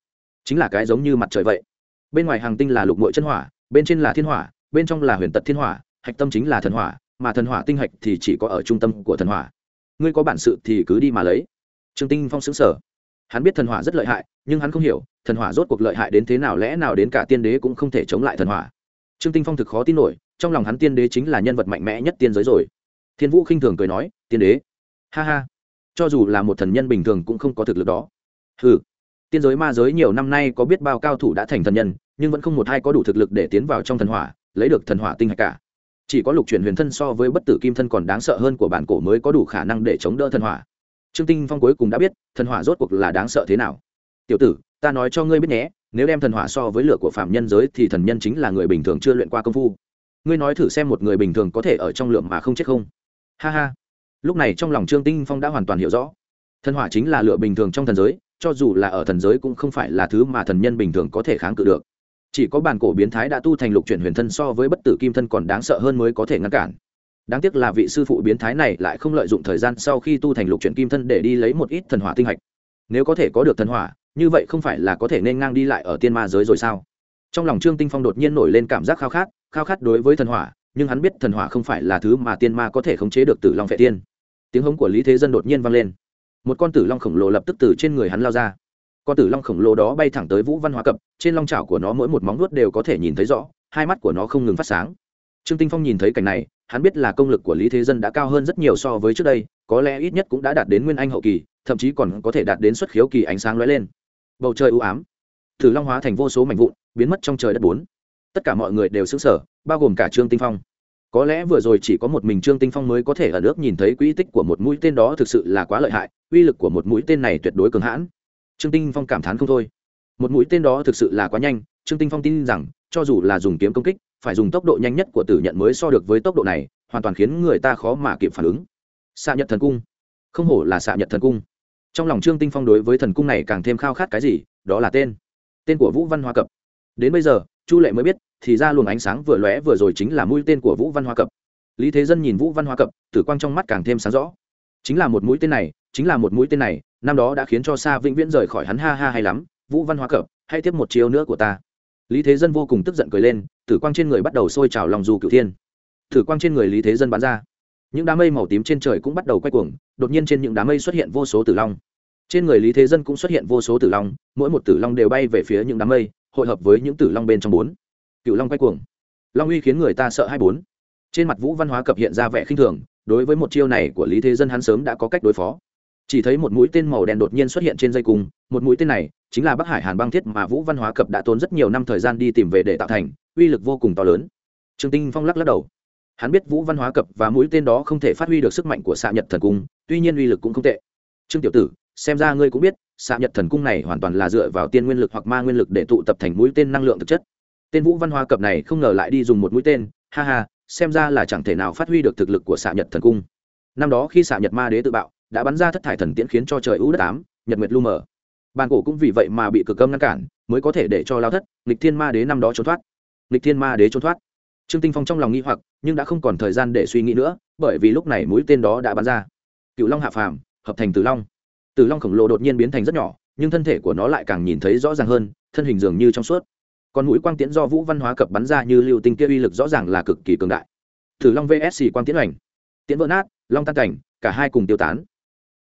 Chính là cái giống như mặt trời vậy. Bên ngoài hàng tinh là lục mội chân hỏa, bên trên là thiên hỏa, bên trong là huyền tật thiên hỏa, hạch tâm chính là thần hỏa, mà thần hỏa tinh hạch thì chỉ có ở trung tâm của thần hỏa. Ngươi có bản sự thì cứ đi mà lấy. Trương tinh phong xứng sở hắn biết thần hỏa rất lợi hại, nhưng hắn không hiểu, thần hỏa rốt cuộc lợi hại đến thế nào, lẽ nào đến cả tiên đế cũng không thể chống lại thần hỏa. Trương tinh phong thực khó tin nổi, trong lòng hắn tiên đế chính là nhân vật mạnh mẽ nhất tiên giới rồi thiên vũ khinh thường cười nói, tiên đế, ha ha, cho dù là một thần nhân bình thường cũng không có thực lực đó. Ừ tiên giới ma giới nhiều năm nay có biết bao cao thủ đã thành thần nhân, nhưng vẫn không một hai có đủ thực lực để tiến vào trong thần hỏa, lấy được thần hỏa tinh hạch cả. Chỉ có lục chuyển huyền thân so với bất tử kim thân còn đáng sợ hơn của bản cổ mới có đủ khả năng để chống đỡ thần hỏa. Trương tinh phong cuối cùng đã biết, thần hỏa rốt cuộc là đáng sợ thế nào. Tiểu tử, ta nói cho ngươi biết nhé, nếu đem thần hỏa so với lửa của phạm nhân giới thì thần nhân chính là người bình thường chưa luyện qua công phu. Ngươi nói thử xem một người bình thường có thể ở trong lượng mà không chết không ha ha. Lúc này trong lòng trương tinh phong đã hoàn toàn hiểu rõ. Thần hỏa chính là lửa bình thường trong thần giới, cho dù là ở thần giới cũng không phải là thứ mà thần nhân bình thường có thể kháng cự được. Chỉ có bản cổ biến thái đã tu thành lục chuyển huyền thân so với bất tử kim thân còn đáng sợ hơn mới có thể ngăn cản. Đáng tiếc là vị sư phụ biến thái này lại không lợi dụng thời gian sau khi tu thành lục chuyển kim thân để đi lấy một ít thần hỏa tinh hạch. Nếu có thể có được thần hỏa, như vậy không phải là có thể nên ngang đi lại ở tiên ma giới rồi sao? Trong lòng trương tinh phong đột nhiên nổi lên cảm giác khao khát khao khát đối với thần hỏa nhưng hắn biết thần hỏa không phải là thứ mà tiên ma có thể khống chế được tử long phệ tiên. Tiếng hống của lý thế dân đột nhiên vang lên. Một con tử long khổng lồ lập tức từ trên người hắn lao ra. Con tử long khổng lồ đó bay thẳng tới vũ văn hóa cập, trên long trào của nó mỗi một móng nuốt đều có thể nhìn thấy rõ, hai mắt của nó không ngừng phát sáng. Trương tinh phong nhìn thấy cảnh này, hắn biết là công lực của lý thế dân đã cao hơn rất nhiều so với trước đây, có lẽ ít nhất cũng đã đạt đến nguyên anh hậu kỳ, thậm chí còn có thể đạt đến xuất khiếu kỳ ánh sáng lóe lên. Bầu trời u ám. Tử long hóa thành vô số mảnh vụn, biến mất trong trời đất bốn tất cả mọi người đều xứng sở bao gồm cả trương tinh phong. Có lẽ vừa rồi chỉ có một mình trương tinh phong mới có thể ở nước nhìn thấy quỹ tích của một mũi tên đó thực sự là quá lợi hại, uy lực của một mũi tên này tuyệt đối cường hãn. Trương tinh phong cảm thán không thôi. Một mũi tên đó thực sự là quá nhanh, trương tinh phong tin rằng, cho dù là dùng kiếm công kích, phải dùng tốc độ nhanh nhất của tử nhận mới so được với tốc độ này, hoàn toàn khiến người ta khó mà kịp phản ứng. Xạ nhật thần cung. Không hổ là xạ nhật thần cung. Trong lòng trương tinh phong đối với thần cung này càng thêm khao khát cái gì, đó là tên. Tên của vũ văn hoa cập. Đến bây giờ chu lệ mới biết, thì ra luồng ánh sáng vừa lóe vừa rồi chính là mũi tên của vũ văn hoa cập. Lý thế dân nhìn vũ văn hoa cập, tử quang trong mắt càng thêm sáng rõ. Chính là một mũi tên này, chính là một mũi tên này, năm đó đã khiến cho xa vĩnh viễn rời khỏi hắn, ha ha hay lắm, vũ văn hoa cập, hãy tiếp một chiêu nữa của ta. Lý thế dân vô cùng tức giận cười lên, tử quang trên người bắt đầu sôi trào lòng dù cựu thiên. Tử quang trên người lý thế dân bắn ra. Những đám mây màu tím trên trời cũng bắt đầu quay cuồng, đột nhiên trên những đám mây xuất hiện vô số tử long. Trên người lý thế dân cũng xuất hiện vô số tử long, mỗi một tử long đều bay về phía những đám mây hội hợp với những tử long bên trong bốn. Cựu long quay cuồng. Long uy khiến người ta sợ hai bốn. Trên mặt vũ văn hóa cập hiện ra vẻ khinh thường, đối với một chiêu này của lý thế dân hắn sớm đã có cách đối phó. Chỉ thấy một mũi tên màu đen đột nhiên xuất hiện trên dây cung, một mũi tên này chính là bắc hải hàn băng thiết mà vũ văn hóa cập đã tốn rất nhiều năm thời gian đi tìm về để tạo thành, uy lực vô cùng to lớn. Trương tinh phong lắc lắc đầu. Hắn biết vũ văn hóa cập và mũi tên đó không thể phát huy được sức mạnh của xạ nhật thần cung, tuy nhiên uy lực cũng không tệ. Trương tiểu tử, xem ra ngươi cũng biết xạ nhật thần cung này hoàn toàn là dựa vào tiên nguyên lực hoặc ma nguyên lực để tụ tập thành mũi tên năng lượng thực chất. Tên vũ văn hoa cập này không ngờ lại đi dùng một mũi tên, ha ha, xem ra là chẳng thể nào phát huy được thực lực của xạ nhật thần cung. Năm đó khi xạ nhật ma đế tự bạo, đã bắn ra thất thải thần tiễn khiến cho trời ưu đất tám nhật nguyệt lu mờ. Bàn cổ cũng vì vậy mà bị cực âm ngăn cản, mới có thể để cho lao thất, nghịch thiên ma đế năm đó trốn thoát. Nghịch thiên ma đế trốn thoát. Trương tinh phong trong lòng nghi hoặc, nhưng đã không còn thời gian để suy nghĩ nữa, bởi vì lúc này mũi tên đó đã bắn ra. Cựu long hạ phàm, hợp thành tử long tử long khổng lồ đột nhiên biến thành rất nhỏ, nhưng thân thể của nó lại càng nhìn thấy rõ ràng hơn, thân hình dường như trong suốt. Còn mũi quang tiễn do vũ văn hóa cập bắn ra như lưu tinh kia uy lực rõ ràng là cực kỳ cường đại. Tử long vsc quang tiễn hoành. Tiễn vỡ nát, long tan cảnh, cả hai cùng tiêu tán.